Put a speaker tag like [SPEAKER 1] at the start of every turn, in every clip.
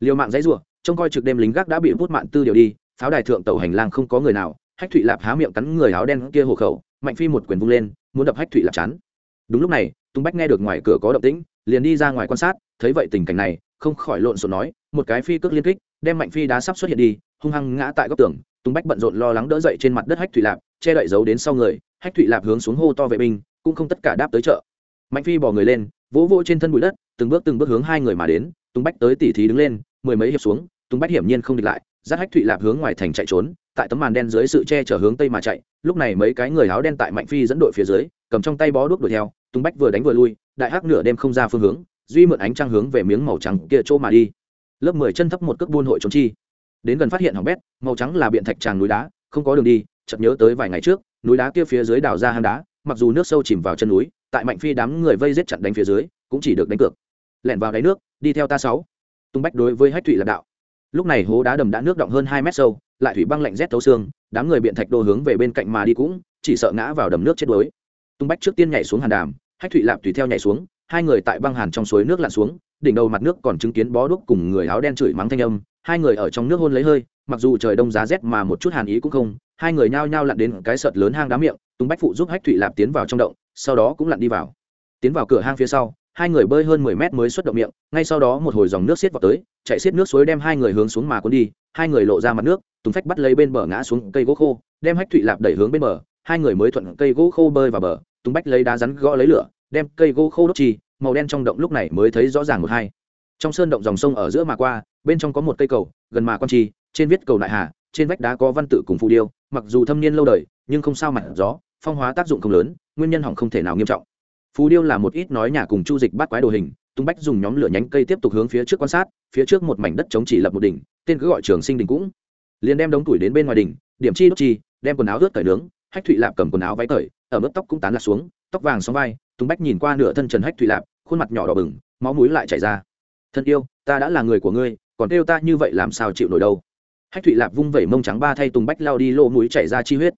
[SPEAKER 1] liều mạng dãy rủa, trông coi trực đêm lính gác đã bị hút mạng tư điều đi, pháo đài thượng tàu hành lang không có người nào, hách thụy lạp há miệng cắn người áo đen kia hộ khẩu, mạnh phi một quyền vung lên, muốn đập hách thụy lạp chán. Đúng lúc này, tung bách nghe được ngoài cửa có động tĩnh, liền đi ra ngoài quan sát, thấy vậy tình cảnh này, không khỏi lộn xộn nói, một cái phi cước liên kích, đem mạnh phi đá sắp xuất hiện đi, hung hăng ngã tại góc tường, tung bách bận rộn lo lắng đỡ dậy trên mặt đất hách thụy lạp, che đậy giấu đến sau người, hách thụy lạp hướng xuống hô to vệ binh, cũng không tất cả đáp tới chợ mạnh phi bỏ người lên, vỗ vỗ trên thân bụi đất, từng bước từng bước hướng hai người mà đến, tung bách tới tỉ thí đứng lên mười mấy hiệp xuống tung bách hiểm nhiên không địch lại giáp hách thụy lạp hướng ngoài thành chạy trốn, tại tấm màn đen dưới sự che chở hướng tây mà chạy, lúc này mấy cái người áo đen tại mạnh phi dẫn đội phía dưới, cầm trong tay bó đuốc đuổi theo tung bách vừa đánh vừa lui, đại hắc nửa đêm không ra phương hướng, duy mượn ánh trăng hướng về miếng màu trắng kia chỗ mà đi. Lớp mười chân thấp một cước buôn hội trốn chi. Đến gần phát hiện hỏng bét, màu trắng là biện thạch tràng núi đá, không có đường đi, chợt nhớ tới vài ngày trước, núi đá kia phía dưới đào ra hang đá, mặc dù nước sâu chìm vào chân núi, tại mạnh phi đám người vây giết chặn đánh phía dưới, cũng chỉ được đánh cược. Lẻn vào đáy nước, đi theo ta sáu tung bách đối với hách thủy là đạo. Lúc này hố đá đầm đã nước động hơn hai mét sâu, lại thủy băng lạnh rét thấu xương, đám người biện thạch đô hướng về bên cạnh mà đi cũng, chỉ sợ ngã vào đầm nước chết đuối. Tung bách trước tiên nhảy xuống hàn đàm, hách thụy lạp tùy theo nhảy xuống, hai người tại băng hàn trong suối nước lặn xuống, đỉnh đầu mặt nước còn chứng kiến bó đuốc cùng người áo đen chửi mắng thanh âm, hai người ở trong nước hôn lấy hơi, mặc dù trời đông giá rét mà một chút hàn ý cũng không, hai người nhao nhao lặn đến cái sợt lớn hang đá miệng, tung bách phụ giúp hách thụy lạp tiến vào trong động, sau đó cũng lặn đi vào. Tiến vào cửa hang phía sau hai người bơi hơn mười mét mới xuất động miệng, ngay sau đó một hồi dòng nước xiết vào tới, chạy xiết nước suối đem hai người hướng xuống mà cuốn đi, hai người lộ ra mặt nước, tùng phách bắt lấy bên bờ ngã xuống cây gỗ khô, đem hách thụy lạp đẩy hướng bên bờ, hai người mới thuận cây gỗ khô bơi vào bờ, tùng bách lấy đá rắn gõ lấy lửa, đem cây gỗ khô đốt chi, màu đen trong động lúc này mới thấy rõ ràng một hai. Trong sơn động dòng sông ở giữa mà qua, bên trong có một cây cầu, gần mà quan chi, trên viết cầu nại hà, trên vách đá có văn tự cùng phù điêu, mặc dù thâm niên lâu đời, nhưng không sao mặt gió, phong hóa tác dụng không lớn, nguyên nhân hỏng không thể nào nghiêm trọng phù điêu là một ít nói nhà cùng chu dịch bắt quái đồ hình, tung bách dùng nhóm lửa nhánh cây tiếp tục hướng phía trước quan sát, phía trước một mảnh đất chống chỉ lập một đỉnh, tên cứ gọi trường sinh đỉnh cũng. Liền đem đống tuổi đến bên ngoài đỉnh, điểm chi đốt chi, đem quần áo ướt cởi nướng, hách thụy lạp cầm quần áo váy cởi, ở mức tóc cũng tán lạc xuống, tóc vàng sóng vai, tung bách nhìn qua nửa thân trần hách thụy lạp, khuôn mặt nhỏ đỏ bừng, máu mũi lại chảy ra. Thân yêu, ta đã là người của ngươi, còn kêu ta như vậy làm sao chịu nổi đâu? Hách thụy lạp vung vẩy mông trắng ba thay tùng bách lao đi lỗ mũi chảy ra chi huyết.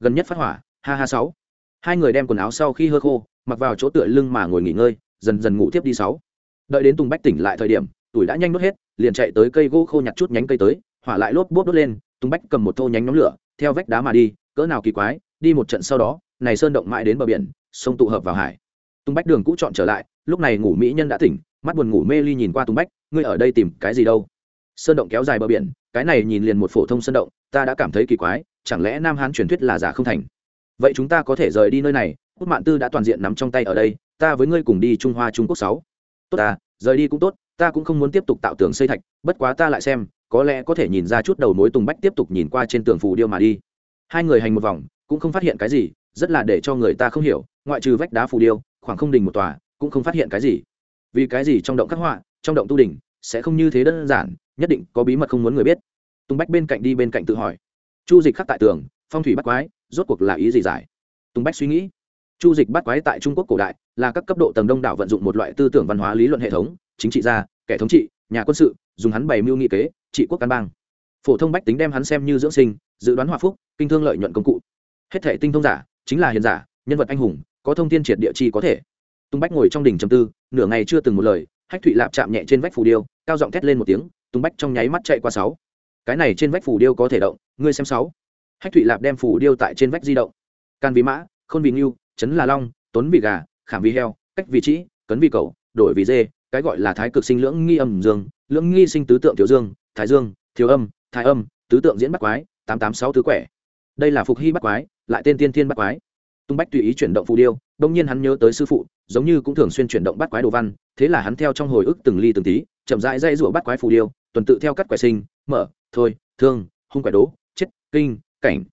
[SPEAKER 1] Gần nhất phát hỏa, ha ha sáu. Hai người đem quần áo sau khi hơ khô mặc vào chỗ tựa lưng mà ngồi nghỉ ngơi, dần dần ngủ tiếp đi sáu. Đợi đến tùng bách tỉnh lại thời điểm, tuổi đã nhanh đốt hết, liền chạy tới cây gỗ khô nhặt chút nhánh cây tới, hỏa lại lốp bốt đốt lên, tùng bách cầm một thô nhánh nhóm lửa, theo vách đá mà đi, cỡ nào kỳ quái, đi một trận sau đó, này sơn động mãi đến bờ biển, sông tụ hợp vào hải. Tùng bách đường cũ chọn trở lại, lúc này ngủ mỹ nhân đã tỉnh, mắt buồn ngủ mê ly nhìn qua tùng bách, ngươi ở đây tìm cái gì đâu? Sơn động kéo dài bờ biển, cái này nhìn liền một phổ thông sơn động, ta đã cảm thấy kỳ quái, chẳng lẽ nam hán truyền thuyết là giả không thành? Vậy chúng ta có thể rời đi nơi này hút mạn tư đã toàn diện nắm trong tay ở đây, ta với ngươi cùng đi trung hoa trung quốc sáu. Tốt ta rời đi cũng tốt, ta cũng không muốn tiếp tục tạo tường xây thạch, bất quá ta lại xem, có lẽ có thể nhìn ra chút đầu mối tùng bách tiếp tục nhìn qua trên tường phù điêu mà đi. Hai người hành một vòng, cũng không phát hiện cái gì, rất là để cho người ta không hiểu, ngoại trừ vách đá phù điêu, khoảng không đình một tòa, cũng không phát hiện cái gì. Vì cái gì trong động khắc họa, trong động tu đình sẽ không như thế đơn giản, nhất định có bí mật không muốn người biết. Tùng bách bên cạnh đi bên cạnh tự hỏi. Chu dịch khắc tại tường, phong thủy bắt quái, rốt cuộc là ý gì giải? Tùng bách suy nghĩ chu dịch bắt quái tại trung quốc cổ đại, là các cấp độ tầng đông đảo vận dụng một loại tư tưởng văn hóa lý luận hệ thống, chính trị gia, kẻ thống trị, nhà quân sự, dùng hắn bày mưu nghị kế, trị quốc căn bang. Phổ thông bách tính đem hắn xem như dưỡng sinh, dự đoán hòa phúc, kinh thương lợi nhuận công cụ. Hết thể tinh thông giả, chính là hiền giả, nhân vật anh hùng, có thông tin triệt địa chi có thể. Tung bách ngồi trong đỉnh trầm tư, nửa ngày chưa từng một lời, hách thụy lạp chạm nhẹ trên vách phù điêu, cao giọng thét lên một tiếng, tung bách trong nháy mắt chạy qua sáu. Cái này trên vách phù điêu có thể động, ngươi xem sáu. Hách thụy lạp đem phù điêu tại trên vách di động. Can vì mã, khôn vì ngưu chấn là long, tốn vì gà, khảm vì heo, cách vì trĩ, cấn vì cầu, đổi vì dê, cái gọi là thái cực sinh lưỡng nghi âm dương, lưỡng nghi sinh tứ tượng thiếu dương, thái dương, thiếu âm, thái âm, tứ tượng diễn bắt quái, tám tám sáu tứ quẻ. Đây là phục hy bắt quái, lại tên tiên thiên bắt quái. Tung bách tùy ý chuyển động phù điêu, đông nhiên hắn nhớ tới sư phụ, giống như cũng thường xuyên chuyển động bắt quái đồ văn, thế là hắn theo trong hồi ức từng ly từng tí, chậm rãi dây rủa bắt quái phù điêu, tuần tự theo cắt quẻ sinh, mở, thôi, thương, hung quẻ đố, chết, kinh, cảnh.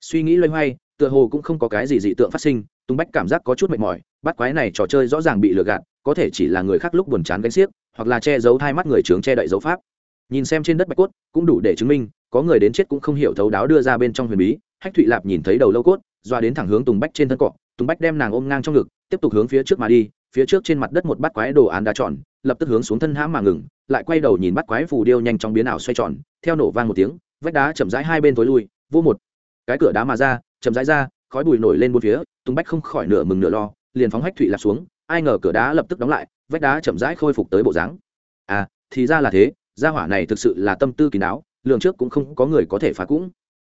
[SPEAKER 1] Suy nghĩ loay hoay, tựa hồ cũng không có cái gì dị tượng phát sinh Tùng bách cảm giác có chút mệt mỏi, bắt quái này trò chơi rõ ràng bị lừa gạt, có thể chỉ là người khác lúc buồn chán gánh xiếc, hoặc là che giấu hai mắt người trướng che đậy dấu pháp. Nhìn xem trên đất bạch cốt, cũng đủ để chứng minh, có người đến chết cũng không hiểu thấu đáo đưa ra bên trong huyền bí. Hách thụy lạp nhìn thấy đầu lâu cốt, doa đến thẳng hướng tùng bách trên thân cọ. Tùng bách đem nàng ôm ngang trong ngực, tiếp tục hướng phía trước mà đi. Phía trước trên mặt đất một bát quái đồ án đá tròn, lập tức hướng xuống thân hãm mà ngừng, lại quay đầu nhìn bắt quái phù điêu nhanh trong biến ảo xoay tròn, theo nổ vang một tiếng, vách đá chậm rãi hai bên tối lui vô một cái cửa đá mà ra, chậm rãi ra khói bụi nổi lên bốn phía, tùng bách không khỏi nửa mừng nửa lo, liền phóng hách thụy lạp xuống, ai ngờ cửa đá lập tức đóng lại, vách đá chậm rãi khôi phục tới bộ dáng. À thì ra là thế, gia hỏa này thực sự là tâm tư kín đáo lường trước cũng không có người có thể phá cũng.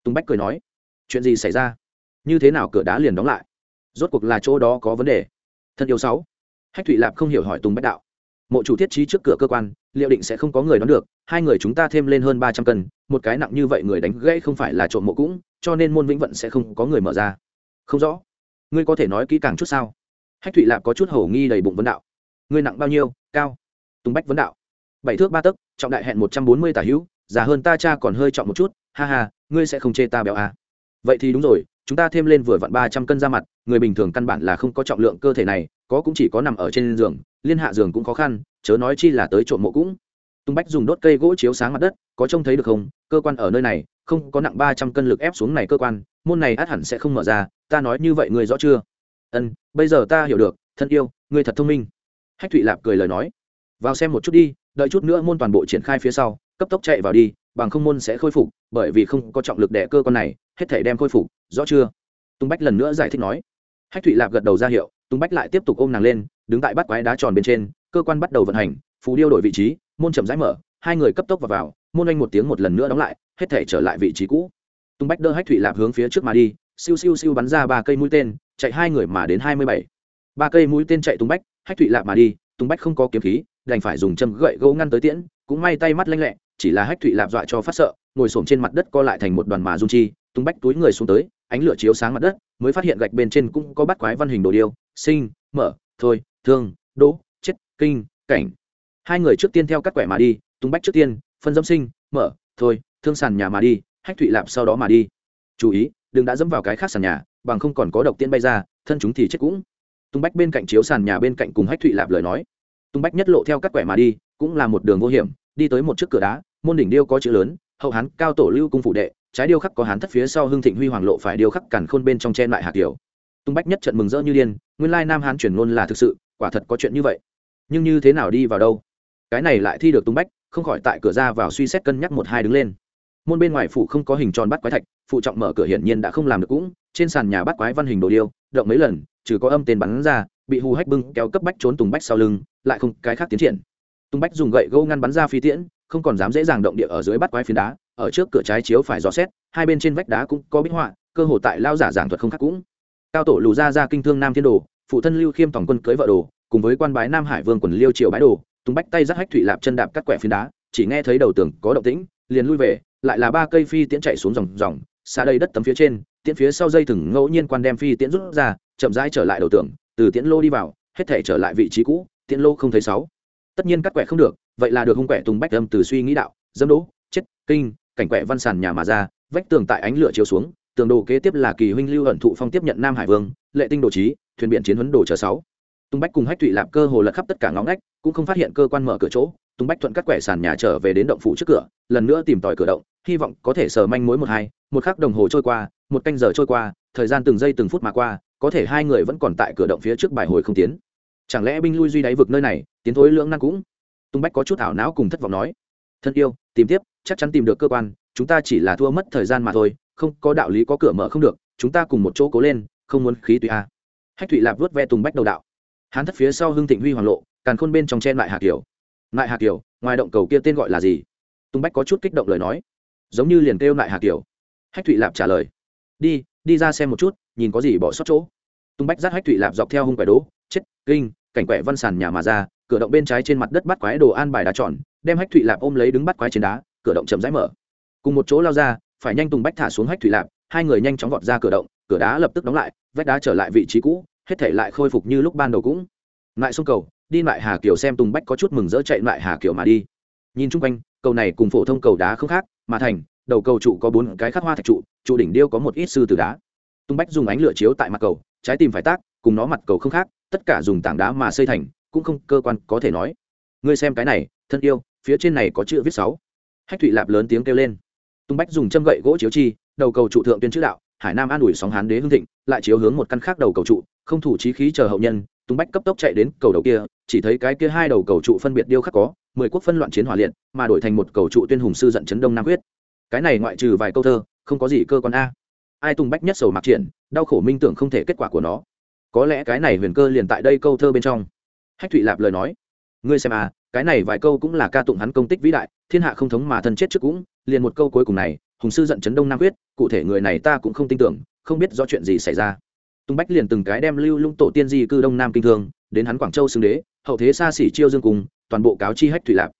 [SPEAKER 1] Tùng bách cười nói, chuyện gì xảy ra? Như thế nào cửa đá liền đóng lại? Rốt cuộc là chỗ đó có vấn đề. Thân yêu sáu. Hách thụy lạp không hiểu hỏi tùng bách đạo mộ chủ thiết trí trước cửa cơ quan, liệu định sẽ không có người đón được, hai người chúng ta thêm lên hơn ba trăm cân, một cái nặng như vậy người đánh gãy không phải là trộm mộ cũng, cho nên môn vĩnh vận sẽ không có người mở ra. Không rõ. Ngươi có thể nói kỹ càng chút sao? Hách thụy lạp có chút hầu nghi đầy bụng vấn đạo. Ngươi nặng bao nhiêu? Cao. Tùng bách vấn đạo. Bảy thước ba tấc, trọng đại hẹn một trăm bốn mươi tả hữu, già hơn ta cha còn hơi trọng một chút, ha ha, ngươi sẽ không chê ta béo à. vậy thì đúng rồi chúng ta thêm lên vừa vặn ba trăm cân ra mặt, người bình thường căn bản là không có trọng lượng cơ thể này, có cũng chỉ có nằm ở trên giường, liên hạ giường cũng khó khăn, chớ nói chi là tới trộm mộ cũng. Tung bách dùng đốt cây gỗ chiếu sáng mặt đất, có trông thấy được không? Cơ quan ở nơi này, không có nặng ba trăm cân lực ép xuống này cơ quan, môn này át hẳn sẽ không mở ra, ta nói như vậy người rõ chưa? Ân, bây giờ ta hiểu được, thân yêu ngươi thật thông minh. Hách thụy lạp cười lời nói. Vào xem một chút đi, đợi chút nữa môn toàn bộ triển khai phía sau, cấp tốc chạy vào đi bằng không môn sẽ khôi phục bởi vì không có trọng lực đẻ cơ quan này hết thể đem khôi phục rõ chưa? Tung bách lần nữa giải thích nói. Hách thụy lạp gật đầu ra hiệu tung bách lại tiếp tục ôm nàng lên đứng tại bắt quái đá tròn bên trên cơ quan bắt đầu vận hành phú điêu đổi vị trí môn chậm rãi mở hai người cấp tốc vào, vào môn anh một tiếng một lần nữa đóng lại hết thể trở lại vị trí cũ. Tung bách đỡ hách thụy lạp hướng phía trước mà đi siêu siêu siêu bắn ra ba cây mũi tên chạy hai người mà đến hai mươi bảy. Ba cây mũi tên chạy tung bách hách thụy lạp mà đi tung bách không có kiếm khí đành phải dùng châm gậy gỗ ngăn tới tiễn cũng may tay mắt lanh lẹ chỉ là hách thụy lạp dọa cho phát sợ, ngồi xổm trên mặt đất co lại thành một đoàn mà run chi, tung bách túi người xuống tới, ánh lửa chiếu sáng mặt đất, mới phát hiện gạch bên trên cũng có bắt quái văn hình đồ điêu, sinh, mở, thôi, thương, đỗ, chết, kinh, cảnh. Hai người trước tiên theo các quẻ mà đi, tung bách trước tiên, phân dâm sinh, mở, thôi, thương sàn nhà mà đi, hách thụy lạp sau đó mà đi. Chú ý, đừng đã dẫm vào cái khác sàn nhà, bằng không còn có độc tiên bay ra, thân chúng thì chết cũng. Tung bách bên cạnh chiếu sàn nhà bên cạnh cùng hách thụy lạp lời nói. Tung bách nhất lộ theo các quẻ mà đi, cũng là một đường vô hiểm đi tới một chiếc cửa đá, môn đỉnh điêu có chữ lớn, hậu hán, cao tổ lưu cung phủ đệ, trái điêu khắc có hán thất phía sau hưng thịnh huy hoàng lộ phải điêu khắc cản khôn bên trong chen lại hạt kiểu tung bách nhất trận mừng rỡ như điên, nguyên lai nam hán chuyển ngôn là thực sự, quả thật có chuyện như vậy. Nhưng như thế nào đi vào đâu? Cái này lại thi được tung bách, không khỏi tại cửa ra vào suy xét cân nhắc một hai đứng lên. Môn bên ngoài phủ không có hình tròn bắt quái thạch, phụ trọng mở cửa hiển nhiên đã không làm được cũng, trên sàn nhà bắt quái văn hình đồ điêu, động mấy lần, trừ có âm tên bắn ra, bị hù hách bưng kéo cấp bách trốn tùng bách sau lưng, lại không cái khác tiến triển tùng bách dùng gậy gỗ ngăn bắn ra phi tiễn, không còn dám dễ dàng động địa ở dưới bắt quái phiến đá, ở trước cửa trái chiếu phải dò xét, hai bên trên vách đá cũng có bích họa, cơ hồ tại lao giả giảng thuật không khác cũng. Cao tổ lù ra ra kinh thương nam thiên đồ, phụ thân lưu khiêm tổng quân cưới vợ đồ, cùng với quan bái nam hải vương quần liêu triều bái đồ tùng bách tay giắt hách thủy lạp chân đạp cắt quẻ phiến đá, chỉ nghe thấy đầu tường có động tĩnh, liền lui về, lại là ba cây phi tiễn chạy xuống dòng dòng, xa đây đất tấm phía trên, tiễn phía sau dây thừng ngẫu nhiên quan đem phi tiễn rút ra, chậm rãi trở lại đầu tường, từ tiễn lô đi vào, hết thể trở lại vị trí cũ, tiễn lô không thấy sáu tất nhiên cắt quẻ không được, vậy là được hung quẻ tùng bách âm từ suy nghĩ đạo, dâm đỗ, chết, kinh, cảnh quẻ văn sàn nhà mà ra, vách tường tại ánh lửa chiếu xuống, tường đồ kế tiếp là kỳ huynh lưu ẩn thụ phong tiếp nhận nam hải vương, lệ tinh đồ trí, thuyền biển chiến huấn đồ chờ sáu. Tùng bách cùng hách thụy lạp cơ hồ lật khắp tất cả ngõ ngách, cũng không phát hiện cơ quan mở cửa chỗ, tùng bách thuận cắt quẻ sàn nhà trở về đến động phủ trước cửa, lần nữa tìm tòi cửa động, hy vọng có thể sờ manh mối một hai, một khắc đồng hồ trôi qua, một canh giờ trôi qua, thời gian từng giây từng phút mà qua, có thể hai người vẫn còn tại cửa động phía trước bài hồi không tiến chẳng lẽ binh lui duy đáy vực nơi này, tiến thối lưỡng năng cũng? Tung bách có chút ảo não cùng thất vọng nói. Thân yêu, tìm tiếp, chắc chắn tìm được cơ quan, chúng ta chỉ là thua mất thời gian mà thôi, không có đạo lý có cửa mở không được, chúng ta cùng một chỗ cố lên, không muốn khí tùy a à. hách thụy lạp vớt ve tùng bách đầu đạo. Hán thất phía sau hưng thịnh huy hoàng lộ, càn khôn bên trong chen lại hà kiều. Lại hà kiều, ngoài động cầu kia tên gọi là gì? Tùng bách có chút kích động lời nói. Giống như liền kêu lại hà kiều. Hách thụy lạp trả lời. Đi đi ra xem một chút, nhìn có gì bỏ sót chỗ. Tung bách dắt hách thụy lạp dọc theo hung quẻ đố. Chết, kinh cảnh quẻ văn sàn nhà mà ra, cửa động bên trái trên mặt đất bắt quái đồ an bài đá tròn, đem hách thụy lạp ôm lấy đứng bắt quái trên đá, cửa động chậm rãi mở. Cùng một chỗ lao ra, phải nhanh tùng bách thả xuống hách thụy lạp, hai người nhanh chóng vọt ra cửa động, cửa đá lập tức đóng lại, vách đá trở lại vị trí cũ, hết thể lại khôi phục như lúc ban đầu cũng. Lại sông cầu, đi lại hà kiều xem tùng bách có chút mừng rỡ chạy lại hà kiều mà đi. Nhìn chung quanh, cầu này cùng phổ thông cầu đá không khác, mà thành, đầu cầu trụ có bốn cái khắc hoa thạch trụ trụ đỉnh điêu có một ít sư từ đá. Tung bách dùng ánh lửa chiếu tại mặt cầu, trái tim phải tác, cùng nó mặt cầu không khác tất cả dùng tảng đá mà xây thành, cũng không cơ quan có thể nói. Ngươi xem cái này, thân yêu, phía trên này có chữ viết sáu. Hách thụy lạp lớn tiếng kêu lên. Tung bách dùng châm gậy gỗ chiếu chi, đầu cầu trụ thượng tuyên chữ đạo, hải nam an ủi sóng hán đế hương thịnh, lại chiếu hướng một căn khác đầu cầu trụ, không thủ trí khí chờ hậu nhân, tung bách cấp tốc chạy đến cầu đầu kia, chỉ thấy cái kia hai đầu cầu trụ phân biệt điêu khắc có, mười quốc phân loạn chiến hỏa liệt, mà đổi thành một cầu trụ tuyên hùng sư giận chấn đông nam quyết cái này ngoại trừ vài câu thơ, không có gì cơ quan a. Ai tung bách nhất sầu mặc triển, đau khổ minh tưởng không thể kết quả của nó có lẽ cái này huyền cơ liền tại đây câu thơ bên trong. Hách thụy lạp lời nói, ngươi xem à cái này vài câu cũng là ca tụng hắn công tích vĩ đại, thiên hạ không thống mà thân chết trước cũng, liền một câu cuối cùng này, hùng sư giận chấn đông nam quyết, cụ thể người này ta cũng không tin tưởng, không biết do chuyện gì xảy ra. Tung bách liền từng cái đem lưu lũng tổ tiên di cư đông nam kinh thương, đến hắn quảng châu xưng đế, hậu thế xa xỉ chiêu dương cùng, toàn bộ cáo chi hách thủy lạp.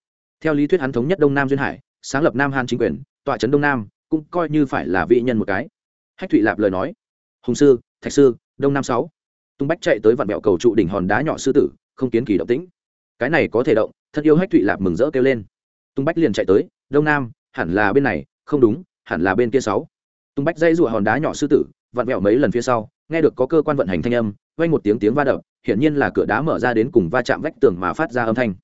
[SPEAKER 1] Theo lý thuyết hắn thống nhất đông nam duyên hải, sáng lập nam han chính quyền, tọa trấn đông nam, cũng coi như phải là vị nhân một cái. Hách thụy lạp lời nói, hùng sư, thạch sư, đông nam sáu tung bách chạy tới vạn bẹo cầu trụ đỉnh hòn đá nhỏ sư tử, không kiến kỳ động tĩnh. Cái này có thể động thật yêu hách thụy lạp mừng rỡ kêu lên. Tung bách liền chạy tới, đông nam, hẳn là bên này, không đúng, hẳn là bên kia sáu. Tung bách dây rụa hòn đá nhỏ sư tử vặn vẹo mấy lần phía sau, nghe được có cơ quan vận hành thanh âm vay một tiếng tiếng va đập, hiển nhiên là cửa đá mở ra đến cùng va chạm vách tường mà phát ra âm thanh.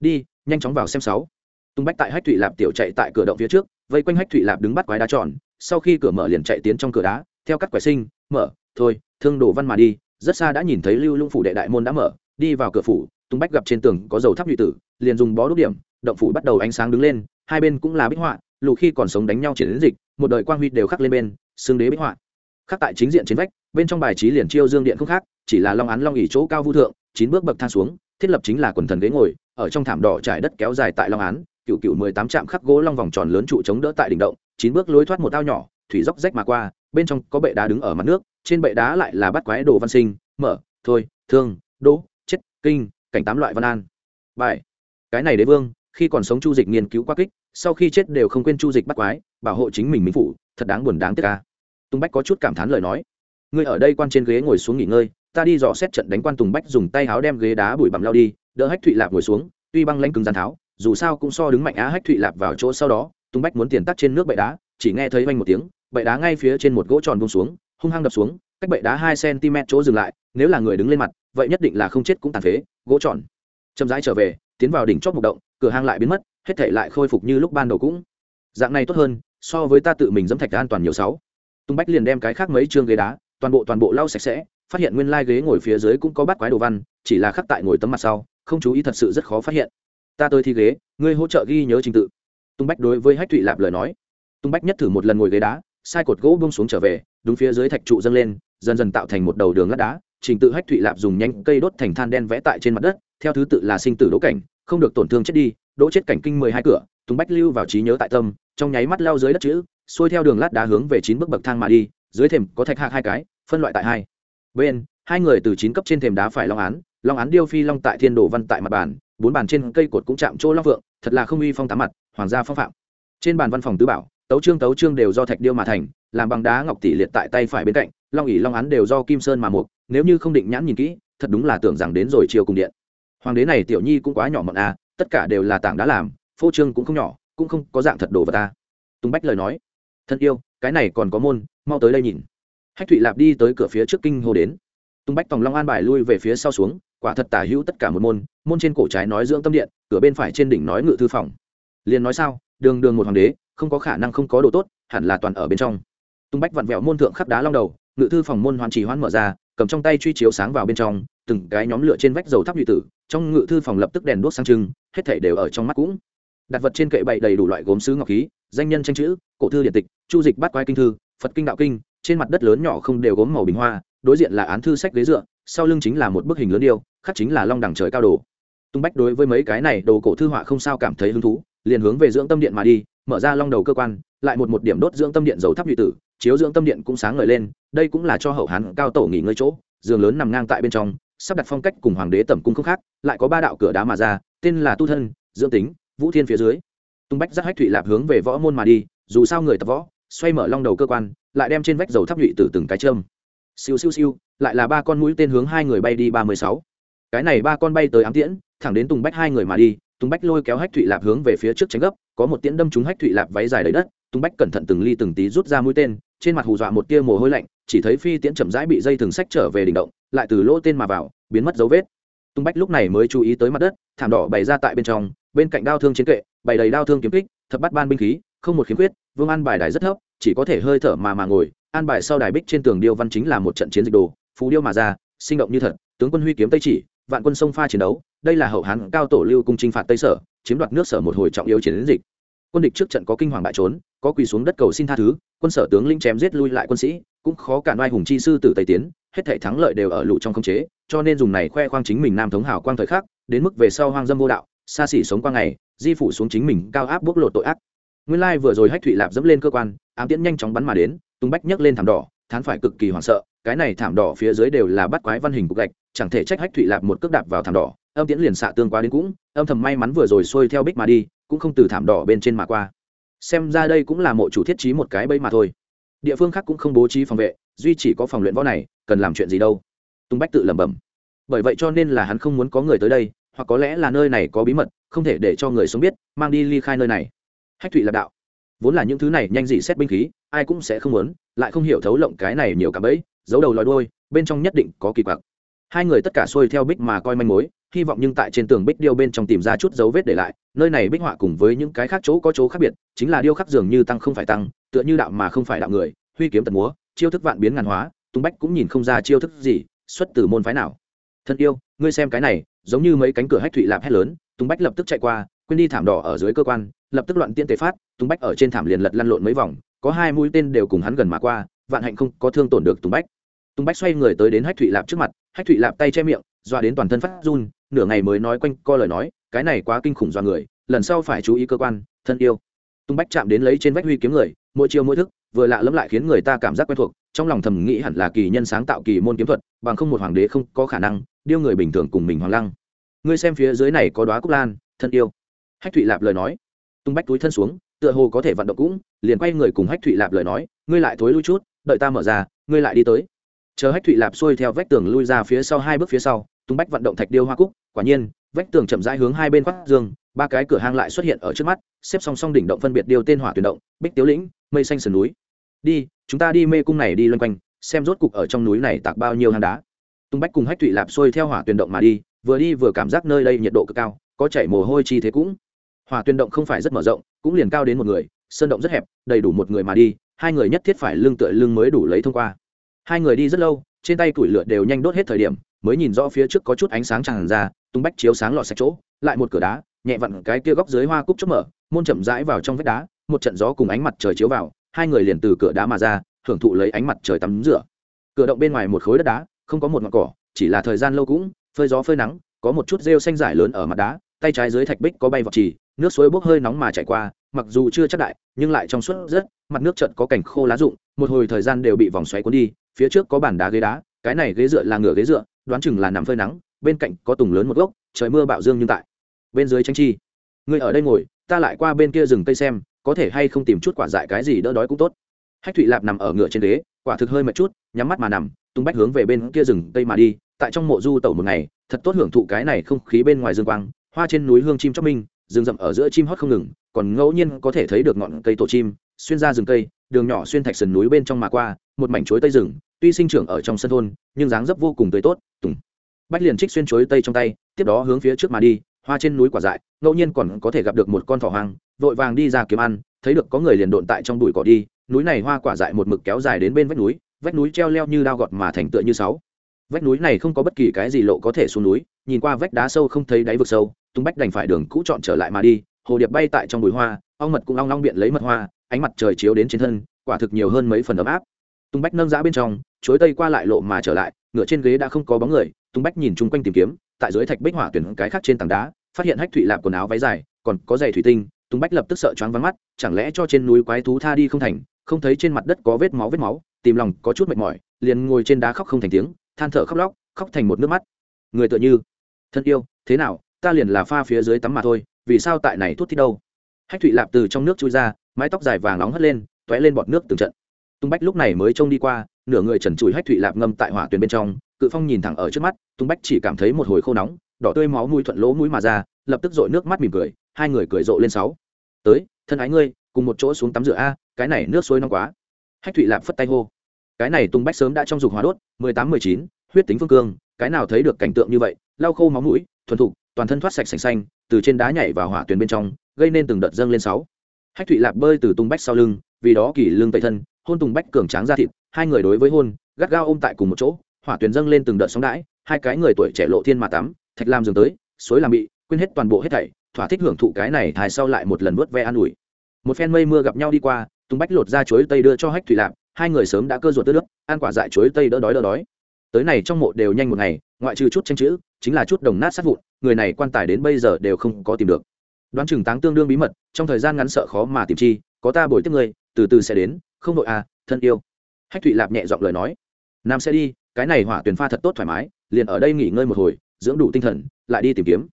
[SPEAKER 1] Đi, nhanh chóng vào xem sáu. Tung bách tại hách thụy lạp tiểu chạy tại cửa động phía trước, vây quanh hách thụy lạp đứng bắt quái đá tròn, sau khi cửa mở liền chạy tiến trong cửa đá, theo các quái sinh, mở, thôi, thương đồ văn mà đi rất xa đã nhìn thấy lưu lũng phủ đệ đại môn đã mở, đi vào cửa phủ tung bách gặp trên tường có dầu tháp nhụy tử, liền dùng bó đốt điểm, động phủ bắt đầu ánh sáng đứng lên, hai bên cũng là bích họa, lù khi còn sống đánh nhau triển đến dịch, một đời quang huy đều khắc lên bên, xương đế bích họa. Khắc tại chính diện trên vách, bên trong bài trí liền chiêu dương điện không khác, chỉ là long án long ỉ chỗ cao vu thượng, chín bước bậc thang xuống, thiết lập chính là quần thần ghế ngồi, ở trong thảm đỏ trải đất kéo dài tại long án, cựu cựu mười tám trạm khắc gỗ long vòng tròn lớn trụ chống đỡ tại đỉnh động, chín bước lối thoát một ao nhỏ, thủy dốc rách mà qua, bên trong có bệ đá đứng ở mặt nước trên bệ đá lại là bắt quái đồ văn sinh, mở, thôi, thương, đỗ, chết, kinh, cảnh tám loại văn an. Bài. Cái này đế vương, khi còn sống chu dịch nghiên cứu quá kích, sau khi chết đều không quên chu dịch bắt quái, bảo hộ chính mình minh phụ thật đáng buồn đáng tiếc ca tung bách có chút cảm thán lời nói. Ngươi ở đây quan trên ghế ngồi xuống nghỉ ngơi, ta đi dò xét trận đánh quan tùng bách dùng tay háo đem ghế đá bụi bặm lao đi, đỡ hách thụy lạp ngồi xuống, tuy băng lanh cứng gian tháo, dù sao cũng so đứng mạnh á hách thụy lạp vào chỗ sau đó tung bách muốn tiền tắt trên nước bệ đá, chỉ nghe thấy vanh một tiếng, bệ đá ngay phía trên một gỗ tròn bông xuống hung hăng đập xuống, cách bệ đá hai cm chỗ dừng lại, nếu là người đứng lên mặt, vậy nhất định là không chết cũng tàn phế, gỗ tròn. Chậm rãi trở về, tiến vào đỉnh chót mục động, cửa hang lại biến mất, hết thể lại khôi phục như lúc ban đầu cũng. Dạng này tốt hơn, so với ta tự mình dẫm thạch an toàn nhiều sáu. Tung bách liền đem cái khác mấy chương ghế đá, toàn bộ toàn bộ lau sạch sẽ, phát hiện nguyên lai ghế ngồi phía dưới cũng có bắt quái đồ văn, chỉ là khắc tại ngồi tấm mặt sau, không chú ý thật sự rất khó phát hiện. Ta tới thi ghế, ngươi hỗ trợ ghi nhớ trình tự. Tung bách đối với hách thụy lạp lời nói. Tung bách nhất thử một lần ngồi ghế đá, sai cột gỗ bông xuống trở về đúng phía dưới thạch trụ dâng lên, dần dần tạo thành một đầu đường lát đá, trình tự hách thụy lạp dùng nhanh cây đốt thành than đen vẽ tại trên mặt đất, theo thứ tự là sinh tử đỗ cảnh, không được tổn thương chết đi, đỗ chết cảnh kinh mười hai cửa tung bách lưu vào trí nhớ tại tâm, trong nháy mắt leo dưới đất chữ, xuôi theo đường lát đá hướng về chín bước bậc thang mà đi, dưới thềm có thạch hạc hai cái, phân loại tại hai. Bên, hai người từ chín cấp trên thềm đá phải long án long án điêu phi long tại thiên đồ văn tại mặt bàn, bốn bàn trên cây cột cũng chạm chỗ long vượng, thật là không uy phong tám mặt, hoàng gia phong phạm. Trên bàn văn phòng tứ bảo tấu trương tấu trương đều do thạch điêu mà thành, làm bằng đá ngọc tỷ liệt tại tay phải bên cạnh, long ỉ long án đều do kim sơn mà mục nếu như không định nhãn nhìn kỹ, thật đúng là tưởng rằng đến rồi chiều cùng điện. Hoàng đế này tiểu nhi cũng quá nhỏ mọn à tất cả đều là tảng đá làm, phô trương cũng không nhỏ, cũng không có dạng thật đồ vật ta tùng bách lời nói, thân yêu, cái này còn có môn, mau tới đây nhìn. Hách thụy lạp đi tới cửa phía trước kinh hô đến. Tung bách tòng long an bài lui về phía sau xuống, quả thật tả hữu tất cả một môn môn trên cổ trái nói dưỡng tâm điện, cửa bên phải trên đỉnh nói ngự thư phòng. Liền nói sao, đường đường một hoàng đế không có khả năng không có đồ tốt, hẳn là toàn ở bên trong. Tung bách vặn vẹo môn thượng khắp đá long đầu, ngự thư phòng môn hoàn trì hoãn mở ra, cầm trong tay truy chiếu sáng vào bên trong, từng cái nhóm lửa trên vách dầu thắp nhụy tử, trong ngự thư phòng lập tức đèn đuốc sang trưng, hết thảy đều ở trong mắt cũng. Đặt vật trên kệ bày đầy đủ loại gốm sứ ngọc khí, danh nhân tranh chữ, cổ thư điện tịch, chu dịch bát quái kinh thư, phật kinh đạo kinh, trên mặt đất lớn nhỏ không đều gốm màu bình hoa, đối diện là án thư sách ghế dựa, sau lưng chính là một bức hình lớn điêu, khắc chính là long đẳng trời cao đồ. Tung bách đối với mấy cái này đồ cổ thư họa không sao cảm thấy hứng thú, liền hướng về dưỡng tâm điện mà đi mở ra long đầu cơ quan, lại một một điểm đốt dưỡng tâm điện dầu thắp nhụy tử, chiếu dưỡng tâm điện cũng sáng ngời lên, đây cũng là cho hậu hán cao tổ nghỉ ngơi chỗ, giường lớn nằm ngang tại bên trong, sắp đặt phong cách cùng hoàng đế tẩm cung không khác, lại có ba đạo cửa đá mà ra, tên là tu thân, dưỡng tính, vũ thiên phía dưới. Tung bách giác hách thụy lạp hướng về võ môn mà đi, dù sao người tập võ, xoay mở long đầu cơ quan, lại đem trên vách dầu thắp nhụy từ từng cái châm. Siêu siêu siêu, lại là ba con mũi tên hướng hai người bay đi ba mươi sáu. Cái này ba con bay tới ám tiễn, thẳng đến tùng bách hai người mà đi tùng bách lôi kéo hách thụy lạp hướng về phía trước tránh gấp, có một tiễn đâm trúng hách thụy lạp váy dài đầy đất, tùng bách cẩn thận từng ly từng tí rút ra mũi tên, trên mặt hù dọa một tia mồ hôi lạnh, chỉ thấy phi tiễn chậm rãi bị dây thừng sách trở về đỉnh động, lại từ lỗ tên mà vào, biến mất dấu vết. Tung bách lúc này mới chú ý tới mặt đất, thảm đỏ bày ra tại bên trong, bên cạnh đao thương chiến kệ, bày đầy đao thương kiếm kích, thập bắt ban binh khí, không một khiếm khuyết, vương an bài đài rất thấp, chỉ có thể hơi thở mà mà ngồi, an bài sau đài bích trên tường điêu văn chính là một trận chiến dịch đồ, phú điêu mà ra, sinh động như thật, tướng quân huy kiếm tây chỉ, vạn quân sông pha chiến đấu đây là hậu hán cao tổ lưu cung chinh phạt tây sở, chiếm đoạt nước sở một hồi trọng yếu chiến dịch. Quân địch trước trận có kinh hoàng bại trốn, có quỳ xuống đất cầu xin tha thứ, quân sở tướng linh chém giết lui lại quân sĩ, cũng khó cản oai hùng chi sư tử tây tiến, hết thể thắng lợi đều ở lụ trong khống chế, cho nên dùng này khoe khoang chính mình nam thống hào quang thời khắc, đến mức về sau hoang dâm vô đạo, xa xỉ sống qua ngày, di phủ xuống chính mình cao áp bốc lột tội ác. Nguyên lai vừa rồi hách thụy lạp dẫm lên cơ quan, ám tiễn nhanh chóng bắn mà đến, tung bách nhấc lên thảm đỏ, thán phải cực kỳ hoảng sợ, cái này thảm đỏ phía dưới đều là bắt quái văn hình cục gạch, chẳng thể trách hách thụy lạp một cước đạp vào thảm đỏ âm tiễn liền xạ tương qua đến cũng, âm thầm may mắn vừa rồi xuôi theo bích mà đi, cũng không từ thảm đỏ bên trên mà qua. Xem ra đây cũng là mộ chủ thiết trí một cái bẫy mà thôi. Địa phương khác cũng không bố trí phòng vệ, duy chỉ có phòng luyện võ này, cần làm chuyện gì đâu. Tung bách tự lẩm bẩm. Bởi vậy cho nên là hắn không muốn có người tới đây, hoặc có lẽ là nơi này có bí mật, không thể để cho người sống biết, mang đi ly khai nơi này. Hách thụy lạc đạo. Vốn là những thứ này nhanh dị xét binh khí, ai cũng sẽ không muốn, lại không hiểu thấu lộng cái này nhiều cả bẫy, giấu đầu lòi đôi bên trong nhất định có kỳ quặc. Hai người tất cả xuôi theo bích mà coi manh mối hy vọng nhưng tại trên tường bích điêu bên trong tìm ra chút dấu vết để lại, nơi này bích họa cùng với những cái khác chỗ có chỗ khác biệt, chính là điêu khắc dường như tăng không phải tăng, tựa như đạo mà không phải đạo người, huy kiếm tật múa, chiêu thức vạn biến ngàn hóa tung bách cũng nhìn không ra chiêu thức gì, xuất từ môn phái nào. Thân yêu, ngươi xem cái này, giống như mấy cánh cửa hách thụy lạp hét lớn tung bách lập tức chạy qua, quên đi thảm đỏ ở dưới cơ quan, lập tức loạn tiên tế phát tung bách ở trên thảm liền lật lăn lộn mấy vòng, có hai mũi tên đều cùng hắn gần mà qua, vạn hạnh không có thương tổn được tung bách. Tung bách xoay người tới đến hách thụy lạp trước mặt, hách thụy lạp tay che miệng doa đến toàn thân phát run nửa ngày mới nói quanh co lời nói, cái này quá kinh khủng do người, lần sau phải chú ý cơ quan, thân yêu. Tung bách chạm đến lấy trên vách huy kiếm người, mỗi chiều mỗi thức, vừa lạ lẫm lại khiến người ta cảm giác quen thuộc, trong lòng thầm nghĩ hẳn là kỳ nhân sáng tạo kỳ môn kiếm thuật, bằng không một hoàng đế không có khả năng, điêu người bình thường cùng mình hoàng lăng. Ngươi xem phía dưới này có đoá cúc lan, thân yêu. Hách thụy lạp lời nói. Tung bách túi thân xuống, tựa hồ có thể vận động cũng, liền quay người cùng hách thụy lạp lời nói, ngươi lại thối lui chút, đợi ta mở ra, ngươi lại đi tới. Chờ hách thụy lạp xuôi theo vách tường lui ra phía sau hai bước phía sau tung bách vận động thạch điêu hoa cúc, quả nhiên, vách tường chậm rãi hướng hai bên khoác dương, ba cái cửa hang lại xuất hiện ở trước mắt, xếp song song đỉnh động phân biệt điêu tên hỏa tuyển động, bích tiếu lĩnh, mây xanh sườn núi. Đi, chúng ta đi mê cung này đi loanh quanh, xem rốt cục ở trong núi này tạc bao nhiêu hang đá. Tung bách cùng hách thụy lạp xuôi theo hỏa tuyển động mà đi, vừa đi vừa cảm giác nơi đây nhiệt độ cực cao, có chảy mồ hôi chi thế cũng. Hỏa tuyển động không phải rất mở rộng, cũng liền cao đến một người, sơn động rất hẹp, đầy đủ một người mà đi, hai người nhất thiết phải lưng tựa lưng mới đủ lấy thông qua. Hai người đi rất lâu, trên tay củi lửa đều nhanh đốt hết thời điểm mới nhìn rõ phía trước có chút ánh sáng tràn ra, tung bách chiếu sáng lọt sạch chỗ, lại một cửa đá, nhẹ vặn cái kia góc dưới hoa cúc chốt mở, môn chậm rãi vào trong vách đá, một trận gió cùng ánh mặt trời chiếu vào, hai người liền từ cửa đá mà ra, hưởng thụ lấy ánh mặt trời tắm rửa. Cửa động bên ngoài một khối đất đá, không có một ngọn cỏ, chỉ là thời gian lâu cũng, phơi gió phơi nắng, có một chút rêu xanh giải lớn ở mặt đá, tay trái dưới thạch bích có bay vào trì nước suối bốc hơi nóng mà chảy qua, mặc dù chưa chắc đại, nhưng lại trong suốt rất, mặt nước trận có cảnh khô lá rụng, một hồi thời gian đều bị vòng xoáy cuốn đi, phía trước có bàn đá ghế đá cái này ghế dựa là ngửa ghế dựa, đoán chừng là nằm phơi nắng, bên cạnh có tùng lớn một gốc, trời mưa bạo dương nhưng tại. Bên dưới tranh chi. Người ở đây ngồi, ta lại qua bên kia rừng cây xem, có thể hay không tìm chút quả dại cái gì đỡ đói cũng tốt. Hách thụy lạp nằm ở ngựa trên ghế, quả thực hơi mệt chút, nhắm mắt mà nằm, tung bách hướng về bên kia rừng cây mà đi, tại trong mộ du tẩu một ngày, thật tốt hưởng thụ cái này không khí bên ngoài dương quang, hoa trên núi hương chim chóc minh, rừng rậm ở giữa chim hót không ngừng, còn ngẫu nhiên có thể thấy được ngọn cây tổ chim, xuyên ra rừng cây, đường nhỏ xuyên thạch sườn núi bên trong mà qua, một mảnh chuối tây rừng tuy sinh trưởng ở trong sân thôn, nhưng dáng dấp vô cùng tươi tốt, tùng. Bách liền trích xuyên chuối tây trong tay, tiếp đó hướng phía trước mà đi, hoa trên núi quả dại, ngẫu nhiên còn có thể gặp được một con thỏ hoang, vội vàng đi ra kiếm ăn, thấy được có người liền độn tại trong bụi cỏ đi, núi này hoa quả dại một mực kéo dài đến bên vách núi vách núi treo leo như đao gọt mà thành tựa như sáu. Vách núi này không có bất kỳ cái gì lộ có thể xuống núi, nhìn qua vách đá sâu không thấy đáy vực sâu, tung bách đành phải đường cũ chọn trở lại mà đi, hồ điệp bay tại trong bụi hoa, ong mật cũng long long biện lấy mật hoa, ánh mặt trời chiếu đến trên thân, quả thực nhiều hơn mấy phần ấm áp. Tung bách nâng giã bên trong chối tây qua lại lộ mà trở lại, ngựa trên ghế đã không có bóng người tung bách nhìn chung quanh tìm kiếm, tại dưới thạch bích hỏa tuyển cái khác trên tảng đá, phát hiện hách thụy lạp quần áo váy dài, còn có giày thủy tinh tung bách lập tức sợ choáng vắng mắt, chẳng lẽ cho trên núi quái thú tha đi không thành, không thấy trên mặt đất có vết máu vết máu, tìm lòng có chút mệt mỏi, liền ngồi trên đá khóc không thành tiếng, than thở khóc lóc, khóc thành một nước mắt. Người tựa như, thân yêu, thế nào, ta liền là pha phía dưới tắm mà thôi, vì sao tại này thút thi đâu? Hách thụy lạp từ trong nước chui ra, mái tóc dài vàng nóng hất lên t ó é lên bọt nước từng trận. Tung bách lúc này mới trông đi qua nửa người trần trụi hách thụy lạp ngâm tại hỏa tuyền bên trong, cự phong nhìn thẳng ở trước mắt, tung bách chỉ cảm thấy một hồi khô nóng, đỏ tươi máu mũi thuận lỗ mũi mà ra, lập tức dội nước mắt mỉm cười, hai người cười rộ lên sáu. Tới, thân ái ngươi, cùng một chỗ xuống tắm rửa a, cái này nước sôi nóng quá. Hách thụy lạp phất tay hô. Cái này tung bách sớm đã trong dục hóa đốt, mười tám, mười chín, huyết tính phương cương, cái nào thấy được cảnh tượng như vậy, lau khô máu mũi, thuần thục, toàn thân thoát sạch sành xanh, từ trên đá nhảy vào hỏa tuyền bên trong, gây nên từng đợt dâng lên sáu. Hách thụy lạp bơi từ tung bách sau lưng, vì đó kỳ lưng tẩy thân, hôn tùng bách cường tráng ra thịt hai người đối với hôn, gắt gao ôm tại cùng một chỗ, hỏa tuyền dâng lên từng đợt sóng đãi, hai cái người tuổi trẻ lộ thiên mà tắm, thạch làm dường tới, suối làm bị, quên hết toàn bộ hết thảy, thỏa thích hưởng thụ cái này thài sau lại một lần vớt ve an ủi. Một phen mây mưa gặp nhau đi qua, tùng bách lột ra chuối tây đưa cho hách thủy lạp, hai người sớm đã cơ ruột tứ nước ăn quả dại chuối tây đỡ đói đỡ đói. Tới này trong mộ đều nhanh một ngày, ngoại trừ chút tranh chữ, chính là chút đồng nát sát vụn, người này quan tài đến bây giờ đều không có tìm được. Đoán chừng táng tương đương bí mật, trong thời gian ngắn sợ khó mà tìm chi, có ta bồi tiếp ngươi từ từ sẽ đến, không đội à thân yêu hách thụy lạp nhẹ giọng lời nói, nam sẽ đi, cái này hỏa tuyển pha thật tốt thoải mái, liền ở đây nghỉ ngơi một hồi, dưỡng đủ tinh thần, lại đi tìm kiếm.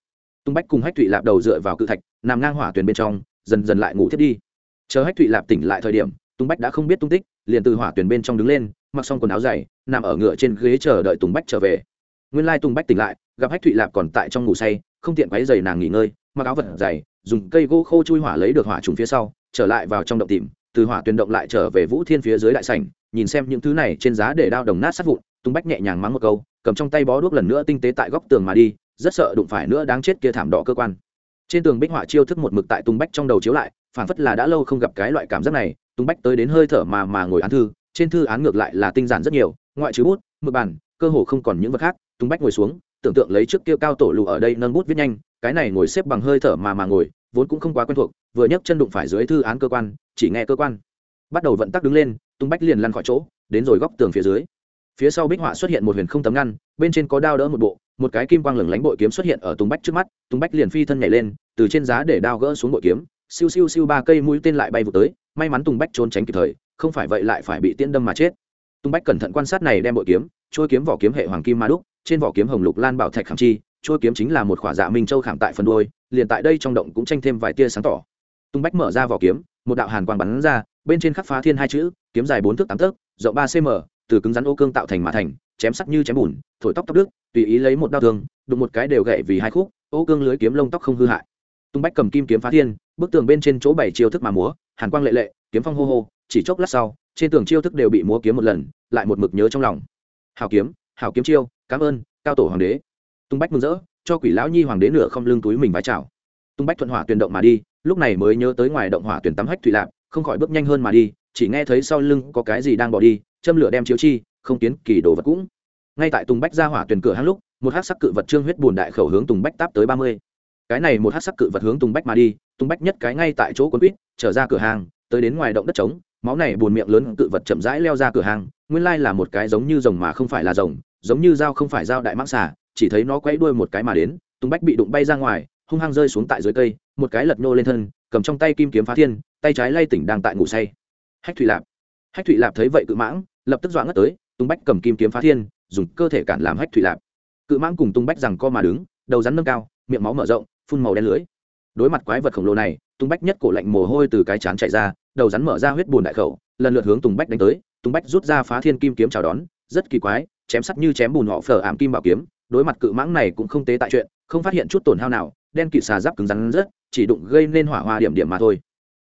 [SPEAKER 1] Tung bách cùng hách thụy lạp đầu dựa vào cự thạch, nằm ngang hỏa tuyển bên trong, dần dần lại ngủ thiết đi. Chờ hách thụy lạp tỉnh lại thời điểm, tung bách đã không biết tung tích, liền từ hỏa tuyển bên trong đứng lên, mặc xong quần áo dày, nằm ở ngựa trên ghế chờ đợi tùng bách trở về. Nguyên lai tùng bách tỉnh lại, gặp hách thụy lạp còn tại trong ngủ say, không tiện quáy giày nàng nghỉ ngơi, mặc áo vật dày, dùng cây gỗ khô chui hỏa lấy được hỏa trùng phía sau, trở lại vào trong động tìm, từ hỏa tuyển động lại trở về vũ thiên phía dưới đại sảnh nhìn xem những thứ này trên giá để đao đồng nát sát vụn tung bách nhẹ nhàng mắng một câu, cầm trong tay bó đuốc lần nữa tinh tế tại góc tường mà đi, rất sợ đụng phải nữa đáng chết kia thảm đỏ cơ quan. Trên tường bích họa chiêu thức một mực tại tung bách trong đầu chiếu lại phản phất là đã lâu không gặp cái loại cảm giác này tung bách tới đến hơi thở mà mà ngồi án thư, trên thư án ngược lại là tinh giản rất nhiều, ngoại trừ bút, mực bàn cơ hồ không còn những vật khác tung bách ngồi xuống, tưởng tượng lấy trước kia cao tổ lù ở đây nâng bút viết nhanh, cái này ngồi xếp bằng hơi thở mà mà ngồi, vốn cũng không quá quen thuộc, vừa nhấc chân đụng phải dưới thư án cơ quan, chỉ nghe cơ quan bắt đầu vận tắc đứng lên, tung bách liền lăn khỏi chỗ, đến rồi góc tường phía dưới. Phía sau bích họa xuất hiện một huyền không tấm ngăn, bên trên có đao đỡ một bộ, một cái kim quang lửng lánh bội kiếm xuất hiện ở tung bách trước mắt, tung bách liền phi thân nhảy lên, từ trên giá để đao gỡ xuống bội kiếm, siêu siêu siêu ba cây mũi tên lại bay vụ tới, may mắn tung bách trốn tránh kịp thời, không phải vậy lại phải bị tiễn đâm mà chết. Tung bách cẩn thận quan sát này đem bội kiếm trôi kiếm vỏ kiếm hệ hoàng kim ma đúc, trên vỏ kiếm hồng lục lan bảo thạch khảm chi trôi kiếm chính là một khỏa dạ minh châu khảm tại phần đôi liền tại đây trong động cũng tranh thêm vài tia sáng tỏ. Tung bách mở ra vỏ kiếm, một đạo hàn quang bắn ra bên trên khắc phá thiên hai chữ, kiếm dài bốn thước tám tấc, rộng ba cm từ cứng rắn ô cương tạo thành mà thành, chém sắt như chém bùn, thổi tóc tóc đức tùy ý lấy một đao thương, đụng một cái đều gậy vì hai khúc, ô cương lưới kiếm lông tóc không hư hại. Tung bách cầm kim kiếm phá thiên, bức tường bên trên chỗ bảy chiêu thức mà múa, hàn quang lệ lệ, kiếm phong hô hô, chỉ chốc lát sau, trên tường chiêu thức đều bị múa kiếm một lần, lại một mực nhớ trong lòng. Hào kiếm hào kiếm chiêu, cảm ơn, cao tổ hoàng đế. Tung bách mừng rỡ, cho quỷ lão nhi hoàng đế nửa không lưng túi mình vái chào. Tung bách thuận hỏa tuyển động mà đi, lúc này mới nhớ tới ngoài động hỏa tuyển tắm hách thủy lạp không khỏi bước nhanh hơn mà đi, chỉ nghe thấy sau lưng có cái gì đang bỏ đi, châm lửa đem chiếu chi, không kiến kỳ đồ vật cũng. Ngay tại tùng bách ra hỏa tuyển cửa hang lúc, một hát sắc cự vật trương huyết bùn đại khẩu hướng tùng bách táp tới ba mươi. Cái này một hát sắc cự vật hướng tùng bách mà đi, tùng bách nhất cái ngay tại chỗ quấn quýt, trở ra cửa hàng, tới đến ngoài động đất trống, máu này buồn miệng lớn cự vật chậm rãi leo ra cửa hàng, nguyên lai là một cái giống như rồng mà không phải là rồng, giống như dao không phải dao đại mãng xà, chỉ thấy nó quay đuôi một cái mà đến, tùng bách bị đụng bay ra ngoài, hung hăng rơi xuống tại dưới cây một cái lật nhô lên thân, cầm trong tay kim kiếm phá thiên, tay trái lay tỉnh đang tại ngủ say. Hách thụy lạp. Hách thụy lạp thấy vậy cự mãng, lập tức dọa ngất tới tung bách cầm kim kiếm phá thiên, dùng cơ thể cản làm hách thụy lạp. Cự mãng cùng tung bách rằng co mà đứng, đầu rắn nâng cao, miệng máu mở rộng, phun màu đen lưới. Đối mặt quái vật khổng lồ này tung bách nhất cổ lạnh mồ hôi từ cái chán chạy ra, đầu rắn mở ra huyết bùn đại khẩu, lần lượt hướng tùng bách đánh tới, tùng bách rút ra phá thiên kim kiếm chào đón, rất kỳ quái, chém sắt như chém bùn họ phở ảm kim bảo kiếm, đối mặt cự mãng này cũng không tế tại chuyện, không phát hiện chút tổn hao nào, đen kỵ xà giáp cứng rắn rất chỉ đụng gây nên hỏa hoa điểm điểm mà thôi.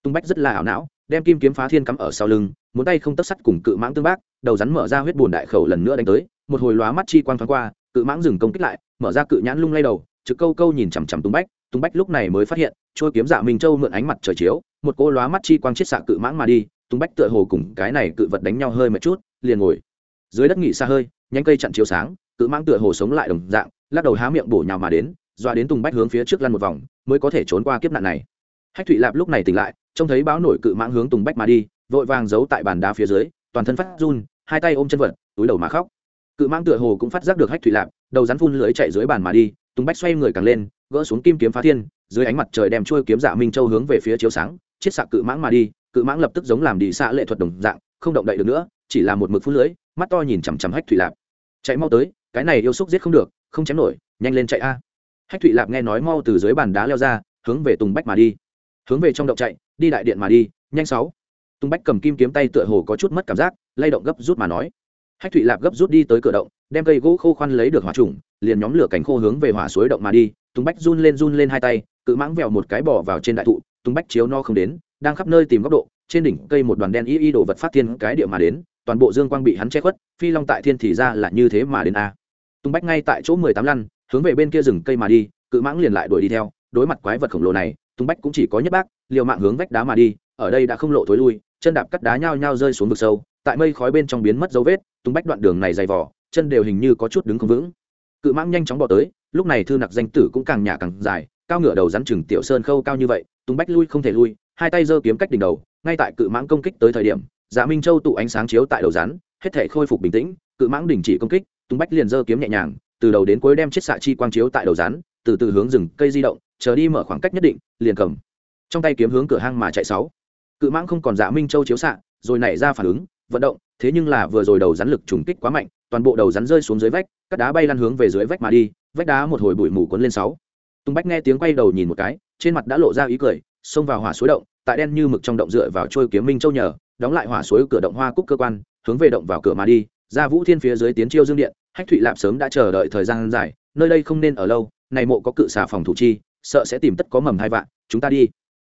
[SPEAKER 1] Tung bách rất là ảo não, đem kim kiếm phá thiên cắm ở sau lưng, muốn tay không tất sắt cùng cự mãng tương bác, đầu rắn mở ra huyết bùn đại khẩu lần nữa đánh tới, một hồi lóa mắt chi quang thoáng qua, cự mãng dừng công kích lại, mở ra cự nhãn lung lay đầu, trực câu câu nhìn chằm chằm tung bách tung bách lúc này mới phát hiện, trôi kiếm dạ minh châu mượn ánh mặt trời chiếu, một cô lóa mắt chi quang chết xạ cự mãng mà đi, tung bách tựa hồ cùng cái này cự vật đánh nhau hơi một chút, liền ngồi dưới đất nghỉ xa hơi, nhánh cây chặn chiếu sáng, cự mãng tựa hồ sống lại đồng dạng, lắc đầu há miệng bổ nhào mà đến dọa đến tùng bách hướng phía trước lăn một vòng, mới có thể trốn qua kiếp nạn này. Hách thụy lạp lúc này tỉnh lại, trông thấy báo nổi cự mãng hướng tùng bách mà đi, vội vàng giấu tại bàn đá phía dưới, toàn thân phát run, hai tay ôm chân vật, túi đầu mà khóc. Cự mãng tựa hồ cũng phát giác được hách thụy lạp, đầu rắn phun lưới chạy dưới bàn mà đi, tùng bách xoay người càng lên, gỡ xuống kim kiếm phá thiên, dưới ánh mặt trời đem trôi kiếm dạ minh châu hướng về phía chiếu sáng, chiết xạ cự mãng mà đi, cự mãng lập tức giống làm đi xạ lệ thuật đồng dạng, không động đậy được nữa, chỉ là một mực phun lưới, mắt to nhìn chằm chằm hách thụy lạp. Chạy mau tới, cái này yêu xúc giết không được, không chém nổi, nhanh lên chạy a hách thụy lạp nghe nói mau từ dưới bàn đá leo ra, hướng về tùng bách mà đi. Hướng về trong động chạy, đi đại điện mà đi, nhanh sáu. Tùng bách cầm kim kiếm tay tựa hồ có chút mất cảm giác, lay động gấp rút mà nói. Hách thụy lạp gấp rút đi tới cửa động, đem cây gỗ khô khoăn lấy được hỏa trùng, liền nhóm lửa cánh khô hướng về hỏa suối động mà đi. Tùng bách run lên run lên hai tay, cự mãng vẹo một cái bỏ vào trên đại thụ, tùng bách chiếu no không đến, đang khắp nơi tìm góc độ, trên đỉnh cây một đoàn đen y y đồ vật phát thiên cái địa mà đến, toàn bộ dương quang bị hắn che khuất, phi long tại thiên thì ra là như thế mà đến a. Tùng bách ngay tại chỗ mười tám lăn hướng về bên kia rừng cây mà đi, cự mãng liền lại đuổi đi theo. Đối mặt quái vật khổng lồ này tung bách cũng chỉ có nhất bác, liều mạng hướng vách đá mà đi, ở đây đã không lộ thối lui, chân đạp cắt đá nhao nhao rơi xuống vực sâu, tại mây khói bên trong biến mất dấu vết tung bách đoạn đường này dày vỏ chân đều hình như có chút đứng không vững. Cự mãng nhanh chóng bỏ tới, lúc này thư nặc danh tử cũng càng nhả càng dài, cao ngựa đầu rắn chừng tiểu sơn khâu cao như vậy tung bách lui không thể lui, hai tay giơ kiếm cách đỉnh đầu, ngay tại cự mãng công kích tới thời điểm dạ minh châu tụ ánh sáng chiếu tại đầu rắn, hết thể khôi phục bình tĩnh, cự mãng đình chỉ công kích tung bách liền giơ kiếm nhẹ nhàng từ đầu đến cuối đem chiếc xạ chi quang chiếu tại đầu rắn, từ từ hướng rừng cây di động, chờ đi mở khoảng cách nhất định, liền cầm. Trong tay kiếm hướng cửa hang mà chạy sáu. Cự mãng không còn dạ minh châu chiếu xạ, rồi nảy ra phản ứng, vận động, thế nhưng là vừa rồi đầu rắn lực trùng kích quá mạnh, toàn bộ đầu rắn rơi xuống dưới vách các đá bay lăn hướng về dưới vách mà đi, vách đá một hồi bụi mù cuốn lên sáu. Tung bách nghe tiếng quay đầu nhìn một cái, trên mặt đã lộ ra ý cười, xông vào hỏa suối động, tại đen như mực trong động dựa vào trôi kiếm minh châu nhờ, đóng lại hỏa suối cửa động hoa cúc cơ quan, hướng về động vào cửa mà đi ra vũ thiên phía dưới tiến chiêu dương điện, hách thụy lạp sớm đã chờ đợi thời gian dài, nơi đây không nên ở lâu, này mộ có cự xà phòng thủ chi, sợ sẽ tìm tất có mầm hai vạn, chúng ta đi.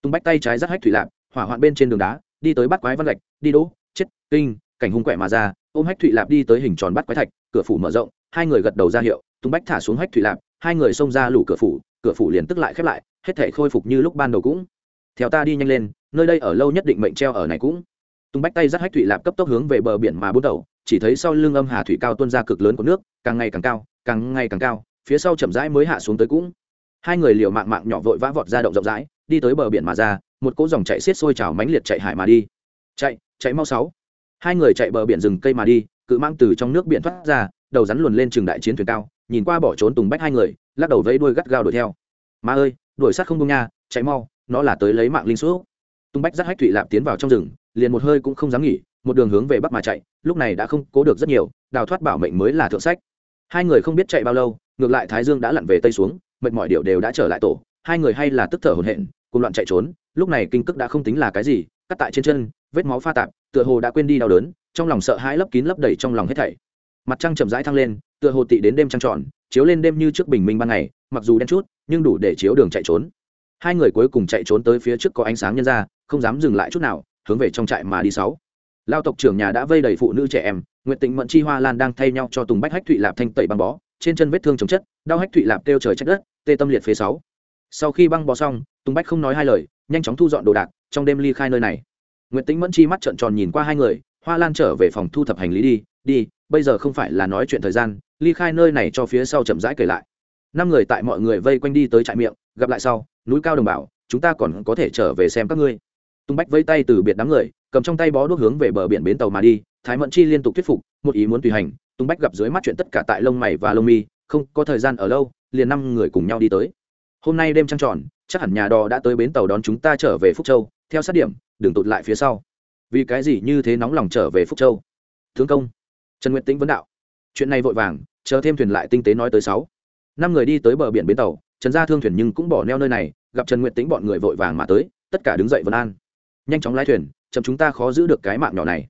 [SPEAKER 1] Tung bách tay trái giắt hách thụy lạp, hỏa hoạn bên trên đường đá, đi tới bắt quái văn lạch đi đỗ, chết, kinh, cảnh hung quẹ mà ra, ôm hách thụy lạp đi tới hình tròn bắt quái thạch, cửa phủ mở rộng, hai người gật đầu ra hiệu, tung bách thả xuống hách thụy lạp, hai người xông ra lủ cửa phủ cửa phủ liền tức lại khép lại, hết thể khôi phục như lúc ban đầu cũng. Theo ta đi nhanh lên, nơi đây ở lâu nhất định mệnh treo ở này cũng. Tung bách tay dắt hách thụy lạp cấp tốc hướng về bờ biển mà bút đầu chỉ thấy sau lưng âm hà thủy cao tuôn ra cực lớn của nước, càng ngày càng cao, càng ngày càng cao, phía sau chậm rãi mới hạ xuống tới cũng. Hai người liều mạng mạng nhỏ vội vã vọt ra động rộng rãi, đi tới bờ biển mà ra, một cỗ dòng chạy xiết sôi trào mãnh liệt chạy hải mà đi. Chạy chạy mau sáu. Hai người chạy bờ biển rừng cây mà đi, cự mang từ trong nước biển thoát ra, đầu rắn luồn lên trường đại chiến thuyền cao, nhìn qua bỏ trốn tùng bách hai người, lắc đầu vẫy đuôi gắt gao đuổi theo. Ma ơi, đuổi sát không công nha, chạy mau, nó là tới lấy mạng linh số tùng bách dắt hách thụy lạp tiến vào trong rừng, liền một hơi cũng không dám nghỉ một đường hướng về bắc mà chạy, lúc này đã không cố được rất nhiều, đào thoát bảo mệnh mới là thượng sách. Hai người không biết chạy bao lâu, ngược lại thái dương đã lặn về tây xuống, mệt mỏi điệu đều đã trở lại tổ, hai người hay là tức thở hổn hển, cùng loạn chạy trốn, lúc này kinh cước đã không tính là cái gì, cắt tại trên chân, vết máu pha tạp, tựa hồ đã quên đi đau đớn, trong lòng sợ hãi lấp kín lấp đầy trong lòng hết thảy. Mặt trăng chậm rãi thăng lên, tựa hồ tị đến đêm trăng tròn, chiếu lên đêm như trước bình minh ban ngày, mặc dù đen chút, nhưng đủ để chiếu đường chạy trốn. Hai người cuối cùng chạy trốn tới phía trước có ánh sáng nhân ra, không dám dừng lại chút nào, hướng về trong trại mà đi sáu lao tộc trưởng nhà đã vây đầy phụ nữ trẻ em nguyện tịnh mẫn chi hoa lan đang thay nhau cho tùng bách hách thụy lạp thanh tẩy băng bó, trên chân vết thương chống chất, đau hách thụy lạp kêu trời trách đất, tê tâm liệt phế sáu. Sau khi băng bó xong, tùng bách không nói hai lời, nhanh chóng thu dọn đồ đạc, trong đêm ly khai nơi này. Nguyện tĩnh mẫn chi mắt trợn tròn nhìn qua hai người, hoa lan trở về phòng thu thập hành lý đi đi, bây giờ không phải là nói chuyện thời gian, ly khai nơi này cho phía sau chậm rãi kể lại. Năm người tại mọi người vây quanh đi tới trại miệng, gặp lại sau, núi cao đồng bảo chúng ta còn có thể trở về xem các ngươi. Tung bách vây tay từ biệt đám người cầm trong tay bó đuốc hướng về bờ biển bến tàu mà đi, thái mẫn chi liên tục thuyết phục, một ý muốn tùy hành tung bách gặp dưới mắt chuyện tất cả tại lông mày và lông mi, không có thời gian ở lâu, liền năm người cùng nhau đi tới. Hôm nay đêm trăng tròn, chắc hẳn nhà đò đã tới bến tàu đón chúng ta trở về phúc châu, theo sát điểm, đừng tụt lại phía sau. Vì cái gì như thế nóng lòng trở về phúc châu? Thương công, trần nguyệt tĩnh vấn đạo. Chuyện này vội vàng, chờ thêm thuyền lại tinh tế nói tới sáu. Năm người đi tới bờ biển bến tàu, trần gia thương thuyền nhưng cũng bỏ neo nơi này, gặp trần nguyệt tĩnh bọn người vội vàng mà tới, tất cả đứng dậy vân an. Nhanh chóng lái thuyền chậm chúng ta khó giữ được cái mạng nhỏ này.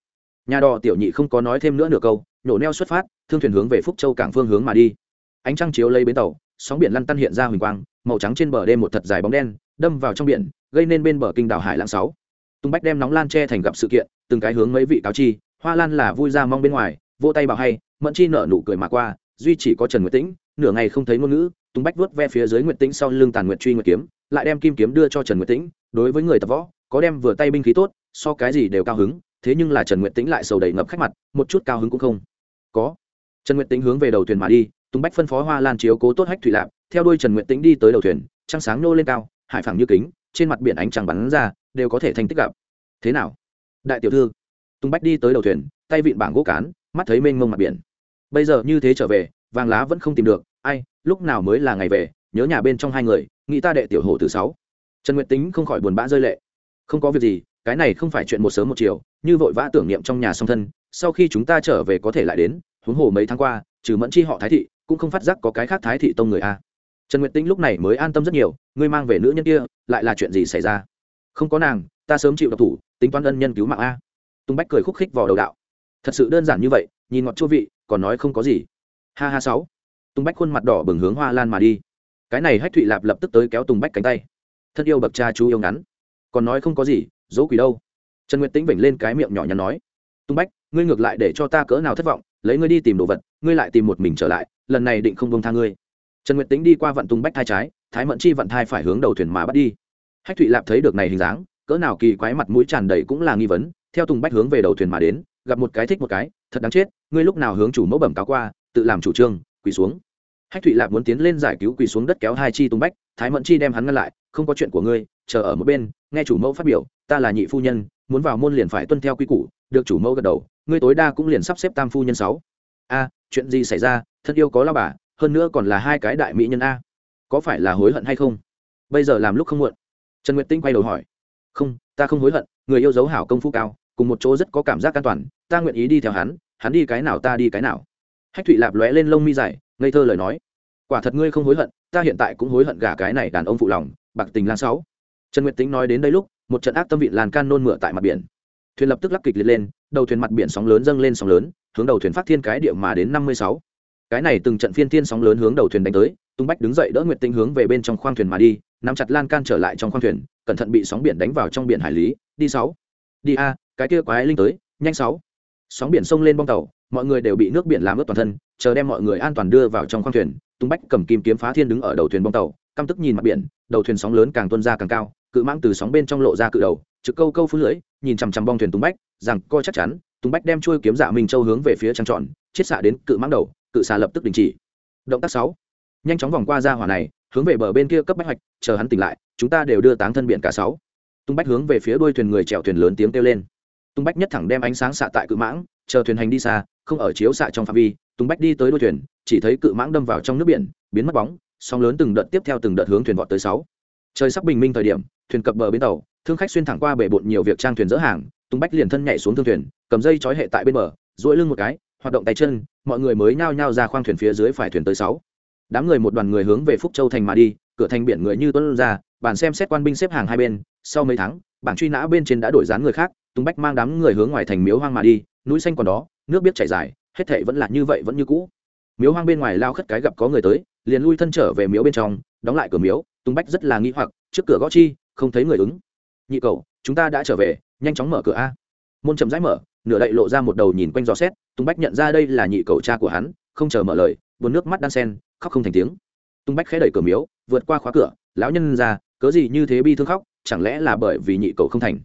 [SPEAKER 1] Nhà đò tiểu nhị không có nói thêm nữa nửa câu, nhổ neo xuất phát, thương thuyền hướng về phúc châu cảng phương hướng mà đi. Ánh trăng chiếu lấy bến tàu, sóng biển lăn tăn hiện ra huỳnh quang, màu trắng trên bờ đêm một thật dài bóng đen, đâm vào trong biển, gây nên bên bờ kinh đảo hải lãng sáu. Tung bách đem nóng lan che thành gặp sự kiện, từng cái hướng mấy vị cáo chi, hoa lan là vui ra mong bên ngoài vô tay bảo hay, mẫn chi nở nụ cười mà qua, duy chỉ có trần nguyệt tĩnh, nửa ngày không thấy ngôn ngữ, tung bách vớt ve phía dưới nguyệt tĩnh sau lưng tàn nguyệt truy nguyệt kiếm, lại đem kim kiếm đưa cho trần nguyệt tĩnh, đối với người tập võ, có đem vừa tay binh khí tốt so cái gì đều cao hứng, thế nhưng là trần nguyệt tĩnh lại sầu đầy ngập khách mặt, một chút cao hứng cũng không có. Trần nguyệt tĩnh hướng về đầu thuyền mà đi tung bách phân phó hoa lan chiếu cố tốt hách thủy lạp, theo đuôi trần nguyệt tĩnh đi tới đầu thuyền, trăng sáng nô lên cao, hải phẳng như kính, trên mặt biển ánh trăng bắn ra, đều có thể thành tích gặp. Thế nào? Đại tiểu thư. Tung bách đi tới đầu thuyền, tay vịn bảng gỗ cán, mắt thấy mênh mông mặt biển. Bây giờ như thế trở về, vàng lá vẫn không tìm được, ai, lúc nào mới là ngày về, nhớ nhà bên trong hai người, nghĩ ta đệ tiểu hồ thứ sáu. Trần nguyệt tính không khỏi buồn bã rơi lệ. Không có việc gì cái này không phải chuyện một sớm một chiều, như vội vã tưởng niệm trong nhà song thân, sau khi chúng ta trở về có thể lại đến, huống hồ mấy tháng qua, trừ mẫn chi họ thái thị, cũng không phát giác có cái khác thái thị tông người a. Trần nguyệt tĩnh lúc này mới an tâm rất nhiều, ngươi mang về nữ nhân kia, lại là chuyện gì xảy ra? Không có nàng, ta sớm chịu độc thủ, tính toán ân nhân cứu mạng a. Tung bách cười khúc khích vào đầu đạo. Thật sự đơn giản như vậy, nhìn ngọt chua vị, còn nói không có gì. Ha ha sáu. Tung bách khuôn mặt đỏ bừng hướng hoa lan mà đi. Cái này hách thụy lạp lập tức tới kéo tùng bách cánh tay. Thân yêu bậc cha chú yêu ngắn. Còn nói không có gì dỗ quỷ đâu? Trần nguyệt tĩnh vểnh lên cái miệng nhỏ nhắn nói, tung bách, ngươi ngược lại để cho ta cỡ nào thất vọng, lấy ngươi đi tìm đồ vật, ngươi lại tìm một mình trở lại, lần này định không bông tha ngươi. Trần nguyệt tĩnh đi qua vận tung bách thai trái, thái mẫn chi vận thai phải hướng đầu thuyền mà bắt đi. Hách thụy lạp thấy được này hình dáng, cỡ nào kỳ quái mặt mũi tràn đầy cũng là nghi vấn, theo tùng bách hướng về đầu thuyền mà đến, gặp một cái thích một cái, thật đáng chết, ngươi lúc nào hướng chủ mẫu bẩm cáo qua, tự làm chủ trương, quỳ xuống. Hách thụy lạp muốn tiến lên giải cứu quỳ xuống đất kéo hai chi Tùng bách, thái mẫn chi đem hắn ngăn lại, không có chuyện của ngươi, chờ ở một bên, nghe chủ mẫu phát biểu ta là nhị phu nhân, muốn vào môn liền phải tuân theo quy củ, được chủ mẫu gật đầu, ngươi tối đa cũng liền sắp xếp tam phu nhân sáu. A, chuyện gì xảy ra? Thân yêu có lao bà, hơn nữa còn là hai cái đại mỹ nhân a. Có phải là hối hận hay không? Bây giờ làm lúc không muộn. Trần nguyệt tinh quay đầu hỏi. Không, ta không hối hận, người yêu dấu hảo công phu cao, cùng một chỗ rất có cảm giác an toàn, ta nguyện ý đi theo hắn hắn đi cái nào ta đi cái nào. Hách thụy lạp lóe lên lông mi dài, ngây thơ lời nói. Quả thật ngươi không hối hận, ta hiện tại cũng hối hận gả cái này đàn ông phụ lòng, bạc tình lan sáu. Trần nguyệt tính nói đến đây lúc một trận ác tâm vị làn can nôn mửa tại mặt biển. Thuyền lập tức lắc kịch liệt lên, đầu thuyền mặt biển sóng lớn dâng lên sóng lớn, hướng đầu thuyền phát thiên cái địa mà đến năm mươi sáu. Cái này từng trận phiên thiên sóng lớn hướng đầu thuyền đánh tới, tung bách đứng dậy đỡ nguyệt tinh hướng về bên trong khoang thuyền mà đi, nắm chặt lan can trở lại trong khoang thuyền, cẩn thận bị sóng biển đánh vào trong biển hải lý, đi sáu. Đi a, cái kia quái linh tới, nhanh sáu. Sóng biển sông lên bong tàu, mọi người đều bị nước biển làm ướt toàn thân, chờ đem mọi người an toàn đưa vào trong khoang thuyền, tung bách cầm kim kiếm phá thiên đứng ở đầu thuyền bong tàu, căm tức nhìn mặt biển, đầu thuyền sóng lớn càng tuân ra càng cao cự mãng từ sóng bên trong lộ ra cự đầu, trực câu câu phun lưỡi, nhìn chằm chằm bong thuyền tung bách, rằng coi chắc chắn tung bách đem chuôi kiếm dạ minh châu hướng về phía trăng tròn, chiết xạ đến cự mãng đầu, cự xà lập tức đình chỉ. Động tác sáu, nhanh chóng vòng qua ra hỏa này, hướng về bờ bên kia cấp bách hoạch, chờ hắn tỉnh lại, chúng ta đều đưa táng thân biển cả sáu. Tung bách hướng về phía đuôi thuyền người chèo thuyền lớn tiếng kêu lên. Tung bách nhất thẳng đem ánh sáng xạ tại cự mãng, chờ thuyền hành đi xa, không ở chiếu xạ trong phạm vi tung bách đi tới đuôi thuyền, chỉ thấy cự mãng đâm vào trong nước biển, biến mất bóng, sóng lớn từng đợt tiếp theo từng đợt hướng thuyền vọt tới sáu trời sắp bình minh thời điểm, thuyền cập bờ bến tàu, thương khách xuyên thẳng qua bể bộn nhiều việc trang thuyền dỡ hàng tung bách liền thân nhảy xuống thương thuyền, cầm dây trói hệ tại bên bờ, duỗi lưng một cái, hoạt động tay chân, mọi người mới nhao nhao ra khoang thuyền phía dưới phải thuyền tới sáu. Đám người một đoàn người hướng về phúc châu thành mà đi, cửa thành biển người như tuấn ra, bàn xem xét quan binh xếp hàng hai bên, sau mấy tháng, bảng truy nã bên trên đã đổi dán người khác tung bách mang đám người hướng ngoài thành miếu hoang mà đi, núi xanh còn đó, nước biết chảy dài, hết thảy vẫn là như vậy vẫn như cũ. Miếu hoang bên ngoài lao khất cái gặp có người tới, liền lui thân trở về miếu bên trong, đóng lại cửa miếu tung bách rất là nghi hoặc, trước cửa gõ chi, không thấy người ứng. Nhị cầu chúng ta đã trở về, nhanh chóng mở cửa a. Môn chậm rãi mở, nửa đậy lộ ra một đầu nhìn quanh gió xét tung bách nhận ra đây là nhị cầu cha của hắn, không chờ mở lời, buồn nước mắt đan sen, khóc không thành tiếng. Tung bách khẽ đẩy cửa miếu, vượt qua khóa cửa, lão nhân ra, cớ gì như thế bi thương khóc, chẳng lẽ là bởi vì nhị cầu không thành?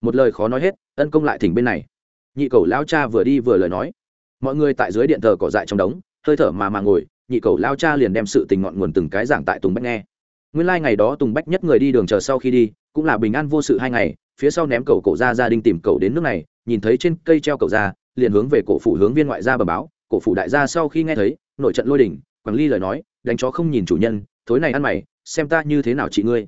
[SPEAKER 1] Một lời khó nói hết, ân công lại thỉnh bên này. Nhị cầu lao cha vừa đi vừa lời nói. Mọi người tại dưới điện thờ cỏ dại trong đống, hơi thở mà mà ngồi, nhị cầu lao cha liền đem sự tình ngọn nguồn từng cái giảng tại tùng bách nghe nguyên lai、like、ngày đó tùng bách nhất người đi đường chờ sau khi đi cũng là bình an vô sự hai ngày phía sau ném cầu cổ ra gia đình tìm cầu đến nước này nhìn thấy trên cây treo cầu ra liền hướng về cổ phủ hướng viên ngoại gia bờ báo cổ phủ đại gia sau khi nghe thấy nội trận lôi đình, quảng ly lời nói đánh chó không nhìn chủ nhân thối này ăn mày xem ta như thế nào chị ngươi.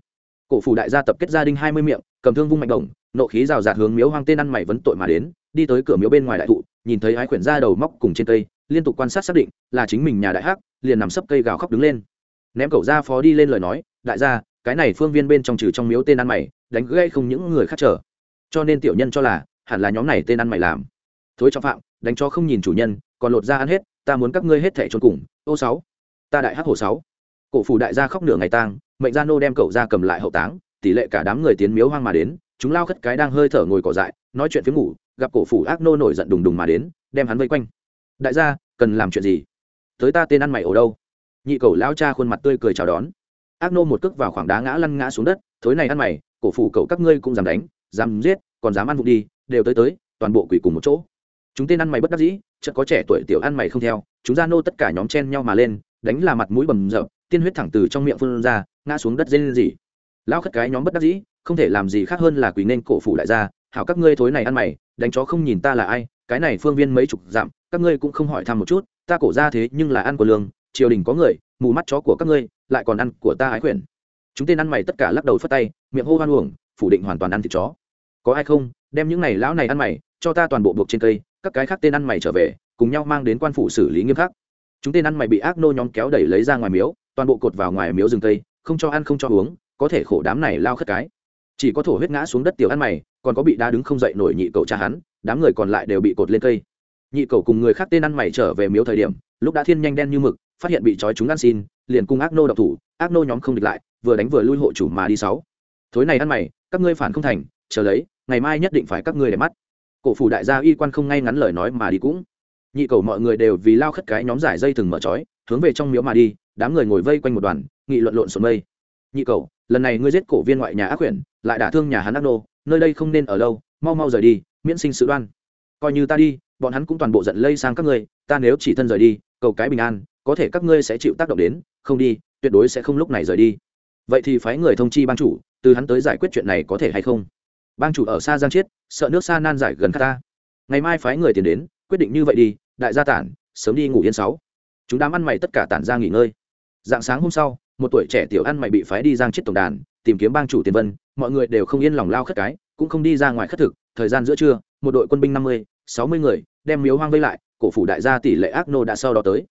[SPEAKER 1] Cổ phủ đại gia tập kết gia đình hai mươi miệng cầm thương vung mạnh đồng nộ khí rào rạt hướng miếu hoang tên ăn mày vấn tội mà đến đi tới cửa miếu bên ngoài đại thụ nhìn thấy ái khuyển ra đầu móc cùng trên cây liên tục quan sát xác định là chính mình nhà đại hắc liền nằm sấp cây gào khóc đứng lên ném cậu ra phó đi lên lời nói, đại gia, cái này phương viên bên trong trừ trong miếu tên ăn mày, đánh gây không những người khác trở. Cho nên tiểu nhân cho là, hẳn là nhóm này tên ăn mày làm. Thối trọng phạm, đánh cho không nhìn chủ nhân, còn lột ra ăn hết, ta muốn các ngươi hết thẻ trốn cùng, ô sáu. Ta đại hắc hồ sáu. Cổ phủ đại gia khóc nửa ngày tang, mệnh gia nô đem cậu ra cầm lại hậu táng, tỷ lệ cả đám người tiến miếu hoang mà đến, chúng lao khất cái đang hơi thở ngồi cỏ dại, nói chuyện phía ngủ, gặp cổ phủ ác nô nổi giận đùng đùng mà đến, đem hắn vây quanh. Đại gia, cần làm chuyện gì? Tới ta tên ăn mày ở đâu? Nhị cầu lao cha khuôn mặt tươi cười chào đón. Ác nô một cước vào khoảng đá ngã lăn ngã xuống đất, thối này ăn mày, cổ phủ cậu các ngươi cũng dám đánh, dám giết, còn dám ăn vụng đi, đều tới tới, toàn bộ quỷ cùng một chỗ. Chúng tên ăn mày bất đắc dĩ, chợt có trẻ tuổi tiểu ăn mày không theo, chúng ra nô tất cả nhóm chen nhau mà lên, đánh là mặt mũi bầm rợp tiên huyết thẳng từ trong miệng phun ra, ngã xuống đất dên gì lao khất cái nhóm bất đắc dĩ, không thể làm gì khác hơn là quỳ nên cổ phủ đại gia, hảo các ngươi thối này ăn mày, đánh chó không nhìn ta là ai, cái này phương viên mấy chục dặm, các ngươi cũng không hỏi thăm một chút, ta cổ ra thế nhưng là ăn của lương triều đình có người, mù mắt chó của các ngươi, lại còn ăn của ta ái quyển chúng tên ăn mày tất cả lắc đầu phất tay, miệng hô hoan uổng, phủ định hoàn toàn ăn thịt chó. Có ai không? Đem những này lão này ăn mày, cho ta toàn bộ buộc trên cây, các cái khác tên ăn mày trở về, cùng nhau mang đến quan phủ xử lý nghiêm khắc. Chúng tên ăn mày bị ác nô nhóm kéo đẩy lấy ra ngoài miếu, toàn bộ cột vào ngoài miếu rừng cây không cho ăn không cho uống, có thể khổ đám này lao khất cái. Chỉ có thổ huyết ngã xuống đất tiểu ăn mày, còn có bị đá đứng không dậy nổi nhị cậu cha hắn, đám người còn lại đều bị cột lên cây nhị cầu cùng người khác tên ăn mày trở về miếu thời điểm, lúc đã thiên nhanh đen như mực, phát hiện bị trói chúng ăn xin, liền cung ác nô độc thủ, ác nô nhóm không địch lại, vừa đánh vừa lui hộ chủ mà đi sáu. Thối này ăn mày, các ngươi phản không thành, chờ lấy, ngày mai nhất định phải các ngươi để mắt. Cổ phủ đại gia y quan không ngay ngắn lời nói mà đi cũng. Nhị cầu mọi người đều vì lao khất cái nhóm giải dây thừng mở trói, hướng về trong miếu mà đi, đám người ngồi vây quanh một đoàn, nghị luận lộn xộn mây. Nhị cầu, lần này ngươi giết cổ viên ngoại nhà ác quyển lại đả thương nhà hắn ác nô, nơi đây không nên ở lâu, mau mau rời đi, miễn sinh sự đoan. Coi như ta đi bọn hắn cũng toàn bộ giận lây sang các ngươi, ta nếu chỉ thân rời đi, cầu cái bình an, có thể các ngươi sẽ chịu tác động đến, không đi, tuyệt đối sẽ không lúc này rời đi. Vậy thì phái người thông chi ban chủ, từ hắn tới giải quyết chuyện này có thể hay không? Bang chủ ở xa giang chiết, sợ nước xa nan giải gần ta ngày mai phái người tiền đến, quyết định như vậy đi, đại gia tản, sớm đi ngủ yên sáu. Chúng đám ăn mày tất cả tản ra nghỉ ngơi. Dạng sáng hôm sau, một tuổi trẻ tiểu ăn mày bị phái đi giang chết tổng đàn, tìm kiếm bang chủ tiền vân, mọi người đều không yên lòng lao khất cái, cũng không đi ra ngoài khất thực, thời gian giữa trưa, một đội quân binh năm mươi sáu mươi người, đem miếu hoang vây lại, cổ phủ đại gia tỷ lệ ác nô đã sau đó tới.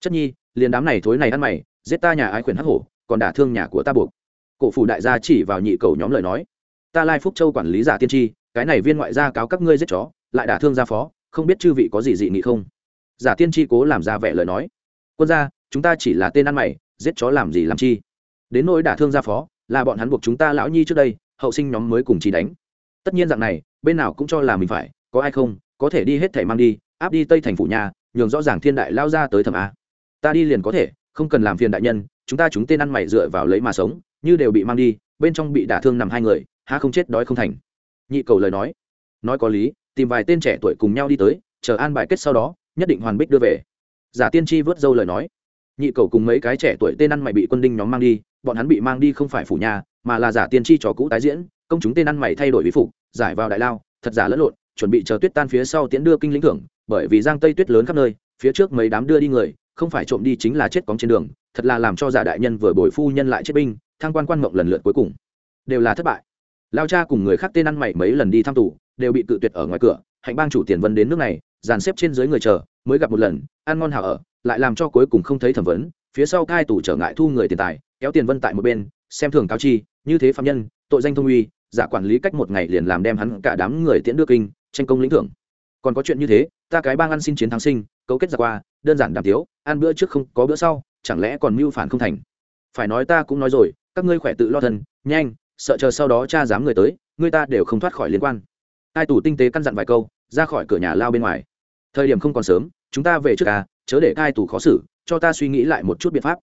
[SPEAKER 1] Chất nhi, liền đám này thối này ăn mày, giết ta nhà ái khuyển hắc hổ, còn đả thương nhà của ta buộc. Cổ phủ đại gia chỉ vào nhị cầu nhóm lời nói. Ta lai phúc châu quản lý giả tiên tri, cái này viên ngoại gia cáo các ngươi giết chó, lại đả thương gia phó, không biết chư vị có gì dị nghị không? Giả tiên tri cố làm ra vẻ lời nói. Quân gia, chúng ta chỉ là tên ăn mày, giết chó làm gì làm chi? Đến nỗi đả thương gia phó, là bọn hắn buộc chúng ta lão nhi trước đây, hậu sinh nhóm mới cùng chỉ đánh. Tất nhiên dạng này, bên nào cũng cho là mình phải, có ai không? Có thể đi hết thảy mang đi, áp đi tây thành phủ nhà, nhường rõ ràng thiên đại lao ra tới thẩm a. Ta đi liền có thể, không cần làm phiền đại nhân, chúng ta chúng tên ăn mày dựa vào lấy mà sống, như đều bị mang đi, bên trong bị đả thương nằm hai người, há không chết đói không thành. Nhị cầu lời nói. Nói có lý, tìm vài tên trẻ tuổi cùng nhau đi tới, chờ an bài kết sau đó, nhất định hoàn bích đưa về. Giả tiên tri vớt dâu lời nói. Nhị cầu cùng mấy cái trẻ tuổi tên ăn mày bị quân đinh nhóm mang đi, bọn hắn bị mang đi không phải phủ nhà, mà là giả tiên tri trò cũ tái diễn, công chúng tên ăn mày thay đổi vị phục, giải vào đại lao, thật giả lẫn lộn chuẩn bị chờ tuyết tan phía sau tiễn đưa kinh lĩnh thưởng, bởi vì giang tây tuyết lớn khắp nơi, phía trước mấy đám đưa đi người, không phải trộm đi chính là chết cóng trên đường, thật là làm cho giả đại nhân vừa bồi phu nhân lại chết binh thang quan quan mộng lần lượt cuối cùng. Đều là thất bại. Lao cha cùng người khác tên ăn mày mấy lần đi thăm tù, đều bị cự tuyệt ở ngoài cửa, hạnh bang chủ tiền vân đến nước này, dàn xếp trên dưới người chờ, mới gặp một lần, ăn ngon hào ở, lại làm cho cuối cùng không thấy thẩm vấn, phía sau cai tù trở ngại thu người tiền tài, kéo tiền vân tại một bên, xem thường cáo chi, như thế phạm nhân, tội danh thông uy, giả quản lý cách một ngày liền làm đem hắn cả đám người tiễn đưa kinh tranh công lĩnh thưởng. Còn có chuyện như thế, ta cái bang ăn xin chiến thắng sinh, cấu kết ra qua, đơn giản đàm tiếu, ăn bữa trước không có bữa sau, chẳng lẽ còn mưu phản không thành? Phải nói ta cũng nói rồi, các ngươi khỏe tự lo thân, nhanh, sợ chờ sau đó cha dám người tới, người ta đều không thoát khỏi liên quan. Ai tù tinh tế căn dặn vài câu, ra khỏi cửa nhà lao bên ngoài. Thời điểm không còn sớm, chúng ta về trước à chớ để cai tù khó xử, cho ta suy nghĩ lại một chút biện pháp.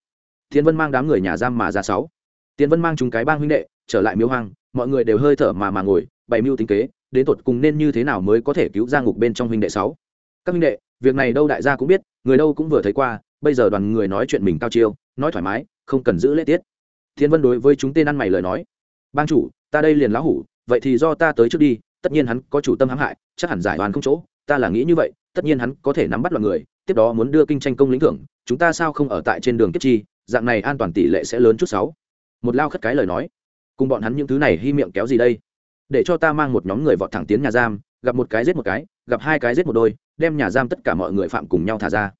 [SPEAKER 1] Thiên vân mang đám người nhà giam mà ra sáu. Tiến vân mang chúng cái bang huynh đệ, trở lại miếu hoang, mọi người đều hơi thở mà mà ngồi, bày mưu tính kế đến tột cùng nên như thế nào mới có thể cứu ra ngục bên trong huynh đệ sáu? Các huynh đệ, việc này đâu đại gia cũng biết, người đâu cũng vừa thấy qua, bây giờ đoàn người nói chuyện mình cao chiêu, nói thoải mái, không cần giữ lễ tiết. Thiên vân đối với chúng tên ăn mày lời nói, bang chủ, ta đây liền lão hủ, vậy thì do ta tới trước đi, tất nhiên hắn có chủ tâm hãm hại, chắc hẳn giải đoàn không chỗ, ta là nghĩ như vậy, tất nhiên hắn có thể nắm bắt loài người, tiếp đó muốn đưa kinh tranh công lĩnh thưởng, chúng ta sao không ở tại trên đường kiếp chi, dạng này an toàn tỷ lệ sẽ lớn chút sáu. Một lao khất cái lời nói, cùng bọn hắn những thứ này hy miệng kéo gì đây? Để cho ta mang một nhóm người vọt thẳng tiến nhà giam, gặp một cái giết một cái, gặp hai cái giết một đôi, đem nhà giam tất cả mọi người phạm cùng nhau thả ra.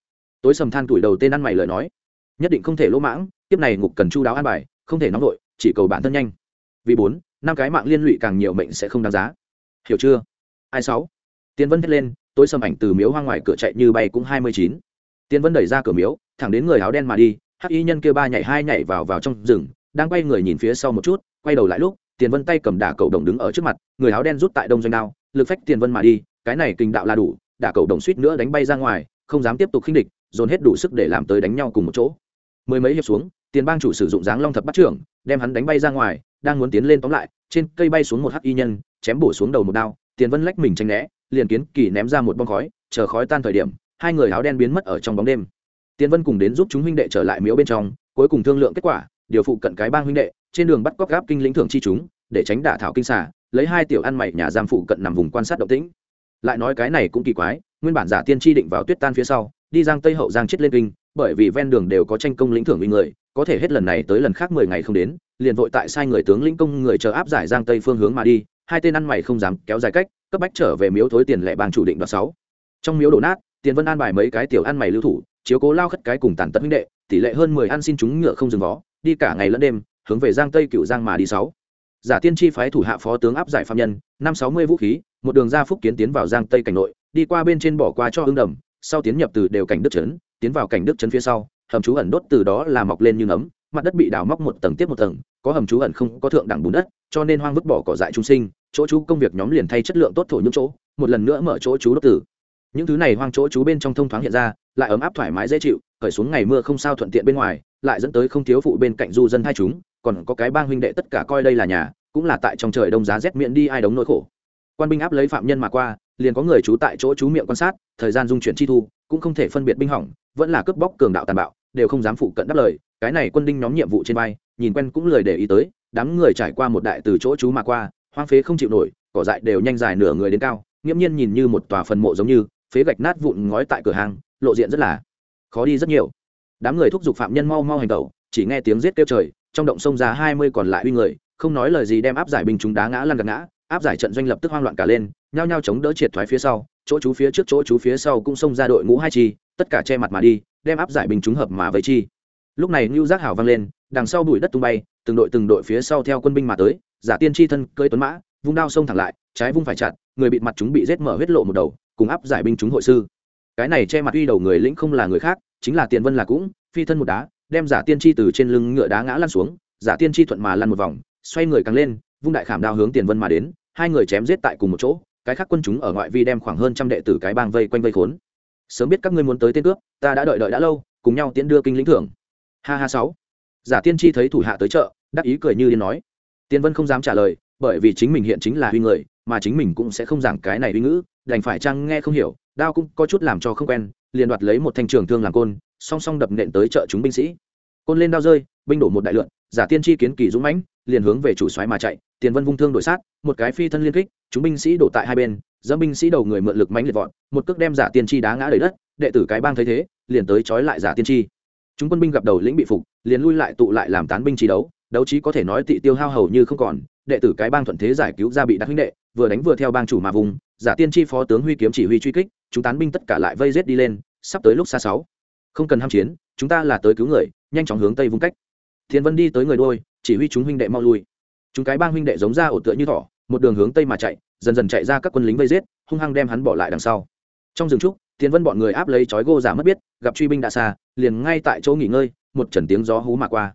[SPEAKER 1] Tối sầm than tuổi đầu tên ăn mày lời nói. Nhất định không thể lỗ mãng tiếp này ngục cần chu đáo an bài, không thể nóng vội, chỉ cầu bản thân nhanh. Vì bốn, năm cái mạng liên lụy càng nhiều mệnh sẽ không đáng giá. Hiểu chưa? Ai sáu? Tiến vân thét lên, tối sầm ảnh từ miếu hoang ngoài cửa chạy như bay cũng hai mươi chín. Tiến vân đẩy ra cửa miếu, thẳng đến người áo đen mà đi, hắc y nhân kia ba nhảy hai nhảy vào vào trong rừng, đang quay người nhìn phía sau một chút, quay đầu lại lúc tiền vân tay cầm đả cầu đồng đứng ở trước mặt, người áo đen rút tại đông doanh đao, lực phách tiền vân mà đi, cái này kinh đạo là đủ, đả cầu đồng suýt nữa đánh bay ra ngoài, không dám tiếp tục khinh địch, dồn hết đủ sức để làm tới đánh nhau cùng một chỗ. Mười mấy hiệp xuống, tiền bang chủ sử dụng dáng long thập bắt trưởng, đem hắn đánh bay ra ngoài, đang muốn tiến lên tóm lại, trên cây bay xuống một hắc y nhân, chém bổ xuống đầu một đao, tiền vân lách mình tranh né, liền kiến kỳ ném ra một bong khói, chờ khói tan thời điểm, hai người áo đen biến mất ở trong bóng đêm. Tiền vân cùng đến giúp chúng huynh đệ trở lại miếu bên trong, cuối cùng thương lượng kết quả, điều phụ cận cái bang huynh đệ trên đường bắt cóc gáp kinh lĩnh thưởng chi chúng, để tránh đả thảo kinh xả lấy hai tiểu ăn mày nhà giam phụ cận nằm vùng quan sát động tĩnh. Lại nói cái này cũng kỳ quái, nguyên bản giả tiên tri định vào tuyết tan phía sau, đi giang tây hậu giang chết lên kinh, bởi vì ven đường đều có tranh công lĩnh thưởng vì người, có thể hết lần này tới lần khác mười ngày không đến, liền vội tại sai người tướng lĩnh công người chờ áp giải giang tây phương hướng mà đi, hai tên ăn mày không dám kéo dài cách, cấp bách trở về miếu thối tiền lệ bang chủ định đoạt sáu. Trong miếu đổ nát, tiền vân an bài mấy cái tiểu ăn mày lưu thủ, chiếu cố lao khất cái cùng tàn tật huynh đệ, tỷ lệ hơn mười ăn xin chúng ngựa không dừng vó, đi cả ngày lẫn đêm hướng về giang tây cựu giang mà đi sáu. Giả tiên tri phái thủ hạ phó tướng áp giải phạm nhân, năm sáu mươi vũ khí, một đường ra phúc kiến tiến vào giang tây cảnh nội, đi qua bên trên bỏ qua cho hương đầm, sau tiến nhập từ đều cảnh đức trấn tiến vào cảnh đức trấn phía sau, hầm trú ẩn đốt từ đó là mọc lên như nấm mặt đất bị đào móc một tầng tiếp một tầng, có hầm trú ẩn không có thượng đẳng bùn đất, cho nên hoang vứt bỏ cỏ dại trung sinh, chỗ chú công việc nhóm liền thay chất lượng tốt thổ những chỗ, một lần nữa mở chỗ chú đốt tử những thứ này hoang chỗ chú bên trong thông thoáng hiện ra, lại ấm áp thoải mái dễ chịu, khởi xuống ngày mưa không sao thuận tiện bên ngoài, lại dẫn tới không thiếu phụ bên cạnh du dân hai chúng còn có cái bang huynh đệ tất cả coi đây là nhà, cũng là tại trong trời đông giá rét miệng đi ai đống nỗi khổ. Quan binh áp lấy phạm nhân mà qua, liền có người trú tại chỗ chú miệng quan sát, thời gian dung chuyển chi thu, cũng không thể phân biệt binh hỏng, vẫn là cướp bóc cường đạo tàn bạo, đều không dám phụ cận đáp lời, cái này quân đinh nhóm nhiệm vụ trên bay nhìn quen cũng lời để ý tới, đám người trải qua một đại từ chỗ chú mà qua, hoang phế không chịu nổi, cỏ dại đều nhanh dài nửa người đến cao, nghiễm nhiên nhìn như một tòa phần mộ giống như, phế gạch nát vụn ngói tại cửa hàng, lộ diện rất là khó đi rất nhiều. Đám người thúc giục phạm nhân mau mau hành tẩu, chỉ nghe tiếng giết kêu trời trong động sông ra hai mươi còn lại uy người, không nói lời gì đem áp giải binh chúng đá ngã lăn gạt ngã, áp giải trận doanh lập tức hoang loạn cả lên, nhao nhao chống đỡ triệt thoái phía sau, chỗ chú phía trước chỗ chú phía sau cũng xông ra đội ngũ hai chi, tất cả che mặt mà đi, đem áp giải binh chúng hợp mà với chi. Lúc này ngưu giác hảo vang lên, đằng sau bụi đất tung bay, từng đội từng đội phía sau theo quân binh mà tới, giả tiên chi thân cưỡi tuấn mã, vung đao xông thẳng lại, trái vung phải chặt, người bị mặt chúng bị giết mở huyết lộ một đầu, cùng áp giải binh chúng hội sư. Cái này che mặt uy đầu người lĩnh không là người khác, chính là tiền vân là cũng, phi thân một đá đem giả tiên tri từ trên lưng ngựa đá ngã lăn xuống, giả tiên tri thuận mà lăn một vòng, xoay người càng lên, vung đại khảm đao hướng tiền vân mà đến, hai người chém giết tại cùng một chỗ, cái khác quân chúng ở ngoại vi đem khoảng hơn trăm đệ tử cái bang vây quanh vây khốn. Sớm biết các ngươi muốn tới tên cướp, ta đã đợi đợi đã lâu, cùng nhau tiễn đưa kinh lĩnh thưởng. Ha ha sáu. Giả tiên tri thấy thủ hạ tới chợ, đắc ý cười như điên nói. Tiên vân không dám trả lời, bởi vì chính mình hiện chính là huy người, mà chính mình cũng sẽ không giảng cái này huy ngữ, đành phải chăng nghe không hiểu, đao cũng có chút làm cho không quen, liền đoạt lấy một thanh trường thương làm côn song song đập nện tới chợ chúng binh sĩ. Côn lên đao rơi, binh đổ một đại lượng giả tiên tri kiến kỳ dũng mãnh, liền hướng về chủ xoáy mà chạy, tiền vân vung thương đổi sát, một cái phi thân liên kích, chúng binh sĩ đổ tại hai bên dẫn binh sĩ đầu người mượn lực mãnh liệt vọt, một cước đem giả tiên tri đá ngã đầy đất, đệ tử cái bang thấy thế, liền tới trói lại giả tiên tri chúng quân binh gặp đầu lĩnh bị phục, liền lui lại tụ lại làm tán binh trí đấu đấu trí có thể nói tị tiêu hao hầu như không còn, đệ tử cái bang thuận thế giải cứu ra bị đặc huynh đệ, vừa đánh vừa theo bang chủ mà vùng, giả tiên tri phó tướng huy kiếm chỉ huy truy kích, chúng tán binh tất cả lại vây rết đi lên, sắp tới lúc xa sáu không cần ham chiến, chúng ta là tới cứu người, nhanh chóng hướng tây vung cách. Thiên vân đi tới người đôi chỉ huy chúng huynh đệ mau lui. Chúng cái bang huynh đệ giống ra ổ tựa như thỏ, một đường hướng tây mà chạy, dần dần chạy ra các quân lính vây giết, hung hăng đem hắn bỏ lại đằng sau. Trong rừng trúc, Thiên vân bọn người áp lấy chói gô giả mất biết, gặp truy binh đã xa, liền ngay tại chỗ nghỉ ngơi, một trần tiếng gió hú mà qua.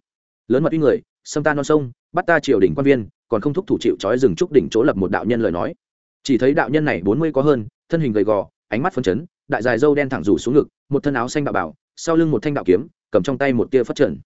[SPEAKER 1] Lớn mật uy người, xâm ta non sông, bắt ta triều đỉnh quan viên, còn không thúc thủ chịu chói rừng trúc đỉnh chỗ lập một đạo nhân lời nói. Chỉ thấy đạo nhân này bốn mươi có hơn, thân hình gầy gò, ánh mắt phấn chấn, đại dài râu đen thẳng rủ xuống ngực, một thân áo xanh đạo bảo sau lưng một thanh đạo kiếm, cầm trong tay một tia phất trần.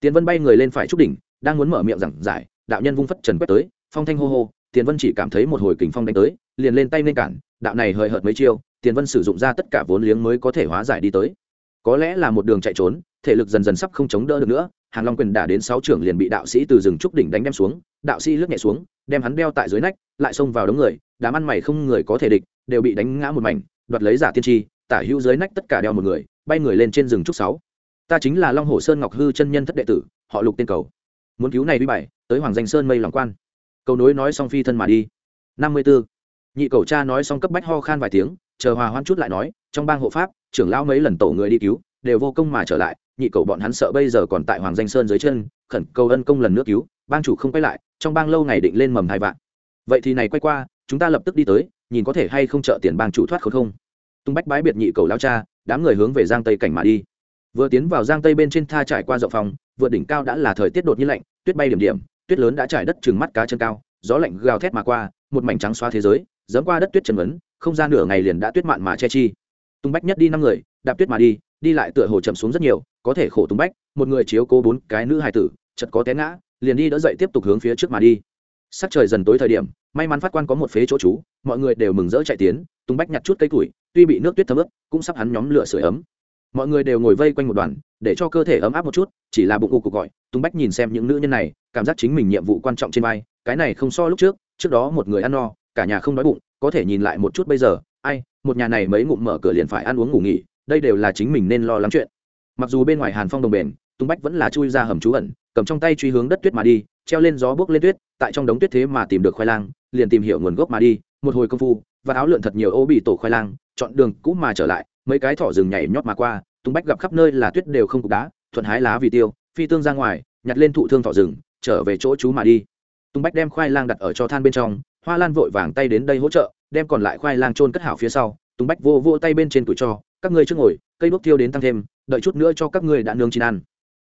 [SPEAKER 1] Tiến vân bay người lên phải trúc đỉnh, đang muốn mở miệng giảng giải, đạo nhân vung phất trần quét tới, phong thanh hô hô, tiền vân chỉ cảm thấy một hồi kình phong đánh tới, liền lên tay lên cản, đạo này hời hợt mấy chiêu, tiền vân sử dụng ra tất cả vốn liếng mới có thể hóa giải đi tới. Có lẽ là một đường chạy trốn, thể lực dần dần sắp không chống đỡ được nữa, hàng long quyền đả đến sáu trưởng liền bị đạo sĩ từ rừng trúc đỉnh đánh đem xuống, đạo sĩ lướt nhẹ xuống, đem hắn đeo tại dưới nách, lại xông vào đống người, đám ăn mày không người có thể địch, đều bị đánh ngã một mảnh, đoạt lấy giả tiên tri, tả hữu dưới nách tất cả đeo một người bay người lên trên rừng trúc sáu. Ta chính là long hồ sơn ngọc hư chân nhân thất đệ tử, họ lục tên cầu. Muốn cứu này đi bảy tới hoàng danh sơn mây lòng quan. Cầu nối nói xong phi thân mà đi. Năm mươi b nhị cầu cha nói xong cấp bách ho khan vài tiếng, chờ hòa hoan chút lại nói, trong bang hộ pháp, trưởng lão mấy lần tổ người đi cứu, đều vô công mà trở lại, nhị cầu bọn hắn sợ bây giờ còn tại hoàng danh sơn dưới chân, khẩn cầu ân công lần nước cứu, bang chủ không quay lại, trong bang lâu ngày định lên mầm hai vạn. Vậy thì này quay qua, chúng ta lập tức đi tới, nhìn có thể hay không trợ tiền bang chủ thoát khốn không. Tung bách bái biệt nhị cầu lao cha đám người hướng về giang tây cảnh mà đi. Vừa tiến vào giang tây bên trên tha trải qua rộng phòng, vượt đỉnh cao đã là thời tiết đột nhiên lạnh, tuyết bay điểm điểm, tuyết lớn đã trải đất chừng mắt cá chân cao, gió lạnh gào thét mà qua, một mảnh trắng xóa thế giới, dẫm qua đất tuyết trần vấn không gian nửa ngày liền đã tuyết mạn mà che chi. Tung bách nhất đi năm người, đạp tuyết mà đi đi lại tựa hồ chậm xuống rất nhiều, có thể khổ tung bách, một người chiếu cố bốn cái nữ hài tử chật có té ngã, liền đi đỡ dậy tiếp tục hướng phía trước mà đi. Sắc trời dần tối thời điểm, may mắn phát quan có một phế chỗ trú, mọi người đều mừng rỡ chạy tiến tung bách nhặt chút cây củi, tuy bị nước tuyết thấm ướt, cũng sắp hắn nhóm lửa sưởi ấm. Mọi người đều ngồi vây quanh một đoàn, để cho cơ thể ấm áp một chút, chỉ là bụng u cuộc gọi tung bách nhìn xem những nữ nhân này, cảm giác chính mình nhiệm vụ quan trọng trên vai, cái này không so lúc trước trước đó một người ăn no, cả nhà không đói bụng, có thể nhìn lại một chút bây giờ, ai, một nhà này mấy ngụm mở cửa liền phải ăn uống ngủ nghỉ, đây đều là chính mình nên lo lắng chuyện. Mặc dù bên ngoài hàn phong đồng bền tung bách vẫn là chui ra hầm trú ẩn, cầm trong tay truy hướng đất tuyết mà đi, treo lên gió bước lên tuyết, tại trong đống tuyết thế mà tìm được khoai lang, liền tìm hiểu nguồn gốc mà đi, một hồi công phu và áo lượn thật nhiều ô bị tổ khoai lang, chọn đường cũ mà trở lại, mấy cái thỏ rừng nhảy nhót mà qua, tung bách gặp khắp nơi là tuyết đều không cục đá, thuận hái lá vì tiêu, phi tương ra ngoài, nhặt lên thụ thương thỏ rừng, trở về chỗ chú mà đi. Tung bách đem khoai lang đặt ở cho than bên trong, hoa lan vội vàng tay đến đây hỗ trợ, đem còn lại khoai lang trôn cất hảo phía sau, tung bách vô vô tay bên trên tuổi cho, các ngươi trước ngồi, cây đốt tiêu đến tăng thêm, đợi chút nữa cho các ngươi đã nương chín ăn.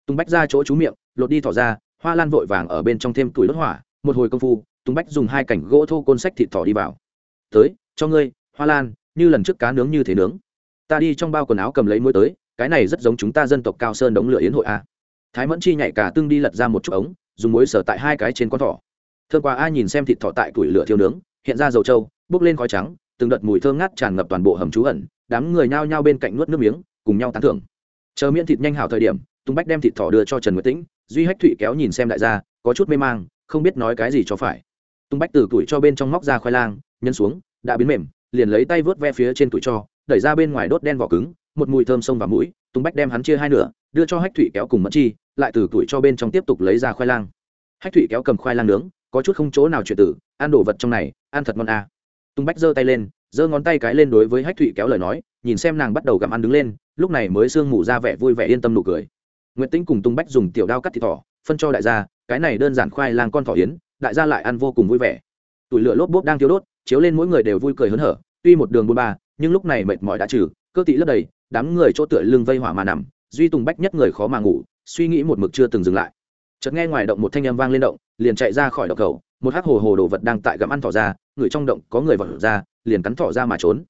[SPEAKER 1] Tung bách ra chỗ chú miệng, lột đi thỏ ra, hoa lan vội vàng ở bên trong thêm tuổi đốt hỏa, một hồi công phu, tung bách dùng hai cảnh gỗ thô côn sách thịt thỏ đi vào. Tới cho ngươi, hoa lan, như lần trước cá nướng như thế nướng. Ta đi trong bao quần áo cầm lấy muối tới, cái này rất giống chúng ta dân tộc cao sơn đống lửa yến hội a. Thái mẫn chi nhảy cả tương đi lật ra một chút ống, dùng muối sở tại hai cái trên con thỏ. Thương quá a nhìn xem thịt thỏ tại củi lửa thiêu nướng, hiện ra dầu trâu, bốc lên khói trắng, từng đợt mùi thơm ngát tràn ngập toàn bộ hầm trú ẩn, đám người nhao nhao bên cạnh nuốt nước miếng, cùng nhau tán thưởng. Chờ miễn thịt nhanh hảo thời điểm, tung bách đem thịt thỏ đưa cho trần nguyệt tĩnh, duy hách thụy kéo nhìn xem đại gia, có chút mê mang, không biết nói cái gì cho phải. Tung bách từ tuổi cho bên trong móc ra khoai lang nhân xuống đã biến mềm, liền lấy tay vớt ve phía trên tuổi cho, đẩy ra bên ngoài đốt đen vỏ cứng, một mùi thơm sông vào mũi tung bách đem hắn chia hai nửa, đưa cho hách thụy kéo cùng mẫn chi, lại từ tuổi cho bên trong tiếp tục lấy ra khoai lang. Hách thụy kéo cầm khoai lang nướng, có chút không chỗ nào chuyện tử ăn đồ vật trong này, ăn thật ngon à. tung bách giơ tay lên, giơ ngón tay cái lên đối với hách thụy kéo lời nói, nhìn xem nàng bắt đầu gặm ăn đứng lên, lúc này mới sương mù ra vẻ vui vẻ yên tâm nụ cười. Nguyễn tĩnh cùng tung bách dùng tiểu đao cắt thịt thỏ, phân cho đại gia, cái này đơn giản khoai lang con thỏ yến, đại gia lại ăn vô cùng vui vẻ tủi lửa lốp bốp đang thiếu đốt, chiếu lên mỗi người đều vui cười hớn hở, tuy một đường buôn ba, nhưng lúc này mệt mỏi đã trừ, cơ tị lấp đầy, đám người chỗ tựa lưng vây hỏa mà nằm, duy tùng bách nhất người khó mà ngủ, suy nghĩ một mực chưa từng dừng lại. Chợt nghe ngoài động một thanh âm vang lên động, liền chạy ra khỏi động cầu, một hắc hồ hồ đồ vật đang tại gặm ăn thỏ ra, người trong động có người vật ra, liền cắn thỏ ra mà trốn.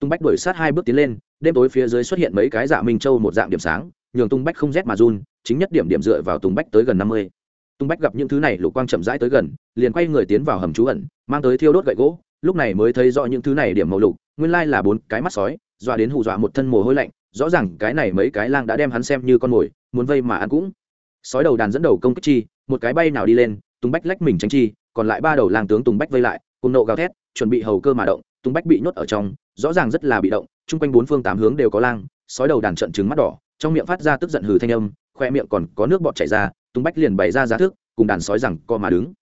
[SPEAKER 1] Tung bách đuổi sát hai bước tiến lên, đêm tối phía dưới xuất hiện mấy cái dạ minh châu một dạng điểm sáng, nhường tung bách không rét mà run, chính nhất điểm điểm dựa vào tung bách tới gần năm mươi tung bách gặp những thứ này lục quang chậm rãi tới gần, liền quay người tiến vào hầm trú ẩn, mang tới thiêu đốt gậy gỗ, lúc này mới thấy rõ những thứ này điểm màu lục, nguyên lai là bốn cái mắt sói, dọa đến hù dọa một thân mồ hôi lạnh, rõ ràng cái này mấy cái lang đã đem hắn xem như con mồi, muốn vây mà ăn cũng. Sói đầu đàn dẫn đầu công kích chi, một cái bay nào đi lên tùng bách lách mình tránh chi, còn lại ba đầu lang tướng tùng bách vây lại, cùng nộ gào thét, chuẩn bị hầu cơ mà động tùng bách bị nhốt ở trong, rõ ràng rất là bị động, chung quanh bốn phương tám hướng đều có lang, sói đầu đàn trận trứng mắt đỏ, trong miệng phát ra tức giận hừ thanh âm, khoe miệng còn có nước bọt chảy ra tùng bách liền bày ra giá thức, cùng đàn sói rằng co mà đứng.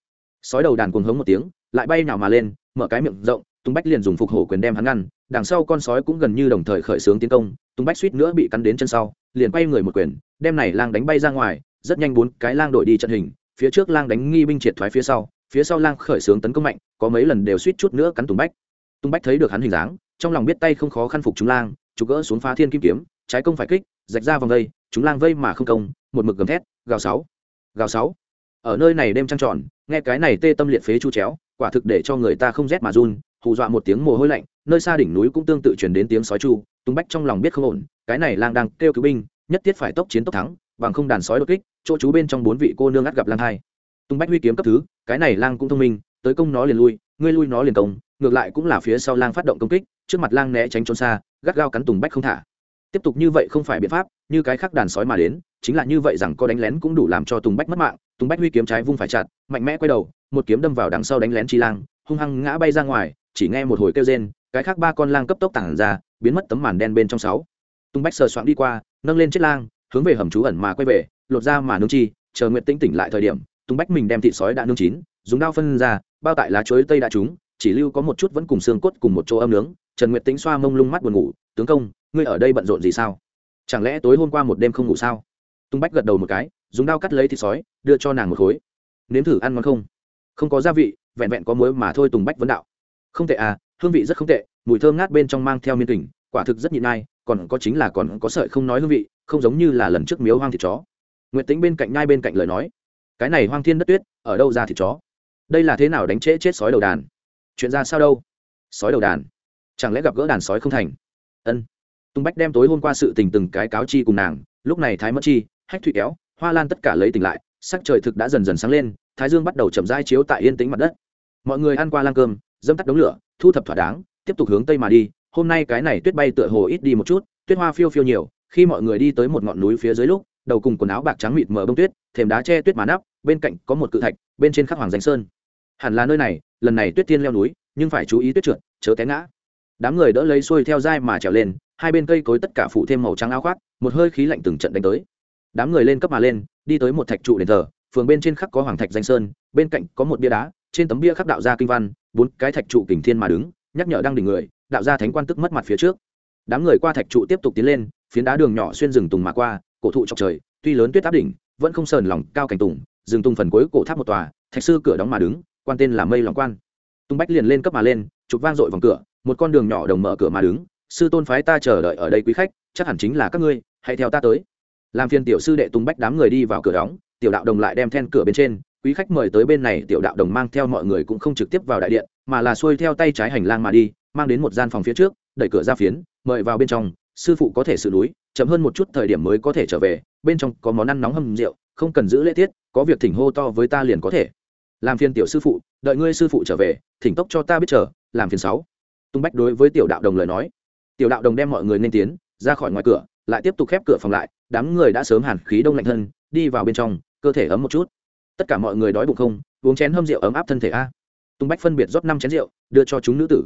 [SPEAKER 1] Sói đầu đàn cuồng hống một tiếng, lại bay nào mà lên, mở cái miệng rộng tung bách liền dùng phục hổ quyền đem hắn ngăn, đằng sau con sói cũng gần như đồng thời khởi xướng tiến công tung bách suýt nữa bị cắn đến chân sau, liền quay người một quyền, đem này lang đánh bay ra ngoài, rất nhanh bốn cái lang đổi đi trận hình, phía trước lang đánh nghi binh triệt thoái phía sau phía sau lang khởi xướng tấn công mạnh, có mấy lần đều suýt chút nữa cắn tùng bách. Tung bách thấy được hắn hình dáng, trong lòng biết tay không khó khăn phục chúng lang chụp gỡ xuống phá thiên kim kiếm, trái công phải kích, rạch ra vòng vây, chúng lang vây mà không công, một mực gầm thét, gào sáu gào sáu. Ở nơi này đêm trăng tròn, nghe cái này tê tâm liệt phế chu chéo, quả thực để cho người ta không rét mà run, hù dọa một tiếng mồ hôi lạnh, nơi xa đỉnh núi cũng tương tự chuyển đến tiếng sói chu tung bách trong lòng biết không ổn, cái này lang đang kêu cứu binh, nhất thiết phải tốc chiến tốc thắng, bằng không đàn sói đột kích, chỗ chú bên trong bốn vị cô nương ắt gặp lang hai tung bách huy kiếm cấp thứ, cái này lang cũng thông minh, tới công nó liền lui, ngươi lui nó liền công, ngược lại cũng là phía sau lang phát động công kích, trước mặt lang né tránh trốn xa, gắt gao cắn tùng bách không thả. Tiếp tục như vậy không phải biện pháp, như cái khác đàn sói mà đến chính là như vậy rằng có đánh lén cũng đủ làm cho tùng bách mất mạng, tùng bách huy kiếm trái vung phải chặt, mạnh mẽ quay đầu, một kiếm đâm vào đằng sau đánh lén chi lang hung hăng ngã bay ra ngoài, chỉ nghe một hồi kêu rên, cái khác ba con lang cấp tốc tản ra, biến mất tấm màn đen bên trong sáu. Tùng bách sờ soạn đi qua, nâng lên chiếc lang, hướng về hầm trú ẩn mà quay về, lột ra mà nương chi, chờ nguyện tĩnh tỉnh lại thời điểm, Tùng bách mình đem thịt sói đã nương chín, dùng dao phân ra, bao tại lá chuối tây đã trúng, chỉ lưu có một chút vẫn cùng xương cốt cùng một chỗ âm nướng. Trần nguyệt tĩnh xoa mông lung mắt buồn ngủ, tướng công, ngươi ở đây bận rộn gì sao? Chẳng lẽ tối hôm qua một đêm không ngủ sao? Tung bách gật đầu một cái dùng dao cắt lấy thịt sói đưa cho nàng một khối. Nếm thử ăn ngon không? Không có gia vị vẹn vẹn có muối mà thôi tùng bách vấn đạo. Không tệ à hương vị rất không tệ mùi thơm ngát bên trong mang theo miên tình, quả thực rất nhịn ai còn có chính là còn có sợi không nói hương vị không giống như là lần trước miếu hoang thịt chó. Nguyện tính bên cạnh nhai bên cạnh lời nói cái này hoang thiên đất tuyết ở đâu ra thịt chó? Đây là thế nào đánh trễ chết sói đầu đàn? Chuyện ra sao đâu? Sói đầu đàn? Chẳng lẽ gặp gỡ đàn sói không thành? Ân. Tùng bách đem tối hôm qua sự tình từng cái cáo chi cùng nàng lúc này thái mất chi hách thủy kéo, hoa lan tất cả lấy tỉnh lại, sắc trời thực đã dần dần sáng lên, thái dương bắt đầu chậm rãi chiếu tại yên tĩnh mặt đất. Mọi người ăn qua lan cơm, dâm tắt đống lửa, thu thập thỏa đáng, tiếp tục hướng tây mà đi. Hôm nay cái này tuyết bay tựa hồ ít đi một chút, tuyết hoa phiêu phiêu nhiều, khi mọi người đi tới một ngọn núi phía dưới lúc, đầu cùng quần áo bạc trắng mịt mờ bông tuyết, thềm đá che tuyết mà nắp, bên cạnh có một cự thạch, bên trên khắc hoàng danh sơn. Hẳn là nơi này, lần này tuyết tiên leo núi, nhưng phải chú ý tuyết trượt, chớ té ngã. Đám người đỡ lấy xuôi theo dai mà trèo lên, hai bên cây cối tất cả phủ thêm màu trắng áo khoác, một hơi khí lạnh từng trận đánh tới đám người lên cấp mà lên, đi tới một thạch trụ đền thờ, phường bên trên khắc có hoàng thạch danh sơn, bên cạnh có một bia đá, trên tấm bia khắc đạo gia kinh văn, bốn cái thạch trụ kình thiên mà đứng, nhắc nhở đang đỉnh người, đạo gia thánh quan tức mất mặt phía trước. Đám người qua thạch trụ tiếp tục tiến lên, phiến đá đường nhỏ xuyên rừng tùng mà qua, cổ thụ chọc trời, tuy lớn tuyết áp đỉnh, vẫn không sờn lòng cao cảnh tùng, rừng tùng phần cuối cổ tháp một tòa, thạch sư cửa đóng mà đứng, quan tên là mây lòng quan. Tùng bách liền lên cấp mà lên, chụp vang dội vòng cửa, một con đường nhỏ đồng mở cửa mà đứng, sư tôn phái ta chờ đợi ở đây quý khách, chắc hẳn chính là các ngươi, hãy theo ta tới làm phiền tiểu sư đệ tung bách đám người đi vào cửa đóng, tiểu đạo đồng lại đem then cửa bên trên, quý khách mời tới bên này, tiểu đạo đồng mang theo mọi người cũng không trực tiếp vào đại điện, mà là xuôi theo tay trái hành lang mà đi, mang đến một gian phòng phía trước, đẩy cửa ra phiến, mời vào bên trong, sư phụ có thể xử núi, chậm hơn một chút thời điểm mới có thể trở về, bên trong có món ăn nóng hầm rượu, không cần giữ lễ tiết, có việc thỉnh hô to với ta liền có thể. Làm phiền tiểu sư phụ, đợi ngươi sư phụ trở về, thỉnh tốc cho ta biết chờ, làm phiền sáu. Tung bách đối với tiểu đạo đồng lời nói. Tiểu đạo đồng đem mọi người nên tiến ra khỏi ngoài cửa lại tiếp tục khép cửa phòng lại, đám người đã sớm hàn khí đông lạnh thân đi vào bên trong, cơ thể ấm một chút. Tất cả mọi người đói bụng không? Uống chén hâm rượu ấm áp thân thể a. Tung bách phân biệt rót năm chén rượu, đưa cho chúng nữ tử.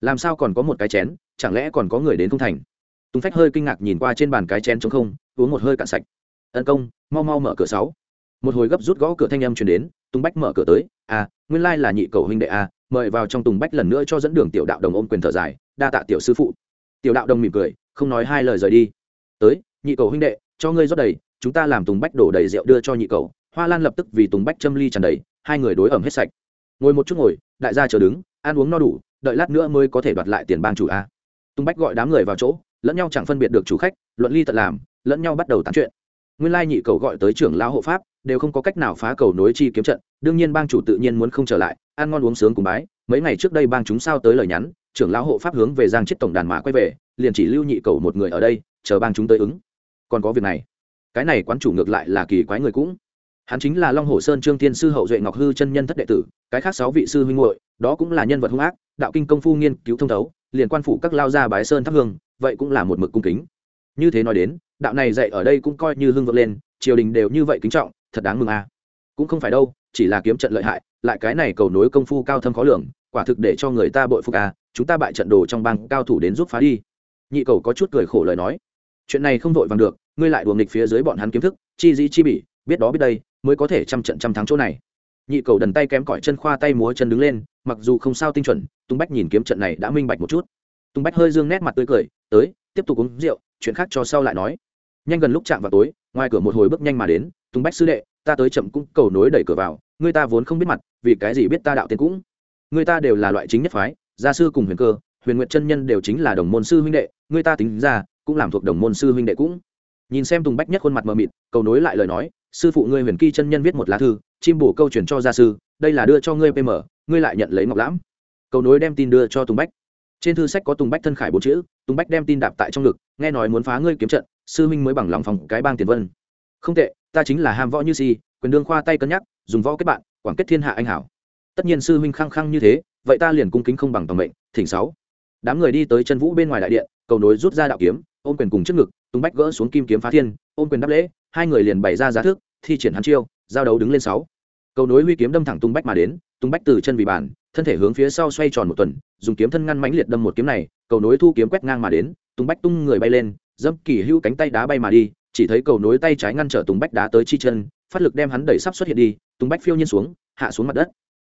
[SPEAKER 1] Làm sao còn có một cái chén? Chẳng lẽ còn có người đến không thành? Tung phách hơi kinh ngạc nhìn qua trên bàn cái chén trống không, uống một hơi cạn sạch. Ân công, mau mau mở cửa sáu. Một hồi gấp rút gõ cửa thanh âm truyền đến tùng bách mở cửa tới. À nguyên lai là nhị cầu huynh đệ à mời vào trong tùng bách lần nữa cho dẫn đường tiểu đạo đồng ôm quyền thở dài, đa tạ tiểu sư phụ. Tiểu đạo đồng mỉm cười, không nói hai lời rời đi tới, nhị cầu huynh đệ, cho ngươi rót đầy, chúng ta làm tùng bách đổ đầy rượu đưa cho nhị cầu. Hoa lan lập tức vì tùng bách châm ly tràn đầy, hai người đối ẩm hết sạch. Ngồi một chút ngồi, đại gia chờ đứng, ăn uống no đủ, đợi lát nữa mới có thể đoạt lại tiền bang chủ a. Tùng bách gọi đám người vào chỗ, lẫn nhau chẳng phân biệt được chủ khách, luận ly tận làm, lẫn nhau bắt đầu tán chuyện. Nguyên lai nhị cầu gọi tới trưởng lão hộ pháp, đều không có cách nào phá cầu nối chi kiếm trận, đương nhiên bang chủ tự nhiên muốn không trở lại, ăn ngon uống sướng cùng bái. Mấy ngày trước đây bang chúng sao tới lời nhắn, trưởng lão hộ pháp hướng về giang chết tổng đàn mã quay về liền chỉ lưu nhị cầu một người ở đây, chờ bang chúng tới ứng. Còn có việc này. Cái này quán chủ ngược lại là kỳ quái người cũng. Hắn chính là long hồ sơn trương tiên sư hậu duệ ngọc hư chân nhân thất đệ tử, cái khác sáu vị sư huynh hội đó cũng là nhân vật hung ác, đạo kinh công phu nghiên cứu thông thấu, liền quan phủ các lao gia bái sơn thắp hương, vậy cũng là một mực cung kính. Như thế nói đến, đạo này dạy ở đây cũng coi như hưng vượng lên, triều đình đều như vậy kính trọng, thật đáng mừng à. cũng không phải đâu, chỉ là kiếm trận lợi hại, lại cái này cầu nối công phu cao thâm khó lường, quả thực để cho người ta bội phục à chúng ta bại trận đồ trong bang cao thủ đến giúp phá đi nhị cầu có chút cười khổ lời nói. Chuyện này không vội vàng được, ngươi lại đùa nghịch phía dưới bọn hắn kiếm thức, chi dĩ chi bỉ, biết đó biết đây, mới có thể trăm trận trăm thắng chỗ này. Nhị cầu đần tay kém cỏi chân khoa tay múa chân đứng lên, mặc dù không sao tinh chuẩn tung bách nhìn kiếm trận này đã minh bạch một chút. Tung bách hơi dương nét mặt tươi cười, tới, tiếp tục uống rượu, chuyện khác cho sau lại nói. Nhanh gần lúc chạm vào tối, ngoài cửa một hồi bước nhanh mà đến tung bách sư đệ, ta tới chậm cũng cầu nối đẩy cửa vào, người ta vốn không biết mặt, vì cái gì biết ta đạo tiên cũng. Người ta đều là loại chính nhất phái, gia sư cùng huyền cơ huyền Nguyệt chân nhân đều chính là đồng môn sư huynh đệ, người ta tính ra, cũng làm thuộc đồng môn sư huynh đệ cũng. Nhìn xem tùng bách nhất khuôn mặt mờ mịt, cầu nối lại lời nói, sư phụ ngươi huyền kỳ chân nhân viết một lá thư, chim bổ câu chuyển cho gia sư, đây là đưa cho ngươi pm ngươi lại nhận lấy ngọc lãm. Cầu nối đem tin đưa cho tùng bách. Trên thư sách có tùng bách thân khải bốn chữ, tùng bách đem tin đạp tại trong ngực, nghe nói muốn phá ngươi kiếm trận, sư huynh mới bằng lòng phòng cái bang tiền vân. Không tệ, ta chính là ham võ như si, quyền đương khoa tay cân nhắc, dùng võ kết bạn, quảng kết thiên hạ anh hảo. Tất nhiên sư huynh khăng khăng như thế, vậy ta liền cung kính không bằng toàn mệnh, thỉnh sáu đám người đi tới chân vũ bên ngoài đại điện cầu nối rút ra đạo kiếm ôm quyền cùng trước ngực tung bách gỡ xuống kim kiếm phá thiên ôm quyền đáp lễ hai người liền bày ra giá thước thi triển hắn chiêu giao đấu đứng lên sáu. Cầu nối huy kiếm đâm thẳng tung bách mà đến tung bách từ chân vì bàn, thân thể hướng phía sau xoay tròn một tuần dùng kiếm thân ngăn mãnh liệt đâm một kiếm này cầu nối thu kiếm quét ngang mà đến tung bách tung người bay lên dẫm kỳ hưu cánh tay đá bay mà đi chỉ thấy cầu nối tay trái ngăn trở tung bách đá tới chi chân phát lực đem hắn đẩy sắp xuất hiện đi tung bách phiêu nhiên xuống hạ xuống mặt đất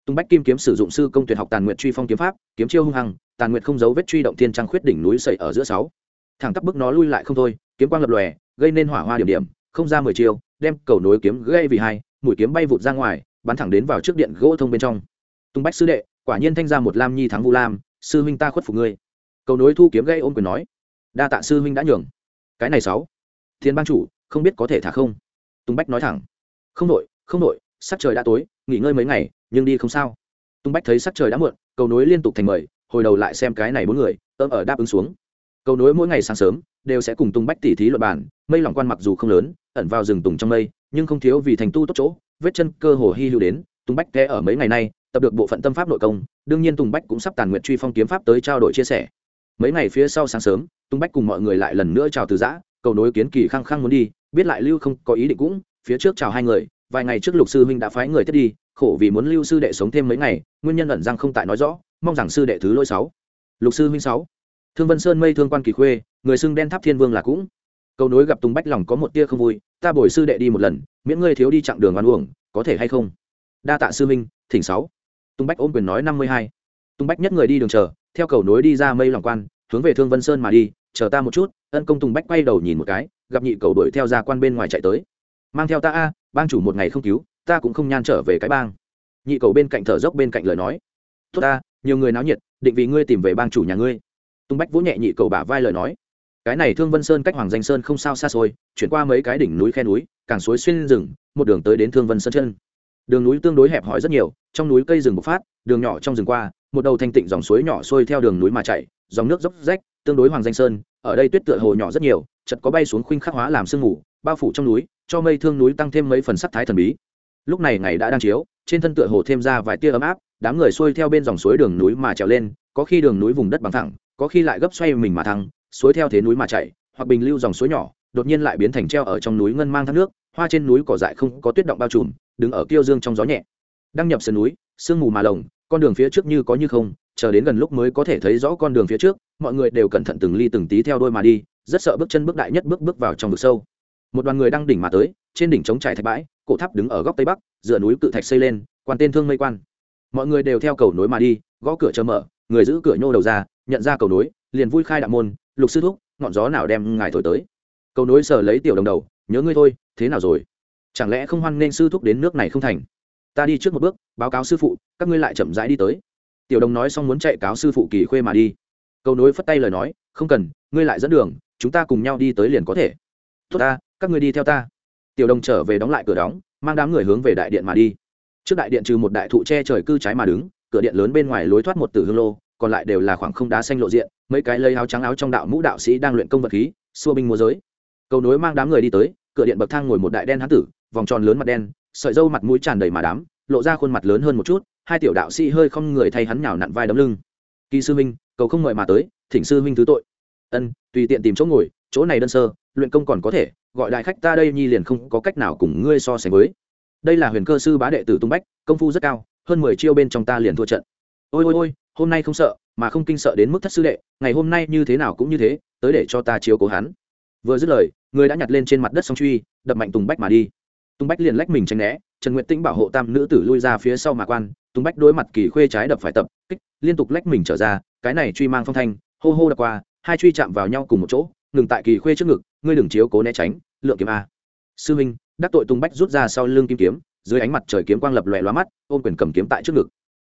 [SPEAKER 1] tung bách kim kiếm sử dụng sư công tuyệt học tàn nguyện truy phong kiếm pháp, kiếm chiêu hung hăng, tàn nguyện không giấu vết truy động thiên trang khuyết đỉnh núi sậy ở giữa sáu. Thẳng tắp bước nó lui lại không thôi, kiếm quang lập lòe, gây nên hỏa hoa điểm điểm, không ra mười chiêu, đem cầu nối kiếm gây vì hai, mũi kiếm bay vụt ra ngoài, bắn thẳng đến vào trước điện gỗ thông bên trong. Tung bách sư đệ, quả nhiên thanh ra một lam nhi thắng vu lam, sư huynh ta khuất phục ngươi. Cầu nối thu kiếm gây ôm quyền nói. Đa tạ sư huynh đã nhường. Cái này sáu. Thiên bang chủ, không biết có thể thả không? Tung bách nói thẳng. Không nội không nội sắc trời đã tối, nghỉ ngơi mấy ngày, nhưng đi không sao. Tung bách thấy sắc trời đã muộn, cầu nối liên tục thành mời, hồi đầu lại xem cái này bốn người tôm ở đáp ứng xuống. Cầu nối mỗi ngày sáng sớm, đều sẽ cùng tung bách tỉ thí luật bản mây lòng quan mặc dù không lớn, ẩn vào rừng tùng trong mây, nhưng không thiếu vì thành tu tốt chỗ, vết chân cơ hồ hy hữu đến, tung bách té ở mấy ngày nay, tập được bộ phận tâm pháp nội công, đương nhiên tùng bách cũng sắp tàn nguyện truy phong kiếm pháp tới trao đổi chia sẻ. Mấy ngày phía sau sáng sớm, tung bách cùng mọi người lại lần nữa chào từ giã, cầu nối kiến kỳ khăng khăng muốn đi, biết lại lưu không có ý định cũng, phía trước chào hai người vài ngày trước lục sư huynh đã phái người tiếp đi, khổ vì muốn lưu sư đệ sống thêm mấy ngày, nguyên nhân ẩn rằng không tại nói rõ, mong rằng sư đệ thứ lỗi sáu. Lục sư huynh sáu. Thương vân sơn mây thương quan kỳ khuê, người xưng đen tháp thiên vương là cũng. Cầu nối gặp tùng bách lòng có một tia không vui, ta bồi sư đệ đi một lần, miễn ngươi thiếu đi chặng đường oan uổng, có thể hay không? Đa tạ sư minh thỉnh sáu. Tùng bách ôm quyền nói năm mươi hai. Tùng bách nhất người đi đường chờ, theo cầu nối đi ra mây lòng quan, hướng về thương vân sơn mà đi, chờ ta một chút, ân công tùng bách quay đầu nhìn một cái, gặp nhị cầu đuổi theo ra quan bên ngoài chạy tới mang theo ta a, bang chủ một ngày không cứu, ta cũng không nhan trở về cái bang. Nhị cầu bên cạnh thở dốc bên cạnh lời nói. Tốt ta, nhiều người náo nhiệt, định vì ngươi tìm về bang chủ nhà ngươi. Tung bách vỗ nhẹ nhị cầu bả vai lời nói. Cái này thương vân sơn cách hoàng danh sơn không sao xa xôi, chuyển qua mấy cái đỉnh núi khe núi, càng suối xuyên rừng, một đường tới đến thương vân sơn chân. Đường núi tương đối hẹp hòi rất nhiều, trong núi cây rừng bộc phát, đường nhỏ trong rừng qua, một đầu thanh tịnh dòng suối nhỏ xuôi theo đường núi mà chạy, dòng nước dốc rách, tương đối hoàng danh sơn, ở đây tuyết tựa hồ nhỏ rất nhiều chật có bay xuống khuynh khắc hóa làm sương mù, bao phủ trong núi cho mây thương núi tăng thêm mấy phần sắc thái thần bí. Lúc này ngày đã đang chiếu, trên thân tựa hồ thêm ra vài tia ấm áp, đám người xuôi theo bên dòng suối đường núi mà trèo lên, có khi đường núi vùng đất bằng thẳng, có khi lại gấp xoay mình mà thăng, suối theo thế núi mà chạy, hoặc bình lưu dòng suối nhỏ, đột nhiên lại biến thành treo ở trong núi ngân mang thác nước, hoa trên núi cỏ dại không có tuyết động bao trùm, đứng ở kiêu dương trong gió nhẹ. Đăng nhập sườn núi, sương mù mà lồng, con đường phía trước như có như không, chờ đến gần lúc mới có thể thấy rõ con đường phía trước, mọi người đều cẩn thận từng ly từng tí theo đôi mà đi, rất sợ bước chân bước đại nhất bước bước vào trong vực sâu một đoàn người đang đỉnh mà tới, trên đỉnh trống trải thạch bãi, cổ tháp đứng ở góc tây bắc, dựa núi cự thạch xây lên, quan tên thương mây quan. Mọi người đều theo cầu nối mà đi, gõ cửa chờ mở, người giữ cửa nhô đầu ra, nhận ra cầu nối, liền vui khai đạo môn, lục sư thúc, ngọn gió nào đem ngài thổi tới? Cầu nối sờ lấy tiểu đồng đầu, nhớ ngươi thôi, thế nào rồi? Chẳng lẽ không hoan nên sư thúc đến nước này không thành? Ta đi trước một bước, báo cáo sư phụ, các ngươi lại chậm rãi đi tới. Tiểu đồng nói xong muốn chạy cáo sư phụ kỳ khuê mà đi. Cầu nối phất tay lời nói, không cần, ngươi lại dẫn đường, chúng ta cùng nhau đi tới liền có thể. Tốt ta các ngươi đi theo ta. Tiểu đồng trở về đóng lại cửa đóng, mang đám người hướng về đại điện mà đi. Trước đại điện trừ một đại thụ che trời cư trái mà đứng, cửa điện lớn bên ngoài lối thoát một tử hương lô, còn lại đều là khoảng không đá xanh lộ diện, mấy cái lấy áo trắng áo trong đạo mũ đạo sĩ đang luyện công vật khí, xua binh múa giới cầu nối mang đám người đi tới, cửa điện bậc thang ngồi một đại đen hán tử, vòng tròn lớn mặt đen, sợi dâu mặt mũi tràn đầy mà đám, lộ ra khuôn mặt lớn hơn một chút, hai tiểu đạo sĩ hơi không người thay hắn nhào nặn vai đấm lưng. Kỳ sư huynh, cầu không mời mà tới, thỉnh sư huynh thứ tội. Ân, tùy tiện tìm chỗ ngồi, chỗ này đơn sơ, luyện công còn có thể gọi đại khách ta đây nhi liền không có cách nào cùng ngươi so sánh với. Đây là huyền cơ sư bá đệ tử tung bách, công phu rất cao, hơn mười chiêu bên trong ta liền thua trận. Ôi ôi ôi, hôm nay không sợ, mà không kinh sợ đến mức thất sư đệ, ngày hôm nay như thế nào cũng như thế, tới để cho ta chiếu cố hắn. Vừa dứt lời, người đã nhặt lên trên mặt đất song truy, đập mạnh tùng bách mà đi. Tùng bách liền lách mình tránh né, trần nguyện tĩnh bảo hộ tam nữ tử lui ra phía sau mà quan tùng bách đối mặt kỳ khuê trái đập phải tập, kích, liên tục lách mình trở ra, cái này truy mang phong thanh, hô hô đập qua, hai truy chạm vào nhau cùng một chỗ, ngừng tại kỳ khuê trước ngực ngươi đừng chiếu cố né tránh, lượng kiếm a. Sư minh, đắc tội tùng bách rút ra sau lưng kim kiếm, dưới ánh mặt trời kiếm quang lập lòe loa mắt, ôm quyền cầm kiếm tại trước ngực.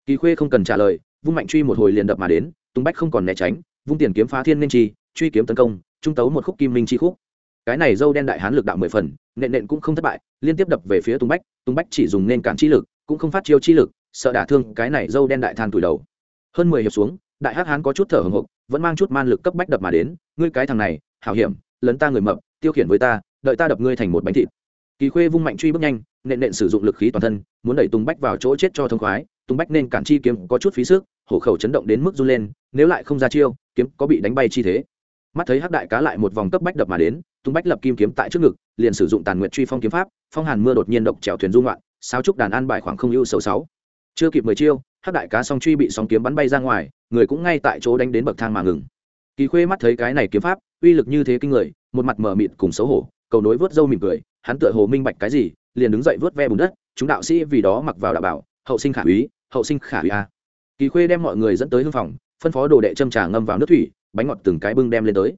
[SPEAKER 1] Kỳ khuê không cần trả lời, vung mạnh truy một hồi liền đập mà đến, tùng bách không còn né tránh, vung tiền kiếm phá thiên nên chi, truy kiếm tấn công, trung tấu một khúc kim minh chi khúc. Cái này dâu đen đại hán lực đạo mười phần, nện nện cũng không thất bại, liên tiếp đập về phía tùng bách tùng bách chỉ dùng nên cản chi lực, cũng không phát chiêu chi lực, sợ đả thương cái này dâu đen đại than tuổi đầu. Hơn mười hiệp xuống, đại hắc hán có chút thở hồng hộc, vẫn mang chút man lực cấp bách đập mà đến, ngươi cái thằng này, hảo hiểm lấn ta người mập, tiêu khiển với ta, đợi ta đập ngươi thành một bánh thịt. Kỳ khuê vung mạnh truy bước nhanh, nện nện sử dụng lực khí toàn thân, muốn đẩy tùng bách vào chỗ chết cho thông khoái. Tùng bách nên cản chi kiếm có chút phí sức, hổ khẩu chấn động đến mức run lên, nếu lại không ra chiêu, kiếm có bị đánh bay chi thế. Mắt thấy hắc đại cá lại một vòng cấp bách đập mà đến, tùng bách lập kim kiếm tại trước ngực, liền sử dụng tàn nguyện truy phong kiếm pháp, phong hàn mưa đột nhiên động trèo thuyền dung loạn sao trúc đàn an bài khoảng không ưu sầu sáu. Chưa kịp mười chiêu, hắc đại cá song truy bị sóng kiếm bắn bay ra ngoài, người cũng ngay tại chỗ đánh đến bậc thang mà ngừng. Kỳ khuê mắt thấy cái này kiếm pháp uy lực như thế kinh người, một mặt mờ mịt cùng xấu hổ, cầu nối vớt râu mỉm cười, hắn tựa hồ minh bạch cái gì, liền đứng dậy vớt ve bùn đất, chúng đạo sĩ vì đó mặc vào đạo bảo, hậu sinh khả úy, hậu sinh khả úy a. Kỳ khuê đem mọi người dẫn tới hương phòng, phân phó đồ đệ châm trà ngâm vào nước thủy, bánh ngọt từng cái bưng đem lên tới.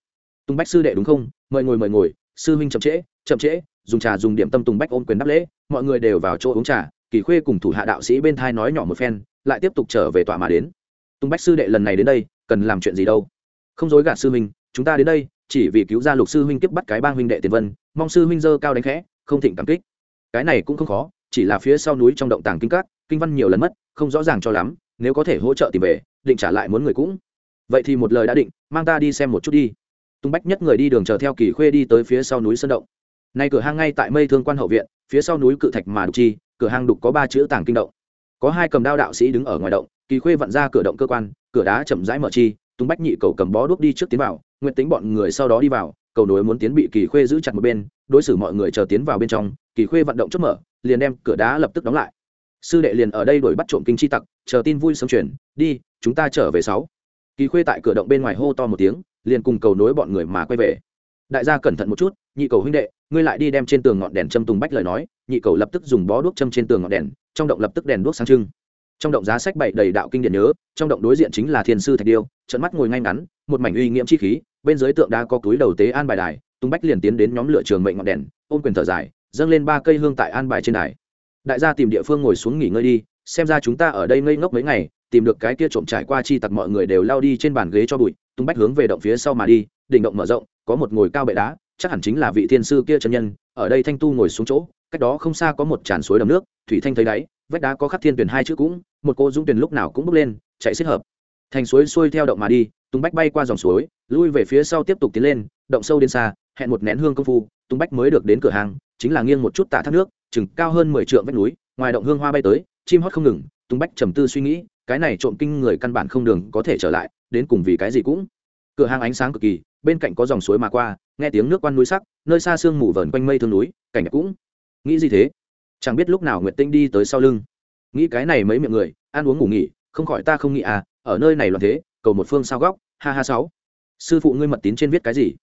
[SPEAKER 1] Tùng bách sư đệ đúng không? Mời ngồi mời ngồi, sư huynh chậm trễ chậm trễ, dùng trà dùng điểm tâm tùng bách ôm quyền đáp lễ, mọi người đều vào chỗ uống trà, kỳ khuê cùng thủ hạ đạo sĩ bên thai nói nhỏ một phen, lại tiếp tục trở về tọa mà đến. Tùng bách sư đệ lần này đến đây, cần làm chuyện gì đâu? Không dối gạt sư huynh, chúng ta đến đây chỉ vì cứu ra lục sư huynh tiếp bắt cái bang huynh đệ tiền vân, mong sư huynh dơ cao đánh khẽ, không thịnh cảm kích. Cái này cũng không khó, chỉ là phía sau núi trong động tàng kinh các, kinh văn nhiều lần mất, không rõ ràng cho lắm, nếu có thể hỗ trợ tìm về, định trả lại muốn người cũng. Vậy thì một lời đã định, mang ta đi xem một chút đi. Tung bách nhất người đi đường chờ theo kỳ khuê đi tới phía sau núi sơn động. Nay cửa hang ngay tại mây thương quan hậu viện, phía sau núi cự thạch mà đục chi, cửa hang đục có ba chữ tàng kinh động. Có hai cầm đao đạo sĩ đứng ở ngoài động, kỳ khuê vặn ra cửa động cơ quan, cửa đá chậm rãi mở chi tung bách nhị cầu cầm bó đuốc đi trước tiến vào nguyện tính bọn người sau đó đi vào, cầu nối muốn tiến bị kỳ khuê giữ chặt một bên, đối xử mọi người chờ tiến vào bên trong, kỳ khuê vận động chớp mở, liền đem cửa đá lập tức đóng lại. Sư đệ liền ở đây đuổi bắt trộm kinh chi tặc, chờ tin vui sớm chuyển, đi, chúng ta trở về sáu. Kỳ khuê tại cửa động bên ngoài hô to một tiếng, liền cùng cầu nối bọn người mà quay về. Đại gia cẩn thận một chút, nhị cầu huynh đệ, ngươi lại đi đem trên tường ngọn đèn châm tùng bách lời nói, nhị cầu lập tức dùng bó đuốc châm trên tường ngọn đèn, trong động lập tức đèn đuốc sáng trưng trong động giá sách bày đầy đạo kinh điển nhớ, trong động đối diện chính là thiên sư thạch điêu trận mắt ngồi ngay ngắn, một mảnh uy nghiêm chi khí, bên dưới tượng đá có túi đầu tế an bài đài tung bách liền tiến đến nhóm lửa trường mệnh ngọn đèn, ôm quyền thở dài, dâng lên ba cây hương tại an bài trên đài. Đại gia tìm địa phương ngồi xuống nghỉ ngơi đi, xem ra chúng ta ở đây ngây ngốc mấy ngày, tìm được cái kia trộm trải qua chi tặc mọi người đều lao đi trên bàn ghế cho bụi tung bách hướng về động phía sau mà đi, đỉnh động mở rộng, có một ngồi cao bệ đá, chắc hẳn chính là vị thiên sư kia chân nhân, ở đây thanh tu ngồi xuống chỗ, cách đó không xa có một tràn suối đầm nước, thủy thanh thấy đáy vách đá có khắc thiên tuyển hai chữ cũng, một cô dũng tuyển lúc nào cũng bước lên, chạy xích hợp. Thành suối xuôi theo động mà đi tung bách bay qua dòng suối, lui về phía sau tiếp tục tiến lên, động sâu đến xa, hẹn một nén hương công phu tung bách mới được đến cửa hàng, chính là nghiêng một chút tạ thác nước, chừng cao hơn mười trượng vách núi, ngoài động hương hoa bay tới, chim hót không ngừng tung bách trầm tư suy nghĩ, cái này trộm kinh người căn bản không đường có thể trở lại, đến cùng vì cái gì cũng. Cửa hàng ánh sáng cực kỳ, bên cạnh có dòng suối mà qua, nghe tiếng nước quan núi sắc, nơi xa sương mù vờn quanh mây thương núi, cảnh cũng. Nghĩ gì thế? Chẳng biết lúc nào nguyệt tinh đi tới sau lưng. Nghĩ cái này mấy miệng người, ăn uống ngủ nghỉ, không khỏi ta không nghĩ à ở nơi này loạn thế, cầu một phương sao góc, ha ha sáu. Sư phụ ngươi mật tín trên viết cái gì?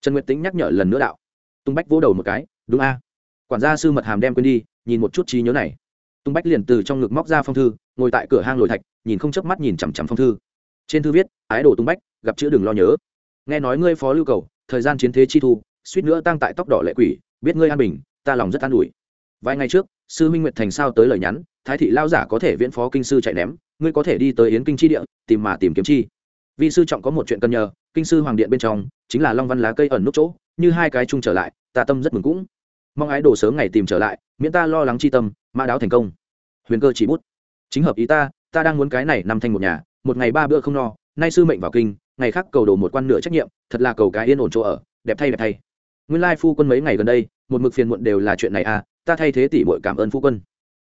[SPEAKER 1] Trần nguyệt tĩnh nhắc nhở lần nữa đạo. Tung bách vỗ đầu một cái, đúng a. Quản gia sư mật hàm đem quên đi, nhìn một chút trí nhớ này. Tung bách liền từ trong ngực móc ra phong thư, ngồi tại cửa hang lồi thạch, nhìn không chớp mắt nhìn chằm chằm phong thư. Trên thư viết, ái đồ tung bách, gặp chữ đừng lo nhớ. Nghe nói ngươi phó lưu cầu, thời gian chiến thế chi thu, suýt nữa tăng tại tóc đỏ lệ quỷ, biết ngươi an bình, ta lòng rất an ủi vài ngày trước, sư minh nguyệt thành sao tới lời nhắn, thái thị lao giả có thể viễn phó kinh sư chạy ném, ngươi có thể đi tới yến kinh chi địa, tìm mà tìm kiếm chi. Vị sư trọng có một chuyện cần nhờ, kinh sư hoàng điện bên trong, chính là long văn lá cây ẩn nút chỗ, như hai cái chung trở lại, ta tâm rất mừng cũng. Mong ái đồ sớm ngày tìm trở lại, miễn ta lo lắng chi tâm, mã đáo thành công. Huyền cơ chỉ bút. Chính hợp ý ta ta đang muốn cái này nằm thành một nhà, một ngày ba bữa không no, nay sư mệnh vào kinh, ngày khác cầu đồ một quan nửa trách nhiệm, thật là cầu cái yên ổn chỗ ở, đẹp thay đẹp thay. Nguyên lai phu quân mấy ngày gần đây, một mực phiền muộn đều là chuyện này à ta thay thế tỷ muội cảm ơn phu quân.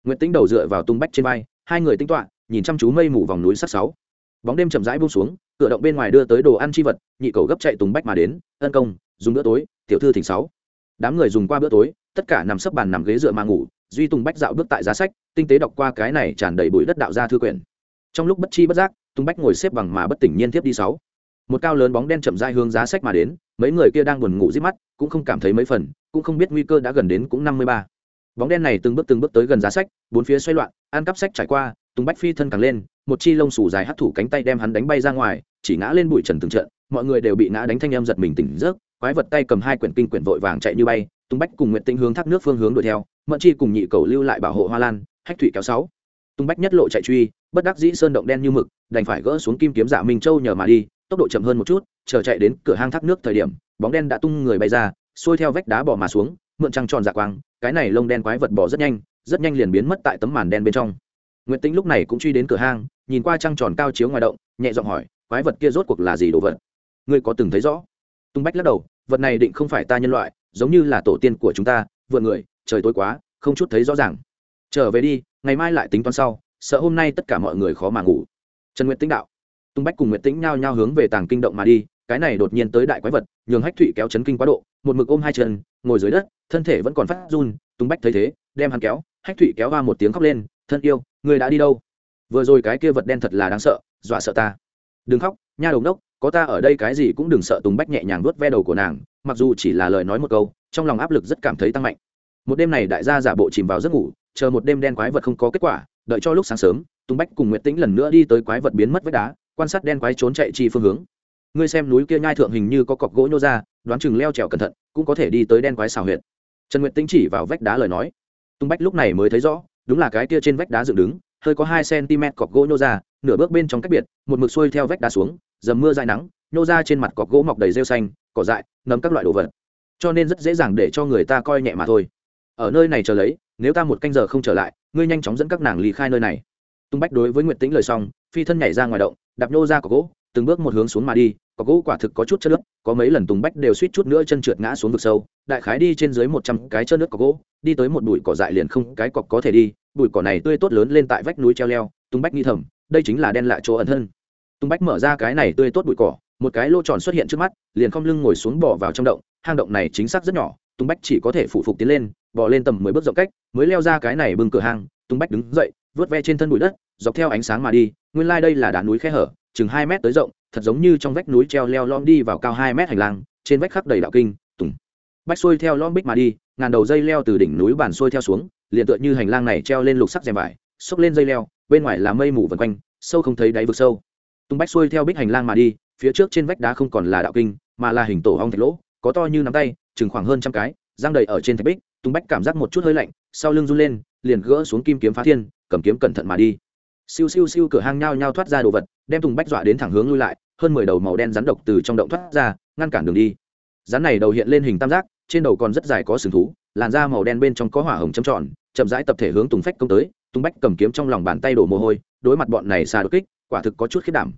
[SPEAKER 1] Nguyệt tĩnh đầu dựa vào tung bách trên vai, hai người tinh toạ nhìn chăm chú mây mù vòng núi sắc sáu. Bóng đêm chậm rãi buông xuống, cửa động bên ngoài đưa tới đồ ăn chi vật, nhị cầu gấp chạy tùng bách mà đến, ân công, dùng bữa tối, tiểu thư thỉnh sáu. Đám người dùng qua bữa tối, tất cả nằm sấp bàn nằm ghế dựa mà ngủ, duy tùng bách dạo bước tại giá sách, tinh tế đọc qua cái này tràn đầy bụi đất đạo ra thư quyển. Trong lúc bất chi bất giác tùng bách ngồi xếp bằng mà bất tỉnh nhiên tiếp đi sáu. Một cao lớn bóng đen chậm dai hướng giá sách mà đến, mấy người kia đang buồn ngủ rít mắt, cũng không cảm thấy mấy phần, cũng không biết nguy cơ đã gần đến cũng năm mươi ba bóng đen này từng bước từng bước tới gần giá sách, bốn phía xoay loạn, ăn cắp sách trải qua, tùng bách phi thân càng lên, một chi lông sủ dài hắt thủ cánh tay đem hắn đánh bay ra ngoài, chỉ ngã lên bụi trần từng trận, mọi người đều bị ngã đánh thanh em giật mình tỉnh rớt quái vật tay cầm hai quyển kinh quyển vội vàng chạy như bay tung bách cùng nguyện tinh hướng thác nước phương hướng đuổi theo, mẫn chi cùng nhị cầu lưu lại bảo hộ hoa lan, hách thủy kéo sáu. Tung bách nhất lộ chạy truy, bất đắc dĩ sơn động đen như mực, đành phải gỡ xuống kim kiếm giả minh châu nhờ mà đi, tốc độ chậm hơn một chút, chờ chạy đến cửa hang thác nước thời điểm, bóng đen đã tung người bay ra, xuôi theo vách đá bỏ mà xuống mượn trăng tròn dạ quang, cái này lông đen quái vật bỏ rất nhanh rất nhanh liền biến mất tại tấm màn đen bên trong. Nguyễn tĩnh lúc này cũng truy đến cửa hang, nhìn qua trăng tròn cao chiếu ngoài động, nhẹ giọng hỏi, quái vật kia rốt cuộc là gì đồ vật? Ngươi có từng thấy rõ? Tung bách lắc đầu, vật này định không phải ta nhân loại, giống như là tổ tiên của chúng ta, vượn người, trời tối quá, không chút thấy rõ ràng. Trở về đi, ngày mai lại tính toán sau, sợ hôm nay tất cả mọi người khó mà ngủ. Trần nguyệt tĩnh đạo. Tung bách cùng nguyệt tĩnh nhao nhao hướng về tàng kinh động mà đi, cái này đột nhiên tới đại quái vật, nhường hách thụy kéo chấn kinh quá độ, một mực ôm hai chân ngồi dưới đất, thân thể vẫn còn phát run, Tùng bách thấy thế, đem hắn kéo, hách thụy kéo qua một tiếng khóc lên, thân yêu người đã đi đâu? Vừa rồi cái kia vật đen thật là đáng sợ, dọa sợ ta. Đừng khóc, nha đồng đốc có ta ở đây cái gì cũng đừng sợ. Tùng bách nhẹ nhàng vuốt ve đầu của nàng, mặc dù chỉ là lời nói một câu, trong lòng áp lực rất cảm thấy tăng mạnh. Một đêm này đại gia giả bộ chìm vào giấc ngủ, chờ một đêm đen quái vật không có kết quả, đợi cho lúc sáng sớm, tùng bách cùng nguyễn tĩnh lần nữa đi tới quái vật biến mất vách đá, quan sát đen quái trốn chạy chi phương hướng ngươi xem núi kia nhai thượng hình như có cọc gỗ nhô ra, đoán chừng leo trèo cẩn thận, cũng có thể đi tới đen quái xào huyệt. Trần nguyệt tính chỉ vào vách đá lời nói. Tung bách lúc này mới thấy rõ, đúng là cái kia trên vách đá dựng đứng, hơi có hai cm cọc gỗ nhô ra, nửa bước bên trong cách biệt, một mực xuôi theo vách đá xuống, dầm mưa dài nắng, nhô ra trên mặt cọc gỗ mọc đầy rêu xanh, cỏ dại, nấm các loại đồ vật. Cho nên rất dễ dàng để cho người ta coi nhẹ mà thôi. Ở nơi này chờ lấy, nếu ta một canh giờ không trở lại, ngươi nhanh chóng dẫn các nàng ly khai nơi này. Tung bách đối với nguyệt tĩnh lời xong, phi thân nhảy ra ngoài động, đạp nhô ra cọc gỗ từng bước một hướng xuống mà đi, có gỗ quả thực có chút chất nước, có mấy lần tùng bách đều suýt chút nữa chân trượt ngã xuống vực sâu. Đại khái đi trên dưới một trăm cái chân nước có gỗ, đi tới một bụi cỏ dại liền không cái cọc có thể đi. Bụi cỏ này tươi tốt lớn lên tại vách núi treo leo, tùng bách nghi thầm, đây chính là đen lạ chỗ ẩn thân. Tùng bách mở ra cái này tươi tốt bụi cỏ, một cái lô tròn xuất hiện trước mắt, liền không lưng ngồi xuống bỏ vào trong động, hang động này chính xác rất nhỏ, tùng bách chỉ có thể phụ phục tiến lên bỏ lên tầm mười bước rộng cách, mới leo ra cái này bưng cửa hang, tùng bách đứng dậy, vớt ve trên thân bụi đất, dọc theo ánh sáng mà đi, nguyên lai、like、đây là đá núi khe hở chừng hai mét tới rộng, thật giống như trong vách núi treo leo lom đi vào cao hai mét hành lang, trên vách khắc đầy đạo kinh, tùng. Bách xuôi theo lom bích mà đi, ngàn đầu dây leo từ đỉnh núi bản xuôi theo xuống, liền tựa như hành lang này treo lên lục sắc rèm vải, xốc lên dây leo, bên ngoài là mây mù vần quanh, sâu không thấy đáy vực sâu. Tùng bách xuôi theo bích hành lang mà đi, phía trước trên vách đá không còn là đạo kinh, mà là hình tổ hong thạch lỗ, có to như nắm tay, chừng khoảng hơn trăm cái, giang đầy ở trên thạch bích, Tùng bách cảm giác một chút hơi lạnh, sau lưng run lên, liền gỡ xuống kim kiếm phá thiên, cầm kiếm cẩn thận mà đi. Siêu siêu siêu cửa hang nhao nhao thoát ra đồ vật đem tùng bách dọa đến thẳng hướng lui lại, hơn mười đầu màu đen rắn độc từ trong động thoát ra, ngăn cản đường đi. Rắn này đầu hiện lên hình tam giác, trên đầu còn rất dài có sừng thú, làn da màu đen bên trong có hỏa hồng châm tròn, chậm rãi tập thể hướng tùng phách công tới tùng bách cầm kiếm trong lòng bàn tay đổ mồ hôi, đối mặt bọn này xa đột kích, quả thực có chút khiết đảm.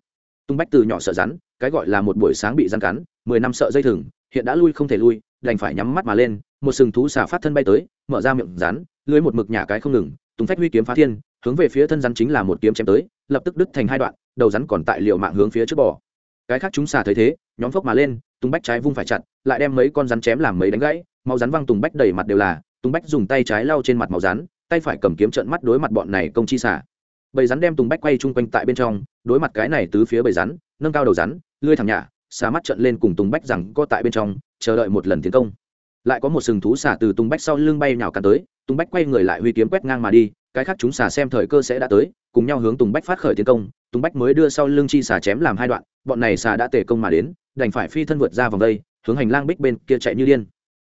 [SPEAKER 1] Tùng bách từ nhỏ sợ rắn, cái gọi là một buổi sáng bị rắn cắn, mười năm sợ dây thừng, hiện đã lui không thể lui, đành phải nhắm mắt mà lên, một sừng thú xà phát thân bay tới, mở ra miệng rắn, lưới một mực nhả cái không ngừng tùng phách huy kiếm phá thiên, hướng về phía thân rắn chính là một kiếm chém tới lập tức đứt thành hai đoạn, đầu rắn còn tại liệu mạng hướng phía trước bò. Cái khác chúng xà thấy thế, nhóm phốc mà lên tùng bách trái vung phải chặt, lại đem mấy con rắn chém làm mấy đánh gãy, máu rắn văng tùng bách đầy mặt đều là tùng bách dùng tay trái lau trên mặt máu rắn, tay phải cầm kiếm trận mắt đối mặt bọn này công chi xả bầy rắn đem tùng bách quay chung quanh tại bên trong, đối mặt cái này tứ phía bầy rắn, nâng cao đầu rắn lươi thẳng nhả, xà mắt trận lên cùng tùng bách rằng co tại bên trong, chờ đợi một lần tiến công. Lại có một sừng thú xả từ Tùng bách sau lưng bay nhào cắn tới Tùng bách quay người lại huy kiếm quét ngang mà đi, cái khác chúng xả xem thời cơ sẽ đã tới cùng nhau hướng tùng bách phát khởi tiến công, tùng bách mới đưa sau lưng chi xà chém làm hai đoạn, bọn này xà đã tề công mà đến, đành phải phi thân vượt ra vòng đây, hướng hành lang bích bên kia chạy như điên.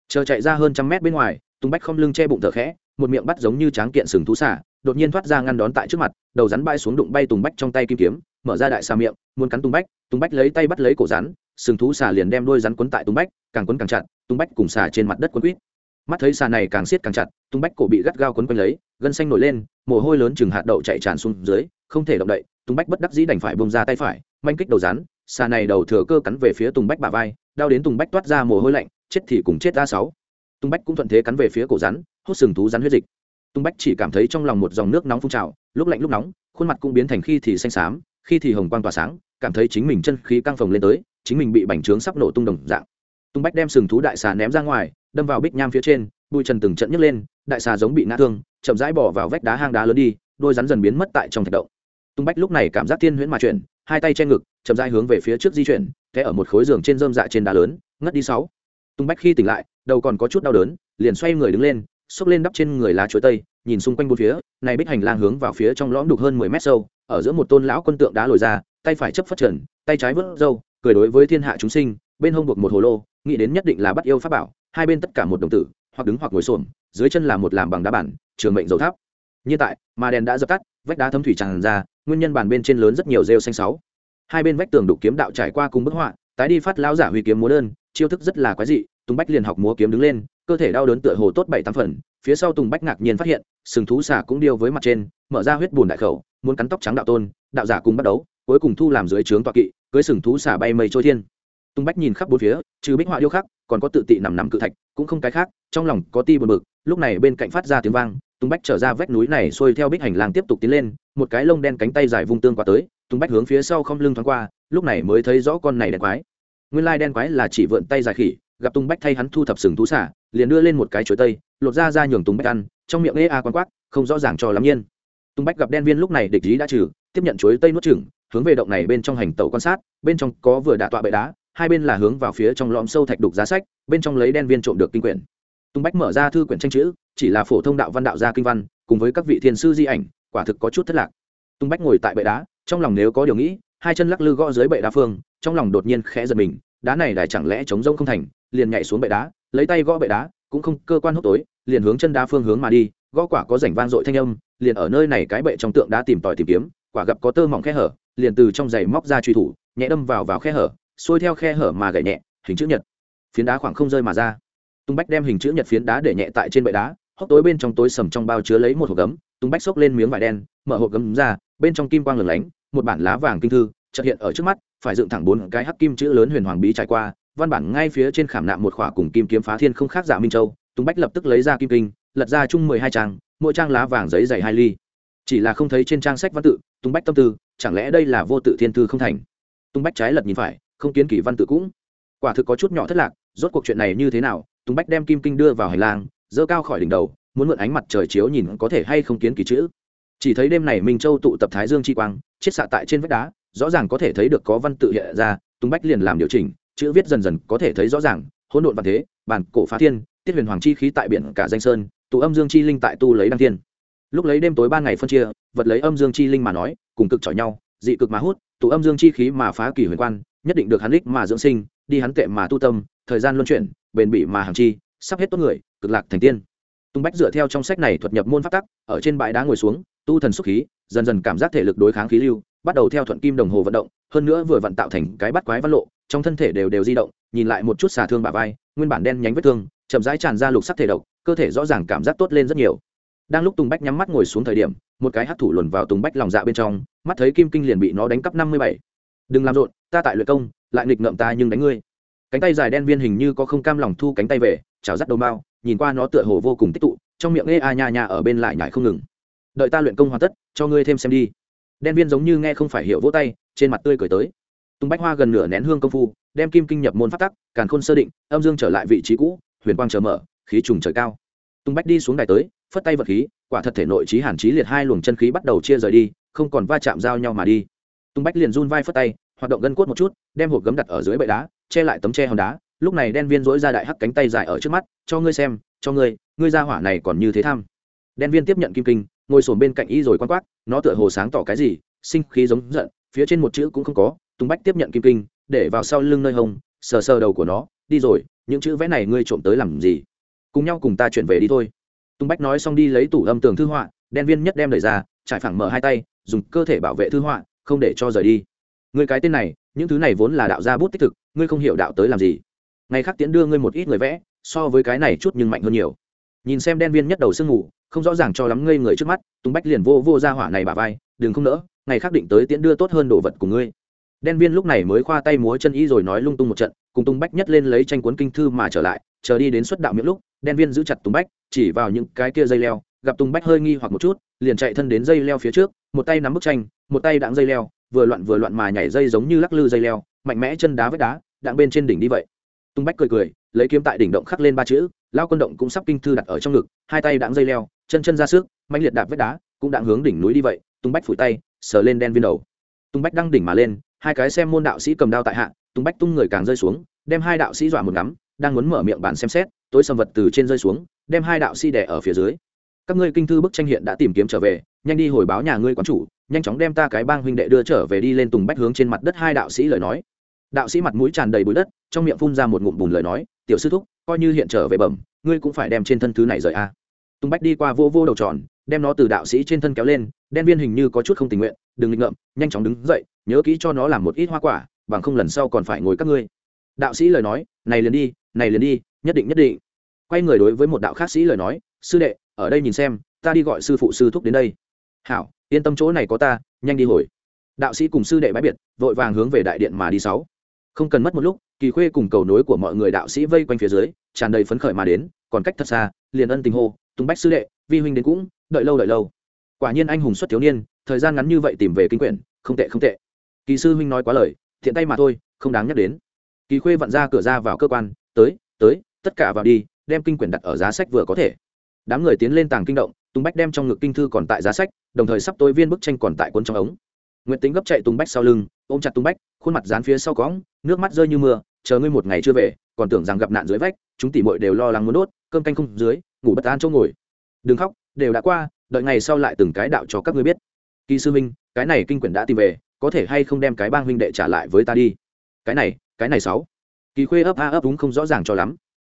[SPEAKER 1] Chờ chạy ra hơn trăm mét bên ngoài, tùng bách không lưng che bụng thở khẽ, một miệng bắt giống như tráng kiện sừng thú xả đột nhiên thoát ra ngăn đón tại trước mặt, đầu rắn bay xuống đụng bay tùng bách trong tay kim kiếm, mở ra đại xà miệng, muốn cắn tùng bách tùng bách lấy tay bắt lấy cổ rắn, sừng thú xà liền đem đôi rắn quấn tại tùng bách, càng quấn càng chặt, tùng bách cùng xà trên mặt đất quấn quýt mắt thấy xà này càng siết càng chặt, tung bách cổ bị gắt gao quấn quanh lấy, gân xanh nổi lên, mồ hôi lớn chừng hạt đậu chạy tràn xuống dưới, không thể động đậy, tung bách bất đắc dĩ đành phải bông ra tay phải, manh kích đầu rắn, xà này đầu thừa cơ cắn về phía tùng bách bả vai, đau đến tùng bách toát ra mồ hôi lạnh, chết thì cùng chết ra sáu. Tùng bách cũng thuận thế cắn về phía cổ rắn, hút sừng thú rắn huyết dịch. Tung bách chỉ cảm thấy trong lòng một dòng nước nóng phun trào, lúc lạnh lúc nóng, khuôn mặt cũng biến thành khi thì xanh xám, khi thì hồng quang tỏa sáng, cảm thấy chính mình chân khí căng phồng lên tới, chính mình bị bành trướng sắp nổ tung đồng dạng tung bách đem sừng thú đại xà ném ra ngoài, đâm vào bích nham phía trên, bụi trần từng trận nhấc lên, đại xà giống bị ngã thương, chậm rãi bỏ vào vách đá hang đá lớn đi, đôi rắn dần biến mất tại trong thạch động. Tung bách lúc này cảm giác thiên huyễn mà chuyển, hai tay che ngực, chậm rãi hướng về phía trước di chuyển thế ở một khối giường trên dơm dạ trên đá lớn, ngất đi sáu. Tung bách khi tỉnh lại, đầu còn có chút đau đớn, liền xoay người đứng lên, xốc lên đắp trên người lá chuối tây, nhìn xung quanh bốn phía, này bích hành lang hướng vào phía trong lõm đục hơn mười mét sâu, ở giữa một tôn lão quân tượng đá lồi ra, tay phải chấp phát trần, tay trái vớt râu, cười đối với thiên hạ chúng sinh, bên hông buộc một hồ lô nghĩ đến nhất định là bắt yêu pháp bảo, hai bên tất cả một đồng tử, hoặc đứng hoặc ngồi xổm, dưới chân là một làm bằng đá bản, trường mệnh dầu tháp. Như tại, mà đèn đã dập tắt, vách đá thấm thủy tràn ra, nguyên nhân bàn bên trên lớn rất nhiều rêu xanh sáu. Hai bên vách tường đục kiếm đạo trải qua cùng bức họa, tái đi phát lão giả huy kiếm múa đơn, chiêu thức rất là quái dị, tùng bách liền học múa kiếm đứng lên, cơ thể đau đớn tựa hồ tốt bảy tám phần, phía sau tùng bách ngạc nhiên phát hiện, sừng thú xà cũng điêu với mặt trên, mở ra huyết bùn đại khẩu, muốn cắn tóc trắng đạo tôn, đạo giả cùng bắt đấu, cuối cùng thu làm dưới trướng tọa kỵ, cưới sừng thú xà bay mây trôi thiên. Tung bách nhìn khắp bốn phía, trừ bích họa điêu khắc, còn có tự tị nằm nằm cự thạch, cũng không cái khác, trong lòng có ti buồn bực, lúc này bên cạnh phát ra tiếng vang, Tung bách trở ra vách núi này xuôi theo bích hành lang tiếp tục tiến lên, một cái lông đen cánh tay dài vung tương qua tới, Tung bách hướng phía sau không lưng thoáng qua, lúc này mới thấy rõ con này đen quái. Nguyên lai đen quái là chỉ vượn tay dài khỉ, gặp Tung bách thay hắn thu thập sừng thú xả, liền đưa lên một cái chuối tây, lột ra ra nhường Tung bách ăn, trong miệng ê a quán quát, không rõ ràng cho lắm nhiên. Tung bách gặp đen viên lúc này địch ý đã trừ, tiếp nhận chuối tây nuốt chừng hướng về động này bên trong hành tàu quan sát, bên trong có vừa đạ tọa bệ đá hai bên là hướng vào phía trong lõm sâu thạch đục giá sách, bên trong lấy đen viên trộm được kinh quyển. Tùng bách mở ra thư quyển tranh chữ, chỉ là phổ thông đạo văn đạo gia kinh văn, cùng với các vị thiền sư di ảnh, quả thực có chút thất lạc. Tùng bách ngồi tại bệ đá, trong lòng nếu có điều nghĩ, hai chân lắc lư gõ dưới bệ đá phương, trong lòng đột nhiên khẽ giật mình, đá này đài chẳng lẽ chống rông không thành, liền nhảy xuống bệ đá, lấy tay gõ bệ đá, cũng không cơ quan hốc tối, liền hướng chân đá phương hướng mà đi, gõ quả có rảnh vang dội thanh âm, liền ở nơi này cái bệ trong tượng đá tìm tòi tìm kiếm, quả gặp có tơ mỏng khe hở, liền từ trong giày móc ra truy thủ, nhẹ đâm vào vào khe hở xuôi theo khe hở mà gậy nhẹ, hình chữ nhật. Phiến đá khoảng không rơi mà ra. Tung bách đem hình chữ nhật phiến đá để nhẹ tại trên bệ đá, hốc tối bên trong tối sầm trong bao chứa lấy một hộp gấm. Tung bách xốc lên miếng vải đen, mở hộp gấm ra, bên trong kim quang lửng lánh, một bản lá vàng kinh thư, chợt hiện ở trước mắt, phải dựng thẳng bốn cái hắc kim chữ lớn huyền hoàng bí trải qua, văn bản ngay phía trên khảm nạm một khỏa cùng kim kiếm phá thiên không khác dạ minh châu. Tung bách lập tức lấy ra kim kinh, lật ra chung mười hai trang, mỗi trang lá vàng giấy dày hai ly. Chỉ là không thấy trên trang sách văn tự, tung bách tâm tư, chẳng lẽ đây là vô tự thiên thư không thành? Tung bách trái lật nhìn phải không kiến kỳ văn tự cũng. Quả thực có chút nhỏ thất lạc, rốt cuộc chuyện này như thế nào, tùng bách đem kim kinh đưa vào hành lang dơ cao khỏi đỉnh đầu, muốn mượn ánh mặt trời chiếu nhìn có thể hay không kiến kỳ chữ. Chỉ thấy đêm này minh châu tụ tập thái dương chi quang chiết xạ tại trên vách đá, rõ ràng có thể thấy được có văn tự hiện ra, tùng bách liền làm điều chỉnh, chữ viết dần dần có thể thấy rõ ràng, hỗn độn văn thế, bản cổ phá thiên, tiết huyền hoàng chi khí tại biển cả danh sơn, tụ âm dương chi linh tại tu lấy đăng thiên. Lúc lấy đêm tối ba ngày phân chia, vật lấy âm dương chi linh mà nói, cùng cực chọi nhau, dị cực mà hút, tụ âm dương chi khí mà phá kỳ huyền quan nhất định được hắn lích mà dưỡng sinh, đi hắn tệ mà tu tâm, thời gian luân chuyển, bền bỉ mà hàng chi, sắp hết tốt người, cực lạc thành tiên. Tung bách dựa theo trong sách này thuật nhập môn phát tắc, ở trên bãi đá ngồi xuống, tu thần xúc khí, dần dần cảm giác thể lực đối kháng khí lưu, bắt đầu theo thuận kim đồng hồ vận động, hơn nữa vừa vận tạo thành cái bắt quái văn lộ, trong thân thể đều đều di động, nhìn lại một chút xà thương bà vai, nguyên bản đen nhánh vết thương, chậm rãi tràn ra lục sắc thể độc, cơ thể rõ ràng cảm giác tốt lên rất nhiều. Đang lúc tùng bách nhắm mắt ngồi xuống thời điểm, một cái hát thủ luồn vào tùng bách lòng dạ bên trong, mắt thấy kim kinh liền bị nó đánh cắp năm mươi bảy đừng làm rộn, ta tại luyện công, lại nghịch ngợm ta nhưng đánh ngươi. Cánh tay dài đen viên hình như có không cam lòng thu cánh tay về, chảo rắt đầu bao nhìn qua nó tựa hồ vô cùng tích tụ, trong miệng nghe a nha nha ở bên lại nhải không ngừng. Đợi ta luyện công hoàn tất, cho ngươi thêm xem đi. Đen viên giống như nghe không phải hiểu vỗ tay, trên mặt tươi cười tới. Tung bách hoa gần nửa nén hương công phu, đem kim kinh nhập môn phát tắc, càn khôn sơ định, âm dương trở lại vị trí cũ, huyền quang chờ mở, khí trùng trời cao. Tung bách đi xuống đài tới, phất tay vật khí, quả thật thể nội trí hàn trí liệt hai luồng chân khí bắt đầu chia rời đi, không còn va chạm giao nhau mà đi. Tung bách liền run vai phất tay hoạt động gân cốt một chút, đem hộp gấm đặt ở dưới bệ đá, che lại tấm tre hòn đá, lúc này đen viên dỗi ra đại hắc cánh tay dài ở trước mắt, cho ngươi xem, cho ngươi ngươi ra hỏa này còn như thế tham. Đen viên tiếp nhận kim kinh, ngồi sồn bên cạnh y rồi quan quát, nó tựa hồ sáng tỏ cái gì, sinh khí giống giận, phía trên một chữ cũng không có. Tùng bách tiếp nhận kim kinh, để vào sau lưng nơi hông, sờ sờ đầu của nó, đi rồi, những chữ vẽ này ngươi trộm tới làm gì? Cùng nhau cùng ta chuyển về đi thôi. Tùng bách nói xong đi lấy tủ âm tường thư họa, đen viên nhất đem lời ra, trải phẳng mở hai tay, dùng cơ thể bảo vệ thư họa, không để cho rời đi người cái tên này, những thứ này vốn là đạo gia bút tích thực, ngươi không hiểu đạo tới làm gì. Ngày khác tiễn đưa ngươi một ít người vẽ, so với cái này chút nhưng mạnh hơn nhiều. Nhìn xem đen viên nhất đầu sương ngủ không rõ ràng cho lắm ngây người trước mắt, tùng bách liền vô vô ra hỏa này bà vai, đừng không nỡ, ngày khác định tới tiễn đưa tốt hơn đồ vật của ngươi. Đen viên lúc này mới khoa tay múa chân ý rồi nói lung tung một trận, cùng tùng bách nhất lên lấy tranh cuốn kinh thư mà trở lại, chờ đi đến xuất đạo miệng lúc, đen viên giữ chặt tùng bách, chỉ vào những cái kia dây leo, gặp tùng bách hơi nghi hoặc một chút, liền chạy thân đến dây leo phía trước, một tay nắm bức tranh, một tay đặng dây leo vừa loạn vừa loạn mà nhảy dây giống như lắc lư dây leo, mạnh mẽ chân đá với đá, đặng bên trên đỉnh đi vậy. Tung bách cười cười, lấy kiếm tại đỉnh động khắc lên ba chữ, lao quân động cũng sắp kinh thư đặt ở trong ngực, hai tay đặng dây leo, chân chân ra sức mạnh liệt đạp vết đá, cũng đặng hướng đỉnh núi đi vậy. Tung bách phủi tay, sờ lên đen viên đầu. Tung bách đăng đỉnh mà lên, hai cái xem môn đạo sĩ cầm đao tại hạ, tung bách tung người càng rơi xuống, đem hai đạo sĩ dọa một ngắm, đang muốn mở miệng bàn xem xét, tối sầm vật từ trên rơi xuống, đem hai đạo sĩ đẻ ở phía dưới. Các ngươi kinh thư bức tranh hiện đã tìm kiếm trở về nhanh đi hồi báo nhà ngươi quán chủ, nhanh chóng đem ta cái bang huynh đệ đưa trở về đi lên tùng bách hướng trên mặt đất hai đạo sĩ lời nói. Đạo sĩ mặt mũi tràn đầy bụi đất, trong miệng phun ra một ngụm bùn lời nói, tiểu sư thúc, coi như hiện trở về bẩm, ngươi cũng phải đem trên thân thứ này rời a. Tùng bách đi qua vô vô đầu tròn, đem nó từ đạo sĩ trên thân kéo lên, đen viên hình như có chút không tình nguyện, đừng nghịch ngợm, nhanh chóng đứng dậy, nhớ kỹ cho nó làm một ít hoa quả, bằng không lần sau còn phải ngồi các ngươi. Đạo sĩ lời nói, này liền đi, này liền đi, nhất định nhất định. Quay người đối với một đạo khác sĩ lời nói, sư đệ, ở đây nhìn xem, ta đi gọi sư phụ sư thúc đến đây hảo, yên tâm chỗ này có ta, nhanh đi hồi. Đạo sĩ cùng sư đệ bãi biệt, vội vàng hướng về đại điện mà đi sáu. Không cần mất một lúc, kỳ khuê cùng cầu nối của mọi người đạo sĩ vây quanh phía dưới, tràn đầy phấn khởi mà đến, còn cách thật xa, liền ân tình hô tung bách sư đệ, vi huynh đến cũng, đợi lâu đợi lâu. Quả nhiên anh hùng xuất thiếu niên, thời gian ngắn như vậy tìm về kinh quyển, không tệ không tệ. Kỳ sư huynh nói quá lời, thiện tay mà thôi, không đáng nhắc đến. Kỳ khuê vặn ra cửa ra vào cơ quan, tới tới, tất cả vào đi, đem kinh quyển đặt ở giá sách vừa có thể. Đám người tiến lên tàng kinh động tùng bách đem trong ngực kinh thư còn tại giá sách, đồng thời sắp tối viên bức tranh còn tại cuốn trong ống. N g u y ệ t tính gấp chạy tùng bách sau lưng, ôm chặt tùng bách, khuôn mặt dán phía sau cõng, nước mắt rơi như mưa, chờ ngươi một ngày chưa về, còn tưởng rằng gặp nạn dưới vách, chúng tỉ mội đều lo lắng muốn đốt, cơm canh không dưới, ngủ bất an chỗ ngồi. Đừng khóc, đều đã qua, đợi ngày sau lại từng cái đạo cho các ngươi biết. Kỳ sư minh cái này kinh quyển đã tìm về, có thể hay không đem cái bang huynh đệ trả lại với ta đi? Cái này cái này sáu. Kỳ khuê ấp a ấp đúng không rõ ràng cho lắm.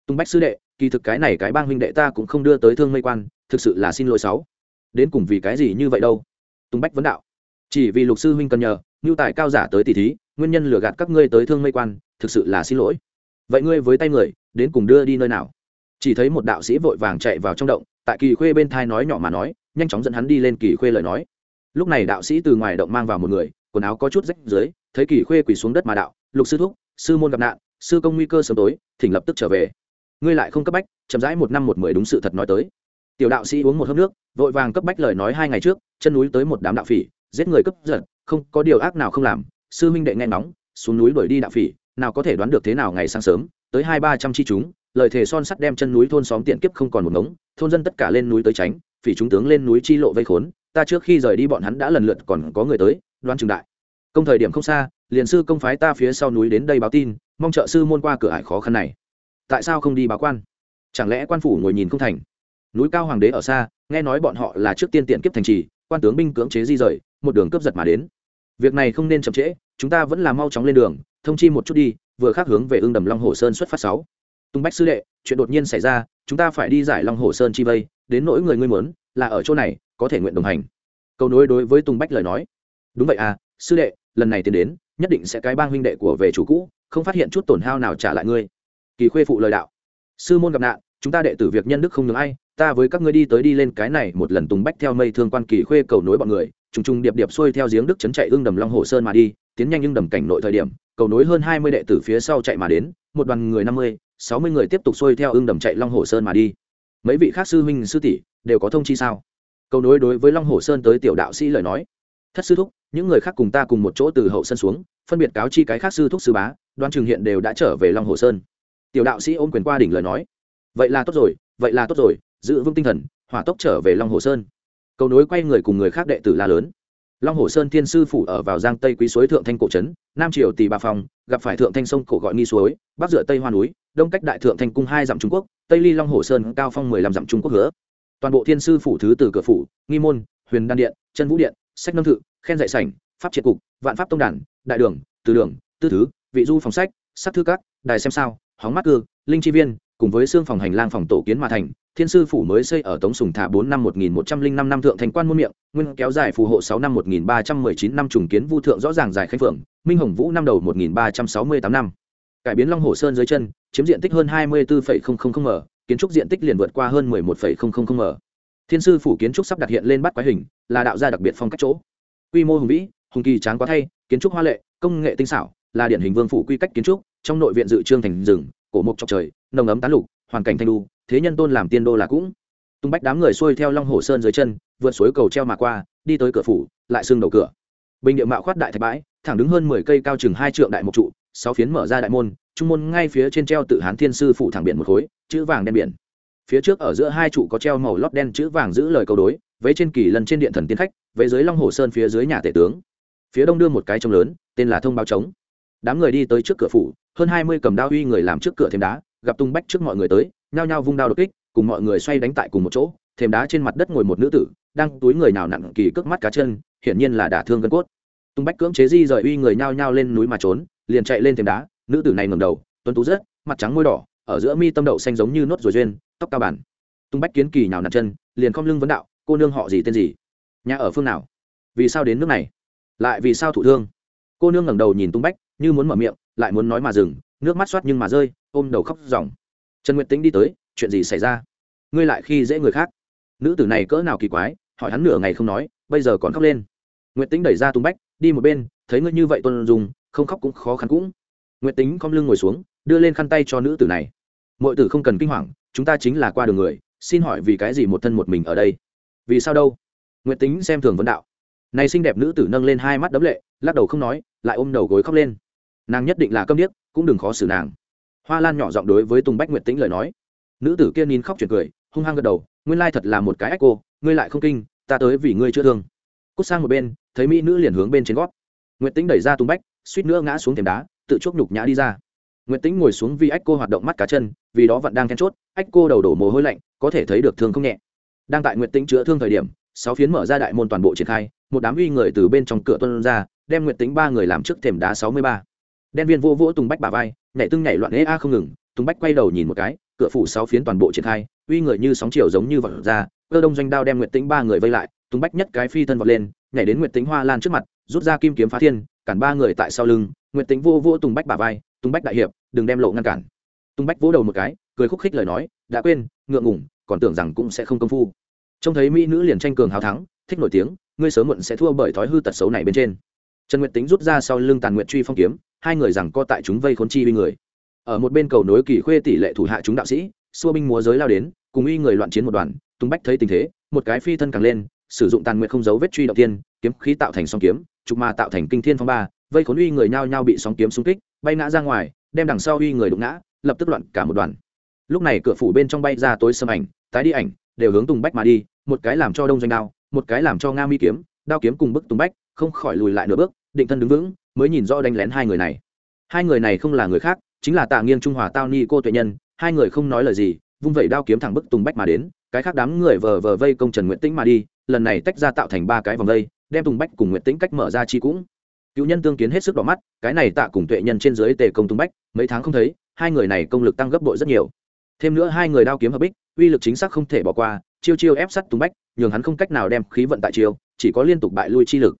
[SPEAKER 1] Tung bách sư đệ, kỳ thực cái này cái bang huynh đệ ta cũng không đưa tới thương mây quan thực sự là xin lỗi sáu. Đến cùng vì cái gì như vậy đâu? Tung bách vấn đạo. Chỉ vì lục sư huynh cần nhờ ngưu tài cao giả tới tỷ thí, nguyên nhân lừa gạt các ngươi tới thương mây quan, thực sự là xin lỗi. Vậy ngươi với tay người, đến cùng đưa đi nơi nào? Chỉ thấy một đạo sĩ vội vàng chạy vào trong động, tại kỳ khuê bên thai nói nhỏ mà nói, nhanh chóng dẫn hắn đi lên kỳ khuê lời nói. Lúc này đạo sĩ từ ngoài động mang vào một người, quần áo có chút rách dưới, thấy kỳ khuê quỳ xuống đất mà đạo, lục sư thúc, sư môn gặp nạn, sư công nguy cơ sớm tối, thỉnh lập tức trở về. Ngươi lại không cấp bách, chậm rãi một năm một mười đúng sự thật nói tới tiểu đạo sĩ uống một hớp nước, vội vàng cấp bách lời nói hai ngày trước, chân núi tới một đám đạo phỉ, giết người cấp giật, không có điều ác nào không làm, sư minh đệ nghe nóng xuống núi đuổi đi đạo phỉ, nào có thể đoán được thế nào ngày sáng sớm, tới hai ba trăm chi chúng, lời thề son sắt đem chân núi thôn xóm tiện kiếp không còn một ngống, thôn dân tất cả lên núi tới tránh, phỉ chúng tướng lên núi chi lộ vây khốn, ta trước khi rời đi bọn hắn đã lần lượt còn có người tới đoan trường đại. Công thời điểm không xa, liền sư công phái ta phía sau núi đến đây báo tin, mong trợ sư môn qua cửa ải khó khăn này. Tại sao không đi báo quan? Chẳng lẽ quan phủ ngồi nhìn không thành? Núi cao hoàng đế ở xa, nghe nói bọn họ là trước tiên tiện kiếp thành trì, quan tướng binh cưỡng chế di rời, một đường cướp giật mà đến. Việc này không nên chậm trễ, chúng ta vẫn là mau chóng lên đường, thông chi một chút đi, vừa khác hướng về ương đầm long hồ sơn xuất phát sáu. Tung bách sư đệ, chuyện đột nhiên xảy ra, chúng ta phải đi giải long hồ sơn chi vây, đến nỗi người ngươi muốn, là ở chỗ này, có thể nguyện đồng hành. Câu nối đối với tung bách lời nói. Đúng vậy à sư đệ, lần này tiến đến, nhất định sẽ cái bang huynh đệ của về chủ cũ, không phát hiện chút tổn hao nào trả lại ngươi. Kỳ khuê phụ lời đạo. Sư môn gặp nạn chúng ta đệ tử việc nhân đức không ngừng ai, ta với các ngươi đi tới đi lên cái này một lần tùng bách theo mây thương quan kỳ khuê cầu nối bọn người, trùng trùng điệp điệp xuôi theo giếng đức chấn chạy ương đầm long hồ sơn mà đi, tiến nhanh nhưng đầm cảnh nội thời điểm, cầu nối hơn hai mươi đệ tử phía sau chạy mà đến, một đoàn người năm mươi, sáu mươi người tiếp tục xuôi theo ương đầm chạy long hồ sơn mà đi. Mấy vị khác sư huynh, sư tỷ đều có thông chi sao? Cầu nối đối với long hồ sơn tới tiểu đạo sĩ lời nói. Thất sư thúc, những người khác cùng ta cùng một chỗ từ hậu sân xuống, phân biệt cáo chi cái khác sư thúc sư bá đoan trường hiện đều đã trở về long hồ sơn. Tiểu đạo sĩ ôm quyền qua đỉnh lời nói vậy là tốt rồi vậy là tốt rồi giữ vững tinh thần hỏa tốc trở về long hồ sơn. Cầu nối quay người cùng người khác đệ tử la lớn. Long hồ sơn thiên sư phủ ở vào giang tây quý suối thượng thanh cổ trấn nam triều tỷ bà phòng gặp phải thượng thanh sông cổ gọi nghi suối bắc dựa tây hoa núi đông cách đại thượng thanh cung hai dặm trung quốc tây ly long hồ sơn cao phong mười lăm dặm trung quốc hứa. Toàn bộ thiên sư phủ thứ từ cửa phủ nghi môn huyền đan điện chân vũ điện sách nâm thự khen dạy sảnh pháp triệt cục vạn pháp tông đản, đại đường từ đường tư thứ vị du phòng sách sắc thư các đài xem sao hóng mắt cư linh chi viên cùng với xương phòng hành lang phòng tổ kiến mà thành, thiên sư phủ mới xây ở tống sùng thả bốn năm một nghìn một trăm linh năm năm thượng thành quan môn miệng, nguyên kéo dài phù hộ sáu năm một nghìn ba trăm mười chín năm trùng kiến vu thượng rõ ràng dài khánh phượng, minh hồng vũ năm đầu một nghìn ba trăm sáu mươi tám năm. Cải biến long hồ sơn dưới chân, chiếm diện tích hơn hai mươi bốn m, kiến trúc diện tích liền vượt qua hơn mười một m. Thiên sư phủ kiến trúc sắp đặt hiện lên bắt quái hình, là đạo gia đặc biệt phong cách chỗ. Quy mô hùng vĩ, hùng kỳ tráng quá thay, kiến trúc hoa lệ, công nghệ tinh xảo, là điển hình vương phủ quy cách kiến trúc, trong nội viện dự trương thành rừng, cổ mộc trọc trời nồng ấm tán lục, hoàn cảnh thanh đu, thế nhân tôn làm tiên đô là cũng. Tung bách đám người xuôi theo long hồ sơn dưới chân, vượt suối cầu treo mà qua, đi tới cửa phủ, lại xương đầu cửa. Bình địa mạo khoát đại thạch bãi, thẳng đứng hơn mười cây cao chừng hai trượng đại mục trụ, sáu phiến mở ra đại môn, trung môn ngay phía trên treo tự hán thiên sư phủ thẳng biển một khối, chữ vàng đen biển. Phía trước ở giữa hai trụ có treo màu lót đen chữ vàng giữ lời câu đối, vế trên kỳ lần trên điện thần tiên khách, vế dưới long hồ sơn phía dưới nhà tể tướng. Phía đông đưa một cái trống lớn, tên là thông báo trống. Đám người đi tới trước cửa phủ, hơn hai mươi cầm đao uy người làm trước cửa thêm đá gặp tung bách trước mọi người tới nhao nhao vung đao đột kích cùng mọi người xoay đánh tại cùng một chỗ thềm đá trên mặt đất ngồi một nữ tử đang túi người nào nặng kỳ cước mắt cá chân hiển nhiên là đả thương gân cốt. Tung bách cưỡng chế di rời uy người nhao nhao lên núi mà trốn liền chạy lên thềm đá nữ tử này ngầm đầu tuấn tú rớt, mặt trắng môi đỏ ở giữa mi tâm đậu xanh giống như nốt rồi duyên tóc cao bản. Tung bách kiến kỳ nào nặng chân liền khom lưng vấn đạo cô nương họ gì tên gì? Nhà ở phương nào? Vì sao đến nước này? Lại vì sao thụ thương? Cô nương ngẩng đầu nhìn tung bách như muốn mở miệng lại muốn nói mà dừng nước mắt soát nhưng mà rơi ôm đầu khóc ròng trần nguyệt tính đi tới, chuyện gì xảy ra? Ngươi lại khi dễ người khác? Nữ tử này cỡ nào kỳ quái, hỏi hắn nửa ngày không nói, bây giờ còn khóc lên. Nguyệt tính đẩy ra tung bách, đi một bên, thấy ngươi như vậy tuân dùng không khóc cũng khó khăn cũng. Nguyệt tính khom lưng ngồi xuống, đưa lên khăn tay cho nữ tử này. Mọi tử không cần kinh hoàng, chúng ta chính là qua đường người, xin hỏi vì cái gì một thân một mình ở đây? Vì sao đâu? Nguyệt tính xem thường vấn đạo. Này xinh đẹp nữ tử nâng lên hai mắt đấm lệ, lắc đầu không nói, lại ôm đầu gối khóc lên. Nàng nhất định là câm điếc, cũng đừng khó xử nàng hoa lan nhỏ giọng đối với tùng bách nguyệt tĩnh lời nói. Nữ tử kia nín khóc chuyển cười, hung hăng gật đầu, nguyên lai thật là một cái ách cô, ngươi lại không kinh, ta tới vì ngươi chưa thương. Cút sang một bên, thấy mỹ nữ liền hướng bên trên gót. Nguyệt tĩnh đẩy ra tùng bách, suýt nữa ngã xuống thềm đá, tự chuốc nhục nhã đi ra. Nguyệt tĩnh ngồi xuống vì ách cô hoạt động mắt cá chân, vì đó vẫn đang then chốt, ách cô đầu đổ mồ hôi lạnh, có thể thấy được thương không nhẹ. Đang tại nguyệt tĩnh chữa thương thời điểm, sáu phiến mở ra đại môn toàn bộ triển khai, một đám uy người từ bên trong cửa tuân ra, đem nguyệt tĩnh ba người làm trước thềm đá sáu mươi ba. Đen viên vô vỗ tùng bách bà vai nhảy tưng nhảy loạn ê a không ngừng, tùng bách quay đầu nhìn một cái, cửa phủ sáu phiến toàn bộ triển khai, uy người như sóng chiều giống như vật ra, cơ đông doanh đao đem nguyệt tĩnh ba người vây lại, tùng bách nhất cái phi thân vọt lên, nhảy đến nguyệt tĩnh hoa lan trước mặt, rút ra kim kiếm phá thiên, cản ba người tại sau lưng, nguyệt tĩnh vô vô tùng bách bà vai, tùng bách đại hiệp, đừng đem lộ ngăn cản. Tùng bách vỗ đầu một cái, cười khúc khích lời nói, đã quên, ngượng ngủng còn tưởng rằng cũng sẽ không công phu. Trông thấy mỹ nữ liền tranh cường hào thắng, thích nổi tiếng, ngươi sớm muộn sẽ thua bởi thói hư tật xấu này bên trên trần nguyệt tính rút ra sau lưng tàn nguyệt truy phong kiếm, hai người rằng co tại chúng vây khốn chi uy người. Ở một bên cầu nối kỳ khuê tỷ lệ thủ hạ chúng đạo sĩ, xua binh múa giới lao đến, cùng uy người loạn chiến một đoàn, tung bách thấy tình thế, một cái phi thân càng lên, sử dụng tàn nguyệt không giấu vết truy động tiên kiếm khí tạo thành song kiếm, trục ma tạo thành kinh thiên phong ba, vây khốn uy người nhao nhao bị sóng kiếm xung kích, bay ngã ra ngoài, đem đằng sau uy người đụng ngã, lập tức loạn cả một đoàn. Lúc này cửa phủ bên trong bay ra tối sầm ảnh, tái đi ảnh, đều hướng tùng bách mà đi, một cái làm cho đông doanh đao, một cái làm cho nga mi kiếm, đao kiếm cùng bức tùng bách, không khỏi lùi lại nửa bước định thân đứng vững, mới nhìn rõ đánh lén hai người này. Hai người này không là người khác, chính là tạ nghiêng trung hòa tao ni cô tuệ nhân, hai người không nói lời gì, vung vẩy đao kiếm thẳng bức tùng bách mà đến, cái khác đám người vờ vờ vây công trần nguyễn tĩnh mà đi, lần này tách ra tạo thành ba cái vòng vây, đem tùng bách cùng nguyễn tĩnh cách mở ra chi cũng. Cựu nhân tương kiến hết sức đỏ mắt, cái này tạ cùng tuệ nhân trên dưới tề công tùng bách, mấy tháng không thấy, hai người này công lực tăng gấp bội rất nhiều. Thêm nữa hai người đao kiếm hợp bích, uy lực chính xác không thể bỏ qua, chiêu chiêu ép sắt tùng bách, nhường hắn không cách nào đem khí vận tại chiêu, chỉ có liên tục bại lui chi lực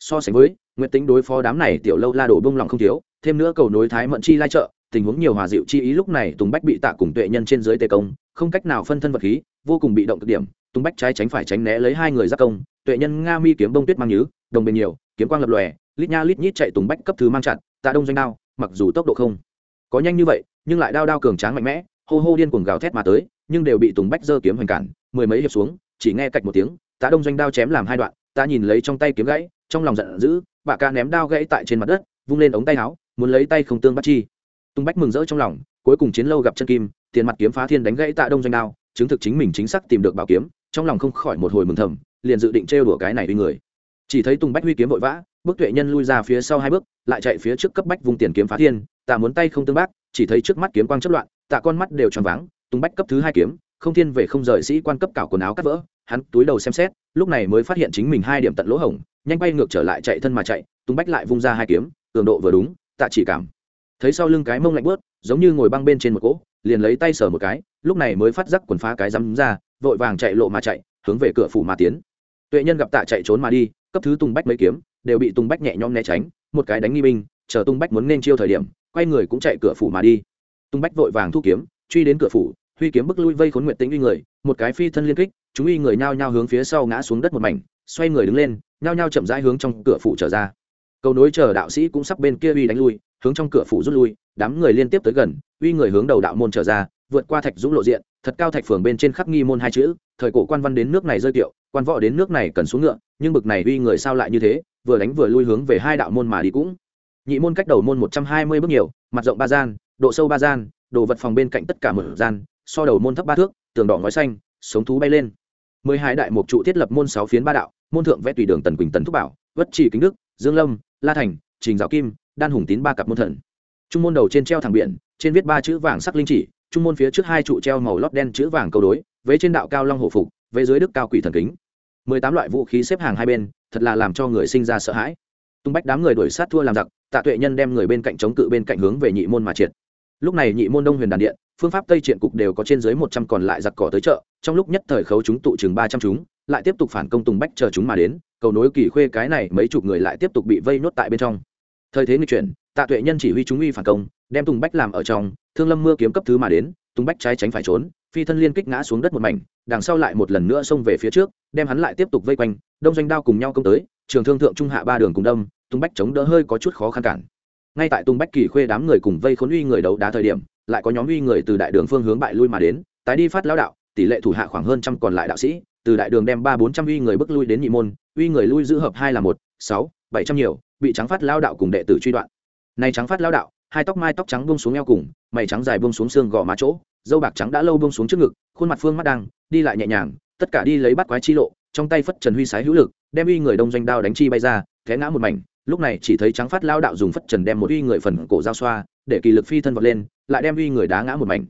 [SPEAKER 1] so sánh với, nguyện tính đối phó đám này tiểu lâu la đổ bông lòng không thiếu, thêm nữa cầu nối thái mận chi lai trợ, tình huống nhiều hòa dịu chi ý lúc này tùng bách bị tạ cùng tuệ nhân trên dưới tề công, không cách nào phân thân vật khí, vô cùng bị động cực điểm, tùng bách trái tránh phải tránh né lấy hai người giác công, tuệ nhân nga mi kiếm bông tuyết mang nhứ, đồng bền nhiều, kiếm quang lập lòe, lít nha lít nhít chạy tùng bách cấp thứ mang chặt, tạ đông doanh đao, mặc dù tốc độ không có nhanh như vậy, nhưng lại đao đao cường tráng mạnh mẽ, hô hô điên cuồng gào thét mà tới, nhưng đều bị tùng bách giơ kiếm hoành cản, mười mấy hiệp xuống, chỉ nghe cạch một tiếng, tạ đông doanh đao chém làm hai đoạn ta nhìn lấy trong tay kiếm gãy trong lòng giận dữ, bà ca ném đao gãy tại trên mặt đất, vung lên ống tay áo, muốn lấy tay không tương bắt chi. Tung bách mừng rỡ trong lòng, cuối cùng chiến lâu gặp chân kim, tiền mặt kiếm phá thiên đánh gãy tạ đông doanh đao, chứng thực chính mình chính xác tìm được bảo kiếm, trong lòng không khỏi một hồi mừng thầm, liền dự định trêu đùa cái này uy người. Chỉ thấy tùng bách huy kiếm vội vã, bước tuệ nhân lui ra phía sau hai bước, lại chạy phía trước cấp bách vùng tiền kiếm phá thiên, tạ muốn tay không tương bác, chỉ thấy trước mắt kiếm quang chất loạn, tạ con mắt đều tròn váng tùng bách cấp thứ hai kiếm, không thiên về không rời sĩ quan cấp cảo quần áo cắt vỡ, hắn túi đầu xem xét, lúc này mới phát hiện chính mình hai điểm tận lỗ hổng nhanh bay ngược trở lại chạy thân mà chạy, tung bách lại vung ra hai kiếm, cường độ vừa đúng, tạ chỉ cảm. Thấy sau lưng cái mông lạnh bớt giống như ngồi băng bên trên một cỗ, liền lấy tay sờ một cái, lúc này mới phát giác quần phá cái rắm ra, vội vàng chạy lộ mà chạy, hướng về cửa phủ mà tiến. Tuệ nhân gặp tạ chạy trốn mà đi, cấp thứ tung bách mấy kiếm, đều bị tung bách nhẹ nhõm né tránh, một cái đánh nghi binh, chờ tung bách muốn nên chiêu thời điểm, quay người cũng chạy cửa phủ mà đi. Tung bách vội vàng thu kiếm, truy đến cửa phủ, huy kiếm bức lui vây khốn nguyện tĩnh uy người, một cái phi thân liên kích, chúng uy người nhao nhao hướng phía sau ngã xuống đất một mảnh, xoay người đứng lên nhao nhao chậm rãi hướng trong cửa phủ trở ra. Cầu nối chờ đạo sĩ cũng sắp bên kia uy đánh lui, hướng trong cửa phủ rút lui, đám người liên tiếp tới gần, uy người hướng đầu đạo môn trở ra, vượt qua thạch dũng lộ diện, thật cao thạch phường bên trên khắc nghi môn hai chữ, thời cổ quan văn đến nước này rơi kiệu, quan võ đến nước này cần xuống ngựa, nhưng bực này uy người sao lại như thế, vừa đánh vừa lui hướng về hai đạo môn mà đi cũng. Nhị môn cách đầu môn một trăm hai mươi bước nhiều, mặt rộng ba gian, độ sâu ba gian, đồ vật phòng bên cạnh tất cả mở gian, so đầu môn thấp ba thước, tường đỏ ngói xanh, sống thú bay lên mười hai đại mục trụ thiết lập môn sáu phiến ba đạo, môn thượng vẽ tùy đường tần quỳnh tần thúc bảo, vất chỉ kính đức, dương lâm, la thành, trình giáo kim, đan hùng tín ba cặp môn thần. Trung môn đầu trên treo thẳng biển, trên viết ba chữ vàng sắc linh chỉ, trung môn phía trước hai trụ treo màu lót đen chữ vàng câu đối, vế trên đạo cao long hổ phục, vế dưới đức cao quỷ thần kính. Mười tám loại vũ khí xếp hàng hai bên, thật là làm cho người sinh ra sợ hãi. Tung bách đám người đuổi sát thua làm giặc, tạ tuệ nhân đem người bên cạnh chống cự bên cạnh hướng về nhị môn mà triệt. Lúc này nhị môn đông huyền đàn điện phương pháp tây triện cục đều có trên dưới một trăm còn lại giặc cỏ tới chợ, trong lúc nhất thời khấu chúng tụ chừng ba trăm chúng, lại tiếp tục phản công tùng bách chờ chúng mà đến, cầu nối kỳ khuê cái này mấy chục người lại tiếp tục bị vây nốt tại bên trong. Thời thế nghịch chuyển, tạ tuệ nhân chỉ huy chúng uy phản công, đem tùng bách làm ở trong, thương lâm mưa kiếm cấp thứ mà đến, tùng bách trái tránh phải trốn, phi thân liên kích ngã xuống đất một mảnh, đằng sau lại một lần nữa xông về phía trước, đem hắn lại tiếp tục vây quanh, đông doanh đao cùng nhau công tới, trường thương thượng trung hạ ba đường cùng đông tùng bách chống đỡ hơi có chút khó khăn cản. Ngay tại tùng bách kỳ khuê đám người cùng vây khốn uy người đấu đá thời điểm lại có nhóm uy người từ đại đường phương hướng bại lui mà đến, tái đi phát lão đạo, tỷ lệ thủ hạ khoảng hơn trăm còn lại đạo sĩ, từ đại đường đem ba bốn trăm uy người bước lui đến nhị môn, uy người lui giữ hợp hai là một, sáu, bảy trăm nhiều, bị trắng phát lao đạo cùng đệ tử truy đoạn. Nay trắng phát lao đạo, hai tóc mai tóc trắng bông xuống eo cùng, mày trắng dài bông xuống xương gò má chỗ, dâu bạc trắng đã lâu bông xuống trước ngực, khuôn mặt phương mắt đang, đi lại nhẹ nhàng, tất cả đi lấy bắt quái chi lộ, trong tay phất trần huy sái hữu lực, đem uy người đông doanh đao đánh chi bay ra, té ngã một mảnh lúc này chỉ thấy trắng phát lao đạo dùng phất trần đem một uy người phần cổ giao xoa, để kỳ lực phi thân vọt lên, lại đem uy người đá ngã một mảnh.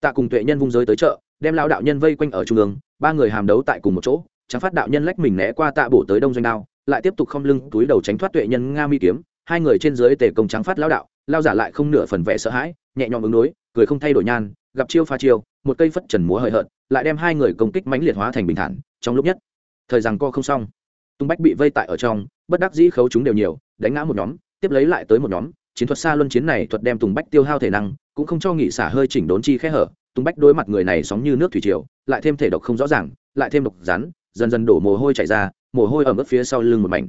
[SPEAKER 1] Tạ cùng tuệ nhân vung giới tới chợ, đem lao đạo nhân vây quanh ở trung ương, ba người hàm đấu tại cùng một chỗ, trắng phát đạo nhân lách mình né qua tạ bổ tới đông doanh đao, lại tiếp tục không lưng túi đầu tránh thoát tuệ nhân nga mi kiếm, hai người trên dưới tề công trắng phát lao đạo, lao giả lại không nửa phần vẻ sợ hãi, nhẹ nhõm ứng đối, cười không thay đổi nhan, gặp chiêu pha chiêu, một cây phất trần múa hời hợt, lại đem hai người công kích mãnh liệt hóa thành bình thản, trong lúc nhất, thời rằng co không xong tung bách bị vây tại ở trong bất đắc dĩ khấu chúng đều nhiều đánh ngã một nhóm tiếp lấy lại tới một nhóm. Chiến thuật xa luân chiến này thuật đem tùng bách tiêu hao thể năng cũng không cho nghỉ xả hơi chỉnh đốn chi khẽ hở. Tùng bách đối mặt người này sóng như nước thủy triều lại thêm thể độc không rõ ràng lại thêm độc rắn dần dần đổ mồ hôi chảy ra mồ hôi ẩm ướt phía sau lưng một mảnh.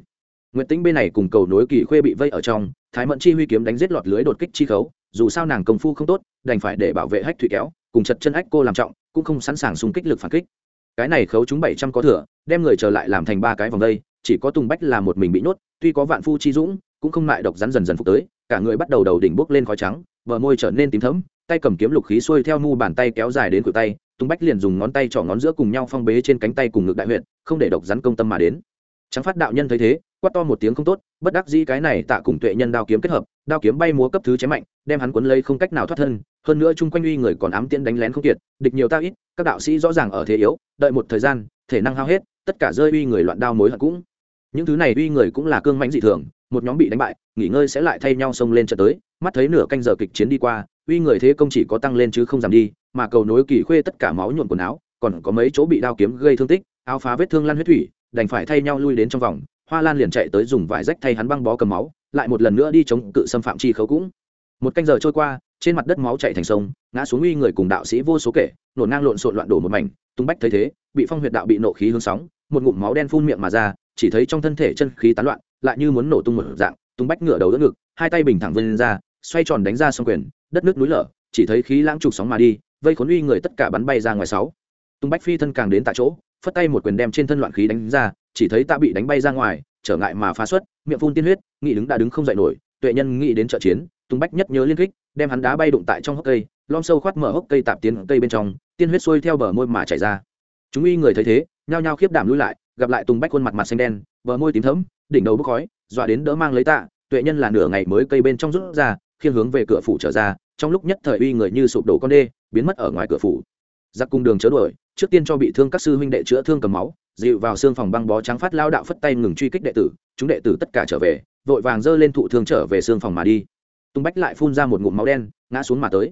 [SPEAKER 1] Nguyệt tính bên này cùng cầu nối kỳ khuê bị vây ở trong, Thái Mẫn chi huy kiếm đánh giết lọt lưới đột kích chi khấu, dù sao nàng công phu không tốt, đành phải để bảo vệ hách thủy kéo, cùng chật chân ách cô làm trọng, cũng không sẵn sàng xung kích lực phản kích. Cái này khấu chúng bảy trăm có thừa, đem người trở lại làm thành ba cái vòng đây, chỉ có Tùng Bách là một mình bị nhốt, tuy có vạn phu chi dũng, cũng không lại độc rắn dần dần phục tới, cả người bắt đầu đầu đỉnh bốc lên khói trắng, bờ môi trở nên tím thẫm, tay cầm kiếm lục khí xuôi theo mu bàn tay kéo dài đến cự tay, Tùng Bách liền dùng ngón tay trỏ ngón giữa cùng nhau phong bế trên cánh tay cùng ngực đại huyệt, không để độc rắn công tâm mà đến. Trắng phát đạo nhân thấy thế, quát to một tiếng không tốt bất đắc dĩ cái này tạ cùng tuệ nhân đao kiếm kết hợp đao kiếm bay múa cấp thứ chém mạnh đem hắn cuốn lấy không cách nào thoát thân hơn nữa chung quanh uy người còn ám tiễn đánh lén không kiệt địch nhiều ta ít các đạo sĩ rõ ràng ở thế yếu đợi một thời gian thể năng hao hết tất cả rơi uy người loạn đao mối hận cũng. Những thứ này uy người cũng là cương mãnh dị thường, một nhóm bị đánh bại, nghỉ ngơi sẽ lại thay nhau xông lên trận tới, mắt thấy nửa canh giờ kịch chiến đi qua, uy người thế công chỉ có tăng lên chứ không giảm đi, mà cầu nối kỳ khuê tất cả máu nhuộn quần áo, còn có mấy chỗ bị đao kiếm gây thương tích, áo phá vết thương lan huyết thủy, đành phải thay nhau lui đến trong vòng, hoa lan liền chạy tới dùng vải rách thay hắn băng bó cầm máu, lại một lần nữa đi chống cự xâm phạm chi khấu cũng. Một canh giờ trôi qua trên mặt đất máu chảy thành sông, ngã xuống uy người cùng đạo sĩ vô số kể nổn ngang lộn xộn loạn đổ một mảnh, tung bách thấy thế, bị phong huyệt đạo bị nộ khí hướng sóng, một ngụm máu đen phun miệng mà ra, chỉ thấy trong thân thể chân khí tán loạn, lại như muốn nổ tung một dạng, tung bách ngửa đầu đỡ ngực, hai tay bình thẳng vươn ra, xoay tròn đánh ra sông quyền, đất nước núi lở, chỉ thấy khí lãng trục sóng mà đi, vây khốn uy người tất cả bắn bay ra ngoài sáu. Tung bách phi thân càng đến tại chỗ, phất tay một quyền đem trên thân loạn khí đánh ra, chỉ thấy ta bị đánh bay ra ngoài, trở ngại mà phá xuất, miệng phun tiên huyết, nghị đứng đã đứng không dậy nổi, tuệ nhân nghĩ đến trợ chiến, tung bách nhất nhớ liên kích đem hắn đá bay đụng tại trong hốc cây, lom sâu khoát mở hốc cây tạp tiến cây bên trong, tiên huyết xuôi theo bờ môi mà chảy ra. Chúng y người thấy thế, nhao nhao khiếp đảm lui lại, gặp lại tùng bách khuôn mặt mặt xanh đen, bờ môi tím thấm đỉnh đầu bốc khói, dọa đến đỡ mang lấy tạ, tuệ nhân là nửa ngày mới cây bên trong rút ra khiên hướng về cửa phủ trở ra, trong lúc nhất thời uy người như sụp đổ con đê, biến mất ở ngoài cửa phủ. Giặc cung đường chớ đuổi, trước tiên cho bị thương các sư huynh đệ chữa thương cầm máu, dịu vào xương phòng băng bó trắng phát lao đạo phất tay ngừng truy kích đệ tử, chúng đệ tử tất cả trở về, vội vàng dơ lên thụ thương trở về xương phòng mà đi tung bách lại phun ra một ngụm máu đen, ngã xuống mà tới.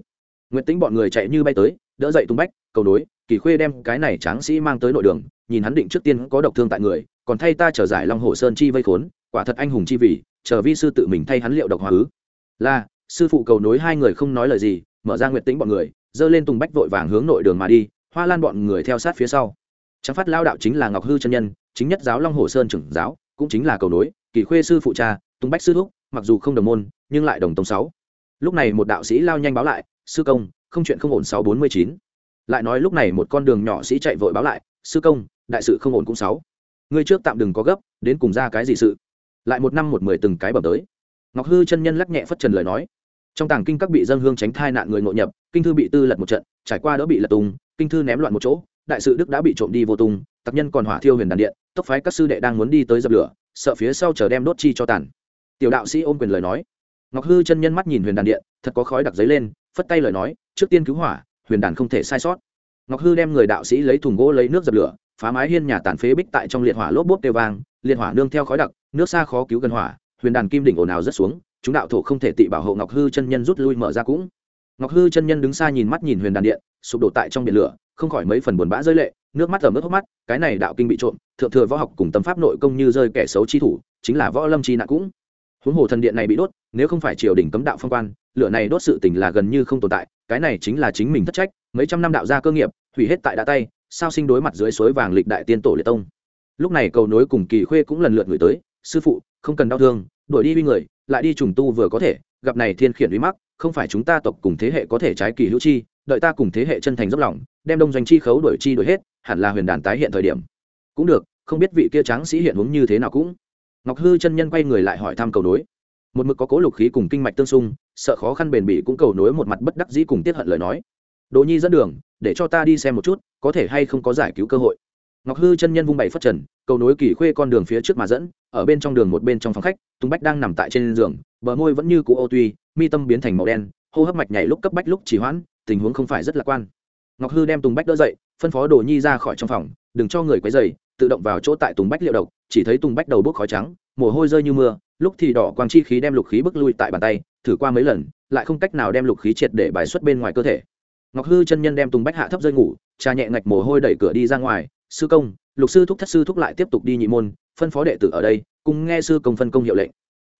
[SPEAKER 1] Nguyện tính bọn người chạy như bay tới, đỡ dậy tung bách, cầu nối, kỳ khuê đem cái này tráng sĩ mang tới nội đường, nhìn hắn định trước tiên có độc thương tại người, còn thay ta trở giải long hồ sơn chi vây khốn, quả thật anh hùng chi vì chờ vi sư tự mình thay hắn liệu độc hóa ứ. Là, sư phụ cầu nối hai người không nói lời gì, mở ra nguyện tính bọn người dơ lên tùng bách vội vàng hướng nội đường mà đi, hoa lan bọn người theo sát phía sau. Trang phát lao đạo chính là ngọc hư chân nhân, chính nhất giáo long hồ sơn trưởng giáo, cũng chính là cầu nối, kỳ khuê sư phụ cha, tùng bách sư thúc mặc dù không đồng môn, nhưng lại đồng tông sáu. Lúc này một đạo sĩ lao nhanh báo lại, sư công, không chuyện không ổn sáu bốn mươi chín. Lại nói lúc này một con đường nhỏ sĩ chạy vội báo lại, sư công, đại sự không ổn cũng sáu. Ngươi trước tạm đừng có gấp, đến cùng ra cái gì sự? Lại một năm một mười từng cái bẩm tới. Ngọc hư chân nhân lắc nhẹ phất trần lời nói. Trong tàng kinh các bị dân hương tránh thai nạn người ngộ nhập, kinh thư bị tư lật một trận, trải qua đỡ bị lật tung, kinh thư ném loạn một chỗ, đại sự đức đã bị trộm đi vô tung, tặc nhân còn hỏa thiêu huyền đàn điện, tốc phái các sư đệ đang muốn đi tới dập lửa, sợ phía sau chờ đem đốt chi cho tàn tiểu đạo sĩ ôm quyền lời nói. Ngọc hư chân nhân mắt nhìn huyền đàn điện, thật có khói đặc giấy lên, phất tay lời nói, trước tiên cứu hỏa, huyền đàn không thể sai sót. Ngọc hư đem người đạo sĩ lấy thùng gỗ lấy nước dập lửa, phá mái hiên nhà tàn phế bích tại trong liệt hỏa lốp bốp tê vang, liệt hỏa nương theo khói đặc, nước xa khó cứu gần hỏa, huyền đàn kim đỉnh ồn ào rất xuống, chúng đạo thổ không thể tị bảo hộ ngọc hư chân nhân rút lui mở ra cũng. Ngọc hư chân nhân đứng xa nhìn mắt nhìn huyền đàn điện, sụp đổ tại trong biển lửa, không khỏi mấy phần buồn bã rơi lệ, nước mắt ở mức hốc mắt, cái này đạo kinh bị trộm, thượng thừa võ học cùng tâm pháp nội công như rơi kẻ xấu chi thủ, chính là võ lâm chi nạn cũng huống hồ thần điện này bị đốt, nếu không phải triều đình cấm đạo phong quan, lửa này đốt sự tình là gần như không tồn tại, cái này chính là chính mình thất trách, mấy trăm năm đạo gia cơ nghiệp, hủy hết tại đã tay, sao sinh đối mặt dưới suối vàng lịch đại tiên tổ liệt tông. Lúc này cầu nối cùng kỳ khuê cũng lần lượt người tới, sư phụ, không cần đau thương, đuổi đi uy người, lại đi trùng tu vừa có thể, gặp này thiên khiển uy mắc, không phải chúng ta tộc cùng thế hệ có thể trái kỳ hữu chi, đợi ta cùng thế hệ chân thành dốc lòng, đem đông doanh chi khấu đổi chi đổi hết, hẳn là huyền đàn tái hiện thời điểm. Cũng được, không biết vị kia tráng sĩ hiện huống như thế nào cũng ngọc hư chân nhân quay người lại hỏi thăm cầu nối. Một mực có cố lục khí cùng kinh mạch tương xung, sợ khó khăn bền bỉ cũng cầu nối một mặt bất đắc dĩ cùng tiết hận lời nói. Đồ nhi dẫn đường, để cho ta đi xem một chút, có thể hay không có giải cứu cơ hội. Ngọc hư chân nhân vung bày phất trần, cầu nối kỳ khuê con đường phía trước mà dẫn, ở bên trong đường một bên trong phòng khách, tùng bách đang nằm tại trên giường, bờ môi vẫn như cũ ô tuy, mi tâm biến thành màu đen, hô hấp mạch nhảy lúc cấp bách lúc chỉ hoãn, tình huống không phải rất lạc quan. Ngọc hư đem tùng bách đỡ dậy, phân phó đồ nhi ra khỏi trong phòng, đừng cho người quấy dày tự động vào chỗ tại tùng bách liệu độc chỉ thấy tùng bách đầu bốc khói trắng, mồ hôi rơi như mưa, lúc thì đỏ quang chi khí đem lục khí bức lui tại bàn tay, thử qua mấy lần, lại không cách nào đem lục khí triệt để bài xuất bên ngoài cơ thể. Ngọc hư chân nhân đem tùng bách hạ thấp rơi ngủ cha nhẹ ngạch mồ hôi đẩy cửa đi ra ngoài, sư công, lục sư thúc thất sư thúc lại tiếp tục đi nhị môn, phân phó đệ tử ở đây, cùng nghe sư công phân công hiệu lệnh.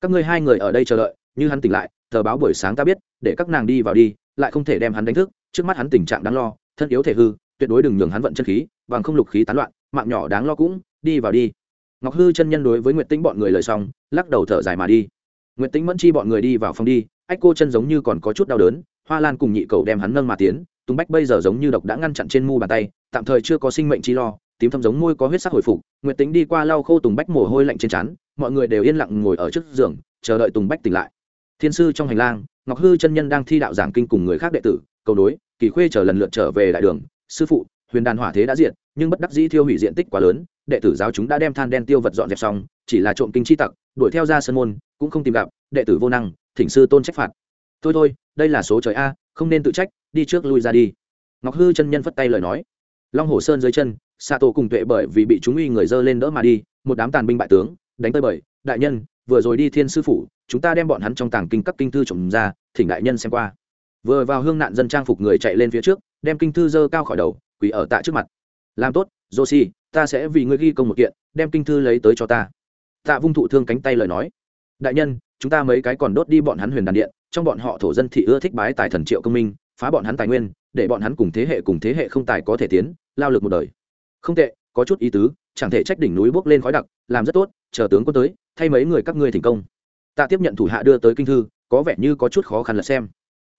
[SPEAKER 1] Các ngươi hai người ở đây chờ đợi, như hắn tỉnh lại, tờ báo buổi sáng ta biết, để các nàng đi vào đi, lại không thể đem hắn đánh thức, trước mắt hắn tình trạng đáng lo, thân yếu thể hư, tuyệt đối đừng nhường hắn vận chân khí, bằng không lục khí tán loạn, mạng nhỏ đáng lo cũng, đi vào đi ngọc hư chân nhân đối với nguyệt tĩnh bọn người lời xong, lắc đầu thở dài mà đi. Nguyệt tĩnh mẫn chi bọn người đi vào phòng đi, ách cô chân giống như còn có chút đau đớn, hoa lan cùng nhị cầu đem hắn nâng mà tiến, Tùng bách bây giờ giống như độc đã ngăn chặn trên mu bàn tay, tạm thời chưa có sinh mệnh chi lo, tím thâm giống môi có huyết sắc hồi phục, nguyệt tính đi qua lau khô tùng bách mồ hôi lạnh trên trán, mọi người đều yên lặng ngồi ở trước giường, chờ đợi tùng bách tỉnh lại. Thiên sư trong hành lang, ngọc hư chân nhân đang thi đạo giảng kinh cùng người khác đệ tử, cầu đối, kỳ khuê chờ lần lượt trở về đại đường, sư phụ, huyền đàn hỏa thế đã diện nhưng bất đắc dĩ thiêu hủy diện tích quá lớn đệ tử giáo chúng đã đem than đen tiêu vật dọn dẹp xong, chỉ là trộm kinh chi tặc, đuổi theo ra sân môn, cũng không tìm gặp, đệ tử vô năng, thỉnh sư tôn trách phạt. Thôi thôi, đây là số trời a, không nên tự trách, đi trước lui ra đi. Ngọc hư chân nhân phất tay lời nói. Long hồ sơn dưới chân xạ tổ cùng tuệ bởi vì bị chúng uy người dơ lên đỡ mà đi, một đám tàn binh bại tướng, đánh tơi bởi, đại nhân, vừa rồi đi thiên sư phủ, chúng ta đem bọn hắn trong tàng kinh các kinh thư trồng ra, thỉnh đại nhân xem qua. Vừa vào hương nạn dân trang phục người chạy lên phía trước, đem kinh thư dơ cao khỏi đầu, quỳ ở tạ trước mặt. Làm tốt josi ta sẽ vì ngươi ghi công một kiện, đem kinh thư lấy tới cho ta. Tạ vung thụ thương cánh tay lời nói. Đại nhân, chúng ta mấy cái còn đốt đi bọn hắn huyền đàn điện, trong bọn họ thổ dân thị ưa thích bái tài thần triệu công minh, phá bọn hắn tài nguyên, để bọn hắn cùng thế hệ cùng thế hệ không tài có thể tiến, lao lực một đời. Không tệ, có chút ý tứ, chẳng thể trách đỉnh núi bốc lên khói đặc, làm rất tốt, chờ tướng quân tới, thay mấy người các ngươi thành công. Ta tiếp nhận thủ hạ đưa tới kinh thư, có vẻ như có chút khó khăn là xem.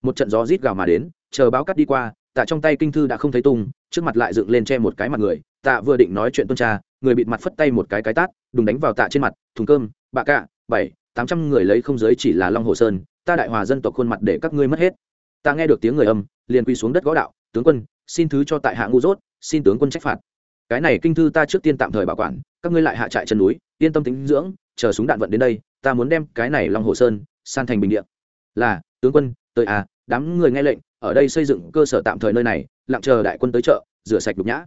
[SPEAKER 1] Một trận gió rít gào mà đến, chờ báo cắt đi qua, tạ trong tay kinh thư đã không thấy tung trước mặt lại dựng lên che một cái mặt người, tạ vừa định nói chuyện tuân tra, người bịt mặt phất tay một cái cái tát, đùng đánh vào tạ trên mặt, thùng cơm, bạ cạ, bảy, tám trăm người lấy không giới chỉ là long hồ sơn, ta đại hòa dân tộc khuôn mặt để các ngươi mất hết. Ta nghe được tiếng người âm, liền quy xuống đất gõ đạo, tướng quân, xin thứ cho tại hạ ngu dốt, xin tướng quân trách phạt. Cái này kinh thư ta trước tiên tạm thời bảo quản, các ngươi lại hạ trại chân núi, yên tâm tính dưỡng, chờ súng đạn vận đến đây, ta muốn đem cái này long hồ sơn san thành bình địa. Là, tướng quân, tới à đám người nghe lệnh ở đây xây dựng cơ sở tạm thời nơi này, lặng chờ đại quân tới chợ, rửa sạch đục nhã.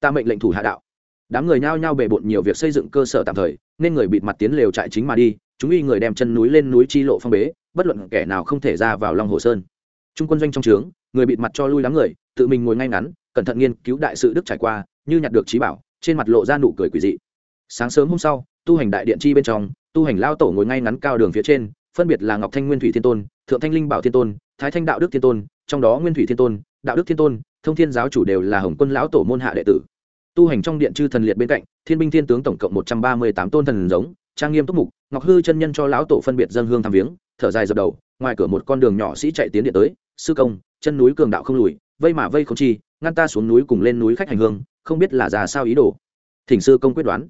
[SPEAKER 1] Ta mệnh lệnh thủ hạ đạo. Đám người nhao nhao bề bộn nhiều việc xây dựng cơ sở tạm thời, nên người bịt mặt tiến lều trại chính mà đi, chúng y người đem chân núi lên núi chi lộ phong bế, bất luận kẻ nào không thể ra vào long hồ sơn. Trung quân doanh trong trướng, người bịt mặt cho lui đám người, tự mình ngồi ngay ngắn, cẩn thận nghiên cứu đại sự đức trải qua, như nhặt được trí bảo, trên mặt lộ ra nụ cười quỷ dị. Sáng sớm hôm sau, tu hành đại điện chi bên trong, tu hành lao tổ ngồi ngay ngắn cao đường phía trên, phân biệt là ngọc thanh nguyên thủy thiên tôn, thượng thanh linh bảo thiên tôn, thái thanh đạo đức thiên tôn trong đó nguyên thủy thiên tôn, đạo đức thiên tôn, thông thiên giáo chủ đều là hồng quân lão tổ môn hạ đệ tử. Tu hành trong điện chư thần liệt bên cạnh, thiên binh thiên tướng tổng cộng một trăm ba mươi tám tôn thần giống, trang nghiêm túc mục, ngọc hư chân nhân cho lão tổ phân biệt dân hương tham viếng, thở dài dập đầu, ngoài cửa một con đường nhỏ sĩ chạy tiến điện tới, sư công, chân núi cường đạo không lùi, vây mà vây không chi, ngăn ta xuống núi cùng lên núi khách hành hương, không biết là già sao ý đồ. Thỉnh sư công quyết đoán.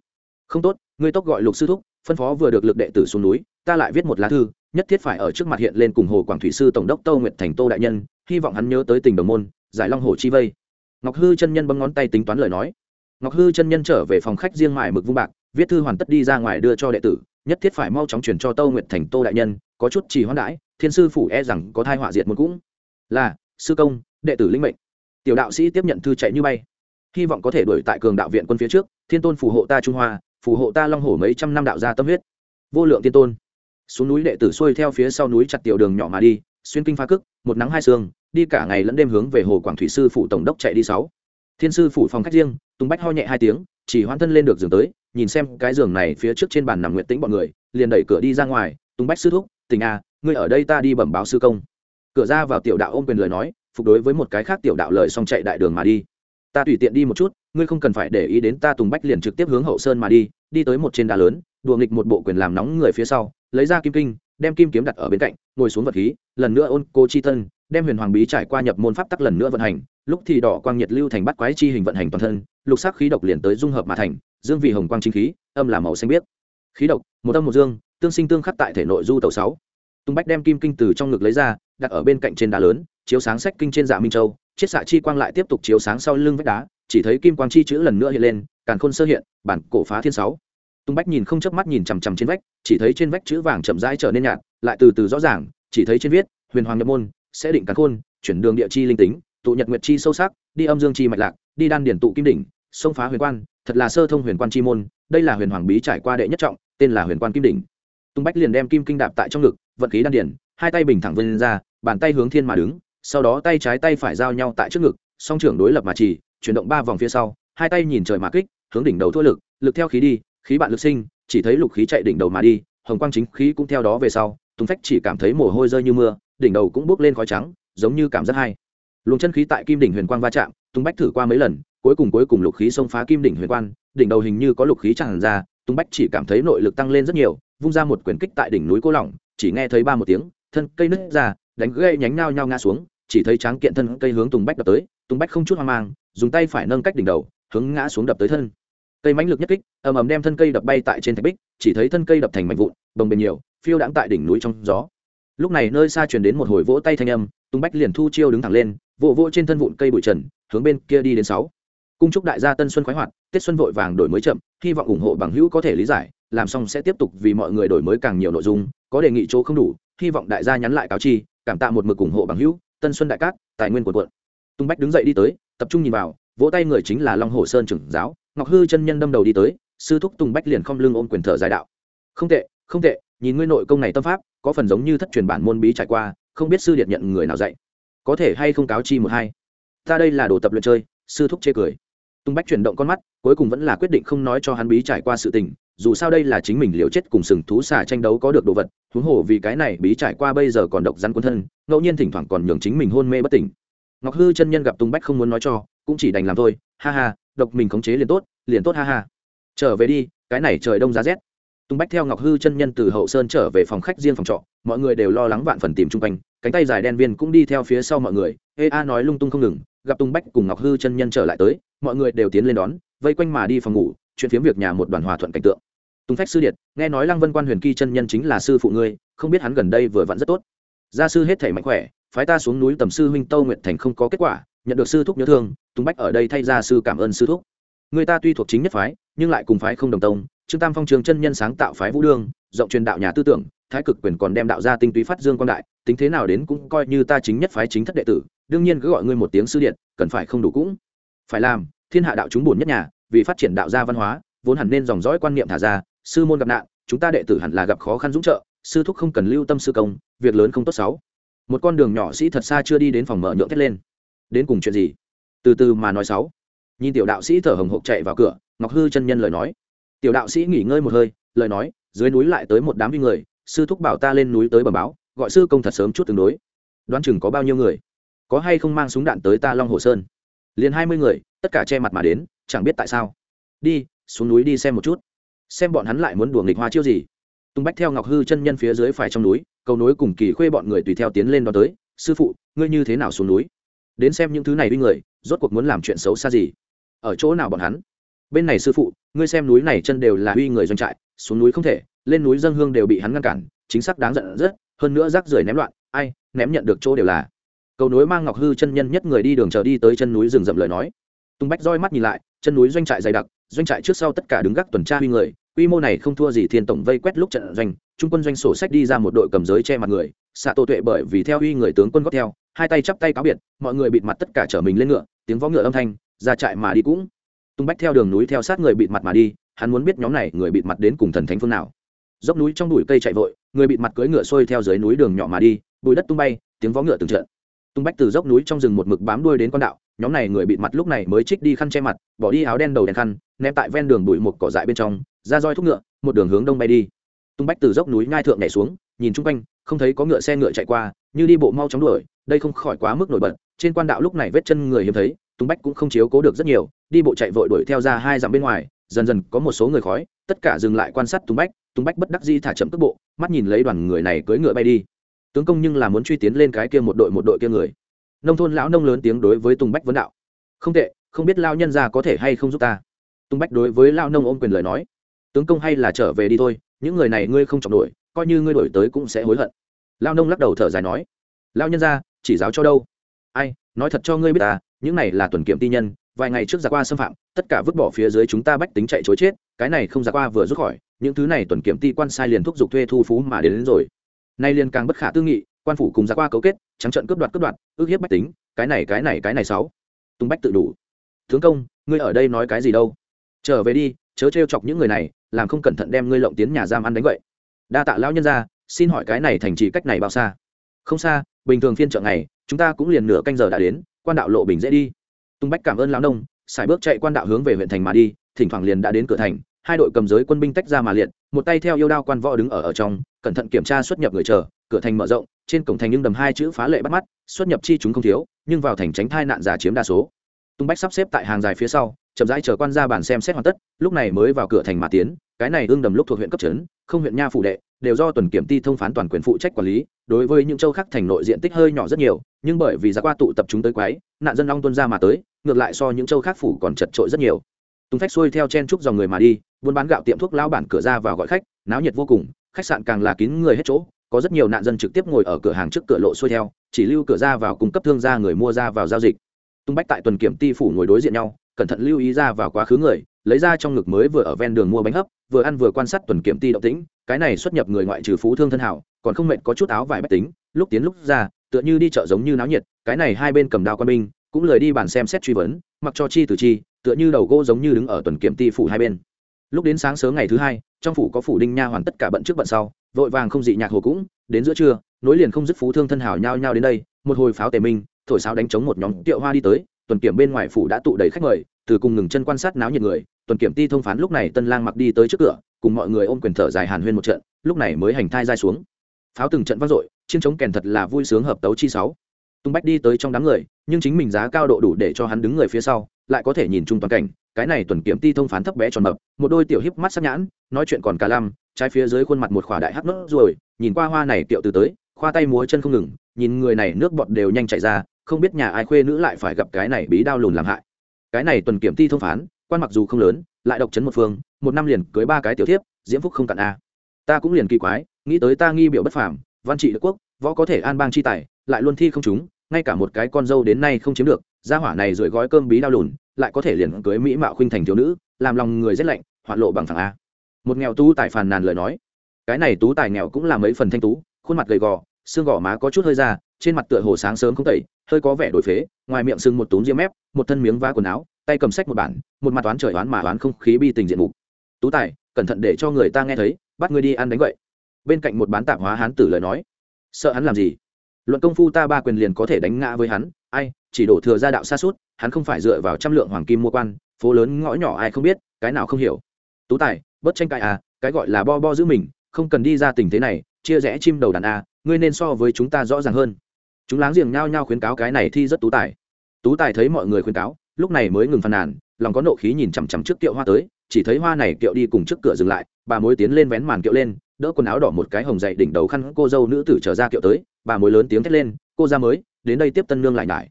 [SPEAKER 1] Không tốt, ngươi tốc gọi lục sư thúc, phân phó vừa được lực đệ tử xuống núi, ta lại viết một lá thư, nhất thiết phải ở trước mặt hiện lên cùng hồ quảng thủy sư tổng đốc tô nguyệt thành tô đại nhân hy vọng hắn nhớ tới tình đồng môn, giải long hồ chi vây. Ngọc hư chân nhân bấm ngón tay tính toán lời nói. Ngọc hư chân nhân trở về phòng khách riêng mải mực vung bạc, viết thư hoàn tất đi ra ngoài đưa cho đệ tử, nhất thiết phải mau chóng chuyển cho tô nguyệt thành tô đại nhân, có chút trì hoãn đãi, thiên sư phủ e rằng có thai họa diệt một cũng. Là, sư công, đệ tử linh mệnh. Tiểu đạo sĩ tiếp nhận thư chạy như bay. Hy vọng có thể đuổi tại cường đạo viện quân phía trước, thiên tôn phù hộ ta trung hoa, phù hộ ta long hổ mấy trăm năm đạo gia tâm huyết. Vô lượng tiên tôn. Xuống núi đệ tử xuôi theo phía sau núi chặt tiểu đường nhỏ mà đi xuyên kinh phá cức một nắng hai sương, đi cả ngày lẫn đêm hướng về hồ quảng thủy sư phủ tổng đốc chạy đi sáu. Thiên sư phủ phòng khách riêng, tùng bách ho nhẹ hai tiếng, chỉ hoan thân lên được giường tới, nhìn xem cái giường này phía trước trên bàn nằm nguyện tĩnh bọn người, liền đẩy cửa đi ra ngoài, tùng bách sư thúc tình a à, ngươi ở đây ta đi bẩm báo sư công. Cửa ra vào tiểu đạo ôm quyền lời nói, phục đối với một cái khác tiểu đạo lời xong chạy đại đường mà đi. Ta tùy tiện đi một chút, ngươi không cần phải để ý đến ta. Tùng bách liền trực tiếp hướng hậu sơn mà đi đi tới một trên đá lớn, đùa nghịch một bộ quyền làm nóng người phía sau, lấy ra kim kinh đem kim kiếm đặt ở bên cạnh, ngồi xuống vật khí, lần nữa ôn cô chi thân, đem huyền hoàng bí trải qua nhập môn pháp tắc lần nữa vận hành, lúc thì đỏ quang nhiệt lưu thành bắt quái chi hình vận hành toàn thân, lục sắc khí độc liền tới dung hợp mà thành, dương vị hồng quang chính khí, âm là màu xanh biếc. Khí độc, một âm một dương, tương sinh tương khắc tại thể nội du tàu sáu. Tung bách đem kim kinh từ trong ngực lấy ra, đặt ở bên cạnh trên đá lớn, chiếu sáng sách kinh trên dạ minh châu, chiết xạ chi quang lại tiếp tục chiếu sáng sau lưng vách đá, chỉ thấy kim quang chi chữ lần nữa hiện lên, càn khôn sơ hiện, bản cổ phá thiên sáu tung bách nhìn không chớp mắt nhìn chằm chằm trên vách, chỉ thấy trên vách chữ vàng chậm rãi trở nên nhạt, lại từ từ rõ ràng, chỉ thấy trên viết, huyền hoàng nhập môn, sẽ định cắn khôn, chuyển đường địa chi linh tính, tụ nhật nguyệt chi sâu sắc, đi âm dương chi mạch lạc, đi đan điển tụ kim đỉnh xông phá huyền quan, thật là sơ thông huyền quan chi môn, đây là huyền hoàng bí trải qua đệ nhất trọng, tên là huyền quan kim đỉnh. Tung bách liền đem kim kinh đạp tại trong ngực, vận khí đan điển hai tay bình thẳng vươn ra, bàn tay hướng thiên mà đứng, sau đó tay trái tay phải giao nhau tại trước ngực, song trưởng đối lập mà chỉ, chuyển động ba vòng phía sau, hai tay nhìn trời mà kích, hướng đỉnh đầu thua lực lực theo khí đi khí bạn lực sinh, chỉ thấy lục khí chạy đỉnh đầu mà đi, hồng quang chính khí cũng theo đó về sau, tùng phách chỉ cảm thấy mồ hôi rơi như mưa, đỉnh đầu cũng bốc lên khói trắng, giống như cảm giác hay. Luồng chân khí tại kim đỉnh huyền quang va chạm, tùng bách thử qua mấy lần, cuối cùng cuối cùng lục khí xông phá kim đỉnh huyền quan đỉnh đầu hình như có lục khí tràn ra, tùng bách chỉ cảm thấy nội lực tăng lên rất nhiều, vung ra một quyền kích tại đỉnh núi cô lỏng, chỉ nghe thấy ba một tiếng, thân cây nứt ra, đánh gây nhánh nao nhao ngã xuống, chỉ thấy tráng kiện thân cây hướng tùng bách đập tới, tùng bách không chút hoang mang, dùng tay phải nâng cách đỉnh đầu, hướng ngã xuống đập tới thân cây mãnh lực nhất kích, ầm ầm đem thân cây đập bay tại trên thạch bích, chỉ thấy thân cây đập thành mảnh vụn, bồng bềnh nhiều, phiêu đãng tại đỉnh núi trong gió. Lúc này nơi xa truyền đến một hồi vỗ tay thanh âm, tung bách liền thu chiêu đứng thẳng lên, vỗ vỗ trên thân vụn cây bụi trần, hướng bên kia đi đến sáu. Cung chúc đại gia tân xuân khoái hoạt tết xuân vội vàng đổi mới chậm, hy vọng ủng hộ bằng hữu có thể lý giải, làm xong sẽ tiếp tục vì mọi người đổi mới càng nhiều nội dung, có đề nghị chỗ không đủ, hy vọng đại gia nhắn lại cáo chi, cảm tạ một mực ủng hộ bằng hữu, tân xuân đại cát, tài nguyên của quận. Tung bách đứng dậy đi tới, tập trung nhìn vào, vỗ tay người chính là long hồ sơn trưởng giáo ngọc hư chân nhân đâm đầu đi tới, sư thúc tùng bách liền không lưng ôm quyền thở dài đạo. Không tệ không tệ, nhìn ngươi nội công này tâm pháp, có phần giống như thất truyền bản môn bí trải qua, không biết sư điện nhận người nào dạy. Có thể hay không cáo chi một hai. Ta đây là đồ tập luyện chơi, sư thúc chê cười. Tùng bách chuyển động con mắt, cuối cùng vẫn là quyết định không nói cho hắn bí trải qua sự tình, dù sao đây là chính mình liều chết cùng sừng thú xả tranh đấu có được đồ vật, huống hồ vì cái này bí trải qua bây giờ còn độc rắn quân thân, ngẫu nhiên thỉnh thoảng còn nhường chính mình hôn mê bất tỉnh. Ngọc hư chân nhân gặp Tùng bách không muốn nói cho, cũng chỉ đành làm thôi, ha ha độc mình khống chế liền tốt liền tốt, ha ha. Trở về đi, cái này trời đông giá rét. Tung bách theo ngọc hư chân nhân từ hậu sơn trở về phòng khách riêng phòng trọ, mọi người đều lo lắng vạn phần tìm chung quanh, cánh tay dài đen viên cũng đi theo phía sau mọi người. Ê, a nói lung tung không ngừng, gặp tung bách cùng ngọc hư chân nhân trở lại tới, mọi người đều tiến lên đón, vây quanh mà đi phòng ngủ, chuyện phiếm việc nhà một đoàn hòa thuận cảnh tượng. Tung phách sư điệt, nghe nói lăng vân quan huyền kỳ chân nhân chính là sư phụ ngươi, không biết hắn gần đây vừa vặn rất tốt. Gia sư hết thể mạnh khỏe, phái ta xuống núi tầm sư huynh tâu nguyện thành không có kết quả nhận được sư thúc nhớ thương tung bách ở đây thay ra sư cảm ơn sư thúc. Người ta tuy thuộc chính nhất phái, nhưng lại cùng phái không đồng tông. Trương tam phong trường chân nhân sáng tạo phái vũ đương, rộng truyền đạo nhà tư tưởng, thái cực quyền còn đem đạo ra tinh túy phát dương quan đại, tính thế nào đến cũng coi như ta chính nhất phái chính thất đệ tử, đương nhiên cứ gọi ngươi một tiếng sư điện, cần phải không đủ cũng. Phải làm, thiên hạ đạo chúng buồn nhất nhà, vì phát triển đạo gia văn hóa, vốn hẳn nên dòng dõi quan niệm thả ra, sư môn gặp nạn, chúng ta đệ tử hẳn là gặp khó khăn dũng trợ, sư thúc không cần lưu tâm sư công, việc lớn không tốt xấu. Một con đường nhỏ sĩ thật xa chưa đi đến phòng mở nhượng thét lên đến cùng chuyện gì? Từ từ mà nói sáu. Nhìn tiểu đạo sĩ thở hồng hộc chạy vào cửa, ngọc hư chân nhân lời nói. Tiểu đạo sĩ nghỉ ngơi một hơi, lời nói, dưới núi lại tới một đám vi người, sư thúc bảo ta lên núi tới bờ báo, gọi sư công thật sớm chút tương đối. Đoán chừng có bao nhiêu người? Có hay không mang súng đạn tới ta long hồ sơn? Liền hai mươi người, tất cả che mặt mà đến, chẳng biết tại sao. Đi, xuống núi đi xem một chút. Xem bọn hắn lại muốn đùa nghịch hoa chiêu gì. Tung bách theo ngọc hư chân nhân phía dưới phải trong núi, cầu nối cùng kỳ khuê bọn người tùy theo tiến lên đó tới. Sư phụ, ngươi như thế nào xuống núi? Đến xem những thứ này uy người, rốt cuộc muốn làm chuyện xấu xa gì. Ở chỗ nào bọn hắn? Bên này sư phụ, ngươi xem núi này chân đều là uy người doanh trại, xuống núi không thể, lên núi dân hương đều bị hắn ngăn cản, chính xác đáng giận rất, hơn nữa rác rưởi ném loạn, ai, ném nhận được chỗ đều là. Cầu nối mang ngọc hư chân nhân nhất người đi đường chờ đi tới chân núi rừng rậm lời nói. Tung bách roi mắt nhìn lại, chân núi doanh trại dày đặc, doanh trại trước sau tất cả đứng gác tuần tra huy người quy mô này không thua gì thiên tổng vây quét lúc trận doanh, trung quân doanh sổ sách đi ra một đội cầm giới che mặt người xạ tô tuệ bởi vì theo uy người tướng quân góp theo, hai tay chắp tay cáo biệt, mọi người bịt mặt tất cả chở mình lên ngựa, tiếng võ ngựa âm thanh, ra trại mà đi cũng. Tung bách theo đường núi theo sát người bịt mặt mà đi, hắn muốn biết nhóm này người bịt mặt đến cùng thần thánh phương nào. Dốc núi trong bụi cây chạy vội, người bịt mặt cưỡi ngựa xuôi theo dưới núi đường nhỏ mà đi, bụi đất tung bay, tiếng võ ngựa từng trận tung bách từ dốc núi trong rừng một mực bám đuôi đến con đạo, nhóm này người bịt mặt lúc này mới trích đi khăn che mặt, bỏ đi áo đen đầu đèn khăn, ném tại ven đường bụi một cỏ dại bên trong ra roi thúc ngựa, một đường hướng đông bay đi. Tung bách từ dốc núi ngai thượng nhảy xuống, nhìn chung quanh, không thấy có ngựa xe ngựa chạy qua, như đi bộ mau chóng đuổi, đây không khỏi quá mức nổi bật. Trên quan đạo lúc này vết chân người hiếm thấy, tung bách cũng không chiếu cố được rất nhiều, đi bộ chạy vội đuổi theo ra hai dặm bên ngoài, dần dần có một số người khói, tất cả dừng lại quan sát tung bách tung bách bất đắc di thả chậm tốc bộ, mắt nhìn lấy đoàn người này cưỡi ngựa bay đi. Tướng công nhưng là muốn truy tiến lên cái kia một đội một đội kia người. Nông thôn lão nông lớn tiếng đối với tùng bách vấn đạo. Không tệ, không biết lao nhân ra có thể hay không giúp ta. Tùng bách đối với lao nông ôm quyền lời nói tướng công hay là trở về đi thôi những người này ngươi không chọc nổi coi như ngươi đổi tới cũng sẽ hối hận. Lao nông lắc đầu thở dài nói lao nhân ra chỉ giáo cho đâu? Ai nói thật cho ngươi biết ta những này là tuần kiểm ti nhân vài ngày trước giả qua xâm phạm tất cả vứt bỏ phía dưới chúng ta bách tính chạy chối chết cái này không giả qua vừa rút khỏi những thứ này tuần kiểm ti quan sai liền thúc giục thuê thu phú mà đến, đến rồi. Nay liền càng bất khả tư nghị quan phủ cùng giả qua cấu kết trắng trận cướp đoạt cướp đoạt ước hiếp bách tính cái này cái này cái này sáu. Tung bách tự đủ. Tướng công ngươi ở đây nói cái gì đâu? Trở về đi chớ trêu chọc những người này, làm không cẩn thận đem ngươi lộng tiến nhà giam ăn đánh vậy. Đa tạ lão nhân ra xin hỏi cái này thành trì cách này bao xa? Không xa, bình thường phiên chợ ngày, chúng ta cũng liền nửa canh giờ đã đến, quan đạo lộ bình dễ đi. Tung bách cảm ơn lão nông xài bước chạy quan đạo hướng về huyện thành mà đi, thỉnh thoảng liền đã đến cửa thành, hai đội cầm giới quân binh tách ra mà liệt, một tay theo yêu đao quan võ đứng ở ở trong, cẩn thận kiểm tra xuất nhập người chờ, cửa thành mở rộng, trên cổng thành nhưng đầm hai chữ phá lệ bắt mắt, xuất nhập chi chúng không thiếu, nhưng vào thành tránh thai nạn giả chiếm đa số. Tung bách sắp xếp tại hàng dài phía sau chậm rãi chờ quan ra bàn xem xét hoàn tất, lúc này mới vào cửa thành mà tiến, cái này ương đầm lúc thuộc huyện cấp trấn, không huyện nha phủ đệ, đều do tuần kiểm ty thông phán toàn quyền phụ trách quản lý, đối với những châu khác thành nội diện tích hơi nhỏ rất nhiều, nhưng bởi vì giá qua tụ tập chúng tới quái, nạn dân long tuân ra mà tới, ngược lại so những châu khác phủ còn chật trội rất nhiều. Tùng phách xuôi theo chen trúc dòng người mà đi, buôn bán gạo tiệm thuốc lao bản cửa ra vào gọi khách, náo nhiệt vô cùng, khách sạn càng là kín người hết chỗ, có rất nhiều nạn dân trực tiếp ngồi ở cửa hàng trước cửa lộ xuôi theo, chỉ lưu cửa ra vào cung cấp thương gia người mua ra vào giao dịch. Tung bách tại tuần kiểm ty phủ ngồi đối diện nhau cẩn thận lưu ý ra vào quá khứ người, lấy ra trong ngực mới vừa ở ven đường mua bánh hấp, vừa ăn vừa quan sát tuần kiểm ti động tĩnh, cái này xuất nhập người ngoại trừ phú thương thân hảo, còn không mệt có chút áo vải bách tính, lúc tiến lúc ra, tựa như đi chợ giống như náo nhiệt, cái này hai bên cầm đao quan binh, cũng lời đi bàn xem xét truy vấn, mặc cho chi từ chi, tựa như đầu gỗ giống như đứng ở tuần kiểm ti phủ hai bên. Lúc đến sáng sớm ngày thứ hai, trong phủ có phủ đinh nha hoàn tất cả bận trước bận sau, vội vàng không dị nhạc hồ cũng, đến giữa trưa, nối liền không dứt phú thương thân hảo nhao nhao đến đây, một hồi pháo tề minh, thổi sáo đánh chống một nhóm tiệu hoa đi tới tuần kiểm bên ngoài phủ đã tụ đầy khách mời, từ cùng ngừng chân quan sát náo nhiệt người, tuần kiểm ti thông phán lúc này tân lang mặc đi tới trước cửa, cùng mọi người ôm quyền thở dài hàn huyên một trận, lúc này mới hành thai dai xuống. Pháo từng trận vang dội, chiên chống kèn thật là vui sướng hợp tấu chi sáu. Tung bách đi tới trong đám người, nhưng chính mình giá cao độ đủ để cho hắn đứng người phía sau, lại có thể nhìn chung toàn cảnh, cái này tuần kiểm ti thông phán thấp bé tròn mập, một đôi tiểu hiếp mắt sắc nhãn, nói chuyện còn cả lăm, trái phía dưới khuôn mặt một khỏa đại hắc nốt rồi nhìn qua hoa này tiệu từ tới, khoa tay múa chân không ngừng, nhìn người này nước bọt đều nhanh chạy ra không biết nhà ai khuê nữ lại phải gặp cái này bí đao lùn làm hại. Cái này tuần kiểm ti thông phán, quan mặc dù không lớn, lại độc chấn một phương, một năm liền cưới ba cái tiểu thiếp, diễm phúc không cạn a. Ta cũng liền kỳ quái, nghĩ tới ta nghi biểu bất phàm, văn trị đức quốc, võ có thể an bang chi tài, lại luôn thi không chúng, ngay cả một cái con dâu đến nay không chiếm được, gia hỏa này rồi gói cơm bí đao lùn, lại có thể liền cưới mỹ mạo khuynh thành thiếu nữ, làm lòng người rét lạnh, hoạn lộ bằng thằng a. Một nghèo tú tài phàn nàn lời nói. Cái này tú tài nghèo cũng là mấy phần thanh tú, khuôn mặt gầy gò, xương gò má có chút hơi ra trên mặt tựa hồ sáng sớm không tẩy, hơi có vẻ đổi phế, ngoài miệng sưng một túm diêm mép, một thân miếng vá quần áo, tay cầm sách một bản, một mặt toán trời oán mà oán không khí bi tình diện mục. Tú tài, cẩn thận để cho người ta nghe thấy, bắt ngươi đi ăn đánh vậy bên cạnh một bán tạp hóa hán tử lời nói. Sợ hắn làm gì? Luận công phu ta ba quyền liền có thể đánh ngã với hắn, ai, chỉ đổ thừa ra đạo xa suốt, hắn không phải dựa vào trăm lượng hoàng kim mua quan, phố lớn ngõ nhỏ ai không biết, cái nào không hiểu. Tú tài, bất tranh cãi à cái gọi là bo bo giữ mình, không cần đi ra tình thế này, chia rẽ chim đầu đàn a ngươi nên so với chúng ta rõ ràng hơn chúng láng giềng nhao nhao khuyến cáo cái này thi rất tú tài tú tài thấy mọi người khuyến cáo, lúc này mới ngừng phàn nàn, lòng có nộ khí nhìn chằm chằm trước kiệu hoa tới, chỉ thấy hoa này kiệu đi cùng trước cửa dừng lại, bà mối tiến lên vén màn kiệu lên, đỡ quần áo đỏ một cái hồng dậy đỉnh đầu khăn cô dâu nữ tử trở ra kiệu tới, bà mối lớn tiếng thét lên, cô ra mới, đến đây tiếp tân nương lại nải.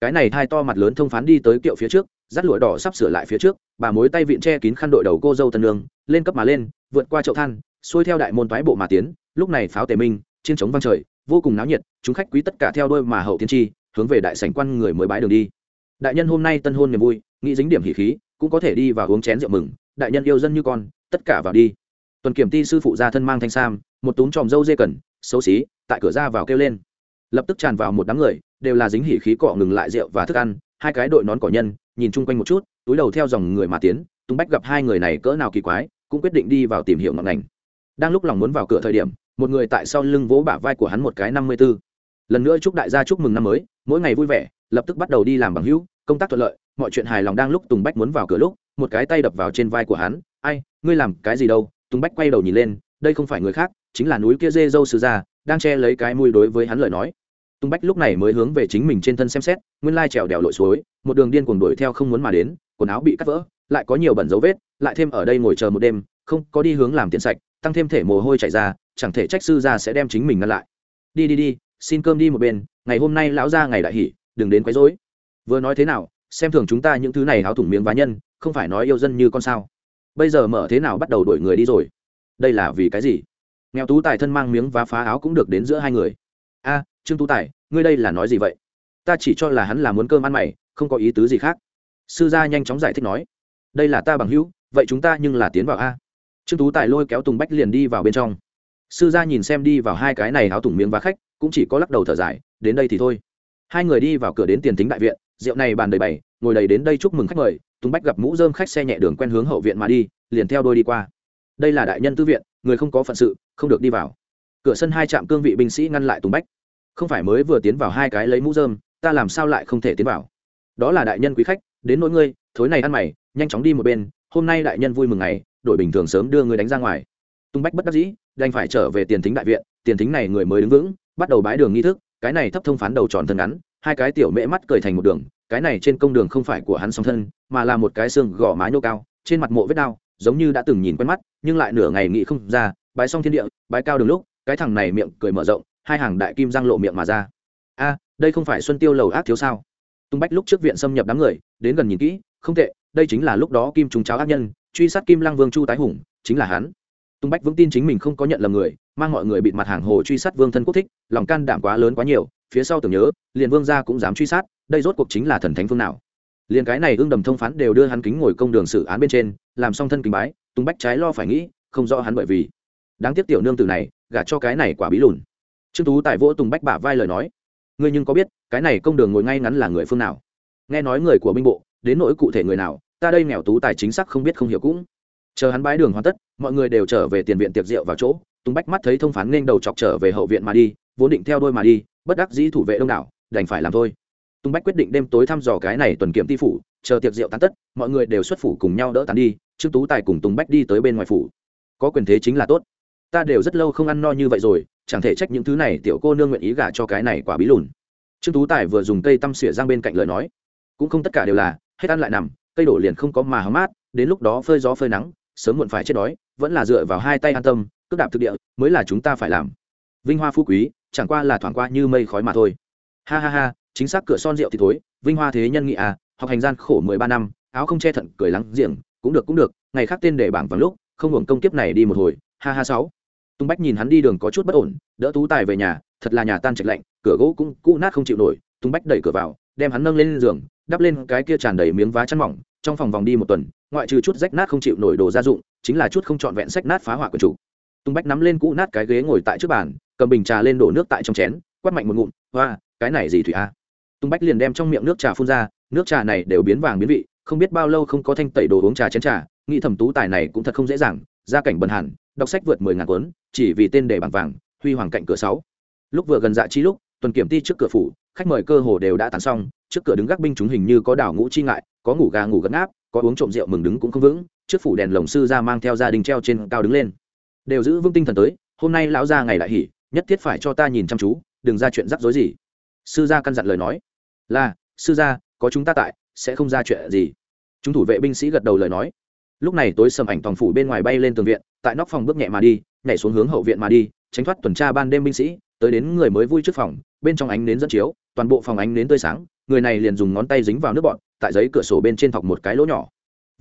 [SPEAKER 1] cái này thai to mặt lớn thông phán đi tới kiệu phía trước rắt lụa đỏ sắp sửa lại phía trước, bà mối tay vịn che kín khăn đội đầu cô dâu tân nương, lên cấp mà lên, vượt qua chậu than, xuôi theo đại môn toái bộ mà tiến, lúc này pháo tề minh, chiến trống vang trời vô cùng náo nhiệt, chúng khách quý tất cả theo đôi mà hậu tiên tri hướng về đại sảnh quan người mới bái đường đi. Đại nhân hôm nay tân hôn niềm vui, nghĩ dính điểm hỉ khí, cũng có thể đi vào uống chén rượu mừng, đại nhân yêu dân như con, tất cả vào đi. Tuần kiểm ti sư phụ gia thân mang thanh sam, một túm tròm dâu dê cần, xấu xí, tại cửa ra vào kêu lên. Lập tức tràn vào một đám người, đều là dính hỉ khí cọ ngừng lại rượu và thức ăn, hai cái đội nón cỏ nhân, nhìn chung quanh một chút, túi đầu theo dòng người mà tiến tung bách gặp hai người này cỡ nào kỳ quái, cũng quyết định đi vào tìm hiểu ngọn ngành. Đang lúc lòng muốn vào cửa thời điểm một người tại sau lưng vỗ bả vai của hắn một cái năm mươi b ố lần nữa chúc đại gia chúc mừng năm mới, mỗi ngày vui vẻ, lập tức bắt đầu đi làm bằng hữu, công tác thuận lợi, mọi chuyện hài lòng đang lúc tùng bách muốn vào cửa lúc, một cái tay đập vào trên vai của hắn, ai, ngươi làm cái gì đâu? Tùng bách quay đầu nhìn lên, đây không phải người khác, chính là núi kia dê dâu sư gia, đang che lấy cái mùi đối với hắn lời nói. Tùng bách lúc này mới hướng về chính mình trên thân xem xét, nguyên lai trèo đèo lội suối, một đường điên cuồng đuổi theo không muốn mà đến, quần áo bị cắt vỡ, lại có nhiều bẩn dấu vết, lại thêm ở đây ngồi chờ một đêm, không có đi hướng làm tiền sạch, tăng thêm thể mồ hôi chảy ra chẳng thể trách sư gia sẽ đem chính mình ngăn lại. Đi đi đi, xin cơm đi một bên, ngày hôm nay lão gia ngày đại hỉ, đừng đến quấy rối. Vừa nói thế nào, xem thường chúng ta những thứ này háo thủng miếng vá nhân, không phải nói yêu dân như con sao. Bây giờ mở thế nào bắt đầu đuổi người đi rồi? Đây là vì cái gì? Nghèo tú tài thân mang miếng vá phá áo cũng được đến giữa hai người. A, trương tú tài, ngươi đây là nói gì vậy? Ta chỉ cho là hắn là muốn cơm ăn mày, không có ý tứ gì khác. Sư gia nhanh chóng giải thích nói. Đây là ta bằng hữu, vậy chúng ta nhưng là tiến vào a. Trương tú tài lôi kéo tùng bách liền đi vào bên trong sư gia nhìn xem đi vào hai cái này háo tủng miếng vá khách, cũng chỉ có lắc đầu thở dài, đến đây thì thôi. Hai người đi vào cửa đến tiền tính đại viện, rượu này bàn đầy bày, ngồi đầy đến đây chúc mừng khách mời, tùng bách gặp mũ dơm khách xe nhẹ đường quen hướng hậu viện mà đi, liền theo đôi đi qua. Đây là đại nhân tư viện, người không có phận sự, không được đi vào. Cửa sân hai trạm cương vị binh sĩ ngăn lại tùng bách. Không phải mới vừa tiến vào hai cái lấy mũ dơm ta làm sao lại không thể tiến vào? Đó là đại nhân quý khách, đến nỗi ngươi, thối này ăn mày, nhanh chóng đi một bên, hôm nay đại nhân vui mừng ngày đội bình thường sớm đưa người đánh ra ngoài. Tung bách bất đắc dĩ đành phải trở về tiền thính đại viện, tiền thính này người mới đứng vững, bắt đầu bái đường nghi thức, cái này thấp thông phán đầu tròn thân ngắn, hai cái tiểu mễ mắt cười thành một đường, cái này trên công đường không phải của hắn song thân, mà là một cái xương gò má nhô cao, trên mặt mộ vết đao, giống như đã từng nhìn quen mắt, nhưng lại nửa ngày nghĩ không ra, bái xong thiên địa, bái cao đường lúc, cái thằng này miệng cười mở rộng, hai hàng đại kim răng lộ miệng mà ra. A, đây không phải xuân tiêu lầu ác thiếu sao? Tung bách lúc trước viện xâm nhập đám người, đến gần nhìn kỹ, không tệ, đây chính là lúc đó kim trùng cháo ác nhân, truy sát kim lăng vương chu tái hùng, chính là hắn tung bách vững tin chính mình không có nhận lầm người, mang mọi người bịt mặt hàng hồ truy sát vương thân quốc thích, lòng can đảm quá lớn quá nhiều, phía sau tưởng nhớ, liền vương gia cũng dám truy sát, đây rốt cuộc chính là thần thánh phương nào. Liền cái này ương đầm thông phán đều đưa hắn kính ngồi công đường xử án bên trên, làm xong thân kính bái, tung bách trái lo phải nghĩ, không rõ hắn bởi vì. Đáng tiếc tiểu nương tử này, gả cho cái này quả bí lùn. Trương tú tại vỗ tùng bách bả vai lời nói. Ngươi nhưng có biết, cái này công đường ngồi ngay ngắn là người phương nào? Nghe nói người của binh bộ, đến nỗi cụ thể người nào, ta đây nghèo tú tài chính xác không biết không hiểu cũng chờ hắn bái đường hoàn tất, mọi người đều trở về tiền viện tiệc rượu vào chỗ, tùng bách mắt thấy thông phán nên đầu chọc trở về hậu viện mà đi, vốn định theo đôi mà đi, bất đắc dĩ thủ vệ đông đảo, đành phải làm thôi. Tùng bách quyết định đêm tối thăm dò cái này tuần kiểm ti phủ, chờ tiệc rượu tán tất, mọi người đều xuất phủ cùng nhau đỡ tán đi, trương tú tài cùng tùng bách đi tới bên ngoài phủ. Có quyền thế chính là tốt. Ta đều rất lâu không ăn no như vậy rồi, chẳng thể trách những thứ này tiểu cô nương nguyện ý gả cho cái này quả bí lùn. Trương tú tài vừa dùng cây tăm xỉa giang bên cạnh lời nói. Cũng không tất cả đều là, hết ăn lại nằm, cây đổ liền không có mà hấm mát, đến lúc đó phơi gió phơi nắng sớm muộn phải chết đói, vẫn là dựa vào hai tay an tâm, cước đạp thực địa mới là chúng ta phải làm. Vinh hoa phú quý, chẳng qua là thoảng qua như mây khói mà thôi. Ha ha ha, chính xác cửa son rượu thì thối, vinh hoa thế nhân nghị à học hành gian khổ mười ba năm, áo không che thận, cười lắng giềng, cũng được cũng được, ngày khác tên để bảng vắng lúc, không hưởng công kiếp này đi một hồi, ha ha sáu. Tung bách nhìn hắn đi đường có chút bất ổn, đỡ tú tài về nhà, thật là nhà tan trạch lạnh, cửa gỗ cũng cũ nát không chịu nổi, tung bách đẩy cửa vào, đem hắn nâng lên giường, đắp lên cái kia tràn đầy miếng vá chăn mỏng trong phòng vòng đi một tuần, ngoại trừ chút rách nát không chịu nổi đồ gia dụng, chính là chút không trọn vẹn sách nát phá hoại của chủ. Tung bách nắm lên cũ nát cái ghế ngồi tại trước bàn, cầm bình trà lên đổ nước tại trong chén, quát mạnh một ngụm, hoa, cái này gì thủy a? Tung bách liền đem trong miệng nước trà phun ra, nước trà này đều biến vàng biến vị, không biết bao lâu không có thanh tẩy đồ uống trà chén trà, nghĩ thẩm tú tài này cũng thật không dễ dàng, gia cảnh bần hẳn, đọc sách vượt mười ngàn cuốn, chỉ vì tên đề bằng vàng, huy hoàng cạnh cửa sáu. Lúc vừa gần dạ chi lúc, tuần kiểm ti trước cửa phủ khách mời cơ hồ đều đã tàn xong, trước cửa đứng gác binh chúng hình như có đảo ngũ chi ngại, có ngủ gà ngủ gật ngáp, có uống trộm rượu mừng đứng cũng không vững, trước phủ đèn lồng sư ra mang theo gia đình treo trên cao đứng lên. Đều giữ vững tinh thần tới, hôm nay lão gia ngày lại hỉ, nhất thiết phải cho ta nhìn chăm chú, đừng ra chuyện rắc rối gì. Sư gia căn dặn lời nói. Là, sư gia, có chúng ta tại, sẽ không ra chuyện gì. Chúng thủ vệ binh sĩ gật đầu lời nói. Lúc này tối sầm ảnh toàn phủ bên ngoài bay lên tường viện, tại nóc phòng bước nhẹ mà đi, nhảy xuống hướng hậu viện mà đi, tránh thoát tuần tra ban đêm binh sĩ, tới đến người mới vui trước phòng bên trong ánh nến dẫn chiếu, toàn bộ phòng ánh nến tươi sáng, người này liền dùng ngón tay dính vào nước bọn tại giấy cửa sổ bên trên thọc một cái lỗ nhỏ.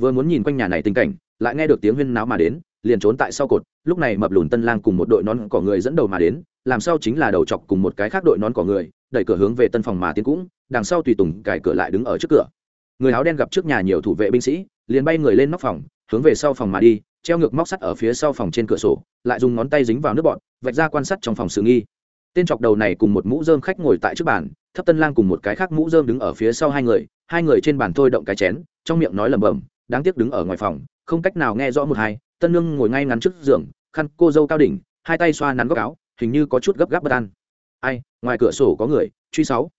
[SPEAKER 1] Vừa muốn nhìn quanh nhà này tình cảnh, lại nghe được tiếng huyên náo mà đến, liền trốn tại sau cột, lúc này mập lùn tân lang cùng một đội nón cỏ người dẫn đầu mà đến, làm sao chính là đầu chọc cùng một cái khác đội nón cỏ người, đẩy cửa hướng về tân phòng mà tiến cũng, đằng sau tùy tùng cài cửa lại đứng ở trước cửa. Người áo đen gặp trước nhà nhiều thủ vệ binh sĩ, liền bay người lên nóc phòng, hướng về sau phòng mà đi, treo ngược móc sắt ở phía sau phòng trên cửa sổ, lại dùng ngón tay dính vào nước bọn vạch ra quan sát trong phòng sự nghi tên chọc đầu này cùng một mũ dơm khách ngồi tại trước bàn, thấp tân lang cùng một cái khác mũ dơm đứng ở phía sau hai người hai người trên bàn thôi động cái chén, trong miệng nói lẩm bẩm, đáng tiếc đứng ở ngoài phòng, không cách nào nghe rõ một hai, tân nương ngồi ngay ngắn trước giường, khăn cô dâu cao đỉnh, hai tay xoa nắn góc áo, hình như có chút gấp gáp bất an. Ai, ngoài cửa sổ có người, truy sáu.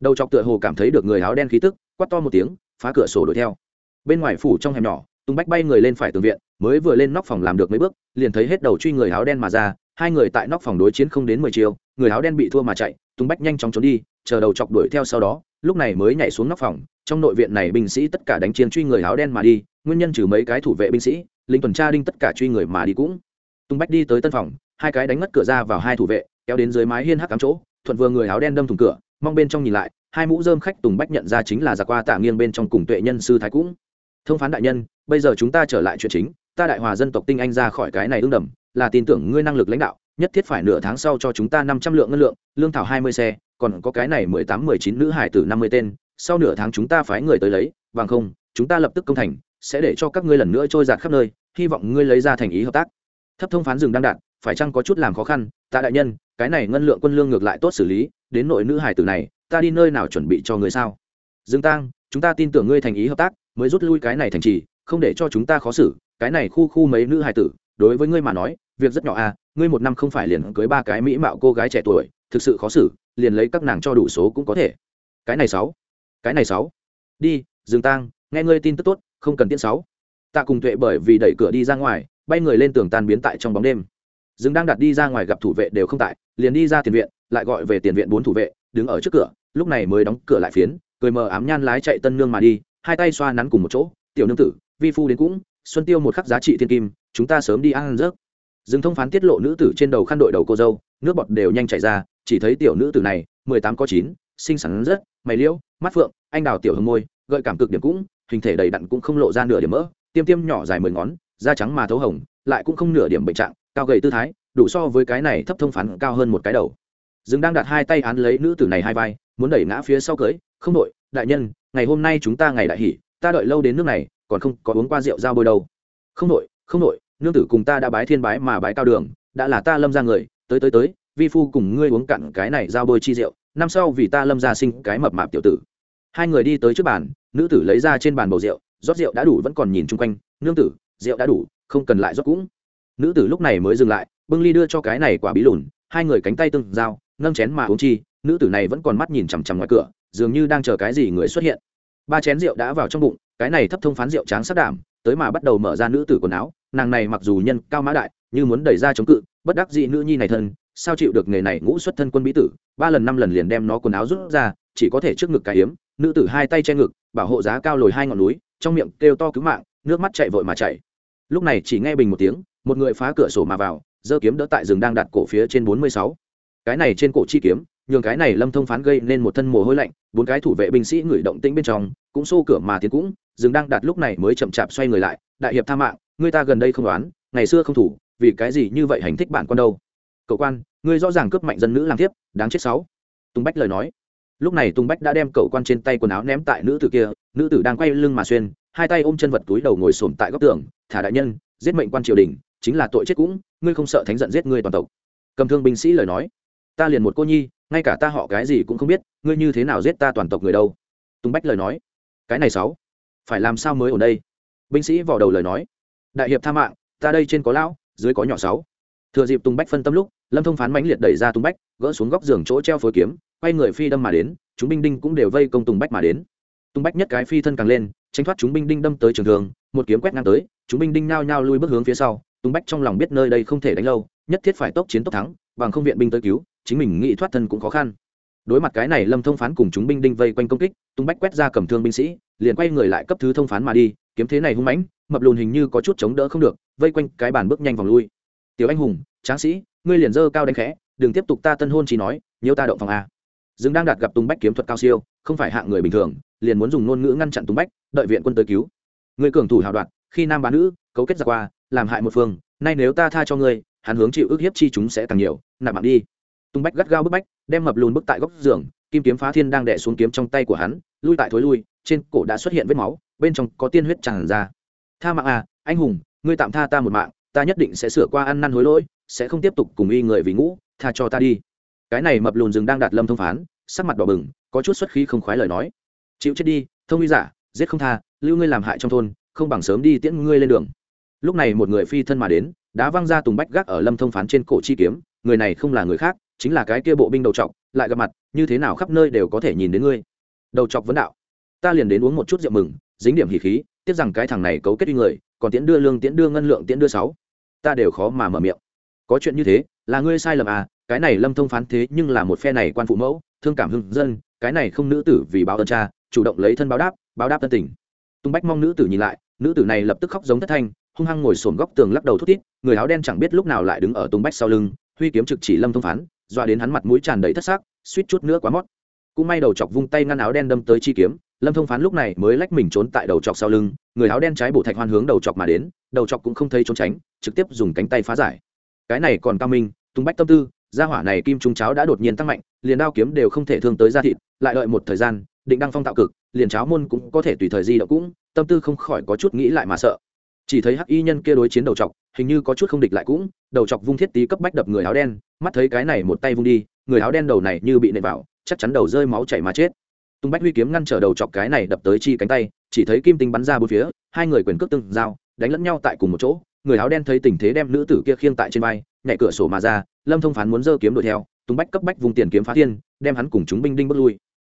[SPEAKER 1] Đầu chọc tựa hồ cảm thấy được người áo đen khí tức, quát to một tiếng, phá cửa sổ đuổi theo. Bên ngoài phủ trong hẻm nhỏ tung bách bay người lên phải tường viện, mới vừa lên nóc phòng làm được mấy bước, liền thấy hết đầu truy người áo đen mà ra hai người tại nóc phòng đối chiến không đến mười chiều người áo đen bị thua mà chạy tung bách nhanh chóng trốn đi, chờ đầu chọc đuổi theo sau đó, lúc này mới nhảy xuống nóc phòng, trong nội viện này binh sĩ tất cả đánh chiến truy người áo đen mà đi, nguyên nhân trừ mấy cái thủ vệ binh sĩ, lính tuần tra đinh tất cả truy người mà đi cũng. Tung bách đi tới tân phòng, hai cái đánh ngất cửa ra vào hai thủ vệ, kéo đến dưới mái hiên hắc cắm chỗ, thuận vừa người áo đen đâm thủng cửa, mong bên trong nhìn lại, hai mũ dơm khách tùng bách nhận ra chính là giặc qua tạ nghiêng bên trong cùng tuệ nhân sư thái cũng. Thông phán đại nhân, bây giờ chúng ta trở lại chuyện chính, ta đại hòa dân tộc tinh anh ra khỏi cái này ưng đầm là tin tưởng ngươi năng lực lãnh đạo, nhất thiết phải nửa tháng sau cho chúng ta năm trăm lượng ngân lượng, lương thảo hai mươi xe, còn có cái này mười tám, mười chín nữ hải tử năm mươi tên, sau nửa tháng chúng ta phái người tới lấy, bằng không, chúng ta lập tức công thành, sẽ để cho các ngươi lần nữa trôi giạt khắp nơi, hy vọng ngươi lấy ra thành ý hợp tác. Thấp thông phán rừng đang đạt, phải chăng có chút làm khó khăn ta đại nhân, cái này ngân lượng quân lương ngược lại tốt xử lý, đến nội nữ hải tử này, ta đi nơi nào chuẩn bị cho người sao? Dương tang, chúng ta tin tưởng ngươi thành ý hợp tác, mới rút lui cái này thành trì, không để cho chúng ta khó xử, cái này khu khu mấy nữ hải tử, đối với ngươi mà nói việc rất nhỏ à ngươi một năm không phải liền cưới ba cái mỹ mạo cô gái trẻ tuổi, thực sự khó xử, liền lấy các nàng cho đủ số cũng có thể. Cái này sáu, cái này sáu. Đi, dừng tang, nghe ngươi tin tức tốt, không cần tiễn sáu. Tạ cùng tuệ bởi vì đẩy cửa đi ra ngoài, bay người lên tường tan biến tại trong bóng đêm. Dừng đang đặt đi ra ngoài gặp thủ vệ đều không tại, liền đi ra tiền viện, lại gọi về tiền viện bốn thủ vệ, đứng ở trước cửa, lúc này mới đóng cửa lại phiến, cười mờ ám nhan lái chạy tân nương mà đi, hai tay xoa nắn cùng một chỗ, tiểu nương tử, vi phu đến cũng, xuân tiêu một khắc giá trị thiên kim, chúng ta sớm đi ăn rớt dương thông phán tiết lộ nữ tử trên đầu khăn đội đầu cô dâu, nước bọt đều nhanh chảy ra, chỉ thấy tiểu nữ tử này, mười tám có chín, xinh xắn rất, mày liễu, mắt phượng, anh đào tiểu hương môi, gợi cảm cực điểm cũng, hình thể đầy đặn cũng không lộ ra nửa điểm mỡ, tiêm tiêm nhỏ dài mười ngón, da trắng mà thấu hồng, lại cũng không nửa điểm bệnh trạng, cao gầy tư thái, đủ so với cái này thấp thông phán cao hơn một cái đầu. Dương đang đặt hai tay án lấy nữ tử này hai vai, muốn đẩy ngã phía sau cưới, không đội, đại nhân, ngày hôm nay chúng ta ngày đại hỉ ta đợi lâu đến nước này, còn không có uống qua rượu giao bôi đâu. Không đội không đội nương tử cùng ta đã bái thiên bái mà bái cao đường, đã là ta lâm ra người, tới tới tới, vi phu cùng ngươi uống cạn cái này giao bôi chi rượu, năm sau vì ta lâm ra sinh cái mập mạp tiểu tử. Hai người đi tới trước bàn, nữ tử lấy ra trên bàn bầu rượu, rót rượu đã đủ vẫn còn nhìn chung quanh, nương tử, rượu đã đủ, không cần lại rót cũng. Nữ tử lúc này mới dừng lại, bưng ly đưa cho cái này quả bí lùn, hai người cánh tay tương giao, nâng chén mà uống chi, nữ tử này vẫn còn mắt nhìn chằm chằm ngoài cửa, dường như đang chờ cái gì người xuất hiện. Ba chén rượu đã vào trong bụng, cái này thấp thông phán rượu tráng sắc đảm, tới mà bắt đầu mở ra nữ tử quần áo nàng này mặc dù nhân cao mã đại, như muốn đẩy ra chống cự, bất đắc dị nữ nhi này thân, sao chịu được nghề này ngũ xuất thân quân bí tử, ba lần năm lần liền đem nó quần áo rút ra, chỉ có thể trước ngực cái hiếm nữ tử hai tay che ngực, bảo hộ giá cao lồi hai ngọn núi, trong miệng kêu to cứu mạng, nước mắt chạy vội mà chạy. Lúc này chỉ nghe bình một tiếng, một người phá cửa sổ mà vào, giơ kiếm đỡ tại rừng đang đặt cổ phía trên bốn mươi sáu. Cái này trên cổ chi kiếm, nhường cái này lâm thông phán gây nên một thân mồ hôi lạnh, bốn cái thủ vệ binh sĩ ngửi động tĩnh bên trong, cũng xô cửa mà tiến cũng, rừng đang đặt lúc này mới chậm chạp xoay người lại đại hiệp tha mạng người ta gần đây không đoán, ngày xưa không thủ, vì cái gì như vậy hành thích bản quan đâu? Cậu quan, ngươi rõ ràng cướp mạnh dân nữ làm tiếp đáng chết sáu. Tùng bách lời nói. Lúc này tùng bách đã đem cậu quan trên tay quần áo ném tại nữ tử kia, nữ tử đang quay lưng mà xuyên, hai tay ôm chân vật túi đầu ngồi sồn tại góc tường, thả đại nhân, giết mệnh quan triều đình, chính là tội chết cũng, ngươi không sợ thánh giận giết ngươi toàn tộc. Cầm thương binh sĩ lời nói. Ta liền một cô nhi, ngay cả ta họ cái gì cũng không biết, ngươi như thế nào giết ta toàn tộc người đâu? Tùng bách lời nói. Cái này sáu, phải làm sao mới ở đây? Binh sĩ vỏ đầu lời nói, đại hiệp tha mạng, ta đây trên có lão, dưới có nhỏ sáu. Thừa dịp tùng bách phân tâm lúc, lâm thông phán mãnh liệt đẩy ra tùng bách, gỡ xuống góc giường chỗ treo phối kiếm, quay người phi đâm mà đến, chúng binh đinh cũng đều vây công tùng bách mà đến. Tùng bách nhất cái phi thân càng lên, tránh thoát chúng binh đinh đâm tới trường thường, một kiếm quét ngang tới, chúng binh đinh nao nhao lui bước hướng phía sau, tùng bách trong lòng biết nơi đây không thể đánh lâu, nhất thiết phải tốc chiến tốc thắng, bằng không viện binh tới cứu, chính mình nghĩ thoát thân cũng khó khăn. Đối mặt cái này, lâm thông phán cùng chúng binh đinh vây quanh công kích tung bách quét ra cầm thương binh sĩ, liền quay người lại cấp thứ thông phán mà đi kiếm thế này hung mãnh, mập lùn hình như có chút chống đỡ không được, vây quanh cái bàn bước nhanh vòng lui. Tiểu anh hùng, tráng sĩ, ngươi liền dơ cao đánh khẽ, đừng tiếp tục ta tân hôn chỉ nói nếu ta động phòng a. Dương đang đạt gặp tung bách kiếm thuật cao siêu, không phải hạng người bình thường, liền muốn dùng ngôn ngữ ngăn chặn tung bách, đợi viện quân tới cứu. Người cường thủ hào đoạt, khi nam bán nữ, cấu kết ra qua, làm hại một phương, nay nếu ta tha cho ngươi, hắn hướng chịu ức hiếp chi chúng sẽ càng nhiều, nạp mạng đi. Tung bách gắt gao bức bách, đem mập lùn bức tại góc giường, kim kiếm phá thiên đang đẻ xuống kiếm trong tay của hắn, lui tại thối lui, trên cổ đã xuất hiện vết máu bên trong có tiên huyết tràn ra. Tha mạng à anh hùng, ngươi tạm tha ta một mạng, ta nhất định sẽ sửa qua ăn năn hối lỗi, sẽ không tiếp tục cùng y người vì ngũ, tha cho ta đi. Cái này mập lùn rừng đang đạt lâm thông phán, sắc mặt đỏ bừng, có chút xuất khí không khoái lời nói. Chịu chết đi, thông uy giả, giết không tha, lưu ngươi làm hại trong thôn, không bằng sớm đi tiễn ngươi lên đường. Lúc này một người phi thân mà đến đã văng ra tùng bách gác ở lâm thông phán trên cổ chi kiếm, người này không là người khác, chính là cái kia bộ binh đầu trọc, lại gặp mặt, như thế nào khắp nơi đều có thể nhìn đến ngươi. Đầu trọc vấn đạo, ta liền đến uống một chút rượu mừng dính điểm hỉ khí, tiếc rằng cái thằng này cấu kết uy người, còn tiễn đưa lương, tiễn đưa ngân lượng, tiễn đưa sáu. Ta đều khó mà mở miệng. Có chuyện như thế, là ngươi sai lầm à cái này lâm thông phán thế nhưng là một phe này quan phụ mẫu, thương cảm hưng dân, cái này không nữ tử vì báo ơn cha, chủ động lấy thân báo đáp báo đáp tân tình. Tung bách mong nữ tử nhìn lại, nữ tử này lập tức khóc giống thất thanh, hung hăng ngồi sồn góc tường lắc đầu thút thít, người áo đen chẳng biết lúc nào lại đứng ở tung bách sau lưng, huy kiếm trực chỉ lâm thông phán, dọa đến hắn mặt mũi tràn đầy thất xác suýt chút nữa quá mót. Cũng may đầu chọc vung tay ngăn áo đen đâm tới chi kiếm lâm thông phán lúc này mới lách mình trốn tại đầu chọc sau lưng, người áo đen trái bổ thạch hoan hướng đầu chọc mà đến, đầu chọc cũng không thấy trốn tránh, trực tiếp dùng cánh tay phá giải. Cái này còn cao minh, tung bách tâm tư, gia hỏa này kim trung cháo đã đột nhiên tăng mạnh, liền đao kiếm đều không thể thương tới da thịt, lại đợi một thời gian, định đăng phong tạo cực, liền cháo môn cũng có thể tùy thời di động cũng, tâm tư không khỏi có chút nghĩ lại mà sợ. Chỉ thấy hắc y nhân kia đối chiến đầu chọc, hình như có chút không địch lại cũng, đầu chọc vung thiết tí cấp bách đập người áo đen, mắt thấy cái này một tay vung đi, người áo đen đầu này như bị nện vào, chắc chắn đầu rơi máu chảy mà chết tung bách huy kiếm ngăn trở đầu chọc cái này đập tới chi cánh tay, chỉ thấy kim tinh bắn ra bốn phía, hai người quyền cước tương giao, đánh lẫn nhau tại cùng một chỗ, người áo đen thấy tình thế đem nữ tử kia khiêng tại trên vai, nhảy cửa sổ mà ra, lâm thông phán muốn giơ kiếm đuổi theo, tung bách cấp bách vùng tiền kiếm phá thiên, đem hắn cùng chúng binh đinh bước lui.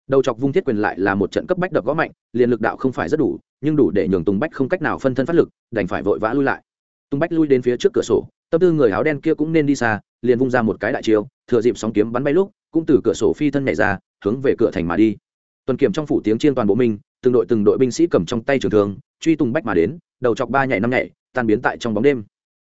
[SPEAKER 1] Đầu chọc vung thiết quyền lại là một trận cấp bách đập gõ mạnh, liền lực đạo không phải rất đủ, nhưng đủ để nhường tùng bách không cách nào phân thân phát lực, đành phải vội vã lui lại. Tùng bách lui đến phía trước cửa sổ, tâm tư người áo đen kia cũng nên đi xa, liền vung ra một cái đại chiêu, thừa dịp sóng kiếm bắn bay lúc, cũng từ cửa sổ phi thân nhảy ra, hướng về cửa thành mà đi tuần kiểm trong phủ tiếng chiên toàn bộ minh từng đội từng đội binh sĩ cầm trong tay trường thương, truy tùng bách mà đến, đầu chọc ba nhảy năm nhảy, tan biến tại trong bóng đêm.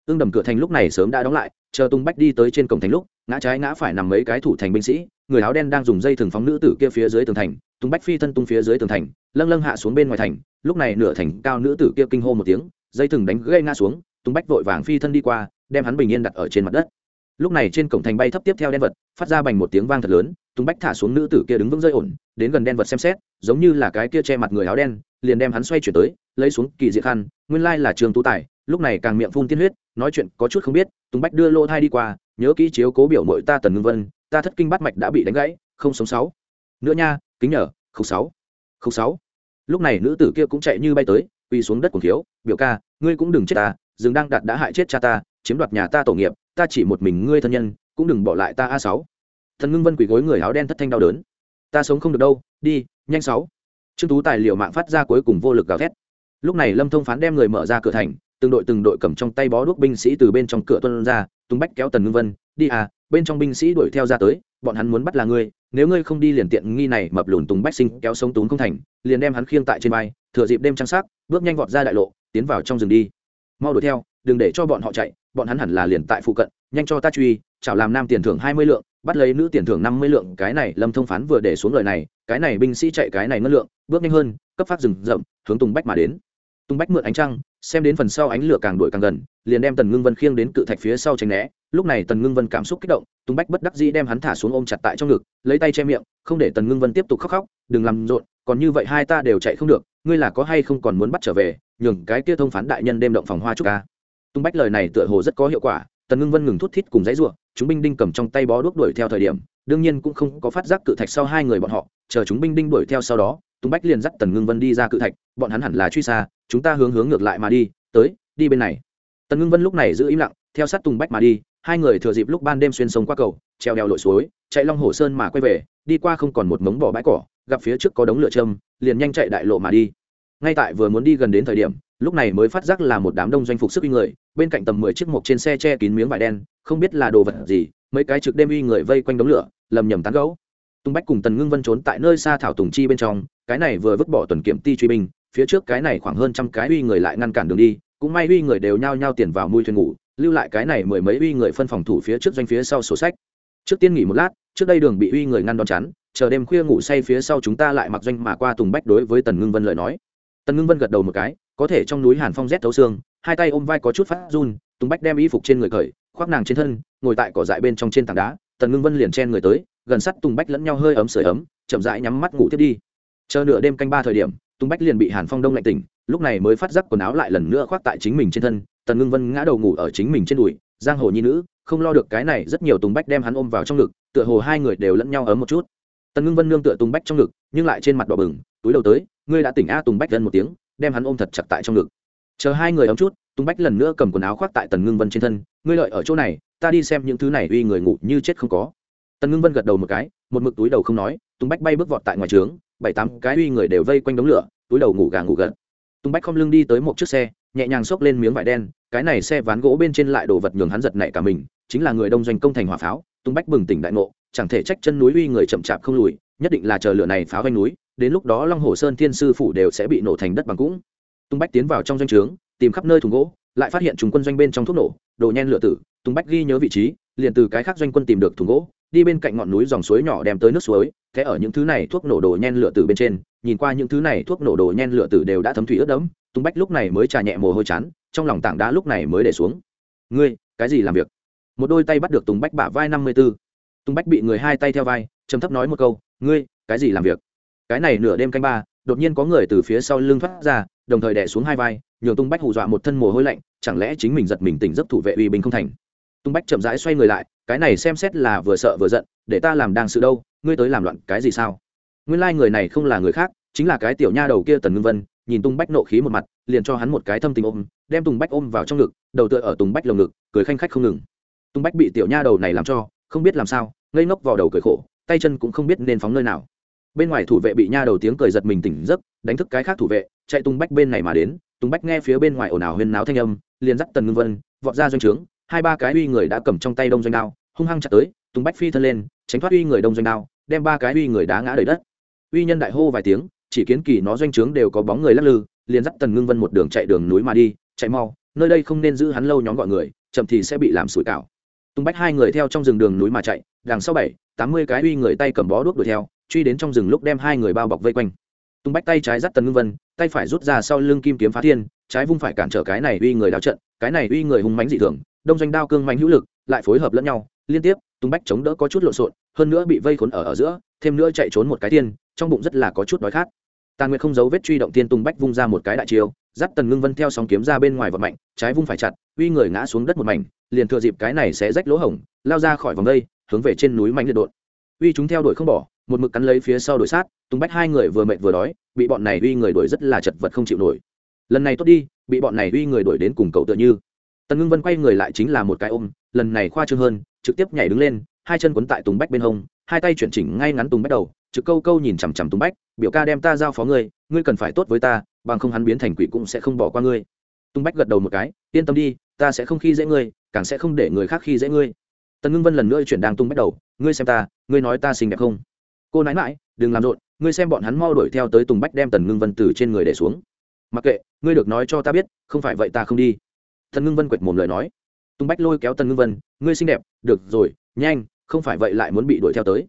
[SPEAKER 1] Ương đầm cửa thành lúc này sớm đã đóng lại, chờ tung bách đi tới trên cổng thành lúc, ngã trái ngã phải nằm mấy cái thủ thành binh sĩ, người áo đen đang dùng dây thừng phóng nữ tử kia phía dưới tường thành, tung bách phi thân tung phía dưới tường thành, lâng lâng hạ xuống bên ngoài thành, lúc này nửa thành cao nữ tử kia kinh hô một tiếng, dây thừng đánh gây ngã xuống, tung bách vội vàng phi thân đi qua, đem hắn bình yên đặt ở trên mặt đất. Lúc này trên cổng thành bay thấp tiếp theo đen vật, phát ra bành một tiếng vang thật lớn, tung bách thả xuống nữ tử kia đứng vững rơi ổn đến gần đen vật xem xét, giống như là cái kia che mặt người áo đen, liền đem hắn xoay chuyển tới, lấy xuống kỳ diệt khăn, nguyên lai là trường tú tài, lúc này càng miệng phun tiên huyết, nói chuyện có chút không biết, tùng bách đưa lô thai đi qua, nhớ kỹ chiếu cố biểu mội ta tần ngưng vân, ta thất kinh bắt mạch đã bị đánh gãy, không sống sáu. Nữa nha, kính nhở không sáu. Không sáu. Lúc này nữ tử kia cũng chạy như bay tới, quỳ xuống đất cùng thiếu biểu ca, ngươi cũng đừng chết ta dừng đang đặt đã hại chết cha ta, chiếm đoạt nhà ta tổ nghiệp, ta chỉ một mình ngươi thân nhân, cũng đừng bỏ lại ta a sáu. Thần ngưng vân quỳ gối người áo đen thất thanh đau đớn ta sống không được đâu đi nhanh sáu. Trương tú tài liệu mạng phát ra cuối cùng vô lực gào thét. Lúc này lâm thông phán đem người mở ra cửa thành từng đội từng đội cầm trong tay bó đuốc binh sĩ từ bên trong cửa tuân ra tung bách kéo tần ngưng vân đi à bên trong binh sĩ đuổi theo ra tới bọn hắn muốn bắt là ngươi nếu ngươi không đi liền tiện nghi này mập lùn tùng bách sinh kéo sống tún không thành liền đem hắn khiêng tại trên bay, thừa dịp đêm trăng sắc bước nhanh vọt ra đại lộ tiến vào trong rừng đi. Mau đuổi theo đừng để cho bọn họ chạy bọn hắn hẳn là liền tại phụ cận, nhanh cho ta truy chào làm nam tiền thưởng hai mươi lượng, bắt lấy nữ tiền thưởng năm mươi lượng, cái này lâm thông phán vừa để xuống lời này, cái này binh sĩ chạy cái này ngân lượng, bước nhanh hơn, cấp phát rừng rậm, hướng tùng bách mà đến. Tùng bách mượn ánh trăng, xem đến phần sau ánh lửa càng đuổi càng gần, liền đem tần ngưng vân khiêng đến cự thạch phía sau tránh né. Lúc này tần ngưng vân cảm xúc kích động, tùng bách bất đắc dĩ đem hắn thả xuống ôm chặt tại trong ngực, lấy tay che miệng, không để tần ngưng vân tiếp tục khóc khóc, đừng làm rộn, còn như vậy hai ta đều chạy không được, ngươi là có hay không còn muốn bắt trở về, nhường cái kia thông phán đại nhân đem động phòng hoa trúc ca tung bách lời này tựa hồ rất có hiệu quả, tần ngưng vân ngừng thút thít cùng dãy ruộng chúng binh đinh cầm trong tay bó đuốc đuổi theo thời điểm, đương nhiên cũng không có phát giác cự thạch sau hai người bọn họ, chờ chúng binh đinh đuổi theo sau đó, tung bách liền dắt tần ngưng vân đi ra cự thạch, bọn hắn hẳn là truy xa, chúng ta hướng hướng ngược lại mà đi, tới, đi bên này. Tần ngưng vân lúc này giữ im lặng, theo sát tùng bách mà đi, hai người thừa dịp lúc ban đêm xuyên sông qua cầu, treo đèo lội suối, chạy long hồ sơn mà quay về, đi qua không còn một mống bỏ bãi cỏ, gặp phía trước có đống lửa châm, liền nhanh chạy đại lộ mà đi. Ngay tại vừa muốn đi gần đến thời điểm lúc này mới phát giác là một đám đông doanh phục sức uy người, bên cạnh tầm mười chiếc mộc trên xe che kín miếng vải đen, không biết là đồ vật gì, mấy cái trực đêm uy người vây quanh đống lửa, lầm nhầm tán gấu tung bách cùng tần ngưng vân trốn tại nơi xa thảo tùng chi bên trong, cái này vừa vứt bỏ tuần kiểm ti truy binh, phía trước cái này khoảng hơn trăm cái uy người lại ngăn cản đường đi, cũng may uy người đều nhao nhao tiền vào mui thuyền ngủ, lưu lại cái này mười mấy uy người phân phòng thủ phía trước doanh phía sau sổ sách. Trước tiên nghỉ một lát, trước đây đường bị uy người ngăn đón chắn, chờ đêm khuya ngủ say phía sau chúng ta lại mặc doanh mà qua tùng bách đối với tần ngưng vân lời nói. Tần ngưng vân gật đầu một cái có thể trong núi hàn phong rét thấu xương, hai tay ôm vai có chút phát run, tùng bách đem y phục trên người cởi, khoác nàng trên thân, ngồi tại cỏ dại bên trong trên tảng đá, tần ngưng vân liền chen người tới, gần sắt tùng bách lẫn nhau hơi ấm sưởi ấm, chậm rãi nhắm mắt ngủ tiếp đi. Chờ nửa đêm canh ba thời điểm, tùng bách liền bị hàn phong đông lạnh tỉnh, lúc này mới phát giác quần áo lại lần nữa khoác tại chính mình trên thân, tần ngưng vân ngã đầu ngủ ở chính mình trên đùi, giang hồ nhi nữ, không lo được cái này, rất nhiều tùng bách đem hắn ôm vào trong ngực, tựa hồ hai người đều lẫn nhau ấm một chút. Tần ngưng vân nương tựa tùng bách trong ngực, nhưng lại trên mặt đỏ bừng, túi đầu tới, ngươi đã tỉnh a? Tùng bách gần một tiếng đem hắn ôm thật chặt tại trong ngực. Chờ hai người ấm chút, tùng bách lần nữa cầm quần áo khoác tại tần ngưng vân trên thân, ngươi lợi ở chỗ này, ta đi xem những thứ này uy người ngủ như chết không có. Tần ngưng vân gật đầu một cái, một mực túi đầu không nói, tùng bách bay bước vọt tại ngoài trướng, bảy tám cái uy người đều vây quanh đống lửa, túi đầu ngủ gà ngủ gật. Tùng bách không lưng đi tới một chiếc xe, nhẹ nhàng xốc lên miếng vải đen, cái này xe ván gỗ bên trên lại đồ vật nhường hắn giật nảy cả mình, chính là người đông doanh công thành hỏa pháo. Tùng bách bừng tỉnh đại ngộ, chẳng thể trách chân núi uy người chậm chạp không lùi, nhất định là chờ lửa này pháo vanh núi đến lúc đó long hồ sơn thiên sư phủ đều sẽ bị nổ thành đất bằng cũng. Tung bách tiến vào trong doanh trướng, tìm khắp nơi thùng gỗ, lại phát hiện chúng quân doanh bên trong thuốc nổ, đồ nhen lửa tử. Tung bách ghi nhớ vị trí, liền từ cái khác doanh quân tìm được thùng gỗ, đi bên cạnh ngọn núi dòng suối nhỏ đem tới nước suối, thế ở những thứ này thuốc nổ đồ nhen lửa tử bên trên, nhìn qua những thứ này thuốc nổ đồ nhen lửa tử đều đã thấm thủy ướt đẫm. Tung bách lúc này mới trà nhẹ mồ hôi chán, trong lòng tảng đá lúc này mới để xuống. Ngươi, cái gì làm việc? Một đôi tay bắt được tùng bách bả vai năm mươi b ố tùng bách bị người hai tay theo vai, trầm thấp nói một câu, ngươi, cái gì làm việc? Cái này nửa đêm canh ba, đột nhiên có người từ phía sau lưng thoát ra, đồng thời đẻ xuống hai vai, nhường tung bách hù dọa một thân mồ hôi lạnh, chẳng lẽ chính mình giật mình tỉnh giấc thủ vệ uy binh không thành? Tung bách chậm rãi xoay người lại, cái này xem xét là vừa sợ vừa giận, để ta làm đang sự đâu, ngươi tới làm loạn cái gì sao? Nguyên lai、like、người này không là người khác, chính là cái tiểu nha đầu kia tần ngưng vân, nhìn tung bách nộ khí một mặt, liền cho hắn một cái thâm tình ôm, đem tùng bách ôm vào trong ngực, đầu tựa ở tùng bách lồng ngực, cười khanh khách không ngừng. Tung bách bị tiểu nha đầu này làm cho, không biết làm sao, ngây ngốc vào đầu cười khổ, tay chân cũng không biết nên phóng nơi nào bên ngoài thủ vệ bị nha đầu tiếng cười giật mình tỉnh giấc, đánh thức cái khác thủ vệ, chạy tung bách bên này mà đến, tung bách nghe phía bên ngoài ồn ào huyên náo thanh âm, liền dắt tần ngưng vân, vọt ra doanh trướng, hai ba cái uy người đã cầm trong tay đông doanh đao, hung hăng chặt tới, tung bách phi thân lên, tránh thoát uy người đông doanh đao, đem ba cái uy người đá ngã đầy đất. Uy nhân đại hô vài tiếng, chỉ kiến kỳ nó doanh trướng đều có bóng người lắc lư, liền dắt tần ngưng vân một đường chạy đường núi mà đi, chạy mau, nơi đây không nên giữ hắn lâu nhóm gọi người, chậm thì sẽ bị làm sủi cảo. Tung bách hai người theo trong rừng đường núi mà chạy, đằng sau bảy, tám mươi cái uy người tay cầm bó đuốc đuổi theo truy đến trong rừng lúc đem hai người bao bọc vây quanh. Tung bách tay trái dắt tần ngưng vân tay phải rút ra sau lưng kim kiếm phá thiên trái vung phải cản trở cái này uy người đào trận cái này uy người hung mãnh dị thường đông doanh đao cương mạnh hữu lực lại phối hợp lẫn nhau liên tiếp tung bách chống đỡ có chút lộn xộn hơn nữa bị vây khốn ở ở giữa thêm nữa chạy trốn một cái thiên, trong bụng rất là có chút đói khát. Tàn nguyệt không giấu vết truy động tiên tung bách vung ra một cái đại chiêu dắt tần ngưng vân theo sóng kiếm ra bên ngoài vật mạnh trái vung phải chặt uy người ngã xuống đất một mảnh liền thừa dịp cái này sẽ rách lỗ hổng lao ra khỏi vòng đây hướng về trên núi mạnh liệt đột uy chúng theo đuổi không bỏ một mực cắn lấy phía sau đuổi sát, Tùng bách hai người vừa mệt vừa đói, bị bọn này uy người đuổi rất là chật vật không chịu nổi. Lần này tốt đi, bị bọn này uy người đuổi đến cùng cậu tựa như. Tần ngưng vân quay người lại chính là một cái ôm, lần này khoa trương hơn, trực tiếp nhảy đứng lên, hai chân quấn tại tùng bách bên hông, hai tay chuyển chỉnh ngay ngắn tùng bách đầu, trực câu câu nhìn chằm chằm tùng bách, biểu ca đem ta giao phó ngươi ngươi cần phải tốt với ta, bằng không hắn biến thành quỷ cũng sẽ không bỏ qua ngươi. Tùng bách gật đầu một cái, yên tâm đi, ta sẽ không khi dễ ngươi, càng sẽ không để người khác khi dễ ngươi. Tần ngưng vân lần nữa chuyển đang tung bách đầu, ngươi xem ta, ngươi nói ta xinh đẹp không? Cô nãi mãi đừng làm rộn, ngươi xem bọn hắn mau đuổi theo tới tùng bách đem tần ngưng vân từ trên người để xuống. Mặc kệ, ngươi được nói cho ta biết, không phải vậy ta không đi. Thần ngưng vân quệt mồm lời nói. Tùng bách lôi kéo tần ngưng vân, ngươi xinh đẹp, được rồi, nhanh, không phải vậy lại muốn bị đuổi theo tới.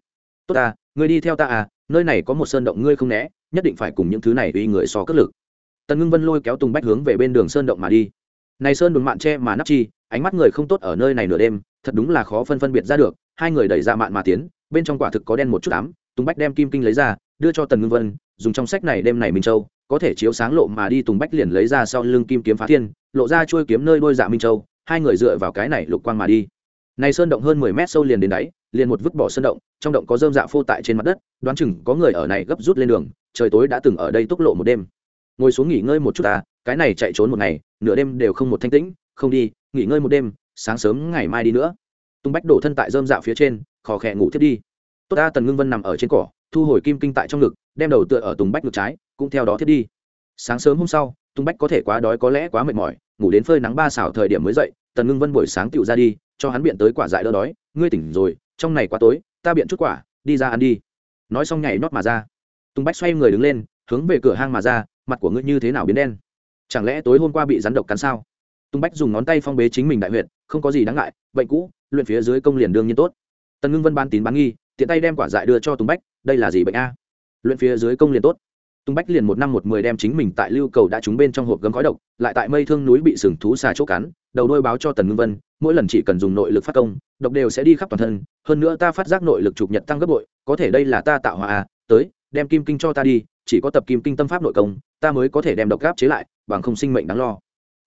[SPEAKER 1] Tốt ta, ngươi đi theo ta à nơi này có một sơn động ngươi không né, nhất định phải cùng những thứ này uy người so cất lực. Tần ngưng vân lôi kéo tùng bách hướng về bên đường sơn động mà đi. Này sơn đồn mạn tre mà nắp chi, ánh mắt người không tốt ở nơi này nửa đêm, thật đúng là khó phân phân biệt ra được, hai người đẩy ra mạn mà tiến, bên trong quả thực có đen một chút ám tùng bách đem kim kinh lấy ra, đưa cho tần ngưng vân, dùng trong sách này đêm này minh châu, có thể chiếu sáng lộ mà đi, tùng bách liền lấy ra sau lưng kim kiếm phá thiên, lộ ra trôi kiếm nơi đôi dạ minh châu, hai người dựa vào cái này lục quang mà đi. Này sơn động hơn mười mét sâu liền đến đáy, liền một vứt bỏ sơn động, trong động có dơm dạ phô tại trên mặt đất, đoán chừng có người ở này gấp rút lên đường, trời tối đã từng ở đây túc lộ một đêm. Ngồi xuống nghỉ ngơi một chút à cái này chạy trốn một ngày, nửa đêm đều không một thanh tĩnh, không đi, nghỉ ngơi một đêm, sáng sớm ngày mai đi nữa. Tung bách đổ thân tại dơm dạ phía trên, khò khẽ ngủ thiết đi tốt ta, tần ngưng vân nằm ở trên cỏ, thu hồi kim kinh tại trong ngực, đem đầu tựa ở tùng bách ngực trái, cũng theo đó thiết đi. Sáng sớm hôm sau, tùng bách có thể quá đói, có lẽ quá mệt mỏi, ngủ đến phơi nắng ba xảo thời điểm mới dậy, tần ngưng vân buổi sáng tựu ra đi, cho hắn biện tới quả dại đỡ đói, ngươi tỉnh rồi, trong này quá tối, ta biện chút quả, đi ra ăn đi. Nói xong nhảy nót mà ra. Tùng bách xoay người đứng lên, hướng về cửa hang mà ra, mặt của ngươi như thế nào biến đen? Chẳng lẽ tối hôm qua bị rắn độc cắn sao? Tùng bách dùng ngón tay phong bế chính mình đại huyệt, không có gì đáng ngại bệnh cũ, luyện phía dưới công liền đương nhiên tốt. Tần ngưng vân ban tín bán nghi tiện tay đem quả dại đưa cho tùng bách, đây là gì bệnh a? Luyện phía dưới công liền tốt. Tùng bách liền một năm một mười đem chính mình tại lưu cầu đã trúng bên trong hộp gấm khói độc, lại tại mây thương núi bị sừng thú xà chỗ cắn, đầu đôi báo cho tần ngưng vân, mỗi lần chỉ cần dùng nội lực phát công, độc đều sẽ đi khắp toàn thân, hơn nữa ta phát giác nội lực chụp nhật tăng gấp bội, có thể đây là ta tạo hòa à tới, đem kim kinh cho ta đi, chỉ có tập kim kinh tâm pháp nội công, ta mới có thể đem độc gáp chế lại, bằng không sinh mệnh đáng lo.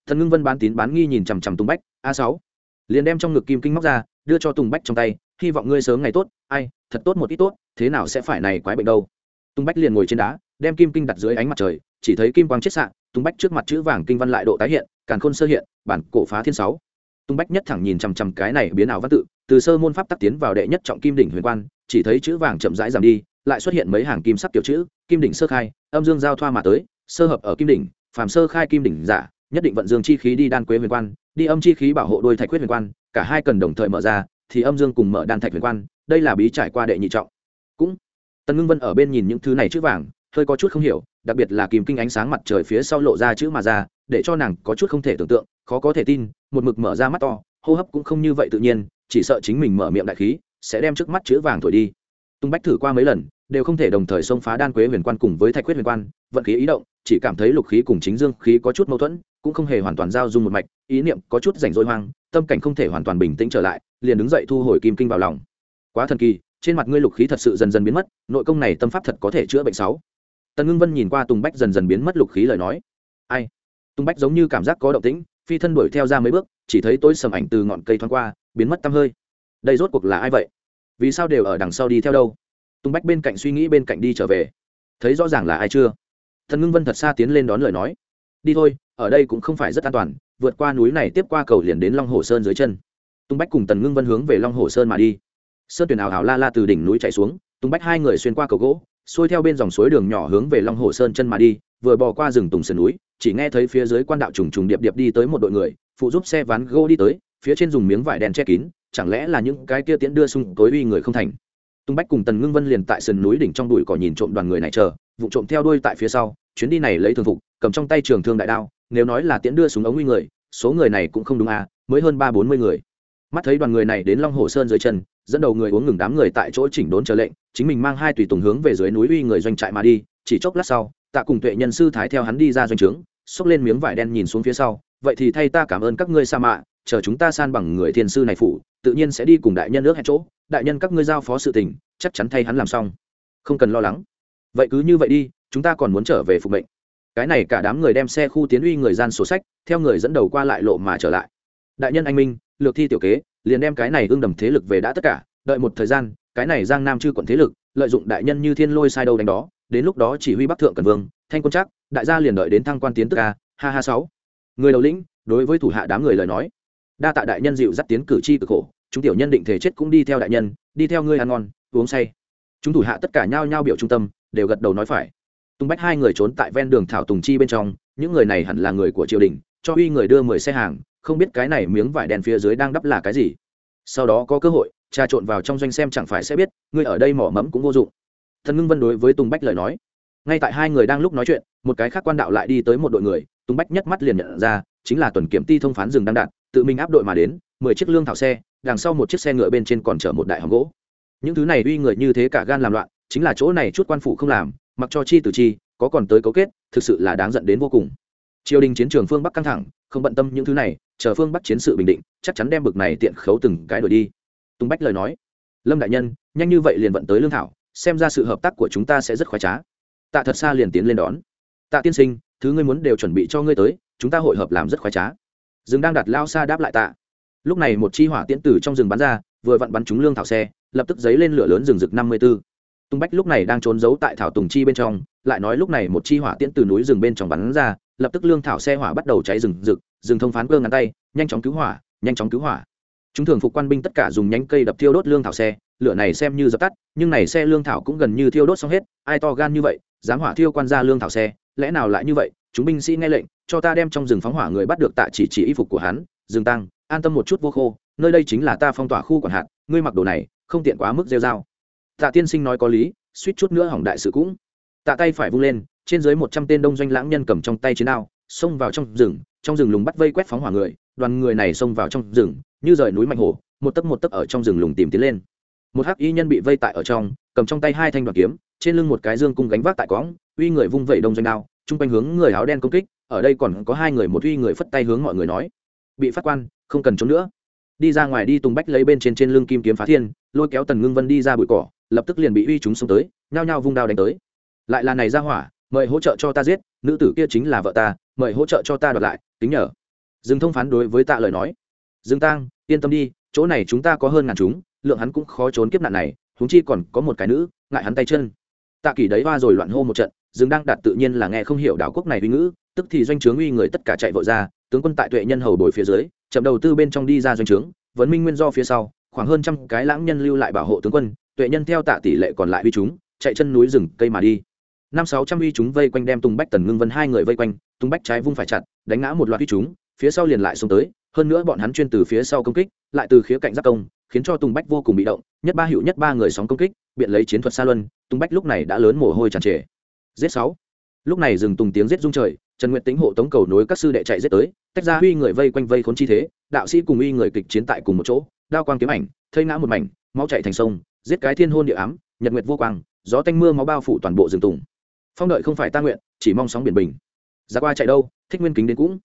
[SPEAKER 1] Thần ngưng vân bán tín bán nghi nhìn chằm chằm tùng bách, a sáu. Liền đem trong ngực kim kinh móc ra, đưa cho tùng bách trong tay, hy vọng ngươi sớm ngày tốt, ai thật tốt một ít tốt, thế nào sẽ phải này quái bệnh đâu? Tung bách liền ngồi trên đá, đem kim kinh đặt dưới ánh mặt trời, chỉ thấy kim quang chết sạn tung bách trước mặt chữ vàng kinh văn lại độ tái hiện, càn khôn sơ hiện, bản cổ phá thiên sáu. Tung bách nhất thẳng nhìn chằm chằm cái này biến ảo văn tự, từ sơ môn pháp tắc tiến vào đệ nhất trọng kim đỉnh huyền quan, chỉ thấy chữ vàng chậm rãi giảm đi, lại xuất hiện mấy hàng kim sắc tiểu chữ, kim đỉnh sơ khai, âm dương giao thoa mà tới, sơ hợp ở kim đỉnh, phàm sơ khai kim đỉnh giả, nhất định vận dương chi khí đi đan quế huyền quan, đi âm chi khí bảo hộ đôi thạch quyết huyền quan, cả hai cần đồng thời mở ra thì âm dương cùng mở đan thạch huyền quan, đây là bí trải qua đệ nhị trọng. Cũng, tần ngưng vân ở bên nhìn những thứ này chữ vàng, hơi có chút không hiểu, đặc biệt là kìm kinh ánh sáng mặt trời phía sau lộ ra chữ mà ra, để cho nàng có chút không thể tưởng tượng, khó có thể tin, một mực mở ra mắt to, hô hấp cũng không như vậy tự nhiên, chỉ sợ chính mình mở miệng đại khí, sẽ đem trước mắt chữ vàng thổi đi. Tung bách thử qua mấy lần, đều không thể đồng thời xông phá đan quế huyền quan cùng với thạch quyết huyền quan, vận khí ý động, chỉ cảm thấy lục khí cùng chính dương khí có chút mâu thuẫn, cũng không hề hoàn toàn giao dung một mạch, ý niệm có chút rảnh rỗi hoang tâm cảnh không thể hoàn toàn bình tĩnh trở lại, liền đứng dậy thu hồi kim kinh vào lòng. Quá thần kỳ, trên mặt ngươi lục khí thật sự dần dần biến mất, nội công này tâm pháp thật có thể chữa bệnh sáu. Tần ngưng vân nhìn qua tùng bách dần dần biến mất lục khí lời nói. Ai? Tùng bách giống như cảm giác có động tĩnh, phi thân đuổi theo ra mấy bước, chỉ thấy tối sầm ảnh từ ngọn cây thoáng qua, biến mất tăm hơi. Đây rốt cuộc là ai vậy? Vì sao đều ở đằng sau đi theo đâu? Tùng bách bên cạnh suy nghĩ, bên cạnh đi trở về. Thấy rõ ràng là ai chưa? Thần ngưng vân thật xa tiến lên đón lời nói. Đi thôi, ở đây cũng không phải rất an toàn vượt qua núi này tiếp qua cầu liền đến long hồ sơn dưới chân. Tung bách cùng tần ngưng vân hướng về long hồ sơn mà đi. Sơn tuyển ảo hào la la từ đỉnh núi chạy xuống, tung bách hai người xuyên qua cầu gỗ, xuôi theo bên dòng suối đường nhỏ hướng về long hồ sơn chân mà đi, vừa bò qua rừng tùng sườn núi, chỉ nghe thấy phía dưới quan đạo trùng trùng điệp điệp đi tới một đội người, phụ giúp xe ván gỗ đi tới, phía trên dùng miếng vải đen che kín, chẳng lẽ là những cái kia tiễn đưa sung tối uy người không thành? Tung bách cùng tần ngưng vân liền tại sườn núi đỉnh trong đùi cỏ nhìn trộm đoàn người này chờ, vụ trộm theo đuôi tại phía sau, chuyến đi này lấy thường phục, cầm trong tay trường thương đại đao nếu nói là tiễn đưa súng ống uy người, số người này cũng không đúng à mới hơn ba bốn mươi người. Mắt thấy đoàn người này đến long hồ sơn dưới chân, dẫn đầu người uống ngừng đám người tại chỗ chỉnh đốn chờ lệnh, chính mình mang hai tùy tùng hướng về dưới núi uy người doanh trại mà đi, chỉ chốc lát sau, tạ cùng tuệ nhân sư thái theo hắn đi ra doanh trướng, xốc lên miếng vải đen nhìn xuống phía sau, vậy thì thay ta cảm ơn các ngươi sa mạ, chờ chúng ta san bằng người thiên sư này phủ, tự nhiên sẽ đi cùng đại nhân nước hẹn chỗ, đại nhân các ngươi giao phó sự tình, chắc chắn thay hắn làm xong. Không cần lo lắng. Vậy cứ như vậy đi, chúng ta còn muốn trở về phục mệnh cái này cả đám người đem xe khu tiến uy người gian sổ sách, theo người dẫn đầu qua lại lộ mà trở lại. Đại nhân anh minh, lược thi tiểu kế, liền đem cái này ương đầm thế lực về đã tất cả, đợi một thời gian, cái này giang nam chư quận thế lực, lợi dụng đại nhân như thiên lôi sai đâu đánh đó, đến lúc đó chỉ huy bắc thượng cần vương, thanh quân chắc đại gia liền đợi đến thăng quan tiến tức ca ha ha sáu. Người đầu lĩnh, đối với thủ hạ đám người lời nói. Đa tạ đại nhân dịu dắt tiến cử chi cực khổ, chúng tiểu nhân định thể chết cũng đi theo đại nhân, đi theo ngươi ăn ngon, uống say. Chúng thủ hạ tất cả nhao nhao biểu trung tâm, đều gật đầu nói phải tung bách hai người trốn tại ven đường thảo tùng chi bên trong, những người này hẳn là người của triều đình, cho uy người đưa mười xe hàng, không biết cái này miếng vải đèn phía dưới đang đắp là cái gì. Sau đó có cơ hội, trà trộn vào trong doanh xem chẳng phải sẽ biết ngươi ở đây mỏ mẫm cũng vô dụng. Thần ngưng vân đối với tùng bách lời nói. Ngay tại hai người đang lúc nói chuyện, một cái khác quan đạo lại đi tới một đội người, tùng bách nhất mắt liền nhận ra, chính là tuần kiểm ti thông phán rừng đang đạt, tự mình áp đội mà đến, mười chiếc lương thảo xe, đằng sau một chiếc xe ngựa bên trên còn chở một đại hòm gỗ. Những thứ này uy người như thế cả gan làm loạn, chính là chỗ này chút quan phủ không làm mặc cho chi từ chi, có còn tới cấu kết, thực sự là đáng dẫn đến vô cùng. Triều đình chiến trường phương bắc căng thẳng, không bận tâm những thứ này, chờ phương bắc chiến sự bình định, chắc chắn đem bực này tiện khấu từng cái đổi đi. Tùng bách lời nói, lâm đại nhân, nhanh như vậy liền vận tới lương thảo, xem ra sự hợp tác của chúng ta sẽ rất khoái trá. Tạ thật xa liền tiến lên đón, tạ tiên sinh, thứ ngươi muốn đều chuẩn bị cho ngươi tới, chúng ta hội hợp làm rất khoái trá. Rừng đang đặt lao xa đáp lại tạ. Lúc này một chi hỏa tiễn tử trong rừng bắn ra, vừa vặn bắn trúng lương thảo xe, lập tức dấy lên lửa lớn rừng rực năm mươi b ố tung bách lúc này đang trốn giấu tại thảo tùng chi bên trong, lại nói lúc này một chi hỏa tiễn từ núi rừng bên trong bắn ra, lập tức lương thảo xe hỏa bắt đầu cháy rừng rực, rừng thông phán cơ ngắn tay, nhanh chóng cứu hỏa, nhanh chóng cứu hỏa. Chúng thường phục quan binh tất cả dùng nhánh cây đập thiêu đốt lương thảo xe, lửa này xem như dập tắt, nhưng này xe lương thảo cũng gần như thiêu đốt xong hết, ai to gan như vậy, dám hỏa thiêu quan gia lương thảo xe, lẽ nào lại như vậy? Chúng binh sĩ nghe lệnh, cho ta đem trong rừng phóng hỏa người bắt được tại chỉ chỉ y phục của hắn Dương tăng, an tâm một chút vô khô, nơi đây chính là ta phong tỏa khu quản hạt, ngươi mặc đồ này, không tiện quá mức rêu dao tạ tiên sinh nói có lý suýt chút nữa hỏng đại sự cũng. Tạ tay phải vung lên trên dưới một trăm tên đông doanh lãng nhân cầm trong tay chiến đao xông vào trong rừng trong rừng lùng bắt vây quét phóng hỏa người đoàn người này xông vào trong rừng như rời núi mạnh hồ, một tấc một tấc ở trong rừng lùng tìm tiến lên. Một hắc y nhân bị vây tại ở trong cầm trong tay hai thanh đoàn kiếm trên lưng một cái dương cung gánh vác tại cõng uy người vung vẩy đông doanh đao chung quanh hướng người áo đen công kích ở đây còn có hai người một uy người phất tay hướng mọi người nói bị phát quan không cần trốn nữa. Đi ra ngoài đi tùng bách lấy bên trên trên lưng kim kiếm phá thiên lôi kéo tần ngưng vân đi ra bụi cỏ lập tức liền bị uy chúng xông tới, nhao nhao vung đao đánh tới. Lại là này ra hỏa, mời hỗ trợ cho ta giết, nữ tử kia chính là vợ ta, mời hỗ trợ cho ta đoạt lại, tính nhờ. Dừng thông phán đối với tạ lời nói. Dừng tang, yên tâm đi, chỗ này chúng ta có hơn ngàn chúng, lượng hắn cũng khó trốn kiếp nạn này, huống chi còn có một cái nữ, ngại hắn tay chân. Tạ kỷ đấy hoa rồi loạn hô một trận dừng đang đạt tự nhiên là nghe không hiểu đảo quốc này uy ngữ, tức thì doanh trướng uy người tất cả chạy vội ra, tướng quân tại tuệ nhân hầu bồi phía dưới, chậm đầu tư bên trong đi ra doanh trướng, vấn minh nguyên do phía sau, khoảng hơn trăm cái lãng nhân lưu lại bảo hộ tướng quân tuệ nhân theo tạ tỷ lệ còn lại uy chúng, chạy chân núi rừng, cây mà đi. Năm sáu trăm uy chúng vây quanh đem tùng bách, tần ngưng vân hai người vây quanh, tùng bách trái vung phải chặt, đánh ngã một loạt uy chúng, phía sau liền lại xông tới, hơn nữa bọn hắn chuyên từ phía sau công kích, lại từ khía cạnh giáp công, khiến cho tùng bách vô cùng bị động, nhất ba hiệu nhất ba người sóng công kích, biện lấy chiến thuật xa luân, tùng bách lúc này đã lớn mồ hôi tràn trề. Giết sáu. Lúc này dừng tùng tiếng giết rung trời, trần nguyện tính hộ tống cầu nối các sư đệ chạy giết tới, tách ra uy người vây quanh vây khốn chi thế, đạo sĩ cùng uy người kịch chiến tại cùng một chỗ, đao quang kiếm ảnh, thây ngã một mảnh, máu chạy thành sông giết cái thiên hôn địa ám, nhật nguyệt vô quang, gió tanh mưa máu bao phủ toàn bộ rừng tùng. Phong đợi không phải ta nguyện, chỉ mong sóng biển bình. Ra qua chạy đâu, thích nguyên kính đến cũng.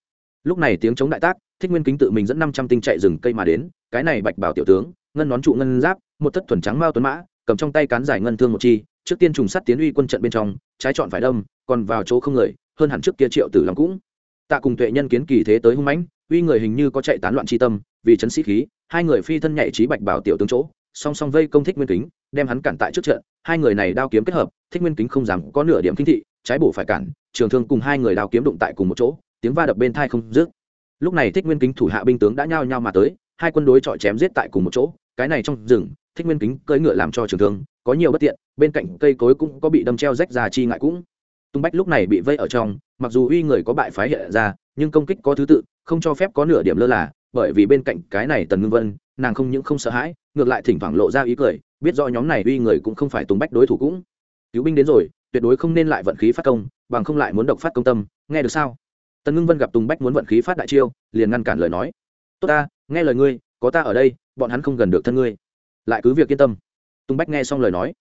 [SPEAKER 1] Lúc này tiếng chống đại tác, thích nguyên kính tự mình dẫn năm trăm tinh chạy rừng cây mà đến, cái này bạch bảo tiểu tướng, ngân nón trụ ngân giáp, một thất thuần trắng mao tuấn mã, cầm trong tay cán giải ngân thương một chi, trước tiên trùng sắt tiến uy quân trận bên trong, trái chọn phải đâm, còn vào chỗ không người, hơn hẳn trước kia triệu tử lòng cũng. Tạ cùng tuệ nhân kiến kỳ thế tới hung mãnh, uy người hình như có chạy tán loạn chi tâm, vì chấn sĩ khí, hai người phi thân nhảy trí bạch bảo tiểu tướng chỗ song song vây công thích nguyên kính, đem hắn cản tại trước trận, hai người này đao kiếm kết hợp, thích nguyên kính không dám có nửa điểm kinh thị, trái bổ phải cản, trường thương cùng hai người đao kiếm đụng tại cùng một chỗ, tiếng va đập bên thai không dứt. Lúc này thích nguyên kính thủ hạ binh tướng đã nhao nhao mà tới, hai quân đối chọi chém giết tại cùng một chỗ, cái này trong rừng, thích nguyên kính cưỡi ngựa làm cho trường thương, có nhiều bất tiện, bên cạnh cây cối cũng có bị đâm treo rách ra chi ngại cũng. Tung bách lúc này bị vây ở trong, mặc dù uy người có bại phái hiện ra, nhưng công kích có thứ tự, không cho phép có nửa điểm lơ là, bởi vì bên cạnh cái này tần ngưng vân, nàng không những không sợ hãi ngược lại thỉnh thoảng lộ ra ý cười, biết rõ nhóm này uy người cũng không phải tùng bách đối thủ cũng. Cứu binh đến rồi, tuyệt đối không nên lại vận khí phát công, bằng không lại muốn độc phát công tâm, nghe được sao? Tần ngưng vân gặp tùng bách muốn vận khí phát đại chiêu, liền ngăn cản lời nói. Tốt ta, nghe lời ngươi, có ta ở đây, bọn hắn không gần được thân ngươi. Lại cứ việc yên tâm. Tùng bách nghe xong lời nói.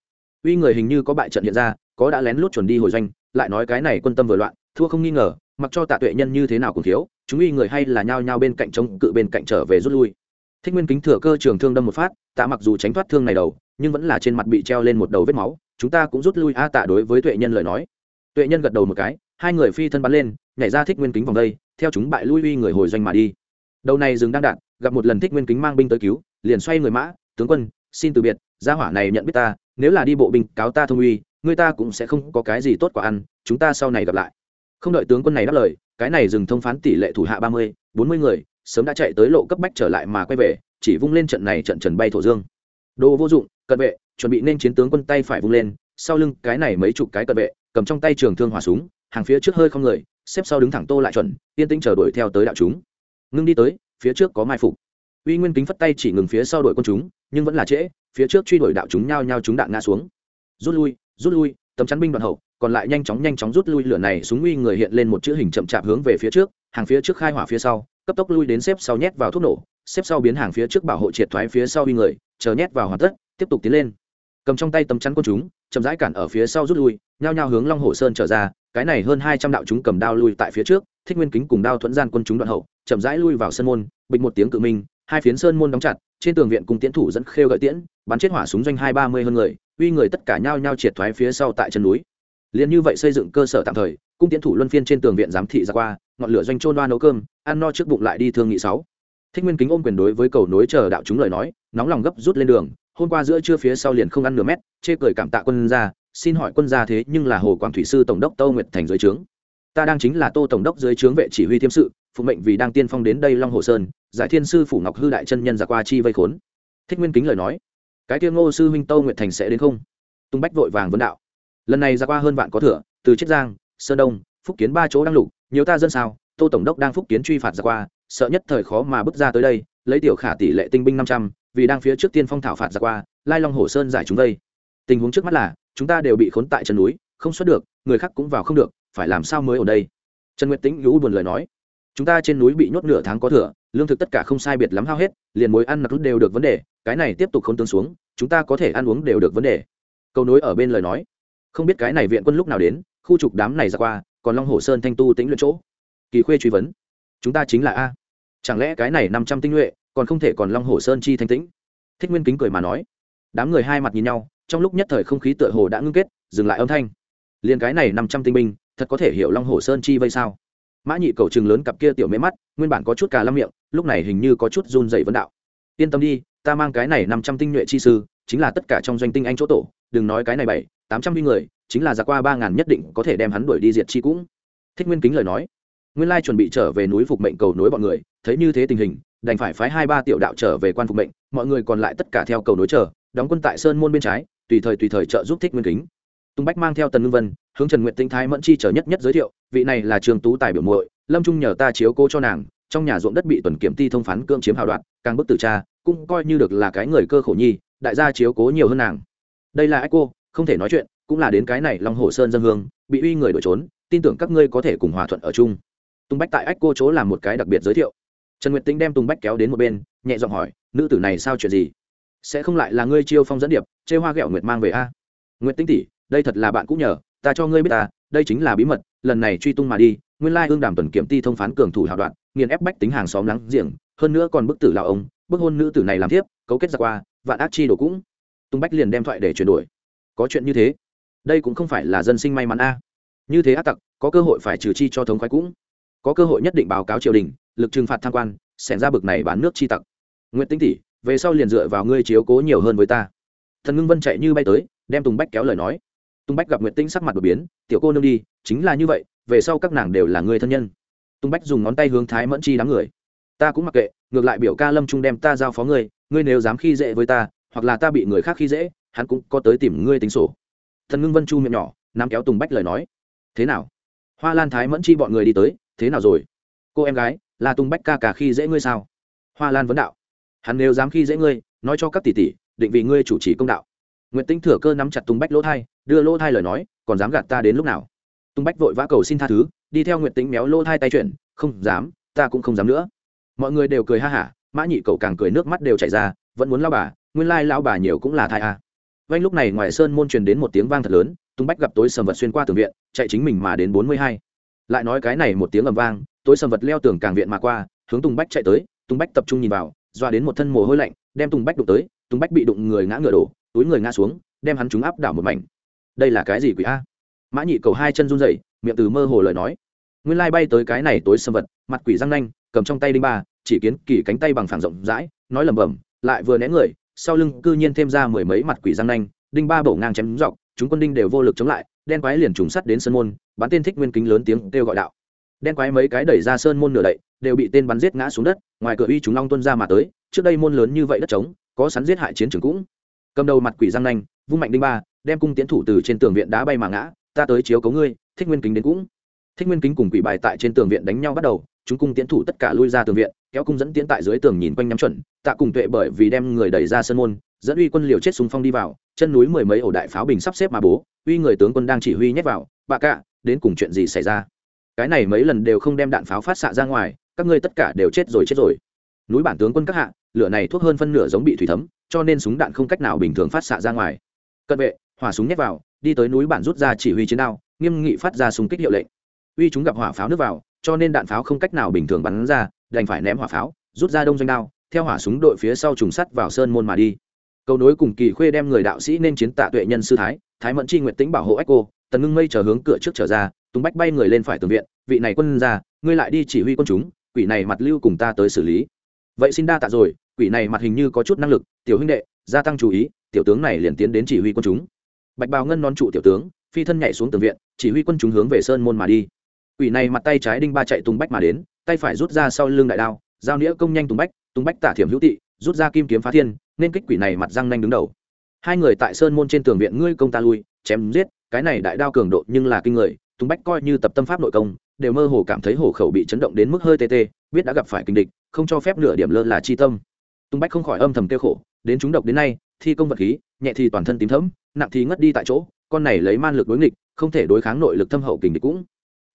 [SPEAKER 1] Uy người hình như có bại trận hiện ra, có đã lén lút chuẩn đi hồi doanh, lại nói cái này quân tâm vừa loạn, thua không nghi ngờ, mặc cho tạ tuệ nhân như thế nào cũng thiếu, chúng uy người hay là nhao nhao bên cạnh chống cự bên cạnh trở về rút lui thích nguyên kính thừa cơ trường thương đâm một phát, tạ mặc dù tránh thoát thương này đầu, nhưng vẫn là trên mặt bị treo lên một đầu vết máu, chúng ta cũng rút lui. A tạ đối với tuệ nhân lời nói. Tuệ nhân gật đầu một cái, hai người phi thân bắn lên, nhảy ra thích nguyên kính vòng đây, theo chúng bại lui uy người hồi doanh mà đi. Đầu này dừng đang đạn, gặp một lần thích nguyên kính mang binh tới cứu, liền xoay người mã, tướng quân, xin từ biệt, gia hỏa này nhận biết ta, nếu là đi bộ binh, cáo ta thông uy, người ta cũng sẽ không có cái gì tốt quả ăn, chúng ta sau này gặp lại. Không đợi tướng quân này đáp lời, cái này dừng thông phán tỷ lệ thủ hạ ba mươi, bốn mươi người sớm đã chạy tới lộ cấp bách trở lại mà quay về, chỉ vung lên trận này trận trần bay thổ dương. Đồ vô dụng, cận vệ, chuẩn bị nên chiến tướng quân tay phải vung lên, sau lưng cái này mấy chục cái cận vệ, cầm trong tay trường thương hỏa súng, hàng phía trước hơi không người, xếp sau đứng thẳng tô lại chuẩn, yên tĩnh chờ đuổi theo tới đạo chúng. Ngưng đi tới, phía trước có mai phục. Uy nguyên kính phất tay chỉ ngừng phía sau đuổi quân chúng, nhưng vẫn là trễ, phía trước truy đuổi đạo chúng nhao nhao chúng đạn ngã xuống. Rút lui rút lui, tấm chắn binh đoàn hậu, còn lại nhanh chóng nhanh chóng rút lui, lửa này súng uy người hiện lên một chữ hình chậm chạp hướng về phía trước hàng phía trước khai hỏa phía sau, cấp tốc lui đến xếp sau nhét vào thuốc nổ, xếp sau biến hàng phía trước bảo hộ triệt thoái phía sau uy người, chờ nhét vào hoàn tất, tiếp tục tiến lên. Cầm trong tay tấm chắn quân chúng, chậm rãi cản ở phía sau rút lui, nhao nhao hướng long hồ sơn trở ra, cái này hơn hai trăm đạo chúng cầm đao lui tại phía trước, thích nguyên kính cùng đao thuẫn gian quân chúng đoạn hậu, chậm rãi lui vào sân môn, bịch một tiếng cự minh, hai phiến sơn môn đóng chặt, trên tường viện cùng tiến thủ dẫn khêu gợi tiễn, bắn chết hỏa súng doanh hai ba mươi hơn người, uy người tất cả nhao nhao triệt thoái phía sau tại chân núi. Liền như vậy xây dựng cơ sở tạm thời, cung tiến thủ luân phiên trên tường viện giám thị ra qua ngọn lửa doanh trôn đoa nấu cơm, ăn no trước bụng lại đi thương nghị sáu. Thích nguyên kính ôm quyền đối với cầu nối chờ đạo chúng lời nói, nóng lòng gấp rút lên đường, hôm qua giữa trưa phía sau liền không ăn nửa mét, chê cười cảm tạ quân gia, xin hỏi quân gia thế nhưng là hồ quang thủy sư tổng đốc tô nguyệt thành dưới trướng. Ta đang chính là tô tổng đốc dưới trướng vệ chỉ huy thiêm sự, phụ mệnh vì đang tiên phong đến đây long hồ sơn, giải thiên sư phủ ngọc hư đại chân nhân ra qua chi vây khốn. Thích nguyên kính lời nói, cái tiêu ngô sư huynh tô nguyệt thành sẽ đến không? Tung bách vội vàng vấn đạo. Lần này ra qua hơn vạn có thừa, từ chiết giang, sơn đông phúc kiến ba chỗ đang lục, nhiều ta dân sao, tô tổng đốc đang phúc kiến truy phạt ra qua, sợ nhất thời khó mà bước ra tới đây, lấy tiểu khả tỷ lệ tinh binh năm trăm, vì đang phía trước tiên phong thảo phạt ra qua, lai long hồ sơn giải chúng đây. Tình huống trước mắt là, chúng ta đều bị khốn tại chân núi, không xuất được, người khác cũng vào không được, phải làm sao mới ở đây? Trần nguyệt tĩnh lũ buồn lời nói. Chúng ta trên núi bị nhốt nửa tháng có thừa, lương thực tất cả không sai biệt lắm hao hết, liền mối ăn nặc đều được vấn đề, cái này tiếp tục không tương xuống, chúng ta có thể ăn uống đều được vấn đề. Câu nối ở bên lời nói. Không biết cái này viện quân lúc nào đến, khu trục đám này ra qua còn long hồ sơn thanh tu tĩnh luyện chỗ. Kỳ khuê truy vấn. Chúng ta chính là a. Chẳng lẽ cái này năm trăm tinh nhuệ còn không thể còn long hồ sơn chi thanh tĩnh? Thích nguyên kính cười mà nói. Đám người hai mặt nhìn nhau, trong lúc nhất thời không khí tựa hồ đã ngưng kết, dừng lại âm thanh. Liền cái này năm trăm tinh binh, thật có thể hiểu long hồ sơn chi vây sao? Mã nhị cầu chừng lớn cặp kia tiểu mễ mắt, nguyên bản có chút cà lăm miệng, lúc này hình như có chút run dậy vấn đạo. Yên tâm đi, ta mang cái này năm trăm tinh nhuệ chi sư, chính là tất cả trong doanh tinh anh chỗ tổ đừng nói cái này bảy, tám trăm huy người, chính là giả qua ba ngàn nhất định có thể đem hắn đuổi đi diệt chi cũng. Thích nguyên kính lời nói. Nguyên lai chuẩn bị trở về núi phục mệnh cầu nối bọn người, thấy như thế tình hình, đành phải phái hai ba tiểu đạo trở về quan phục mệnh, mọi người còn lại tất cả theo cầu nối chờ, đóng quân tại sơn môn bên trái, tùy thời tùy thời trợ giúp thích nguyên kính. Tung bách mang theo tần ngưng vân, hướng trần nguyện tinh thái mẫn chi trở nhất nhất giới thiệu, vị này là trường tú tài biểu muội, lâm trung nhờ ta chiếu cố cho nàng, trong nhà ruộng đất bị tuần kiểm ti thông phán cưỡng chiếm hào đoạn, càng bức tử cha, cũng coi như được là cái người cơ khổ nhi, đại gia chiếu cố nhiều hơn nàng đây là ách cô, không thể nói chuyện, cũng là đến cái này long hồ sơn dân hương, bị uy người đổi trốn, tin tưởng các ngươi có thể cùng hòa thuận ở chung. Tung bách tại ách cô chỗ làm một cái đặc biệt giới thiệu. Trần nguyệt tính đem tung bách kéo đến một bên, nhẹ giọng hỏi, nữ tử này sao chuyện gì? Sẽ không lại là ngươi chiêu phong dẫn điệp, chê hoa ghẹo nguyệt mang về a? Nguyệt tinh tỷ, đây thật là bạn cũng nhờ, ta cho ngươi biết ta, đây chính là bí mật, lần này truy tung mà đi, nguyên lai ương đàm tuần kiểm ti thông phán cường thủ hào đoạn, nghiền ép bách tính hàng xóm láng giềng, hơn nữa còn bức tử lão ông, bức hôn nữ tử này làm tiếp cấu kết ra qua, vạn ác chi đồ cũng tung bách liền đem thoại để chuyển đổi. Có chuyện như thế, đây cũng không phải là dân sinh may mắn a. Như thế ác tặc, có cơ hội phải trừ chi cho thống khoái cũng. Có cơ hội nhất định báo cáo triều đình, lực trừng phạt tham quan xảy ra bực này bán nước chi tặc. Nguyễn tính tỷ, về sau liền dựa vào ngươi chiếu cố nhiều hơn với ta. Thần ngưng vân chạy như bay tới, đem tùng bách kéo lời nói. Tùng bách gặp nguyệt tinh sắc mặt đột biến, tiểu cô nương đi, chính là như vậy, về sau các nàng đều là người thân nhân. Tùng bách dùng ngón tay hướng thái mẫn chi đám người. Ta cũng mặc kệ, ngược lại biểu ca lâm trung đem ta giao phó ngươi ngươi nếu dám khi dễ với ta hoặc là ta bị người khác khi dễ, hắn cũng có tới tìm ngươi tính sổ. Thần ngưng vân chu miệng nhỏ, nắm kéo tùng bách lời nói. Thế nào? Hoa lan thái mẫn chi bọn người đi tới, thế nào rồi? Cô em gái, là tùng bách ca cả khi dễ ngươi sao? Hoa lan vấn đạo. Hắn nếu dám khi dễ ngươi, nói cho các tỷ tỷ, định vị ngươi chủ trì công đạo. N g u y ệ t tinh thừa cơ nắm chặt tùng bách lỗ thai, đưa lỗ thai lời nói, còn dám gạt ta đến lúc nào? Tùng bách vội vã cầu xin tha thứ, đi theo n g u y ệ t tính méo lỗ thai tay chuyển, không dám, ta cũng không dám nữa. Mọi người đều cười ha hả, mã nhị cậu càng cười nước mắt đều chảy ra, vẫn muốn lao bà nguyên lai lão bà nhiều cũng là thai a. À. vanh lúc này ngoài sơn môn truyền đến một tiếng vang thật lớn tung bách gặp tối sầm vật xuyên qua tường viện, chạy chính mình mà đến bốn mươi hai. Lại nói cái này một tiếng ầm vang, tối sầm vật leo tường càng viện mà qua, hướng tùng bách chạy tới, tùng bách tập trung nhìn vào doa đến một thân mồ hôi lạnh, đem tùng bách đụng tới, tùng bách bị đụng người ngã ngựa đổ, túi người ngã xuống, đem hắn chúng áp đảo một mảnh. Đây là cái gì quỷ a? Mã nhị cầu hai chân run rẩy, miệng từ mơ hồ lời nói. Nguyên lai bay tới cái này tối sầm vật, mặt quỷ răng nanh, cầm trong tay đinh ba, chỉ kiến kỳ cánh tay bằng phẳng rộng rãi, nói lẩm bẩm, lại vừa né người sau lưng cư nhiên thêm ra mười mấy mặt quỷ răng nanh, đinh ba bổ ngang chém dọc, chúng quân đinh đều vô lực chống lại, đen quái liền trùng sắt đến sơn môn, bắn tên thích nguyên kính lớn tiếng kêu gọi đạo. Đen quái mấy cái đẩy ra sơn môn nửa đậy, đều bị tên bắn giết ngã xuống đất, ngoài cửa uy chúng long tuân ra mà tới, trước đây môn lớn như vậy đất trống, có sắn giết hại chiến trường cũng. Cầm đầu mặt quỷ răng nanh, vung mạnh đinh ba, đem cung tiến thủ từ trên tường viện đá bay mà ngã, ta tới chiếu cấu ngươi, thích nguyên kính đến cũng. Thích nguyên kính cùng quỷ bài tại trên tường viện đánh nhau bắt đầu chúng cung tiến thủ tất cả lui ra tường viện, kéo cung dẫn tiến tại dưới tường nhìn quanh nhắm chuẩn, tạ cùng tuệ bởi vì đem người đẩy ra sân môn, dẫn uy quân liều chết súng phong đi vào, chân núi mười mấy ổ đại pháo bình sắp xếp mà bố, uy người tướng quân đang chỉ huy nhét vào bạ cạ, đến cùng chuyện gì xảy ra? Cái này mấy lần đều không đem đạn pháo phát xạ ra ngoài, các ngươi tất cả đều chết rồi chết rồi. Núi bản tướng quân các hạ, lửa này thuốc hơn phân nửa giống bị thủy thấm, cho nên súng đạn không cách nào bình thường phát xạ ra ngoài. Cận vệ, hỏa súng nhét vào, đi tới núi bản rút ra chỉ huy chiến đao, nghiêm nghị phát ra súng kích hiệu lệnh. Uy chúng gặp hỏa pháo nước vào cho nên đạn pháo không cách nào bình thường bắn ra, đành phải ném hỏa pháo, rút ra đông doanh đao, theo hỏa súng đội phía sau trùng sắt vào sơn môn mà đi. Cầu nối cùng kỳ khuê đem người đạo sĩ nên chiến tạ tuệ nhân sư thái thái mẫn chi nguyện tĩnh bảo hộ ách cô tần ngưng mây chờ hướng cửa trước trở ra, tùng bách bay người lên phải tường viện, vị này quân ra ngươi lại đi chỉ huy quân chúng, quỷ này mặt lưu cùng ta tới xử lý. Vậy xin đa tạ rồi, quỷ này mặt hình như có chút năng lực, tiểu huynh đệ, gia tăng chú ý, tiểu tướng này liền tiến đến chỉ huy quân chúng. Bạch bào ngân non trụ tiểu tướng, phi thân nhảy xuống tường viện, chỉ huy quân chúng hướng về sơn môn mà đi quỷ này mặt tay trái đinh ba chạy tung bách mà đến, tay phải rút ra sau lưng đại đao, giao nghĩa công nhanh tung bách tung bách tả thiểm hữu tị, rút ra kim kiếm phá thiên, nên kích quỷ này mặt răng nhanh đứng đầu. Hai người tại sơn môn trên tường viện ngươi công ta lui, chém giết, cái này đại đao cường độ nhưng là kinh người, tung bách coi như tập tâm pháp nội công, đều mơ hồ cảm thấy hổ khẩu bị chấn động đến mức hơi tê tê, biết đã gặp phải kinh địch, không cho phép nửa điểm lơ là chi tâm. Tung bách không khỏi âm thầm kêu khổ, đến chúng độc đến nay, thi công vật khí, nhẹ thì toàn thân tím thấm nặng thì ngất đi tại chỗ, con này lấy man lực đối nghịch, không thể đối kháng nội lực thâm hậu kình địch cũng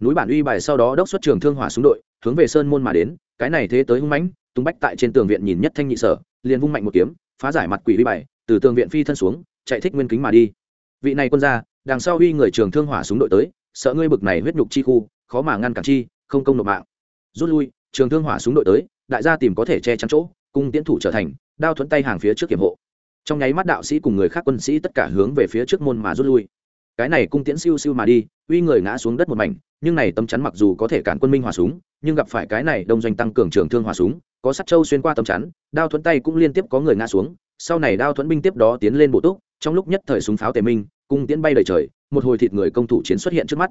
[SPEAKER 1] núi bản uy bài sau đó đốc xuất trường thương hỏa xuống đội, hướng về sơn môn mà đến, cái này thế tới hung mãnh, tung bách tại trên tường viện nhìn nhất thanh nhị sở, liền vung mạnh một kiếm, phá giải mặt quỷ uy bài, từ tường viện phi thân xuống, chạy thích nguyên kính mà đi. Vị này quân gia, đằng sau uy người trường thương hỏa xuống đội tới, sợ ngươi bực này huyết nhục chi khu, khó mà ngăn cản chi, không công nộp mạng. Rút lui, trường thương hỏa xuống đội tới, đại gia tìm có thể che chắn chỗ, cung tiến thủ trở thành, đao thuẫn tay hàng phía trước kiểm hộ. Trong nháy mắt đạo sĩ cùng người khác quân sĩ tất cả hướng về phía trước môn mà rút lui cái này cung tiễn siêu siêu mà đi, uy người ngã xuống đất một mảnh, nhưng này tấm chắn mặc dù có thể cản quân minh hỏa súng, nhưng gặp phải cái này đông doanh tăng cường trường thương hỏa súng, có sắt trâu xuyên qua tấm chắn, đao thuẫn tay cũng liên tiếp có người ngã xuống, sau này đao thuẫn binh tiếp đó tiến lên bộ túc, trong lúc nhất thời súng pháo tề minh, cung tiễn bay đầy trời, một hồi thịt người công thủ chiến xuất hiện trước mắt.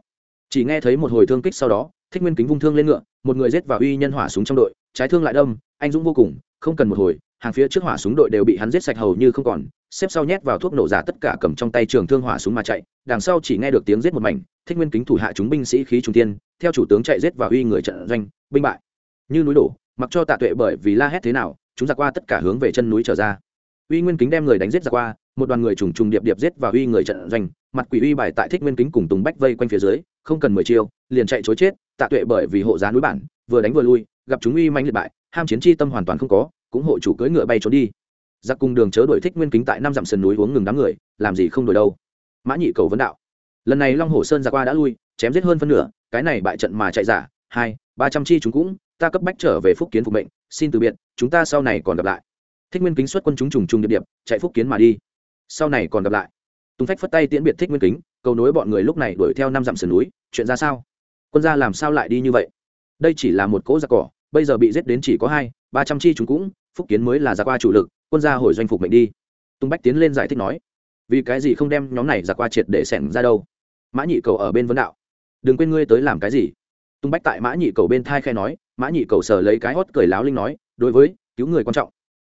[SPEAKER 1] Chỉ nghe thấy một hồi thương kích sau đó, thích nguyên kính vung thương lên ngựa, một người giết vào uy nhân hỏa súng trong đội, trái thương lại đâm, anh dũng vô cùng, không cần một hồi hàng phía trước hỏa súng đội đều bị hắn giết sạch hầu như không còn, xếp sau nhét vào thuốc nổ giả tất cả cầm trong tay trường thương hỏa súng mà chạy, đằng sau chỉ nghe được tiếng giết một mảnh, thích nguyên kính thủ hạ chúng binh sĩ khí trung tiên theo chủ tướng chạy giết và uy người trận doanh, binh bại. Như núi đổ, mặc cho tạ tuệ bởi vì la hét thế nào, chúng giặc qua tất cả hướng về chân núi trở ra. Uy nguyên kính đem người đánh giết giặc qua, một đoàn người trùng trùng điệp điệp giết và uy người trận doanh, mặt quỷ uy bài tại thích nguyên kính cùng tùng bách vây quanh phía dưới, không cần mười chiêu, liền chạy chối chết, tạ tuệ bởi vì hộ giá núi bản, vừa đánh vừa lui, gặp chúng uy manh liệt bại, ham chiến chi tâm hoàn toàn không có cũng hộ chủ cưỡi ngựa bay trốn đi. Giặc cùng đường chớ đuổi thích nguyên kính tại năm dặm sườn núi uống ngừng đám người, làm gì không đổi đâu. Mã nhị cầu vấn đạo. Lần này long hồ sơn giặc qua đã lui, chém giết hơn phân nửa, cái này bại trận mà chạy giả, hai, ba trăm chi chúng cũng, ta cấp bách trở về phúc kiến phục mệnh, xin từ biệt, chúng ta sau này còn gặp lại. Thích nguyên kính xuất quân chúng trùng trùng điệp điệp, chạy phúc kiến mà đi. Sau này còn gặp lại. Tùng phách phất tay tiễn biệt thích nguyên kính, cầu nối bọn người lúc này đuổi theo năm dặm sườn núi, chuyện ra sao? Quân gia làm sao lại đi như vậy? Đây chỉ là một cỗ giặc cỏ, bây giờ bị giết đến chỉ có hai, ba trăm chi chúng cũng phúc kiến mới là giặc qua chủ lực, quân gia hồi doanh phục mệnh đi. Tung bách tiến lên giải thích nói, vì cái gì không đem nhóm này giặc qua triệt để xẻng ra đâu? Mã nhị cầu ở bên vấn đạo. Đừng quên ngươi tới làm cái gì? Tung bách tại mã nhị cầu bên thai khe nói, mã nhị cầu sờ lấy cái hót cười láo linh nói, đối với, cứu người quan trọng.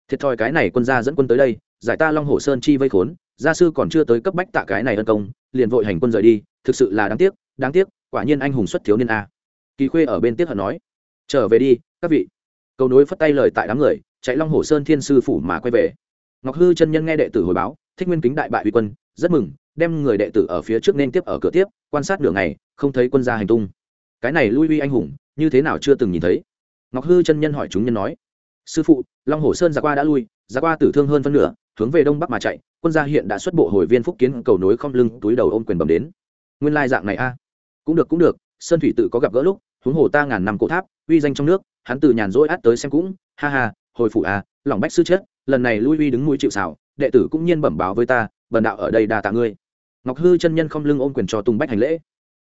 [SPEAKER 1] Thiệt thòi cái này quân gia dẫn quân tới đây, giải ta long hồ sơn chi vây khốn, gia sư còn chưa tới cấp bách tạ cái này ân công, liền vội hành quân rời đi, thực sự là đáng tiếc đáng tiếc, quả nhiên anh hùng xuất thiếu niên a. Kỳ khuê ở bên tiếc hận nói, trở về đi, các vị. Cầu nối phất tay lời tại đám người chạy long hồ sơn thiên sư phủ mà quay về. Ngọc hư chân nhân nghe đệ tử hồi báo, thích nguyên kính đại bại uy quân, rất mừng, đem người đệ tử ở phía trước nên tiếp ở cửa tiếp, quan sát nửa ngày, không thấy quân gia hành tung. Cái này lui uy anh hùng, như thế nào chưa từng nhìn thấy? Ngọc hư chân nhân hỏi chúng nhân nói, sư phụ, long hồ sơn ra qua đã lui ra qua tử thương hơn phân nửa, hướng về đông bắc mà chạy, quân gia hiện đã xuất bộ hồi viên phúc kiến, cầu nối không lưng, túi đầu ôm quyền bầm đến. Nguyên lai dạng này a. Cũng được cũng được, sơn thủy tự có gặp gỡ lúc, huống hồ ta ngàn năm cổ tháp, uy danh trong nước, hắn từ nhàn rỗi át tới xem cũng, ha ha hồi phủ a lòng bách sư chết, lần này lui uy đứng mũi chịu xảo đệ tử cũng nhiên bẩm báo với ta bần đạo ở đây đa tạ ngươi. Ngọc hư chân nhân không lưng ôm quyền cho tùng bách hành lễ.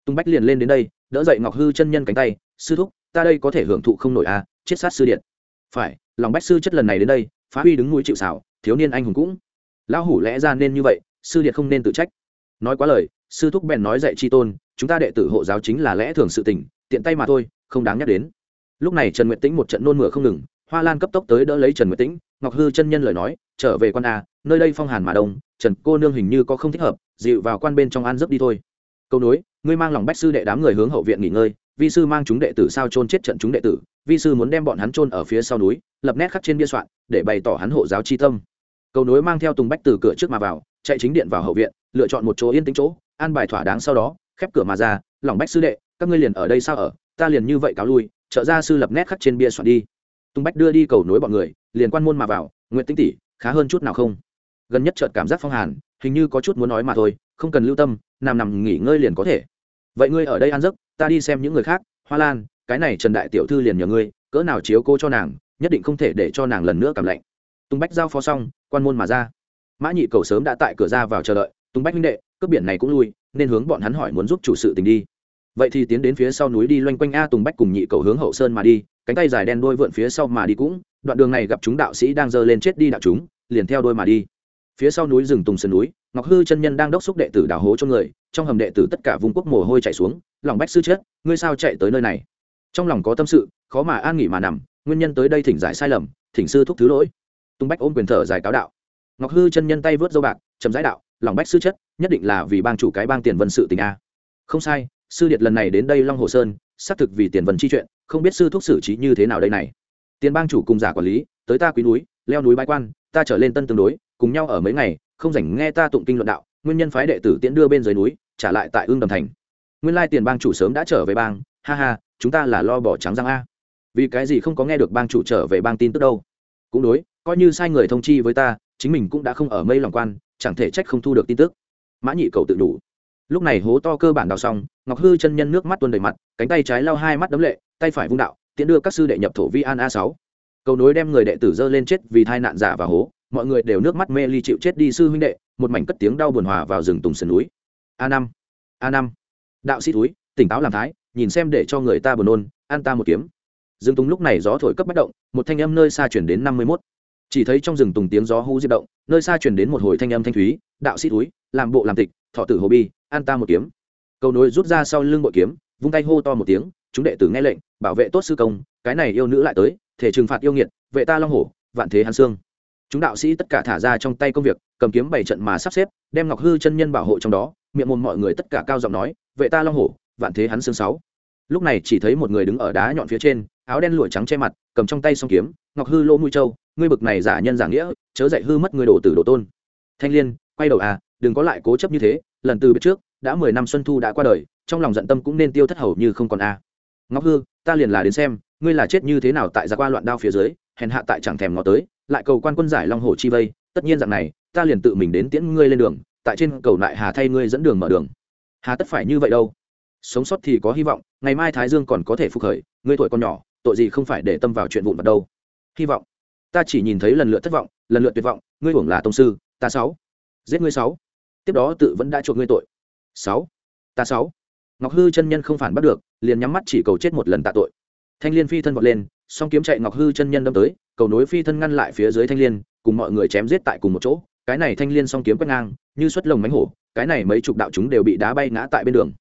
[SPEAKER 1] Tùng bách liền lên đến đây, đỡ dậy ngọc hư chân nhân cánh tay, sư thúc, ta đây có thể hưởng thụ không nổi a chết sát sư điện. Phải, lòng bách sư chất lần này đến đây, phá huy đứng mũi chịu xảo thiếu niên anh hùng cũng. Lão hủ lẽ ra nên như vậy, sư điện không nên tự trách. Nói quá lời, sư thúc bèn nói dạy chi tôn, chúng ta đệ tử hộ giáo chính là lẽ thường sự tình, tiện tay mà thôi, không đáng nhắc đến. Lúc này trần nguyệt tĩnh một trận nôn mửa không ngừng hoa lan cấp tốc tới đỡ lấy trần nguyệt tĩnh, ngọc hư chân nhân lời nói, trở về quan a, nơi đây phong hàn mà đông, trần cô nương hình như có không thích hợp, dịu vào quan bên trong an giấc đi thôi. Câu nối, ngươi mang lòng bách sư đệ đám người hướng hậu viện nghỉ ngơi, vi sư mang chúng đệ tử sao trôn chết trận chúng đệ tử, vi sư muốn đem bọn hắn trôn ở phía sau núi, lập nét khắc trên bia soạn, để bày tỏ hắn hộ giáo chi tâm. Cầu nối mang theo tùng bách từ cửa trước mà vào, chạy chính điện vào hậu viện, lựa chọn một chỗ yên tĩnh chỗ, an bài thỏa đáng sau đó, khép cửa mà ra, lòng bách sư đệ, các ngươi liền ở đây sao ở, ta liền như vậy cáo lui, trợ ra sư lập nét khắc trên bia soạn đi. Tung bách đưa đi cầu nối bọn người, liền quan môn mà vào nguyện tinh tỷ, khá hơn chút nào không? Gần nhất chợt cảm giác phong hàn, hình như có chút muốn nói mà thôi, không cần lưu tâm, nằm nằm nghỉ ngơi liền có thể. Vậy ngươi ở đây ăn giấc, ta đi xem những người khác, hoa lan, cái này trần đại tiểu thư liền nhờ ngươi, cỡ nào chiếu cô cho nàng, nhất định không thể để cho nàng lần nữa cảm lạnh. Tung bách giao phó xong, quan môn mà ra. Mã nhị cầu sớm đã tại cửa ra vào chờ đợi, Tung bách minh đệ, cướp biển này cũng lui, nên hướng bọn hắn hỏi muốn giúp chủ sự tình đi vậy thì tiến đến phía sau núi đi loanh quanh a tùng bách cùng nhị cầu hướng hậu sơn mà đi, cánh tay dài đen đôi vượn phía sau mà đi cũng, đoạn đường này gặp chúng đạo sĩ đang dơ lên chết đi đạo chúng, liền theo đôi mà đi. Phía sau núi rừng tùng sườn núi, ngọc hư chân nhân đang đốc xúc đệ tử đào hố cho người, trong hầm đệ tử tất cả vùng quốc mồ hôi chạy xuống, lòng bách sư chết, ngươi sao chạy tới nơi này? Trong lòng có tâm sự, khó mà an nghỉ mà nằm, nguyên nhân tới đây thỉnh giải sai lầm, thỉnh sư thúc thứ lỗi. Tùng bách ôm quyền thở giải cáo đạo. Ngọc hư chân nhân tay vớt dâu bạc chấm giải đạo, lòng bách sư chất nhất định là vì bang chủ cái bang tiền vân sự tình a. Không sai sư điệt lần này đến đây long hồ sơn xác thực vì tiền vân chi chuyện không biết sư thúc xử trí như thế nào đây này tiền bang chủ cùng giả quản lý tới ta quý núi leo núi bãi quan ta trở lên tân tương đối cùng nhau ở mấy ngày không rảnh nghe ta tụng kinh luận đạo nguyên nhân phái đệ tử tiễn đưa bên dưới núi trả lại tại ương đầm thành nguyên lai tiền bang chủ sớm đã trở về bang ha ha chúng ta là lo bỏ trắng răng a vì cái gì không có nghe được bang chủ trở về bang tin tức đâu cũng đối coi như sai người thông chi với ta chính mình cũng đã không ở mây lòng quan chẳng thể trách không thu được tin tức mã nhị cầu tự đủ lúc này hố to cơ bản đào xong, ngọc hư chân nhân nước mắt tuôn đầy mặt, cánh tay trái lao hai mắt đấm lệ, tay phải vung đạo, tiễn đưa các sư đệ nhập thổ vi an a sáu. Cầu nối đem người đệ tử dơ lên chết vì thai nạn giả và hố, mọi người đều nước mắt mê ly chịu chết đi sư huynh đệ, một mảnh cất tiếng đau buồn hòa vào rừng tùng sườn núi. A năm a năm. Đạo sĩ túi tỉnh táo làm thái, nhìn xem để cho người ta buồn nôn, an ta một kiếm. Rừng tùng lúc này gió thổi cấp bất động, một thanh âm nơi xa chuyển đến năm mươi mốt. Chỉ thấy trong rừng tùng tiếng gió hú di động, nơi xa chuyển đến một hồi thanh âm thanh thúy, đạo sĩ túi làm bộ làm tịch, thọ tử hồ bi an ta một kiếm. Cầu nối rút ra sau lưng bội kiếm, vung tay hô to một tiếng, chúng đệ tử nghe lệnh, bảo vệ tốt sư công, cái này yêu nữ lại tới, thể trừng phạt yêu nghiệt, vệ ta long hổ, vạn thế hàn xương. Chúng đạo sĩ tất cả thả ra trong tay công việc, cầm kiếm bảy trận mà sắp xếp, đem ngọc hư chân nhân bảo hộ trong đó, miệng mồm mọi người tất cả cao giọng nói, vệ ta long hổ, vạn thế hắn xương sáu. Lúc này chỉ thấy một người đứng ở đá nhọn phía trên, áo đen lụa trắng che mặt, cầm trong tay song kiếm, ngọc hư lỗ mũi châu ngươi bực này giả nhân giả nghĩa, chớ dạy hư mất người đổ tử đổ tôn. Thanh liên, quay đầu à đừng có lại cố chấp như thế lần từ biết trước, đã mười năm xuân thu đã qua đời, trong lòng giận tâm cũng nên tiêu thất hầu như không còn a. À. ngọc hư, ta liền là đến xem, ngươi là chết như thế nào tại gia qua loạn đao phía dưới, hèn hạ tại chẳng thèm ngó tới, lại cầu quan quân giải long hồ chi vây, tất nhiên dạng này, ta liền tự mình đến tiễn ngươi lên đường, tại trên cầu lại hà thay ngươi dẫn đường mở đường. Hà tất phải như vậy đâu. Sống sót thì có hy vọng, ngày mai thái dương còn có thể phục khởi, ngươi tuổi còn nhỏ, tội gì không phải để tâm vào chuyện vụn vặt đâu. Hy vọng. Ta chỉ nhìn thấy lần lượt thất vọng, lần lượt tuyệt vọng, ngươi hưởng là tông sư, ta sáu. Giết ngươi sáu tiếp đó tự vẫn đã chuộc ngươi tội. Sáu. Ta sáu. Ngọc hư chân nhân không phản bắt được, liền nhắm mắt chỉ cầu chết một lần tạ tội. Thanh liên phi thân vọt lên, song kiếm chạy ngọc hư chân nhân đâm tới, cầu nối phi thân ngăn lại phía dưới thanh liên, cùng mọi người chém giết tại cùng một chỗ. Cái này thanh liên song kiếm quét ngang, như xuất lồng mánh hổ, cái này mấy chục đạo chúng đều bị đá bay ngã tại bên đường.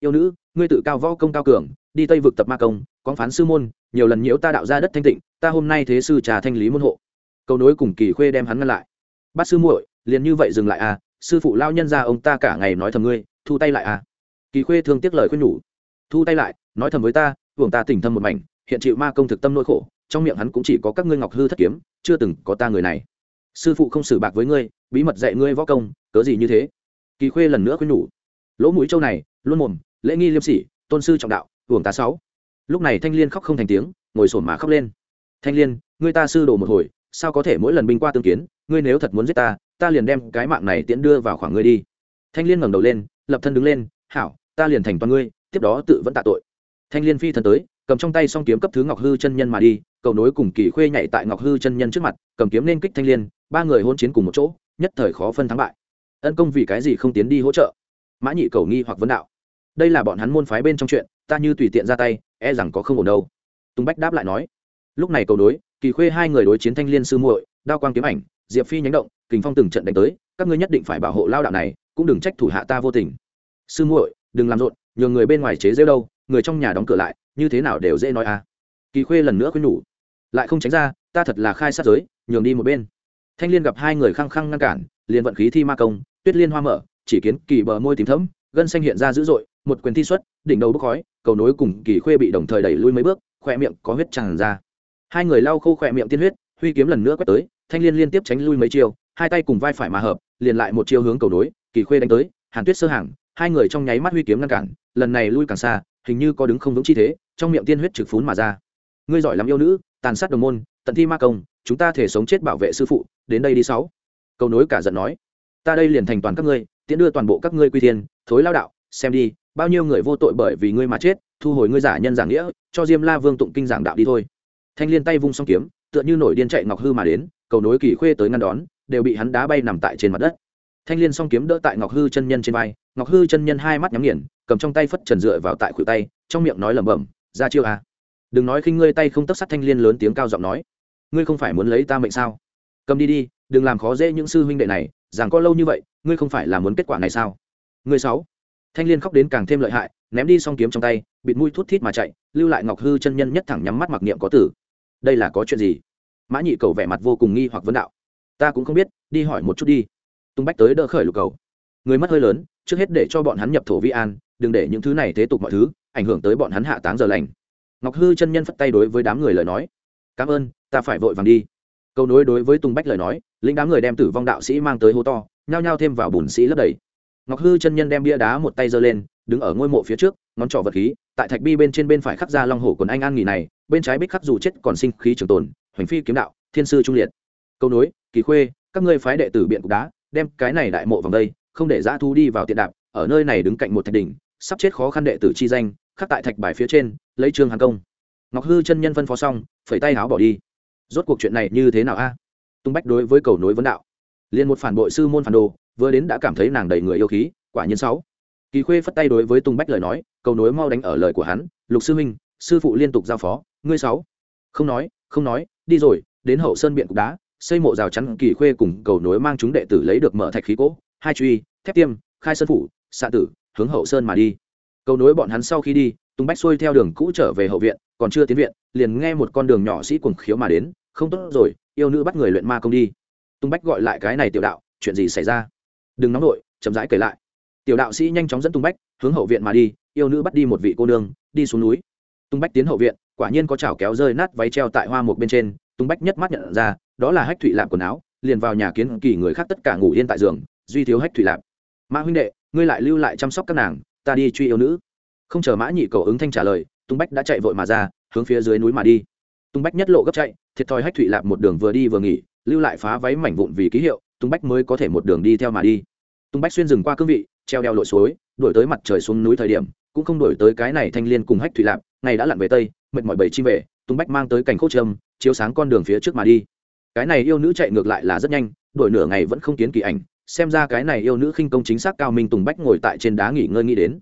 [SPEAKER 1] Yêu nữ, ngươi tự cao võ công cao cường, đi tây vực tập ma công quán phán sư môn, nhiều lần nhiễu ta đạo ra đất thanh tịnh, ta hôm nay thế sư trà thanh lý môn hộ. Cầu nối cùng kỳ khuê đem hắn ngăn lại. Bát sư muội, liền như vậy dừng lại à sư phụ lao nhân ra ông ta cả ngày nói thầm ngươi, thu tay lại à. Kỳ khuê thường tiếc lời khuyên nhủ. Thu tay lại, nói thầm với ta, hưởng ta tỉnh thâm một mảnh, hiện chịu ma công thực tâm nỗi khổ, trong miệng hắn cũng chỉ có các ngươi ngọc hư thất kiếm, chưa từng có ta người này. Sư phụ không xử bạc với ngươi, bí mật dạy ngươi võ công, cớ gì như thế? Kỳ khuê lần nữa khuyên nhủ. Lỗ mũi châu này, luôn mồm, lễ nghi liêm sỉ, tôn sư trọng đạo, hưởng ta sáu. Lúc này thanh liên khóc không thành tiếng, ngồi sổn mà khóc lên. Thanh liên, ngươi ta sư đồ một hồi, sao có thể mỗi lần binh qua tương kiến, ngươi nếu thật muốn giết ta ta liền đem cái mạng này tiễn đưa vào khoảng ngươi đi. Thanh liên ngẩng đầu lên, lập thân đứng lên, hảo, ta liền thành toàn ngươi, tiếp đó tự vẫn tạ tội. Thanh liên phi thân tới, cầm trong tay song kiếm cấp thứ ngọc hư chân nhân mà đi, cầu nối cùng kỳ khuê nhảy tại ngọc hư chân nhân trước mặt, cầm kiếm nên kích thanh liên, ba người hôn chiến cùng một chỗ, nhất thời khó phân thắng bại. Ân công vì cái gì không tiến đi hỗ trợ? Mã nhị cầu nghi hoặc vấn đạo. Đây là bọn hắn môn phái bên trong chuyện, ta như tùy tiện ra tay e rằng có không ổn đâu. Tùng bách đáp lại nói. Lúc này cầu đối kỳ khuê hai người đối chiến thanh liên sư muội, đao quang kiếm ảnh, diệp phi nhánh động kình phong từng trận đánh tới, các ngươi nhất định phải bảo hộ lao đạo này, cũng đừng trách thủ hạ ta vô tình. Sư muội, đừng làm rộn nhường người bên ngoài chế rêu đâu, người trong nhà đóng cửa lại, như thế nào đều dễ nói à. Kỳ khuê lần nữa khuyên nhủ. Lại không tránh ra, ta thật là khai sát giới, nhường đi một bên. Thanh liên gặp hai người khăng khăng ngăn cản, liền vận khí thi ma công, tuyết liên hoa mở, chỉ kiến kỳ bờ môi tím thấm gân xanh hiện ra dữ dội, một quyền thi xuất, đỉnh đầu bốc khói, cầu nối cùng kỳ khuê bị đồng thời đẩy lui mấy bước khoe miệng có huyết tràn ra. Hai người lau khô khoe miệng tiên huyết, huy kiếm lần nữa quét tới, thanh liên liên tiếp tránh lui mấy chiều hai tay cùng vai phải mà hợp, liền lại một chiêu hướng cầu nối kỳ khuê đánh tới, hàn tuyết sơ hàng, hai người trong nháy mắt huy kiếm ngăn cản, lần này lui càng xa, hình như có đứng không vững chi thế, trong miệng tiên huyết trực phún mà ra. Ngươi giỏi lắm yêu nữ, tàn sát đồng môn, tận thi ma công, chúng ta thể sống chết bảo vệ sư phụ, đến đây đi sáu. Cầu nối cả giận nói, ta đây liền thành toàn các ngươi, tiễn đưa toàn bộ các ngươi quy thiên, thối lao đạo, xem đi, bao nhiêu người vô tội bởi vì ngươi mà chết, thu hồi ngươi giả nhân giảng nghĩa, cho diêm la vương tụng kinh giảng đạo đi thôi. Thanh liên tay vung song kiếm, tựa như nổi điên chạy ngọc hư mà đến, cầu nối kỳ khuê tới ngăn đón đều bị hắn đá bay nằm tại trên mặt đất. Thanh liên song kiếm đỡ tại ngọc hư chân nhân trên vai, ngọc hư chân nhân hai mắt nhắm nghiền, cầm trong tay phất trần dựa vào tại khuỷu tay, trong miệng nói lẩm bẩm, ra chiêu à. đừng nói khinh ngươi tay không tấp sắt. Thanh liên lớn tiếng cao giọng nói, ngươi không phải muốn lấy ta mệnh sao? Cầm đi đi, đừng làm khó dễ những sư huynh đệ này, rằng có lâu như vậy, ngươi không phải là muốn kết quả này sao? Ngươi sáu. Thanh liên khóc đến càng thêm lợi hại, ném đi song kiếm trong tay, bịt mũi thút thít mà chạy, lưu lại ngọc hư chân nhân nhất thẳng nhắm mắt mặc niệm có tử. Đây là có chuyện gì? Mã nhị cầu vẻ mặt vô cùng nghi hoặc vấn đạo ta cũng không biết, đi hỏi một chút đi. Tung bách tới đỡ khởi lục cầu. Người mất hơi lớn, trước hết để cho bọn hắn nhập thổ vi an, đừng để những thứ này thế tục mọi thứ ảnh hưởng tới bọn hắn hạ táng giờ lành. Ngọc hư chân nhân phất tay đối với đám người lời nói. Cảm ơn, ta phải vội vàng đi. Câu nối đối với tùng bách lời nói, lĩnh đám người đem tử vong đạo sĩ mang tới hố to, nhao nhao thêm vào bùn sĩ lấp đầy. Ngọc hư chân nhân đem bia đá một tay giơ lên, đứng ở ngôi mộ phía trước, ngón trỏ vật khí, tại thạch bi bên trên bên phải khắc ra long hổ quần anh an nghỉ này, bên trái bích khắc dù chết còn sinh khí trường tồn, hoành phi kiếm đạo, thiên sư trung liệt câu nối, kỳ khuê, các ngươi phái đệ tử biện cục đá, đem cái này đại mộ vào đây, không để giã thu đi vào tiện đạp, ở nơi này đứng cạnh một thạch đỉnh, sắp chết khó khăn đệ tử chi danh, khắc tại thạch bài phía trên, lấy trương hàng công. Ngọc hư chân nhân phân phó xong, phẩy tay áo bỏ đi. Rốt cuộc chuyện này như thế nào a? Tung bách đối với cầu nối vấn đạo. Liền một phản bội sư môn phản đồ, vừa đến đã cảm thấy nàng đầy người yêu khí, quả nhiên sáu. Kỳ khuê phất tay đối với tung bách lời nói, cầu nối mau đánh ở lời của hắn, lục sư huynh, sư phụ liên tục giao phó, ngươi sáu. Không nói không nói, đi rồi, đến hậu sơn biện cục đá xây mộ rào chắn kỳ khuê cùng cầu nối mang chúng đệ tử lấy được mở thạch khí cỗ, hai truy, thép tiêm, khai sơn phủ, xạ tử, hướng hậu sơn mà đi. Cầu nối bọn hắn sau khi đi tung bách xuôi theo đường cũ trở về hậu viện, còn chưa tiến viện, liền nghe một con đường nhỏ sĩ cuồng khiếu mà đến, không tốt rồi, yêu nữ bắt người luyện ma công đi. Tung bách gọi lại cái này tiểu đạo, chuyện gì xảy ra? Đừng nóng nổi chậm rãi kể lại. Tiểu đạo sĩ nhanh chóng dẫn tung bách hướng hậu viện mà đi, yêu nữ bắt đi một vị cô nương, đi xuống núi. Tung bách tiến hậu viện, quả nhiên có chảo kéo rơi nát váy treo tại hoa một bên trên tung bách nhất mắt nhận ra đó là hách thụy lạp quần áo, liền vào nhà kiến kỳ người khác tất cả ngủ yên tại giường, duy thiếu hách thụy lạp. Mã huynh đệ, ngươi lại lưu lại chăm sóc các nàng, ta đi truy yêu nữ. Không chờ mã nhị cầu ứng thanh trả lời, tung bách đã chạy vội mà ra, hướng phía dưới núi mà đi. Tung bách nhất lộ gấp chạy, thiệt thòi hách thụy lạp một đường vừa đi vừa nghỉ, lưu lại phá váy mảnh vụn vì ký hiệu, tung bách mới có thể một đường đi theo mà đi. Tung bách xuyên rừng qua cương vị, treo đeo lội suối đổi tới mặt trời xuống núi thời điểm, cũng không đổi tới cái này thanh liên cùng hách thụy lạp, ngày đã lặn về tây, mệt mỏi bầy chim về, tung bách mang tới cảnh khốc trâm, chiếu sáng con đường phía trước mà đi cái này yêu nữ chạy ngược lại là rất nhanh, đổi nửa ngày vẫn không kiến kỳ ảnh, xem ra cái này yêu nữ khinh công chính xác cao minh tùng bách ngồi tại trên đá nghỉ ngơi nghĩ đến.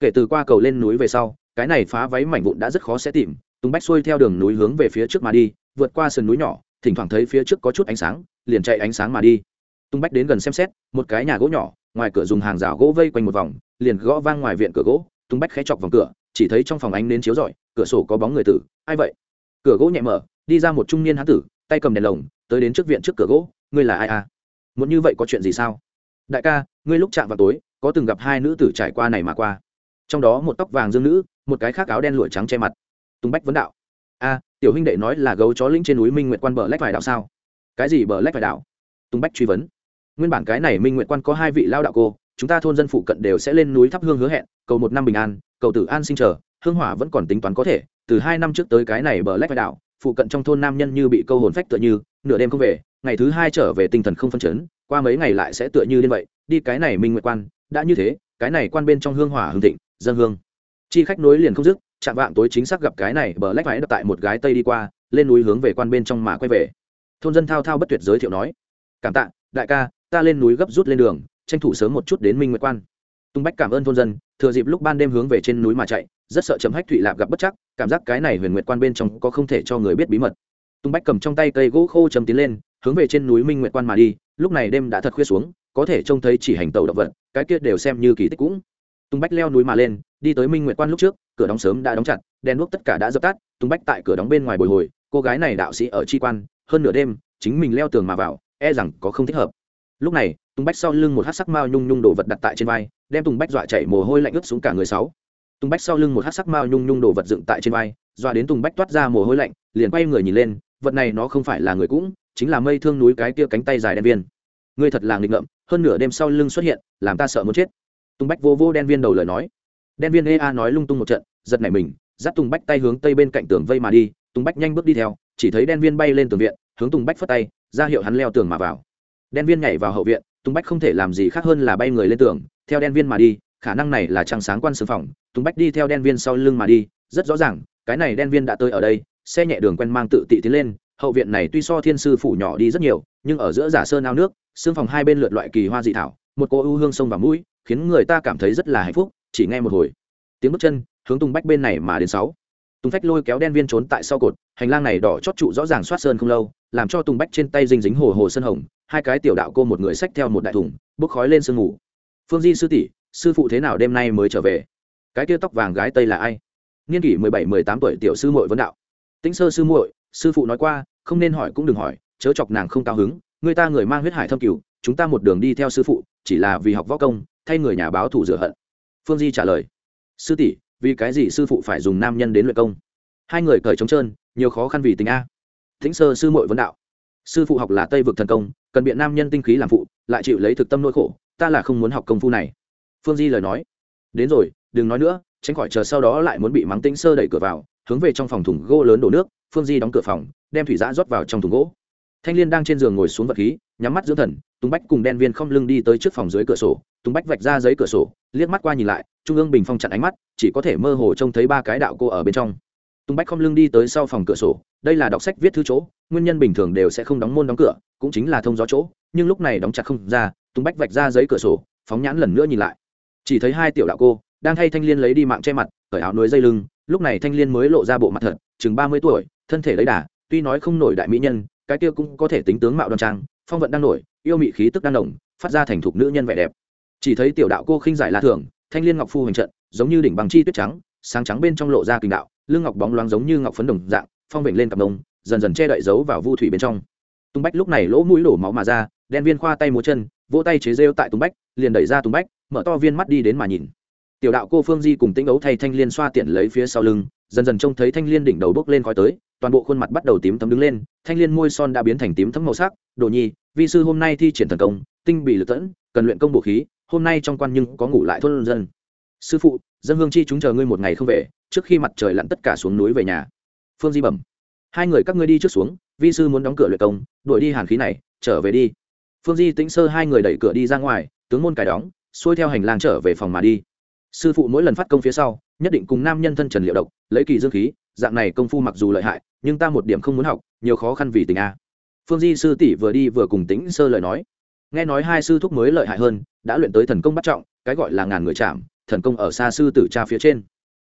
[SPEAKER 1] Kể từ qua cầu lên núi về sau, cái này phá váy mảnh vụn đã rất khó sẽ tìm, tùng bách xuôi theo đường núi hướng về phía trước mà đi, vượt qua sườn núi nhỏ, thỉnh thoảng thấy phía trước có chút ánh sáng, liền chạy ánh sáng mà đi. Tùng bách đến gần xem xét, một cái nhà gỗ nhỏ, ngoài cửa dùng hàng rào gỗ vây quanh một vòng, liền gõ vang ngoài viện cửa gỗ, tùng bách khẽ chọc vòng cửa, chỉ thấy trong phòng ánh nến chiếu rọi, cửa sổ có bóng người tử, ai vậy? Cửa gỗ nhẹ mở, đi ra một trung niên hán tử tay cầm đèn lồng, tới đến trước viện trước cửa gỗ, ngươi là ai à? Muốn như vậy có chuyện gì sao? Đại ca, ngươi lúc chạm vào tối, có từng gặp hai nữ tử trải qua này mà qua? Trong đó một tóc vàng dương nữ, một cái khác áo đen lụa trắng che mặt. Tùng bách vấn đạo, a, tiểu huynh đệ nói là gấu chó lĩnh trên núi minh nguyện quan bờ lách vài đạo sao? Cái gì bờ lách vài đạo? Tùng bách truy vấn. Nguyên bản cái này minh nguyện quan có hai vị lao đạo cô, chúng ta thôn dân phụ cận đều sẽ lên núi thắp hương hứa hẹn, cầu một năm bình an, cầu tử an sinh chờ, hương hỏa vẫn còn tính toán có thể, từ hai năm trước tới cái này bờ lách vài đạo phụ cận trong thôn nam nhân như bị câu hồn phách tựa như, nửa đêm không về, ngày thứ hai trở về tinh thần không phân chấn, qua mấy ngày lại sẽ tựa như đến vậy, đi cái này minh nguyệt quan, đã như thế, cái này quan bên trong hương hỏa hương thịnh, dân hương. Chi khách nối liền không dứt, chạm vạng tối chính xác gặp cái này bờ lách váy đập tại một gái tây đi qua, lên núi hướng về quan bên trong mà quay về. Thôn dân thao thao bất tuyệt giới thiệu nói, cảm tạ, đại ca, ta lên núi gấp rút lên đường, tranh thủ sớm một chút đến minh nguyệt quan tung bách cảm ơn thôn dân, thừa dịp lúc ban đêm hướng về trên núi mà chạy, rất sợ chấm hách thụy lạp gặp bất chắc, cảm giác cái này huyền nguyệt quan bên trong có không thể cho người biết bí mật. Tung bách cầm trong tay cây gỗ khô chấm tiến lên, hướng về trên núi minh nguyệt quan mà đi, lúc này đêm đã thật khuya xuống, có thể trông thấy chỉ hành tàu động vật, cái kia đều xem như kỳ tích cũng. Tung bách leo núi mà lên, đi tới minh nguyệt quan lúc trước, cửa đóng sớm đã đóng chặt, đèn đuốc tất cả đã dập tắt, tung bách tại cửa đóng bên ngoài bồi hồi, cô gái này đạo sĩ ở tri quan, hơn nửa đêm, chính mình leo tường mà vào e rằng có không thích hợp. Lúc này, tung bách sau lưng một hát sắc mao nhung nhung đồ vật đặt tại trên vai đem tùng bách dọa chạy mồ hôi lạnh ướt xuống cả người sáu. Tùng bách sau lưng một hát sắc mao nhung nhung đồ vật dựng tại trên vai, dọa đến tùng bách toát ra mồ hôi lạnh, liền quay người nhìn lên, vật này nó không phải là người cũng, chính là mây thương núi cái kia cánh tay dài đen viên. Ngươi thật là nghịch ngợm, hơn nửa đêm sau lưng xuất hiện, làm ta sợ muốn chết. Tùng bách vô vô đen viên đầu lời nói. Đen viên ea nói lung tung một trận, giật nảy mình, dắt tùng bách tay hướng tây bên cạnh tường vây mà đi, tùng bách nhanh bước đi theo, chỉ thấy đen viên bay lên tường viện, hướng tùng bách phất tay, ra hiệu hắn leo tường mà vào. Đen viên nhảy vào hậu viện tùng bách không thể làm gì khác hơn là bay người lên tường, theo đen viên mà đi, khả năng này là trăng sáng quan sư phòng. Tùng bách đi theo đen viên sau lưng mà đi, rất rõ ràng, cái này đen viên đã tới ở đây, xe nhẹ đường quen mang tự tị tiến lên, hậu viện này tuy so thiên sư phủ nhỏ đi rất nhiều, nhưng ở giữa giả sơn ao nước xương phòng hai bên lượt loại kỳ hoa dị thảo, một cô ưu hương sông và mũi, khiến người ta cảm thấy rất là hạnh phúc, chỉ nghe một hồi. Tiếng bước chân, hướng tung bách bên này mà đến sáu tùng phách lôi kéo đen viên trốn tại sau cột, hành lang này đỏ chót trụ rõ ràng soát sơn không lâu, làm cho tùng bách trên tay dinh dính hồ hồ sơn hồng, hai cái tiểu đạo cô một người xách theo một đại thùng, bốc khói lên sương ngủ phương di sư tỷ, sư phụ thế nào đêm nay mới trở về? Cái tia tóc vàng gái tây là ai? Niên kỷ mười bảy, mười tám tuổi tiểu sư muội vấn đạo. Tĩnh sơ sư muội, sư phụ nói qua, không nên hỏi cũng đừng hỏi, chớ chọc nàng không cao hứng, người ta người mang huyết hải thâm cửu chúng ta một đường đi theo sư phụ, chỉ là vì học võ công, thay người nhà báo thủ rửa hận. Phương di trả lời, sư tỷ vì cái gì sư phụ phải dùng nam nhân đến luyện công? Hai người cởi trống trơn, nhiều khó khăn vì tình a. Thính sơ sư mội vấn đạo. Sư phụ học là tây vực thần công, cần biện nam nhân tinh khí làm phụ, lại chịu lấy thực tâm nỗi khổ, ta là không muốn học công phu này. Phương di lời nói. Đến rồi, đừng nói nữa, tránh khỏi chờ sau đó lại muốn bị mắng tĩnh sơ đẩy cửa vào, hướng về trong phòng thùng gỗ lớn đổ nước, phương di đóng cửa phòng, đem thủy giã rót vào trong thùng gỗ thanh liên đang trên giường ngồi xuống vật khí, nhắm mắt dưỡng thần, tùng bách cùng đen viên không lưng đi tới trước phòng dưới cửa sổ. Tùng bách vạch ra giấy cửa sổ, liếc mắt qua nhìn lại, trung ương bình phong chặn ánh mắt, chỉ có thể mơ hồ trông thấy ba cái đạo cô ở bên trong. Tùng bách không lưng đi tới sau phòng cửa sổ, đây là đọc sách viết thư chỗ, nguyên nhân bình thường đều sẽ không đóng môn đóng cửa, cũng chính là thông gió chỗ, nhưng lúc này đóng chặt không ra, tùng bách vạch ra giấy cửa sổ, phóng nhãn lần nữa nhìn lại. Chỉ thấy hai tiểu đạo cô đang thay thanh liên lấy đi mạng che mặt, cởi áo núi dây lưng, lúc này thanh liên mới lộ ra bộ mặt thật, chừng ba mươi tuổi, thân thể lấy đà, tuy nói không nổi đại mỹ nhân cái kia cũng có thể tính tướng mạo đoan trang, phong vận đang nổi, yêu mị khí tức đang nồng, phát ra thành thục nữ nhân vẻ đẹp. Chỉ thấy tiểu đạo cô khinh giải la thường, thanh liên ngọc phu hành trận, giống như đỉnh bằng chi tuyết trắng, sáng trắng bên trong lộ ra kinh đạo, lưng ngọc bóng loáng giống như ngọc phấn đồng dạng, phong vịnh lên cặp đông dần dần che đậy giấu vào vu thủy bên trong. Tung bách lúc này lỗ mũi đổ máu mà ra, đen viên khoa tay múa chân, vỗ tay chế rêu tại tung bách, liền đẩy ra tung bách, mở to viên mắt đi đến mà nhìn. Tiểu đạo cô phương di cùng tĩnh ấu thay thanh liên xoa tiện lấy phía sau lưng, dần dần trông thấy thanh liên đỉnh đầu bước lên khói tới toàn bộ khuôn mặt bắt đầu tím thấm đứng lên, thanh liên môi son đã biến thành tím thấm màu sắc. Đồ nhi, vi sư hôm nay thi triển thần công, tinh bị lực tẫn, cần luyện công bộ khí, hôm nay trong quan nhưng có ngủ lại thôn dân. Sư phụ, dân hương chi chúng chờ ngươi một ngày không về, trước khi mặt trời lặn tất cả xuống núi về nhà. Phương di bẩm. Hai người các ngươi đi trước xuống, vi sư muốn đóng cửa luyện công, đuổi đi hàn khí này, trở về đi. Phương di tĩnh sơ hai người đẩy cửa đi ra ngoài, tướng môn cài đóng, xuôi theo hành lang trở về phòng mà đi. Sư phụ mỗi lần phát công phía sau, nhất định cùng nam nhân thân trần liệu độc, lấy kỳ dương khí, dạng này công phu mặc dù lợi hại nhưng ta một điểm không muốn học, nhiều khó khăn vì tình a. Phương di sư tỷ vừa đi vừa cùng tính sơ lời nói. Nghe nói hai sư thúc mới lợi hại hơn, đã luyện tới thần công bắt trọng, cái gọi là ngàn người chạm, thần công ở xa sư tử cha phía trên.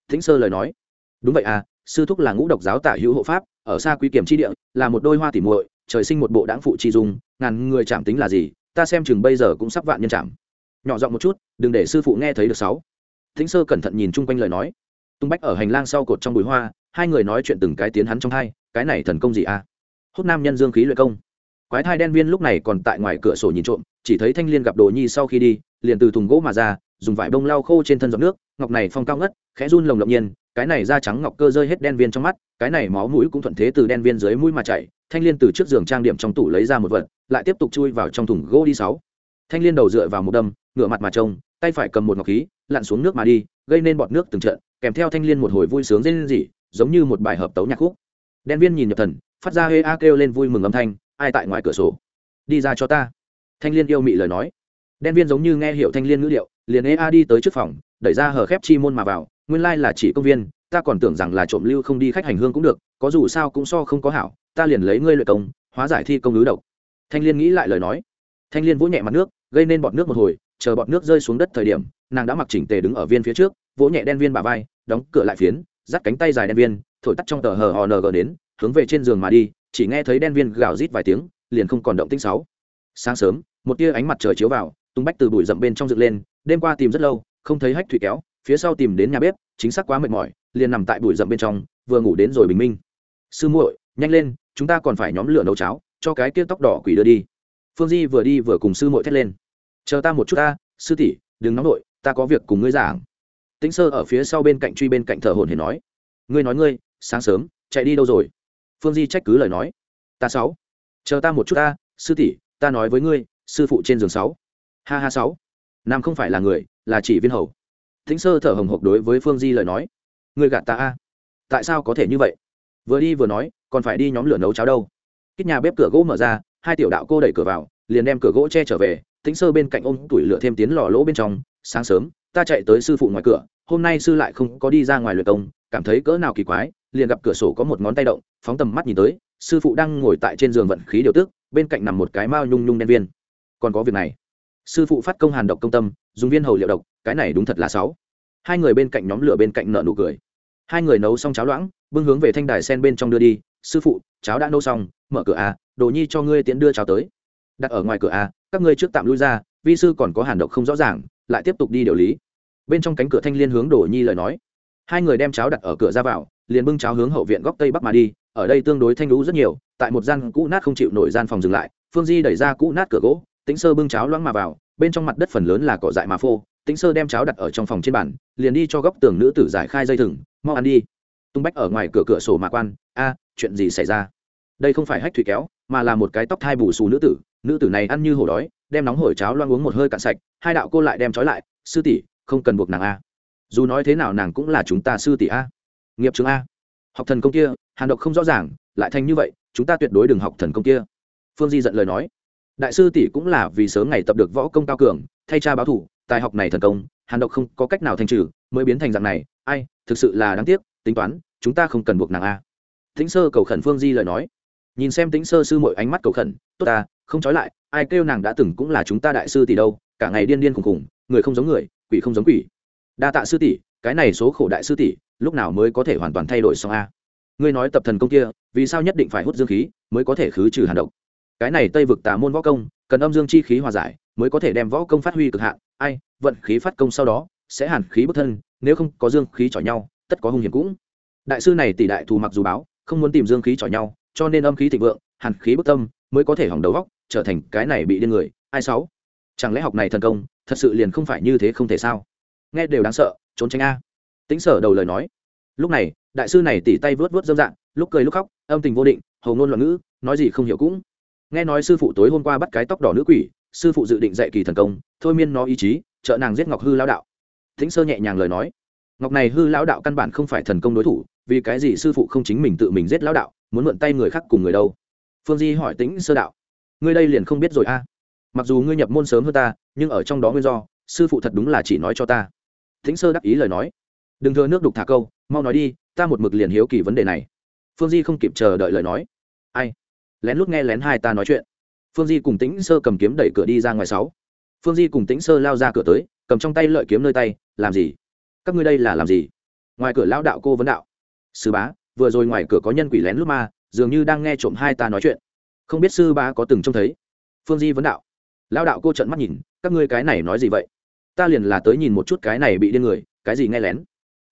[SPEAKER 1] Tính sơ lời nói. Đúng vậy à sư thúc là ngũ độc giáo tả hữu hộ pháp, ở xa quý kiểm chi địa, là một đôi hoa tỉ muội, trời sinh một bộ đáng phụ chi dung, ngàn người chạm tính là gì, ta xem chừng bây giờ cũng sắp vạn nhân chạm. Nhỏ giọng một chút, đừng để sư phụ nghe thấy được sáu. Thính sơ cẩn thận nhìn chung quanh lời nói. Tung bách ở hành lang sau cột trong bụi hoa hai người nói chuyện từng cái tiến hắn trong hai cái này thần công gì à? Hút nam nhân dương khí luyện công. Quái thai đen viên lúc này còn tại ngoài cửa sổ nhìn trộm, chỉ thấy thanh liên gặp đồ nhi sau khi đi, liền từ thùng gỗ mà ra, dùng vải bông lau khô trên thân giọt nước, ngọc này phong cao ngất, khẽ run lồng lộng nhiên, cái này da trắng ngọc cơ rơi hết đen viên trong mắt, cái này máu mũi cũng thuận thế từ đen viên dưới mũi mà chạy thanh liên từ trước giường trang điểm trong tủ lấy ra một vật, lại tiếp tục chui vào trong thùng gỗ đi sáu. Thanh liên đầu dựa vào một đâm, ngửa mặt mà trông, tay phải cầm một ngọc khí, lặn xuống nước mà đi, gây nên bọt nước từng trận, kèm theo thanh liên một hồi vui sướng rên rỉ giống như một bài hợp tấu nhạc khúc. Đen viên nhìn nhập thần, phát ra hê a kêu lên vui mừng âm thanh, ai tại ngoài cửa sổ? Đi ra cho ta. Thanh liên yêu mị lời nói. Đen viên giống như nghe hiểu thanh liên ngữ liệu liền ê a đi tới trước phòng, đẩy ra hở khép chi môn mà vào, nguyên lai là chỉ công viên, ta còn tưởng rằng là trộm lưu không đi khách hành hương cũng được, có dù sao cũng so không có hảo, ta liền lấy ngươi lợi công, hóa giải thi công ngữ độc. Thanh liên nghĩ lại lời nói. Thanh liên vỗ nhẹ mặt nước, gây nên bọt nước một hồi, chờ bọt nước rơi xuống đất thời điểm, nàng đã mặc chỉnh tề đứng ở viên phía trước, vỗ nhẹ đen viên bà vai, đóng cửa lại phiến dắt cánh tay dài đen viên, thổi tắt trong tờ hờ hò ng đến, hướng về trên giường mà đi, chỉ nghe thấy đen viên gào rít vài tiếng, liền không còn động tinh sáu. Sáng sớm, một tia ánh mặt trời chiếu vào, tung bách từ bụi rậm bên trong dựng lên, đêm qua tìm rất lâu, không thấy hách thủy kéo, phía sau tìm đến nhà bếp, chính xác quá mệt mỏi, liền nằm tại bụi rậm bên trong, vừa ngủ đến rồi bình minh. Sư muội, nhanh lên, chúng ta còn phải nhóm lửa nấu cháo, cho cái kia tóc đỏ quỷ đưa đi. Phương di vừa đi vừa cùng sư muội thét lên. Chờ ta một chút ta, sư tỷ, đừng nóng nội ta có việc cùng ngươi giảng tĩnh sơ ở phía sau bên cạnh truy bên cạnh thở hồn hển nói, ngươi nói ngươi, sáng sớm, chạy đi đâu rồi? Phương di trách cứ lời nói, ta sáu, chờ ta một chút ta, sư tỷ, ta nói với ngươi, sư phụ trên giường sáu. Ha ha sáu, nam không phải là người, là chỉ viên hầu. Tĩnh sơ thở hồng hộc đối với phương di lời nói, ngươi gạt ta a, tại sao có thể như vậy? Vừa đi vừa nói, còn phải đi nhóm lửa nấu cháo đâu? Kích nhà bếp cửa gỗ mở ra, hai tiểu đạo cô đẩy cửa vào, liền đem cửa gỗ che trở về, tĩnh sơ bên cạnh ôm tủi lửa thêm tiến lò lỗ bên trong, sáng sớm ta chạy tới sư phụ ngoài cửa, hôm nay sư lại không có đi ra ngoài luyện công, cảm thấy cỡ nào kỳ quái, liền gặp cửa sổ có một ngón tay động, phóng tầm mắt nhìn tới, sư phụ đang ngồi tại trên giường vận khí điều tức, bên cạnh nằm một cái mao nhung nhung đen viên. Còn có việc này. Sư phụ phát công hàn độc công tâm, dùng viên hầu liệu độc, cái này đúng thật là sáu. Hai người bên cạnh nhóm lửa bên cạnh nợ nụ cười. Hai người nấu xong cháo loãng, bưng hướng về thanh đài sen bên trong đưa đi, sư phụ, cháo đã nấu xong, mở cửa a, đồ nhi cho ngươi tiễn đưa cháo tới. Đặt ở ngoài cửa a, các ngươi trước tạm lui ra, vi sư còn có hàn độc không rõ ràng lại tiếp tục đi điều lý. Bên trong cánh cửa thanh liên hướng đồ nhi lời nói. Hai người đem cháo đặt ở cửa ra vào, liền bưng cháo hướng hậu viện góc tây bắc mà đi, ở đây tương đối thanh lũ rất nhiều, tại một gian cũ nát không chịu nổi gian phòng dừng lại, phương di đẩy ra cũ nát cửa gỗ, tĩnh sơ bưng cháo loãng mà vào, bên trong mặt đất phần lớn là cỏ dại mà phô, tĩnh sơ đem cháo đặt ở trong phòng trên bàn, liền đi cho góc tường nữ tử giải khai dây thừng, mau ăn đi. Tung bách ở ngoài cửa cửa sổ mà quan, a, chuyện gì xảy ra? Đây không phải hách thủy kéo, mà là một cái tóc thai bù xù nữ tử nữ tử này ăn như hổ đói đem nóng hổi cháo loang uống một hơi cạn sạch, hai đạo cô lại đem trói lại, sư tỷ, không cần buộc nàng a. Dù nói thế nào nàng cũng là chúng ta sư tỷ a. Nghiệp trường a. Học thần công kia, hàn độc không rõ ràng, lại thành như vậy, chúng ta tuyệt đối đừng học thần công kia. Phương di giận lời nói. Đại sư tỷ cũng là vì sớm ngày tập được võ công cao cường, thay cha báo thủ, tài học này thần công, hàn độc không có cách nào thanh trừ, mới biến thành dạng này, ai, thực sự là đáng tiếc, tính toán, chúng ta không cần buộc nàng a. Tĩnh sơ cầu khẩn phương di lời nói. Nhìn xem tĩnh sơ sư mọi ánh mắt cầu khẩn, tốt ta, không trói lại ai kêu nàng đã từng cũng là chúng ta đại sư tỷ đâu, cả ngày điên điên khùng khùng, người không giống người, quỷ không giống quỷ. Đa tạ sư tỷ, cái này số khổ đại sư tỷ, lúc nào mới có thể hoàn toàn thay đổi xong a? Ngươi nói tập thần công kia, vì sao nhất định phải hút dương khí, mới có thể khứ trừ hàn độc? Cái này tây vực tà môn võ công, cần âm dương chi khí hòa giải, mới có thể đem võ công phát huy cực hạn. Ai, vận khí phát công sau đó, sẽ hàn khí bất thân, nếu không có dương khí chọi nhau, tất có hung hiểm cũng. Đại sư này tỷ đại thù mặc dù báo, không muốn tìm dương khí chọi nhau, cho nên âm khí thịnh vượng, hàn khí bất tâm, mới có thể hỏng đầu góc trở thành cái này bị điên người, ai sáu? Chẳng lẽ học này thần công, thật sự liền không phải như thế không thể sao? Nghe đều đáng sợ, trốn tránh a. Tính sở đầu lời nói. Lúc này, đại sư này tỉ tay vớt vớt dâm dạng, lúc cười lúc khóc, âm tình vô định, hầu ngôn loạn ngữ, nói gì không hiểu cũng. Nghe nói sư phụ tối hôm qua bắt cái tóc đỏ nữ quỷ, sư phụ dự định dạy kỳ thần công, thôi miên nó ý chí, trợ nàng giết ngọc hư lão đạo. Thính sơ nhẹ nhàng lời nói. Ngọc này hư lão đạo căn bản không phải thần công đối thủ, vì cái gì sư phụ không chính mình tự mình giết lão đạo, muốn mượn tay người khác cùng người đâu? Phương di hỏi tính sơ đạo ngươi đây liền không biết rồi a. Mặc dù ngươi nhập môn sớm hơn ta, nhưng ở trong đó nguyên do, sư phụ thật đúng là chỉ nói cho ta. Thính sơ đắc ý lời nói. Đừng thừa nước đục thả câu, mau nói đi, ta một mực liền hiếu kỳ vấn đề này. Phương di không kịp chờ đợi lời nói. Ai? Lén lút nghe lén hai ta nói chuyện. Phương di cùng tĩnh sơ cầm kiếm đẩy cửa đi ra ngoài sáu. Phương di cùng tĩnh sơ lao ra cửa tới, cầm trong tay lợi kiếm nơi tay, làm gì? Các ngươi đây là làm gì? Ngoài cửa lão đạo cô vấn đạo. Sư bá, vừa rồi ngoài cửa có nhân quỷ lén lút ma, dường như đang nghe trộm hai ta nói chuyện không biết sư bá có từng trông thấy? Phương di vấn đạo. Lão đạo cô trận mắt nhìn các ngươi cái này nói gì vậy? Ta liền là tới nhìn một chút cái này bị điên người cái gì nghe lén?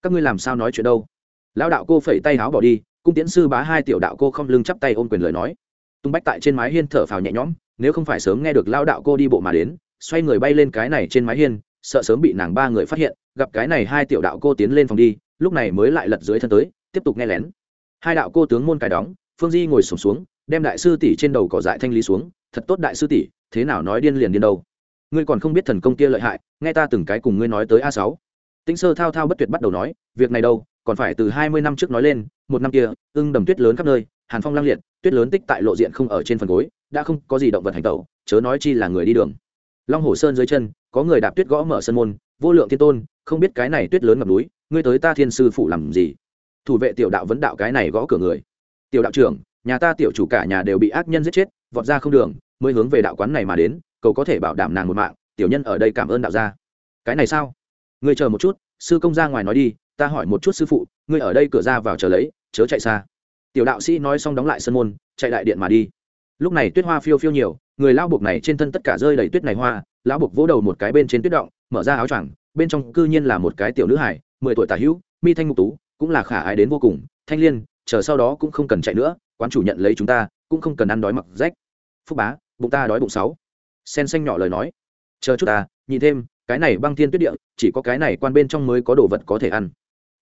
[SPEAKER 1] Các ngươi làm sao nói chuyện đâu? Lão đạo cô phẩy tay áo bỏ đi cung tiễn sư bá hai tiểu đạo cô không lưng chắp tay ôm quyền lời nói. Tung bách tại trên mái hiên thở phào nhẹ nhõm nếu không phải sớm nghe được lão đạo cô đi bộ mà đến xoay người bay lên cái này trên mái hiên sợ sớm bị nàng ba người phát hiện gặp cái này hai tiểu đạo cô tiến lên phòng đi lúc này mới lại lật dưới thân tới tiếp tục nghe lén. Hai đạo cô tướng môn cài đóng phương di ngồi sổm xuống, xuống đem đại sư tỷ trên đầu cỏ dại thanh lý xuống, thật tốt đại sư tỷ, thế nào nói điên liền điên đâu. Ngươi còn không biết thần công kia lợi hại, nghe ta từng cái cùng ngươi nói tới a sáu. Tĩnh sơ thao thao bất tuyệt bắt đầu nói, việc này đâu, còn phải từ hai mươi năm trước nói lên, một năm kia, ưng đầm tuyết lớn khắp nơi, hàn phong lang liệt, tuyết lớn tích tại lộ diện không ở trên phần gối, đã không có gì động vật hành tẩu, chớ nói chi là người đi đường. Long hồ sơn dưới chân, có người đạp tuyết gõ mở sân môn, vô lượng thiên tôn, không biết cái này tuyết lớn ngập núi, ngươi tới ta thiên sư phụ làm gì? Thủ vệ tiểu đạo vấn đạo cái này gõ cửa người. Tiểu đạo trưởng nhà ta tiểu chủ cả nhà đều bị ác nhân giết chết, vọt ra không đường, mới hướng về đạo quán này mà đến, cầu có thể bảo đảm nàng một mạng, tiểu nhân ở đây cảm ơn đạo gia. Cái này sao? Ngươi chờ một chút, sư công ra ngoài nói đi, ta hỏi một chút sư phụ, ngươi ở đây cửa ra vào chờ lấy, chớ chạy xa. Tiểu đạo sĩ nói xong đóng lại sân môn, chạy đại điện mà đi. Lúc này tuyết hoa phiêu phiêu nhiều, người lao buộc này trên thân tất cả rơi đầy tuyết này hoa, lão buộc vỗ đầu một cái bên trên tuyết động, mở ra áo choàng, bên trong cư nhiên là một cái tiểu nữ hải mười tuổi tả hữu, mi thanh ngục tú, cũng là khả ái đến vô cùng, thanh liên chờ sau đó cũng không cần chạy nữa, quán chủ nhận lấy chúng ta, cũng không cần ăn đói mặc rách. Phúc bá, bụng ta đói bụng sáu. Sen xanh nhỏ lời nói. Chờ chút ta nhìn thêm, cái này băng thiên tuyết địa, chỉ có cái này quan bên trong mới có đồ vật có thể ăn.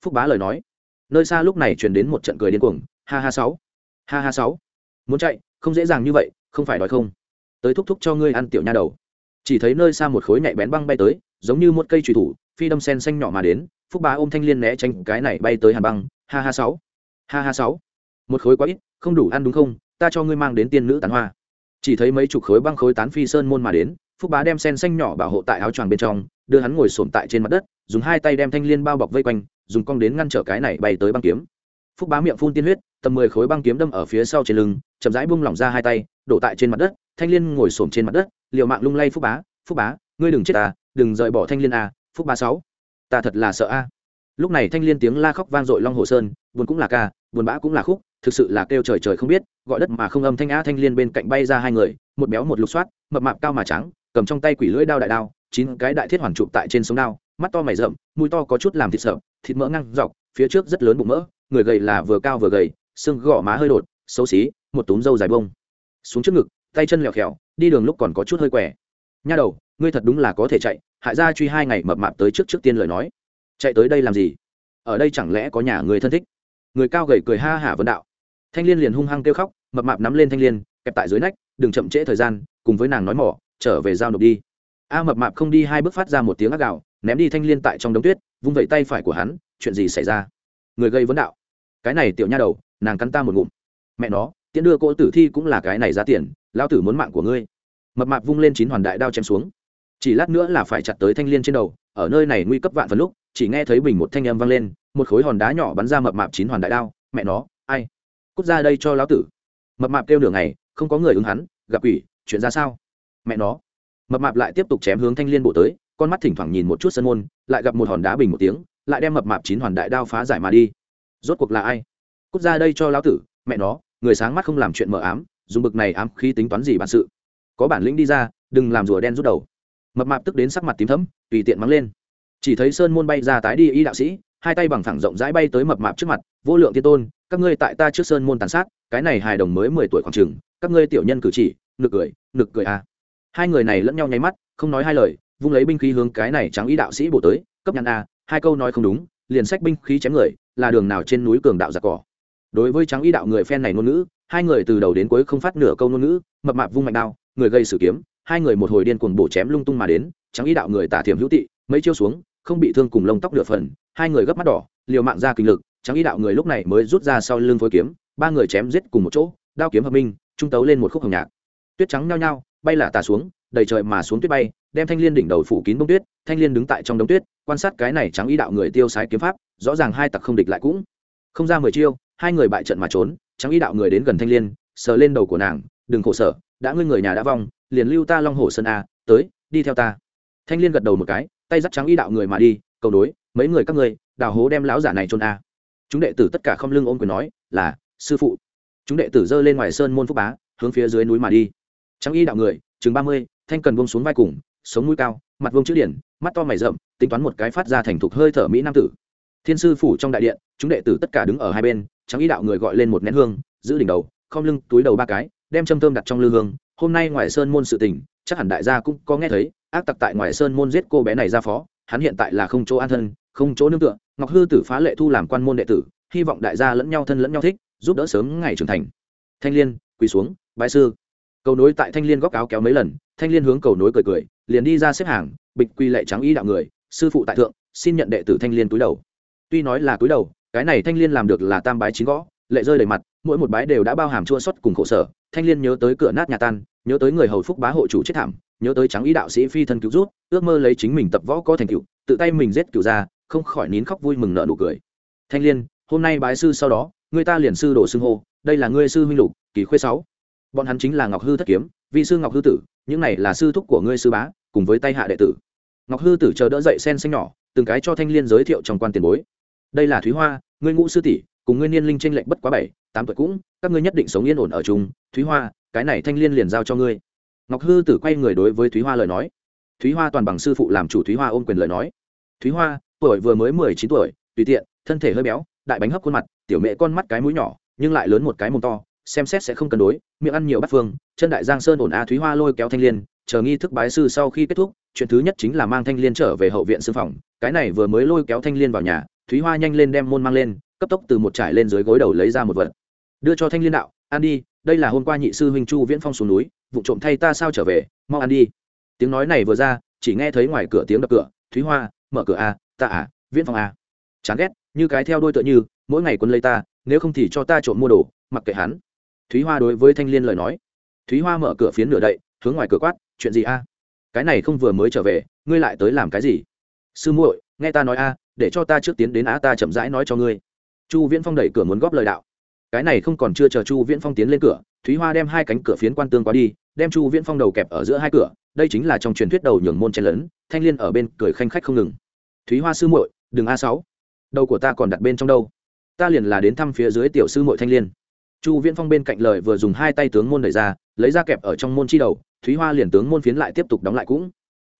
[SPEAKER 1] Phúc bá lời nói. Nơi xa lúc này truyền đến một trận cười điên cuồng. Ha ha sáu. Ha ha sáu. Muốn chạy, không dễ dàng như vậy, không phải đói không? Tới thúc thúc cho ngươi ăn tiểu nha đầu. Chỉ thấy nơi xa một khối nhạy bén băng bay tới, giống như một cây trùy thủ, phi đâm sen xanh nhỏ mà đến. Phúc bá ôm thanh liên né tránh cái này bay tới hàn băng. Ha ha sáu ha ha sáu. Một khối quá ít, không đủ ăn đúng không? Ta cho ngươi mang đến tiên nữ tán hoa. Chỉ thấy mấy chục khối băng khối tán phi sơn môn mà đến, phúc bá đem sen xanh nhỏ bảo hộ tại áo choàng bên trong, đưa hắn ngồi sổm tại trên mặt đất, dùng hai tay đem thanh liên bao bọc vây quanh, dùng cong đến ngăn trở cái này bay tới băng kiếm. Phúc bá miệng phun tiên huyết, tầm mười khối băng kiếm đâm ở phía sau trên lưng, chậm rãi bung lỏng ra hai tay, đổ tại trên mặt đất, thanh liên ngồi sổm trên mặt đất, liều mạng lung lay phúc bá phúc bá, ngươi đừng chết ta, đừng rời bỏ thanh liên a, phúc bá sáu, ta thật là sợ a lúc này thanh liên tiếng la khóc vang dội long hồ sơn, buồn cũng là ca, buồn bã cũng là khúc, thực sự là kêu trời trời không biết, gọi đất mà không âm thanh á thanh liên bên cạnh bay ra hai người, một béo một lục soát, mập mạp cao mà trắng, cầm trong tay quỷ lưỡi đao đại đao, chín cái đại thiết hoàn trụ tại trên sống đao, mắt to mày rậm, mũi to có chút làm thịt sợ, thịt mỡ ngăn dọc, phía trước rất lớn bụng mỡ, người gầy là vừa cao vừa gầy, xương gò má hơi đột, xấu xí, một túm râu dài bông. Xuống trước ngực, tay chân lẹo khèo đi đường lúc còn có chút hơi quẻ. Nha đầu, ngươi thật đúng là có thể chạy, hại ra truy hai ngày mập mạp tới trước trước tiên lời nói chạy tới đây làm gì? Ở đây chẳng lẽ có nhà người thân thích? Người cao gầy cười ha hả vân đạo. Thanh liên liền hung hăng kêu khóc, mập mạp nắm lên thanh liên, kẹp tại dưới nách, đừng chậm trễ thời gian, cùng với nàng nói mỏ, trở về giao nộp đi. A mập mạp không đi hai bước phát ra một tiếng ác gạo ném đi thanh liên tại trong đống tuyết, vung vẩy tay phải của hắn, chuyện gì xảy ra? Người gây vấn đạo. Cái này tiểu nha đầu, nàng cắn ta một ngụm. Mẹ nó, tiễn đưa cô tử thi cũng là cái này giá tiền, lão tử muốn mạng của ngươi. Mập mạp vung lên chín hoàn đại đao chém xuống. Chỉ lát nữa là phải chặt tới thanh liên trên đầu, ở nơi này nguy cấp vạn phần lúc chỉ nghe thấy bình một thanh âm vang lên, một khối hòn đá nhỏ bắn ra mập mạp chín hoàn đại đao, mẹ nó, ai? Cút ra đây cho lão tử. Mập mạp kêu nửa ngày, không có người ứng hắn, gặp quỷ, chuyện ra sao? Mẹ nó. Mập mạp lại tiếp tục chém hướng thanh liên bộ tới, con mắt thỉnh thoảng nhìn một chút sân môn, lại gặp một hòn đá bình một tiếng, lại đem mập mạp chín hoàn đại đao phá giải mà đi. Rốt cuộc là ai? Cút ra đây cho lão tử, mẹ nó, người sáng mắt không làm chuyện mờ ám, dùng bực này ám khi tính toán gì bản sự? Có bản lĩnh đi ra, đừng làm rùa đen rút đầu. Mập mạp tức đến sắc mặt tím thấm tùy tiện mắng lên chỉ thấy sơn môn bay ra tái đi y đạo sĩ, hai tay bằng thẳng rộng rãi bay tới mập mạp trước mặt, vô lượng tiên tôn, các ngươi tại ta trước sơn môn tàn sát, cái này hài đồng mới mười tuổi khoảng chừng, các ngươi tiểu nhân cử chỉ, nực cười nực cười à. hai người này lẫn nhau nháy mắt, không nói hai lời, vung lấy binh khí hướng cái này trắng y đạo sĩ bổ tới, cấp nhăn a, hai câu nói không đúng, liền sách binh khí chém người, là đường nào trên núi cường đạo giặc cỏ đối với trắng y đạo người phen này ngôn ngữ, hai người từ đầu đến cuối không phát nửa câu ngôn ngữ, mập mạp vung mạnh đao, người gây sử kiếm, hai người một hồi điên cuồng bổ chém lung tung mà đến, trắng y đạo người tả thiểm hữu tị mấy chiêu xuống, không bị thương cùng lông tóc nửa phần, hai người gấp mắt đỏ, liều mạng ra kinh lực trắng ý đạo người lúc này mới rút ra sau lưng phối kiếm, ba người chém giết cùng một chỗ, đao kiếm hợp minh, trung tấu lên một khúc hồng nhạc. Tuyết trắng nhao nhao, bay lả tà xuống, đầy trời mà xuống tuyết bay, đem thanh liên đỉnh đầu phủ kín bông tuyết, thanh liên đứng tại trong đống tuyết, quan sát cái này trắng ý đạo người tiêu sái kiếm pháp, rõ ràng hai tặc không địch lại cũng. Không ra mười chiêu, hai người bại trận mà trốn trắng ý đạo người đến gần thanh liên, sờ lên đầu của nàng, đừng khổ sở, đã ngươi người nhà đã vong, liền lưu ta long hồ sơn a, tới, đi theo ta. Thanh liên gật đầu một cái tay dắt trắng y đạo người mà đi, cầu đối, mấy người các ngươi, đào hố đem lão giả này trôn a. Chúng đệ tử tất cả không lưng ôm quyền nói, là, sư phụ. Chúng đệ tử giơ lên ngoài sơn môn phúc bá, hướng phía dưới núi mà đi. Trắng y đạo người, chừng ba mươi, thanh cần buông xuống vai cùng, sống mũi cao, mặt vuông chữ điển, mắt to mày rậm, tính toán một cái phát ra thành thục hơi thở mỹ nam tử. Thiên sư phủ trong đại điện, chúng đệ tử tất cả đứng ở hai bên, trắng y đạo người gọi lên một nén hương, giữ đỉnh đầu không lưng, túi đầu ba cái, đem châm thơm đặt trong lư hương. Hôm nay ngoài sơn môn sự tình, chắc hẳn đại gia cũng có nghe thấy ác tặc tại ngoài sơn môn giết cô bé này ra phó, hắn hiện tại là không chỗ an thân, không chỗ nương tựa. Ngọc hư tử phá lệ thu làm quan môn đệ tử, hy vọng đại gia lẫn nhau thân lẫn nhau thích, giúp đỡ sớm ngày trưởng thành. Thanh liên, quỳ xuống, bái sư. Cầu nối tại thanh liên góc áo kéo mấy lần, thanh liên hướng cầu nối cười cười, liền đi ra xếp hàng, bịch quy lệ trắng y đạo người, sư phụ tại thượng, xin nhận đệ tử thanh liên túi đầu. Tuy nói là túi đầu, cái này thanh liên làm được là tam bái chín gõ, lệ rơi đầy mặt, mỗi một bái đều đã bao hàm chua xót cùng khổ sở. Thanh liên nhớ tới cửa nát nhà tan nhớ tới người hầu phúc bá hộ chủ chết thảm, nhớ tới trắng ý đạo sĩ phi thân cứu rút ước mơ lấy chính mình tập võ có thành cựu tự tay mình giết cựu ra không khỏi nín khóc vui mừng nợ nụ cười. Thanh liên, hôm nay bái sư sau đó, người ta liền sư đổ xưng hô, đây là ngươi sư huynh lục, kỳ khuê sáu. Bọn hắn chính là ngọc hư thất kiếm, vị sư ngọc hư tử, những này là sư thúc của ngươi sư bá, cùng với tay hạ đệ tử. Ngọc hư tử chờ đỡ dậy sen xanh nhỏ, từng cái cho thanh liên giới thiệu trong quan tiền bối. Đây là thúy hoa, ngươi ngũ sư tỷ cùng ngươi niên linh tranh lệnh bất quá bảy, tám tuổi cũng, các ngươi nhất định sống yên ổn ở chung. Thúy hoa, cái này thanh liên liền giao cho ngươi. Ngọc hư tử quay người đối với thúy hoa lời nói. Thúy hoa toàn bằng sư phụ làm chủ thúy hoa ôm quyền lời nói. Thúy hoa, tuổi vừa mới mười chín tuổi, tùy tiện, thân thể hơi béo, đại bánh hấp khuôn mặt, tiểu mẹ con mắt cái mũi nhỏ, nhưng lại lớn một cái mồm to, xem xét sẽ không cân đối, miệng ăn nhiều bát phương. Chân đại giang sơn ổn a thúy hoa lôi kéo thanh liên, chờ nghi thức bái sư sau khi kết thúc, chuyện thứ nhất chính là mang thanh liên trở về hậu viện sư phòng. Cái này vừa mới lôi kéo thanh liên vào nhà, thúy hoa nhanh lên đem môn mang lên cấp tốc từ một trải lên dưới gối đầu lấy ra một vật. Đưa cho thanh liên đạo ăn đi, đây là hôm qua nhị sư huynh chu viễn phong xuống núi, vụ trộm thay ta sao trở về, mau ăn đi. Tiếng nói này vừa ra, chỉ nghe thấy ngoài cửa tiếng đập cửa, thúy hoa, mở cửa a ta à viễn phong a chán ghét, như cái theo đôi tựa như, mỗi ngày quân lấy ta, nếu không thì cho ta trộm mua đồ, mặc kệ hắn. Thúy hoa đối với thanh liên lời nói. Thúy hoa mở cửa phiến nửa đậy, hướng ngoài cửa quát, chuyện gì a? Cái này không vừa mới trở về, ngươi lại tới làm cái gì? Sư muội, nghe ta nói a, để cho ta trước tiến đến á ta chậm rãi nói cho ngươi chu viễn phong đẩy cửa muốn góp lời đạo. Cái này không còn chưa chờ chu viễn phong tiến lên cửa, thúy hoa đem hai cánh cửa phiến quan tương qua đi, đem chu viễn phong đầu kẹp ở giữa hai cửa, đây chính là trong truyền thuyết đầu nhường môn chen lớn thanh liên ở bên cười khanh khách không ngừng. Thúy hoa sư muội, đừng a sáu. Đầu của ta còn đặt bên trong đâu? Ta liền là đến thăm phía dưới tiểu sư muội thanh liên. Chu viễn phong bên cạnh lời vừa dùng hai tay tướng môn đẩy ra, lấy ra kẹp ở trong môn chi đầu, thúy hoa liền tướng môn phiến lại tiếp tục đóng lại cũng.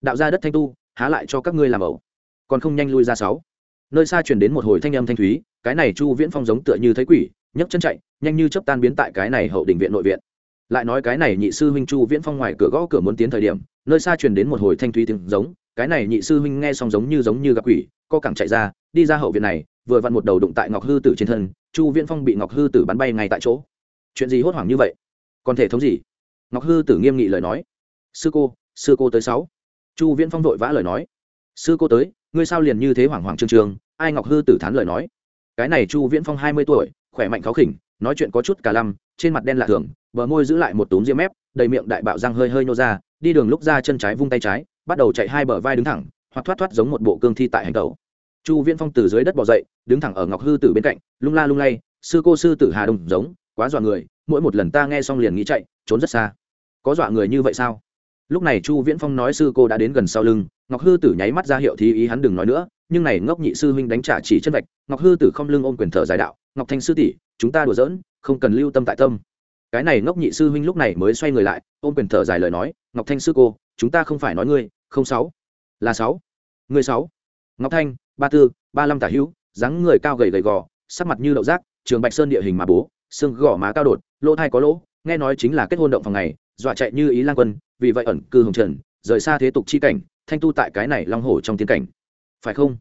[SPEAKER 1] Đạo ra đất thanh tu, há lại cho các ngươi làm ẩu. Còn không nhanh lui ra sáu. Nơi xa truyền đến một hồi thanh âm thanh thúy cái này chu viễn phong giống tựa như thấy quỷ, nhấc chân chạy, nhanh như chấp tan biến tại cái này hậu đình viện nội viện. Lại nói cái này nhị sư huynh chu viễn phong ngoài cửa gõ cửa muốn tiến thời điểm, nơi xa truyền đến một hồi thanh thúy tiếng giống, cái này nhị sư huynh nghe xong giống như giống như gặp quỷ, co cẳng chạy ra, đi ra hậu viện này, vừa vặn một đầu đụng tại ngọc hư tử trên thân, chu viễn phong bị ngọc hư tử bắn bay ngay tại chỗ. Chuyện gì hốt hoảng như vậy? Còn thể thống gì? Ngọc hư tử nghiêm nghị lời nói. Sư cô sư cô tới sáu. Chu viễn phong vội vã lời nói. Sư cô tới, ngươi sao liền như thế hoảng hoảng trương trương? Ai ngọc hư tử thán lời nói? Cái này chu viễn phong hai mươi tuổi, khỏe mạnh khó khỉnh, nói chuyện có chút cả lăm, trên mặt đen lạ thường, bờ môi giữ lại một túm diêm mép, đầy miệng đại bạo răng hơi hơi nô ra, đi đường lúc ra chân trái vung tay trái, bắt đầu chạy hai bờ vai đứng thẳng, hoặc thoát thoát giống một bộ cương thi tại hành tẩu. Chu viễn phong từ dưới đất bỏ dậy, đứng thẳng ở ngọc hư tử bên cạnh, lung la lung lay, sư cô sư tử hà đông giống, quá dọa người, mỗi một lần ta nghe xong liền nghĩ chạy, trốn rất xa. Có dọa người như vậy sao? Lúc này chu viễn phong nói sư cô đã đến gần sau lưng, ngọc hư tử nháy mắt ra hiệu thì ý hắn đừng nói nữa, nhưng này ngốc nhị sư huynh đánh trả chỉ chân vạch, ngọc hư tử không lưng ôm quyền thở giải đạo, ngọc thanh sư tỷ, chúng ta đùa giỡn, không cần lưu tâm tại tâm. Cái này ngốc nhị sư huynh lúc này mới xoay người lại, ôm quyền thở dài lời nói, ngọc thanh sư cô, chúng ta không phải nói ngươi, không sáu, là sáu, ngươi sáu. Ngọc thanh, ba tư, ba năm tả hữu, dáng người cao gầy gầy gò, sắc mặt như đậu rác, trường bạch sơn địa hình mà bố, xương gò má cao đột, lỗ thai có lỗ, nghe nói chính là kết hôn động phòng này dọa chạy như ý lang quân, vì vậy ẩn cư hồng trần, rời xa thế tục chi cảnh, thanh tu tại cái này long hổ trong tiến cảnh. Phải không?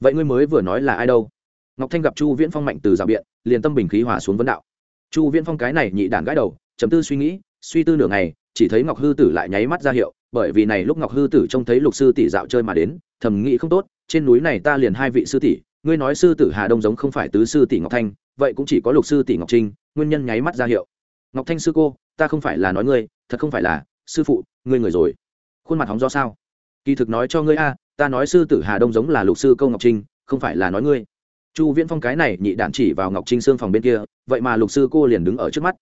[SPEAKER 1] Vậy ngươi mới vừa nói là ai đâu? Ngọc thanh gặp chu viễn phong mạnh từ rào biện, liền tâm bình khí hòa xuống vấn đạo. Chu viễn phong cái này nhị đản gãi đầu, chấm tư suy nghĩ, suy tư nửa ngày, chỉ thấy ngọc hư tử lại nháy mắt ra hiệu, bởi vì này lúc ngọc hư tử trông thấy lục sư tỷ dạo chơi mà đến, thầm nghĩ không tốt, trên núi này ta liền hai vị sư tỷ, ngươi nói sư tử hà đông giống không phải tứ sư tỷ ngọc thanh, vậy cũng chỉ có lục sư tỷ ngọc trinh, nguyên nhân nháy mắt ra hiệu. Ngọc thanh sư cô, ta không phải là nói ngươi thật không phải là, sư phụ, ngươi người rồi. Khuôn mặt hóng do sao? Kỳ thực nói cho ngươi a, ta nói sư tử hà đông giống là lục sư câu ngọc trinh, không phải là nói ngươi. Chu viễn phong cái này nhị đạn chỉ vào ngọc trinh xương phòng bên kia, vậy mà lục sư cô liền đứng ở trước mắt.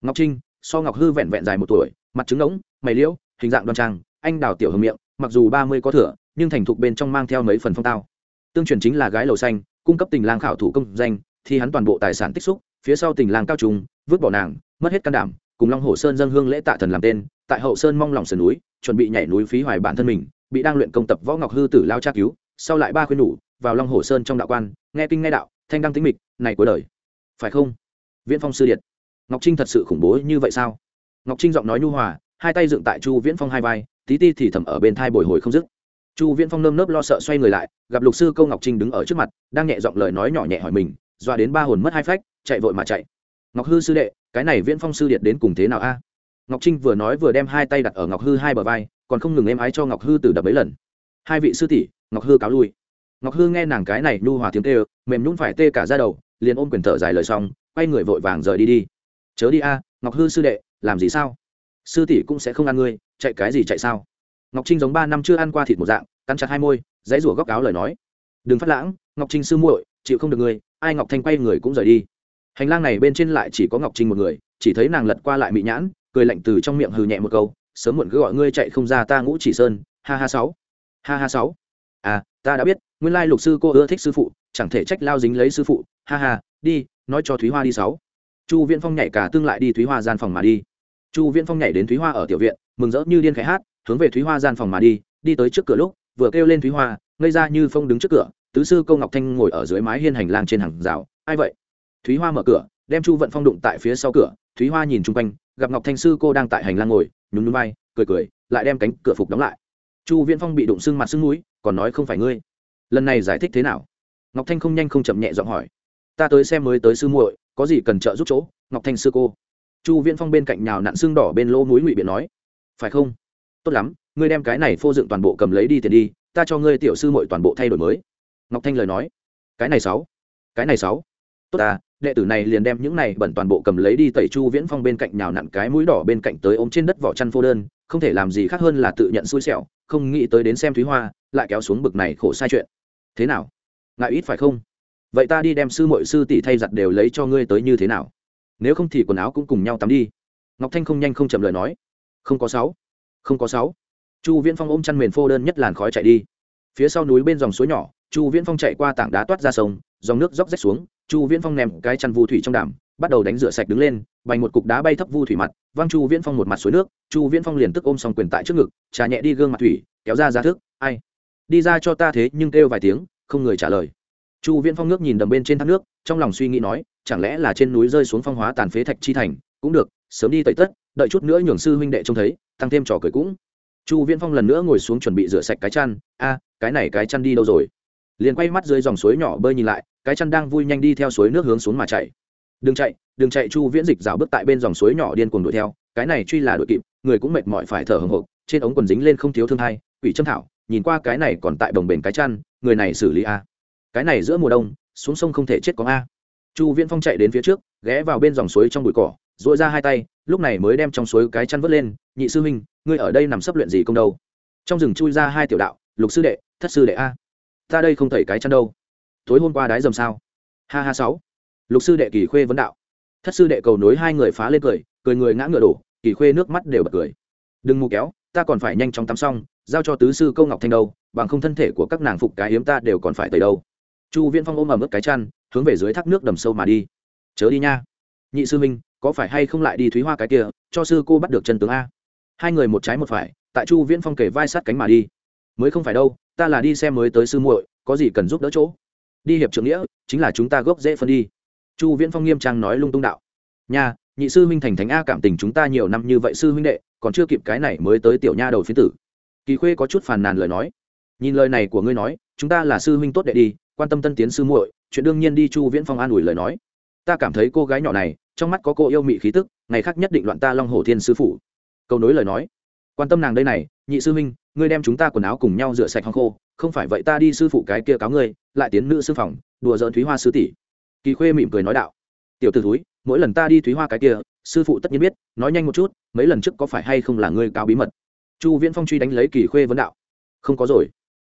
[SPEAKER 1] Ngọc trinh, so ngọc hư vẹn vẹn dài một tuổi, mặt trứng ngỗng mày liễu, hình dạng đoan trang, anh đào tiểu hương miệng, mặc dù ba mươi có thửa nhưng thành thục bên trong mang theo mấy phần phong tao. Tương truyền chính là gái lầu xanh, cung cấp tình lang khảo thủ công danh, thì hắn toàn bộ tài sản tích xúc, phía sau tình lang cao trùng, vứt bỏ nàng, mất hết can đảm cùng long hồ sơn dân hương lễ tạ thần làm tên, tại hậu sơn mong lòng sườn núi, chuẩn bị nhảy núi phí hoài bản thân mình, bị đang luyện công tập võ ngọc hư tử lao tra cứu, sau lại ba khuyên nhủ, vào long hồ sơn trong đạo quan, nghe kinh nghe đạo, thanh đăng tính mịch, này cuối đời. Phải không? Viễn phong sư điện ngọc trinh thật sự khủng bố như vậy sao? Ngọc trinh giọng nói nhu hòa, hai tay dựng tại chu viễn phong hai vai, tí ti thì thầm ở bên thai bồi hồi không dứt. Chu viễn phong nơm nớp lo sợ xoay người lại, gặp lục sư câu ngọc trinh đứng ở trước mặt, đang nhẹ giọng lời nói nhỏ nhẹ hỏi mình doa đến ba hồn mất hai phách, chạy vội mà chạy. Ngọc hư sư đệ cái này viễn phong sư điện đến cùng thế nào a? Ngọc trinh vừa nói vừa đem hai tay đặt ở ngọc hư hai bờ vai, còn không ngừng êm ái cho ngọc hư từ đập mấy lần. Hai vị sư tỷ, ngọc hư cáo lui. Ngọc hư nghe nàng cái này nhu hòa tiếng tê mềm nhún phải tê cả ra đầu, liền ôm quyền thở dài lời xong, quay người vội vàng rời đi đi. Chớ đi a, ngọc hư sư đệ, làm gì sao? Sư tỷ cũng sẽ không ăn ngươi, chạy cái gì chạy sao? Ngọc trinh giống ba năm chưa ăn qua thịt một dạng, cắn chặt hai môi, dãy rủa góc áo lời nói. Đừng phát lãng, ngọc trinh sư muội, chịu không được ngươi, ai ngọc thanh quay người cũng rời đi hành lang này bên trên lại chỉ có ngọc trinh một người, chỉ thấy nàng lật qua lại mị nhãn, cười lạnh từ trong miệng hừ nhẹ một câu, sớm muộn cứ gọi ngươi chạy không ra ta ngũ chỉ sơn. Ha ha sáu. Ha ha sáu. À ta đã biết, nguyên lai lục sư cô ưa thích sư phụ, chẳng thể trách lao dính lấy sư phụ. Ha ha, đi, nói cho thúy hoa đi sáu. Chu viễn phong nhảy cả tương lại đi thúy hoa gian phòng mà đi. Chu viễn phong nhảy đến thúy hoa ở tiểu viện, mừng rỡ như điên khẽ hát, hướng về thúy hoa gian phòng mà đi đi tới trước cửa lúc, vừa kêu lên thúy hoa, ngây ra như phong đứng trước cửa, tứ sư câu ngọc thanh ngồi ở dưới mái hiên hành lang trên hàng rào. Ai vậy? Thúy hoa mở cửa, đem chu vận phong đụng tại phía sau cửa. Thúy hoa nhìn chung quanh, gặp ngọc thanh sư cô đang tại hành lang ngồi, nhún núi bay cười cười, lại đem cánh cửa phục đóng lại. Chu viễn phong bị đụng sưng mặt sưng núi, còn nói không phải ngươi. Lần này giải thích thế nào? Ngọc thanh không nhanh không chậm nhẹ giọng hỏi. Ta tới xem mới tới sư muội, có gì cần trợ giúp chỗ? Ngọc thanh sư cô. Chu viễn phong bên cạnh nhào nặn xương đỏ bên lỗ núi ngụy biện nói. Phải không? Tốt lắm, ngươi đem cái này phô dựng toàn bộ cầm lấy đi tiền đi, ta cho ngươi tiểu sư muội toàn bộ thay đổi mới. Ngọc thanh lời nói. Cái này sáu. Cái này sáu. Tốt ta đệ tử này liền đem những này bẩn toàn bộ cầm lấy đi tẩy chu viễn phong bên cạnh nhào nặn cái mũi đỏ bên cạnh tới ôm trên đất vỏ chăn phô đơn, không thể làm gì khác hơn là tự nhận xui xẻo, không nghĩ tới đến xem thúy hoa, lại kéo xuống bực này khổ sai chuyện. Thế nào? Ngại ít phải không? Vậy ta đi đem sư mội sư tỷ thay giặt đều lấy cho ngươi tới như thế nào? Nếu không thì quần áo cũng cùng nhau tắm đi. Ngọc thanh không nhanh không chậm lời nói. Không có sáu. Không có sáu. Chu viễn phong ôm chăn mền phô đơn nhất làn khói chạy đi. Phía sau núi bên dòng suối nhỏ, chu viễn phong chạy qua tảng đá toát ra sông, dòng nước róc rách xuống chu viễn phong ném cái chăn vu thủy trong đàm, bắt đầu đánh rửa sạch đứng lên, bành một cục đá bay thấp vu thủy mặt, văng chu viễn phong một mặt suối nước, chu viễn phong liền tức ôm xong quyền tại trước ngực, trà nhẹ đi gương mặt thủy, kéo ra ra thức, ai? Đi ra cho ta thế nhưng kêu vài tiếng, không người trả lời. Chu viễn phong nước nhìn đầm bên trên thác nước, trong lòng suy nghĩ nói, chẳng lẽ là trên núi rơi xuống phong hóa tàn phế thạch chi thành, cũng được, sớm đi tẩy tất, đợi chút nữa nhường sư huynh đệ trông thấy, tăng thêm trò cười cũng. Chu viễn phong lần nữa ngồi xuống chuẩn bị rửa sạch cái chăn, a, cái này cái chăn đi đâu rồi? Liền quay mắt dưới dòng suối nhỏ bơi nhìn lại cái chăn đang vui nhanh đi theo suối nước hướng xuống mà chạy. Đừng chạy đừng chạy, chu viễn dịch rào bước tại bên dòng suối nhỏ điên cuồng đuổi theo, cái này truy là đuổi kịp, người cũng mệt mỏi phải thở hồng hộc, trên ống quần dính lên không thiếu thương hai, quỷ châm thảo, nhìn qua cái này còn tại đồng bền cái chăn, người này xử lý a. Cái này giữa mùa đông, xuống sông không thể chết có a. Chu viễn phong chạy đến phía trước, ghé vào bên dòng suối trong bụi cỏ dội ra hai tay, lúc này mới đem trong suối cái chăn vớt lên, nhị sư huynh, ngươi ở đây nằm sấp luyện gì công đâu? Trong rừng chui ra hai tiểu đạo, lục sư đệ, thất sư đệ a. Ta đây không thấy cái chăn đâu tối hôm qua đái dầm sao? Ha ha sáu. Lục sư đệ kỳ khuê vấn đạo. Thất sư đệ cầu nối hai người phá lên cười cười người ngã ngựa đổ, kỳ khuê nước mắt đều bật cười. Đừng mù kéo, ta còn phải nhanh chóng tắm xong, giao cho tứ sư câu ngọc thanh đâu, bằng không thân thể của các nàng phục cái hiếm ta đều còn phải tẩy đâu. Chu viễn phong ôm ầm ướt cái chăn, hướng về dưới thác nước đầm sâu mà đi. Chớ đi nha. Nhị sư minh, có phải hay không lại đi thúy hoa cái kia, cho sư cô bắt được chân tướng a? Hai người một trái một phải, tại chu viễn phong kể vai sát cánh mà đi. Mới không phải đâu, ta là đi xem mới tới sư muội, có gì cần giúp đỡ chỗ? Đi hiệp trưởng nghĩa, chính là chúng ta gốc dễ phân đi. Chu viễn phong nghiêm trang nói lung tung đạo. Nha, nhị sư huynh thành thánh a cảm tình chúng ta nhiều năm như vậy sư huynh đệ, còn chưa kịp cái này mới tới tiểu nha đầu phiến tử. Kỳ khuê có chút phàn nàn lời nói. Nhìn lời này của ngươi nói, chúng ta là sư huynh tốt đệ đi, quan tâm tân tiến sư muội, chuyện đương nhiên đi chu viễn phong an ủi lời nói. Ta cảm thấy cô gái nhỏ này, trong mắt có cô yêu mị khí tức, ngày khác nhất định loạn ta long hồ thiên sư phụ. Câu nối lời nói. Quan tâm nàng đây này, nhị sư huynh, ngươi đem chúng ta quần áo cùng nhau rửa sạch hong khô không phải vậy ta đi sư phụ cái kia cáo ngươi, lại tiến nữ sư phòng, đùa giỡn thúy hoa sư tỷ. Kỳ khuê mỉm cười nói đạo. Tiểu t ử thúi, mỗi lần ta đi thúy hoa cái kia, sư phụ tất nhiên biết, nói nhanh một chút, mấy lần trước có phải hay không là ngươi cáo bí mật? Chu viễn phong truy đánh lấy kỳ khuê vấn đạo. Không có rồi.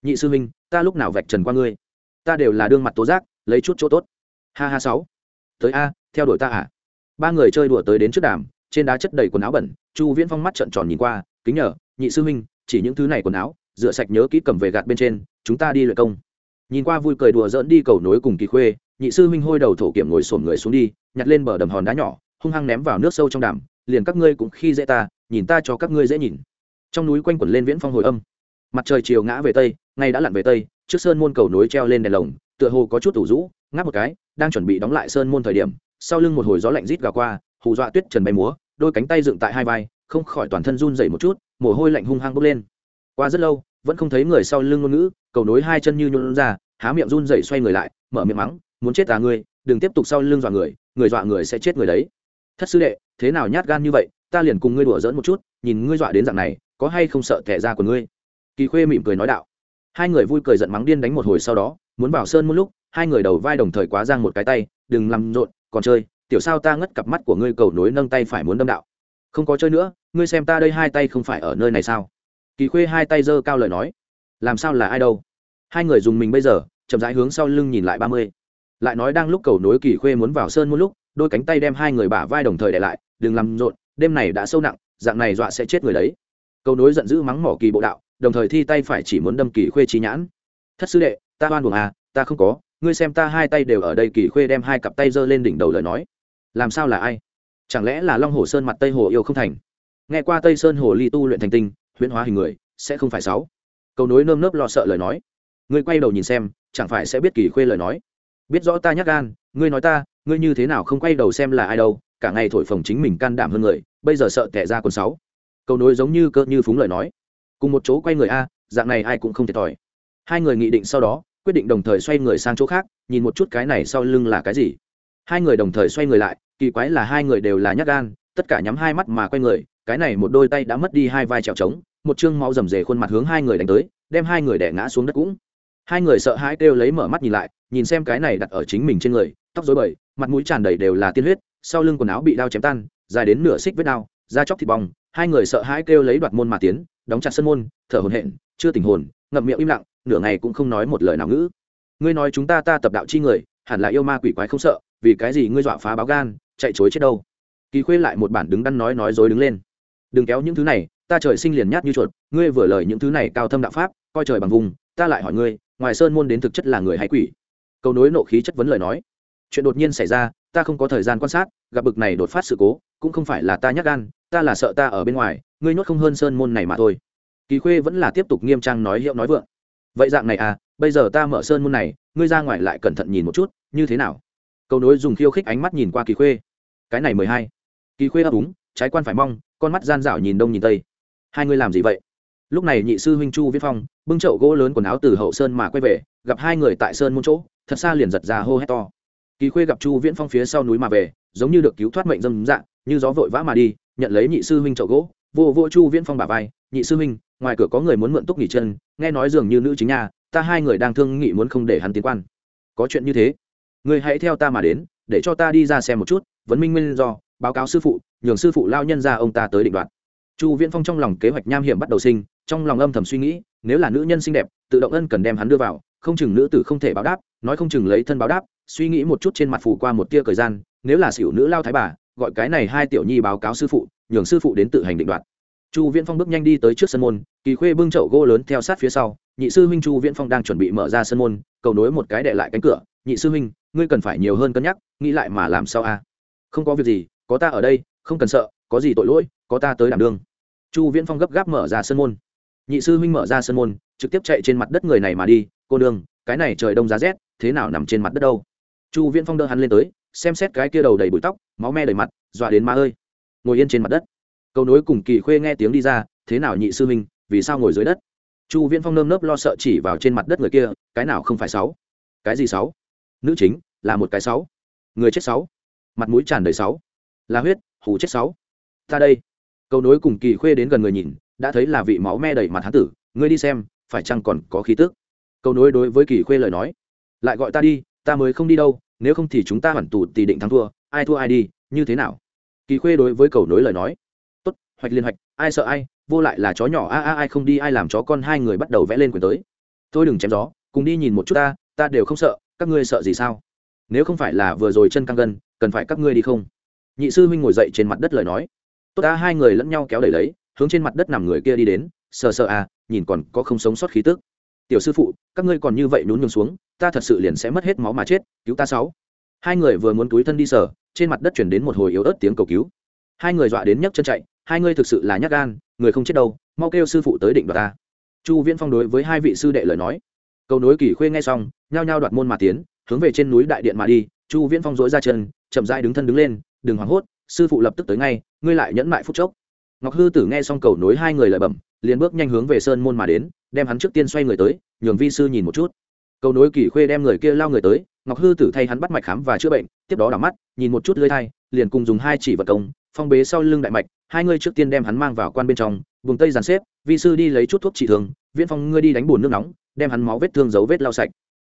[SPEAKER 1] Nhị sư huynh, ta lúc nào vạch trần qua ngươi? Ta đều là đương mặt tố giác, lấy chút chỗ tốt. Ha ha sáu. Tới a, theo đuổi ta à? Ba người chơi đùa tới đến trước đàm, trên đá chất đầy quần áo bẩn, chu viễn phong mắt trợn tròn nhìn qua, kính nhờ, nhị sư huynh, chỉ những thứ này quần áo rửa sạch nhớ kỹ cầm về gạt bên trên, chúng ta đi luyện công. Nhìn qua vui cười đùa dỡn đi cầu nối cùng kỳ khuê, nhị sư huynh hôi đầu thổ kiểm ngồi xổm người xuống đi, nhặt lên bờ đầm hòn đá nhỏ, hung hăng ném vào nước sâu trong đàm, liền các ngươi cũng khi dễ ta, nhìn ta cho các ngươi dễ nhìn. Trong núi quanh quẩn lên viễn phong hồi âm. Mặt trời chiều ngã về tây ngay đã lặn về tây, trước sơn môn cầu nối treo lên đèn lồng, tựa hồ có chút tủ rũ, ngáp một cái, đang chuẩn bị đóng lại sơn môn thời điểm, sau lưng một hồi gió lạnh rít gào qua, hù dọa tuyết trần bay múa, đôi cánh tay dựng tại hai vai, không khỏi toàn thân run dậy một chút, mồ hôi lạnh hung hăng bốc lên qua rất lâu, vẫn không thấy người sau lưng ngôn ngữ, cầu nối hai chân như nhún ra, há miệng run dậy xoay người lại, mở miệng mắng, muốn chết à ngươi, đừng tiếp tục sau lưng dọa người người dọa người sẽ chết người đấy. Thất sư đệ, thế nào nhát gan như vậy, ta liền cùng ngươi đùa dỡn một chút, nhìn ngươi dọa đến dạng này, có hay không sợ thẻ ra của ngươi? Kỳ khuê mỉm cười nói đạo. Hai người vui cười giận mắng điên đánh một hồi sau đó, muốn vào sơn một lúc, hai người đầu vai đồng thời quá giang một cái tay, đừng làm rộn, còn chơi, tiểu sao ta ngất cặp mắt của ngươi cầu nối nâng tay phải muốn đâm đạo. Không có chơi nữa, ngươi xem ta đây hai tay không phải ở nơi này sao? Kỳ khuê hai tay giơ cao lời nói. Làm sao là ai đâu? Hai người dùng mình bây giờ, chậm rãi hướng sau lưng nhìn lại ba mươi. Lại nói đang lúc cầu nối kỳ khuê muốn vào sơn một lúc, đôi cánh tay đem hai người bả vai đồng thời để lại, đừng làm rộn, đêm này đã sâu nặng, dạng này dọa sẽ chết người đấy. Cầu nối giận dữ mắng mỏ kỳ bộ đạo, đồng thời thi tay phải chỉ muốn đâm kỳ khuê trí nhãn. Thất sư đệ, ta oan buồng à ta không có, ngươi xem ta hai tay đều ở đây. Kỳ khuê đem hai cặp tay giơ lên đỉnh đầu lời nói. Làm sao là ai? Chẳng lẽ là long hồ sơn mặt tây hồ yêu không thành? Nghe qua tây sơn hồ ly tu luyện thành tinh huyễn hóa hình người, sẽ không phải sáu. Cầu nối nơm nớp lo sợ lời nói. Ngươi quay đầu nhìn xem, chẳng phải sẽ biết kỳ khuê lời nói. Biết rõ ta nhắc gan, ngươi nói ta, ngươi như thế nào không quay đầu xem là ai đâu, cả ngày thổi phồng chính mình can đảm hơn người, bây giờ sợ tệ ra còn sáu. Cầu nối giống như cơ như phúng lời nói. Cùng một chỗ quay người a, dạng này ai cũng không thiệt thòi hai người nghị định sau đó, quyết định đồng thời xoay người sang chỗ khác, nhìn một chút cái này sau lưng là cái gì. Hai người đồng thời xoay người lại, kỳ quái là hai người đều là nhát gan, tất cả nhắm hai mắt mà quay người, cái này một đôi tay đã mất đi hai vai trèo trống một chương máu rầm rề khuôn mặt hướng hai người đánh tới, đem hai người đẻ ngã xuống đất cũng. Hai người sợ hãi kêu lấy mở mắt nhìn lại, nhìn xem cái này đặt ở chính mình trên người, tóc dối bời, mặt mũi tràn đầy đều là tiên huyết, sau lưng quần áo bị đao chém tan, dài đến nửa xích vết đao, da chóc thịt bong, hai người sợ hãi kêu lấy đoạt môn mà tiến, đóng chặt sân môn, thở hồn hện chưa tình hồn, ngậm miệng im lặng, nửa ngày cũng không nói một lời nào ngữ. Ngươi nói chúng ta ta tập đạo chi người, hẳn là yêu ma quỷ quái không sợ, vì cái gì ngươi dọa phá báo gan, chạy chối chết đâu? Kỳ khuê lại một bản đứng đắn nói nói dối đứng lên. Đừng kéo những thứ này ta trời sinh liền nhát như chuột, ngươi vừa lời những thứ này cao thâm đạo pháp, coi trời bằng vùng, ta lại hỏi ngươi, ngoài sơn môn đến thực chất là người hay quỷ? Câu nối nộ khí chất vấn lời nói. Chuyện đột nhiên xảy ra, ta không có thời gian quan sát, gặp bực này đột phát sự cố, cũng không phải là ta nhắc gan, ta là sợ ta ở bên ngoài, ngươi nhốt không hơn sơn môn này mà thôi. Kỳ khuê vẫn là tiếp tục nghiêm trang nói hiệu nói vượng. Vậy dạng này à bây giờ ta mở sơn môn này, ngươi ra ngoài lại cẩn thận nhìn một chút, như thế nào? Câu nối dùng khiêu khích ánh mắt nhìn qua kỳ khuê. Cái này mười hai. Kỳ khuê ấp úng, trái quan phải mong, con mắt gian dảo nhìn đông nhìn tây hai ngươi làm gì vậy? Lúc này nhị sư huynh chu viết phong, bưng chậu gỗ lớn quần áo từ hậu sơn mà quay về, gặp hai người tại sơn môn chỗ, thật xa liền giật ra hô hét to. Kỳ khuê gặp chu viễn phong phía sau núi mà về, giống như được cứu thoát mệnh dâm dạng, như gió vội vã mà đi, nhận lấy nhị sư huynh chậu gỗ, vô vô chu viễn phong bà vai, nhị sư huynh, ngoài cửa có người muốn mượn túc nghỉ chân, nghe nói dường như nữ chính nhà, ta hai người đang thương nghị muốn không để hắn tiến quan. Có chuyện như thế người hãy theo ta mà đến, để cho ta đi ra xem một chút, vấn minh nguyên do, báo cáo sư phụ, nhường sư phụ lao nhân ra ông ta tới định đoạt chu viễn phong trong lòng kế hoạch nham hiểm bắt đầu sinh, trong lòng âm thầm suy nghĩ, nếu là nữ nhân xinh đẹp, tự động ân cần đem hắn đưa vào, không chừng nữ tử không thể báo đáp, nói không chừng lấy thân báo đáp, suy nghĩ một chút trên mặt phủ qua một tia thời gian, nếu là xỉu nữ lao thái bà, gọi cái này hai tiểu nhi báo cáo sư phụ, nhường sư phụ đến tự hành định đoạt. Chu viễn phong bước nhanh đi tới trước sân môn, kỳ khuê bưng chậu gỗ lớn theo sát phía sau, nhị sư huynh chu viễn phong đang chuẩn bị mở ra sân môn, cầu nối một cái đệ lại cánh cửa, nhị sư huynh, ngươi cần phải nhiều hơn cân nhắc, nghĩ lại mà làm sao a? Không có việc gì, có ta ở đây, không cần sợ, có gì tội lỗi, có ta tới đảm đương chu viễn phong gấp gáp mở ra sân môn. Nhị sư huynh mở ra sân môn trực tiếp chạy trên mặt đất người này mà đi cô đường, cái này trời đông giá rét thế nào nằm trên mặt đất đâu? Chu viễn phong đỡ hắn lên tới xem xét cái kia đầu đầy bụi tóc máu me đầy mặt dọa đến ma ơi. Ngồi yên trên mặt đất. Câu nối cùng kỳ khuê nghe tiếng đi ra thế nào nhị sư huynh vì sao ngồi dưới đất? Chu viễn phong nơm nớp lo sợ chỉ vào trên mặt đất người kia cái nào không phải sáu? Cái gì sáu? Nữ chính là một cái sáu. Người chết sáu. Mặt mũi tràn đầy sáu. Là huyết hủ chết sáu. Ta đây cầu nối cùng kỳ khuê đến gần người nhìn, đã thấy là vị máu me đầy mặt hán tử, ngươi đi xem, phải chăng còn có khí tức? Cầu nối đối với kỳ khuê lời nói, lại gọi ta đi, ta mới không đi đâu, nếu không thì chúng ta hoàn tù tỷ định thắng thua, ai thua ai đi, như thế nào? Kỳ khuê đối với cầu nối lời nói, tốt, hoạch liên hoạch, ai sợ ai, vô lại là chó nhỏ, a a ai không đi, ai làm chó con, hai người bắt đầu vẽ lên quyền tới. Thôi đừng chém gió, cùng đi nhìn một chút ta ta đều không sợ, các ngươi sợ gì sao? Nếu không phải là vừa rồi chân căng gân, cần phải các ngươi đi không? Nhị sư huynh ngồi dậy trên mặt đất lời nói tốt ta hai người lẫn nhau kéo đẩy lấy, hướng trên mặt đất nằm người kia đi đến, sờ sờ à nhìn còn có không sống sót khí tức. Tiểu sư phụ, các ngươi còn như vậy nhún nhường xuống, ta thật sự liền sẽ mất hết máu mà chết, cứu ta sáu. Hai người vừa muốn túi thân đi sờ, trên mặt đất chuyển đến một hồi yếu ớt tiếng cầu cứu. Hai người dọa đến nhấc chân chạy, hai ngươi thực sự là nhắc gan, người không chết đâu, mau kêu sư phụ tới định đoạt ta. Chu viễn phong đối với hai vị sư đệ lời nói. Cầu nối kỳ khuê nghe xong, nhao nhao đoạt môn mà tiến, hướng về trên núi đại điện mà đi. Chu viễn phong dối ra chân, chậm dai đứng thân đứng lên, đừng hoảng hốt sư phụ lập tức tới ngay, ngươi lại nhẫn mại phút chốc. Ngọc hư tử nghe xong cầu nối hai người lời bẩm, liền bước nhanh hướng về sơn môn mà đến, đem hắn trước tiên xoay người tới, nhường vi sư nhìn một chút. Cầu nối kỳ khuê đem người kia lao người tới, ngọc hư tử thay hắn bắt mạch khám và chữa bệnh, tiếp đó đảo mắt, nhìn một chút lưới thai, liền cùng dùng hai chỉ vật công, phong bế sau lưng đại mạch, hai người trước tiên đem hắn mang vào quan bên trong, vùng tây dàn xếp, vi sư đi lấy chút thuốc trị thương, viễn phong ngươi đi đánh bùn nước nóng, đem hắn máu vết thương dấu vết lao sạch.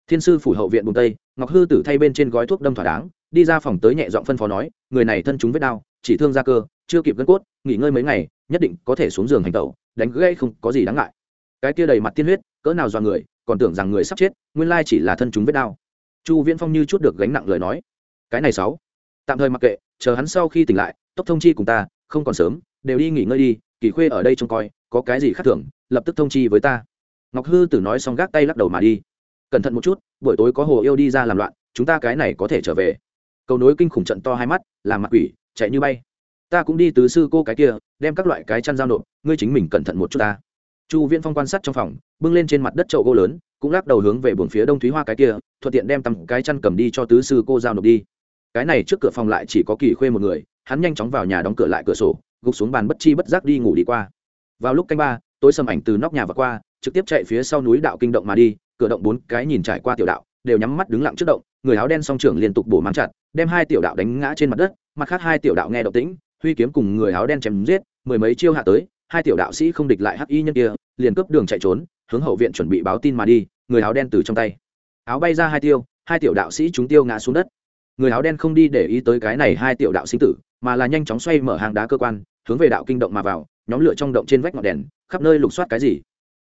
[SPEAKER 1] Thiên sư phủ hậu viện vùng tây, ngọc hư tử thay bên trên gói thuốc đâm thỏa đáng đi ra phòng tới nhẹ giọng phân phó nói, người này thân chúng vết đau, chỉ thương ra cơ, chưa kịp gân cốt, nghỉ ngơi mấy ngày, nhất định có thể xuống giường hành tẩu, đánh gãy không có gì đáng ngại. Cái kia đầy mặt tiên huyết, cỡ nào do người, còn tưởng rằng người sắp chết, nguyên lai chỉ là thân chúng vết đau. Chu viễn phong như chút được gánh nặng lời nói. Cái này sáu. Tạm thời mặc kệ, chờ hắn sau khi tỉnh lại, tốc thông chi cùng ta, không còn sớm, đều đi nghỉ ngơi đi, kỳ khuê ở đây trông coi, có cái gì khác thường, lập tức thông chi với ta. Ngọc hư tử nói xong gác tay lắc đầu mà đi. Cẩn thận một chút, buổi tối có hồ yêu đi ra làm loạn, chúng ta cái này có thể trở về cầu nối kinh khủng trận to hai mắt, làm mặt quỷ, chạy như bay. Ta cũng đi tứ sư cô cái kia, đem các loại cái chăn giao nộp, ngươi chính mình cẩn thận một chút ta. Chu viễn phong quan sát trong phòng, bưng lên trên mặt đất chậu gỗ lớn, cũng lắc đầu hướng về buồng phía đông thúy hoa cái kia, thuận tiện đem tầm cái chăn cầm đi cho tứ sư cô giao nộp đi. Cái này trước cửa phòng lại chỉ có kỳ khuê một người, hắn nhanh chóng vào nhà đóng cửa lại cửa sổ, gục xuống bàn bất chi bất giác đi ngủ đi qua. Vào lúc canh ba, tối sầm ảnh từ nóc nhà và qua, trực tiếp chạy phía sau núi đạo kinh động mà đi, cửa động bốn cái nhìn trải qua tiểu đạo, đều nhắm mắt đứng lặng trước động người áo đen song trưởng liên tục bổ mang chặt, đem hai tiểu đạo đánh ngã trên mặt đất, mặt khác hai tiểu đạo nghe động tĩnh, huy kiếm cùng người áo đen chém giết, mười mấy chiêu hạ tới, hai tiểu đạo sĩ không địch lại hắc y nhân kia, liền cướp đường chạy trốn, hướng hậu viện chuẩn bị báo tin mà đi, người áo đen từ trong tay. Áo bay ra hai tiêu, hai tiểu đạo sĩ chúng tiêu ngã xuống đất. Người áo đen không đi để ý tới cái này hai tiểu đạo sinh tử, mà là nhanh chóng xoay mở hàng đá cơ quan, hướng về đạo kinh động mà vào, nhóm lửa trong động trên vách ngọn đèn, khắp nơi lục soát cái gì.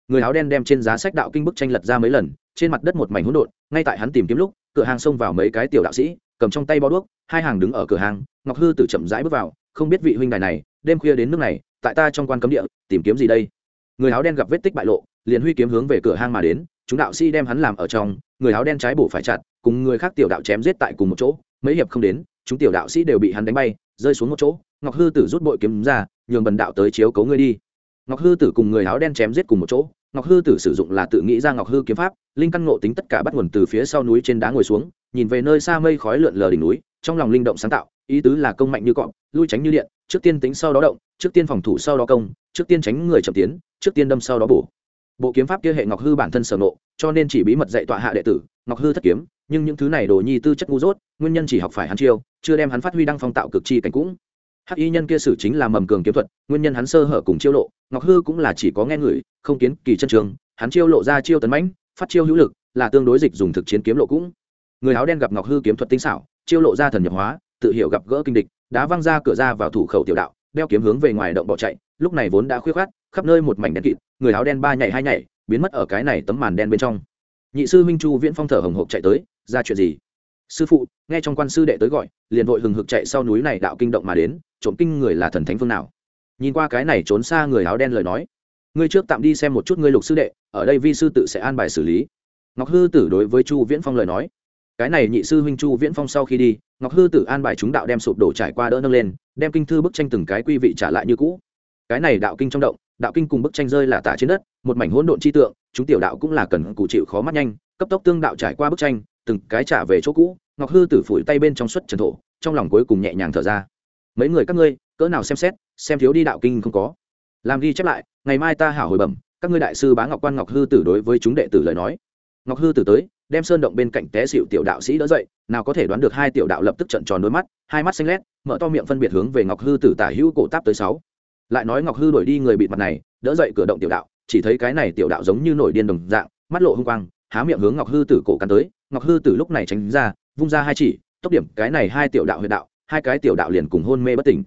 [SPEAKER 1] Người áo đen đem trên giá sách đạo kinh bức tranh lật ra mấy lần, trên mặt đất một mảnh hỗn độn, ngay tại hắn tìm kiếm lúc cửa hàng xông vào mấy cái tiểu đạo sĩ, cầm trong tay bó đuốc, hai hàng đứng ở cửa hàng, ngọc hư tử chậm rãi bước vào, không biết vị huynh đài này, đêm khuya đến nước này, tại ta trong quan cấm địa, tìm kiếm gì đây? Người áo đen gặp vết tích bại lộ, liền huy kiếm hướng về cửa hang mà đến, chúng đạo sĩ đem hắn làm ở trong, người áo đen trái bổ phải chặt, cùng người khác tiểu đạo chém giết tại cùng một chỗ, mấy hiệp không đến, chúng tiểu đạo sĩ đều bị hắn đánh bay, rơi xuống một chỗ, ngọc hư tử rút bội kiếm ra, nhường bần đạo tới chiếu cấu ngươi đi. Ngọc hư tử cùng người áo đen chém giết cùng một chỗ ngọc hư tử sử dụng là tự nghĩ ra ngọc hư kiếm pháp, linh căn ngộ tính tất cả bắt nguồn từ phía sau núi trên đá ngồi xuống, nhìn về nơi xa mây khói lượn lờ đỉnh núi, trong lòng linh động sáng tạo, ý tứ là công mạnh như cọp, lui tránh như điện, trước tiên tính sau đó động, trước tiên phòng thủ sau đó công, trước tiên tránh người chậm tiến, trước tiên đâm sau đó bổ. Bộ kiếm pháp kia hệ ngọc hư bản thân sở nộ cho nên chỉ bí mật dạy tọa hạ đệ tử, ngọc hư thất kiếm, nhưng những thứ này đồ nhi tư chất ngu dốt, nguyên nhân chỉ học phải hắn chiêu, chưa đem hắn phát huy đăng phong tạo cực chi cảnh cũng hắc y nhân kia sử chính là mầm cường kiếm thuật, nguyên nhân hắn sơ hở cùng chiêu lộ, ngọc hư cũng là chỉ có nghe người, không kiến kỳ chân trường, hắn chiêu lộ ra chiêu tấn mãnh, phát chiêu hữu lực, là tương đối dịch dùng thực chiến kiếm lộ cũng. Người áo đen gặp ngọc hư kiếm thuật tinh xảo, chiêu lộ ra thần nhập hóa, tự hiểu gặp gỡ kinh địch, đá văng ra cửa ra vào thủ khẩu tiểu đạo, đeo kiếm hướng về ngoài động bỏ chạy, lúc này vốn đã khuyết khát khắp nơi một mảnh đen kịt, người áo đen ba nhảy hai nhảy, biến mất ở cái này tấm màn đen bên trong. Nhị sư minh chu viễn phong thở hồng hộc chạy tới, ra chuyện gì? Sư phụ, nghe trong quan sư đệ tới gọi, liền vội hừng hực chạy sau núi này đạo kinh động mà đến, trộm kinh người là thần thánh phương nào. Nhìn qua cái này trốn xa người áo đen lời nói, ngươi trước tạm đi xem một chút ngươi lục sư đệ, ở đây vi sư tự sẽ an bài xử lý. Ngọc hư tử đối với chu viễn phong lời nói, cái này nhị sư huynh chu viễn phong sau khi đi, ngọc hư tử an bài chúng đạo đem sụp đổ trải qua đỡ nâng lên, đem kinh thư bức tranh từng cái quy vị trả lại như cũ. Cái này đạo kinh trong động, đạo kinh cùng bức tranh rơi là tả trên đất, một mảnh hỗn độn chi tượng, chúng tiểu đạo cũng là cần cụ chịu khó mắt nhanh, cấp tốc tương đạo trải qua bức tranh từng cái trả về chỗ cũ, ngọc hư tử phủi tay bên trong suất trần thổ, trong lòng cuối cùng nhẹ nhàng thở ra. Mấy người các ngươi, cỡ nào xem xét, xem thiếu đi đạo kinh không có. Làm ghi chép lại, ngày mai ta hảo hồi bẩm, các ngươi đại sư bá ngọc quan ngọc hư tử đối với chúng đệ tử lời nói. Ngọc hư tử tới, đem sơn động bên cạnh té xịu tiểu đạo sĩ đỡ dậy, nào có thể đoán được hai tiểu đạo lập tức trận tròn đôi mắt, hai mắt xanh lét, mở to miệng phân biệt hướng về ngọc hư tử tả hữu cổ táp tới sáu. Lại nói ngọc hư đổi đi người bịt mặt này, đỡ dậy cửa động tiểu đạo, chỉ thấy cái này tiểu đạo giống như nổi điên đồng dạng, mắt lộ hung quang, há miệng hướng ngọc hư tử cổ cắn tới ngọc hư tử lúc này tránh ra, vung ra hai chỉ, tốc điểm cái này hai tiểu đạo huyện đạo, hai cái tiểu đạo liền cùng hôn mê bất tỉnh.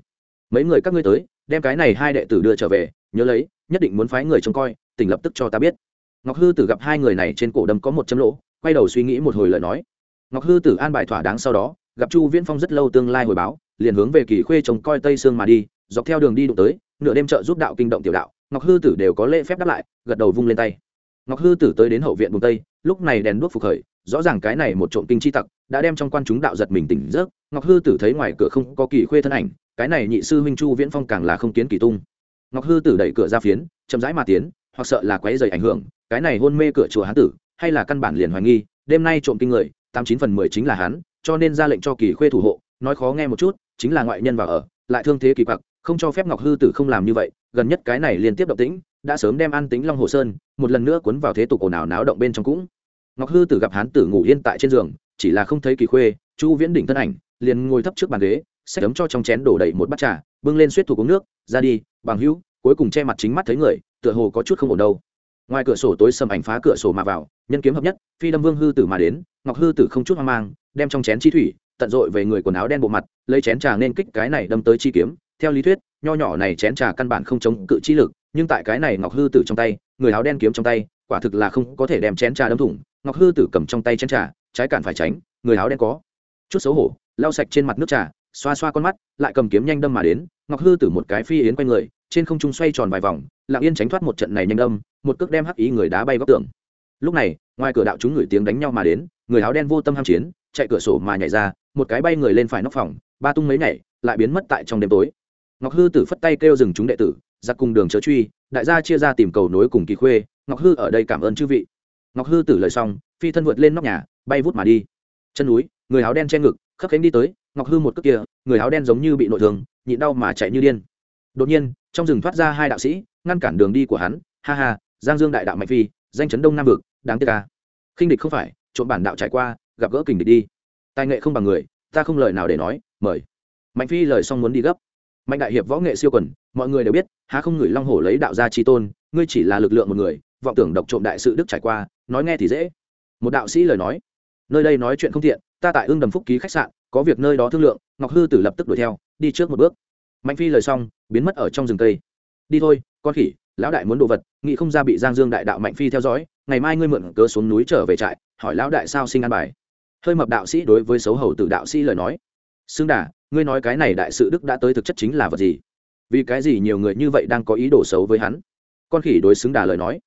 [SPEAKER 1] Mấy người các ngươi tới, đem cái này hai đệ tử đưa trở về, nhớ lấy, nhất định muốn phái người trông coi, tỉnh lập tức cho ta biết. Ngọc hư tử gặp hai người này trên cổ đâm có một chấm lỗ, quay đầu suy nghĩ một hồi lời nói. Ngọc hư tử an bài thỏa đáng sau đó, gặp chu viễn phong rất lâu tương lai hồi báo, liền hướng về kỳ khuê trông coi tây sương mà đi, dọc theo đường đi đụng tới, nửa đêm trợ giúp đạo kinh động tiểu đạo, ngọc hư tử đều có lễ phép đáp lại, gật đầu vung lên tay ngọc hư tử tới đến hậu viện bùng tây, lúc này đèn đuốc phục khởi, rõ ràng cái này một trộm kinh chi tặc đã đem trong quan chúng đạo giật mình tỉnh giấc. Ngọc hư tử thấy ngoài cửa không có kỳ khuê thân ảnh, cái này nhị sư huynh chu viễn phong càng là không kiến kỳ tung. Ngọc hư tử đẩy cửa ra phiến, chậm rãi mà tiến, hoặc sợ là quấy dày ảnh hưởng, cái này hôn mê cửa chùa hán tử, hay là căn bản liền hoài nghi, đêm nay trộm kinh người, tám chín phần mười chính là hắn, cho nên ra lệnh cho kỳ khuê thủ hộ, nói khó nghe một chút, chính là ngoại nhân vào ở, lại thương thế kỳ quặc, không cho phép ngọc hư tử không làm như vậy, gần nhất cái này liên tiếp động tĩnh đã sớm đem an tính long hồ sơn một lần nữa cuốn vào thế tục ồn ào náo động bên trong cũng. Ngọc hư tử gặp hán tử ngủ yên tại trên giường, chỉ là không thấy kỳ khuê, chu viễn đỉnh thân ảnh, liền ngồi thấp trước bàn ghế, xách ấm cho trong chén đổ đầy một bát trà, bưng lên suýt thủ uống nước, ra đi, bằng hữu, cuối cùng che mặt chính mắt thấy người, tựa hồ có chút không ổn đâu. Ngoài cửa sổ tối sầm ảnh phá cửa sổ mà vào, nhân kiếm hợp nhất, phi đâm vương hư tử mà đến, ngọc hư tử không chút hoang mang, đem trong chén chi thủy, tận dội về người quần áo đen bộ mặt, lấy chén trà nên kích cái này đâm tới chi kiếm. Theo lý thuyết, nho nhỏ này chén trà căn bản không chống cự chi lực nhưng tại cái này ngọc hư tử trong tay, người áo đen kiếm trong tay, quả thực là không có thể đem chén trà đâm thủng. Ngọc hư tử cầm trong tay chén trà, trái cản phải tránh, người áo đen có. Chút xấu hổ, lau sạch trên mặt nước trà, xoa xoa con mắt, lại cầm kiếm nhanh đâm mà đến. Ngọc hư tử một cái phi yến quanh người, trên không trung xoay tròn vài vòng, lặng yên tránh thoát một trận này nhanh đâm, một cước đem hắc ý người đá bay góc tường. Lúc này, ngoài cửa đạo chúng người tiếng đánh nhau mà đến, người áo đen vô tâm ham chiến, chạy cửa sổ mà nhảy ra, một cái bay người lên phải nóc phòng, ba tung mấy nhảy, lại biến mất tại trong đêm tối. Ngọc hư tử phất tay kêu dừng chúng đệ tử giặc cùng đường chớ truy, đại gia chia ra tìm cầu nối cùng kỳ khuê, ngọc hư ở đây cảm ơn chư vị. Ngọc hư tử lời xong, phi thân vượt lên nóc nhà, bay vút mà đi. Chân núi, người áo đen che ngực khắc cánh đi tới, ngọc hư một cước kia, người áo đen giống như bị nội thương, nhịn đau mà chạy như điên. Đột nhiên, trong rừng thoát ra hai đạo sĩ, ngăn cản đường đi của hắn, ha ha, giang dương đại đạo mạnh phi, danh chấn đông nam vực, đáng tiếc ca khinh địch không phải, trộm bản đạo trải qua, gặp gỡ kình địch đi. Tài nghệ không bằng người, ta không lời nào để nói, mời. Mạnh phi lời xong muốn đi gấp. Mạnh đại hiệp võ nghệ siêu quần mọi người đều biết, há không người long hổ lấy đạo gia chi tôn, ngươi chỉ là lực lượng một người, vọng tưởng độc trộm đại sự đức trải qua, nói nghe thì dễ. Một đạo sĩ lời nói, nơi đây nói chuyện không thiện ta tại ương đầm phúc ký khách sạn, có việc nơi đó thương lượng, ngọc hư tử lập tức đuổi theo, đi trước một bước. Mạnh phi lời xong, biến mất ở trong rừng cây. Đi thôi, con khỉ, lão đại muốn đồ vật, nghĩ không ra bị giang dương đại đạo mạnh phi theo dõi, ngày mai ngươi mượn cớ xuống núi trở về trại, hỏi lão đại sao sinh ăn bài. Hơi mập đạo sĩ đối với xấu hầu tử đạo sĩ lời nói xương đà, ngươi nói cái này đại sự đức đã tới thực chất chính là vật gì? Vì cái gì nhiều người như vậy đang có ý đồ xấu với hắn? Con khỉ đối xứng đà lời nói.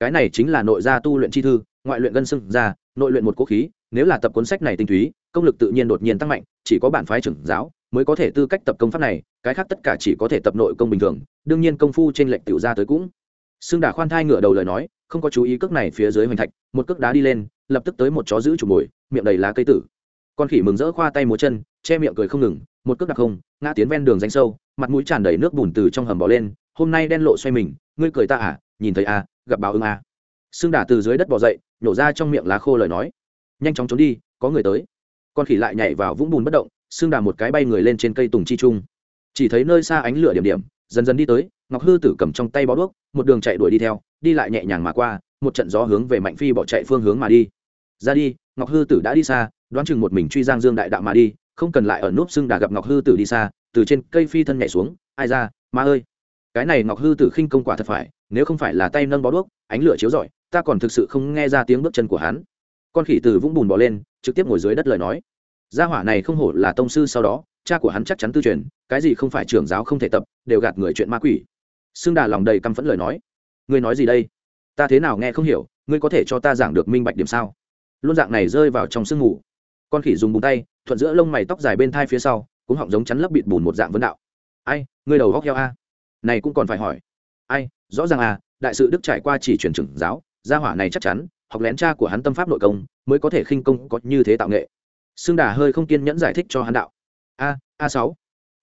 [SPEAKER 1] Cái này chính là nội gia tu luyện chi thư, ngoại luyện gân xưng ra, nội luyện một quốc khí, nếu là tập cuốn sách này tinh túy, công lực tự nhiên đột nhiên tăng mạnh, chỉ có bản phái trưởng giáo mới có thể tư cách tập công pháp này, cái khác tất cả chỉ có thể tập nội công bình thường, đương nhiên công phu trên lệnh tiểu ra tới cũng. Xưng đà khoan thai ngựa đầu lời nói, không có chú ý cước này phía dưới hoành thạch, một cước đá đi lên, lập tức tới một chó giữ chủ mồi, miệng đầy lá cây tử. Con khỉ mừng rỡ khoa tay múa chân, che miệng cười không ngừng một cước đặc không, ngã tiến ven đường danh sâu, mặt mũi tràn đầy nước bùn từ trong hầm bỏ lên, hôm nay đen lộ xoay mình, ngươi cười ta à nhìn thấy à gặp báo ưng à. Xương đà từ dưới đất bỏ dậy, nhổ ra trong miệng lá khô lời nói. Nhanh chóng trốn đi, có người tới. Con khỉ lại nhảy vào vũng bùn bất động xương đà một cái bay người lên trên cây tùng chi trung. Chỉ thấy nơi xa ánh lửa điểm điểm, dần dần đi tới, ngọc hư tử cầm trong tay bó đuốc, một đường chạy đuổi đi theo, đi lại nhẹ nhàng mà qua, một trận gió hướng về mạnh phi bỏ chạy phương hướng mà đi. Ra đi, ngọc hư tử đã đi xa, đoán chừng một mình truy giang dương đại đạo mà đi không cần lại ở núp xương đà gặp ngọc hư tử đi xa, từ trên cây phi thân nhảy xuống, ai ra, ma ơi, cái này ngọc hư tử khinh công quả thật phải, nếu không phải là tay nâng bó đuốc, ánh lửa chiếu rọi, ta còn thực sự không nghe ra tiếng bước chân của hắn. Con khỉ từ vũng bùn bỏ lên, trực tiếp ngồi dưới đất lời nói. Gia hỏa này không hổ là tông sư sau đó, cha của hắn chắc chắn tư truyền, cái gì không phải trưởng giáo không thể tập, đều gạt người chuyện ma quỷ. Xương đà lòng đầy căm phẫn lời nói. Ngươi nói gì đây? Ta thế nào nghe không hiểu, ngươi có thể cho ta giảng được minh bạch điểm sao? Luôn dạng này rơi vào trong sương ngủ con khỉ dùng bùn tay, thuận giữa lông mày tóc dài bên thai phía sau, cũng họng giống chắn lấp bịt bùn một dạng vấn đạo. Ai, ngươi đầu góc heo a? Này cũng còn phải hỏi. Ai, rõ ràng à đại sự đức trải qua chỉ truyền trưởng giáo, gia hỏa này chắc chắn, học lén cha của hắn tâm pháp nội công, mới có thể khinh công có như thế tạo nghệ. Xương đà hơi không kiên nhẫn giải thích cho hắn đạo. A a sáu.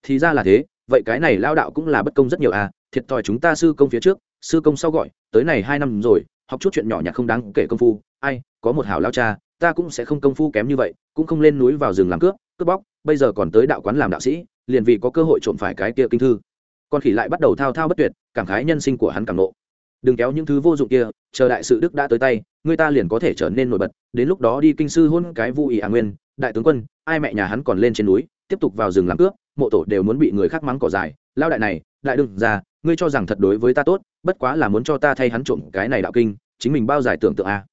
[SPEAKER 1] Thì ra là thế, vậy cái này lao đạo cũng là bất công rất nhiều à thiệt thòi chúng ta sư công phía trước, sư công sau gọi, tới này hai năm rồi, học chút chuyện nhỏ nhặt không đáng kể công phu. Ai, có một hảo lao cha ta cũng sẽ không công phu kém như vậy, cũng không lên núi vào rừng làm cướp cướp bóc, bây giờ còn tới đạo quán làm đạo sĩ, liền vì có cơ hội trộm phải cái kia kinh thư. Con khỉ lại bắt đầu thao thao bất tuyệt, cảm khái nhân sinh của hắn cảm nộ. Đừng kéo những thứ vô dụng kia, chờ đại sự đức đã tới tay, người ta liền có thể trở nên nổi bật. Đến lúc đó đi kinh sư hôn cái vu ý à nguyên, đại tướng quân, ai mẹ nhà hắn còn lên trên núi, tiếp tục vào rừng làm cướp, mộ tổ đều muốn bị người khác mắng cỏ dài lao đại này, đại đừng ra ngươi cho rằng thật đối với ta tốt, bất quá là muốn cho ta thay hắn trộm cái này đạo kinh, chính mình bao giải tưởng tượng a à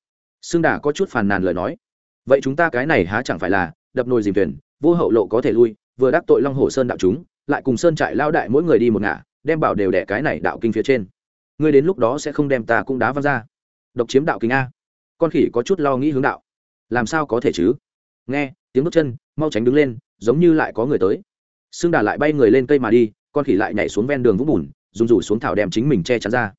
[SPEAKER 1] xương đà có chút phàn nàn lời nói. Vậy chúng ta cái này há chẳng phải là đập nồi dìm thuyền, vô hậu lộ có thể lui, vừa đắc tội long hồ sơn đạo chúng, lại cùng sơn trại lao đại mỗi người đi một ngả, đem bảo đều đẻ cái này đạo kinh phía trên. Ngươi đến lúc đó sẽ không đem ta cũng đá văng ra. Độc chiếm đạo kinh a. Con khỉ có chút lo nghĩ hướng đạo. Làm sao có thể chứ? Nghe, tiếng bước chân, mau tránh đứng lên, giống như lại có người tới. Xương đà lại bay người lên cây mà đi, con khỉ lại nhảy xuống ven đường vũng bùn dùng rủ xuống thảo đem chính mình che chắn ra.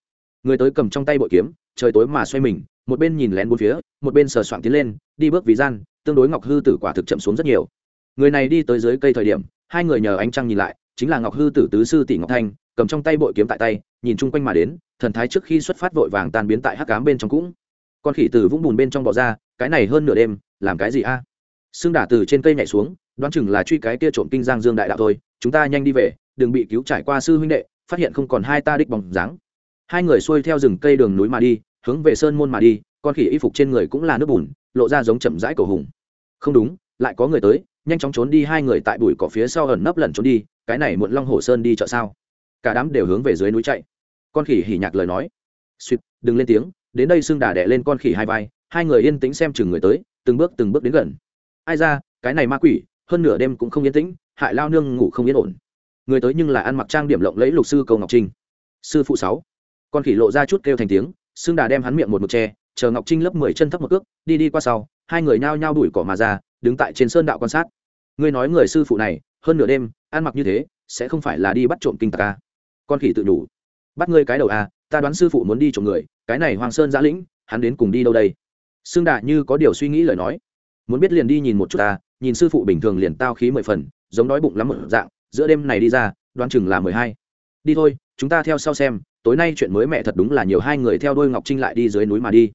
[SPEAKER 1] Người tới cầm trong tay bội kiếm, trời tối mà xoay mình một bên nhìn lén bốn phía, một bên sờ soạn tiến lên, đi bước vì gian, tương đối ngọc hư tử quả thực chậm xuống rất nhiều. Người này đi tới dưới cây thời điểm, hai người nhờ ánh trăng nhìn lại, chính là ngọc hư tử tứ sư tỷ ngọc thanh, cầm trong tay bội kiếm tại tay, nhìn chung quanh mà đến, thần thái trước khi xuất phát vội vàng tan biến tại hắc cám bên trong cũng. Con khỉ từ vũng bùn bên trong bọ ra, cái này hơn nửa đêm, làm cái gì a? À? xương đả từ trên cây nhảy xuống, đoán chừng là truy cái kia trộm kinh giang dương đại đạo thôi, chúng ta nhanh đi về, đừng bị cứu trải qua sư huynh đệ, phát hiện không còn hai ta đích bóng dáng. Hai người xuôi theo rừng cây đường núi mà đi hướng về sơn môn mà đi, con khỉ y phục trên người cũng là nước bùn, lộ ra giống chậm rãi cầu hùng. Không đúng, lại có người tới, nhanh chóng trốn đi hai người tại bụi cỏ phía sau ẩn nấp lẩn trốn đi, cái này muộn long hồ sơn đi chợ sao? Cả đám đều hướng về dưới núi chạy. Con khỉ hỉ nhạc lời nói. Suýt đừng lên tiếng, đến đây xương đà đẻ lên con khỉ hai vai, hai người yên tĩnh xem chừng người tới, từng bước từng bước đến gần. Ai ra, cái này ma quỷ, hơn nửa đêm cũng không yên tĩnh, hại lao nương ngủ không yên ổn. Người tới nhưng là ăn mặc trang điểm lộng lẫy lục sư cầu ngọc trinh. Sư phụ sáu. Con khỉ lộ ra chút kêu thành tiếng xương đà đem hắn miệng một một tre chờ ngọc trinh lớp mười chân thấp một cước, đi đi qua sau, hai người nhao nhao đuổi cỏ mà ra, đứng tại trên sơn đạo quan sát. Ngươi nói người sư phụ này, hơn nửa đêm, ăn mặc như thế, sẽ không phải là đi bắt trộm kinh tạc a à? con khỉ tự đủ bắt ngươi cái đầu a ta đoán sư phụ muốn đi trộm người, cái này hoàng sơn giã lĩnh, hắn đến cùng đi đâu đây? Xương đà như có điều suy nghĩ lời nói. Muốn biết liền đi nhìn một chút ta, nhìn sư phụ bình thường liền tao khí mười phần, giống đói bụng lắm một dạng, giữa đêm này đi ra, đoán chừng là mười hai đi thôi, chúng ta theo sau xem, tối nay chuyện mới mẹ thật đúng là nhiều, hai người theo đôi ngọc trinh lại đi dưới núi mà đi.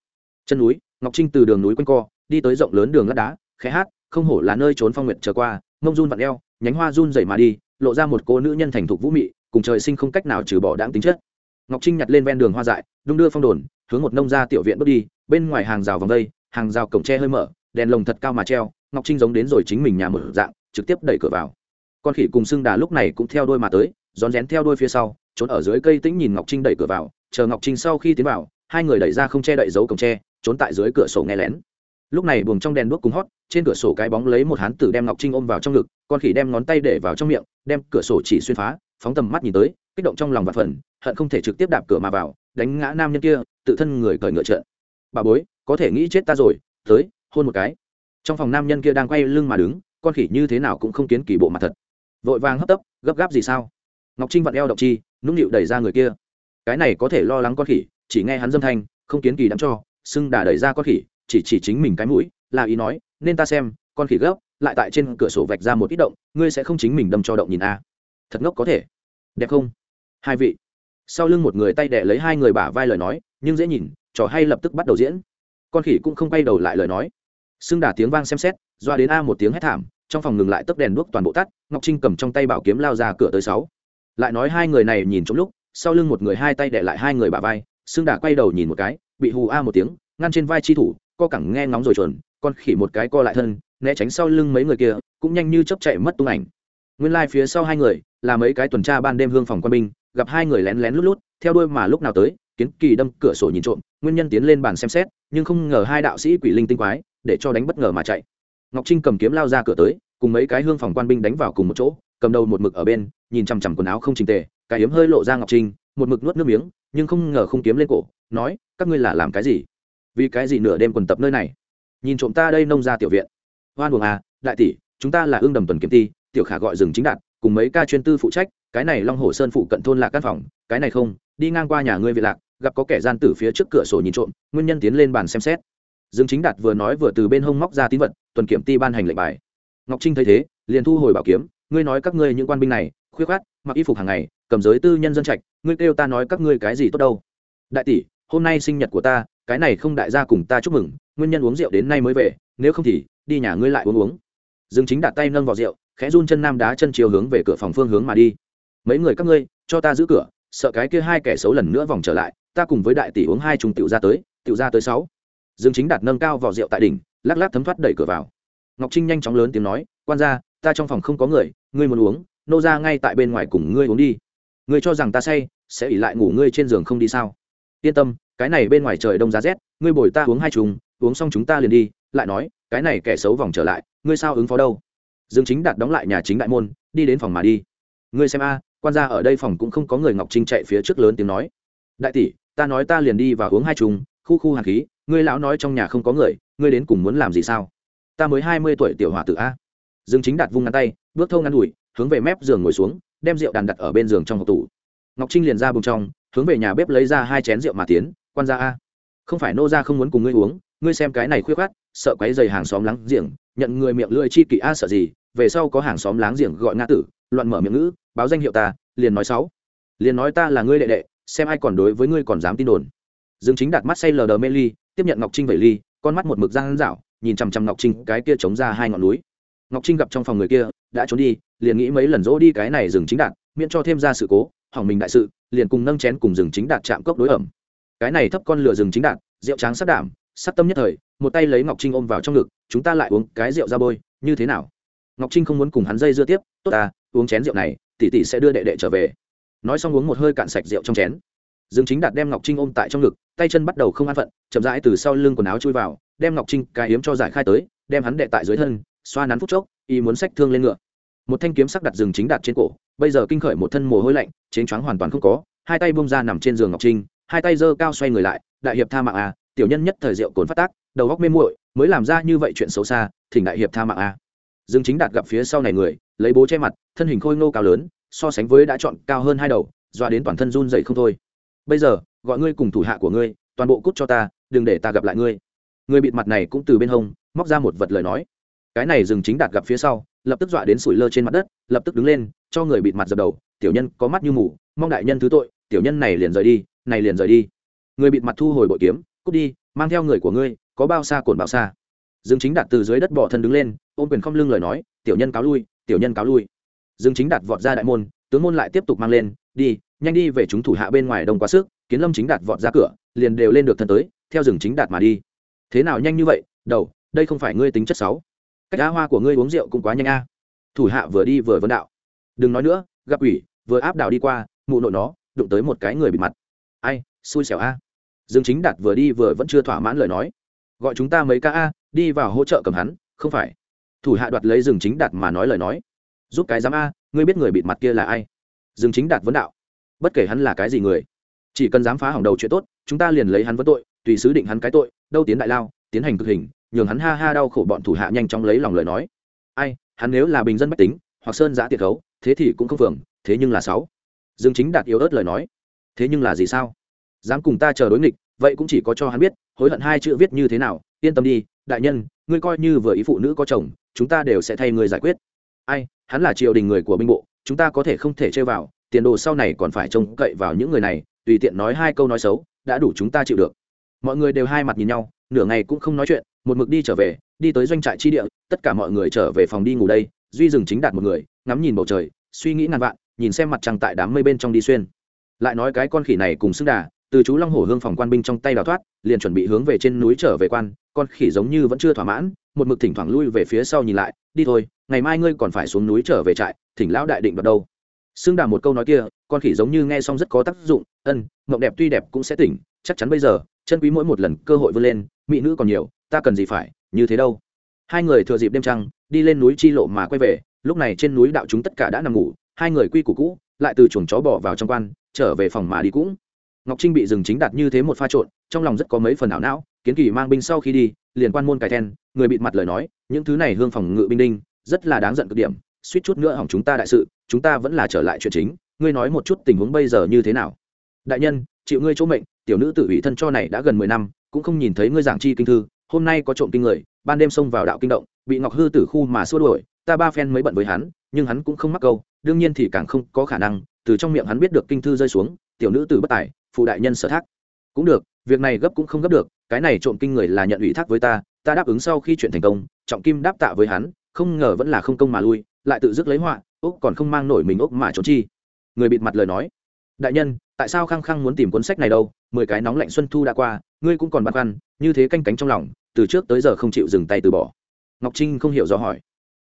[SPEAKER 1] Chân núi, ngọc trinh từ đường núi quanh co, đi tới rộng lớn đường lát đá, khẽ hát, không hổ là nơi trốn phong nguyện trở qua, mông run vặn eo, nhánh hoa run dậy mà đi, lộ ra một cô nữ nhân thành thục vũ mị, cùng trời sinh không cách nào trừ bỏ đáng tính chất. Ngọc trinh nhặt lên ven đường hoa dại, đung đưa phong đồn, hướng một nông gia tiểu viện bước đi, bên ngoài hàng rào vòng đây, hàng rào cổng tre hơi mở, đèn lồng thật cao mà treo, ngọc trinh giống đến rồi chính mình nhà mở dạng, trực tiếp đẩy cửa vào con khỉ cùng xưng đà lúc này cũng theo đôi mà tới, rón rén theo đôi phía sau, trốn ở dưới cây tĩnh nhìn ngọc trinh đẩy cửa vào, chờ ngọc trinh sau khi tiến vào, hai người đẩy ra không che đậy dấu cổng tre, trốn tại dưới cửa sổ nghe lén. Lúc này buồng trong đèn đuốc cùng hót, trên cửa sổ cái bóng lấy một hán tử đem ngọc trinh ôm vào trong ngực, con khỉ đem ngón tay để vào trong miệng, đem cửa sổ chỉ xuyên phá, phóng tầm mắt nhìn tới, kích động trong lòng và phần hận không thể trực tiếp đạp cửa mà vào, đánh ngã nam nhân kia, tự thân người cởi ngựa trợn. Bà bối, có thể nghĩ chết ta rồi, tới, hôn một cái. Trong phòng nam nhân kia đang quay lưng mà đứng, con khỉ như thế nào cũng không kiến kỳ bộ mặt thật vội vàng hấp tấp, gấp gáp gì sao? Ngọc trinh vặn eo động chi, nũng nịu đẩy ra người kia. Cái này có thể lo lắng con khỉ, chỉ nghe hắn dâm thanh, không kiến kỳ đắm cho, Sưng đà đẩy ra con khỉ, chỉ chỉ chính mình cái mũi, là ý nói, nên ta xem, con khỉ gấp, lại tại trên cửa sổ vạch ra một ít động, ngươi sẽ không chính mình đâm cho động nhìn a. Thật ngốc có thể. Đẹp không? Hai vị. Sau lưng một người tay đẻ lấy hai người bả vai lời nói, nhưng dễ nhìn, trò hay lập tức bắt đầu diễn. Con khỉ cũng không quay đầu lại lời nói. Xưng đà tiếng vang xem xét, doa đến a một tiếng hét thảm trong phòng ngừng lại tấp đèn đuốc toàn bộ tắt, ngọc trinh cầm trong tay bảo kiếm lao ra cửa tới sáu. Lại nói hai người này nhìn trong lúc, sau lưng một người hai tay để lại hai người bả vai, xương đà quay đầu nhìn một cái, bị hù a một tiếng, ngăn trên vai chi thủ, co cẳng nghe ngóng rồi chuẩn, con khỉ một cái co lại thân, né tránh sau lưng mấy người kia, cũng nhanh như chấp chạy mất tung ảnh. Nguyên lai、like、phía sau hai người, là mấy cái tuần tra ban đêm hương phòng quân binh, gặp hai người lén lén lút lút, theo đuôi mà lúc nào tới, kiến kỳ đâm cửa sổ nhìn trộm, nguyên nhân tiến lên bàn xem xét, nhưng không ngờ hai đạo sĩ quỷ linh tinh quái, để cho đánh bất ngờ mà chạy ngọc trinh cầm kiếm lao ra cửa tới, cùng mấy cái hương phòng quan binh đánh vào cùng một chỗ, cầm đầu một mực ở bên, nhìn chằm chằm quần áo không trình tề, cái yếm hơi lộ ra ngọc trinh, một mực nuốt nước miếng, nhưng không ngờ không kiếm lên cổ, nói, các ngươi là làm cái gì? Vì cái gì nửa đêm quần tập nơi này? Nhìn trộm ta đây nông ra tiểu viện. Hoan buồng à đại tỷ, chúng ta là ương đầm tuần kiếm ti, tiểu khả gọi rừng chính đạt, cùng mấy ca chuyên tư phụ trách, cái này long hồ sơn phụ cận thôn lạc căn phòng, cái này không, đi ngang qua nhà ngươi vị lạc, gặp có kẻ gian tử phía trước cửa sổ nhìn trộm, nguyên nhân tiến lên bàn xem xét dương chính đạt vừa nói vừa từ bên hông móc ra tín vật, tuần kiểm ti ban hành lệnh bài. Ngọc trinh thấy thế, liền thu hồi bảo kiếm, ngươi nói các ngươi những quan binh này khuyết khát mặc y phục hàng ngày, cầm giới tư nhân dân trạch, ngươi kêu ta nói các ngươi cái gì tốt đâu? Đại tỷ, hôm nay sinh nhật của ta, cái này không đại gia cùng ta chúc mừng, nguyên nhân uống rượu đến nay mới về, nếu không thì, đi nhà ngươi lại uống uống. Dương chính đặt tay nâng vào rượu, khẽ run chân nam đá chân chiều hướng về cửa phòng phương hướng mà đi. Mấy người các ngươi, cho ta giữ cửa, sợ cái kia hai kẻ xấu lần nữa vòng trở lại, ta cùng với đại tỷ uống hai chung tiểu ra tới, tiểu ra tới sáu dương chính đạt nâng cao vào rượu tại đỉnh lắc lắc thấm thoát đẩy cửa vào. Ngọc trinh nhanh chóng lớn tiếng nói quan ra ta trong phòng không có người ngươi muốn uống nô ra ngay tại bên ngoài cùng ngươi uống đi. Ngươi cho rằng ta say sẽ ỉ lại ngủ ngươi trên giường không đi sao? Yên tâm cái này bên ngoài trời đông giá rét ngươi bồi ta uống hai chung, uống xong chúng ta liền đi. Lại nói cái này kẻ xấu vòng trở lại ngươi sao ứng phó đâu? Dương chính đạt đóng lại nhà chính đại môn đi đến phòng mà đi. Ngươi xem a quan gia ở đây phòng cũng không có người. Ngọc trinh chạy phía trước lớn tiếng nói đại tỷ ta nói ta liền đi và uống hai chung, khu khu hàn khí ngươi lão nói trong nhà không có người, ngươi đến cùng muốn làm gì sao? Ta mới hai mươi tuổi tiểu hòa tử a. Dương chính đạt vung ngăn tay, bước thâu ngăn đùi, hướng về mép giường ngồi xuống, đem rượu đàn đặt ở bên giường trong hộp tủ. Ngọc trinh liền ra bùng trong, hướng về nhà bếp lấy ra hai chén rượu mà tiến, quan gia a, không phải nô ra không muốn cùng ngươi uống, ngươi xem cái này khuyết khát sợ quấy dày hàng xóm láng giềng, nhận người miệng lưỡi chi kỷ a sợ gì, về sau có hàng xóm láng giềng gọi nga tử, loạn mở miệng ngữ, báo danh hiệu ta, liền nói sáu. Liền nói ta là ngươi đệ đệ, xem ai còn đối với ngươi còn dám tin đồn. Dương chính đặt mắt say lờ đờ mê ly tiếp nhận ngọc trinh vẩy ly, con mắt một mực giang dạo nhìn chằm chằm ngọc trinh, cái kia chống ra hai ngọn núi. Ngọc trinh gặp trong phòng người kia, đã trốn đi, liền nghĩ mấy lần dỗ đi cái này dừng chính đạt, miễn cho thêm ra sự cố, hỏng mình đại sự, liền cùng nâng chén cùng rừng chính đạt chạm cốc đối ẩm. Cái này thấp con lửa rừng chính đạt, rượu tráng sắc đảm, sắc tâm nhất thời, một tay lấy ngọc trinh ôm vào trong ngực, chúng ta lại uống cái rượu ra bôi, như thế nào? Ngọc trinh không muốn cùng hắn dây dưa tiếp, tốt ta, uống chén rượu này, tỷ tỷ sẽ đưa đệ đệ trở về. Nói xong uống một hơi cạn sạch rượu trong chén. Dương chính đạt đem ngọc trinh ôm tại trong ngực tay chân bắt đầu không an phận, chậm rãi từ sau lưng quần áo chui vào, đem ngọc trinh cái hiếm cho giải khai tới, đem hắn đệ tại dưới thân, xoa nắn phút chốc, y muốn sách thương lên ngựa. Một thanh kiếm sắc đặt rừng chính đạt trên cổ, bây giờ kinh khởi một thân mồ hôi lạnh chén choáng hoàn toàn không có, hai tay bông ra nằm trên giường ngọc trinh, hai tay giơ cao xoay người lại, đại hiệp tha mạng a tiểu nhân nhất thời rượu cồn phát tác, đầu góc mê muội, mới làm ra như vậy chuyện xấu xa, thỉnh đại hiệp tha mạng a dương chính đạt gặp phía sau này người, lấy bố che mặt, thân hình khôi ngô cao lớn, so sánh với đã chọn cao hơn hai đầu, dọa đến toàn thân run dậy không thôi. Bây giờ gọi ngươi cùng thủ hạ của ngươi, toàn bộ cút cho ta, đừng để ta gặp lại ngươi. Người bịt mặt này cũng từ bên hông, móc ra một vật lời nói. Cái này dừng chính đạt gặp phía sau, lập tức dọa đến sủi lơ trên mặt đất, lập tức đứng lên, cho người bịt mặt dập đầu. Tiểu nhân, có mắt như mù, mong đại nhân thứ tội, tiểu nhân này liền rời đi, này liền rời đi. Người bịt mặt thu hồi bội kiếm, cút đi, mang theo người của ngươi, có bao xa cồn bao xa. Dương chính đạt từ dưới đất bỏ thân đứng lên, ôm quyền không lưng lời nói, tiểu nhân cáo lui, tiểu nhân cáo lui. Dương chính đạt vọt ra đại môn, tướng môn lại tiếp tục mang lên, đi nhanh đi về chúng thủ hạ bên ngoài đông quá sức, kiến lâm chính đạt vọt ra cửa, liền đều lên được thân tới, theo rừng chính đạt mà đi. Thế nào nhanh như vậy? Đầu, đây không phải ngươi tính chất sáu. Cách á hoa của ngươi uống rượu cũng quá nhanh a. Thủ hạ vừa đi vừa vấn đạo. Đừng nói nữa, gặp ủy vừa áp đảo đi qua, mụ nội nó, đụng tới một cái người bị mặt. Ai, xui xẻo a. Dương chính đạt vừa đi vừa vẫn chưa thỏa mãn lời nói. Gọi chúng ta mấy ca a, đi vào hỗ trợ cầm hắn, không phải. Thủ hạ đoạt lấy dương chính đạt mà nói lời nói. Giúp cái giám a, ngươi biết người bịt mặt kia là ai? Dương chính đạt vấn đạo bất kể hắn là cái gì người, chỉ cần dám phá hỏng đầu chuyện tốt, chúng ta liền lấy hắn vấn tội, tùy sứ định hắn cái tội, đâu tiến đại lao, tiến hành cực hình, nhường hắn ha ha đau khổ bọn thủ hạ nhanh chóng lấy lòng lời nói. Ai, hắn nếu là bình dân bách tính, hoặc sơn giã tiệt khấu, thế thì cũng không phường, thế nhưng là sáu. Dương chính đạt yếu ớt lời nói. Thế nhưng là gì sao? Dám cùng ta chờ đối nghịch, vậy cũng chỉ có cho hắn biết, hối hận hai chữ viết như thế nào, yên tâm đi, đại nhân, ngươi coi như vừa ý phụ nữ có chồng, chúng ta đều sẽ thay người giải quyết. Ai, hắn là triều đình người của binh bộ, chúng ta có thể không thể chơi vào tiền đồ sau này còn phải trông cậy vào những người này, tùy tiện nói hai câu nói xấu, đã đủ chúng ta chịu được. Mọi người đều hai mặt nhìn nhau, nửa ngày cũng không nói chuyện, một mực đi trở về, đi tới doanh trại chi địa, tất cả mọi người trở về phòng đi ngủ đây, duy dừng chính đạt một người, ngắm nhìn bầu trời, suy nghĩ ngàn vạn, nhìn xem mặt trăng tại đám mây bên trong đi xuyên. Lại nói cái con khỉ này cùng xưng đà, từ chú long hổ hương phòng quan binh trong tay đào thoát, liền chuẩn bị hướng về trên núi trở về quan, con khỉ giống như vẫn chưa thỏa mãn, một mực thỉnh thoảng lui về phía sau nhìn lại, đi thôi, ngày mai ngươi còn phải xuống núi trở về trại, thỉnh lão đại định vào đâu xương đàm một câu nói kia, con khỉ giống như nghe xong rất có tác dụng, ân, mộng đẹp tuy đẹp cũng sẽ tỉnh, chắc chắn bây giờ, chân quý mỗi một lần cơ hội vươn lên, mỹ nữ còn nhiều, ta cần gì phải, như thế đâu. Hai người thừa dịp đêm trăng, đi lên núi chi lộ mà quay về, lúc này trên núi đạo chúng tất cả đã nằm ngủ, hai người quy củ cũ, lại từ chuồng chó bỏ vào trong quan, trở về phòng mà đi cũng. Ngọc trinh bị rừng chính đặt như thế một pha trộn, trong lòng rất có mấy phần ảo não, kiến kỳ mang binh sau khi đi, liền quan môn cài then, người bịt mặt lời nói, những thứ này hương phòng ngự binh đinh, rất là đáng giận cực điểm suýt chút nữa hỏng chúng ta đại sự, chúng ta vẫn là trở lại chuyện chính. Ngươi nói một chút tình huống bây giờ như thế nào? Đại nhân, chịu ngươi chỗ mệnh, tiểu nữ tự ủy thân cho này đã gần mười năm, cũng không nhìn thấy ngươi giảng chi kinh thư, hôm nay có trộm kinh người, ban đêm xông vào đạo kinh động, bị ngọc hư tử khu mà xua đuổi, ta ba phen mới bận với hắn, nhưng hắn cũng không mắc câu, đương nhiên thì càng không có khả năng, từ trong miệng hắn biết được kinh thư rơi xuống, tiểu nữ tử bất tài, phụ đại nhân sở thác. Cũng được, việc này gấp cũng không gấp được, cái này trộm kinh người là nhận ủy thác với ta ta đáp ứng sau khi chuyện thành công, trọng kim đáp tạ với hắn, không ngờ vẫn là không công mà lui lại tự dứt lấy họa úc còn không mang nổi mình úc mà trốn chi. Người bịt mặt lời nói đại nhân tại sao khăng khăng muốn tìm cuốn sách này đâu? Mười cái nóng lạnh xuân thu đã qua ngươi cũng còn băn khoăn như thế canh cánh trong lòng từ trước tới giờ không chịu dừng tay từ bỏ. Ngọc trinh không hiểu do hỏi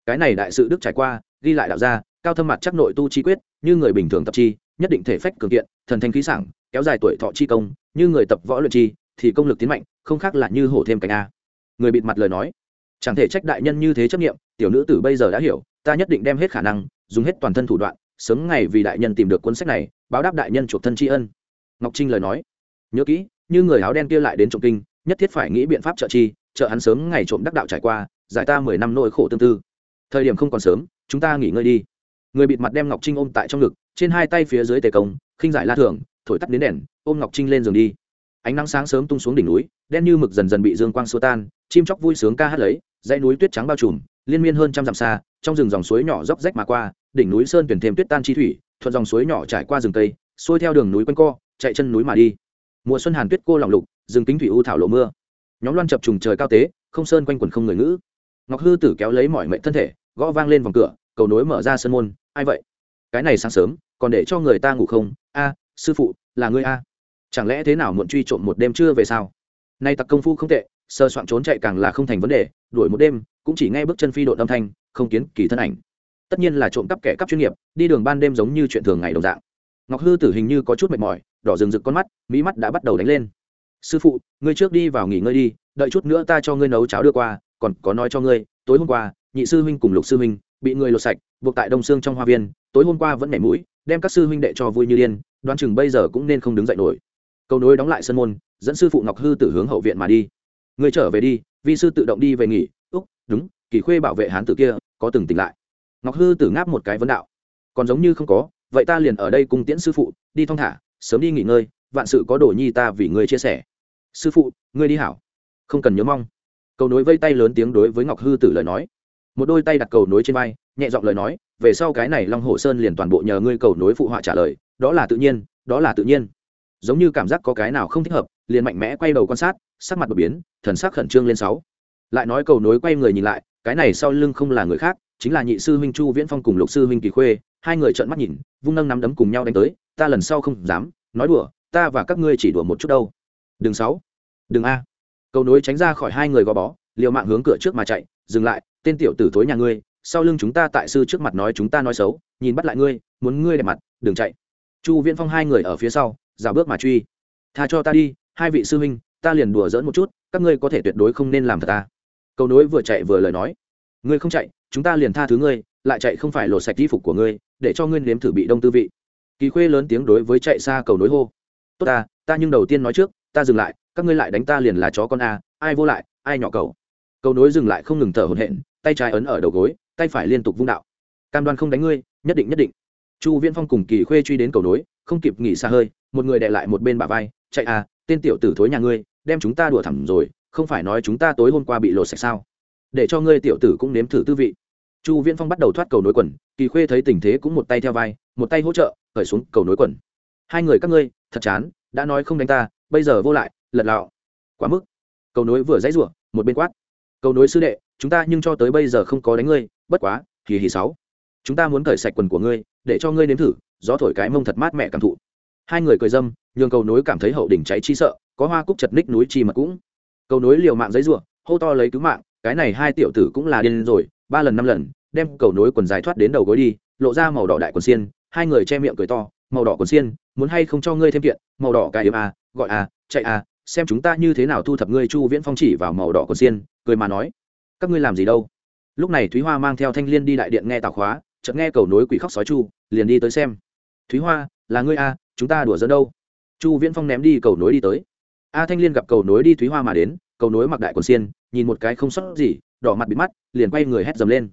[SPEAKER 1] cái này đại sự đức trải qua ghi lại đạo gia, cao thâm mặt chắc nội tu chi quyết như người bình thường tập chi nhất định thể phách cường kiện thần thanh khí sảng kéo dài tuổi thọ chi công như người tập võ luyện chi thì công lực tiến mạnh không khác là như hổ thêm cánh a. Người bịt mặt lời nói chẳng thể trách đại nhân như thế chấp nghiệm tiểu nữ tử bây giờ đã hiểu ta nhất định đem hết khả năng, dùng hết toàn thân thủ đoạn, sớm ngày vì đại nhân tìm được cuốn sách này, báo đáp đại nhân chuộc thân tri ân. Ngọc trinh lời nói. Nhớ kỹ, như người áo đen kia lại đến trộm kinh, nhất thiết phải nghĩ biện pháp trợ chi, trợ hắn sớm ngày trộm đắc đạo trải qua, giải ta mười năm nỗi khổ tương tư. Thời điểm không còn sớm, chúng ta nghỉ ngơi đi. Người bịt mặt đem ngọc trinh ôm tại trong ngực, trên hai tay phía dưới tề công, khinh giải la thường, thổi tắt đến đèn, ôm ngọc trinh lên giường đi. Ánh nắng sáng sớm tung xuống đỉnh núi, đen như mực dần dần bị dương quang xua tan, chim chóc vui sướng ca hát lấy, dãy núi tuyết trắng bao trùm liên miên hơn trăm dặm xa, trong rừng dòng suối nhỏ róc rách mà qua, đỉnh núi sơn tuyển thêm tuyết tan chi thủy, thuận dòng suối nhỏ trải qua rừng tây xuôi theo đường núi quanh co, chạy chân núi mà đi. Mùa xuân hàn tuyết cô lòng lục, rừng kính thủy u thảo lộ mưa. Nhóm loan chập trùng trời cao tế, không sơn quanh quần không người ngữ. Ngọc hư tử kéo lấy mọi mệnh thân thể, gõ vang lên vòng cửa, cầu nối mở ra sân môn, ai vậy? Cái này sáng sớm, còn để cho người ta ngủ không? A, sư phụ, là ngươi a. Chẳng lẽ thế nào muộn truy trộm một đêm chưa về sao? Nay tặc công phu không tệ sơ soạn trốn chạy càng là không thành vấn đề, đuổi một đêm, cũng chỉ nghe bước chân phi độ âm thanh, không kiến kỳ thân ảnh. Tất nhiên là trộm cắp kẻ cắp chuyên nghiệp, đi đường ban đêm giống như chuyện thường ngày đồng dạng. Ngọc hư tử hình như có chút mệt mỏi, đỏ rừng rực con mắt mỹ mắt đã bắt đầu đánh lên. Sư phụ, ngươi trước đi vào nghỉ ngơi đi, đợi chút nữa ta cho ngươi nấu cháo đưa qua, còn có nói cho ngươi, tối hôm qua, nhị sư huynh cùng lục sư huynh bị người lột sạch, buộc tại đông xương trong hoa viên, tối hôm qua vẫn nhảy mũi, đem các sư huynh đệ cho vui như điên, đoán chừng bây giờ cũng nên không đứng dậy nổi. Câu nối đóng lại sân môn, dẫn sư phụ ngọc hư tử hướng hậu viện mà đi người trở về đi, vi sư tự động đi về nghỉ. Úc, đúng, kỳ khuê bảo vệ hán tử kia, có từng tỉnh lại. Ngọc hư tử ngáp một cái vấn đạo. Còn giống như không có, vậy ta liền ở đây cùng tiễn sư phụ, đi thong thả, sớm đi nghỉ ngơi, vạn sự có đồ nhi ta vì ngươi chia sẻ. Sư phụ, ngươi đi hảo. Không cần nhớ mong. Cầu nối vây tay lớn tiếng đối với ngọc hư tử lời nói. Một đôi tay đặt cầu nối trên vai, nhẹ giọng lời nói, về sau cái này long hồ sơn liền toàn bộ nhờ ngươi cầu nối phụ họa trả lời, đó là tự nhiên, đó là tự nhiên. Giống như cảm giác có cái nào không thích hợp liền mạnh mẽ quay đầu quan sát, sắc mặt đột biến, thần sắc khẩn trương lên sáu. Lại nói cầu nối quay người nhìn lại, cái này sau lưng không là người khác, chính là nhị sư huynh chu viễn phong cùng lục sư huynh kỳ khuê, hai người trợn mắt nhìn, vung nâng nắm đấm cùng nhau đánh tới, ta lần sau không dám, nói đùa, ta và các ngươi chỉ đùa một chút đâu. Đừng sáu. Đừng a. Cầu nối tránh ra khỏi hai người gò bó, liều mạng hướng cửa trước mà chạy, dừng lại, tên tiểu tử thối nhà ngươi, sau lưng chúng ta tại sư trước mặt nói chúng ta nói xấu, nhìn bắt lại ngươi, muốn ngươi đẹp mặt, đừng chạy. Chu viễn phong hai người ở phía sau rào bước mà truy. Tha cho ta đi hai vị sư huynh, ta liền đùa dỡn một chút, các ngươi có thể tuyệt đối không nên làm thật ta. Cầu nối vừa chạy vừa lời nói. Ngươi không chạy, chúng ta liền tha thứ ngươi, lại chạy không phải lột sạch y phục của ngươi, để cho ngươi nếm thử bị đông tư vị. Kỳ khuê lớn tiếng đối với chạy xa cầu nối hô. Tốt ta ta nhưng đầu tiên nói trước, ta dừng lại, các ngươi lại đánh ta liền là chó con a, ai vô lại, ai nhỏ cầu. Cầu nối dừng lại không ngừng thở hổn hển, tay trái ấn ở đầu gối, tay phải liên tục vung đạo. Cam đoan không đánh ngươi, nhất định nhất định. Chu viễn phong cùng kỳ khuê truy đến cầu nối, không kịp nghỉ xa hơi, một người đệ lại một bên bà vai, chạy à tên tiểu tử thối nhà ngươi, đem chúng ta đùa thẳm rồi, không phải nói chúng ta tối hôm qua bị lột sạch sao? Để cho ngươi tiểu tử cũng nếm thử tư vị. Chu viễn phong bắt đầu thoát cầu nối quần, kỳ khuê thấy tình thế cũng một tay theo vai, một tay hỗ trợ, khởi xuống cầu nối quần. Hai người các ngươi, thật chán, đã nói không đánh ta, bây giờ vô lại, lật lạo quá mức. Cầu nối vừa dãy rủa, một bên quát. Cầu nối sư đệ, chúng ta nhưng cho tới bây giờ không có đánh ngươi, bất quá kỳ hì sáu. Chúng ta muốn cởi sạch quần của ngươi, để cho ngươi nếm thử, gió thổi cái mông thật mát mẹ cảm thụ hai người cười dâm nhường cầu nối cảm thấy hậu đỉnh cháy chi sợ có hoa cúc chật ních núi chi mà cũng. Cầu nối liều mạng giấy ruộng hô to lấy cứu mạng cái này hai tiểu tử cũng là điên rồi ba lần năm lần đem cầu nối quần dài thoát đến đầu gối đi lộ ra màu đỏ đại quần xiên hai người che miệng cười to màu đỏ quần xiên muốn hay không cho ngươi thêm kiện màu đỏ cài yếm à, gọi a chạy a xem chúng ta như thế nào thu thập ngươi chu viễn phong chỉ vào màu đỏ quần xiên cười mà nói các ngươi làm gì đâu. Lúc này thúy hoa mang theo thanh liên đi đại điện nghe tào khóa chợt nghe cầu nối quỷ khóc sói chu liền đi tới xem. Thúy hoa là ngươi a chúng ta đùa dẫn đâu? Chu viễn phong ném đi cầu nối đi tới. A thanh liên gặp cầu nối đi thúy hoa mà đến, cầu nối mặc đại quần xiên, nhìn một cái không sót gì, đỏ mặt bị mắt, liền quay người hét dầm lên.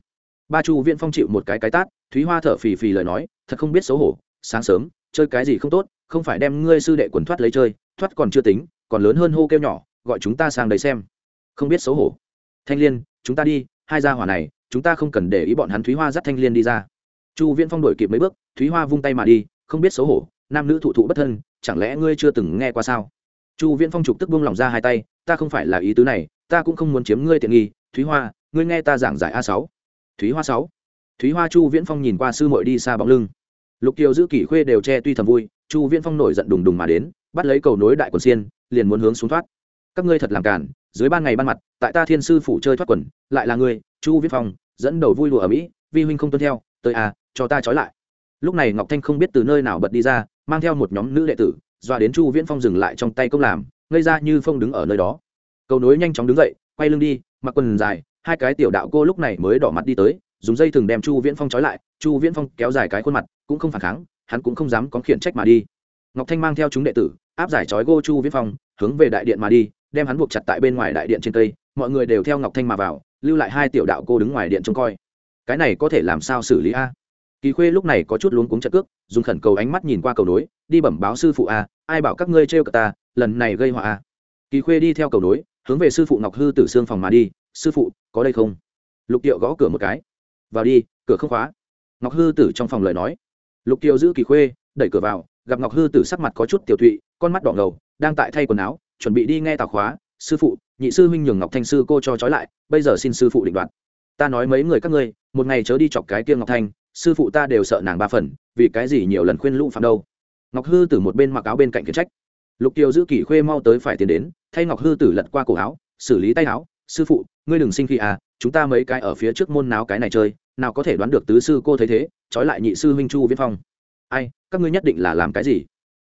[SPEAKER 1] Ba chu viễn phong chịu một cái cái tát, thúy hoa thở phì phì lời nói, thật không biết xấu hổ, sáng sớm, chơi cái gì không tốt, không phải đem ngươi sư đệ quần thoát lấy chơi, thoát còn chưa tính, còn lớn hơn hô kêu nhỏ, gọi chúng ta sang đấy xem. Không biết xấu hổ. Thanh liên, chúng ta đi, hai gia hỏa này, chúng ta không cần để ý bọn hắn thúy hoa dắt thanh liên đi ra. Chu viễn phong đổi kịp mấy bước, thúy hoa vung tay mà đi, không biết xấu hổ nam nữ thụ thụ bất thân, chẳng lẽ ngươi chưa từng nghe qua sao? Chu viễn phong trục tức buông lỏng ra hai tay, ta không phải là ý tứ này, ta cũng không muốn chiếm ngươi tiện nghi. Thúy hoa, ngươi nghe ta giảng giải a sáu. Thúy hoa sáu. Thúy hoa chu viễn phong nhìn qua sư mội đi xa bóng lưng. Lục kiều giữ kỷ khuê đều che tuy thầm vui, chu viễn phong nổi giận đùng đùng mà đến, bắt lấy cầu nối đại quần xiên, liền muốn hướng xuống thoát. Các ngươi thật làm cản dưới ban ngày ban mặt, tại ta thiên sư phủ chơi thoát quần, lại là ngươi, chu viễn phong, dẫn đầu vui lụa ở mỹ, vi huynh không tuân theo, tới à cho ta trói lại. Lúc này ngọc thanh không biết từ nơi nào bật đi ra mang theo một nhóm nữ đệ tử dọa đến chu viễn phong dừng lại trong tay công làm, ngây ra như phong đứng ở nơi đó. Cầu nối nhanh chóng đứng dậy, quay lưng đi, mặc quần dài, hai cái tiểu đạo cô lúc này mới đỏ mặt đi tới, dùng dây thừng đem chu viễn phong trói lại, chu viễn phong kéo dài cái khuôn mặt, cũng không phản kháng, hắn cũng không dám có khiển trách mà đi. Ngọc thanh mang theo chúng đệ tử, áp giải trói gô chu viễn phong, hướng về đại điện mà đi, đem hắn buộc chặt tại bên ngoài đại điện trên cây, mọi người đều theo ngọc thanh mà vào, lưu lại hai tiểu đạo cô đứng ngoài điện trông coi. Cái này có thể làm sao xử lý a? Kỳ khuê lúc này có chút luống cuống chặt cước, dùng khẩn cầu ánh mắt nhìn qua cầu nối, đi bẩm báo sư phụ a, ai bảo các ngươi trêu cả ta, lần này gây họa a. Kỳ khuê đi theo cầu nối, hướng về sư phụ ngọc hư tử xương phòng mà đi, sư phụ, có đây không? Lục tiệu gõ cửa một cái. Vào đi, cửa không khóa. Ngọc hư tử trong phòng lời nói. Lục tiệu giữ kỳ khuê, đẩy cửa vào, gặp ngọc hư tử sắc mặt có chút tiểu thụy, con mắt đỏ ngầu, đang tại thay quần áo, chuẩn bị đi nghe tào khóa. Sư phụ, nhị sư huynh nhường ngọc thanh sư cô cho trói lại, bây giờ xin sư phụ định đoạt. Ta nói mấy người các ngươi, một ngày chớ đi chọc cái kia ngọc thanh sư phụ ta đều sợ nàng ba phần, vì cái gì nhiều lần khuyên lũ phạm đâu? Ngọc hư tử một bên mặc áo bên cạnh khiển trách. Lục tiêu giữ kỷ khuê mau tới phải tiến đến, thay ngọc hư tử lật qua cổ áo, xử lý tay áo, sư phụ, ngươi đừng sinh khi à chúng ta mấy cái ở phía trước môn náo cái này chơi, nào có thể đoán được tứ sư cô thấy thế, trói lại nhị sư huynh chu viễn phong. Ai, các ngươi nhất định là làm cái gì?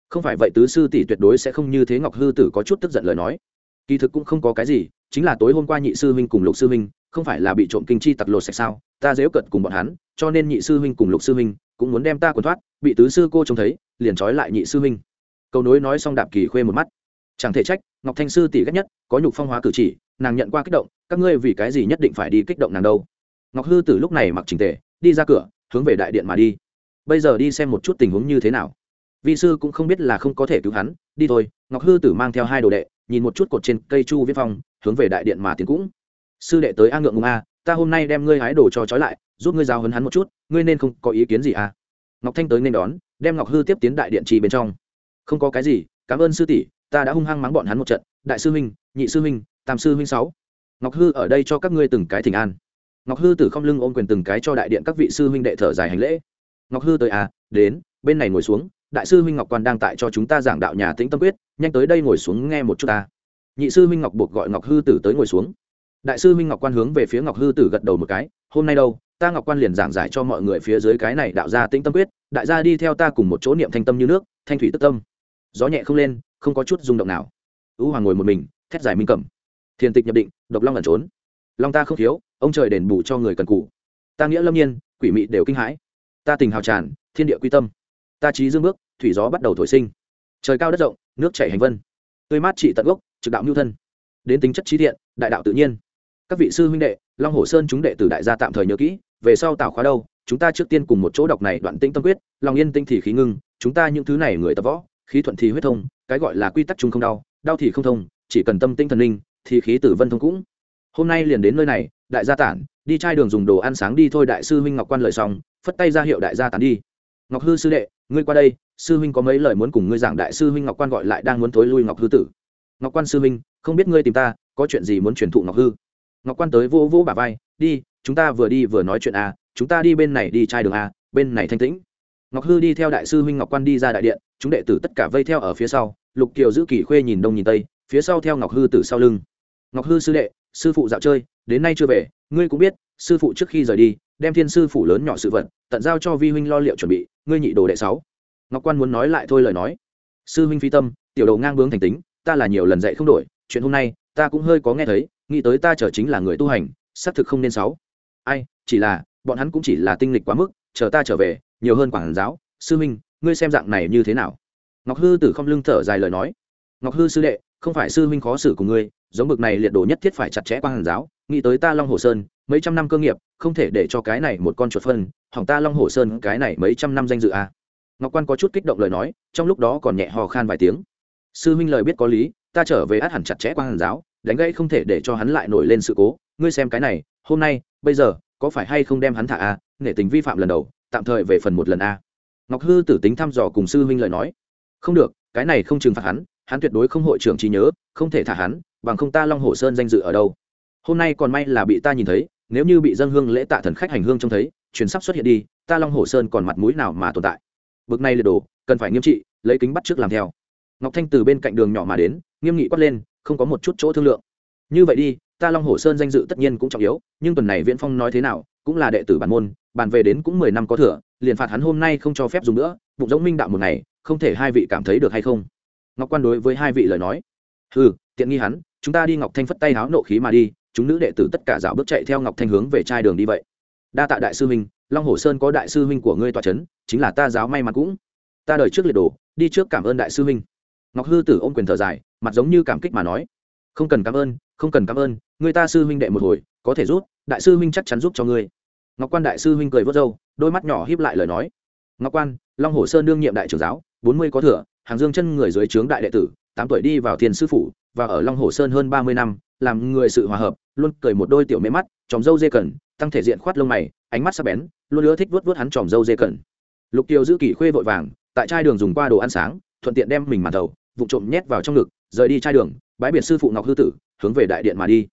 [SPEAKER 1] Không phải vậy tứ sư tỷ tuyệt đối sẽ không như thế. Ngọc hư tử có chút tức giận lời nói. Kỳ thực cũng không có cái gì, chính là tối hôm qua nhị sư huynh cùng lục sư huynh, không phải là bị trộm kinh chi tặc lột sạch sao? Ta dễu cận cùng bọn hắn, cho nên nhị sư huynh cùng lục sư huynh cũng muốn đem ta quần thoát, bị tứ sư cô trông thấy, liền trói lại nhị sư huynh. Câu nối nói xong đạp kỳ khuê một mắt. Chẳng thể trách, ngọc thanh sư tỷ ghét nhất, có nhục phong hóa cử chỉ, nàng nhận qua kích động, các ngươi vì cái gì nhất định phải đi kích động nàng đâu? Ngọc hư tử lúc này mặc trình tề, đi ra cửa, hướng về đại điện mà đi. Bây giờ đi xem một chút tình huống như thế nào. Vi sư cũng không biết là không có thể cứu hắn, đi thôi. Ngọc hư tử mang theo hai đồ đệ, nhìn một chút cột trên cây chu viết phong, hướng về đại điện mà tiến cũng. Sư đệ tới a ngượng ngùng a ta hôm nay đem ngươi hái đồ cho trói lại, giúp ngươi giao hấn hắn một chút, ngươi nên không có ý kiến gì à? ngọc thanh tới nên đón, đem ngọc hư tiếp tiến đại điện trì bên trong. Không có cái gì, cảm ơn sư tỷ, ta đã hung hăng mắng bọn hắn một trận. Đại sư huynh, nhị sư huynh, tam sư huynh sáu. Ngọc hư ở đây cho các ngươi từng cái thỉnh an. Ngọc hư tử không lưng ôm quyền từng cái cho đại điện các vị sư huynh đệ thở dài hành lễ. Ngọc hư tới à đến, bên này ngồi xuống, đại sư huynh ngọc quan đang tại cho chúng ta giảng đạo nhà tĩnh tâm quyết, nhanh tới đây ngồi xuống nghe một chút ta. Nhị sư huynh ngọc buộc gọi ngọc hư tử tới ngồi xuống đại sư Minh ngọc quan hướng về phía ngọc hư tử gật đầu một cái, hôm nay đâu, ta ngọc quan liền giảng giải cho mọi người phía dưới cái này đạo ra tĩnh tâm quyết, đại gia đi theo ta cùng một chỗ niệm thanh tâm như nước, thanh thủy tức tâm. Gió nhẹ không lên, không có chút rung động nào. Ưu hoàng ngồi một mình, thét giải minh cẩm. Thiền tịch nhập định, độc long ẩn trốn. Long ta không thiếu, ông trời đền bù cho người cần cụ ta nghĩa lâm nhiên, quỷ mị đều kinh hãi. Ta tình hào tràn, thiên địa quy tâm. Ta trí dương bước, thủy gió bắt đầu thổi sinh. Trời cao đất rộng, nước chảy hành vân. Tươi mát trị tận gốc, trực đạo mưu thân. Đến tính chất trí thiện, đại đạo tự nhiên các vị sư huynh đệ, long hồ sơn chúng đệ tử đại gia tạm thời nhớ kỹ, về sau tảo khóa đâu, chúng ta trước tiên cùng một chỗ đọc này đoạn tinh tâm quyết, lòng yên tinh thì khí ngưng, chúng ta những thứ này người tập võ, khí thuận thì huyết thông, cái gọi là quy tắc chung không đau đau thì không thông, chỉ cần tâm tinh thần linh, thì khí tử vân thông cũng. Hôm nay liền đến nơi này, đại gia tản, đi chai đường dùng đồ ăn sáng đi thôi, đại sư huynh ngọc quan lời xong, phất tay ra hiệu đại gia tản đi. Ngọc hư sư đệ, ngươi qua đây, sư huynh có mấy lời muốn cùng ngươi giảng, đại sư huynh ngọc quan gọi lại đang muốn thối lui ngọc hư tử. Ngọc quan sư huynh, không biết ngươi tìm ta, có chuyện gì muốn truyền thụ ngọc hư? Ngọc quan tới vô vỗ bà vai, đi, chúng ta vừa đi vừa nói chuyện a chúng ta đi bên này đi trai đường a bên này thanh tĩnh. Ngọc hư đi theo đại sư huynh ngọc quan đi ra đại điện, chúng đệ tử tất cả vây theo ở phía sau, lục kiều giữ kỳ khuê nhìn đông nhìn tây, phía sau theo ngọc hư từ sau lưng. Ngọc hư sư đệ, sư phụ dạo chơi, đến nay chưa về, ngươi cũng biết, sư phụ trước khi rời đi, đem thiên sư phủ lớn nhỏ sự vật, tận giao cho vi huynh lo liệu chuẩn bị, ngươi nhị đồ đệ sáu. Ngọc quan muốn nói lại thôi lời nói. Sư huynh phi tâm, tiểu đầu ngang bướng thành tính, ta là nhiều lần dạy không đổi, chuyện hôm nay, ta cũng hơi có nghe thấy nghĩ tới ta chờ chính là người tu hành xác thực không nên sáu ai chỉ là bọn hắn cũng chỉ là tinh lịch quá mức chờ ta trở về nhiều hơn quảng giáo. Sư minh, ngươi xem dạng này như thế nào? Ngọc hư tử không lưng thở dài lời nói. Ngọc hư sư đệ không phải sư minh khó xử của ngươi giống bực này liệt đồ nhất thiết phải chặt chẽ quang hàn giáo. Nghĩ tới ta long hồ sơn mấy trăm năm cơ nghiệp không thể để cho cái này một con chuột phân hỏng ta long hồ sơn cái này mấy trăm năm danh dự à. ngọc quan có chút kích động lời nói trong lúc đó còn nhẹ hò khan vài tiếng. Sư minh lời biết có lý ta trở về át hẳn chặt chẽ quang hàn giáo đánh gãy không thể để cho hắn lại nổi lên sự cố. Ngươi xem cái này, hôm nay, bây giờ, có phải hay không đem hắn thả a à? nghệ tình vi phạm lần đầu, tạm thời về phần một lần a. Ngọc hư tử tính thăm dò cùng sư huynh lời nói. Không được, cái này không trừng phạt hắn hắn tuyệt đối không hội trưởng trí nhớ, không thể thả hắn, bằng không ta long hồ sơn danh dự ở đâu. Hôm nay còn may là bị ta nhìn thấy, nếu như bị dân hương lễ tạ thần khách hành hương trông thấy chuyến sắp xuất hiện đi, ta long hồ sơn còn mặt mũi nào mà tồn tại? Bực này liệt đồ, cần phải nghiêm trị, lấy kính bắt trước làm theo. Ngọc thanh từ bên cạnh đường nhỏ mà đến, nghiêm nghị quát lên không có một chút chỗ thương lượng. Như vậy đi, ta long hồ sơn danh dự tất nhiên cũng trọng yếu, nhưng tuần này viễn phong nói thế nào, cũng là đệ tử bản môn, bàn về đến cũng mười năm có thừa, liền phạt hắn hôm nay không cho phép dùng nữa, bụng giống minh đạo một ngày, không thể hai vị cảm thấy được hay không? Ngọc quan đối với hai vị lời nói. Ừ tiện nghi hắn, chúng ta đi ngọc thanh phất tay háo nộ khí mà đi, chúng nữ đệ tử tất cả dạo bước chạy theo ngọc thanh hướng về trai đường đi vậy. Đa tạ đại sư huynh, long hồ sơn có đại sư huynh của ngươi tòa c h ấ n chính là ta giáo may mắn cũng. Ta đời trước liệt đồ, đi trước cảm ơn đại sư huynh. Ngọc hư tử ôm quyền thở dài mặt giống như cảm kích mà nói. Không cần cảm ơn, không cần cảm ơn, người ta sư huynh đệ một hồi, có thể rút đại sư huynh chắc chắn giúp cho ngươi. Ngọc quan đại sư huynh cười vớt râu, đôi mắt nhỏ híp lại lời nói. Ngọc quan, long hồ sơn đương nhiệm đại trưởng giáo, bốn mươi có thừa, hàng dương chân người dưới trướng đại đệ tử, tám tuổi đi vào thiên sư phủ, và ở long hồ sơn hơn ba mươi năm, làm người sự hòa hợp, luôn cười một đôi tiểu mê mắt, tròm dâu dê cẩn, tăng thể diện khoát lông mày, ánh mắt sắc bén, luôn ưa thích vuốt vuốt hắn tròm dâu dê cẩn. Lục tiêu giữ kỷ khuê vội vàng, tại trai đường dùng qua đồ ăn sáng, thuận tiện đem mình màn đầu vụ trộm nhét vào trong ngực rời đi trai đường, bãi biệt sư phụ ngọc hư tử, hướng về đại điện mà đi.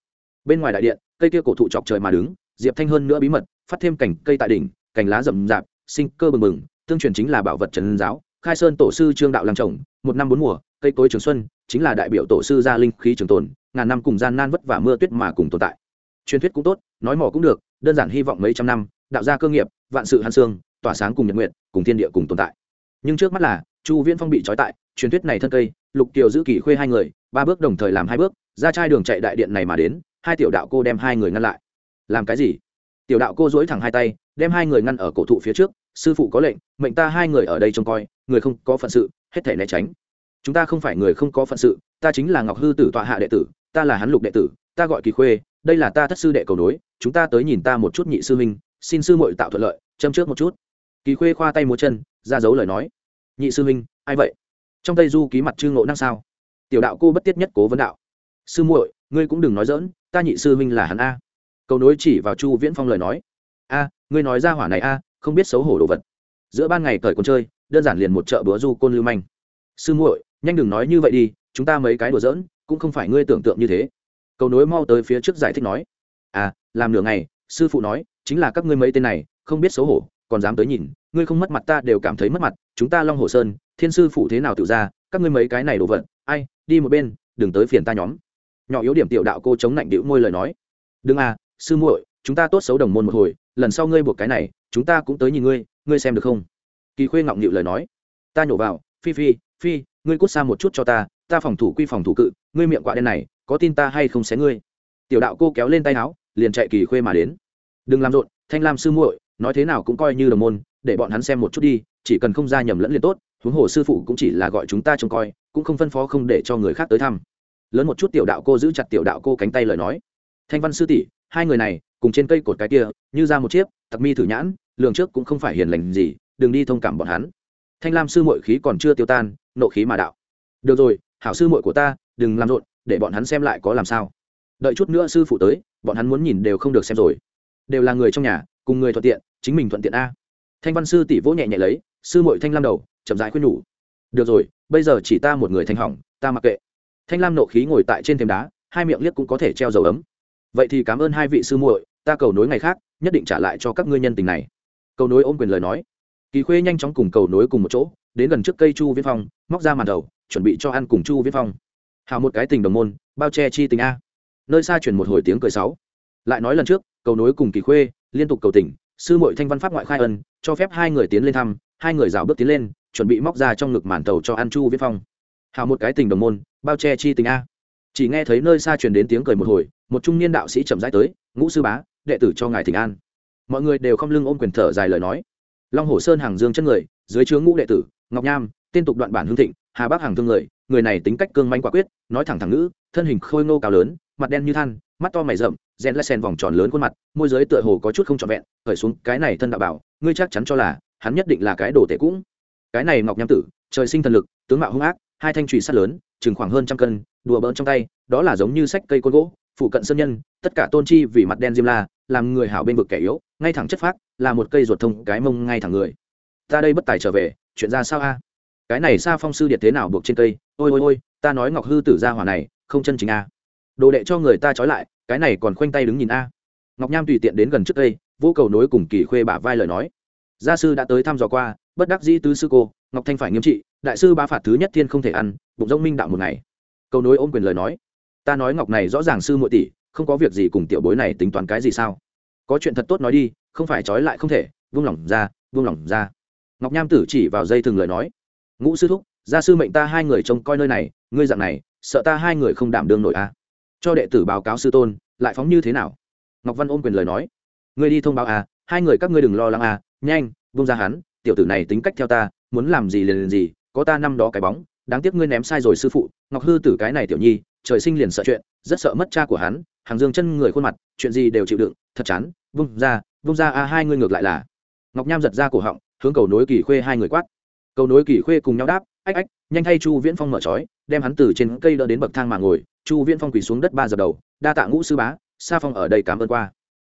[SPEAKER 1] Bên ngoài đại điện, cây kia cổ thụ chọc trời mà đứng, diệp thanh hơn nữa bí mật, phát thêm cảnh cây tại đỉnh, cành lá rậm rạp, sinh cơ bừng bừng, tương truyền chính là bảo vật trần giáo, khai sơn tổ sư trương đạo làm trồng một năm bốn mùa, cây cối trường xuân, chính là đại biểu tổ sư gia linh khí trường tồn, ngàn năm cùng gian nan vất vả mưa tuyết mà cùng tồn tại. Truyền thuyết cũng tốt, nói mỏ cũng được, đơn giản hy vọng mấy trăm năm, đạo gia cơ nghiệp, vạn sự hàn xương, tỏa sáng cùng nhật nguyện, cùng thiên địa cùng tồn tại. Nhưng trước mắt là chu viễn phong bị trói tại truyền thuyết này thân cây lục kiều giữ kỳ khuê hai người ba bước đồng thời làm hai bước ra trai đường chạy đại điện này mà đến hai tiểu đạo cô đem hai người ngăn lại. Làm cái gì? Tiểu đạo cô dối thẳng hai tay đem hai người ngăn ở cổ thụ phía trước sư phụ có lệnh mệnh ta hai người ở đây trông coi người không có phận sự hết thể né tránh. Chúng ta không phải người không có phận sự ta chính là ngọc hư tử tọa hạ đệ tử ta là hắn lục đệ tử ta gọi kỳ khuê đây là ta thất sư đệ cầu nối chúng ta tới nhìn ta một chút nhị sư minh, xin sư muội tạo thuận lợi châm trước một chút. Kỳ khuê khoa tay múa chân ra dấu lời nói nhị sư huynh, ai vậy? Trong tây du ký mặt trương ngộ năng sao? Tiểu đạo cô bất tiết nhất cố vấn đạo. Sư muội, ngươi cũng đừng nói dỡn ta nhị sư huynh là hắn a. Cầu nối chỉ vào chu viễn phong lời nói. A, ngươi nói ra hỏa này a, không biết xấu hổ đồ vật. Giữa ban ngày cởi con chơi, đơn giản liền một chợ búa du côn lưu manh. Sư muội, nhanh đừng nói như vậy đi, chúng ta mấy cái đùa giỡn, cũng không phải ngươi tưởng tượng như thế. Cầu nối mau tới phía trước giải thích nói. À làm nửa ngày, sư phụ nói, chính là các ngươi mấy tên này, không biết xấu hổ còn dám tới nhìn, ngươi không mất mặt ta đều cảm thấy mất mặt, chúng ta long hồ sơn, thiên sư phụ thế nào tự ra, các ngươi mấy cái này đồ vật, ai, đi một bên, đừng tới phiền ta nhóm. Nhỏ yếu điểm tiểu đạo cô chống lạnh đĩu môi lời nói. Đừng à sư muội, chúng ta tốt xấu đồng môn một hồi, lần sau ngươi buộc cái này, chúng ta cũng tới nhìn ngươi ngươi xem được không? Kỳ khuê ngọng nghịu lời nói. Ta nhổ vào, phi phi phi, ngươi cút xa một chút cho ta ta phòng thủ quy phòng thủ cự, ngươi miệng quạ đen này, có tin ta hay không xé ngươi? Tiểu đạo cô kéo lên tay áo, liền chạy kỳ khuê mà đến. Đừng làm rộn, thanh lam sư muội nói thế nào cũng coi như đồng môn, để bọn hắn xem một chút đi, chỉ cần không ra nhầm lẫn liền tốt, huống hồ sư phụ cũng chỉ là gọi chúng ta trông coi, cũng không phân phó không để cho người khác tới thăm. Lớn một chút tiểu đạo cô giữ chặt tiểu đạo cô cánh tay lời nói. Thanh văn sư tỷ, hai người này, cùng trên cây cột cái kia, như ra một chiếc, tặc mi thử nhãn, lường trước cũng không phải hiền lành gì, đừng đi thông cảm bọn hắn. Thanh lam sư mội khí còn chưa tiêu tan, nộ khí mà đạo. Được rồi, hảo sư mội của ta, đừng làm rộn, để bọn hắn xem lại có làm sao. Đợi chút nữa sư phụ tới, bọn hắn muốn nhìn đều không được xem rồi. Đều là người trong nhà, cùng người thuận tiện chính mình thuận tiện a. Thanh văn sư tỷ vỗ nhẹ nhẹ lấy, sư mội thanh lam đầu, chậm rãi khuyên nhủ. Được rồi, bây giờ chỉ ta một người thanh hỏng, ta mặc kệ. Thanh lam nộ khí ngồi tại trên thềm đá, hai miệng liếc cũng có thể treo dầu ấm. Vậy thì cảm ơn hai vị sư muội, ta cầu nối ngày khác, nhất định trả lại cho các ngươi nhân tình này. Cầu nối ôm quyền lời nói. Kỳ khuê nhanh chóng cùng cầu nối cùng một chỗ, đến gần trước cây chu viễn phong, móc ra màn đầu, chuẩn bị cho ăn cùng chu viễn phong. Hào một cái tình đồng môn, bao che chi tình a. Nơi xa chuyển một hồi tiếng cười sáu. Lại nói lần trước, cầu nối cùng kỳ khuê, liên tục cầu tỉnh sư mội thanh văn pháp ngoại khai ân, cho phép hai người tiến lên thăm, hai người rào bước tiến lên, chuẩn bị móc ra trong ngực màn tàu cho An chu viễn phong. Hào một cái tình đồng môn, bao che chi tình a. Chỉ nghe thấy nơi xa truyền đến tiếng cười một hồi, một trung niên đạo sĩ chậm rãi tới, ngũ sư bá, đệ tử cho ngài thỉnh an. Mọi người đều không lưng ôm quyền thở dài lời nói. Long hồ sơn hàng dương chân người, dưới chướng ngũ đệ tử, ngọc nham tiên tục đoạn bản hương thịnh, hà bắc hàng thương người người này tính cách cương manh quả quyết, nói thẳng thẳng ngữ, thân hình khôi ngô cao lớn mặt đen như than, mắt to mày rậm, rèn lại sen vòng tròn lớn khuôn mặt, môi giới tựa hồ có chút không trọn vẹn, khởi xuống cái này thân đạo bảo, ngươi chắc chắn cho là, hắn nhất định là cái đồ tể cũng. Cái này ngọc nham tử, trời sinh thần lực, tướng mạo hung ác, hai thanh trùy sắt lớn, chừng khoảng hơn trăm cân, đùa bỡn trong tay, đó là giống như sách cây côn gỗ phụ cận sơn nhân, tất cả tôn chi vì mặt đen diêm la, làm người hảo bên vực kẻ yếu, ngay thẳng chất phác, là một cây ruột thông, cái mông ngay thẳng người. Ta đây bất tài trở về, chuyện ra sao a? Cái này xa phong sư điệt thế nào buộc trên cây? Ôi ôi ôi, ta nói ngọc hư tử ra hỏa này, không chân chính a đồ đệ cho người ta trói lại cái này còn khoanh tay đứng nhìn a. Ngọc nham tùy tiện đến gần trước đây, vô cầu nối cùng kỳ khuê bả vai lời nói. Gia sư đã tới thăm dò qua bất đắc dĩ tứ sư cô ngọc thanh phải nghiêm trị đại sư ba phạt thứ nhất thiên không thể ăn bụng rông minh đạo một ngày. Cầu nối ôm quyền lời nói. Ta nói ngọc này rõ ràng sư muội tỷ không có việc gì cùng tiểu bối này tính toán cái gì sao? Có chuyện thật tốt nói đi không phải trói lại không thể vung lỏng ra vung lỏng ra. Ngọc nham tử chỉ vào dây thường lời nói. Ngũ sư thúc gia sư mệnh ta hai người trông coi nơi này ngươi dạng này sợ ta hai người không đảm đương nổi a. à cho đệ tử báo cáo sư tôn, lại phóng như thế nào? Ngọc văn ôm quyền lời nói. Ngươi đi thông báo à hai người các ngươi đừng lo lắng à nhanh vung ra hắn, tiểu tử này tính cách theo ta, muốn làm gì liền liền gì, có ta năm đó cái bóng, đáng tiếc ngươi ném sai rồi sư phụ, ngọc hư tử cái này tiểu nhi, trời sinh liền sợ chuyện, rất sợ mất cha của hắn, hàng dương chân người khuôn mặt, chuyện gì đều chịu đựng, thật chán vung ra vung ra a hai người ngược lại là. Ngọc nham giật ra cổ họng, hướng cầu nối kỳ khuê hai người quát. Cầu nối kỳ khuê cùng nhau đáp, ách ách, nhanh thay chu viễn phong mở trói, đem hắn từ trên cây đỡ đến bậc thang mà ngồi chu viễn phong quỳ xuống đất ba giờ đầu, đa tạ ngũ sư bá, sa phong ở đây cảm ơn qua.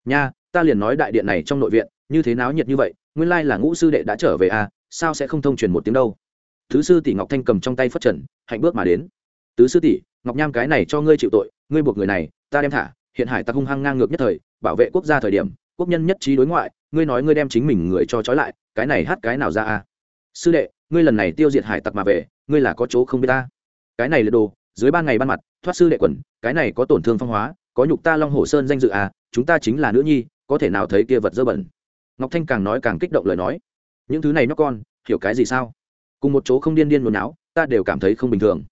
[SPEAKER 1] Nha, ta liền nói đại điện này trong nội viện, như thế náo nhiệt như vậy, nguyên lai là ngũ sư đệ đã trở về à sao sẽ không thông truyền một tiếng đâu? Thứ sư tỷ ngọc thanh cầm trong tay phất trần, hạnh bước mà đến. Tứ sư tỷ, ngọc nham cái này cho ngươi chịu tội, ngươi buộc người này, ta đem thả, hiện hải tặc hung hăng ngang ngược nhất thời, bảo vệ quốc gia thời điểm, quốc nhân nhất trí đối ngoại, ngươi nói ngươi đem chính mình người cho trói lại, cái này hát cái nào ra à? Sư đệ, ngươi lần này tiêu diệt hải tặc mà về, ngươi là có chỗ không biết ta? Cái này là đồ dưới ban ngày ban mặt, thoát sư đệ quần, cái này có tổn thương phong hóa, có nhục ta long hồ sơn danh dự à chúng ta chính là nữ nhi, có thể nào thấy kia vật dơ bẩn? Ngọc thanh càng nói càng kích động lời nói. Những thứ này nó con, hiểu cái gì sao? Cùng một chỗ không điên điên nôn não ta đều cảm thấy không bình thường.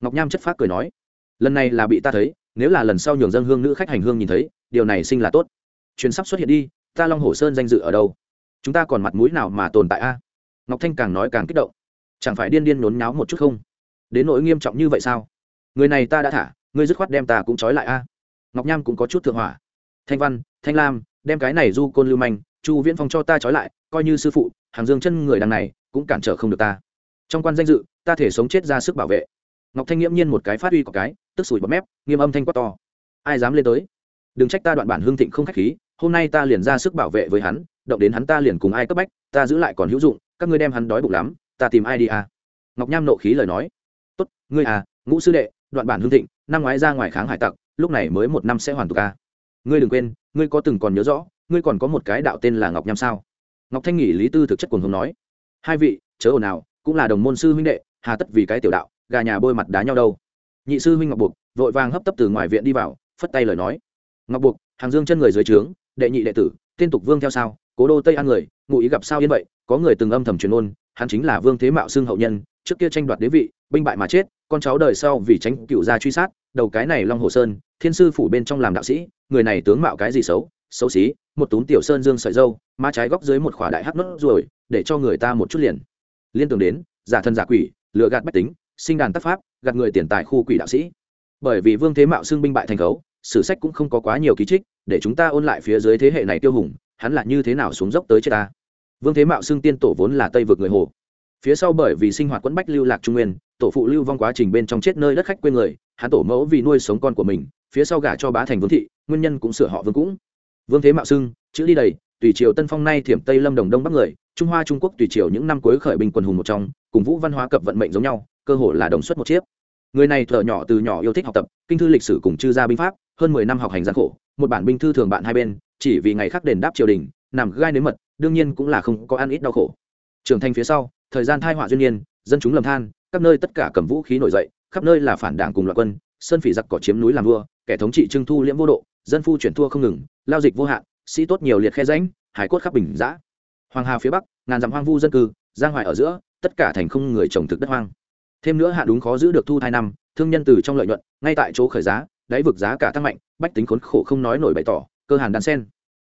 [SPEAKER 1] Ngọc nham chất phát cười nói, lần này là bị ta thấy, nếu là lần sau nhường dân hương nữ khách hành hương nhìn thấy, điều này sinh là tốt. Chuyến sắp xuất hiện đi, ta long hồ sơn danh dự ở đâu? Chúng ta còn mặt mũi nào mà tồn tại a? Ngọc thanh càng nói càng kích động. Chẳng phải điên điên nhốn nháo một chút không? Đến nỗi nghiêm trọng như vậy sao? Người này ta đã thả, ngươi dứt khoát đem ta cũng trói lại a. Ngọc nham cũng có chút thượng hỏa. Thanh văn, thanh lam, đem cái này du côn lưu manh, chu viễn phong cho ta trói lại, coi như sư phụ, hàng dương chân người đằng này, cũng cản trở không được ta. Trong quan danh dự, ta thể sống chết ra sức bảo vệ. Ngọc thanh nghiễm nhiên một cái phát uy có cái, tức sủi bọt mép, nghiêm âm thanh quát to. Ai dám lên tới? Đừng trách ta đoạn bản hương thịnh không khách khí, hôm nay ta liền ra sức bảo vệ với hắn, động đến hắn ta liền cùng ai cấp bách, ta giữ lại còn hữu dụng, các ngươi đem hắn đói bụng lắm, ta tìm ai đi à? Ngọc nham nộ khí lời nói. Tốt, ngươi à ngũ sư đệ đoạn bản hương thịnh, năm ngoái ra ngoài kháng hải tặc, lúc này mới một năm sẽ hoàn tục ca ngươi đừng quên, ngươi có từng còn nhớ rõ, ngươi còn có một cái đạo tên là ngọc nham sao? Ngọc thanh nghỉ lý tư thực chất còn hùng nói. Hai vị, chớ ồn nào cũng là đồng môn sư huynh đệ, hà tất vì cái tiểu đạo, gà nhà bôi mặt đá nhau đâu. Nhị sư huynh ngọc buộc vội vàng hấp tấp từ ngoài viện đi vào, phất tay lời nói. Ngọc buộc hàng dương chân người dưới trướng, đệ nhị đệ tử tiên tục vương theo sao, cố đô tây an người, ngụ ý gặp sao yên vậy, có người từng âm thầm truyền ôn, hắn chính là vương thế mạo xưng hậu nhân, trước kia tranh đoạt đế vị, binh bại mà chết con cháu đời sau vì tránh cựu gia truy sát, đầu cái này long hồ sơn, thiên sư phủ bên trong làm đạo sĩ, người này tướng mạo cái gì xấu? Xấu xí, một túm tiểu sơn dương sợi dâu, má trái góc dưới một khỏa đại hắc nốt rồi để cho người ta một chút liền. Liên tưởng đến, giả thân giả quỷ lựa gạt bách tính, sinh đàn tác pháp, gạt người tiền tài khu quỷ đạo sĩ. Bởi vì vương thế mạo xưng binh bại thành khấu, sử sách cũng không có quá nhiều ký trích, để chúng ta ôn lại phía dưới thế hệ này tiêu hùng, hắn là như thế nào xuống dốc tới chết ta? Vương thế mạo xưng tiên tổ vốn là tây vực người hồ. Phía sau bởi vì sinh hoạt quẫn bách lưu lạc trung nguyên tổ phụ lưu vong quá trình bên trong chết nơi đất khách quê người, hắn tổ mẫu vì nuôi sống con của mình, phía sau gả cho bá thành vương thị, nguyên nhân cũng sửa họ vương cũng. Vương thế mạo xưng chữ đi đầy, tùy triều tân phong nay thiểm tây lâm đồng đông bắc người, trung hoa trung quốc tùy triều những năm cuối khởi binh quần hùng một trong, cùng vũ văn hóa cập vận mệnh giống nhau, cơ hội là đồng xuất một chiếc. Người này thợ nhỏ từ nhỏ yêu thích học tập, kinh thư lịch sử cùng chư gia binh pháp, hơn mười năm học hành gian khổ, một bản binh thư thường bạn hai bên, chỉ vì ngày khác đền đáp triều đình, nằm gai nếm mật, đương nhiên cũng là không có ăn ít đau khổ. Trưởng thành phía sau, thời gian thai họa duyên nhiên dân chúng lầm than các nơi tất cả cầm vũ khí nổi dậy, khắp nơi là phản đảng cùng loạn quân, sơn phỉ giặc cỏ chiếm núi làm vua, kẻ thống trị trưng thu liễm vô độ, dân phu chuyển thua không ngừng, lao dịch vô hạn, sĩ tốt nhiều liệt khe ránh hải cốt khắp bình giã hoàng hà phía bắc, ngàn dặm hoang vu dân cư, giang hoài ở giữa, tất cả thành không người trồng thực đất hoang. Thêm nữa hạ đúng khó giữ được thu thai năm, thương nhân từ trong lợi nhuận, ngay tại chỗ khởi giá, đáy vực giá cả tăng mạnh, bách tính khốn khổ không nói nổi bày tỏ, cơ hàn đan sen.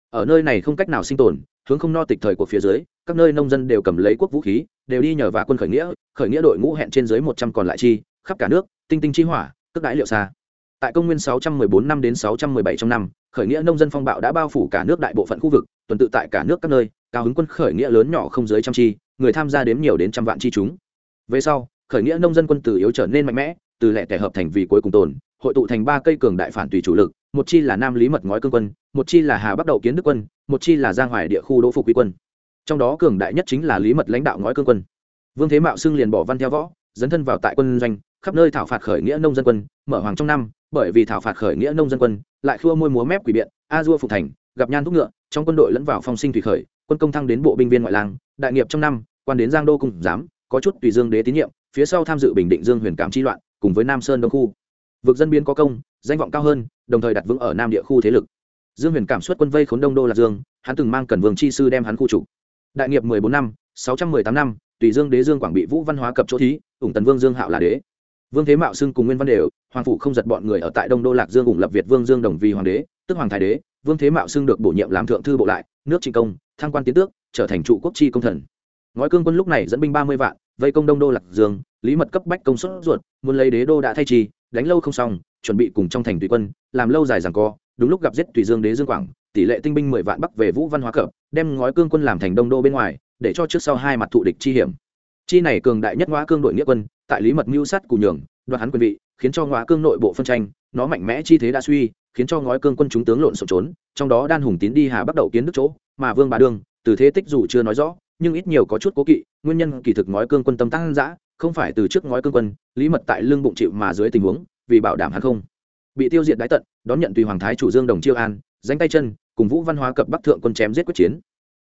[SPEAKER 1] Ở nơi này không cách nào sinh tồn, hướng không no tịch thời của phía dưới các nơi nông dân đều cầm lấy quốc vũ khí, đều đi nhờ và quân khởi nghĩa khởi nghĩa đội ngũ hẹn trên dưới một trăm còn lại chi, khắp cả nước, tinh tinh chi hỏa tức đãi liệu xa. Tại công nguyên 614 năm đến 617 trong năm, khởi nghĩa nông dân phong bạo đã bao phủ cả nước đại bộ phận khu vực, tuần tự tại cả nước các nơi, cao hứng quân khởi nghĩa lớn nhỏ không dưới trăm chi, người tham gia đếm nhiều đến trăm vạn chi chúng. Về sau, khởi nghĩa nông dân quân từ yếu trở nên mạnh mẽ, từ lẻ tẻ hợp thành vì cuối cùng tồn, hội tụ thành ba cây cường đại phản tùy chủ lực, một chi là nam lý mật ngói cương quân, một chi là hà bắc đậu kiến đức quân, một chi là giang hoài địa khu đỗ phục quý quân trong đó cường đại nhất chính là lý mật lãnh đạo ngói cương quân vương thế mạo xưng liền bỏ văn theo võ dấn thân vào tại quân doanh khắp nơi thảo phạt khởi nghĩa nông dân quân mở hoàng trong năm bởi vì thảo phạt khởi nghĩa nông dân quân lại khua môi múa mép quỷ biện a dua phục thành gặp nhan thúc ngựa trong quân đội lẫn vào phong sinh thủy khởi quân công thăng đến bộ binh viên ngoại lang đại nghiệp trong năm quan đến giang đô cùng giám có chút tùy dương đế tín nhiệm phía sau tham dự bình định dương huyền cảm chi loạn cùng với nam sơn đông khu vực dân biên có công danh vọng cao hơn đồng thời đặt vững ở nam địa khu thế lực dương huyền cảm xuất quân vây khốn đông đô lạc dương hắn từng mang cần vương chi sư đem hắn khu trục đại nghiệp mười bốn năm, sáu trăm mười tám năm, tùy dương đế dương quảng bị vũ văn hóa cập chỗ thí ủng tần vương dương hạo là đế. Vương thế mạo xưng cùng nguyên văn đều, hoàng phủ không giật bọn người ở tại đông đô lạc dương ủng lập việt vương dương đồng vì hoàng đế, tức hoàng thái đế, vương thế mạo xưng được bổ nhiệm làm thượng thư bộ lại, nước trịnh công, thăng quan tiến tước, trở thành trụ quốc chi công thần. Ngói cương quân lúc này dẫn binh ba mươi vạn, vây công đông đô lạc dương, lý mật cấp bách công suất ruột, muốn lấy đế đô đã thay chi đánh lâu không xong, chuẩn bị cùng trong thành tùy quân, làm lâu dài rằng co. Đúng lúc gặp giết tùy dương đế dương quảng, tỷ lệ tinh binh mười vạn bắc về vũ văn hóa cập đem ngói cương quân làm thành đông đô bên ngoài, để cho trước sau hai mặt thụ địch chi hiểm. Chi này cường đại nhất ngoa cương đội nghĩa quân, tại lý mật mưu sát cù nhường, đoạt hắn quyền vị, khiến cho ngoa cương nội bộ phân tranh, nó mạnh mẽ chi thế đã suy, khiến cho ngói cương quân chúng tướng lộn xộn trốn, trong đó đan hùng tín đi hà bắt đầu kiến đức chỗ, mà vương bà đương từ thế tích dù chưa nói rõ, nhưng ít nhiều có chút cố kỵ, nguyên nhân kỳ thực ngói cương quân tâm tăng dã, không phải từ trước ngói cương quân, lý mật tại lưng bụng chịu mà dưới tình huống, vì bảo đảm hắn không bị tiêu diệt đái tận, đón nhận tùy hoàng thái chủ dương đồng chiêu an danh tay chân, cùng vũ văn hóa cập bắc thượng quân chém giết quyết chiến.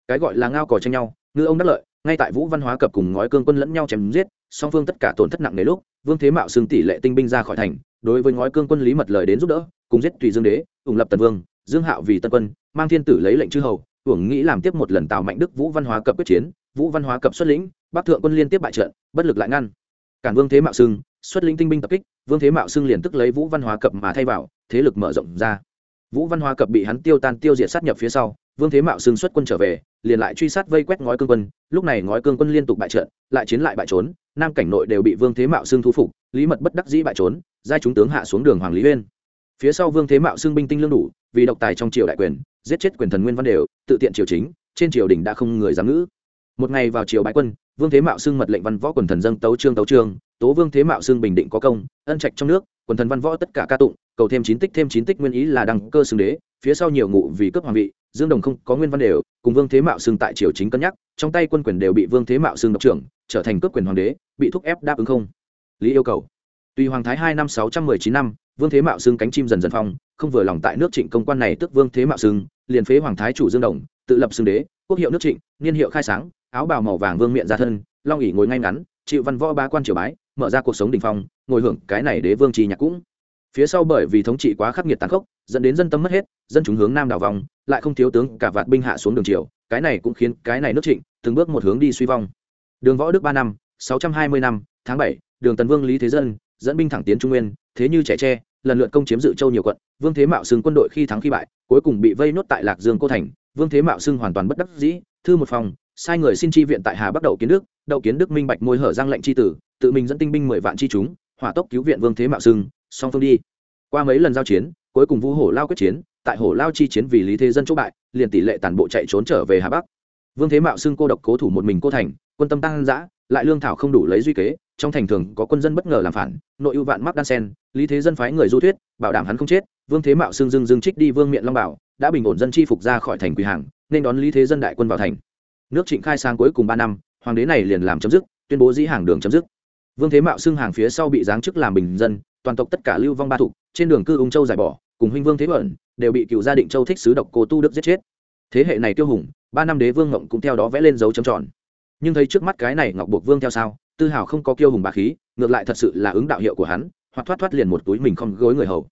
[SPEAKER 1] Cái gọi là ngao cò tranh nhau, ngư ông đắc lợi, ngay tại vũ văn hóa cập cùng ngói cương quân lẫn nhau chém giết, song phương tất cả tổn thất nặng nề lúc, vương thế mạo xưng tỷ lệ tinh binh ra khỏi thành, đối với ngói cương quân lý mật lời đến giúp đỡ, cùng giết tùy dương đế, ủng lập tần vương, dương hạo vì tân quân, mang thiên tử lấy lệnh chư hầu, hưởng nghĩ làm tiếp một lần tào mạnh đức vũ văn hóa cập quyết chiến. Vũ văn hóa cập xuất lĩnh, bắc thượng quân liên tiếp bại trận, bất lực lại ngăn. Cản vương thế mạo xưng, xuất lĩnh tinh binh tập kích, vương thế mạo xưng liền tức lấy vũ văn hóa cập mà thay vào, thế lực mở rộng ra vũ văn Hoa cập bị hắn tiêu tan tiêu diệt sát nhập phía sau, vương thế mạo xưng xuất quân trở về, liền lại truy sát vây quét ngói cương quân. Lúc này ngói cương quân liên tục bại trận, lại chiến lại bại trốn, nam cảnh nội đều bị vương thế mạo xưng thu phục, lý mật bất đắc dĩ bại trốn, giai chúng tướng hạ xuống đường hoàng lý uyên phía sau vương thế mạo xưng binh tinh lương đủ, vì độc tài trong triều đại quyền, giết chết quyền thần nguyên văn đều, tự tiện triều chính, trên triều đình đã không người dám ngữ. Một ngày vào triều bại quân, vương thế mạo xưng mật lệnh văn võ quần thần dâng tấu trương tấu trương, tố vương thế mạo xưng bình định có công, ân trạch trong nước, quần thần văn võ tất cả ca tụng cầu thêm chín tích, thêm chín tích nguyên ý là đăng cơ xưng đế, phía sau nhiều ngụ vì cướp hoàng vị, dương đồng không có nguyên văn đều, cùng vương thế mạo xưng tại triều chính cân nhắc, trong tay quân quyền đều bị vương thế mạo xưng độc trưởng, trở thành cướp quyền hoàng đế, bị thúc ép đáp ứng không. Lý yêu cầu. Tuy hoàng thái hai năm sáu trăm mười chín năm, vương thế mạo xưng cánh chim dần dần phong, không vừa lòng tại nước trịnh công quan này tức vương thế mạo xưng, liền phế hoàng thái chủ dương đồng, tự lập xưng đế, quốc hiệu nước trịnh, niên hiệu khai sáng, áo bào màu vàng vương miện ra thân, long ỉ ngồi ngay ngắn, chịu văn võ ba quan triều bái, mở ra cuộc sống đình phong, ngồi hưởng cái này đế vương trì nhạc cũng phía sau bởi vì thống trị quá khắc nghiệt tàn khốc, dẫn đến dân tâm mất hết, dân chúng hướng nam đảo vòng, lại không thiếu tướng cả vạt binh hạ xuống đường triều, cái này cũng khiến cái này nước trịnh từng bước một hướng đi suy vong. Đường võ đức ba năm, sáu trăm hai mươi năm, tháng bảy, đường tần vương lý thế dân, dẫn binh thẳng tiến trung nguyên, thế như trẻ tre, lần lượt công chiếm dự châu nhiều quận, vương thế mạo xưng quân đội khi thắng khi bại, cuối cùng bị vây nốt tại lạc dương cô thành, vương thế mạo xưng hoàn toàn bất đắc dĩ, thư một phòng, sai người xin chi viện tại hà bắc đậu kiến đức, đậu kiến đức minh bạch môi hở giang lệnh tri tử, tự mình dẫn tinh binh mười vạn chi chúng, hỏa tốc cứu viện vương thế mạo xưng song phương đi. Qua mấy lần giao chiến, cuối cùng vu hổ lao quyết chiến, tại hổ lao chi chiến vì lý thế dân chỗ bại, liền tỷ lệ tàn bộ chạy trốn trở về hà bắc. Vương thế mạo xưng cô độc cố thủ một mình cô thành, quân tâm tăng giã lại lương thảo không đủ lấy duy kế, trong thành thường có quân dân bất ngờ làm phản, nội ưu vạn mắc đan sen, lý thế dân phái người du thuyết, bảo đảm hắn không chết, vương thế mạo xưng dưng dưng trích đi vương miện long bảo, đã bình ổn dân chi phục ra khỏi thành quỳ hàng, nên đón lý thế dân đại quân vào thành. Nước trịnh khai sang cuối cùng ba năm, hoàng đế này liền làm chấm dứt, tuyên bố dĩ hàng đường chấm dứt. Vương thế mạo xưng hàng phía sau bị giáng chức làm bình dân toàn tộc tất cả lưu vong ba thục, trên đường cư ung châu giải bỏ, cùng huynh vương thế bẩn đều bị cựu gia định châu thích sứ độc cô tu đức giết chết. Thế hệ này tiêu hùng, ba năm đế vương ngộng cũng theo đó vẽ lên dấu chấm tròn. Nhưng thấy trước mắt cái này ngọc buộc vương theo sao tư hào không có kiêu hùng bà khí, ngược lại thật sự là ứng đạo hiệu của hắn, hoặc thoát thoát liền một túi mình không gối người hầu.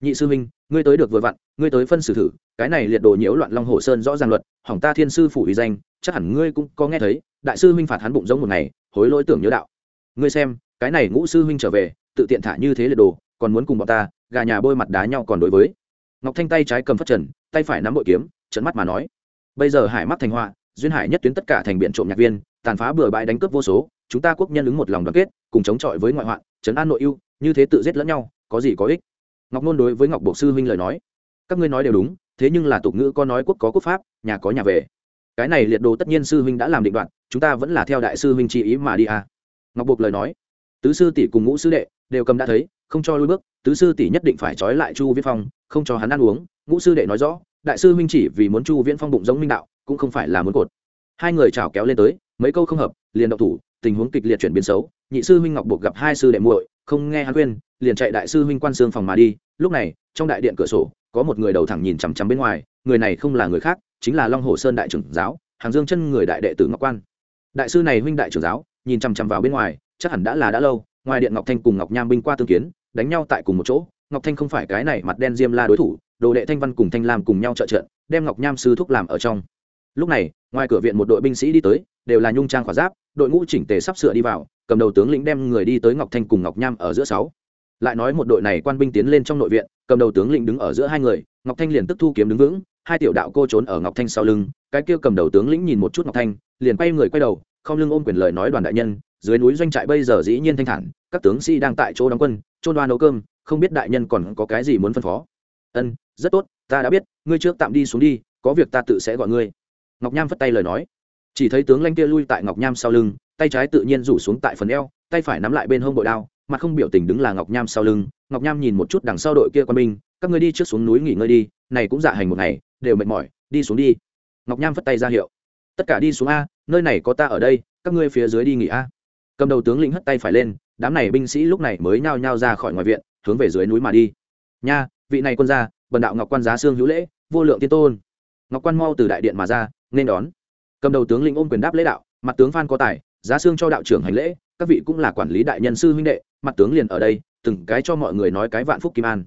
[SPEAKER 1] Nhị sư huynh, ngươi tới được vừa vặn, ngươi tới phân xử thử, cái này liệt đồ nhiễu loạn long hồ sơn rõ ràng luật, hỏng ta thiên sư phủ uy danh, chắc hẳn ngươi cũng có nghe thấy, đại sư huynh phạt hắn bụng giống một ngày, hối lỗi tưởng nhớ đạo. Ngươi xem, cái này ngũ sư huynh trở về tự tiện thả như thế lật đồ, còn muốn cùng bọn ta, gà nhà bôi mặt đá nhau còn đối với. Ngọc thanh tay trái cầm phát trần, tay phải nắm bội kiếm trận mắt mà nói. Bây giờ hải mắt thành họa, duyên hải nhất tuyến tất cả thành biện trộm nhạc viên, tàn phá bừa bãi đánh cướp vô số, chúng ta quốc nhân ứng một lòng đoàn kết, cùng chống chọi với ngoại hoạn, trấn an nội ưu, như thế tự giết lẫn nhau, có gì có ích? Ngọc nôn đối với ngọc bộ sư huynh lời nói. Các ngươi nói đều đúng, thế nhưng là tục ngữ có nói quốc có quốc pháp, nhà có nhà về. Cái này liệt đồ tất nhiên sư huynh đã làm định đoạn, chúng ta vẫn là theo đại sư huynh chi ý mà đi à. ngọc bộc lời nói tứ sư tỷ cùng ngũ sư đệ đều cầm đã thấy, không cho lui bước, tứ sư tỷ nhất định phải trói lại chu viễn phong, không cho hắn ăn uống. Ngũ sư đệ nói rõ, đại sư huynh chỉ vì muốn chu viễn phong bụng giống minh đạo, cũng không phải là muốn cột. Hai người chào kéo lên tới, mấy câu không hợp, liền động thủ, tình huống kịch liệt chuyển biến xấu. Nhị sư huynh ngọc buộc gặp hai sư đệ muội, không nghe hắn khuyên, liền chạy đại sư huynh quan xương phòng mà đi. Lúc này, trong đại điện cửa sổ, có một người đầu thẳng nhìn chằm chằm bên ngoài, người này không là người khác, chính là long hồ sơn đại trưởng giáo, hàng dương chân người đại đệ tử ngọc quan. Đại sư này huynh đại trưởng giáo nhìn chằm chằm vào bên ngoài, chắc hẳn đã là đã lâu, ngoài điện ngọc thanh cùng ngọc nham binh qua tương kiến, đánh nhau tại cùng một chỗ. Ngọc thanh không phải cái này mặt đen diêm la đối thủ, đồ đệ thanh văn cùng thanh lam cùng nhau trợ trận, đem ngọc nham sư thúc làm ở trong. Lúc này, ngoài cửa viện một đội binh sĩ đi tới, đều là nhung trang khỏa giáp, đội ngũ chỉnh tề sắp sửa đi vào, cầm đầu tướng lĩnh đem người đi tới ngọc thanh cùng ngọc nham ở giữa sáu. Lại nói một đội này quan binh tiến lên trong nội viện, cầm đầu tướng lĩnh đứng ở giữa hai người, ngọc thanh liền tức thu kiếm đứng vững, hai tiểu đạo cô trốn ở ngọc thanh sau lưng, cái kia cầm đầu tướng lĩnh nhìn một chút ngọc thanh, liền quay người quay đầu không lưng ôm quyền lời nói đoàn đại nhân, dưới núi doanh trại bây giờ dĩ nhiên thanh thản, các tướng sĩ đang tại chỗ đóng quân trôn đoan nấu cơm, không biết đại nhân còn có cái gì muốn phân phó. Ân, rất tốt, ta đã biết, ngươi trước tạm đi xuống đi, có việc ta tự sẽ gọi ngươi. Ngọc nham phất tay lời nói. Chỉ thấy tướng lanh kia lui tại ngọc nham sau lưng, tay trái tự nhiên rủ xuống tại phần eo, tay phải nắm lại bên hông bội đao, mặt không biểu tình đứng là ngọc nham sau lưng. Ngọc nham nhìn một chút đằng sau đội kia quân binh, các ngươi đi trước xuống núi nghỉ ngơi đi, này cũng dạ hành một ngày, đều mệt mỏi, đi xuống đi. Ngọc nham phất tay ra hiệu tất cả đi xuống a, nơi này có ta ở đây, các ngươi phía dưới đi nghỉ a. Cầm đầu tướng lĩnh hất tay phải lên, đám này binh sĩ lúc này mới nhao nhao ra khỏi ngoài viện, hướng về dưới núi mà đi. Nha, vị này quân gia, bần đạo ngọc quan giá xương hữu lễ, vô lượng tiên tôn. Ngọc quan mau từ đại điện mà ra, nên đón. Cầm đầu tướng lĩnh ôm quyền đáp lễ đạo, mặt tướng phan có tài, giá xương cho đạo trưởng hành lễ, các vị cũng là quản lý đại nhân sư huynh đệ, mặt tướng liền ở đây, từng cái cho mọi người nói cái vạn phúc kim an.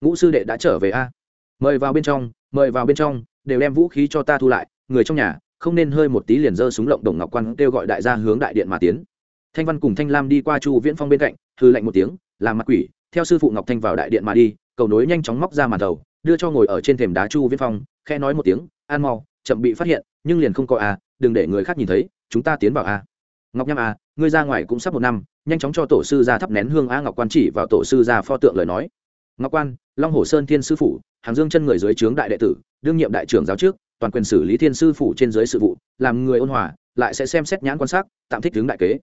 [SPEAKER 1] Ngũ sư đệ đã trở về a. Mời vào bên trong, mời vào bên trong, đều đem vũ khí cho ta thu lại, người trong nhà không nên hơi một tí liền giơ súng lộng đồng ngọc quan kêu gọi đại gia hướng đại điện mà tiến. Thanh văn cùng thanh lam đi qua chu viễn phong bên cạnh hư lạnh một tiếng làm mặt quỷ, theo sư phụ ngọc thanh vào đại điện mà đi, cầu nối nhanh chóng móc ra màn đầu, đưa cho ngồi ở trên thềm đá chu viễn phong khe nói một tiếng an mau, chậm bị phát hiện, nhưng liền không có a đừng để người khác nhìn thấy, chúng ta tiến vào a ngọc nham a ngươi ra ngoài cũng sắp một năm, nhanh chóng cho tổ sư ra thắp nén hương a. Ngọc quan chỉ vào tổ sư ra pho tượng lời nói. Ngọc quan, long hồ sơn thiên sư phụ hàng dương chân người dưới trướng đại đệ tử, đương nhiệm đại trưởng giáo trước, toàn quyền xử lý thiên sư phủ trên dưới sự vụ, làm người ôn hòa, lại sẽ xem xét nhãn quan sát, tạm thích hướng đại kế.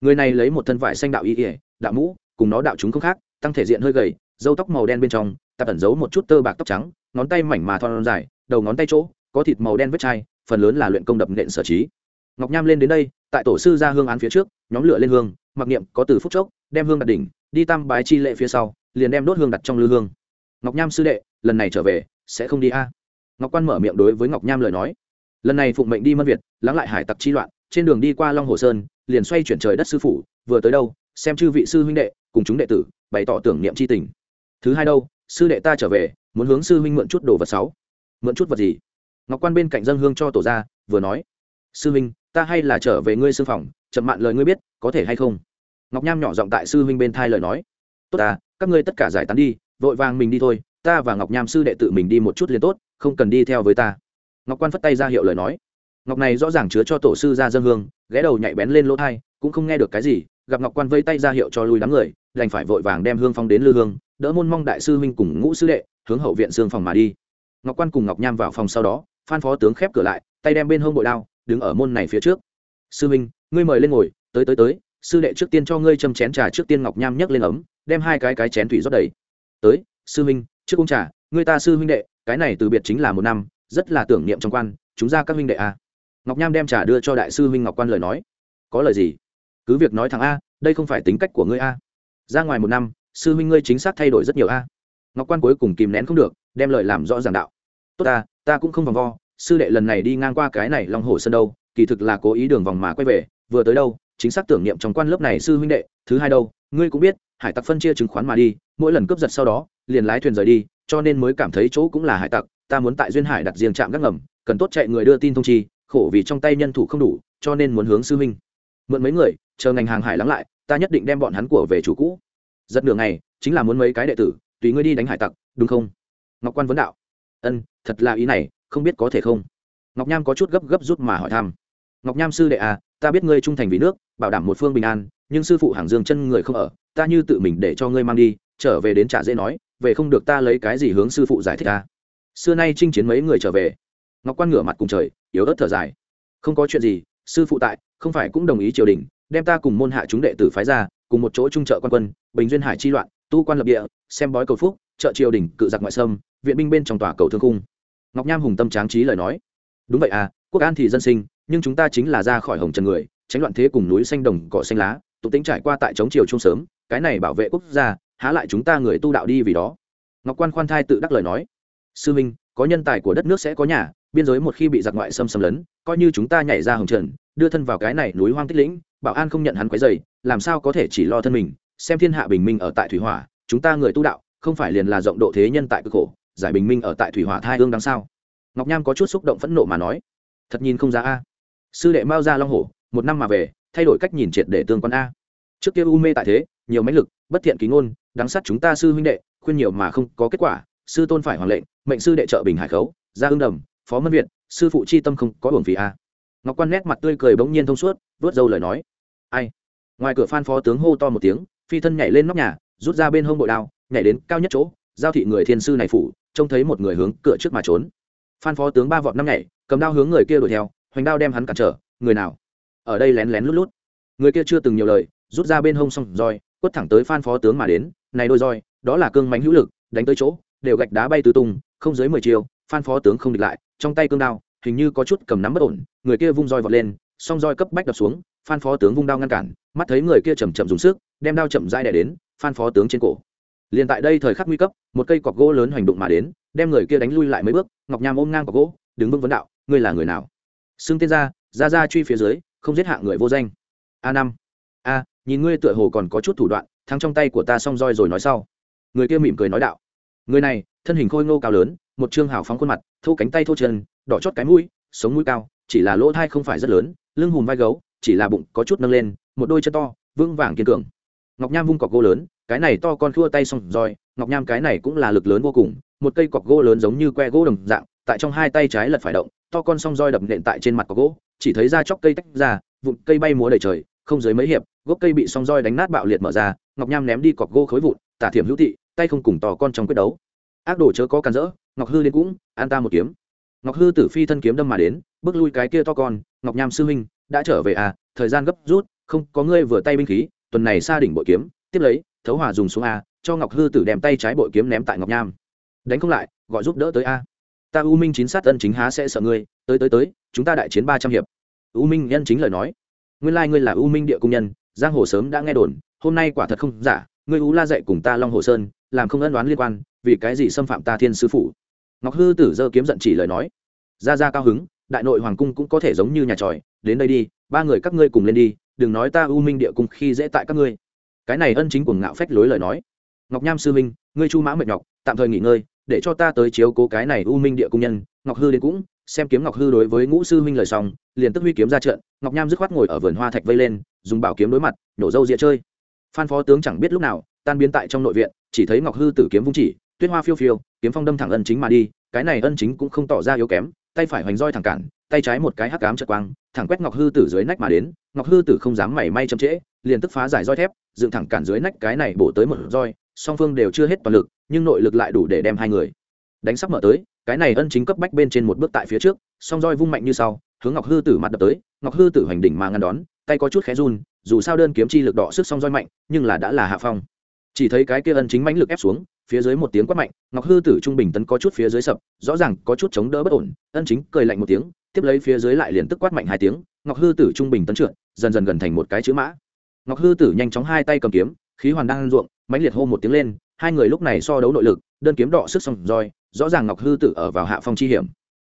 [SPEAKER 1] Người này lấy một thân vải xanh đạo y ỉa đạo mũ, cùng nó đạo chúng không khác, tăng thể diện hơi gầy dâu tóc màu đen bên trong ta ẩn giấu một chút tơ bạc tóc trắng, ngón tay mảnh mà thon dài, đầu ngón tay chỗ, có thịt màu đen vết chai, phần lớn là luyện công đập nện sở trí. Ngọc nham lên đến đây, tại tổ sư ra hương án phía trước, nhóm lửa lên hương, mặc niệm có từ phút chốc, đem hương đặt đỉnh, đi tam bái chi lệ phía sau, liền đem đốt hương đặt trong lư hương ngọc nham sư đệ, lần này trở về, sẽ không đi a. Ngọc quan mở miệng đối với ngọc nham lời nói. Lần này phụng mệnh đi mân việt, lắng lại hải tặc chi loạn, trên đường đi qua long hồ sơn, liền xoay chuyển trời đất sư phủ vừa tới đâu, xem chư vị sư huynh đệ, cùng chúng đệ tử, bày tỏ tưởng niệm c h i tình. Thứ hai đâu, sư đệ ta trở về, muốn hướng sư huynh mượn chút đồ vật sáu. Mượn chút vật gì? Ngọc quan bên cạnh dân hương cho tổ ra vừa nói. Sư huynh, ta hay là trở về ngươi sư phòng, chậm mạn lời ngươi biết, có thể hay không? Ngọc nham nhỏ giọng tại sư huynh bên thai lời nói. Tốt ta, các ngươi tất cả giải tán đi vội vàng mình đi thôi, ta và ngọc nham sư đệ tự mình đi một chút liền tốt, không cần đi theo với ta. Ngọc quan phất tay ra hiệu lời nói. Ngọc này rõ ràng chứa cho tổ sư ra dân hương, ghé đầu nhạy bén lên lỗ thai, cũng không nghe được cái gì, gặp ngọc quan vây tay ra hiệu cho lui đám người, đành phải vội vàng đem hương phong đến lư hương, đỡ môn mong đại sư huynh cùng ngũ sư đệ, hướng hậu viện xương phòng mà đi. Ngọc quan cùng ngọc nham vào phòng sau đó, phan phó tướng khép cửa lại, tay đem bên hông bội đao, đứng ở môn này phía trước. Sư huynh, ngươi mời lên ngồi, tới tới tới, sư đệ trước tiên cho ngươi châm chén trà trước tiên ngọc nham nhấc lên ấm, đem hai cái cái chén thủy rót đầy tới, sư huynh, trước uống trà người ta sư huynh đệ, cái này từ biệt chính là một năm, rất là tưởng niệm trong quan, chúng ra các huynh đệ a ngọc nham đem trà đưa cho đại sư huynh ngọc quan lời nói. Có lời gì? Cứ việc nói thằng a, đây không phải tính cách của ngươi a. Ra ngoài một năm, sư huynh ngươi chính xác thay đổi rất nhiều a. Ngọc quan cuối cùng kìm nén không được, đem lời làm rõ ràng đạo. Tốt ta ta cũng không vòng vo, sư đệ lần này đi ngang qua cái này long hồ sân đâu, kỳ thực là cố ý đường vòng mà quay về, vừa tới đâu, chính xác tưởng niệm trong quan lớp này sư huynh đệ, thứ hai đâu, ngươi cũng biết hải tặc phân chia chứng khoán mà đi, mỗi lần cướp giật sau đó, liền lái thuyền rời đi, cho nên mới cảm thấy chỗ cũng là hải tặc, ta muốn tại duyên hải đặt riêng trạm gác ngầm, cần tốt chạy người đưa tin thông chi, khổ vì trong tay nhân thủ không đủ, cho nên muốn hướng sư huynh. Mượn mấy người, chờ ngành hàng hải lắng lại, ta nhất định đem bọn hắn của về chủ cũ. Giật nửa ngày, chính là muốn mấy cái đệ tử, tùy ngươi đi đánh hải tặc, đúng không? Ngọc quan vấn đạo. Ân, thật là ý này, không biết có thể không? Ngọc nham có chút gấp gấp rút mà hỏi thăm. Ngọc nham sư đệ à ta biết ngươi trung thành vì nước, bảo đảm một phương bình an nhưng sư phụ hàng dương chân người không ở, ta như tự mình để cho ngươi mang đi, trở về đến trả dễ nói, về không được ta lấy cái gì hướng sư phụ giải thích ta xưa nay chinh chiến mấy người trở về. Ngọc quan ngửa mặt cùng trời, yếu ớt thở dài. Không có chuyện gì, sư phụ tại, không phải cũng đồng ý triều đình, đem ta cùng môn hạ chúng đệ tử phái ra, cùng một chỗ trung trợ quan quân, bình duyên hải chi loạn, tu quan lập địa, xem bói cầu phúc, trợ triều đình, cự giặc ngoại sâm viện binh bên trong tòa cầu thương cung. Ngọc nham hùng tâm tráng trí lời nói. Đúng vậy à quốc an thì dân sinh, nhưng chúng ta chính là ra khỏi hồng trần người, tránh loạn thế cùng núi xanh đồng cỏ xanh lá tục tính trải qua tại chống triều trung sớm, cái này bảo vệ quốc gia, há lại chúng ta người tu đạo đi vì đó. Ngọc quan khoan thai tự đắc lời nói. Sư minh, có nhân tài của đất nước sẽ có nhà, biên giới một khi bị giặc ngoại xâm xâm lấn, coi như chúng ta nhảy ra hồng trần, đưa thân vào cái này núi hoang tích lĩnh, bảo an không nhận hắn quấy dày làm sao có thể chỉ lo thân mình, xem thiên hạ bình minh ở tại thủy hỏa, chúng ta người tu đạo, không phải liền là rộng độ thế nhân tại cực khổ, giải bình minh ở tại thủy hỏa thai hương đằng sao ngọc nham có chút xúc động phẫn nộ mà nói. Thật nhìn không ra a. Sư đệ mao ra long hổ, một năm mà về thay đổi cách nhìn triệt để tương quan a. Trước kia u mê tại thế, nhiều máy lực, bất thiện ký ngôn, đáng sát chúng ta sư huynh đệ, khuyên nhiều mà không có kết quả, sư tôn phải hoàng lệnh, mệnh sư đệ trợ bình hải khấu, ra hương đầm, phó mân việt, sư phụ chi tâm không có hưởng phí a. Ngọc quan nét mặt tươi cười bỗng nhiên thông suốt vớt dâu lời nói. Ai? Ngoài cửa phan phó tướng hô to một tiếng, phi thân nhảy lên nóc nhà, rút ra bên hông bội đao, nhảy đến cao nhất chỗ, giao thị người thiên sư này phủ, trông thấy một người hướng cửa trước mà trốn. Phan phó tướng ba vọt năm nhảy, cầm đao hướng người kia đuổi theo, hoành đao đem hắn cản trở, người nào? Ở đây lén lén lút lút. Người kia chưa từng nhiều lời, rút ra bên hông xong roi, quất thẳng tới phan phó tướng mà đến. Này đôi roi, đó là cương mánh hữu lực, đánh tới chỗ, đều gạch đá bay tứ tung, không dưới mười chiều, phan phó tướng không địch lại, trong tay cương đao, hình như có chút cầm nắm bất ổn, người kia vung roi vọt lên, song roi cấp bách đập xuống, phan phó tướng vung đao ngăn cản, mắt thấy người kia chầm chậm dùng sức, đem đao chậm dai đẻ đến phan phó tướng trên cổ. Liền tại đây thời khắc nguy cấp, một cây cọc gỗ lớn hoành đụng mà đến, đem người kia đánh lui lại mấy bước, ngọc nham ôm ngang cọc gỗ, đứng vững vấn đạo, ngươi là người nào? Xưng tên ra ra ra truy phía dưới không giết hạ người vô danh. A năm. A, nhìn ngươi tựa hồ còn có chút thủ đoạn, thắng trong tay của ta xong roi rồi nói sau. Người kia mỉm cười nói đạo. Người này, thân hình khôi ngô cao lớn, một trương hào phóng khuôn mặt, thô cánh tay thô chân, đỏ chót cái mũi, sống mũi cao, chỉ là lỗ thai không phải rất lớn, lưng hùm vai gấu, chỉ là bụng có chút nâng lên, một đôi chân to, vững vàng kiên cường. Ngọc nham vung cọc gỗ lớn, cái này to con khua tay xong rồi ngọc nham cái này cũng là lực lớn vô cùng, một cây cọc gỗ lớn giống như que gỗ đồng dạng, tại trong hai tay trái lật phải động, to con song roi đập nện tại trên mặt cọc gỗ chỉ thấy ra chóc cây tách ra, vụn cây bay múa đầy trời, không dưới mấy hiệp, gốc cây bị song roi đánh nát bạo liệt mở ra, ngọc nham ném đi cọc gỗ khối vụn, tả thiểm hữu thị tay không cùng tò con trong quyết đấu. Ác đồ chớ có càn rỡ, ngọc hư đến cũng, an ta một kiếm. Ngọc hư tử phi thân kiếm đâm mà đến, bước lui cái kia to con, ngọc nham sư huynh, đã trở về à thời gian gấp rút, không, có ngươi vừa tay binh khí, tuần này xa đỉnh bội kiếm, tiếp lấy, thấu hòa dùng xuống a, cho ngọc hư tử đem tay trái bội kiếm ném tại ngọc nham. Đánh không lại, gọi giúp đỡ tới a ta u minh chín sát ân chính há sẽ sợ ngươi, tới tới tới, chúng ta đại chiến ba trăm hiệp. U minh nhân chính lời nói. Nguyên lai ngươi là u minh địa cung nhân, giang hồ sớm đã nghe đồn, hôm nay quả thật không giả, ngươi u la dạy cùng ta long hồ sơn, làm không ân đoán liên quan, vì cái gì xâm phạm ta thiên sư phủ. ngọc hư tử dơ kiếm giận chỉ lời nói. Ra ra cao hứng, đại nội hoàng cung cũng có thể giống như nhà tròi, đến đây đi, ba người các ngươi cùng lên đi, đừng nói ta u minh địa cung khi dễ tại các ngươi. Cái này ân chính của ngạo phách lối lời nói. Ngọc nham sư minh ngươi chu mã mệt nhọc, tạm thời nghỉ ngơi để cho ta tới chiếu cố cái này u minh địa cung nhân, ngọc hư đến cũng, xem kiếm ngọc hư đối với ngũ sư minh lời xong, liền tức huy kiếm ra trận, ngọc nham dứt khoát ngồi ở vườn hoa thạch vây lên, dùng bảo kiếm đối mặt nổ dâu dịa chơi. Phan phó tướng chẳng biết lúc nào, tan biến tại trong nội viện, chỉ thấy ngọc hư tử kiếm vung chỉ, tuyết hoa phiêu phiêu, kiếm phong đâm thẳng ân chính mà đi, cái này ân chính cũng không tỏ ra yếu kém, tay phải hoành roi thẳng cản, tay trái một cái hắc cám trợt quang, thẳng quét ngọc hư tử dưới nách mà đến, ngọc hư tử không dám mảy may chậm trễ, liền tức phá giải roi thép, dựng thẳng cản dưới nách cái này bổ tới một roi, song phương đều chưa hết toàn lực nhưng nội lực lại đủ để đem hai người đánh sắp mở tới, cái này ân chính cấp bách bên trên một bước tại phía trước, song roi vung mạnh như sau, hướng ngọc hư tử mặt đập tới, ngọc hư tử hoành đỉnh mà ngăn đón, tay có chút khé run, dù sao đơn kiếm chi lực đỏ sức song roi mạnh, nhưng là đã là hạ phong. Chỉ thấy cái kia ân chính mãnh lực ép xuống, phía dưới một tiếng quát mạnh, ngọc hư tử trung bình tấn có chút phía dưới sập, rõ ràng có chút chống đỡ bất ổn, ân chính cười lạnh một tiếng, tiếp lấy phía dưới lại liền tức quát mạnh hai tiếng, ngọc hư tử trung bình tấn trượt, dần dần gần thành một cái chữ mã. Ngọc hư tử nhanh chóng hai tay cầm kiếm, khí hoàn đang ruộng, mãnh liệt hô một tiếng lên hai người lúc này so đấu nội lực, đơn kiếm đỏ sức xong roi, rõ ràng ngọc hư tử ở vào hạ phong chi hiểm.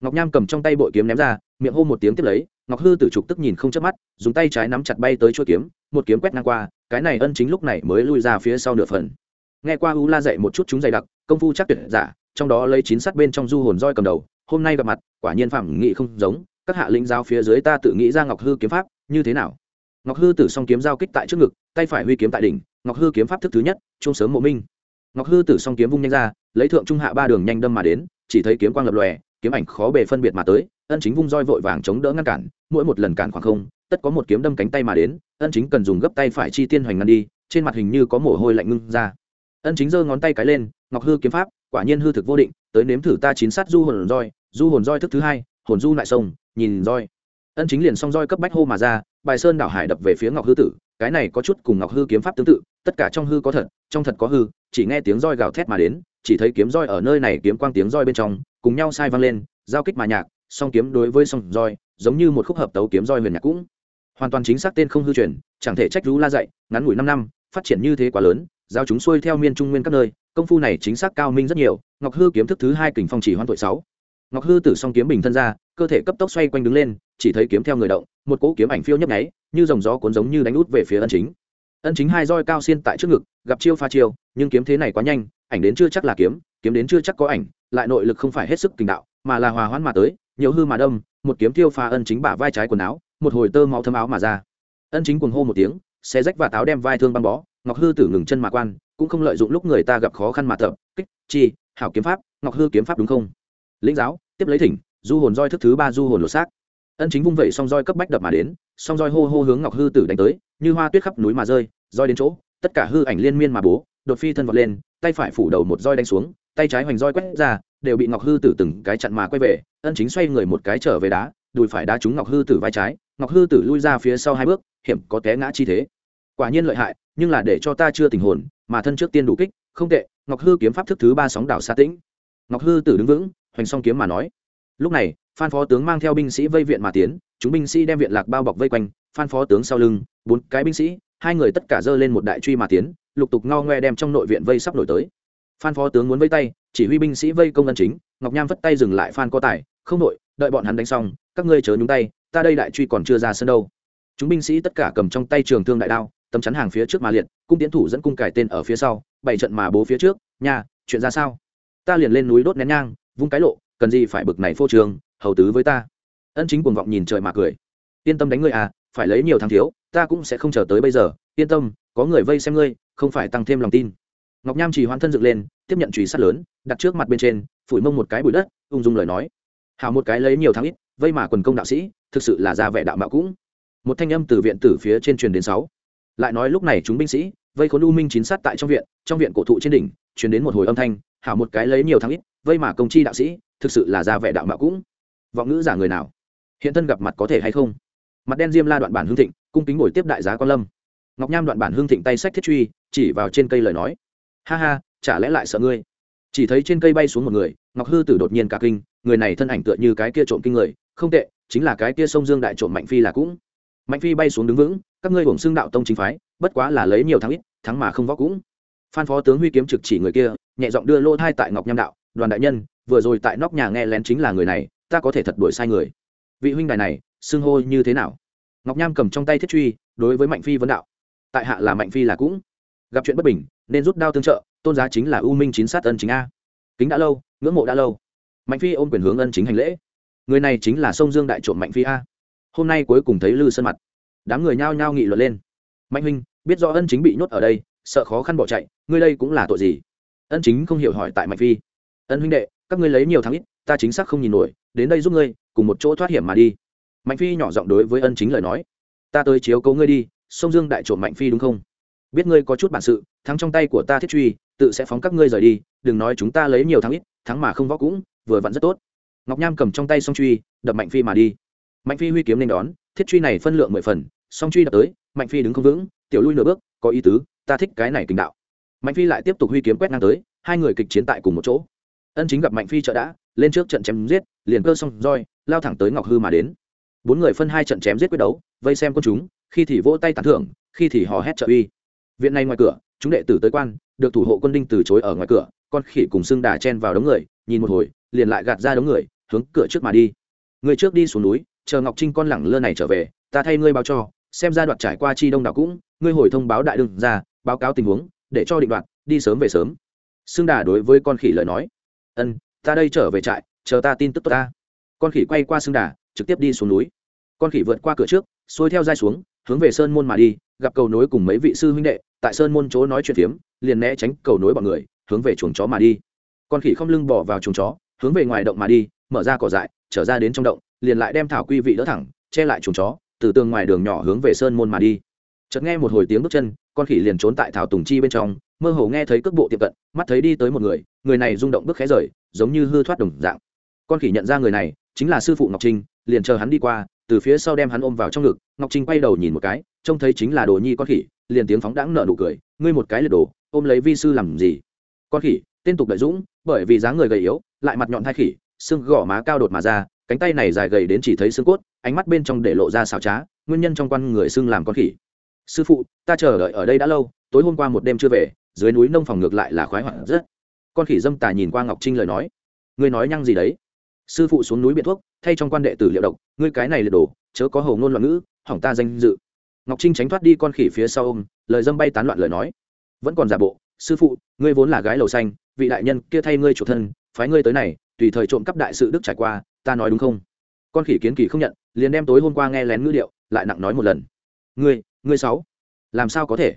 [SPEAKER 1] Ngọc nham cầm trong tay bội kiếm ném ra, miệng hô một tiếng tiếp lấy, ngọc hư tử trục tức nhìn không chớp mắt, dùng tay trái nắm chặt bay tới chỗ kiếm, một kiếm quét ngang qua, cái này ân chính lúc này mới lui ra phía sau nửa phần. Nghe qua u la dạy một chút chúng dày đặc, công phu chắc tuyệt giả, trong đó lấy chín sát bên trong du hồn roi cầm đầu, hôm nay gặp mặt, quả nhiên phạm nghị không giống, các hạ lĩnh giao phía dưới ta tự nghĩ ra ngọc hư kiếm pháp, như thế nào? Ngọc hư tử song kiếm giao kích tại trước ngực, tay phải huy kiếm tại đỉnh, ngọc hư kiếm pháp thức thứ nhất chung sớm mộ minh ngọc hư tử song kiếm vung nhanh ra, lấy thượng trung hạ ba đường nhanh đâm mà đến, chỉ thấy kiếm quang lập lòe, kiếm ảnh khó bề phân biệt mà tới, ân chính vung roi vội vàng chống đỡ ngăn cản, mỗi một lần cản khoảng không, tất có một kiếm đâm cánh tay mà đến, ân chính cần dùng gấp tay phải chi tiên hoành ngăn đi, trên mặt hình như có mồ hôi lạnh ngưng ra. Ân chính giơ ngón tay cái lên, ngọc hư kiếm pháp, quả nhiên hư thực vô định, tới nếm thử ta chín sát du hồn roi, du hồn roi thức thứ hai, hồn du lại sông, nhìn roi. Ân chính liền song roi cấp bách hô mà ra, bài sơn đảo hải đập về phía ngọc hư tử, cái này có chút cùng ngọc hư kiếm pháp tương tự, tất cả trong hư có thật, trong thật có hư chỉ nghe tiếng roi gào thét mà đến, chỉ thấy kiếm roi ở nơi này kiếm quang tiếng roi bên trong, cùng nhau sai vang lên, giao kích mà nhạc, song kiếm đối với song roi, giống như một khúc hợp tấu kiếm roi huyền nhạc cũng. Hoàn toàn chính xác tên không hư truyền, chẳng thể trách rú la dạy, ngắn ngủi năm năm, phát triển như thế quá lớn, giao chúng xuôi theo miên trung nguyên các nơi, công phu này chính xác cao minh rất nhiều, ngọc hư kiếm thức thứ hai kình phong chỉ hoan tuổi sáu. Ngọc hư tử song kiếm bình thân ra, cơ thể cấp tốc xoay quanh đứng lên, chỉ thấy kiếm theo người động, một cỗ kiếm ảnh phiêu nhấp nháy, như dòng gió cuốn giống như đánh út về phía ân chính ân chính hai roi cao xiên tại trước ngực, gặp chiêu pha chiêu, nhưng kiếm thế này quá nhanh, ảnh đến chưa chắc là kiếm kiếm đến chưa chắc có ảnh, lại nội lực không phải hết sức kình đạo, mà là hòa hoãn mà tới, nhiều hư mà đâm, một kiếm tiêu pha ân chính bả vai trái quần áo, một hồi tơ máu thấm áo mà ra. Ân chính cuồng hô một tiếng xe rách và táo đem vai thương băng bó, ngọc hư tử ngừng chân mà quan, cũng không lợi dụng lúc người ta gặp khó khăn mà tập, kích, chi, hảo kiếm pháp, ngọc hư kiếm pháp đúng không? Lĩnh giáo, tiếp lấy thỉnh, du hồn roi thức thứ ba du hồn lột xác. Ân chính vung vẩy song roi cấp bách đập mà đến, song roi hô hô hướng ngọc hư tử đánh tới như hoa tuyết khắp núi mà rơi, roi đến chỗ, tất cả hư ảnh liên miên mà bố, đột phi thân vọt lên, tay phải phủ đầu một roi đánh xuống, tay trái hoành roi quét ra, đều bị ngọc hư tử từng cái chặn mà quay về, ân chính xoay người một cái trở về đá, đùi phải đá trúng ngọc hư tử vai trái, ngọc hư tử lui ra phía sau hai bước, hiểm có té ngã chi thế. Quả nhiên lợi hại, nhưng là để cho ta chưa tình hồn, mà thân trước tiên đủ kích, không tệ, ngọc hư kiếm pháp thức thứ ba sóng đảo xa tĩnh. Ngọc hư tử đứng vững, hoành song kiếm mà nói. Lúc này, phan phó tướng mang theo binh sĩ vây viện mà tiến, chúng binh sĩ đem viện lạc bao bọc vây quanh, phan phó tướng sau lưng bốn cái binh sĩ, hai người tất cả giơ lên một đại truy mà tiến, lục tục ngao ngoe đem trong nội viện vây sắp nổi tới. Phan phó tướng muốn vây tay, chỉ huy binh sĩ vây công ân chính, ngọc nham vất tay dừng lại phan có tài, không nội đợi bọn hắn đánh xong, các ngươi chớ nhúng tay, ta đây đại truy còn chưa ra sân đâu. Chúng binh sĩ tất cả cầm trong tay trường thương đại đao, tấm chắn hàng phía trước mà liệt, cung tiến thủ dẫn cung cải tên ở phía sau, bảy trận mà bố phía trước nhà chuyện ra sao? Ta liền lên núi đốt nén nhang, vung cái lộ, cần gì phải bực này phô trường hầu tứ với ta. Ân chính cuồng vọng nhìn trời mà cười. Yên tâm đánh ngươi à phải lấy nhiều thắng thiếu, ta cũng sẽ không chờ tới bây giờ, yên tâm, có người vây xem ngươi, không phải tăng thêm lòng tin. Ngọc nham chỉ hoan thân dựng lên, tiếp nhận trùy sắt lớn, đặt trước mặt bên trên, phủi mông một cái bụi đất, ung dung lời nói. Hào một cái lấy nhiều thắng ít, vây mà quần công đạo sĩ, thực sự là ra vẻ đạo mạo cũng. Một thanh âm từ viện tử phía trên truyền đến sáu. Lại nói lúc này chúng binh sĩ, vây khốn u minh chín sát tại trong viện trong viện cổ thụ trên đỉnh, truyền đến một hồi âm thanh, hảo một cái lấy nhiều thắng ít, vây mà công chi đạo sĩ, thực sự là ra vẻ đạo mạo cũng. Vọng ngữ giả người nào? Hiện thân gặp mặt có thể hay không? Mặt đen diêm la đoạn bản hương thịnh, cung kính ngồi tiếp đại giá quan lâm. Ngọc nham đoạn bản hương thịnh tay sách thiết truy, chỉ vào trên cây lời nói. Ha ha, chả lẽ lại sợ ngươi? Chỉ thấy trên cây bay xuống một người, ngọc hư tử đột nhiên cả kinh, người này thân ảnh tựa như cái kia trộm kinh người, không tệ, chính là cái kia sông dương đại trộm mạnh phi là cũng. Mạnh phi bay xuống đứng vững, các ngươi hưởng xưng đạo tông chính phái, bất quá là lấy nhiều thắng ít, thắng mà không võ cũng. Phan phó tướng huy kiếm trực chỉ người kia, nhẹ giọng đưa lô thai tại ngọc nham đạo, đoàn đại nhân, vừa rồi tại nóc nhà nghe lén chính là người này, ta có thể thật đuổi sai người. Vị huynh đài này xưng hô như thế nào? Ngọc nham cầm trong tay thiết truy, đối với mạnh phi vấn đạo. Tại hạ là mạnh phi là cũng. Gặp chuyện bất bình, nên rút đao tương trợ, tôn giá chính là u minh chín sát ân chính a. Kính đã lâu, ngưỡng mộ đã lâu. Mạnh phi ôm quyền hướng ân chính hành lễ. Người này chính là sông dương đại trộm mạnh phi a. Hôm nay cuối cùng thấy lư sân mặt. Đám người nhao nhao nghị luận lên. Mạnh huynh, biết do ân chính bị nhốt ở đây, sợ khó khăn bỏ chạy, ngươi đây cũng là tội gì? Ân chính không hiểu hỏi tại mạnh phi. Ân huynh đệ, các ngươi lấy nhiều thắng ít, ta chính xác không nhìn nổi, đến đây giúp ngươi, cùng một chỗ thoát hiểm mà đi mạnh phi nhỏ giọng đối với ân chính lời nói. Ta tới chiếu cố ngươi đi, sông dương đại trộm mạnh phi đúng không? Biết ngươi có chút bản sự, thắng trong tay của ta thiết truy, tự sẽ phóng các ngươi rời đi, đừng nói chúng ta lấy nhiều thắng ít, thắng mà không võ cũng, vừa vặn rất tốt. Ngọc nham cầm trong tay song truy, đập mạnh phi mà đi. Mạnh phi huy kiếm nên đón, thiết truy này phân lượng mười phần, song truy đập tới, mạnh phi đứng không vững, tiểu lui nửa bước, có ý tứ, ta thích cái này tình đạo. Mạnh phi lại tiếp tục huy kiếm quét ngang tới, hai người kịch chiến tại cùng một chỗ. Ân chính gặp mạnh phi trợ đã, lên trước trận chém giết, liền cơ xong roi, lao thẳng tới ngọc hư mà đến bốn người phân hai trận chém giết quyết đấu, vây xem con chúng, khi thì vỗ tay tán thưởng, khi thì hò hét trợ uy. Viện này ngoài cửa, chúng đệ tử tới quan, được thủ hộ quân đinh từ chối ở ngoài cửa, con khỉ cùng xương đà chen vào đống người, nhìn một hồi, liền lại gạt ra đống người, hướng cửa trước mà đi. Người trước đi xuống núi, chờ ngọc trinh con lẳng lơ này trở về, ta thay ngươi báo cho, xem ra đoạt trải qua chi đông đảo cũng, ngươi hồi thông báo đại đương ra, báo cáo tình huống, để cho định đoạt, đi sớm về sớm. Xương đà đối với con khỉ lời nói, ân, ta đây trở về trại, chờ ta tin tức tốt ta. Con khỉ quay qua xương đà trực tiếp đi xuống núi. Con khỉ vượt qua cửa trước, xuôi theo dai xuống, hướng về sơn môn mà đi, gặp cầu nối cùng mấy vị sư huynh đệ, tại sơn môn chỗ nói chuyện phiếm, liền né tránh cầu nối bọn người, hướng về chuồng chó mà đi. Con khỉ không lưng bỏ vào chuồng chó, hướng về ngoài động mà đi, mở ra cỏ dại, trở ra đến trong động, liền lại đem thảo quy vị đỡ thẳng, che lại chuồng chó, từ tường ngoài đường nhỏ hướng về sơn môn mà đi. Chợt nghe một hồi tiếng bước chân, con khỉ liền trốn tại thảo tùng chi bên trong, mơ hồ nghe thấy cước bộ tiệm cận, mắt thấy đi tới một người người này rung động bước khé rời, giống như hư thoát đồng dạng. Con khỉ nhận ra người này chính là sư phụ ngọc trinh, liền chờ hắn đi qua, từ phía sau đem hắn ôm vào trong ngực, ngọc trinh quay đầu nhìn một cái, trông thấy chính là đồ nhi con khỉ, liền tiếng phóng đãng nợ nụ cười, ngươi một cái lật đồ, ôm lấy vi sư làm gì? Con khỉ, tên tục đợi dũng, bởi vì dáng người gầy yếu, lại mặt nhọn thai khỉ, xương gò má cao đột mà ra, cánh tay này dài gầy đến chỉ thấy xương cốt, ánh mắt bên trong để lộ ra xào trá, nguyên nhân trong quan người xưng làm con khỉ. Sư phụ, ta chờ đợi ở đây đã lâu, tối hôm qua một đêm chưa về, dưới núi nông phòng ngược lại là khoái hoạn rất. Con khỉ dâm tà nhìn qua ngọc trinh lời nói. Ngươi nói nhăng gì đấy? Sư phụ xuống núi biện thuốc, thay trong quan đệ tử liệu độc, ngươi cái này liệt đổ chớ có hầu ngôn loạn ngữ, hỏng ta danh dự. Ngọc trinh tránh thoát đi con khỉ phía sau ôm lời dâm bay tán loạn lời nói. Vẫn còn giả bộ, sư phụ, ngươi vốn là gái lầu xanh, vị đại nhân kia thay ngươi chủ thân, phái ngươi tới này, tùy thời trộm cắp đại sự đức trải qua, ta nói đúng không? Con khỉ kiến kỳ không nhận, liền đem tối hôm qua nghe lén ngữ điệu, lại nặng nói một lần. Ngươi ngươi sáu, làm sao có thể?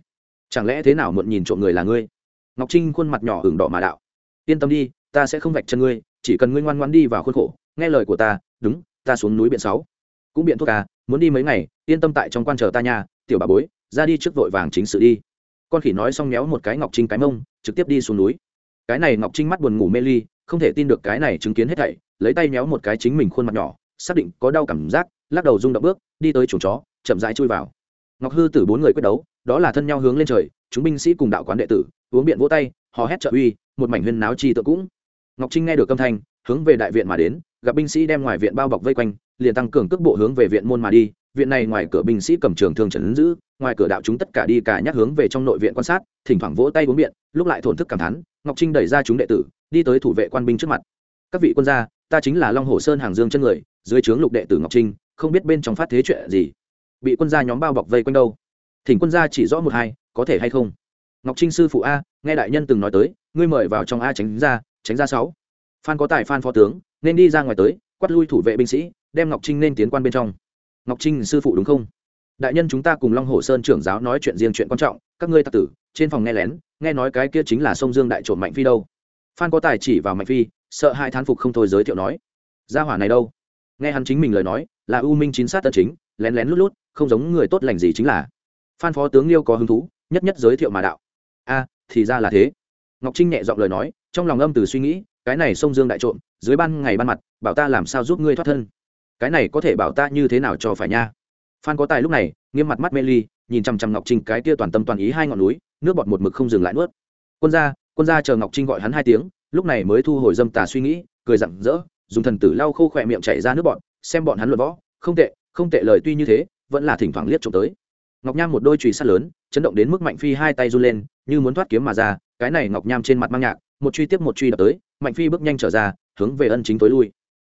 [SPEAKER 1] Chẳng lẽ thế nào muộn nhìn trộm người là ngươi? Ngọc trinh khuôn mặt nhỏ hưởng đỏ mà đạo. Yên tâm đi, ta sẽ không vạch chân ngươi chỉ cần ngươi ngoan ngoan đi vào khuôn khổ, nghe lời của ta, đúng, ta xuống núi biển sáu. Cũng biện thuốc à muốn đi mấy ngày, yên tâm tại trong quan chờ ta nha, tiểu bà bối, ra đi trước vội vàng chính sự đi. Con khỉ nói xong méo một cái ngọc trinh cái mông, trực tiếp đi xuống núi. Cái này ngọc trinh mắt buồn ngủ mê ly, không thể tin được cái này chứng kiến hết thảy, lấy tay méo một cái chính mình khuôn mặt nhỏ, xác định có đau cảm giác, lắc đầu rung động bước, đi tới chuồng chó, chậm rãi chui vào. Ngọc hư tử bốn người quyết đấu, đó là thân nhau hướng lên trời, chúng binh sĩ cùng đạo quán đệ tử, uống biện vỗ tay, hò hét trợ uy, một mảnh huyên náo chi tự cũng ngọc trinh nghe được âm thanh, hướng về đại viện mà đến, gặp binh sĩ đem ngoài viện bao bọc vây quanh, liền tăng cường cước bộ hướng về viện môn mà đi. Viện này ngoài cửa binh sĩ cầm trường thương trấn giữ, ngoài cửa đạo chúng tất cả đi cả nhắc hướng về trong nội viện quan sát, thỉnh thoảng vỗ tay uống biện, lúc lại thổn thức cảm thán, ngọc trinh đẩy ra chúng đệ tử, đi tới thủ vệ quan binh trước mặt. Các vị quân gia, ta chính là long hồ sơn hàng dương chân người, dưới trướng lục đệ tử ngọc trinh, không biết bên trong phát thế chuyện gì. Bị quân gia nhóm bao bọc vây quanh đâu? Thỉnh quân gia chỉ rõ một hai, có thể hay không? Ngọc trinh sư phụ a, nghe đại nhân từng nói tới, ngươi mời vào trong a tránh ra tránh ra sáu. Phan có tài phan phó tướng, nên đi ra ngoài tới, quát lui thủ vệ binh sĩ, đem ngọc trinh nên tiến quan bên trong. Ngọc trinh sư phụ đúng không? Đại nhân chúng ta cùng long hồ sơn trưởng giáo nói chuyện riêng chuyện quan trọng, các ngươi tặc tử, trên phòng nghe lén, nghe nói cái kia chính là sông dương đại trộm mạnh phi đâu. Phan có tài chỉ vào mạnh phi, sợ hai thán phục không thôi giới thiệu nói, gia hỏa này đâu? Nghe hắn chính mình lời nói, là u minh chín sát tân chính, lén lén lút lút, không giống người tốt lành gì chính là. Phan phó tướng liêu có hứng thú, nhất nhất giới thiệu mà đạo. A, thì ra là thế ngọc trinh nhẹ giọng lời nói trong lòng âm từ suy nghĩ cái này sông dương đại trộm dưới ban ngày ban mặt bảo ta làm sao giúp ngươi thoát thân? Cái này có thể bảo ta như thế nào cho phải nha? Phan có tài lúc này nghiêm mặt mắt mê ly nhìn chằm chằm ngọc trinh cái kia toàn tâm toàn ý hai ngọn núi nước bọt một mực không dừng lại nuốt. Quân gia quân gia chờ ngọc trinh gọi hắn hai tiếng lúc này mới thu hồi dâm tà suy nghĩ cười rặng rỡ dùng thần tử lau khô khỏe miệng chảy ra nước bọt, xem bọn hắn luận võ không tệ không tệ lời tuy như thế vẫn là thỉnh thoảng liếc trộm tới. Ngọc nham một đôi chùy sắt lớn chấn động đến mức mạnh phi hai tay run lên như muốn thoát kiếm mà ra cái này ngọc nham trên mặt mang nhạc, một truy tiếp một truy đập tới, mạnh phi bước nhanh trở ra, hướng về ân chính tối lui.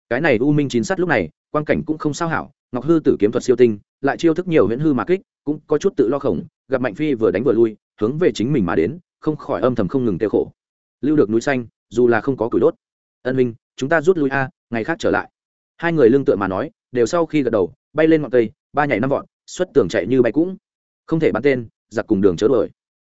[SPEAKER 1] Cái này u minh chín sát lúc này, quang cảnh cũng không sao hảo, ngọc hư tử kiếm thuật siêu tinh, lại chiêu thức nhiều huyễn hư mà kích, cũng có chút tự lo khổng, gặp mạnh phi vừa đánh vừa lui, hướng về chính mình mà đến, không khỏi âm thầm không ngừng tiêu khổ. Lưu được núi xanh, dù là không có củi đốt. Ân minh, chúng ta rút lui a, ngày khác trở lại. Hai người lương tựa mà nói, đều sau khi gật đầu, bay lên ngọn cây, ba nhảy năm vọt xuất tường chạy như bay cũng. Không thể bắn tên, giặc cùng đường chớ đuổi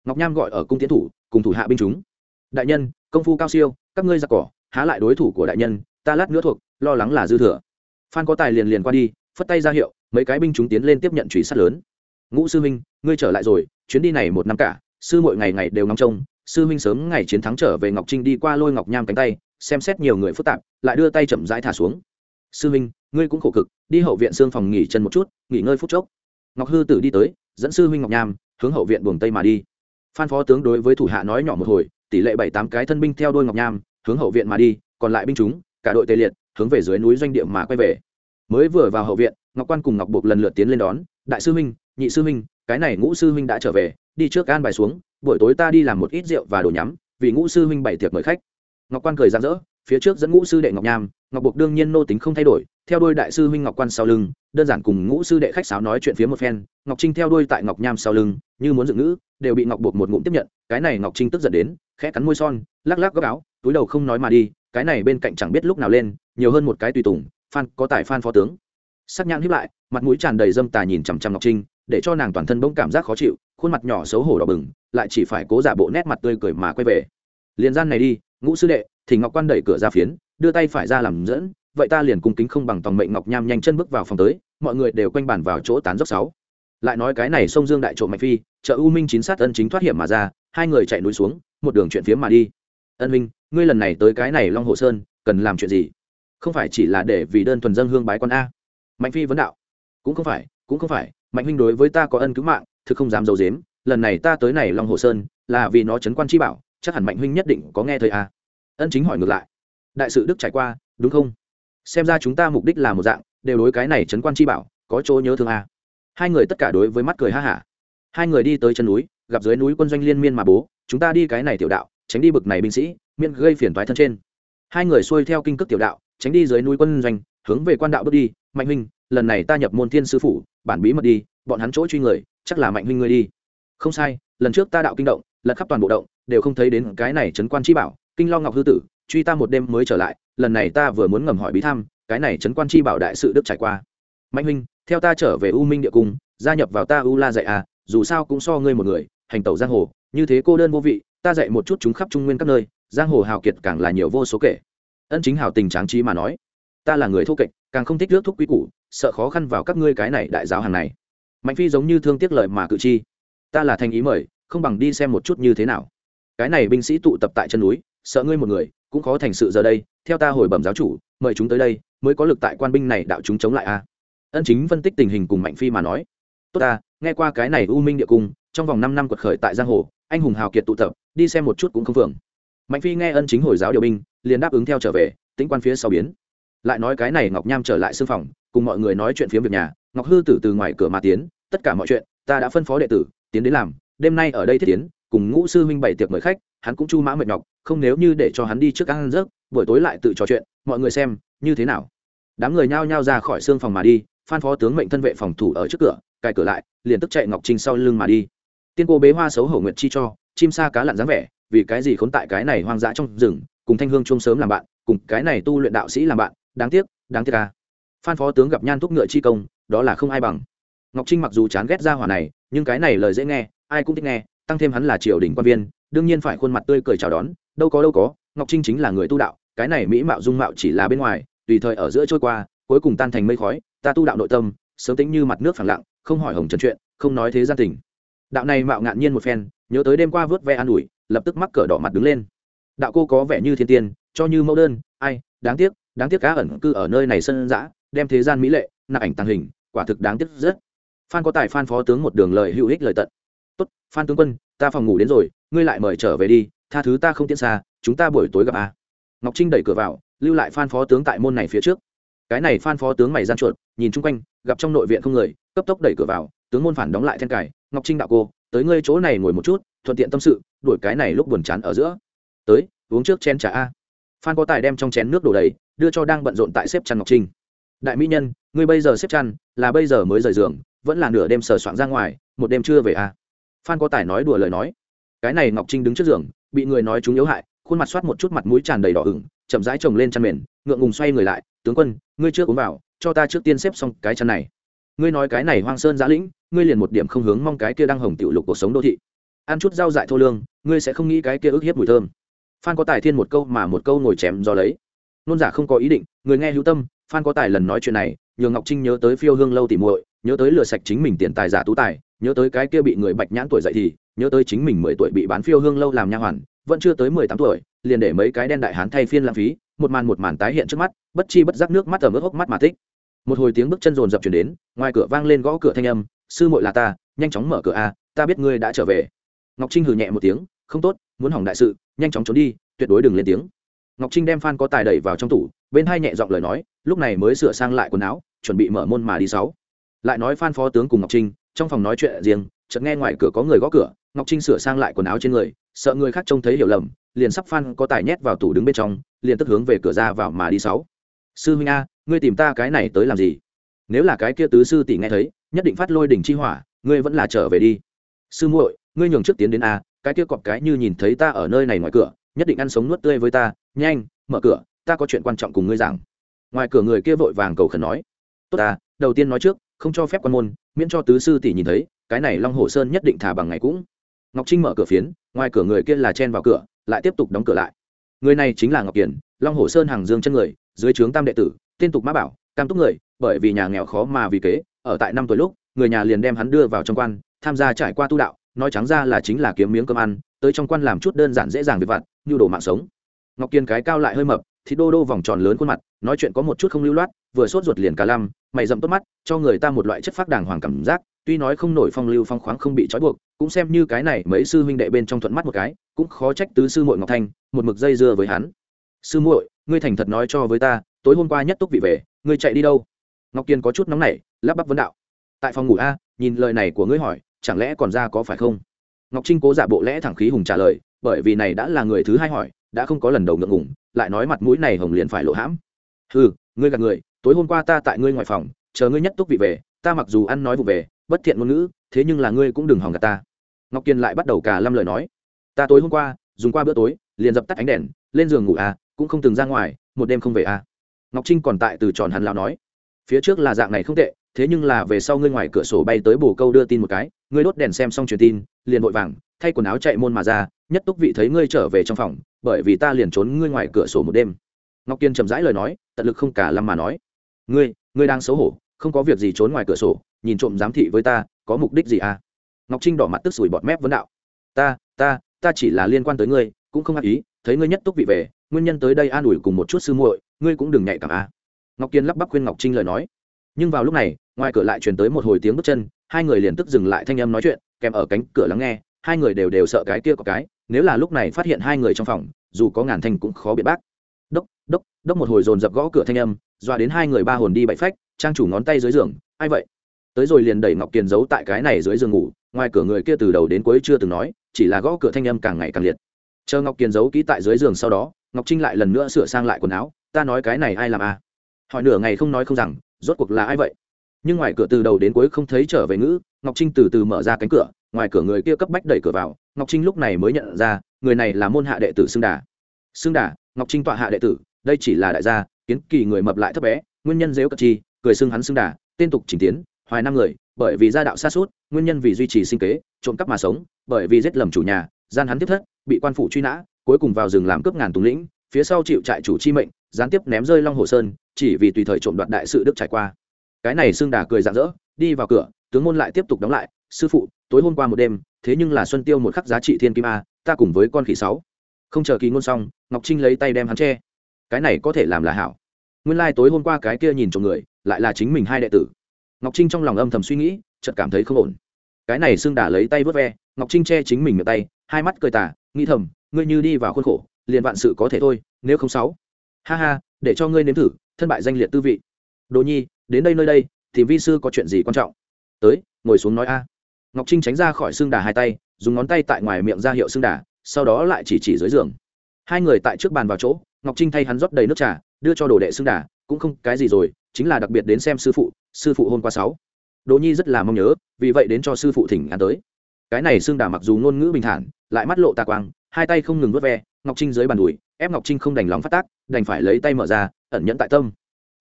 [SPEAKER 1] ngọc nham gọi ở cung tiến thủ, cùng thủ hạ binh chúng. Đại nhân, công phu cao siêu, các ngươi giặc cỏ, há lại đối thủ của đại nhân, ta lát nữa thuộc, lo lắng là dư thừa. Phan có tài liền liền qua đi, phất tay ra hiệu, mấy cái binh chúng tiến lên tiếp nhận truy sát lớn. Ngũ sư huynh, ngươi trở lại rồi, chuyến đi này một năm cả, sư mỗi ngày ngày đều ngắm trông, sư huynh sớm ngày chiến thắng trở về ngọc trinh đi qua lôi ngọc nham cánh tay, xem xét nhiều người phức tạp, lại đưa tay chậm rãi thả xuống. Sư huynh, ngươi cũng khổ cực, đi hậu viện xương phòng nghỉ chân một chút, nghỉ ngơi phút chốc. Ngọc hư tử đi tới, dẫn sư huynh ngọc nham, hướng hậu viện buồng tây mà đi phan phó tướng đối với thủ hạ nói nhỏ một hồi, tỷ lệ bảy tám cái thân binh theo đôi ngọc nham, hướng hậu viện mà đi, còn lại binh chúng, cả đội tê liệt, hướng về dưới núi doanh địa mà quay về. Mới vừa vào hậu viện, ngọc quan cùng ngọc bộc lần lượt tiến lên đón, đại sư huynh, nhị sư huynh, cái này ngũ sư huynh đã trở về, đi trước an bài xuống, buổi tối ta đi làm một ít rượu và đồ nhắm, vì ngũ sư huynh bày tiệc mời khách. Ngọc quan cười rạng rỡ, phía trước dẫn ngũ sư đệ ngọc nham ngọc buộc đương nhiên nô tính không thay đổi, theo đôi đại sư huynh ngọc quan sau lưng, đơn giản cùng ngũ sư đệ khách sáo nói chuyện phía một phen, ngọc trinh theo đôi tại ngọc nham sau lưng, như muốn dựng ngữ, đều bị ngọc buộc một ngụm tiếp nhận, cái này ngọc trinh tức giận đến, khẽ cắn môi son, lắc lắc góc áo, túi đầu không nói mà đi, cái này bên cạnh chẳng biết lúc nào lên, nhiều hơn một cái tùy tùng, phan, có tài phan phó tướng. Sắc nhãn hiếp lại, mặt mũi tràn đầy dâm tà nhìn chằm chằm ngọc trinh, để cho nàng toàn thân bỗng cảm giác khó chịu, khuôn mặt nhỏ xấu hổ đỏ bừng, lại chỉ phải cố giả bộ nét mặt tươi cười mà quay về. Liền gian này đi, ngũ sư đệ thì ngọc quan đẩy cửa ra phiến, đưa tay phải ra làm dẫn, vậy ta liền cung kính không bằng tòng mệnh ngọc nham nhanh chân bước vào phòng tới, mọi người đều quanh bàn vào chỗ tán dốc sáu. Lại nói cái này sông dương đại trộm mạnh phi, chợ u minh chín sát ân chính thoát hiểm mà ra, hai người chạy núi xuống, một đường chuyện phía mà đi. Ân minh, ngươi lần này tới cái này long hồ sơn, cần làm chuyện gì? Không phải chỉ là để vì đơn thuần dân hương bái con a. Mạnh phi vấn đạo. Cũng không phải, cũng không phải, mạnh huynh đối với ta có ân cứu mạng, thực không dám d i ấ u dếm lần này ta tới này long hồ sơn, là vì nó chấn quan chi bảo, chắc hẳn mạnh huynh nhất định có nghe thời a ân chính hỏi ngược lại. Đại sự đức trải qua, đúng không? Xem ra chúng ta mục đích là một dạng, đều đối cái này chấn quan chi bảo, có chỗ nhớ thương a hai người tất cả đối với mắt cười ha hả. Hai người đi tới chân núi, gặp dưới núi quân doanh liên miên mà bố, chúng ta đi cái này tiểu đạo, tránh đi bực này binh sĩ, miễn gây phiền toái thân trên. Hai người xuôi theo kinh cước tiểu đạo, tránh đi dưới núi quân doanh, hướng về quan đạo bước đi, mạnh huynh, lần này ta nhập môn thiên sư phủ, bản bí mật đi, bọn hắn chỗ truy người, chắc là mạnh huynh ngươi đi. Không sai, lần trước ta đạo kinh động, lật khắp toàn bộ động, đều không thấy đến cái này trấn quan chi bảo kinh lo ngọc hư tử, truy ta một đêm mới trở lại, lần này ta vừa muốn ngầm hỏi bí thăm cái này trấn quan chi bảo đại sự đức trải qua. Mạnh huynh, theo ta trở về u minh địa cung, gia nhập vào ta u la dạy à dù sao cũng so ngươi một người, hành tẩu giang hồ, như thế cô đơn vô vị, ta dạy một chút chúng khắp trung nguyên các nơi, giang hồ hào kiệt càng là nhiều vô số kể. Ân chính hào tình tráng trí mà nói, ta là người thô kệch, càng không thích nước thuốc quý củ, sợ khó khăn vào các ngươi cái này đại giáo hàng này. Mạnh phi giống như thương tiếc lời mà cự chi, ta là thành ý mời, không bằng đi xem một chút như thế nào. Cái này binh sĩ tụ tập tại chân núi sợ ngươi một người, cũng khó thành sự giờ đây, theo ta hồi bẩm giáo chủ, mời chúng tới đây, mới có lực tại quan binh này đạo chúng chống lại a. Ân chính phân tích tình hình cùng mạnh phi mà nói. Tốt ta, nghe qua cái này u minh địa cung, trong vòng năm năm quật khởi tại giang hồ, anh hùng hào kiệt tụ tập, đi xem một chút cũng không phường mạnh phi nghe ân chính hồi giáo điều binh, liền đáp ứng theo trở về, tính quan phía sau biến. Lại nói cái này ngọc nham trở lại sư phòng, cùng mọi người nói chuyện phía việc nhà, ngọc hư tử từ ngoài cửa mà tiến, tất cả mọi chuyện, ta đã phân phó đệ tử, tiến đến làm, đêm nay ở đây thiết tiến, cùng ngũ sư huynh bảy tiệc mời khách hắn cũng chu mã mệt nhọc, không nếu như để cho hắn đi trước ăn rớt buổi tối lại tự trò chuyện, mọi người xem, như thế nào? Đám người nhao nhao ra khỏi xương phòng mà đi, phan phó tướng mệnh thân vệ phòng thủ ở trước cửa, cài cửa lại, liền tức chạy ngọc trinh sau lưng mà đi. Tiên cô bế hoa xấu hổ nguyệt chi cho, chim sa cá lặn dáng vẻ, vì cái gì khốn tại cái này hoang dã trong rừng, cùng thanh hương chung sớm làm bạn, cùng cái này tu luyện đạo sĩ làm bạn, đáng tiếc đáng tiếc ca phan phó tướng gặp nhan thúc ngựa chi công, đó là không ai bằng. Ngọc trinh mặc dù chán ghét ra hỏa này, nhưng cái này lời dễ nghe, ai cũng thích nghe, tăng thêm hắn là triều đình quan viên đương nhiên phải khuôn mặt tươi cười chào đón, đâu có đâu có, ngọc trinh chính là người tu đạo, cái này mỹ mạo dung mạo chỉ là bên ngoài, tùy thời ở giữa trôi qua, cuối cùng tan thành mây khói, ta tu đạo nội tâm, sớm tính như mặt nước phẳng lặng, không hỏi hồng trần chuyện, không nói thế gian tình. Đạo này mạo ngạn nhiên một phen, nhớ tới đêm qua vớt ve an ủi, lập tức mắc cỡ đỏ mặt đứng lên. Đạo cô có vẻ như thiên tiên, cho như mẫu đơn, ai, đáng tiếc đáng tiếc cá ẩn cư ở nơi này sân dã, đem thế gian mỹ lệ nạp ảnh tàng hình, quả thực đáng tiếc rất. Phan có tài phan phó tướng một đường lời hữu ích lời tận. Tốt, phan tướng quân, ta phòng ngủ đến rồi ngươi lại mời trở về đi, tha thứ ta không tiễn xa, chúng ta buổi tối gặp a ngọc trinh đẩy cửa vào, lưu lại phan phó tướng tại môn này phía trước. Cái này phan phó tướng mày gian chuột, nhìn chung quanh, gặp trong nội viện không người, cấp tốc đẩy cửa vào, tướng môn phản đóng lại then cài, ngọc trinh đạo cô, tới ngươi chỗ này ngồi một chút, thuận tiện tâm sự, đuổi cái này lúc buồn chán ở giữa. Tới, uống trước chén trà a. Phan có tài đem trong chén nước đổ đầy, đưa cho đang bận rộn tại xếp chăn ngọc trinh. Đại mỹ nhân, ngươi bây giờ xếp chăn, là bây giờ mới rời giường, vẫn là nửa đêm sờ soạn ra ngoài, một đêm chưa về a phan có tài nói đùa lời nói cái này ngọc trinh đứng trước giường, bị người nói chúng yếu hại, khuôn mặt soát một chút mặt mũi tràn đầy đỏ ửng, chậm rãi chồng lên chăn mền, ngượng ngùng xoay người lại, tướng quân, ngươi trước uống vào, cho ta trước tiên xếp xong cái chăn này. Ngươi nói cái này hoang sơn giã lĩnh, ngươi liền một điểm không hướng mong cái kia đang hồng tiểu lục cuộc sống đô thị. Ăn chút rau dại thô lương, ngươi sẽ không nghĩ cái kia ức hiếp mùi thơm. Phan có tài thiên một câu mà một câu ngồi chém do lấy. Nôn giả không có ý định, người nghe hữu tâm, phan có tài lần nói chuyện này nhường ngọc trinh nhớ tới phiêu hương lâu tỉ muội, nhớ tới lừa sạch chính mình tiền tài giả tú tài, nhớ tới cái kia bị người bạch nhãn tuổi dậy thì nhớ tới chính mình mười tuổi bị bán phiêu hương lâu làm nha hoàn, vẫn chưa tới mười tám tuổi, liền để mấy cái đen đại hán thay phiên lãng phí, một màn một màn tái hiện trước mắt, bất chi bất giác nước mắt ở mức hốc mắt mà thích. Một hồi tiếng bước chân rồn rập chuyển đến, ngoài cửa vang lên gõ cửa thanh âm, sư muội là ta, nhanh chóng mở cửa a, ta biết ngươi đã trở về. Ngọc trinh hừ nhẹ một tiếng, không tốt, muốn hỏng đại sự, nhanh chóng trốn đi, tuyệt đối đừng lên tiếng. Ngọc trinh đem phan có tài đẩy vào trong tủ, bên hai nhẹ giọng lời nói, lúc này mới sửa sang lại quần áo, chuẩn bị mở môn mà đi sáu. Lại nói phan phó tướng cùng ngọc trinh, trong phòng nói chuyện riêng, chợt nghe ngoài cửa có người gõ cửa ngọc trinh sửa sang lại quần áo trên người, sợ người khác trông thấy hiểu lầm, liền sắp phan có tài nhét vào tủ đứng bên trong, liền tức hướng về cửa ra vào mà đi sáu. Sư huynh a, ngươi tìm ta cái này tới làm gì? Nếu là cái kia tứ sư tỷ nghe thấy, nhất định phát lôi đỉnh chi hỏa, ngươi vẫn là trở về đi. Sư muội, ngươi nhường trước tiến đến a, cái kia cọp cái như nhìn thấy ta ở nơi này ngoài cửa, nhất định ăn sống nuốt tươi với ta, nhanh, mở cửa, ta có chuyện quan trọng cùng ngươi giảng. Ngoài cửa người kia vội vàng cầu khẩn nói. Tốt ta, đầu tiên nói trước, không cho phép quan môn, miễn cho tứ sư tỷ nhìn thấy, cái này long hồ sơn nhất định thả bằng ngày cũng ngọc trinh mở cửa phiến, ngoài cửa người kia là chen vào cửa, lại tiếp tục đóng cửa lại. Người này chính là ngọc kiển, long hồ sơn hàng dương chân người, dưới trướng tam đệ tử, tiên tục mã bảo, cam túc người, bởi vì nhà nghèo khó mà vì kế, ở tại năm tuổi lúc, người nhà liền đem hắn đưa vào trong quan, tham gia trải qua tu đạo, nói trắng ra là chính là kiếm miếng cơm ăn, tới trong quan làm chút đơn giản dễ dàng việc vặt, như đồ mạng sống. Ngọc kiên cái cao lại hơi mập thì đô đô vòng tròn lớn khuôn mặt, nói chuyện có một chút không lưu loát, vừa sốt ruột liền cả lăm, mày dậm tốt mắt, cho người ta một loại chất phác đàng hoàng cảm giác tuy nói không nổi phong lưu phong khoáng không bị trói buộc, cũng xem như cái này mấy sư huynh đệ bên trong thuận mắt một cái, cũng khó trách tứ sư muội ngọc thanh, một mực dây dưa với hắn. Sư muội, ngươi thành thật nói cho với ta, tối hôm qua nhất túc vị về, ngươi chạy đi đâu? Ngọc kiên có chút nóng nảy, lắp bắp vấn đạo. Tại phòng ngủ a, nhìn lời này của ngươi hỏi, chẳng lẽ còn ra có phải không? Ngọc trinh cố giả bộ lẽ thẳng khí hùng trả lời, bởi vì này đã là người thứ hai hỏi, đã không có lần đầu ngượng ngùng, lại nói mặt mũi này hồng liền phải lộ hãm. Ừ ngươi gạt người, tối hôm qua ta tại ngươi ngoài phòng, chờ ngươi nhất túc vị về, ta mặc dù ăn nói vụ về bất thiện ngôn ngữ, thế nhưng là ngươi cũng đừng hòng gạt ta. Ngọc kiên lại bắt đầu cả lâm lời nói, ta tối hôm qua, dùng qua bữa tối, liền dập tắt ánh đèn, lên giường ngủ à cũng không từng ra ngoài, một đêm không về à. Ngọc trinh còn tại từ tròn hắn lão nói, phía trước là dạng này không tệ, thế nhưng là về sau ngươi ngoài cửa sổ bay tới bồ câu đưa tin một cái, ngươi đốt đèn xem xong truyền tin, liền vội vàng, thay quần áo chạy môn mà ra, nhất túc vị thấy ngươi trở về trong phòng, bởi vì ta liền trốn ngươi ngoài cửa sổ một đêm. Ngọc kiên chậm rãi lời nói, tận lực không cả lâm mà nói, ngươi ngươi đang xấu hổ không có việc gì trốn ngoài cửa sổ, nhìn trộm giám thị với ta, có mục đích gì à? Ngọc trinh đỏ mặt tức sủi bọt mép vấn đạo. Ta ta ta chỉ là liên quan tới ngươi, cũng không ác ý, thấy ngươi nhất túc vị về, nguyên nhân tới đây an ủi cùng một chút sư muội, ngươi cũng đừng nhạy cảm à? Ngọc kiên lắp bắp khuyên ngọc trinh lời nói. Nhưng vào lúc này, ngoài cửa lại truyền tới một hồi tiếng bước chân, hai người liền tức dừng lại thanh âm nói chuyện, kèm ở cánh cửa lắng nghe, hai người đều đều sợ cái kia có cái, nếu là lúc này phát hiện hai người trong phòng, dù có ngàn thanh cũng khó biện bác đốc đốc đốc một hồi dồn dập gõ cửa thanh âm, dọa đến hai người ba hồn đi bậy phách trang chủ ngón tay dưới giường, ai vậy? Tới rồi liền đẩy ngọc kiền giấu tại cái này dưới giường ngủ, ngoài cửa người kia từ đầu đến cuối chưa từng nói, chỉ là gõ cửa thanh âm càng ngày càng liệt. Chờ ngọc kiền giấu kỹ tại dưới giường sau đó, ngọc trinh lại lần nữa sửa sang lại quần áo, ta nói cái này ai làm à? Hỏi nửa ngày không nói không rằng, rốt cuộc là ai vậy? Nhưng ngoài cửa từ đầu đến cuối không thấy trở về ngữ, ngọc trinh từ từ mở ra cánh cửa, ngoài cửa người kia cấp bách đẩy cửa vào, ngọc trinh lúc này mới nhận ra, người này là môn hạ đệ tử xưng đà. Xưng đà, ngọc trinh tọa hạ đệ tử, đây chỉ là đại gia, kiến kỳ người mập lại thấp bé, nguyên nhân dếu cất chi cười xưng hắn xưng đà, tên tục trình tiến, hoài năm người, bởi vì gia đạo xa suốt, nguyên nhân vì duy trì sinh kế, trộm cắp mà sống, bởi vì giết lầm chủ nhà, gian hắn tiếp thất, bị quan phủ truy nã, cuối cùng vào rừng làm cướp ngàn tùng lĩnh, phía sau chịu trại chủ chi mệnh, gián tiếp ném rơi long hồ sơn, chỉ vì tùy thời trộm đoạt đại sự đức trải qua. Cái này xưng đà cười rạng rỡ, đi vào cửa, tướng môn lại tiếp tục đóng lại, sư phụ, tối hôm qua một đêm, thế nhưng là xuân tiêu một khắc giá trị thiên kim a, ta cùng với con khỉ sáu. Không chờ kỳ ngôn xong, ngọc trinh lấy tay đem hắn che. Cái này có thể làm là hảo nguyên lai、like、tối hôm qua cái kia nhìn chồng người, lại là chính mình hai đệ tử. Ngọc trinh trong lòng âm thầm suy nghĩ, chợt cảm thấy không ổn. Cái này xưng đà lấy tay vớt ve, ngọc trinh che chính mình ngược tay, hai mắt cười tà, nghĩ thầm, ngươi như đi vào khuôn khổ, liền vạn sự có thể thôi, nếu không sáu. Ha ha, để cho ngươi nếm thử, thân bại danh liệt tư vị. Đồ nhi, đến đây nơi đây, thì vi sư có chuyện gì quan trọng? Tới, ngồi xuống nói a. Ngọc trinh tránh ra khỏi xương đà hai tay, dùng ngón tay tại ngoài miệng ra hiệu xương đà, sau đó lại chỉ chỉ dưới giường. Hai người tại trước bàn vào chỗ, ngọc trinh thay hắn rót đầy nước trà đưa cho đồ đệ xương đà, cũng không cái gì rồi, chính là đặc biệt đến xem sư phụ sư phụ hôm qua sáu. Đỗ nhi rất là mong nhớ, vì vậy đến cho sư phụ thỉnh ăn tới. Cái này xương đà mặc dù ngôn ngữ bình thản, lại mắt lộ tà quang, hai tay không ngừng vớt ve, ngọc trinh dưới bàn đùi, ép ngọc trinh không đành lòng phát tác, đành phải lấy tay mở ra, ẩn nhẫn tại tâm.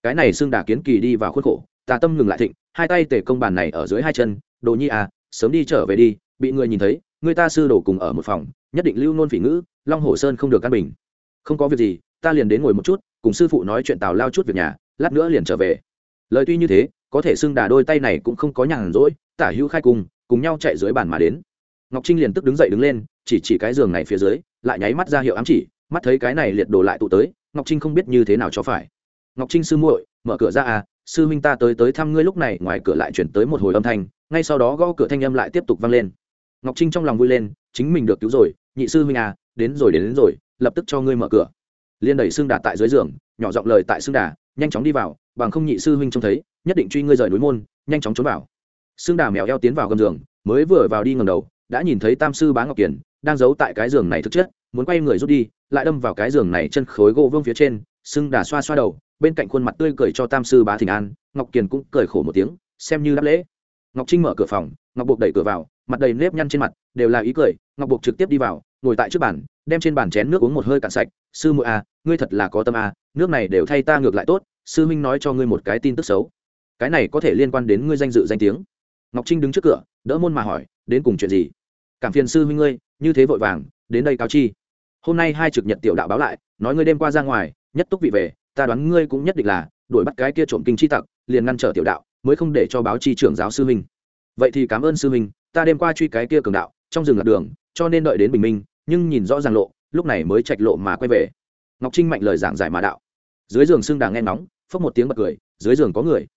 [SPEAKER 1] Cái này xương đà kiến kỳ đi vào khuất khổ, tà tâm ngừng lại thịnh, hai tay tể công bàn này ở dưới hai chân đồ nhi à sớm đi trở về đi, bị người nhìn thấy, người ta sư đồ cùng ở một phòng, nhất định lưu nôn phỉ ngữ, long hồ sơn không được căn bình. Không có việc gì ta liền đến ngồi một chút cùng sư phụ nói chuyện tào lao chút việc nhà lát nữa liền trở về. Lời tuy như thế có thể xưng đà đôi tay này cũng không có nhàn rỗi tả hữu khai cùng cùng nhau chạy dưới bàn mà đến. Ngọc trinh liền tức đứng dậy đứng lên chỉ chỉ cái giường này phía dưới lại nháy mắt ra hiệu ám chỉ mắt thấy cái này liệt đổ lại tụ tới ngọc trinh không biết như thế nào cho phải. Ngọc trinh sư muội mở cửa ra à sư huynh ta tới tới thăm ngươi lúc này ngoài cửa lại chuyển tới một hồi âm thanh ngay sau đó gõ cửa thanh âm lại tiếp tục vang lên. Ngọc trinh trong lòng vui lên chính mình được cứu rồi nhị sư huynh à đến rồi đến, đến rồi lập tức cho ngươi mở cửa liên đẩy xương đà tại dưới giường, nhỏ giọng lời tại xương đà, nhanh chóng đi vào, bằng không nhị sư huynh trông thấy, nhất định truy ngươi rời núi môn, nhanh chóng trốn vào. Xương đà mèo eo tiến vào gầm giường, mới vừa vào đi ngầm đầu, đã nhìn thấy tam sư bá ngọc kiển đang giấu tại cái giường này thực chất, muốn quay người rút đi, lại đâm vào cái giường này chân khối gỗ vương phía trên, xương đà xoa xoa đầu, bên cạnh khuôn mặt tươi cười cho tam sư bá thỉnh an, ngọc kiền cũng cười khổ một tiếng, xem như đáp lễ. Ngọc trinh mở cửa phòng, ngọc buộc đẩy cửa vào, mặt đầy nếp nhăn trên mặt, đều là ý cười, ngọc buộc trực tiếp đi vào ngồi tại trước bàn đem trên bàn chén nước uống một hơi cạn sạch. Sư muội à ngươi thật là có tâm à nước này đều thay ta ngược lại tốt sư Minh nói cho ngươi một cái tin tức xấu. Cái này có thể liên quan đến ngươi danh dự danh tiếng. Ngọc trinh đứng trước cửa đỡ môn mà hỏi đến cùng chuyện gì? Cảm phiền sư Minh ngươi như thế vội vàng đến đây cáo chi. Hôm nay hai trực nhật tiểu đạo báo lại nói ngươi đêm qua ra ngoài nhất túc vị về ta đoán ngươi cũng nhất định là đuổi bắt cái kia trộm kinh chi tặc liền ngăn trở tiểu đạo mới không để cho báo chi trưởng giáo sư minh vậy thì cảm ơn sư Minh, ta đêm qua truy cái kia cường đạo trong rừng lạc đường cho nên đợi đến bình minh nhưng nhìn rõ ràng lộ, lúc này mới chạch lộ mà quay về. Ngọc trinh mạnh lời giảng giải mà đạo. Dưới giường xưng đàng nghe nóng phốc một tiếng bật cười, dưới giường có người.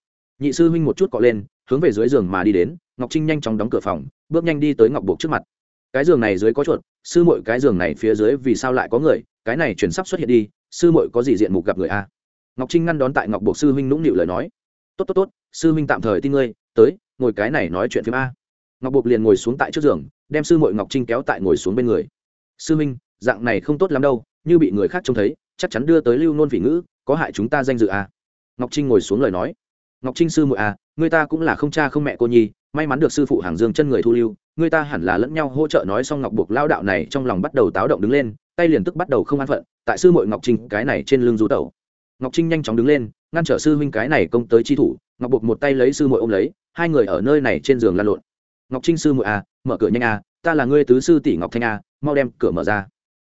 [SPEAKER 1] Nhị sư huynh một chút cọ lên, hướng về dưới giường mà đi đến, ngọc trinh nhanh chóng đóng cửa phòng, bước nhanh đi tới ngọc buộc trước mặt. Cái giường này dưới có chuột, sư mội cái giường này phía dưới vì sao lại có người, cái này chuyển sắp xuất hiện đi, sư mội có gì diện mục gặp người a? Ngọc trinh ngăn đón tại ngọc buộc sư huynh nũng nịu lời nói. Tốt tốt tốt, sư huynh tạm thời tin ngươi, tới, ngồi cái này nói chuyện phim a. Ngọc buộc liền ngồi xuống tại trước giường, đem sư mội ngọc trinh kéo tại ngồi xuống bên người sư Minh, dạng này không tốt lắm đâu như bị người khác trông thấy chắc chắn đưa tới lưu nôn phỉ ngữ có hại chúng ta danh dự à? ngọc trinh ngồi xuống lời nói. Ngọc trinh sư muội à, người ta cũng là không cha không mẹ cô nhi may mắn được sư phụ hàng dương chân người thu lưu người ta hẳn là lẫn nhau hỗ trợ nói xong ngọc buộc lao đạo này trong lòng bắt đầu táo động đứng lên tay liền tức bắt đầu không an phận tại sư muội ngọc trinh cái này trên lưng rú tẩu. Ngọc trinh nhanh chóng đứng lên ngăn trở sư huynh cái này công tới chi thủ ngọc buộc một tay lấy sư muội ôm lấy hai người ở nơi này trên giường lăn lộn. Ngọc trinh sư muội à mở cửa nhanh à ta là ngươi tứ sư tỷ ngọc thanh à mau đem cửa mở ra.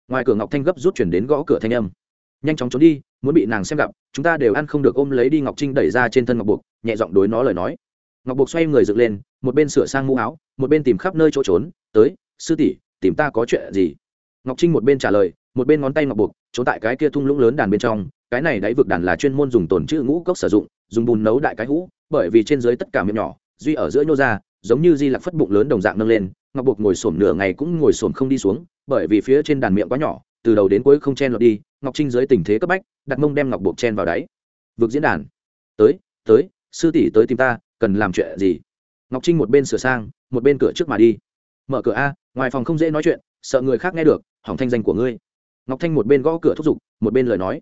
[SPEAKER 1] Ngoài cửa ngọc thanh gấp rút chuyển đến gõ cửa thanh âm. Nhanh chóng trốn đi, muốn bị nàng xem gặp, chúng ta đều ăn không được ôm lấy đi ngọc trinh đẩy ra trên thân ngọc buộc, nhẹ giọng đối nó lời nói. Ngọc buộc xoay người dựng lên, một bên sửa sang mũ áo, một bên tìm khắp nơi chỗ trốn, tới, sư tỷ, tìm ta có chuyện gì? Ngọc trinh một bên trả lời, một bên ngón tay ngọc buộc trốn tại cái kia thung lũng lớn đàn bên trong, cái này đáy vực đàn là chuyên môn dùng tồn chữ ngũ cốc sử dụng, dùng bùn nấu đại cái hũ, bởi vì trên dưới tất cả miệng nhỏ, duy ở giữa nhô ra giống như di lạc phất bụng lớn đồng dạng nâng lên, ngọc buộc ngồi xổm nửa ngày cũng ngồi xổm không đi xuống, bởi vì phía trên đàn miệng quá nhỏ, từ đầu đến cuối không chen lọt đi, ngọc trinh dưới tình thế cấp bách, đặt mông đem ngọc buộc chen vào đáy. Vực diễn đàn. Tới tới, sư tỷ tới tìm ta, cần làm chuyện gì? Ngọc trinh một bên sửa sang, một bên cửa trước mà đi. Mở cửa a, ngoài phòng không dễ nói chuyện, sợ người khác nghe được, hỏng thanh danh của ngươi. Ngọc thanh một bên gõ cửa thúc giục, một bên lời nói.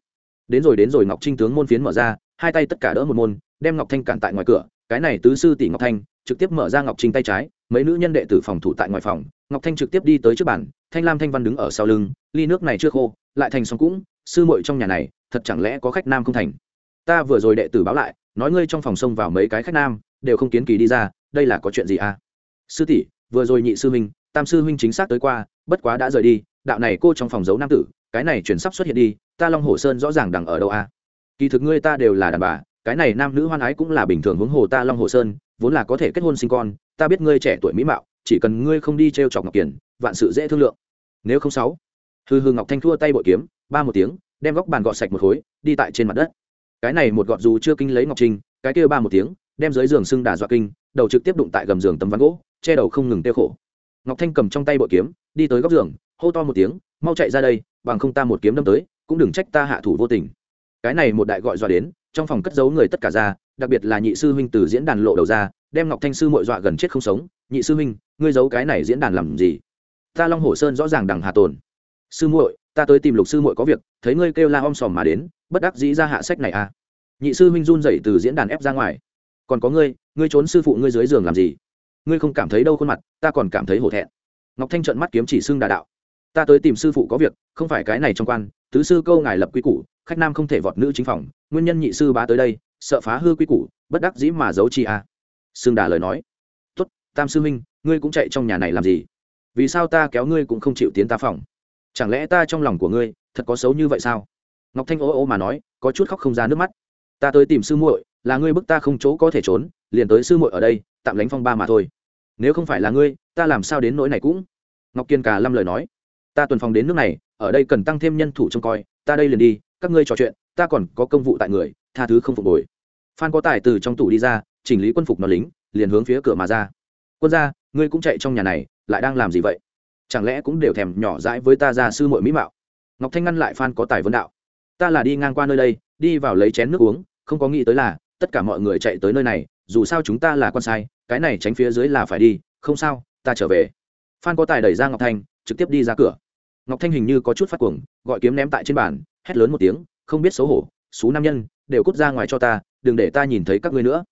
[SPEAKER 1] Đến rồi đến rồi, ngọc trinh tướng môn phiến mở ra, hai tay tất cả đỡ một môn, đem ngọc thanh cản tại ngoài cửa. Cái này tứ sư tỷ ngọc thanh trực tiếp mở ra ngọc trinh tay trái, mấy nữ nhân đệ tử phòng thủ tại ngoài phòng, ngọc thanh trực tiếp đi tới trước bàn, thanh lam thanh văn đứng ở sau lưng, ly nước này chưa khô, lại thành xong cũng, sư muội trong nhà này, thật chẳng lẽ có khách nam không thành? Ta vừa rồi đệ tử báo lại, nói ngươi trong phòng xông vào mấy cái khách nam, đều không kiến kỳ đi ra, đây là có chuyện gì à? Sư tỷ, vừa rồi nhị sư huynh, tam sư huynh chính xác tới qua, bất quá đã rời đi, đạo này cô trong phòng giấu nam tử, cái này chuyển sắp xuất hiện đi, ta long hồ sơn rõ ràng đằng ở đâu à? Kỳ thực ngươi ta đều là đàn bà cái này nam nữ hoan ái cũng là bình thường hướng hồ ta long hồ sơn, vốn là có thể kết hôn sinh con, ta biết ngươi trẻ tuổi mỹ mạo, chỉ cần ngươi không đi t r e o chọc ngọc kiển vạn sự dễ thương lượng. Nếu không sáu hư hư ngọc thanh thua tay bội kiếm, ba một tiếng, đem góc bàn gọt sạch một khối, đi tại trên mặt đất. Cái này một gọt dù chưa kinh lấy ngọc trinh, cái kia ba một tiếng, đem dưới giường sưng đà dọa kinh, đầu trực tiếp đụng tại gầm giường tấm ván gỗ, che đầu không ngừng tiêu khổ. Ngọc thanh cầm trong tay bội kiếm, đi tới góc giường, hô to một tiếng, mau chạy ra đây, bằng không ta một kiếm đâm tới, cũng đừng trách ta hạ thủ vô tình. Cái này một đại gọi dọa đến trong phòng cất giấu người tất cả ra, đặc biệt là nhị sư huynh từ diễn đàn lộ đầu ra, đem ngọc thanh sư mội dọa gần chết không sống. Nhị sư huynh, ngươi giấu cái này diễn đàn làm gì? Ta long hồ sơn rõ ràng đằng hà tồn. Sư muội, ta tới tìm lục sư muội có việc, thấy ngươi kêu la om sòm mà đến, bất đắc dĩ ra hạ sách này à? Nhị sư huynh run dậy từ diễn đàn ép ra ngoài. Còn có ngươi ngươi trốn sư phụ ngươi dưới giường làm gì? Ngươi không cảm thấy đâu khuôn mặt, ta còn cảm thấy hổ thẹn. Ngọc thanh trợn mắt kiếm chỉ xưng đà đạo. Ta tới tìm sư phụ có việc, không phải cái này trong quan, tứ sư câu ngài lập quy củ khách nam không thể vọt nữ chính phòng, nguyên nhân nhị sư bá tới đây, sợ phá hư quy củ, bất đắc dĩ mà giấu chi a. À. Sương đà lời nói tuất tam sư minh ngươi cũng chạy trong nhà này làm gì? Vì sao ta kéo ngươi cũng không chịu tiến ta phòng? Chẳng lẽ ta trong lòng của ngươi thật có xấu như vậy sao? Ngọc thanh ô ô mà nói, có chút khóc không ra nước mắt. Ta tới tìm sư muội, là ngươi bức ta không chỗ có thể trốn, liền tới sư muội ở đây, tạm lánh phong ba mà thôi. Nếu không phải là ngươi, ta làm sao đến nỗi này cũng? Ngọc kiên cà lâm lời nói, ta tuần phòng đến nước này, ở đây cần tăng thêm nhân thủ trông coi, ta đây liền đi các ngươi trò chuyện, ta còn có công vụ tại người, tha thứ không phục hồi. Phan có tài từ trong tủ đi ra, chỉnh lý quân phục nó lính, liền hướng phía cửa mà ra. Quân ra ngươi cũng chạy trong nhà này, lại đang làm gì vậy? Chẳng lẽ cũng đều thèm nhỏ dãi với ta ra sư muội mỹ mạo? Ngọc thanh ngăn lại phan có tài vấn đạo. Ta là đi ngang qua nơi đây, đi vào lấy chén nước uống, không có nghĩ tới là, tất cả mọi người chạy tới nơi này, dù sao chúng ta là con sai, cái này tránh phía dưới là phải đi, không sao, ta trở về. Phan có tài đẩy ra ngọc thanh, trực tiếp đi ra cửa ngọc thanh hình như có chút phát cuồng, gọi kiếm ném tại trên bàn, hét lớn một tiếng, không biết xấu hổ, xú nam nhân, đều cút ra ngoài cho ta, đừng để ta nhìn thấy các ngươi nữa.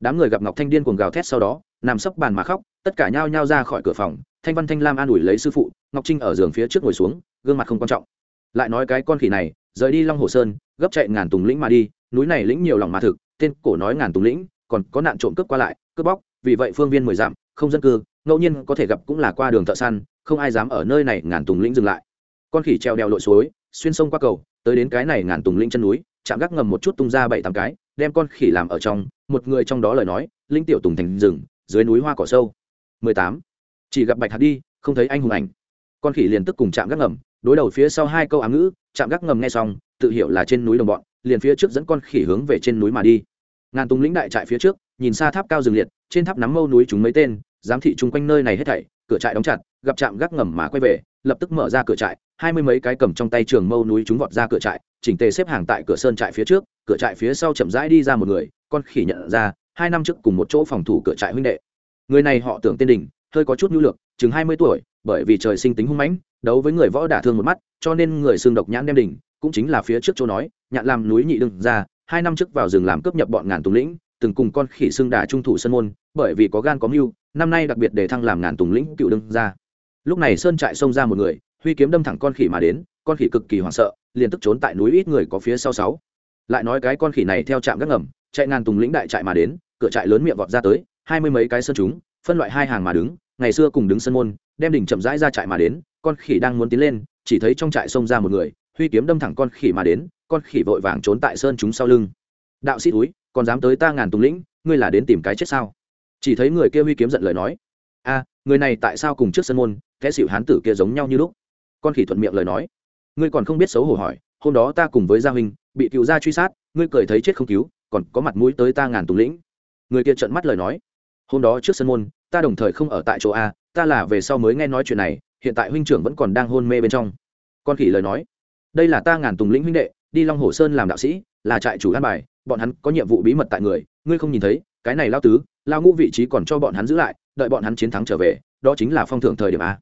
[SPEAKER 1] Đám người gặp ngọc thanh điên cuồng gào thét sau đó, nằm sấp bàn mà khóc, tất cả nhao nhao ra khỏi cửa phòng, thanh văn thanh lam an ủi lấy sư phụ, ngọc trinh ở giường phía trước ngồi xuống, gương mặt không quan trọng. Lại nói cái con khỉ này, rời đi long hồ sơn, gấp chạy ngàn tùng lĩnh mà đi, núi này lĩnh nhiều lòng mà thực, tên cổ nói ngàn tùng lĩnh, còn có nạn trộm cướp qua lại, cướp bóc, vì vậy phương viên mười dặm, không dân cư, ngẫu nhiên có thể gặp cũng là qua đường thợ săn không ai dám ở nơi này ngàn tùng lĩnh dừng lại. Con khỉ treo đeo lội suối, xuyên sông qua cầu, tới đến cái này ngàn tùng lĩnh chân núi, chạm gác ngầm một chút tung ra bảy tám cái, đem con khỉ làm ở trong, một người trong đó lời nói, linh tiểu tùng thành rừng, dưới núi hoa cỏ sâu. Mười tám. Chỉ gặp bạch hạt đi, không thấy anh hùng ảnh. Con khỉ liền tức cùng chạm gác ngầm, đối đầu phía sau hai câu ám ngữ, chạm gác ngầm nghe xong, tự hiểu là trên núi đồng bọn, liền phía trước dẫn con khỉ hướng về trên núi mà đi. Ngàn tùng lĩnh đại trại phía trước, nhìn xa tháp cao rừng liệt, trên tháp nắm mâu núi chúng mấy tên, giám thị chung quanh nơi này hết thảy, cửa trại đóng chặt gặp trạm gác ngầm mà quay về, lập tức mở ra cửa trại, hai mươi mấy cái cầm trong tay trường mâu núi chúng vọt ra cửa trại, chỉnh tề xếp hàng tại cửa sơn trại phía trước, cửa trại phía sau chậm rãi đi ra một người, con khỉ nhận ra, hai năm trước cùng một chỗ phòng thủ cửa trại huynh đệ. Người này họ tưởng tên đình hơi có chút nhu lược, chừng hai mươi tuổi, bởi vì trời sinh tính hung mãnh, đấu với người võ đả thương một mắt, cho nên người xương độc nhãn đem đỉnh, cũng chính là phía trước chỗ nói, nhạn làm núi nhị đương ra, hai năm trước vào rừng làm cướp nhập bọn ngàn tùng lĩnh, từng cùng con khỉ xương đà trung thủ sân môn, bởi vì có gan có mưu, năm nay đặc biệt để thăng làm ngàn tùng lĩnh cựu đương ra lúc này sơn trại xông ra một người, huy kiếm đâm thẳng con khỉ mà đến, con khỉ cực kỳ hoảng sợ, liền tức trốn tại núi ít người có phía sau sáu. Lại nói cái con khỉ này theo trạm gác ngầm, chạy ngàn tùng lĩnh đại trại mà đến, cửa trại lớn miệng vọt ra tới, hai mươi mấy cái sơn chúng, phân loại hai hàng mà đứng, ngày xưa cùng đứng sân môn, đem đỉnh chậm rãi ra trại mà đến, con khỉ đang muốn tiến lên, chỉ thấy trong trại xông ra một người, huy kiếm đâm thẳng con khỉ mà đến, con khỉ vội vàng trốn tại sơn chúng sau lưng. Đạo sĩ túi còn dám tới ta ngàn tùng lĩnh, ngươi là đến tìm cái chết sao? Chỉ thấy người kia huy kiếm giận lời nói. A người này tại sao cùng trước sân môn, kẻ xịu hán tử kia giống nhau như lúc? Con khỉ thuận miệng lời nói. Ngươi còn không biết xấu hổ hỏi, hôm đó ta cùng với gia huynh, bị cựu gia truy sát, ngươi cười thấy chết không cứu, còn có mặt mũi tới ta ngàn tùng lĩnh. Người kia trợn mắt lời nói. Hôm đó trước sân môn, ta đồng thời không ở tại chỗ a, ta là về sau mới nghe nói chuyện này, hiện tại huynh trưởng vẫn còn đang hôn mê bên trong. Con khỉ lời nói. Đây là ta ngàn tùng lĩnh huynh đệ, đi long hồ sơn làm đạo sĩ, là trại chủ an bài, bọn hắn có nhiệm vụ bí mật tại người, ngươi không nhìn thấy, cái này lao tứ, lao ngũ vị trí còn cho bọn hắn giữ lại đợi bọn hắn chiến thắng trở về, đó chính là phong thưởng thời điểm a.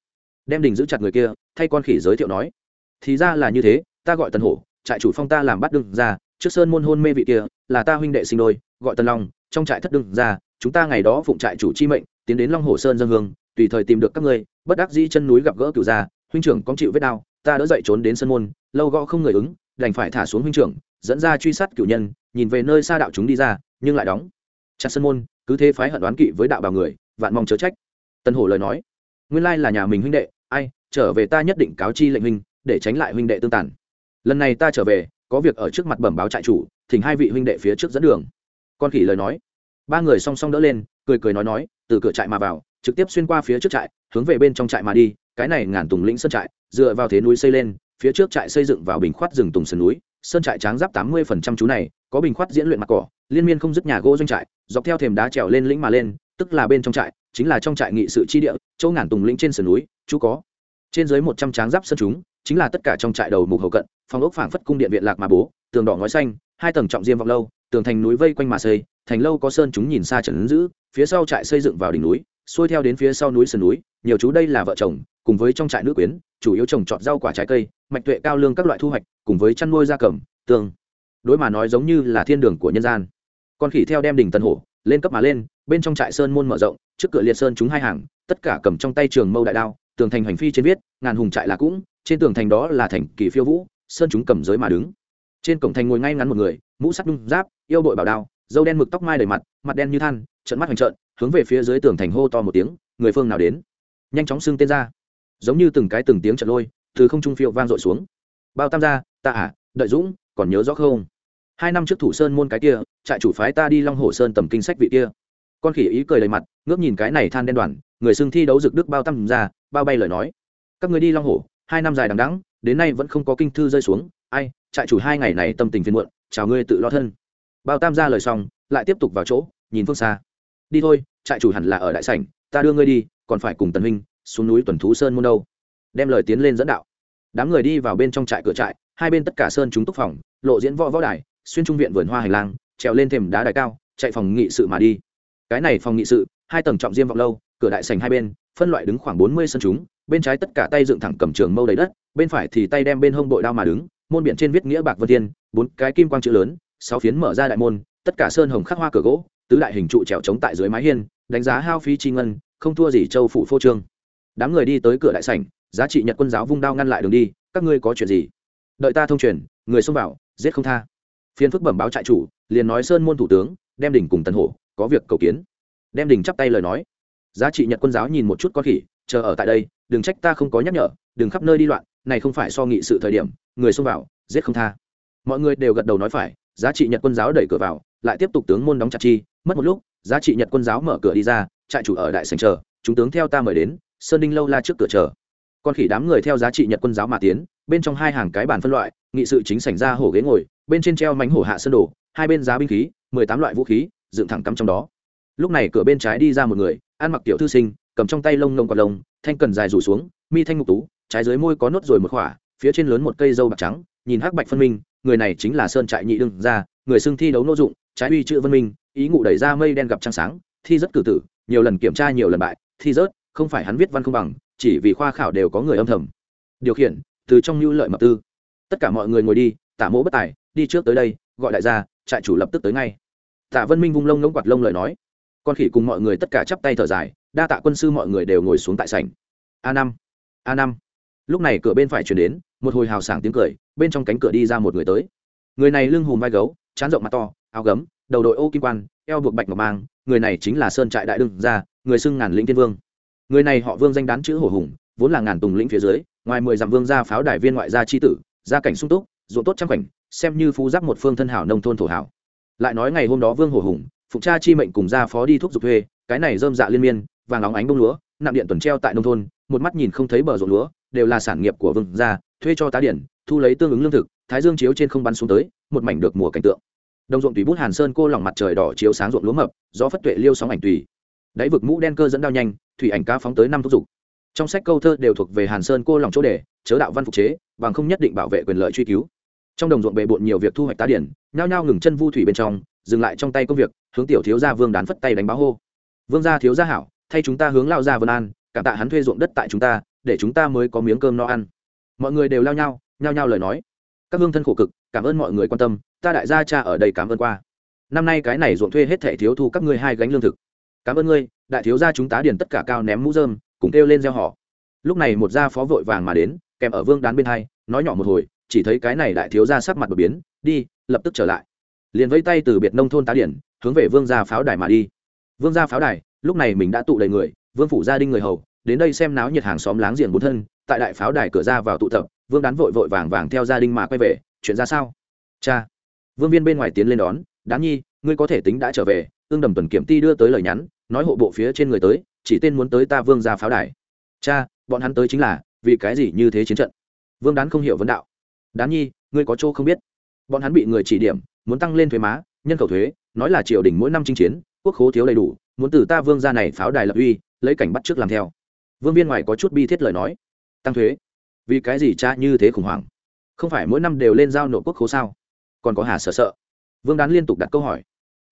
[SPEAKER 1] Đem đình giữ chặt người kia, thay con khỉ giới thiệu nói, thì ra là như thế, ta gọi tần hổ, trại chủ phong ta làm bắt đương ra trước sơn môn hôn mê vị kia, là ta huynh đệ sinh đôi, gọi tần long, trong trại thất đương ra chúng ta ngày đó phụng trại chủ chi mệnh, tiến đến long hồ sơn dân hương, tùy thời tìm được các ngươi, bất đắc dĩ chân núi gặp gỡ cửu gia, huynh trưởng có chịu vết đau, ta đỡ dậy trốn đến sân môn, lâu gõ không người ứng, đành phải thả xuống huynh trưởng, dẫn ra truy sát cửu nhân, nhìn về nơi xa đạo chúng đi ra, nhưng lại đóng chặt sân môn, cứ thế phái hận đoán kỵ với đạo bào người vạn mong chớ trách. Tân hổ lời nói, nguyên lai là nhà mình huynh đệ, ai, trở về ta nhất định cáo chi lệnh huynh, để tránh lại huynh đệ tương tàn. Lần này ta trở về, có việc ở trước mặt bẩm báo trại chủ, thỉnh hai vị huynh đệ phía trước dẫn đường. Con khỉ lời nói, ba người song song đỡ lên, cười cười nói nói, từ cửa trại mà vào, trực tiếp xuyên qua phía trước trại, hướng về bên trong trại mà đi, cái này ngàn tùng lĩnh sơn trại, dựa vào thế núi xây lên, phía trước trại xây dựng vào bình khoát rừng tùng sườn núi, sơn trại tráng giáp tám mươi phần trăm chú này, có bình khoát diễn luyện mặt cỏ, liên miên không dứt nhà gỗ doanh trại, dọc theo thềm đá trèo lên lĩnh mà lên tức là bên trong trại, chính là trong trại nghị sự chi địa châu ngàn tùng lĩnh trên sườn núi, chú có. Trên dưới một trăm tráng giáp sân chúng, chính là tất cả trong trại đầu mục hậu cận, phòng ốc phảng phất cung điện viện lạc mà bố, tường đỏ ngói xanh, hai tầng trọng diêm vọng lâu, tường thành núi vây quanh mà xây, thành lâu có sơn chúng nhìn xa trần giữ phía sau trại xây dựng vào đỉnh núi, xuôi theo đến phía sau núi sườn núi, nhiều chú đây là vợ chồng, cùng với trong trại nữ quyến, chủ yếu trồng trọt rau quả trái cây, mạch tuệ cao lương các loại thu hoạch, cùng với chăn nuôi gia cầm tương đối mà nói giống như là thiên đường của nhân gian. Con khỉ theo đem đỉnh tân hổ lên cấp mà lên, bên trong trại sơn môn mở rộng, trước cửa liệt sơn chúng hai hàng, tất cả cầm trong tay trường mâu đại đao, tường thành hành phi trên viết, ngàn hùng trại là cũng, trên tường thành đó là thành kỳ phiêu vũ, sơn chúng cầm giới mà đứng. Trên cổng thành ngồi ngay ngắn một người, mũ sắt nhung giáp, yêu đội bảo đao, dâu đen mực tóc mai đầy mặt mặt đen như than trận mắt hoành trợn, hướng về phía dưới tường thành hô to một tiếng, người phương nào đến? Nhanh chóng xưng tên ra. Giống như từng cái từng tiếng trận lôi, từ không trung phiêu vang dội xuống. Bao tam gia, ta à đợi dũng, còn nhớ rõ không? Hai năm trước thủ sơn môn cái kia trại chủ phái ta đi long hồ sơn tầm kinh sách vị kia. Con khỉ ý cười đầy mặt, ngước nhìn cái này than đen đoàn, người xưng thi đấu rực đức bao tam gia bao bay lời nói. Các người đi long hồ, hai năm dài đằng đẵng, đến nay vẫn không có kinh thư rơi xuống. Ai, trại chủ hai ngày này tâm tình phiền muộn, chào ngươi tự lo thân. Bao tam gia lời xong, lại tiếp tục vào chỗ, nhìn phương xa. Đi thôi, trại chủ hẳn là ở đại sảnh, ta đưa ngươi đi, còn phải cùng tần huynh xuống núi tuần thú sơn môn đâu. Đem lời tiến lên dẫn đạo. Đám người đi vào bên trong trại cửa trại, hai bên tất cả sơn chúng túc phòng, lộ diễn võ võ đài, xuyên trung viện vườn hoa hành lang trèo lên thềm đá đài cao, chạy phòng nghị sự mà đi. Cái này phòng nghị sự, hai tầng trọng diêm vọng lâu, cửa đại sành hai bên, phân loại đứng khoảng bốn mươi sân chúng, bên trái tất cả tay dựng thẳng cầm trường mâu đầy đất, bên phải thì tay đem bên hông bội đao mà đứng, môn biển trên viết nghĩa bạc vân thiên, bốn cái kim quang chữ lớn, sáu phiến mở ra đại môn, tất cả sơn hồng khắc hoa cửa gỗ, tứ đại hình trụ trèo trống tại dưới mái hiên, đánh giá hao phí chi ngân, không thua gì châu phủ phô trương. Đám người đi tới cửa đại sảnh, giá trị nhật quân giáo vung đao ngăn lại đường đi, các ngươi có chuyện gì? Đợi ta thông truyền, người xông vào, giết không tha phiên phức bẩm báo trại chủ, liền nói sơn môn thủ tướng, đem đỉnh cùng tần hổ, có việc cầu kiến. Đem đỉnh chắp tay lời nói. Giá trị nhật quân giáo nhìn một chút con khỉ, chờ ở tại đây, đừng trách ta không có nhắc nhở, đừng khắp nơi đi loạn, này không phải so nghị sự thời điểm, người xông vào, giết không tha. Mọi người đều gật đầu nói phải, giá trị nhật quân giáo đẩy cửa vào, lại tiếp tục tướng môn đóng chặt chi, mất một lúc, giá trị nhật quân giáo mở cửa đi ra, trại chủ ở đại sành chờ, chúng tướng theo ta mời đến, sơn đinh lâu la trước cửa chờ. Con khỉ đám người theo giá trị nhật quân giáo mà tiến, bên trong hai hàng cái bàn phân loại, nghị sự chính sảnh ra hổ ghế ngồi bên trên treo mánh hổ hạ sơn đồ, hai bên giá binh khí, mười tám loại vũ khí, dựng thẳng cắm trong đó. Lúc này cửa bên trái đi ra một người, ăn mặc tiểu thư sinh, cầm trong tay lông nông quạt lông, thanh cần dài rủ xuống, mi thanh ngục tú, trái dưới môi có nốt rồi một khỏa, phía trên lớn một cây dâu bạc trắng, nhìn hắc bạch phân minh, người này chính là sơn trại nhị đương ra người xưng thi đấu nô dụng, trái uy chữ vân minh, ý ngụ đẩy ra mây đen gặp trăng sáng, thi rất cử tử, nhiều lần kiểm tra nhiều lần bại, thi rớt, không phải hắn viết văn không bằng, chỉ vì khoa khảo đều có người âm thầm. Điều khiển, từ trong lưu lợi mập tư. Tất cả mọi người ngồi đi, tả mỗ bất tài đi trước tới đây, gọi đại gia, trại chủ lập tức tới ngay. Tạ vân minh vung lông ngỗng quạt lông lời nói. Con khỉ cùng mọi người tất cả chắp tay thở dài, đa tạ quân sư mọi người đều ngồi xuống tại sảnh. A năm a năm. Lúc này cửa bên phải chuyển đến, một hồi hào sảng tiếng cười, bên trong cánh cửa đi ra một người tới. Người này lưng hùm vai gấu chán rộng mặt to, áo gấm, đầu đội ô kim quan, eo buộc bạch ngọc mang, người này chính là sơn trại đại đương gia, người xưng ngàn lĩnh thiên vương. Người này họ vương danh đán chữ hổ hùng, vốn là ngàn tùng lĩnh phía dưới, ngoài mười dặm vương gia pháo đài viên ngoại gia tri tử, gia cảnh sung túc ruộng tốt trăm khoảnh, xem như phú giáp một phương thân hảo nông thôn thổ hảo. Lại nói ngày hôm đó vương hồ hùng phụ cha chi mệnh cùng gia phó đi thuốc dục thuê cái này dơm dạ liên miên vàng óng ánh bông lúa nặng điện tuần treo tại nông thôn một mắt nhìn không thấy bờ ruộng lúa đều là sản nghiệp của vương gia thuê cho tá điển thu lấy tương ứng lương thực thái dương chiếu trên không bắn xuống tới một mảnh được mùa cảnh tượng. Đồng ruộng tùy bút hàn sơn cô lỏng mặt trời đỏ chiếu sáng ruộng lúa mập gió phất tuệ liêu sóng ảnh tùy. Đáy vực mũ đen cơ dẫn đao nhanh thủy ảnh cá phóng tới năm thúc dục. Trong sách câu thơ đều thuộc về hàn sơn cô lòng chỗ đề chớ đạo văn phục chế bằng không nhất định bảo vệ quyền lợi truy cứu trong đồng ruộng bề bộn nhiều việc thu hoạch tá điển, nhao nhao ngừng chân vu thủy bên trong, dừng lại trong tay công việc, hướng tiểu thiếu gia vương đán phất tay đánh báo hô. Vương gia thiếu gia hảo, thay chúng ta hướng lao gia vân an, cảm tạ hắn thuê ruộng đất tại chúng ta, để chúng ta mới có miếng cơm no ăn. Mọi người đều lao nhau, nhao nhao lời nói. Các hương thân khổ cực, cảm ơn mọi người quan tâm, ta đại gia cha ở đây cảm ơn qua. Năm nay cái này ruộng thuê hết thẻ thiếu thu các ngươi hai gánh lương thực. Cảm ơn ngươi, đại thiếu gia chúng tá điền tất cả cao ném mũ dơm cùng kêu lên gieo họ. Lúc này một gia phó vội vàng mà đến, kèm ở vương đán bên hai, nói nhỏ một hồi chỉ thấy cái này đại thiếu gia sắc mặt đột biến, đi, lập tức trở lại. Liền vẫy tay từ biệt nông thôn tá điển, hướng về vương gia pháo đài mà đi. Vương gia pháo đài, lúc này mình đã tụ đầy người, vương phủ gia đình người hầu, đến đây xem náo nhiệt hàng xóm láng giềng bốn thân, tại đại pháo đài cửa ra vào tụ tập, vương đán vội vội vàng vàng theo gia đình mà quay về, chuyện ra sao? Cha. Vương viên bên ngoài tiến lên đón đán nhi, ngươi có thể tính đã trở về, ương đầm tuần kiểm ti đưa tới lời nhắn, nói hộ bộ phía trên người tới, chỉ tên muốn tới ta vương ra pháo đài. Cha, bọn hắn tới chính là, vì cái gì như thế chiến trận? Vương đán không hiểu vấn đạo đán nhi, ngươi có chỗ không biết. Bọn hắn bị người chỉ điểm, muốn tăng lên thuế má, nhân khẩu thuế, nói là triều đình mỗi năm chinh chiến, quốc khố thiếu đầy đủ, muốn từ ta vương ra này pháo đài lập uy, lấy cảnh bắt trước làm theo. Vương viên ngoài có chút bi thiết lời nói. Tăng thuế? Vì cái gì cha như thế khủng hoảng? Không phải mỗi năm đều lên giao nộp quốc khố sao? Còn có hà sợ sợ. Vương đán liên tục đặt câu hỏi.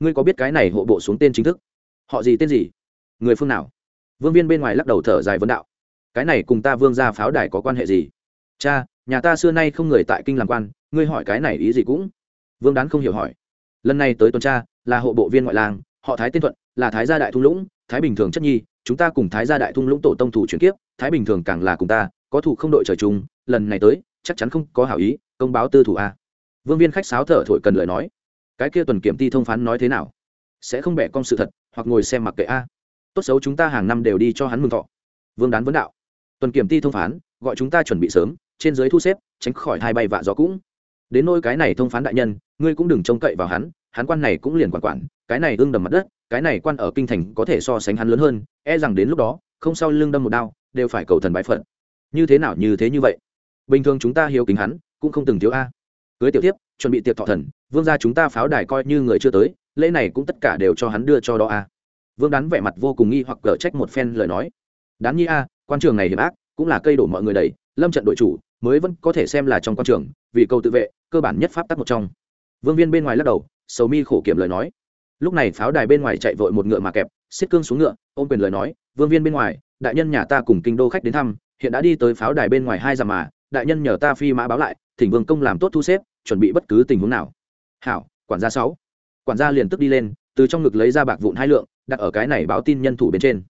[SPEAKER 1] Ngươi có biết cái này hộ bộ xuống tên chính thức? Họ gì tên gì? Người phương nào? Vương viên bên ngoài lắc đầu thở dài vấn đạo. Cái này cùng ta vương ra pháo đài có quan hệ gì? Cha nhà ta xưa nay không người tại kinh làm quan, ngươi hỏi cái này ý gì cũng. Vương đán không hiểu hỏi. Lần này tới tuần tra, là hộ bộ viên ngoại làng, họ thái tên thuận, là thái gia đại thung lũng, thái bình thường chất nhi, chúng ta cùng thái gia đại thung lũng tổ tông thủ chuyển kiếp, thái bình thường càng là cùng ta, có thủ không đội trời chung, lần này tới, chắc chắn không có hảo ý, công báo tư thủ a. Vương viên khách sáo thở thổi cần lời nói. Cái kia tuần kiểm ty thông phán nói thế nào? Sẽ không bẻ con sự thật, hoặc ngồi xem mặc kệ a. Tốt xấu chúng ta hàng năm đều đi cho hắn mừng thọ. Vương đán vấn đạo. Tuần kiểm ty thông phán, gọi chúng ta chuẩn bị sớm trên dưới thu xếp, tránh khỏi hai bay vạ gió cũng. Đến nôi cái này thông phán đại nhân, ngươi cũng đừng trông cậy vào hắn hắn quan này cũng liền quản quản, cái này ương đầm mặt đất, cái này quan ở kinh thành có thể so sánh hắn lớn hơn e rằng đến lúc đó, không sau lưng đâm một đao, đều phải cầu thần bái phận như thế nào như thế như vậy? Bình thường chúng ta hiếu kính hắn, cũng không từng thiếu a. Cưới tiểu tiếp chuẩn bị tiệc thọ thần, vương gia chúng ta pháo đài coi như người chưa tới, lễ này cũng tất cả đều cho hắn đưa cho đó a. Vương đán vẻ mặt vô cùng nghi hoặc cở trách một phen lời nói. Đán nhi a, quan trường này hiểm ác, cũng là cây đổ mọi người đầy, lâm trận đội chủ mới vẫn có thể xem là trong quan trường, vì câu tự vệ, cơ bản nhất pháp tắc một trong. Vương viên bên ngoài lắc đầu, sầu mi khổ kiểm lời nói. Lúc này pháo đài bên ngoài chạy vội một ngựa mà kẹp, xiết cương xuống ngựa, ôm quyền lời nói, vương viên bên ngoài, đại nhân nhà ta cùng kinh đô khách đến thăm, hiện đã đi tới pháo đài bên ngoài hai dặm mà, đại nhân nhờ ta phi mã báo lại, thỉnh vương công làm tốt thu xếp, chuẩn bị bất cứ tình huống nào. Hảo, quản gia sáu. Quản gia liền tức đi lên, từ trong ngực lấy ra bạc vụn hai lượng, đặt ở cái này báo tin nhân thủ bên trên.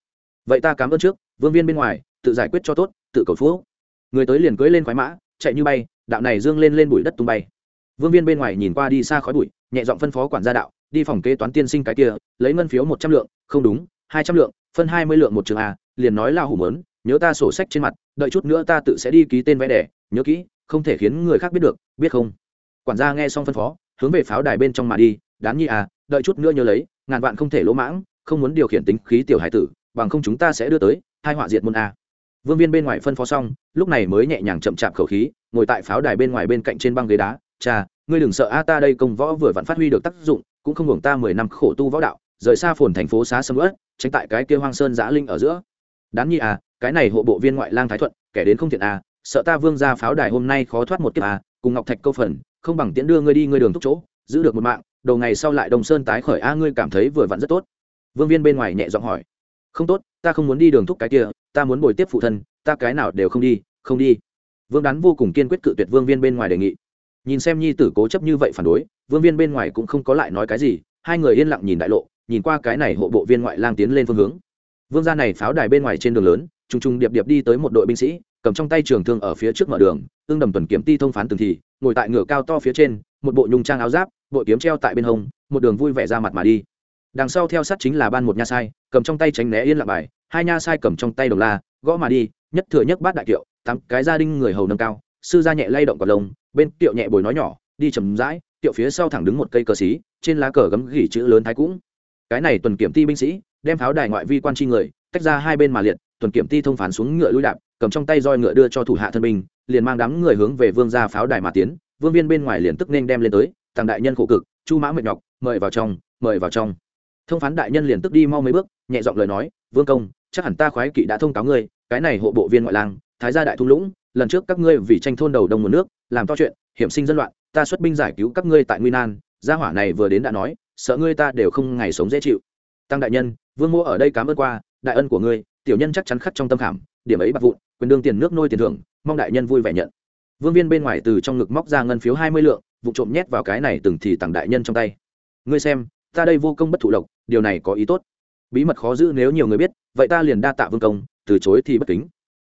[SPEAKER 1] Vậy ta cảm ơn trước, vương viên bên ngoài, tự giải quyết cho tốt, tự cầu phú người tới liền cưỡi lên khoái mã, chạy như bay, đạo này dương lên lên bụi đất tung bay. Vương viên bên ngoài nhìn qua đi xa khói bụi, nhẹ giọng phân phó quản gia đạo, đi phòng kế toán tiên sinh cái kia, lấy ngân phiếu một trăm lượng, không đúng, hai trăm lượng, phân hai mươi lượng một trường a, liền nói lao hủ mớn, nhớ ta sổ sách trên mặt, đợi chút nữa ta tự sẽ đi ký tên vẽ đẻ, nhớ kỹ, không thể khiến người khác biết được, biết không? Quản gia nghe xong phân phó, hướng về pháo đài bên trong mà đi, đán nhi à đợi chút nữa nhớ lấy, ngàn vạn không thể lỗ mãng, không muốn điều khiển tính khí tiểu hải tử, bằng không chúng ta sẽ đưa tới hai họa diệt môn a vương viên bên ngoài phân phó xong, lúc này mới nhẹ nhàng chậm chạp khẩu khí, ngồi tại pháo đài bên ngoài bên cạnh trên băng ghế đá. Cha, ngươi đừng sợ a, ta đây công võ vừa vặn phát huy được tác dụng, cũng không hưởng ta mười năm khổ tu võ đạo, rời xa phồn thành phố xá sâm ớt tránh tại cái kia hoang sơn giã linh ở giữa. Đán nhi à cái này hộ bộ viên ngoại lang thái thuận, kẻ đến không thiện à sợ ta vương ra pháo đài hôm nay khó thoát một kiếp à cùng ngọc thạch câu phần, không bằng tiễn đưa ngươi đi ngươi đường thúc chỗ, giữ được một mạng, đầu ngày sau lại đồng sơn tái khởi a, ngươi cảm thấy vừa vặn rất tốt. Vương viên bên ngoài nhẹ giọng hỏi. Không tốt, ta không muốn đi đường thúc cái kia ta muốn bồi tiếp phụ thân, ta cái nào đều không đi không đi. Vương đán vô cùng kiên quyết cự tuyệt vương viên bên ngoài đề nghị. Nhìn xem nhi tử cố chấp như vậy phản đối, vương viên bên ngoài cũng không có lại nói cái gì, hai người yên lặng nhìn đại lộ, nhìn qua cái này hộ bộ viên ngoại lang tiến lên phương hướng. Vương gia này pháo đài bên ngoài trên đường lớn t r ù n g t r ù n g điệp điệp đi tới một đội binh sĩ, cầm trong tay trường thương ở phía trước mở đường ương đầm tuần kiếm ti thông phán từng thì, ngồi tại ngựa cao to phía trên, một bộ nhung trang áo giáp, bộ kiếm treo tại bên hông, một đường vui vẻ ra mặt mà đi. Đằng sau theo sát chính là ban một nha sai, cầm trong tay tránh né yên lặng bài hai nha sai cầm trong tay đồng la, gõ mà đi, nhất thừa nhất bát đại kiệu, tám cái gia đình người hầu nâng cao, sư gia nhẹ lay động cọt lông, bên kiệu nhẹ bồi nói nhỏ, đi chầm rãi, kiệu phía sau thẳng đứng một cây cờ xí, trên lá cờ gấm gỉ chữ lớn thái cũng. Cái này tuần kiểm ti binh sĩ, đem pháo đài ngoại vi quan tri người, tách ra hai bên mà liệt, tuần kiểm ti thông phán xuống ngựa lui đạp, cầm trong tay roi ngựa đưa cho thủ hạ thân binh, liền mang đám người hướng về vương ra pháo đài mà tiến, vương viên bên ngoài liền tức nên đem lên tới thằng đại nhân khổ cực, chu mã mệt nhọc, mời vào trong, mời vào trong. Thông phán đại nhân liền tức đi mau mấy bước, nhẹ giọng lời nói, vương công chắc hẳn ta khoái kỵ đã thông cáo ngươi, cái này hộ bộ viên ngoại lang, thái gia đại thung lũng, lần trước các ngươi vì tranh thôn đầu đông nguồn nước, làm to chuyện, hiểm sinh dân loạn, ta xuất binh giải cứu các ngươi tại nguy nan, gia hỏa này vừa đến đã nói, sợ ngươi ta đều không ngày sống dễ chịu. Tăng đại nhân, vương mô ở đây cảm ơn qua, đại ân của ngươi, tiểu nhân chắc chắn khắc trong tâm khảm, điểm ấy bạc vụn, quyền đương tiền nước nôi tiền thưởng, mong đại nhân vui vẻ nhận. Vương viên bên ngoài từ trong ngực móc ra ngân phiếu hai mươi lượng, vụ trộm nhét vào cái này từng thì tặng đại nhân trong tay. Ngươi xem, ta đây vô công bất thụ lộc, điều này có ý tốt bí mật khó giữ nếu nhiều người biết, vậy ta liền đa tạ vương công, từ chối thì bất kính.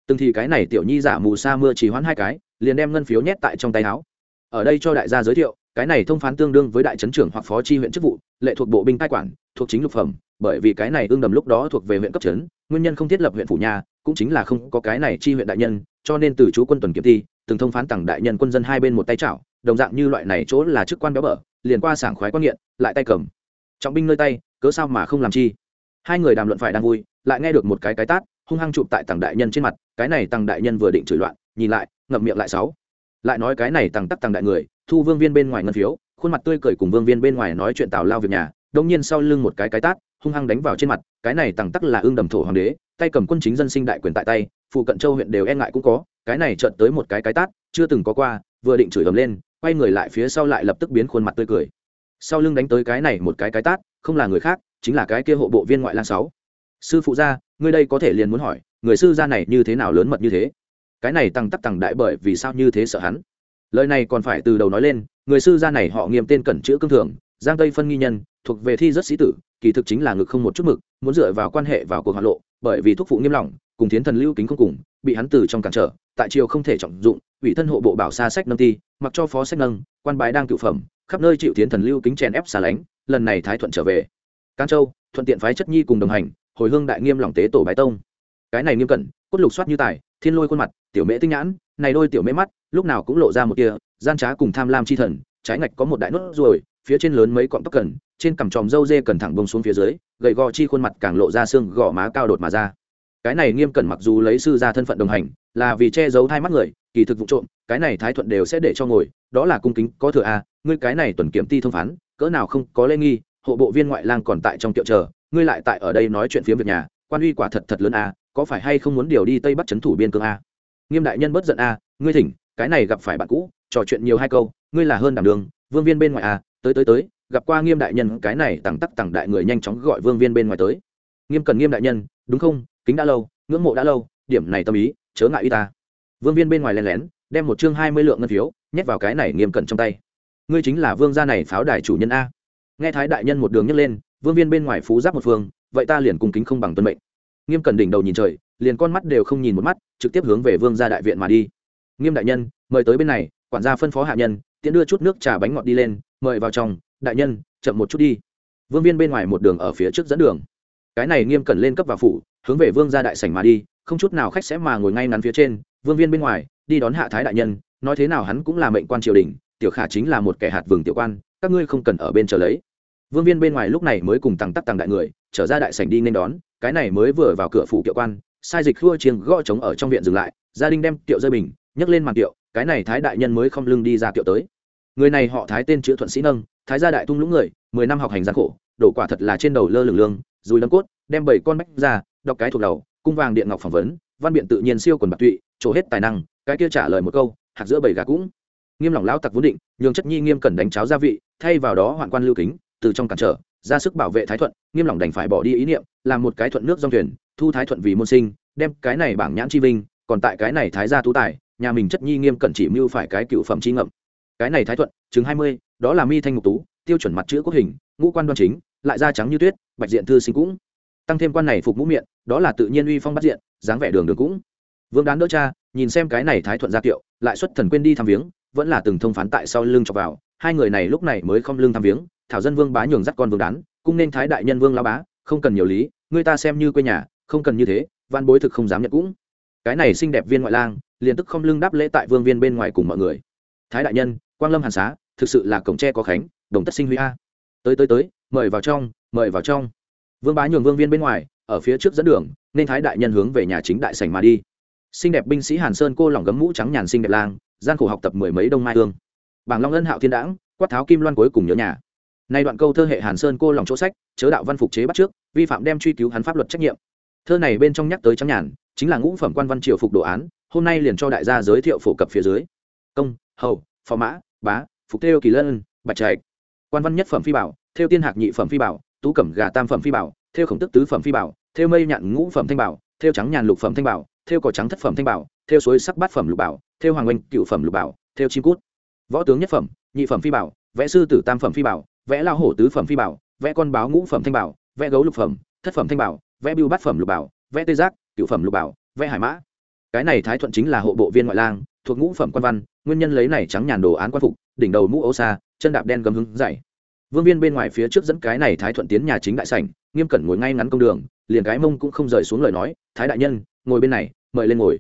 [SPEAKER 1] Từng thì cái này tiểu nhi giả mù sa mưa chỉ hoãn hai cái, liền đem ngân phiếu nhét tại trong tay áo. Ở đây cho đại gia giới thiệu, cái này thông phán tương đương với đại trấn trưởng hoặc phó tri huyện chức vụ, lệ thuộc bộ binh cai quản, thuộc chính lục phẩm, bởi vì cái này ương đầm lúc đó thuộc về huyện cấp trấn, nguyên nhân không thiết lập huyện phủ nhà, cũng chính là không có cái này tri huyện đại nhân, cho nên từ chú quân tuần kiểm thi, từng thông phán tặng đại nhân quân dân hai bên một tay chảo, đồng dạng như loại này chỗ là chức quan béo bở, liền qua sảng khoái quan nghiện, lại tay cầm. Trọng binh nơi tay, cớ sao mà không làm chi? Hai người đàm luận phải đang vui, lại nghe được một cái cái tát, hung hăng chụp tại tặng đại nhân trên mặt, cái này tặng đại nhân vừa định chửi loạn, nhìn lại, ngậm miệng lại sáu. Lại nói cái này tặng tắc tặng đại người, thu vương viên bên ngoài ngân phiếu, khuôn mặt tươi cười cùng vương viên bên ngoài nói chuyện tào lao việc nhà, đông nhiên sau lưng một cái cái tát, hung hăng đánh vào trên mặt, cái này tằng tắc là ương đầm thổ hoàng đế, tay cầm quân chính dân sinh đại quyền tại tay, phụ cận châu huyện đều e ngại cũng có, cái này trợn tới một cái cái tát, chưa từng có qua, vừa định chửi ầm lên, quay người lại phía sau lại lập tức biến khuôn mặt tươi cười. Sau lưng đánh tới cái này một cái cái tát, không là người khác chính là cái kia hộ bộ viên ngoại lang sáu. Sư phụ gia, ngươi đây có thể liền muốn hỏi, người sư gia này như thế nào lớn mật như thế? Cái này tăng tắc tăng đại bởi vì sao như thế sợ hắn? Lời này còn phải từ đầu nói lên, người sư gia này họ nghiêm tên cẩn chữ cương thường, giang tây phân nghi nhân, thuộc về thi rất sĩ tử, kỳ thực chính là ngực không một chút mực, muốn dựa vào quan hệ vào cuộc hoạt lộ, bởi vì thúc phụ nghiêm lỏng, cùng thiến thần lưu kính không cùng, bị hắn từ trong cản trở, tại triều không thể trọng dụng, ủy thân hộ bộ bảo xa sách nâng ti mặc cho phó sách nâng, quan bái đang cựu phẩm, khắp nơi chịu thiến thần lưu kính chèn ép xả lánh, lần này thái thuận trở về. Cán châu, thuận tiện phái chất nhi cùng đồng hành, hồi hương đại nghiêm lỏng tế tổ bái tông. Cái này nghiêm cẩn, cốt lục soát như tài, thiên lôi khuôn mặt, tiểu mễ tinh nhãn, này đôi tiểu mễ mắt, lúc nào cũng lộ ra một kia gian trá cùng tham lam chi thần, trái ngạch có một đại nốt ruồi, phía trên lớn mấy cọng tóc cần trên cằm tròm râu dê cần thẳng bông xuống phía dưới gậy gò chi khuôn mặt càng lộ ra xương gò má cao đột mà ra. Cái này nghiêm cẩn mặc dù lấy sư ra thân phận đồng hành, là vì che giấu hai mắt người, kỳ thực vụ trộm, cái này thái thuận đều sẽ để cho ngồi, đó là cung kính, có thừa a, ngươi cái này tuần kiểm ti thông phán, cỡ nào không có lễ nghi hộ bộ viên ngoại lang còn tại trong tiệu chờ, ngươi lại tại ở đây nói chuyện phía việc nhà, quan uy quả thật thật lớn a, có phải hay không muốn điều đi tây bắc trấn thủ biên cương a? Nghiêm đại nhân bất giận a, ngươi thỉnh, cái này gặp phải bạn cũ, trò chuyện nhiều hai câu, ngươi là hơn đảm đường, vương viên bên ngoài a, tới tới tới, gặp qua nghiêm đại nhân, cái này tằng tắc tằng đại người nhanh chóng gọi vương viên bên ngoài tới. Nghiêm cần nghiêm đại nhân, đúng không, kính đã lâu, ngưỡng mộ đã lâu, điểm này tâm ý, chớ ngại y ta. Vương viên bên ngoài lén lén, đem một chương hai mươi lượng ngân phiếu, nhét vào cái này nghiêm cẩn trong tay. Ngươi chính là vương gia này pháo đài chủ nhân a nghe thái đại nhân một đường nhấc lên, vương viên bên ngoài phú giáp một phương, vậy ta liền cùng kính không bằng tuân mệnh. Nghiêm cẩn đỉnh đầu nhìn trời, liền con mắt đều không nhìn một mắt, trực tiếp hướng về vương gia đại viện mà đi. Nghiêm đại nhân, mời tới bên này, quản gia phân phó hạ nhân, tiễn đưa chút nước trà bánh ngọt đi lên, mời vào trong, đại nhân, chậm một chút đi. Vương viên bên ngoài một đường ở phía trước dẫn đường. Cái này nghiêm cẩn lên cấp và phủ, hướng về vương gia đại sảnh mà đi, không chút nào khách sẽ mà ngồi ngay ngắn phía trên, vương viên bên ngoài, đi đón hạ thái đại nhân, nói thế nào hắn cũng là mệnh quan triều đình, tiểu khả chính là một kẻ hạt vừng tiểu quan các ngươi không cần ở bên chờ lấy. Vương viên bên ngoài lúc này mới cùng tăng tắc tăng đại người, trở ra đại sảnh đi nên đón, cái này mới vừa vào cửa phủ kiệu quan, sai dịch khua chiêng gõ trống ở trong viện dừng lại, gia đình đem kiệu rơi bình, nhấc lên màn kiệu, cái này thái đại nhân mới không lưng đi ra kiệu tới. Người này họ thái tên chữ thuận sĩ nâng, thái gia đại tung lũng người, mười năm học hành gian khổ đổ quả thật là trên đầu lơ lửng lương dùi lâm cốt, đem bảy con bách ra, đọc cái thuộc đầu, cung vàng điện ngọc phỏng vấn, văn biện tự nhiên siêu quần bạc tụy, trổ hết tài năng, cái kia trả lời một câu, hạt giữa bảy gà cũng nghiêm lòng lão tặc vốn định, nhường chất nhi nghiêm cần đánh cháo gia vị, thay vào đó hoạn quan lưu kính, từ trong cản trở, ra sức bảo vệ thái thuận, nghiêm lòng đành phải bỏ đi ý niệm, làm một cái thuận nước dòng thuyền, thu thái thuận vì môn sinh, đem cái này bảng nhãn chi vinh, còn tại cái này thái gia tú tài, nhà mình chất nhi nghiêm cẩn chỉ mưu phải cái cựu phẩm chi ngậm. Cái này thái thuận chứng hai mươi, đó là mi thanh ngục tú, tiêu chuẩn mặt chữ quốc hình, ngũ quan đoan chính, lại da trắng như tuyết, bạch diện thư sinh cũng. Tăng thêm quan này phục mũ miệng, đó là tự nhiên uy phong bắt diện, dáng vẻ đường đường cũng. Vương đán đỡ cha, nhìn xem cái này thái thuận gia kiệu, lại xuất thần quên đi thăm viếng vẫn là từng thông phán tại sau lưng chọc vào, hai người này lúc này mới không lưng thăm viếng, thảo dân vương bá nhường dắt con vương đán, cung nên thái đại nhân vương lao bá, không cần nhiều lý, người ta xem như quê nhà, không cần như thế, văn bối thực không dám nhận cũng. Cái này xinh đẹp viên ngoại lang, liền tức không lưng đáp lễ tại vương viên bên ngoài cùng mọi người. Thái đại nhân, quang lâm hàn xá, thực sự là cổng tre có khánh, đồng tất sinh huy a. Tới tới tới, mời vào trong, mời vào trong. Vương bá nhường vương viên bên ngoài, ở phía trước dẫn đường, nên thái đại nhân hướng về nhà chính đại sảnh mà đi. Xinh đẹp binh sĩ hàn sơn cô lỏng gấm mũ trắng nhàn xinh đẹp lang gian khổ học tập mười mấy đông mai hương. Bảng long ân hạo thiên đãng, quát tháo kim loan cuối cùng nhớ nhà. Nay đoạn câu thơ hệ hàn sơn cô lòng chỗ sách, chớ đạo văn phục chế bắt trước, vi phạm đem truy cứu hắn pháp luật trách nhiệm. Thơ này bên trong nhắc tới trắng nhàn, chính là ngũ phẩm quan văn triều phục đồ án, hôm nay liền cho đại gia giới thiệu phổ cập phía dưới. Công, hầu, phò mã, bá, phục theo kỳ lân, bạch trạch. Quan văn nhất phẩm phi bảo theo tiên hạc nhị phẩm phi bảo, tú cẩm gà tam phẩm phi bảo theo khổng tức tứ phẩm phi bảo theo mây nhạn ngũ phẩm thanh bảo theo trắng nhàn lục phẩm thanh bảo theo cỏ trắng thất phẩm thanh bảo theo suối sắc bát phẩm lục bảo, theo hoàng oanh cựu phẩm lục bảo, theo chim cút. Võ tướng nhất phẩm, nhị phẩm phi bảo, vẽ sư tử tam phẩm phi bảo, vẽ lao hổ tứ phẩm phi bảo, vẽ con báo ngũ phẩm thanh bảo, vẽ gấu lục phẩm, thất phẩm thanh bảo, vẽ biêu bát phẩm lục bảo, vẽ tê giác, cựu phẩm lục bảo, vẽ hải mã. Cái này thái thuận chính là hộ bộ viên ngoại lang, thuộc ngũ phẩm quan văn, nguyên nhân lấy này trắng nhàn đồ án quan phục, đỉnh đầu mũ ấu xa, chân đạp đen gấm hứng dày. Vương viên bên ngoài phía trước dẫn cái này thái thuận tiến nhà chính đại sảnh, nghiêm cẩn ngồi ngay ngắn công đường, liền cái mông cũng không rời xuống lời nói, thái đại nhân, ngồi bên này, mời lên ngồi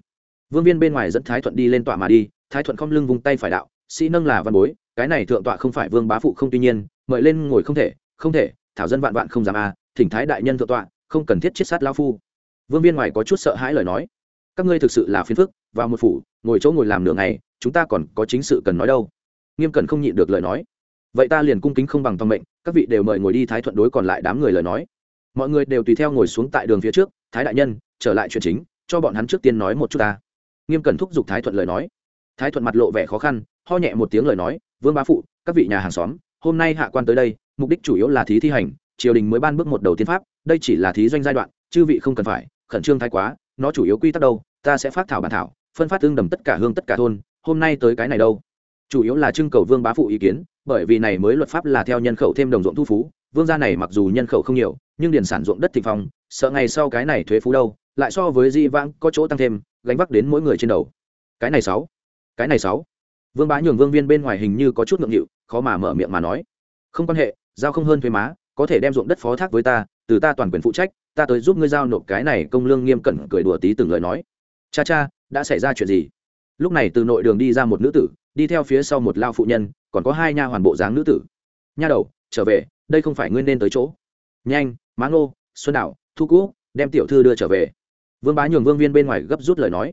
[SPEAKER 1] vương viên bên ngoài dẫn thái thuận đi lên tọa mà đi, thái thuận không lưng vung tay phải đạo, sĩ nâng là văn bối, cái này thượng tọa không phải vương bá phụ không tuy nhiên, mời lên ngồi không thể không thể, thảo dân vạn vạn không dám a thỉnh thái đại nhân thượng tọa, không cần thiết chiết sát lao phu. Vương viên ngoài có chút sợ hãi lời nói, các ngươi thực sự là phiền phức, vào một phủ, ngồi chỗ ngồi làm nửa ngày, chúng ta còn có chính sự cần nói đâu. Nghiêm cần không nhịn được lời nói, vậy ta liền cung kính không bằng toàn mệnh, các vị đều mời ngồi đi, thái thuận đối còn lại đám người lời nói. Mọi người đều tùy theo ngồi xuống tại đường phía trước, thái đại nhân, trở lại chuyện chính, cho bọn hắn trước tiên nói một chút ta nghiêm cẩn thúc giục thái thuận lời nói. Thái thuận mặt lộ vẻ khó khăn, ho nhẹ một tiếng lời nói, vương bá phụ, các vị nhà hàng xóm, hôm nay hạ quan tới đây, mục đích chủ yếu là thí thi hành, triều đình mới ban bước một đầu tiên pháp, đây chỉ là thí doanh giai đoạn, chư vị không cần phải, khẩn trương thái quá, nó chủ yếu quy tắc đâu, ta sẽ phát thảo bản thảo, phân phát tương đầm tất cả hương tất cả thôn, hôm nay tới cái này đâu? Chủ yếu là trưng cầu vương bá phụ ý kiến, bởi vì này mới luật pháp là theo nhân khẩu thêm đồng ruộng thu phú, vương gia này mặc dù nhân khẩu không nhiều, nhưng điền sản ruộng đất thịnh phong, sợ ngày sau cái này thuế phú đâu, lại so với di vãng có chỗ tăng thêm gánh vác đến mỗi người trên đầu. Cái này sáu. Cái này sáu. Vương bá nhường vương viên bên ngoài hình như có chút ngượng nghịu, khó mà mở miệng mà nói. Không quan hệ, giao không hơn thuế má, có thể đem ruộng đất phó thác với ta, từ ta toàn quyền phụ trách, ta tới giúp ngươi giao nộp cái này công lương nghiêm cẩn cười đùa tí từng lời nói. Cha cha, đã xảy ra chuyện gì? Lúc này từ nội đường đi ra một nữ tử, đi theo phía sau một lao phụ nhân, còn có hai nha hoàn bộ dáng nữ tử. Nha đầu, trở về, đây không phải ngươi nên tới chỗ. Nhanh, má ngô, xuân đạo thu cũ, đem tiểu thư đưa trở về vương bá nhường vương viên bên ngoài gấp rút lời nói.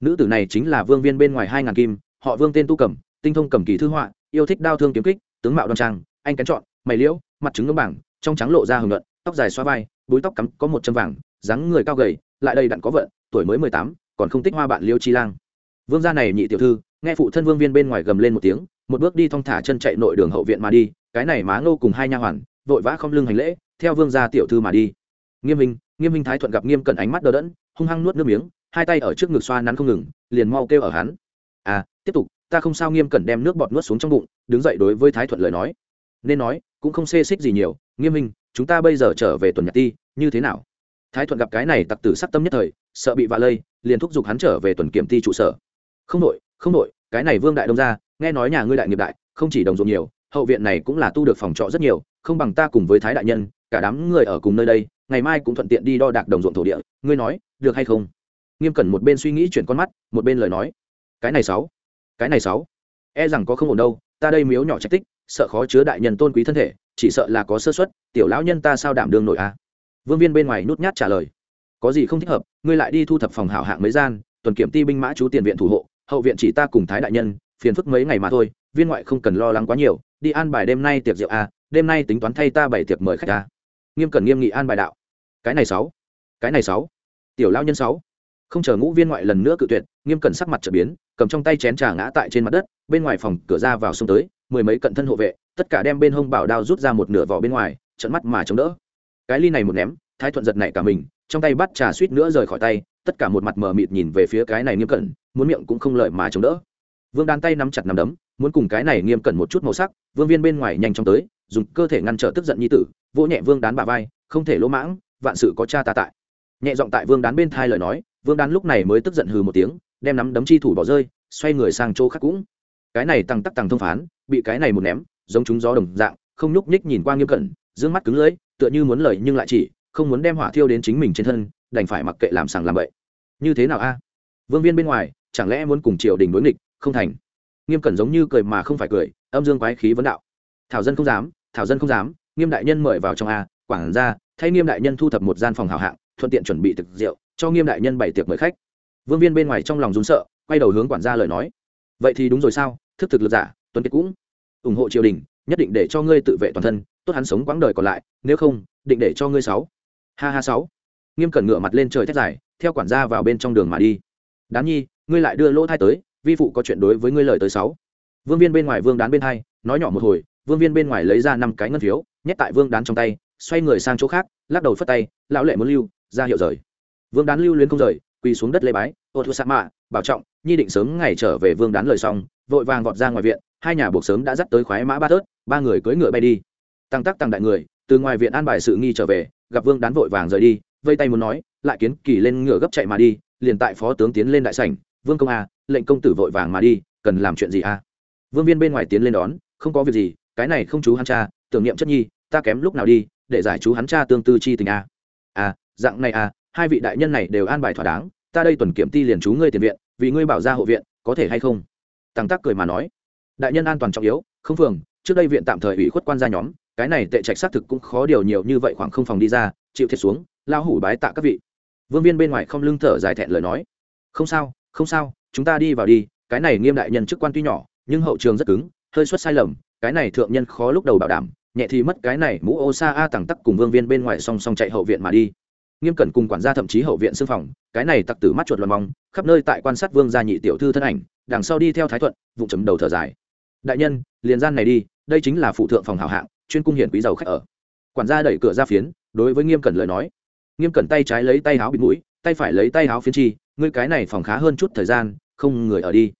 [SPEAKER 1] Nữ tử này chính là vương viên bên ngoài hai ngàn kim họ vương tên tu cầm tinh thông cầm kỳ thư họa yêu thích đao thương kiếm kích tướng mạo đoan trang anh cắn chọn mày liễu mặt trứng ngưỡng bảng trong trắng lộ ra hưởng luận tóc dài xoa vai búi tóc cắm có một châm vàng dáng người cao gầy lại đây đặn có vợ, tuổi mới mười tám còn không tích hoa bạn liêu chi lang. Vương gia này nhị tiểu thư nghe phụ thân vương viên bên ngoài gầm lên một tiếng một bước đi thong thả chân chạy nội đường hậu viện mà đi cái này má ngô cùng hai nha hoàn vội vã không lưng hành lễ theo vương gia tiểu thư mà đi. Nghiêm minh nghiêm minh thái thuận gặp nghiêm cẩn ánh mắt đờ đẫn hung hăng nuốt nước miếng, hai tay ở trước ngực xoa nắn không ngừng, liền mau kêu ở hắn. À tiếp tục, ta không sao nghiêm cẩn đem nước bọt nuốt xuống trong bụng, đứng dậy đối với thái thuận lời nói. Nên nói, cũng không xê xích gì nhiều, nghiêm minh, chúng ta bây giờ trở về tuần Nhạc ti, như thế nào? Thái thuận gặp cái này tặc tử sắc tâm nhất thời, sợ bị vạ lây, liền thúc giục hắn trở về tuần kiểm ti trụ sở. Không đội không đội cái này vương đại đông ra nghe nói nhà ngươi đại nghiệp đại, không chỉ đồng ruộng nhiều, hậu viện này cũng là tu được phòng trọ rất nhiều, không bằng ta cùng với thái đại nhân, cả đám người ở cùng nơi đây, ngày mai cũng thuận tiện đi đo đạc đồng ruộng thổ địa, ngươi nói được hay không? Nghiêm cẩn một bên suy nghĩ chuyển con mắt, một bên lời nói. Cái này sáu, cái này sáu. E rằng có không ổn đâu, ta đây miếu nhỏ trách tích, sợ khó chứa đại nhân tôn quý thân thể, chỉ sợ là có sơ suất, tiểu lão nhân ta sao đảm đương nổi a? À? vương viên bên ngoài nút nhát trả lời. Có gì không thích hợp, ngươi lại đi thu thập phòng hảo hạng mấy gian, tuần kiểm ti binh mã chú tiền viện thủ hộ, hậu viện chỉ ta cùng thái đại nhân, phiền phức mấy ngày mà thôi, viên ngoại không cần lo lắng quá nhiều, đi an bài đêm nay tiệc rượu a, đêm nay tính toán thay ta bảy tiệc mời khách a. Nghiêm cẩn nghiêm nghị an bài đạo. Cái này sáu, cái này sáu tiểu lao nhân sáu. Không chờ ngũ viên ngoại lần nữa cự tuyệt, nghiêm cẩn sắc mặt trở biến, cầm trong tay chén trà ngã tại trên mặt đất, bên ngoài phòng cửa ra vào xông tới, mười mấy cận thân hộ vệ, tất cả đem bên hông bảo đao rút ra một nửa vỏ bên ngoài trận mắt mà chống đỡ. Cái ly này một ném, thái thuận giật này cả mình, trong tay bắt trà suýt nữa rời khỏi tay, tất cả một mặt mờ mịt nhìn về phía cái này nghiêm cẩn, muốn miệng cũng không lợi mà chống đỡ. Vương đan tay nắm chặt nắm đấm, muốn cùng cái này nghiêm cẩn một chút màu sắc, vương viên bên ngoài nhanh chóng tới, dùng cơ thể ngăn trở tức giận nhi tử, vỗ nhẹ vương đán bà vai, không thể lỗ mãng, vạn sự có cha ta tại nhẹ giọng tại vương đán bên thai lời nói, vương đán lúc này mới tức giận hừ một tiếng, đem nắm đấm chi thủ bỏ rơi, xoay người sang chỗ khác cũng. Cái này tăng tắc tăng thông phán, bị cái này một ném, giống chúng gió đồng dạng, không nhúc nhích nhìn qua nghiêm cẩn d mắt cứng lưỡi, tựa như muốn lời nhưng lại chỉ, không muốn đem hỏa thiêu đến chính mình trên thân, đành phải mặc kệ làm sàng làm vậy như thế nào a? Vương viên bên ngoài, chẳng lẽ muốn cùng triều đình đối nghịch? Không thành. Nghiêm cẩn giống như cười mà không phải cười, âm dương quái khí vấn đạo. Thảo dân không dám, thảo dân không dám, nghiêm đại nhân mời vào trong a quảng ra thay nghiêm đại nhân thu thập một gian phòng hào hạng thuận tiện chuẩn bị thực rượu, cho nghiêm đại nhân bảy tiệc mời khách. Vương viên bên ngoài trong lòng rún sợ, quay đầu hướng quản gia lời nói. Vậy thì đúng rồi sao? Thức thực lực giả, tuấn kiệt cũng ủng hộ triều đình, nhất định để cho ngươi tự vệ toàn thân, tốt hắn sống quãng đời còn lại, nếu không, định để cho ngươi sáu. Ha ha sáu. Nghiêm cẩn ngựa mặt lên trời thét dài, theo quản gia vào bên trong đường mà đi. Đán nhi, ngươi lại đưa lỗ thai tới, vi phụ có chuyện đối với ngươi lời tới sáu. Vương viên bên ngoài vương đán bên hai, nói nhỏ một hồi, vương viên bên ngoài lấy ra năm cái ngân phiếu, nhét tại vương đán trong tay, xoay người sang chỗ khác, lắc đầu phất tay, lão lệ muốn lưu ra hiệu rời. Vương đán lưu luyến không rời, quỳ xuống đất lê bái, ô thu sa mạ, bảo trọng, nhi định sớm ngày trở về vương đán lời xong, vội vàng vọt ra ngoài viện, hai nhà buộc sớm đã dắt tới khoái mã ba thớt, ba người cưỡi ngựa bay đi. Tăng tắc tăng đại người, từ ngoài viện an bài sự nghi trở về, gặp vương đán vội vàng rời đi, vây tay muốn nói, lại kiến kỳ lên ngựa gấp chạy mà đi, liền tại phó tướng tiến lên đại sảnh, vương công a lệnh công tử vội vàng mà đi, cần làm chuyện gì a vương viên bên ngoài tiến lên đón, không có việc gì, cái này không chú hắn cha, tưởng niệm chất nhi, ta kém lúc nào đi, để giải chú hắn cha tương tư chi tình a à, à dạng này à, hai vị đại nhân này đều an bài thỏa đáng ta đây tuần kiểm ti liền chú ngươi tiền viện vì ngươi bảo ra hộ viện có thể hay không? Tăng tác cười mà nói. Đại nhân an toàn trọng yếu không phường trước đây viện tạm thời ủy khuất quan gia nhóm cái này tệ trạch xác thực cũng khó điều nhiều như vậy khoảng không phòng đi ra chịu thiệt xuống lao hủ bái tạ các vị. Vương viên bên ngoài không lưng thở dài thẹn lời nói. Không sao không sao chúng ta đi vào đi cái này nghiêm đại nhân chức quan tuy nhỏ nhưng hậu trường rất cứng hơi xuất sai lầm cái này thượng nhân khó lúc đầu bảo đảm nhẹ thì mất cái này mũ ô sa a tằng tắc cùng vương viên bên ngoài song song chạy hậu viện mà đi nghiêm cẩn cùng quản gia thậm chí hậu viện xương phòng, cái này tặc tử mắt chuột loàn mong khắp nơi tại quan sát vương gia nhị tiểu thư thân ảnh, đằng sau đi theo thái thuận vụ chấm đầu thở dài. Đại nhân, liền gian này đi, đây chính là phụ thượng phòng hảo hạng, chuyên cung hiển quý giàu khách ở. Quản gia đẩy cửa ra phiến, đối với nghiêm cẩn lời nói. Nghiêm cẩn tay trái lấy tay áo bịt mũi, tay phải lấy tay áo phiến chi, ngươi cái này phòng khá hơn chút thời gian, không người ở đi.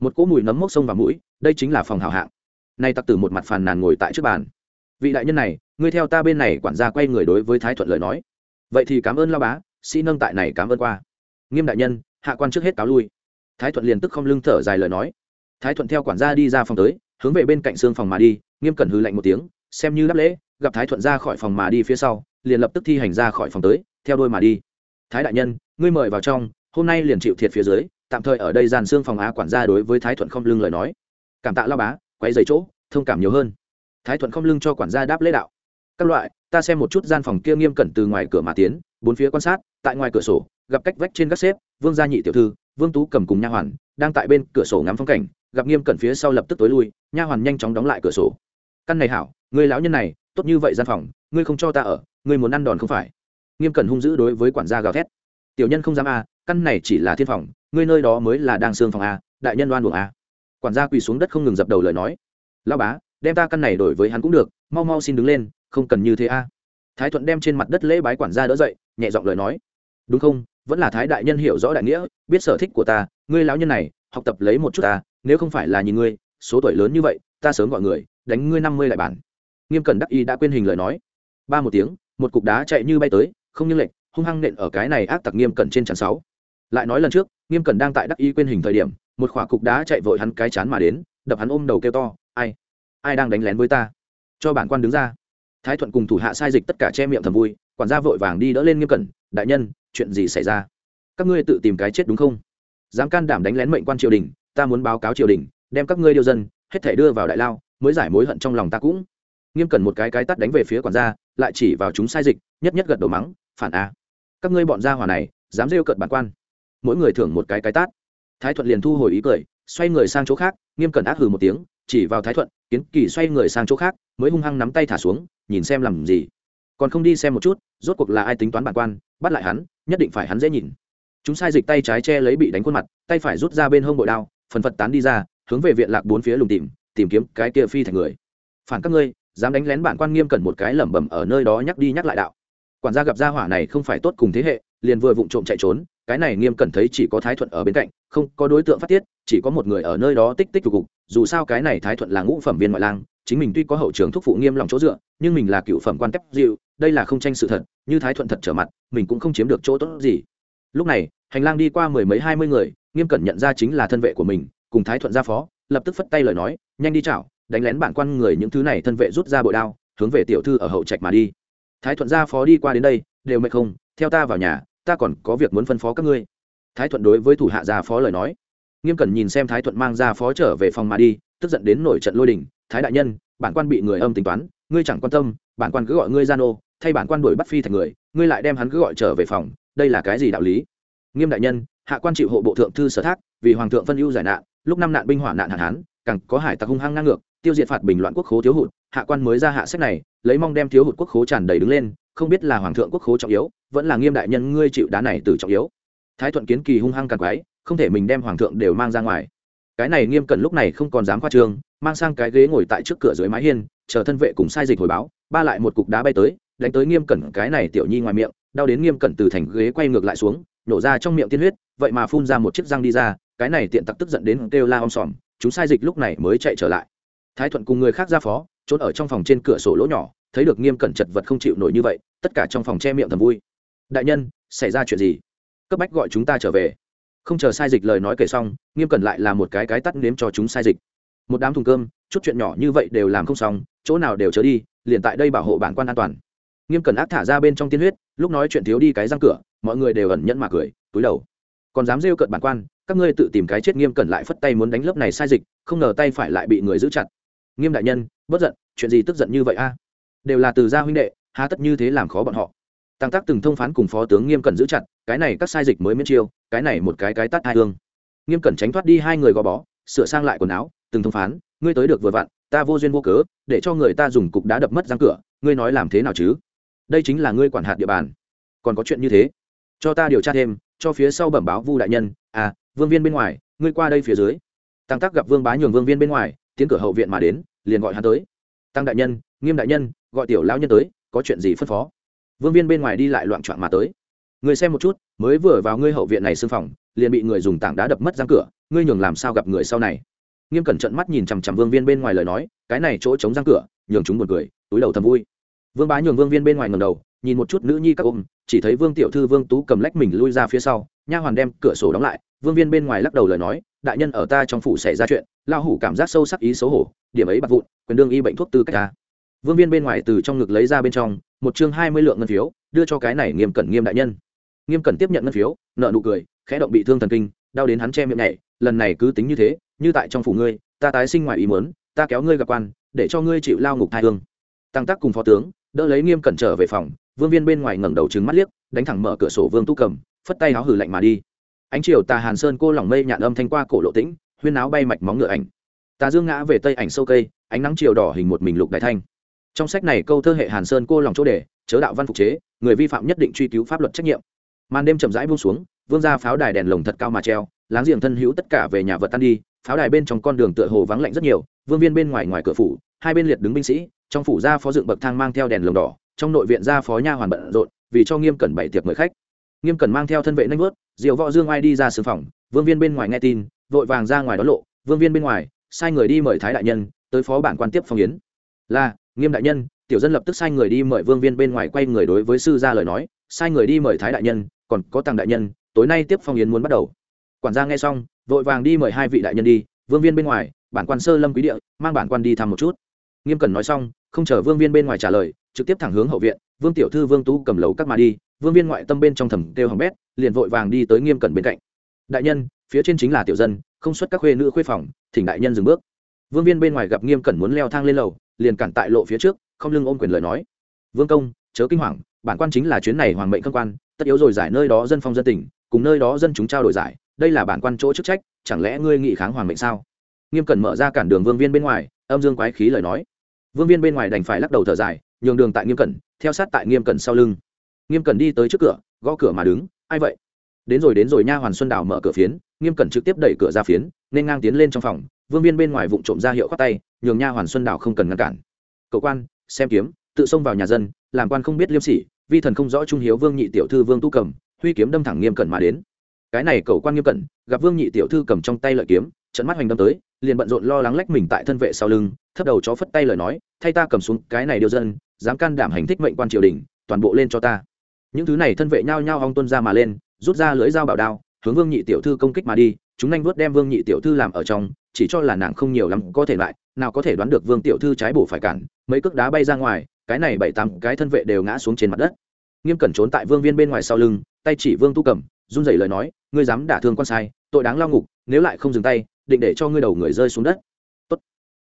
[SPEAKER 1] Một cỗ mùi nấm mốc sông vào mũi, đây chính là phòng hảo hạng. Nay tặc tử một mặt phàn nàn ngồi tại trước bàn. Vị đại nhân này, ngươi theo ta bên này quản gia quay người đối với thái thuận lời nói vậy thì cảm ơn lao bá, sĩ nâng tại này cảm ơn qua. Nghiêm đại nhân, hạ quan trước hết cáo lui. Thái thuận liền tức không lưng thở dài lời nói. Thái thuận theo quản gia đi ra phòng tới, hướng về bên cạnh xương phòng mà đi, nghiêm cẩn hư lạnh một tiếng, xem như đáp lễ, gặp thái thuận ra khỏi phòng mà đi phía sau, liền lập tức thi hành ra khỏi phòng tới, theo đôi mà đi. Thái đại nhân, ngươi mời vào trong, hôm nay liền chịu thiệt phía dưới, tạm thời ở đây gian xương phòng á quản gia đối với thái thuận không lưng lời nói. Cảm tạ lao bá quay dày chỗ, thông cảm nhiều hơn. Thái thuận không lưng cho quản gia đáp lễ đạo các loại, ta xem một chút gian phòng kia nghiêm cẩn từ ngoài cửa mà tiến, bốn phía quan sát, tại ngoài cửa sổ, gặp cách vách trên các xếp, vương gia nhị tiểu thư, vương tú cầm cùng nha hoàn, đang tại bên cửa sổ ngắm phong cảnh, gặp nghiêm cẩn phía sau lập tức tối lui, nha hoàn nhanh chóng đóng lại cửa sổ. Căn này hảo, người lão nhân này, tốt như vậy gian phòng, ngươi không cho ta ở, ngươi muốn ăn đòn không phải? Nghiêm cẩn hung dữ đối với quản gia gào thét. Tiểu nhân không dám a căn này chỉ là thiên phòng, ngươi nơi đó mới là đang xương phòng a đại nhân đoan buồng a à. quản gia quỳ xuống đất không ngừng dập đầu lời nói. Lao bá, đem ta căn này đổi với hắn cũng được, mau mau xin đứng lên không cần như thế a. Thái thuận đem trên mặt đất lễ bái quản gia đỡ dậy, nhẹ giọng lời nói. Đúng không? Vẫn là thái đại nhân hiểu rõ đại nghĩa, biết sở thích của ta, ngươi lão nhân này, học tập lấy một chút ta, nếu không phải là nhìn ngươi, số tuổi lớn như vậy, ta sớm gọi người, đánh ngươi năm mươi lại bản. Nghiêm cẩn đắc y đã quên hình lời nói. Ba một tiếng, một cục đá chạy như bay tới, không như lệnh hung hăng nện ở cái này ác tặc nghiêm cẩn trên chắn sáu. Lại nói lần trước, nghiêm cẩn đang tại đắc y quên hình thời điểm, một khỏa cục đá chạy vội hắn cái chán mà đến, đập hắn ôm đầu kêu to, ai? Ai đang đánh lén với ta? Cho bản quan đứng ra thái thuận cùng thủ hạ sai dịch tất cả che miệng thầm vui, quản gia vội vàng đi đỡ lên nghiêm cẩn, đại nhân, chuyện gì xảy ra? Các ngươi tự tìm cái chết đúng không? Dám can đảm đánh lén mệnh quan triều đình, ta muốn báo cáo triều đình, đem các ngươi điêu dân, hết thể đưa vào đại lao, mới giải mối hận trong lòng ta cũng. Nghiêm cẩn một cái cái tắt đánh về phía quản gia, lại chỉ vào chúng sai dịch, nhất nhất gật đầu mắng, phản a. Các ngươi bọn gia hỏa này, dám rêu cợt bản quan. Mỗi người thưởng một cái cái tát. Thái thuận liền thu hồi ý cười, xoay người sang chỗ khác, nghiêm cẩn ác hừ một tiếng chỉ vào thái thuận, kiến kỳ xoay người sang chỗ khác, mới hung hăng nắm tay thả xuống, nhìn xem làm gì. Còn không đi xem một chút, rốt cuộc là ai tính toán bản quan, bắt lại hắn, nhất định phải hắn dễ nhìn. Chúng sai dịch tay trái che lấy bị đánh khuôn mặt, tay phải rút ra bên hông bội đao, phần phật tán đi ra, hướng về viện lạc bốn phía lùng tìm tìm kiếm cái kia phi thành người. Phản các ngươi, dám đánh lén bản quan nghiêm cẩn một cái lẩm bẩm ở nơi đó nhắc đi nhắc lại đạo. Quản gia gặp gia hỏa này không phải tốt cùng thế hệ, liền vừa vụng trộm chạy trốn cái này nghiêm cẩn thấy chỉ có thái thuận ở bên cạnh, không có đối tượng phát tiết, chỉ có một người ở nơi đó tích tích cục cục. Dù sao cái này thái thuận là ngũ phẩm viên ngoại lang, chính mình tuy có hậu trường thúc phụ nghiêm lòng chỗ dựa, nhưng mình là cựu phẩm quan tép dịu, đây là không tranh sự thật, như thái thuận thật trở mặt, mình cũng không chiếm được chỗ tốt gì. Lúc này, hành lang đi qua mười mấy hai mươi người, nghiêm cẩn nhận ra chính là thân vệ của mình, cùng thái thuận ra phó, lập tức phất tay lời nói, nhanh đi chảo, đánh lén bản quan người những thứ này thân vệ rút ra bội đao, hướng về tiểu thư ở hậu trạch mà đi. Thái thuận ra phó đi qua đến đây, đều mệt không? Theo ta vào nhà ta còn có việc muốn phân phó các ngươi. Thái thuận đối với thủ hạ gia phó lời nói. Nghiêm cẩn nhìn xem thái thuận mang ra phó trở về phòng mà đi, tức giận đến nổi trận lôi đình. Thái đại nhân, bản quan bị người âm tính toán, ngươi chẳng quan tâm, bản quan cứ gọi ngươi gian ô thay bản quan đuổi bắt phi thành người, ngươi lại đem hắn cứ gọi trở về phòng, đây là cái gì đạo lý? Nghiêm đại nhân, hạ quan chịu hộ bộ thượng thư sở thác, vì hoàng thượng phân ưu giải nạn, lúc năm nạn binh hỏa nạn hạn hán, càng có hải tặc hung hăng ngang ngược, tiêu diệt phạt bình loạn quốc khố thiếu hụt, hạ quan mới ra hạ sách này, lấy mong đem thiếu hụt quốc khố tràn đầy đứng lên, không biết là hoàng thượng quốc khố trọng yếu vẫn là nghiêm đại nhân ngươi chịu đá này từ trọng yếu. Thái thuận kiến kỳ hung hăng càng quái, không thể mình đem hoàng thượng đều mang ra ngoài. Cái này nghiêm cẩn lúc này không còn dám khoa trương, mang sang cái ghế ngồi tại trước cửa dưới mái hiên, chờ thân vệ cùng sai dịch hồi báo, ba lại một cục đá bay tới, đánh tới nghiêm cẩn cái này tiểu nhi ngoài miệng, đau đến nghiêm cẩn từ thành ghế quay ngược lại xuống, nổ ra trong miệng tiên huyết, vậy mà phun ra một chiếc răng đi ra, cái này tiện tặc tức giận đến kêu la om sòm, chúng sai dịch lúc này mới chạy trở lại. Thái thuận cùng người khác ra phó, trốn ở trong phòng trên cửa sổ lỗ nhỏ, thấy được nghiêm cẩn chật vật không chịu nổi như vậy, tất cả trong phòng che miệng thầm vui đại nhân, xảy ra chuyện gì? Cấp bách gọi chúng ta trở về. Không chờ sai dịch lời nói kể xong, nghiêm cẩn lại là một cái cái tắt nếm cho chúng sai dịch. Một đám thùng cơm, chút chuyện nhỏ như vậy đều làm không xong, chỗ nào đều chớ đi, liền tại đây bảo hộ bản quan an toàn. Nghiêm cẩn ác thả ra bên trong tiên huyết, lúc nói chuyện thiếu đi cái răng cửa, mọi người đều ẩn nhẫn mà cười, túi đầu. Còn dám rêu cận bản quan, các ngươi tự tìm cái chết nghiêm cẩn lại phất tay muốn đánh lớp này sai dịch, không ngờ tay phải lại bị người giữ chặt. Nghiêm đại nhân, bất giận, chuyện gì tức giận như vậy a? Đều là từ gia huynh đệ, há tất như thế làm khó bọn họ tăng tác từng thông phán cùng phó tướng nghiêm cẩn giữ chặt, cái này các sai dịch mới miễn chiêu, cái này một cái cái tắt hai hương. Nghiêm cẩn tránh thoát đi hai người gò bó, sửa sang lại quần áo, từng thông phán, ngươi tới được vừa vặn, ta vô duyên vô cớ, để cho người ta dùng cục đá đập mất răng cửa, ngươi nói làm thế nào chứ? Đây chính là ngươi quản hạt địa bàn. Còn có chuyện như thế? Cho ta điều tra thêm, cho phía sau bẩm báo vu đại nhân à vương viên bên ngoài, ngươi qua đây phía dưới. Tăng tác gặp vương bá nhường vương viên bên ngoài, tiến cửa hậu viện mà đến, liền gọi hắn tới. Tăng đại nhân, nghiêm đại nhân, gọi tiểu lão nhân tới, có chuyện gì phân phó? Vương viên bên ngoài đi lại loạn trọn mà tới. Người xem một chút, mới vừa vào ngươi hậu viện này xưng phòng, liền bị người dùng tảng đá đập mất răng cửa, ngươi nhường làm sao gặp người sau này? Nghiêm cẩn trận mắt nhìn chằm chằm vương viên bên ngoài lời nói, cái này chỗ chống răng cửa, nhường chúng buồn cười, túi đầu thầm vui. Vương bá nhường vương viên bên ngoài ngầm đầu, nhìn một chút nữ nhi các ôm, chỉ thấy vương tiểu thư vương tú cầm lách mình lui ra phía sau, nha hoàn đem cửa sổ đóng lại, vương viên bên ngoài lắc đầu lời nói, đại nhân ở ta trong phủ xảy ra chuyện lao hủ cảm giác sâu sắc ý xấu hổ, điểm ấy bạc vụn, quyền đương y bệnh thuốc tư cách ta. Vương viên bên ngoài từ trong ngực lấy ra bên trong một chương hai mươi lượng ngân phiếu, đưa cho cái này nghiêm cẩn nghiêm đại nhân. Nghiêm cẩn tiếp nhận ngân phiếu, nợ nụ cười, khẽ động bị thương thần kinh, đau đến hắn che miệng nhảy, lần này cứ tính như thế, như tại trong phủ ngươi, ta tái sinh ngoài ý muốn, ta kéo ngươi gặp quan, để cho ngươi chịu lao ngục thai hương. Tăng tác cùng phó tướng, đỡ lấy nghiêm cẩn trở về phòng, vương viên bên ngoài ngẩng đầu trứng mắt liếc, đánh thẳng mở cửa sổ vương tu cầm, phất tay áo hử lạnh mà đi. Ánh chiều tà hàn sơn cô lỏng mây nhạn âm thanh qua cổ lộ tĩnh, huyên áo bay mạch móng ngựa ảnh. Tà dương ngã về tây ảnh sâu cây, ánh nắng chiều đỏ hình một mình lục đại thanh trong sách này câu thơ hệ hàn sơn cô lòng chỗ đề chớ đạo văn phục chế, người vi phạm nhất định truy cứu pháp luật trách nhiệm. Màn đêm chậm rãi buông xuống, vương ra pháo đài đèn lồng thật cao mà treo, láng giềng thân hữu tất cả về nhà vật tan đi, pháo đài bên trong con đường tựa hồ vắng lạnh rất nhiều, vương viên bên ngoài ngoài cửa phủ, hai bên liệt đứng binh sĩ, trong phủ ra phó dựng bậc thang mang theo đèn lồng đỏ, trong nội viện ra phó nha hoàn bận rộn, vì cho nghiêm cẩn bảy tiệc mời khách. Nghiêm cẩn mang theo thân vệ nanh vớt, diều võ dương ai đi ra sưng phòng, vương viên bên ngoài nghe tin, vội vàng ra ngoài đón lộ, vương viên bên ngoài, sai người đi mời thái đại nhân, tới phó bản quan tiếp phong yến. Là nghiêm đại nhân, tiểu dân lập tức sai người đi mời vương viên bên ngoài quay người đối với sư ra lời nói, sai người đi mời thái đại nhân, còn có tàng đại nhân, tối nay tiếp phong yến muốn bắt đầu. Quản gia nghe xong, vội vàng đi mời hai vị đại nhân đi, vương viên bên ngoài, bản quan sơ lâm quý địa, mang bản quan đi thăm một chút. Nghiêm cần nói xong, không chờ vương viên bên ngoài trả lời, trực tiếp thẳng hướng hậu viện, vương tiểu thư vương tú cầm lầu các mà đi, vương viên ngoại tâm bên trong thầm kêu hồng bét, liền vội vàng đi tới nghiêm cẩn bên cạnh. Đại nhân, phía trên chính là tiểu dân, không xuất các khuê nữ khuê phòng, thỉnh đại nhân dừng bước. Vương viên bên ngoài gặp nghiêm cẩn muốn leo thang lên lầu liền cản tại lộ phía trước, không lưng ôm quyền lời nói. Vương công, chớ kinh hoàng, bản quan chính là chuyến này hoàng mệnh cơ quan, tất yếu rồi giải nơi đó dân phong dân tỉnh cùng nơi đó dân chúng trao đổi giải, đây là bản quan chỗ chức trách, chẳng lẽ ngươi nghị kháng hoàng mệnh sao? Nghiêm cẩn mở ra cản đường vương viên bên ngoài, âm dương quái khí lời nói. Vương viên bên ngoài đành phải lắc đầu thở dài, nhường đường tại nghiêm cẩn, theo sát tại nghiêm cẩn sau lưng. Nghiêm cẩn đi tới trước cửa, gõ cửa mà đứng, ai vậy? Đến rồi đến rồi nha hoàn xuân đào mở cửa phiến, nghiêm cẩn trực tiếp đẩy cửa ra phiến, nên ngang tiến lên trong phòng vương viên bên ngoài vụ trộm ra hiệu khoác tay, nhường nha hoàn xuân đảo không cần ngăn cản. Cậu quan, xem kiếm, tự xông vào nhà dân, làm quan không biết liêm sỉ, vi thần không rõ trung hiếu vương nhị tiểu thư vương tu cầm, huy kiếm đâm thẳng nghiêm cẩn mà đến. Cái này cậu quan nghiêm cẩn, gặp vương nhị tiểu thư cầm trong tay lợi kiếm, trận mắt hoành đâm tới, liền bận rộn lo lắng lách mình tại thân vệ sau lưng, thấp đầu chó phất tay lời nói, thay ta cầm xuống cái này điều dân, dám can đảm hành thích mệnh quan triều đình, toàn bộ lên cho ta. Những thứ này thân vệ nhao nhao hong tuân ra mà lên, rút ra lưỡi dao bảo đao, hướng vương nhị tiểu thư công kích mà đi chúng nhanh vớt đem vương nhị tiểu thư làm ở trong, chỉ cho là nàng không nhiều lắm có thể lại nào có thể đoán được vương tiểu thư trái bổ phải cản, mấy cước đá bay ra ngoài, cái này bảy tám cái thân vệ đều ngã xuống trên mặt đất. Nghiêm cẩn trốn tại vương viên bên ngoài sau lưng, tay chỉ vương tu cầm, run rẩy lời nói, ngươi dám đả thương con sai, tội đáng lao ngục, nếu lại không dừng tay, định để cho ngươi đầu người rơi xuống đất. Tốt.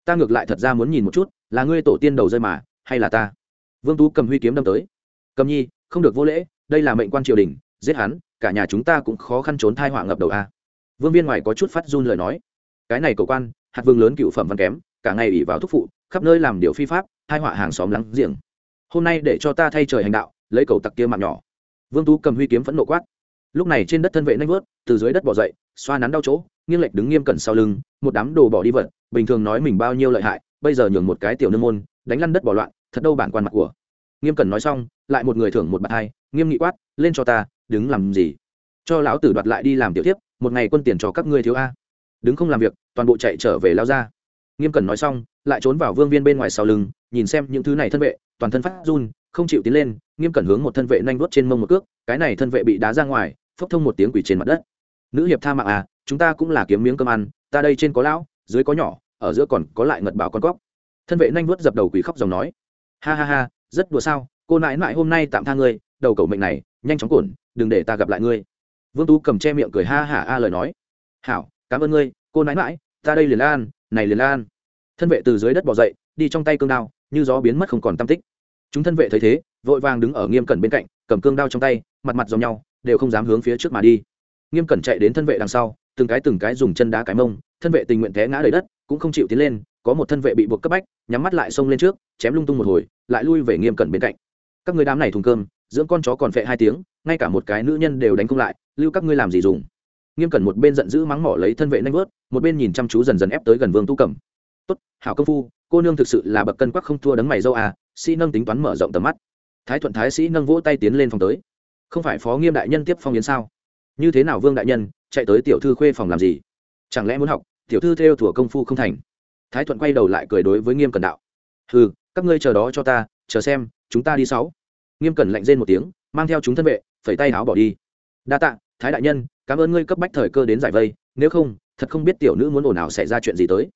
[SPEAKER 1] Ta ngược lại thật ra muốn nhìn một chút, là ngươi tổ tiên đầu rơi mà, hay là ta? Vương tú cầm huy kiếm đâm tới. Cầm nhi, không được vô lễ, đây là mệnh quan triều đình, giết hắn, cả nhà chúng ta cũng khó khăn trốn thai họa ngập đầu a vương viên ngoài có chút phát run lời nói. Cái này cầu quan, hạt vương lớn cựu phẩm văn kém, cả ngày ỉ vào thúc phụ, khắp nơi làm điều phi pháp hai họa hàng xóm lắng giềng. Hôm nay để cho ta thay trời hành đạo, lấy cầu tặc kia mạng nhỏ. Vương tú cầm huy kiếm phẫn nộ quát. Lúc này trên đất thân vệ nanh vớt, từ dưới đất bỏ dậy, xoa nắn đau chỗ, nghiêng lệch đứng nghiêm cẩn sau lưng, một đám đồ bỏ đi vật, bình thường nói mình bao nhiêu lợi hại, bây giờ nhường một cái tiểu nương môn, đánh lăn đất bỏ loạn, thật đâu bản quan mặt của. Nghiêm cẩn nói xong, lại một người thưởng một bạt hai, nghiêm nghị quát, lên cho ta, đứng làm gì? Cho lão tử đoạt lại đi làm tiểu tiếp một ngày quân tiền cho các ngươi thiếu a. Đứng không làm việc, toàn bộ chạy trở về lao ra. Nghiêm cẩn nói xong, lại trốn vào vương viên bên ngoài sau lưng, nhìn xem những thứ này thân vệ, toàn thân phát run, không chịu tiến lên, nghiêm cẩn hướng một thân vệ nhanh đuốt trên mông một cước, cái này thân vệ bị đá ra ngoài, phốc thông một tiếng quỷ trên mặt đất. Nữ hiệp tha mạng à chúng ta cũng là kiếm miếng cơm ăn, ta đây trên có lão, dưới có nhỏ, ở giữa còn có lại ngật bảo con cóc. Thân vệ nhanh đuốt dập đầu quỷ khóc dòng nói. Ha ha ha, rất đùa sao, cô nãi nãi hôm nay tạm tha ngươi, đầu cầu mệnh này, nhanh chóng cổn đừng để ta gặp lại ngươi vương tú cầm che miệng cười ha hả a lời nói. Hảo, cảm ơn ngươi, cô nãi nãi, ta đây liền lan này liền lan thân vệ từ dưới đất bỏ dậy, đi trong tay cương đao, như gió biến mất không còn tam tích. Chúng thân vệ thấy thế, vội vàng đứng ở nghiêm cẩn bên cạnh, cầm cương đao trong tay, mặt mặt dòng nhau, đều không dám hướng phía trước mà đi. Nghiêm cẩn chạy đến thân vệ đằng sau, từng cái từng cái dùng chân đá cái mông, thân vệ tình nguyện té ngã đầy đất, cũng không chịu tiến lên, có một thân vệ bị buộc cấp bách, nhắm mắt lại xông lên trước, chém lung tung một hồi, lại lui về nghiêm cẩn bên cạnh. Các người đám này thùng cơm dưỡng con chó còn phệ hai tiếng, ngay cả một cái nữ nhân đều đánh không lại, lưu các ngươi làm gì dùng? Nghiêm cẩn một bên giận dữ mắng mỏ lấy thân vệ nanh vớt, một bên nhìn chăm chú dần dần ép tới gần vương tu cẩm. Tốt, hảo công phu, cô nương thực sự là bậc cân quắc không thua đấng mày dâu à sĩ nâng tính toán mở rộng tầm mắt. Thái thuận thái sĩ nâng vỗ tay tiến lên phòng tới. Không phải phó nghiêm đại nhân tiếp phong yến sao? Như thế nào vương đại nhân, chạy tới tiểu thư khuê phòng làm gì? Chẳng lẽ muốn học, tiểu thư theo thủa công phu không thành? Thái thuận quay đầu lại cười đối với nghiêm cẩn đạo. Ừ các ngươi chờ đó cho ta, chờ xem, chúng ta đi sáu nghiêm cẩn lạnh rên một tiếng, mang theo chúng thân vệ, phẩy tay áo bỏ đi. Đa tạ, thái đại nhân, cảm ơn ngươi cấp bách thời cơ đến giải vây, nếu không, thật không biết tiểu nữ muốn ồn ào xảy ra chuyện gì tới.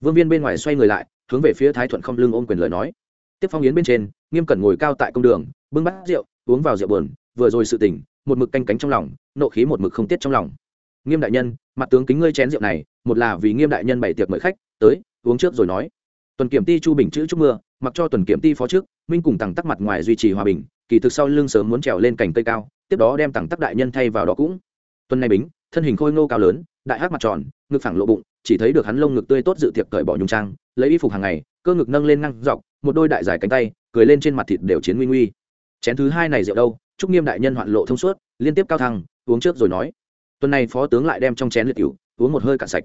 [SPEAKER 1] Vương viên bên ngoài xoay người lại, hướng về phía thái thuận không lưng ôm quyền lời nói. Tiếp phong yến bên trên, nghiêm cẩn ngồi cao tại công đường, bưng bát rượu, uống vào rượu buồn, vừa rồi sự tỉnh một mực canh cánh trong lòng, nộ khí một mực không tiết trong lòng. Nghiêm đại nhân, mặt tướng kính ngươi chén rượu này, một là vì nghiêm đại nhân bày tiệc mời khách, tới, uống trước rồi nói. Tuần kiểm ty chu bình chữ chúc mưa mặc cho tuần kiểm ty phó trước, minh cùng tằng tắc mặt ngoài duy trì hòa bình, kỳ thực sau lưng sớm muốn trèo lên cành cây cao, tiếp đó đem tằng tắc đại nhân thay vào đó cũng. Tuần này bính, thân hình khôi ngô cao lớn, đại hát mặt tròn, ngực phẳng lộ bụng, chỉ thấy được hắn lông ngực tươi tốt dự tiệc cởi bỏ nhung trang, lấy y phục hàng ngày, cơ ngực nâng lên ngang dọc, một đôi đại dài cánh tay, cười lên trên mặt thịt đều chiến nguy nguy. Chén thứ hai này rượu đâu? Chúc nghiêm đại nhân hoạn lộ thông suốt, liên tiếp cao thăng, uống trước rồi nói. Tuần này phó tướng lại đem trong chén liệt cựu uống một hơi cạn sạch.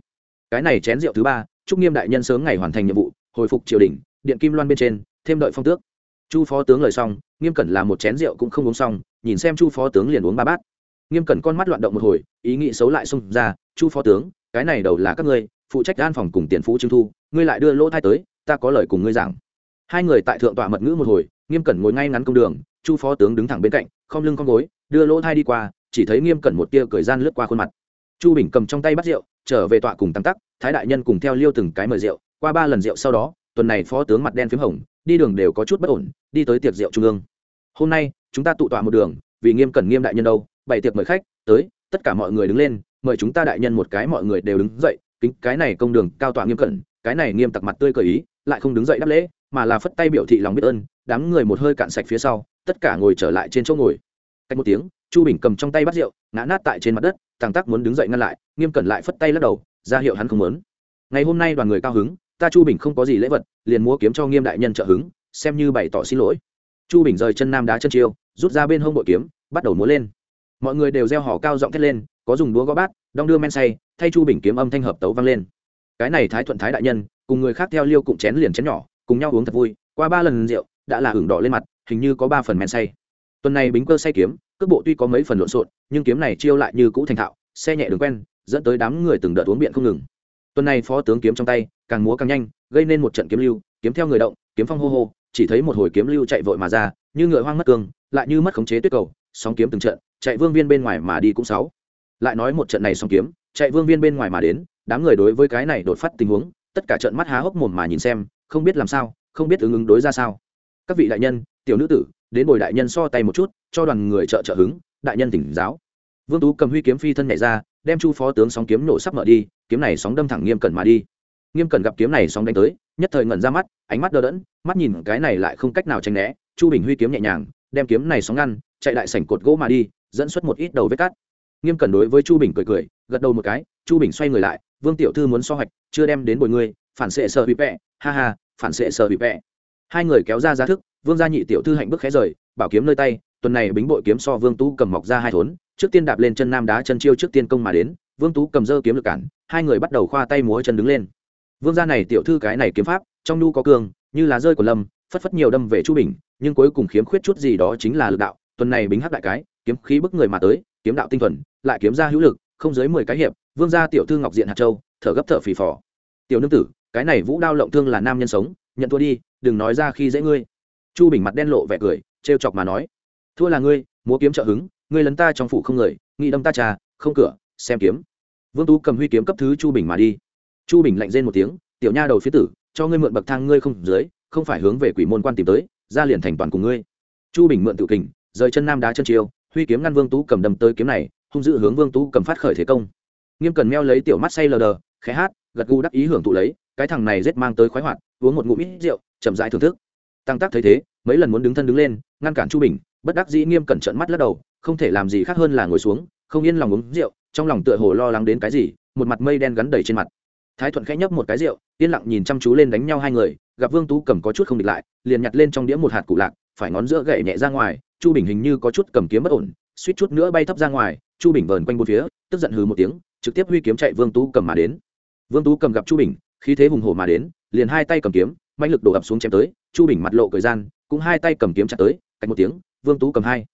[SPEAKER 1] Cái này chén rượu thứ ba chúc nghiêm đại nhân sớm ngày hoàn thành nhiệm vụ, hồi phục triều đình điện kim loan bên trên, thêm đợi phong tước. Chu phó tướng lời xong, nghiêm cẩn là một chén rượu cũng không uống xong, nhìn xem chu phó tướng liền uống ba bát. Nghiêm cẩn con mắt loạn động một hồi, ý nghĩ xấu lại xông ra, chu phó tướng, cái này đầu là các ngươi, phụ trách an phòng cùng tiền phú trưng thu, ngươi lại đưa lỗ thai tới, ta có lời cùng ngươi giảng. Hai người tại thượng tọa mật ngữ một hồi, nghiêm cẩn ngồi ngay ngắn công đường, chu phó tướng đứng thẳng bên cạnh không lưng con gối, đưa lỗ thai đi qua, chỉ thấy nghiêm cẩn một tia cười gian lướt qua khuôn mặt. Chu bình cầm trong tay bắt rượu, trở về tọa cùng tăng tắc, thái đại nhân cùng theo liêu từng cái mời rượu, qua ba lần rượu sau đó tuần này phó tướng mặt đen p h í m hồng, đi đường đều có chút bất ổn, đi tới tiệc rượu trung ương. Hôm nay, chúng ta tụ tọa một đường, vì nghiêm cẩn nghiêm đại nhân đâu, bày tiệc mời khách, tới, tất cả mọi người đứng lên, mời chúng ta đại nhân một cái mọi người đều đứng dậy, kính, cái này công đường cao tọa nghiêm cẩn, cái này nghiêm tặc mặt tươi cởi ý, lại không đứng dậy đáp lễ, mà là phất tay biểu thị lòng biết ơn, đám người một hơi cạn sạch phía sau, tất cả ngồi trở lại trên chỗ ngồi. Cách một tiếng, chu bình cầm trong tay bắt rượu, ngã nát tại trên mặt đất thằng tắc muốn đứng dậy ngăn lại, nghiêm cẩn lại phất tay lắc đầu, ra hiệu hắn không muốn. Ngày hôm nay đoàn người cao hứng ta chu bình không có gì lễ vật liền múa kiếm cho nghiêm đại nhân trợ hứng xem như bày tỏ xin lỗi chu bình rời chân nam đá chân chiêu rút ra bên hông bội kiếm bắt đầu múa lên mọi người đều gieo hò cao giọng thét lên có dùng đũa gõ bát đong đưa men say thay chu bình kiếm âm thanh hợp tấu vang lên cái này thái thuận thái đại nhân cùng người khác theo liêu cụm chén liền chén nhỏ cùng nhau uống thật vui qua ba lần rượu đã là hưởng đỏ lên mặt hình như có ba phần men say tuần này bính cơ say kiếm cước bộ tuy có mấy phần lộn xộn nhưng kiếm này chiêu lại như cũ thành thạo xe nhẹ đường quen dẫn tới đám người từng đợt uống biện không ngừng tuần này phó tướng kiếm trong tay càng múa càng nhanh, gây nên một trận kiếm lưu, kiếm theo người động, kiếm phong hô hô, chỉ thấy một hồi kiếm lưu chạy vội mà ra, như ngựa hoang mất cương, lại như mất khống chế tuyết cầu, sóng kiếm từng trận, chạy vương viên bên ngoài mà đi cũng sáu. Lại nói một trận này sóng kiếm, chạy vương viên bên ngoài mà đến, đám người đối với cái này đột phát tình huống, tất cả trận mắt há hốc mồm mà nhìn xem, không biết làm sao, không biết ứng ứng đối ra sao. Các vị đại nhân, tiểu nữ tử, đến bồi đại nhân so tay một chút, cho đoàn người trợ trợ hứng, đại nhân tỉnh giáo. Vương tú cầm huy kiếm phi thân nhảy ra, đem chu phó tướng sóng kiếm nổ sắp mở đi, kiếm này sóng đâm thẳng nghiêm cẩn mà đi nghiêm cẩn gặp kiếm này sóng đánh tới, nhất thời ngẩn ra mắt, ánh mắt đờ đẫn, mắt nhìn cái này lại không cách nào tránh né, chu bình huy kiếm nhẹ nhàng, đem kiếm này sóng ngăn, chạy lại sảnh cột gỗ mà đi, dẫn xuất một ít đầu vết cắt nghiêm cẩn đối với chu bình cười cười, gật đầu một cái, chu bình xoay người lại, vương tiểu thư muốn so hoạch, chưa đem đến bồi ngươi, phản xệ sợ bị vẽ ha ha, phản xệ sợ bị vẽ hai người kéo ra giá thức, vương gia nhị tiểu thư hạnh bức khẽ rời, bảo kiếm nơi tay, tuần này bính bội kiếm so vương tú cầm mọc ra hai thốn, trước tiên đạp lên chân nam đá chân chiêu trước tiên công mà đến, vương tú cầm dơ kiếm lực cản, hai người bắt đầu khoa tay múa chân đứng lên vương gia này tiểu thư cái này kiếm pháp, trong nu có cường như lá rơi của lâm, phất phất nhiều đâm về chu bình, nhưng cuối cùng khiếm khuyết chút gì đó chính là lực đạo, tuần này bính hắc đại cái, kiếm khí bức người mà tới, kiếm đạo tinh thuần, lại kiếm ra hữu lực, không dưới mười cái hiệp, vương gia tiểu thư ngọc diện hạt châu, thở gấp thở phì phò. Tiểu nương tử, cái này vũ đao lộng thương là nam nhân sống, nhận thua đi, đừng nói ra khi dễ ngươi. Chu bình mặt đen lộ vẻ cười, trêu chọc mà nói. Thua là ngươi, múa kiếm trợ hứng, ngươi lấn ta trong phủ không người, nghị đâm ta trà, không cửa, xem kiếm. Vương tú cầm huy kiếm cấp thứ chu bình mà đi chu bình lạnh rên một tiếng, tiểu nha đầu phía tử, cho ngươi mượn bậc thang ngươi không dưới, không phải hướng về quỷ môn quan tìm tới, ra liền thành toàn cùng ngươi. Chu bình mượn tự kình, rời chân nam đá chân chiêu, huy kiếm ngăn vương tú cầm đầm tới kiếm này, hung dự hướng vương tú cầm phát khởi thế công. Nghiêm cần meo lấy tiểu mắt say lờ đờ, khẽ hát, gật gu đắc ý hưởng thụ lấy, cái thằng này rét mang tới khoái hoạt, uống một ngụm ít rượu, chậm rãi thưởng thức. Tăng tác thấy thế, mấy lần muốn đứng thân đứng lên, ngăn cản chu bình, bất đắc dĩ nghiêm cẩn trận mắt lắc đầu, không thể làm gì khác hơn là ngồi xuống, không yên lòng uống rượu, trong lòng tựa hồ lo lắng đến cái gì, một mặt mây đen gắn đầy trên mặt thái thuận khẽ nhấp một cái rượu, yên lặng nhìn chăm chú lên đánh nhau hai người, gặp vương tú cầm có chút không địch lại, liền nhặt lên trong đĩa một hạt cụ lạc, phải ngón giữa gậy nhẹ ra ngoài, chu bình hình như có chút cầm kiếm bất ổn, suýt chút nữa bay thấp ra ngoài, chu bình vờn quanh bốn phía, tức giận hừ một tiếng, trực tiếp huy kiếm chạy vương tú cầm mà đến. Vương tú cầm gặp chu bình, khí thế hùng hổ mà đến, liền hai tay cầm kiếm mạnh lực đổ ập xuống chém tới, chu bình mặt lộ cười gian, cũng hai tay cầm kiếm chặt tới cách một tiếng, vương tú cầm hai.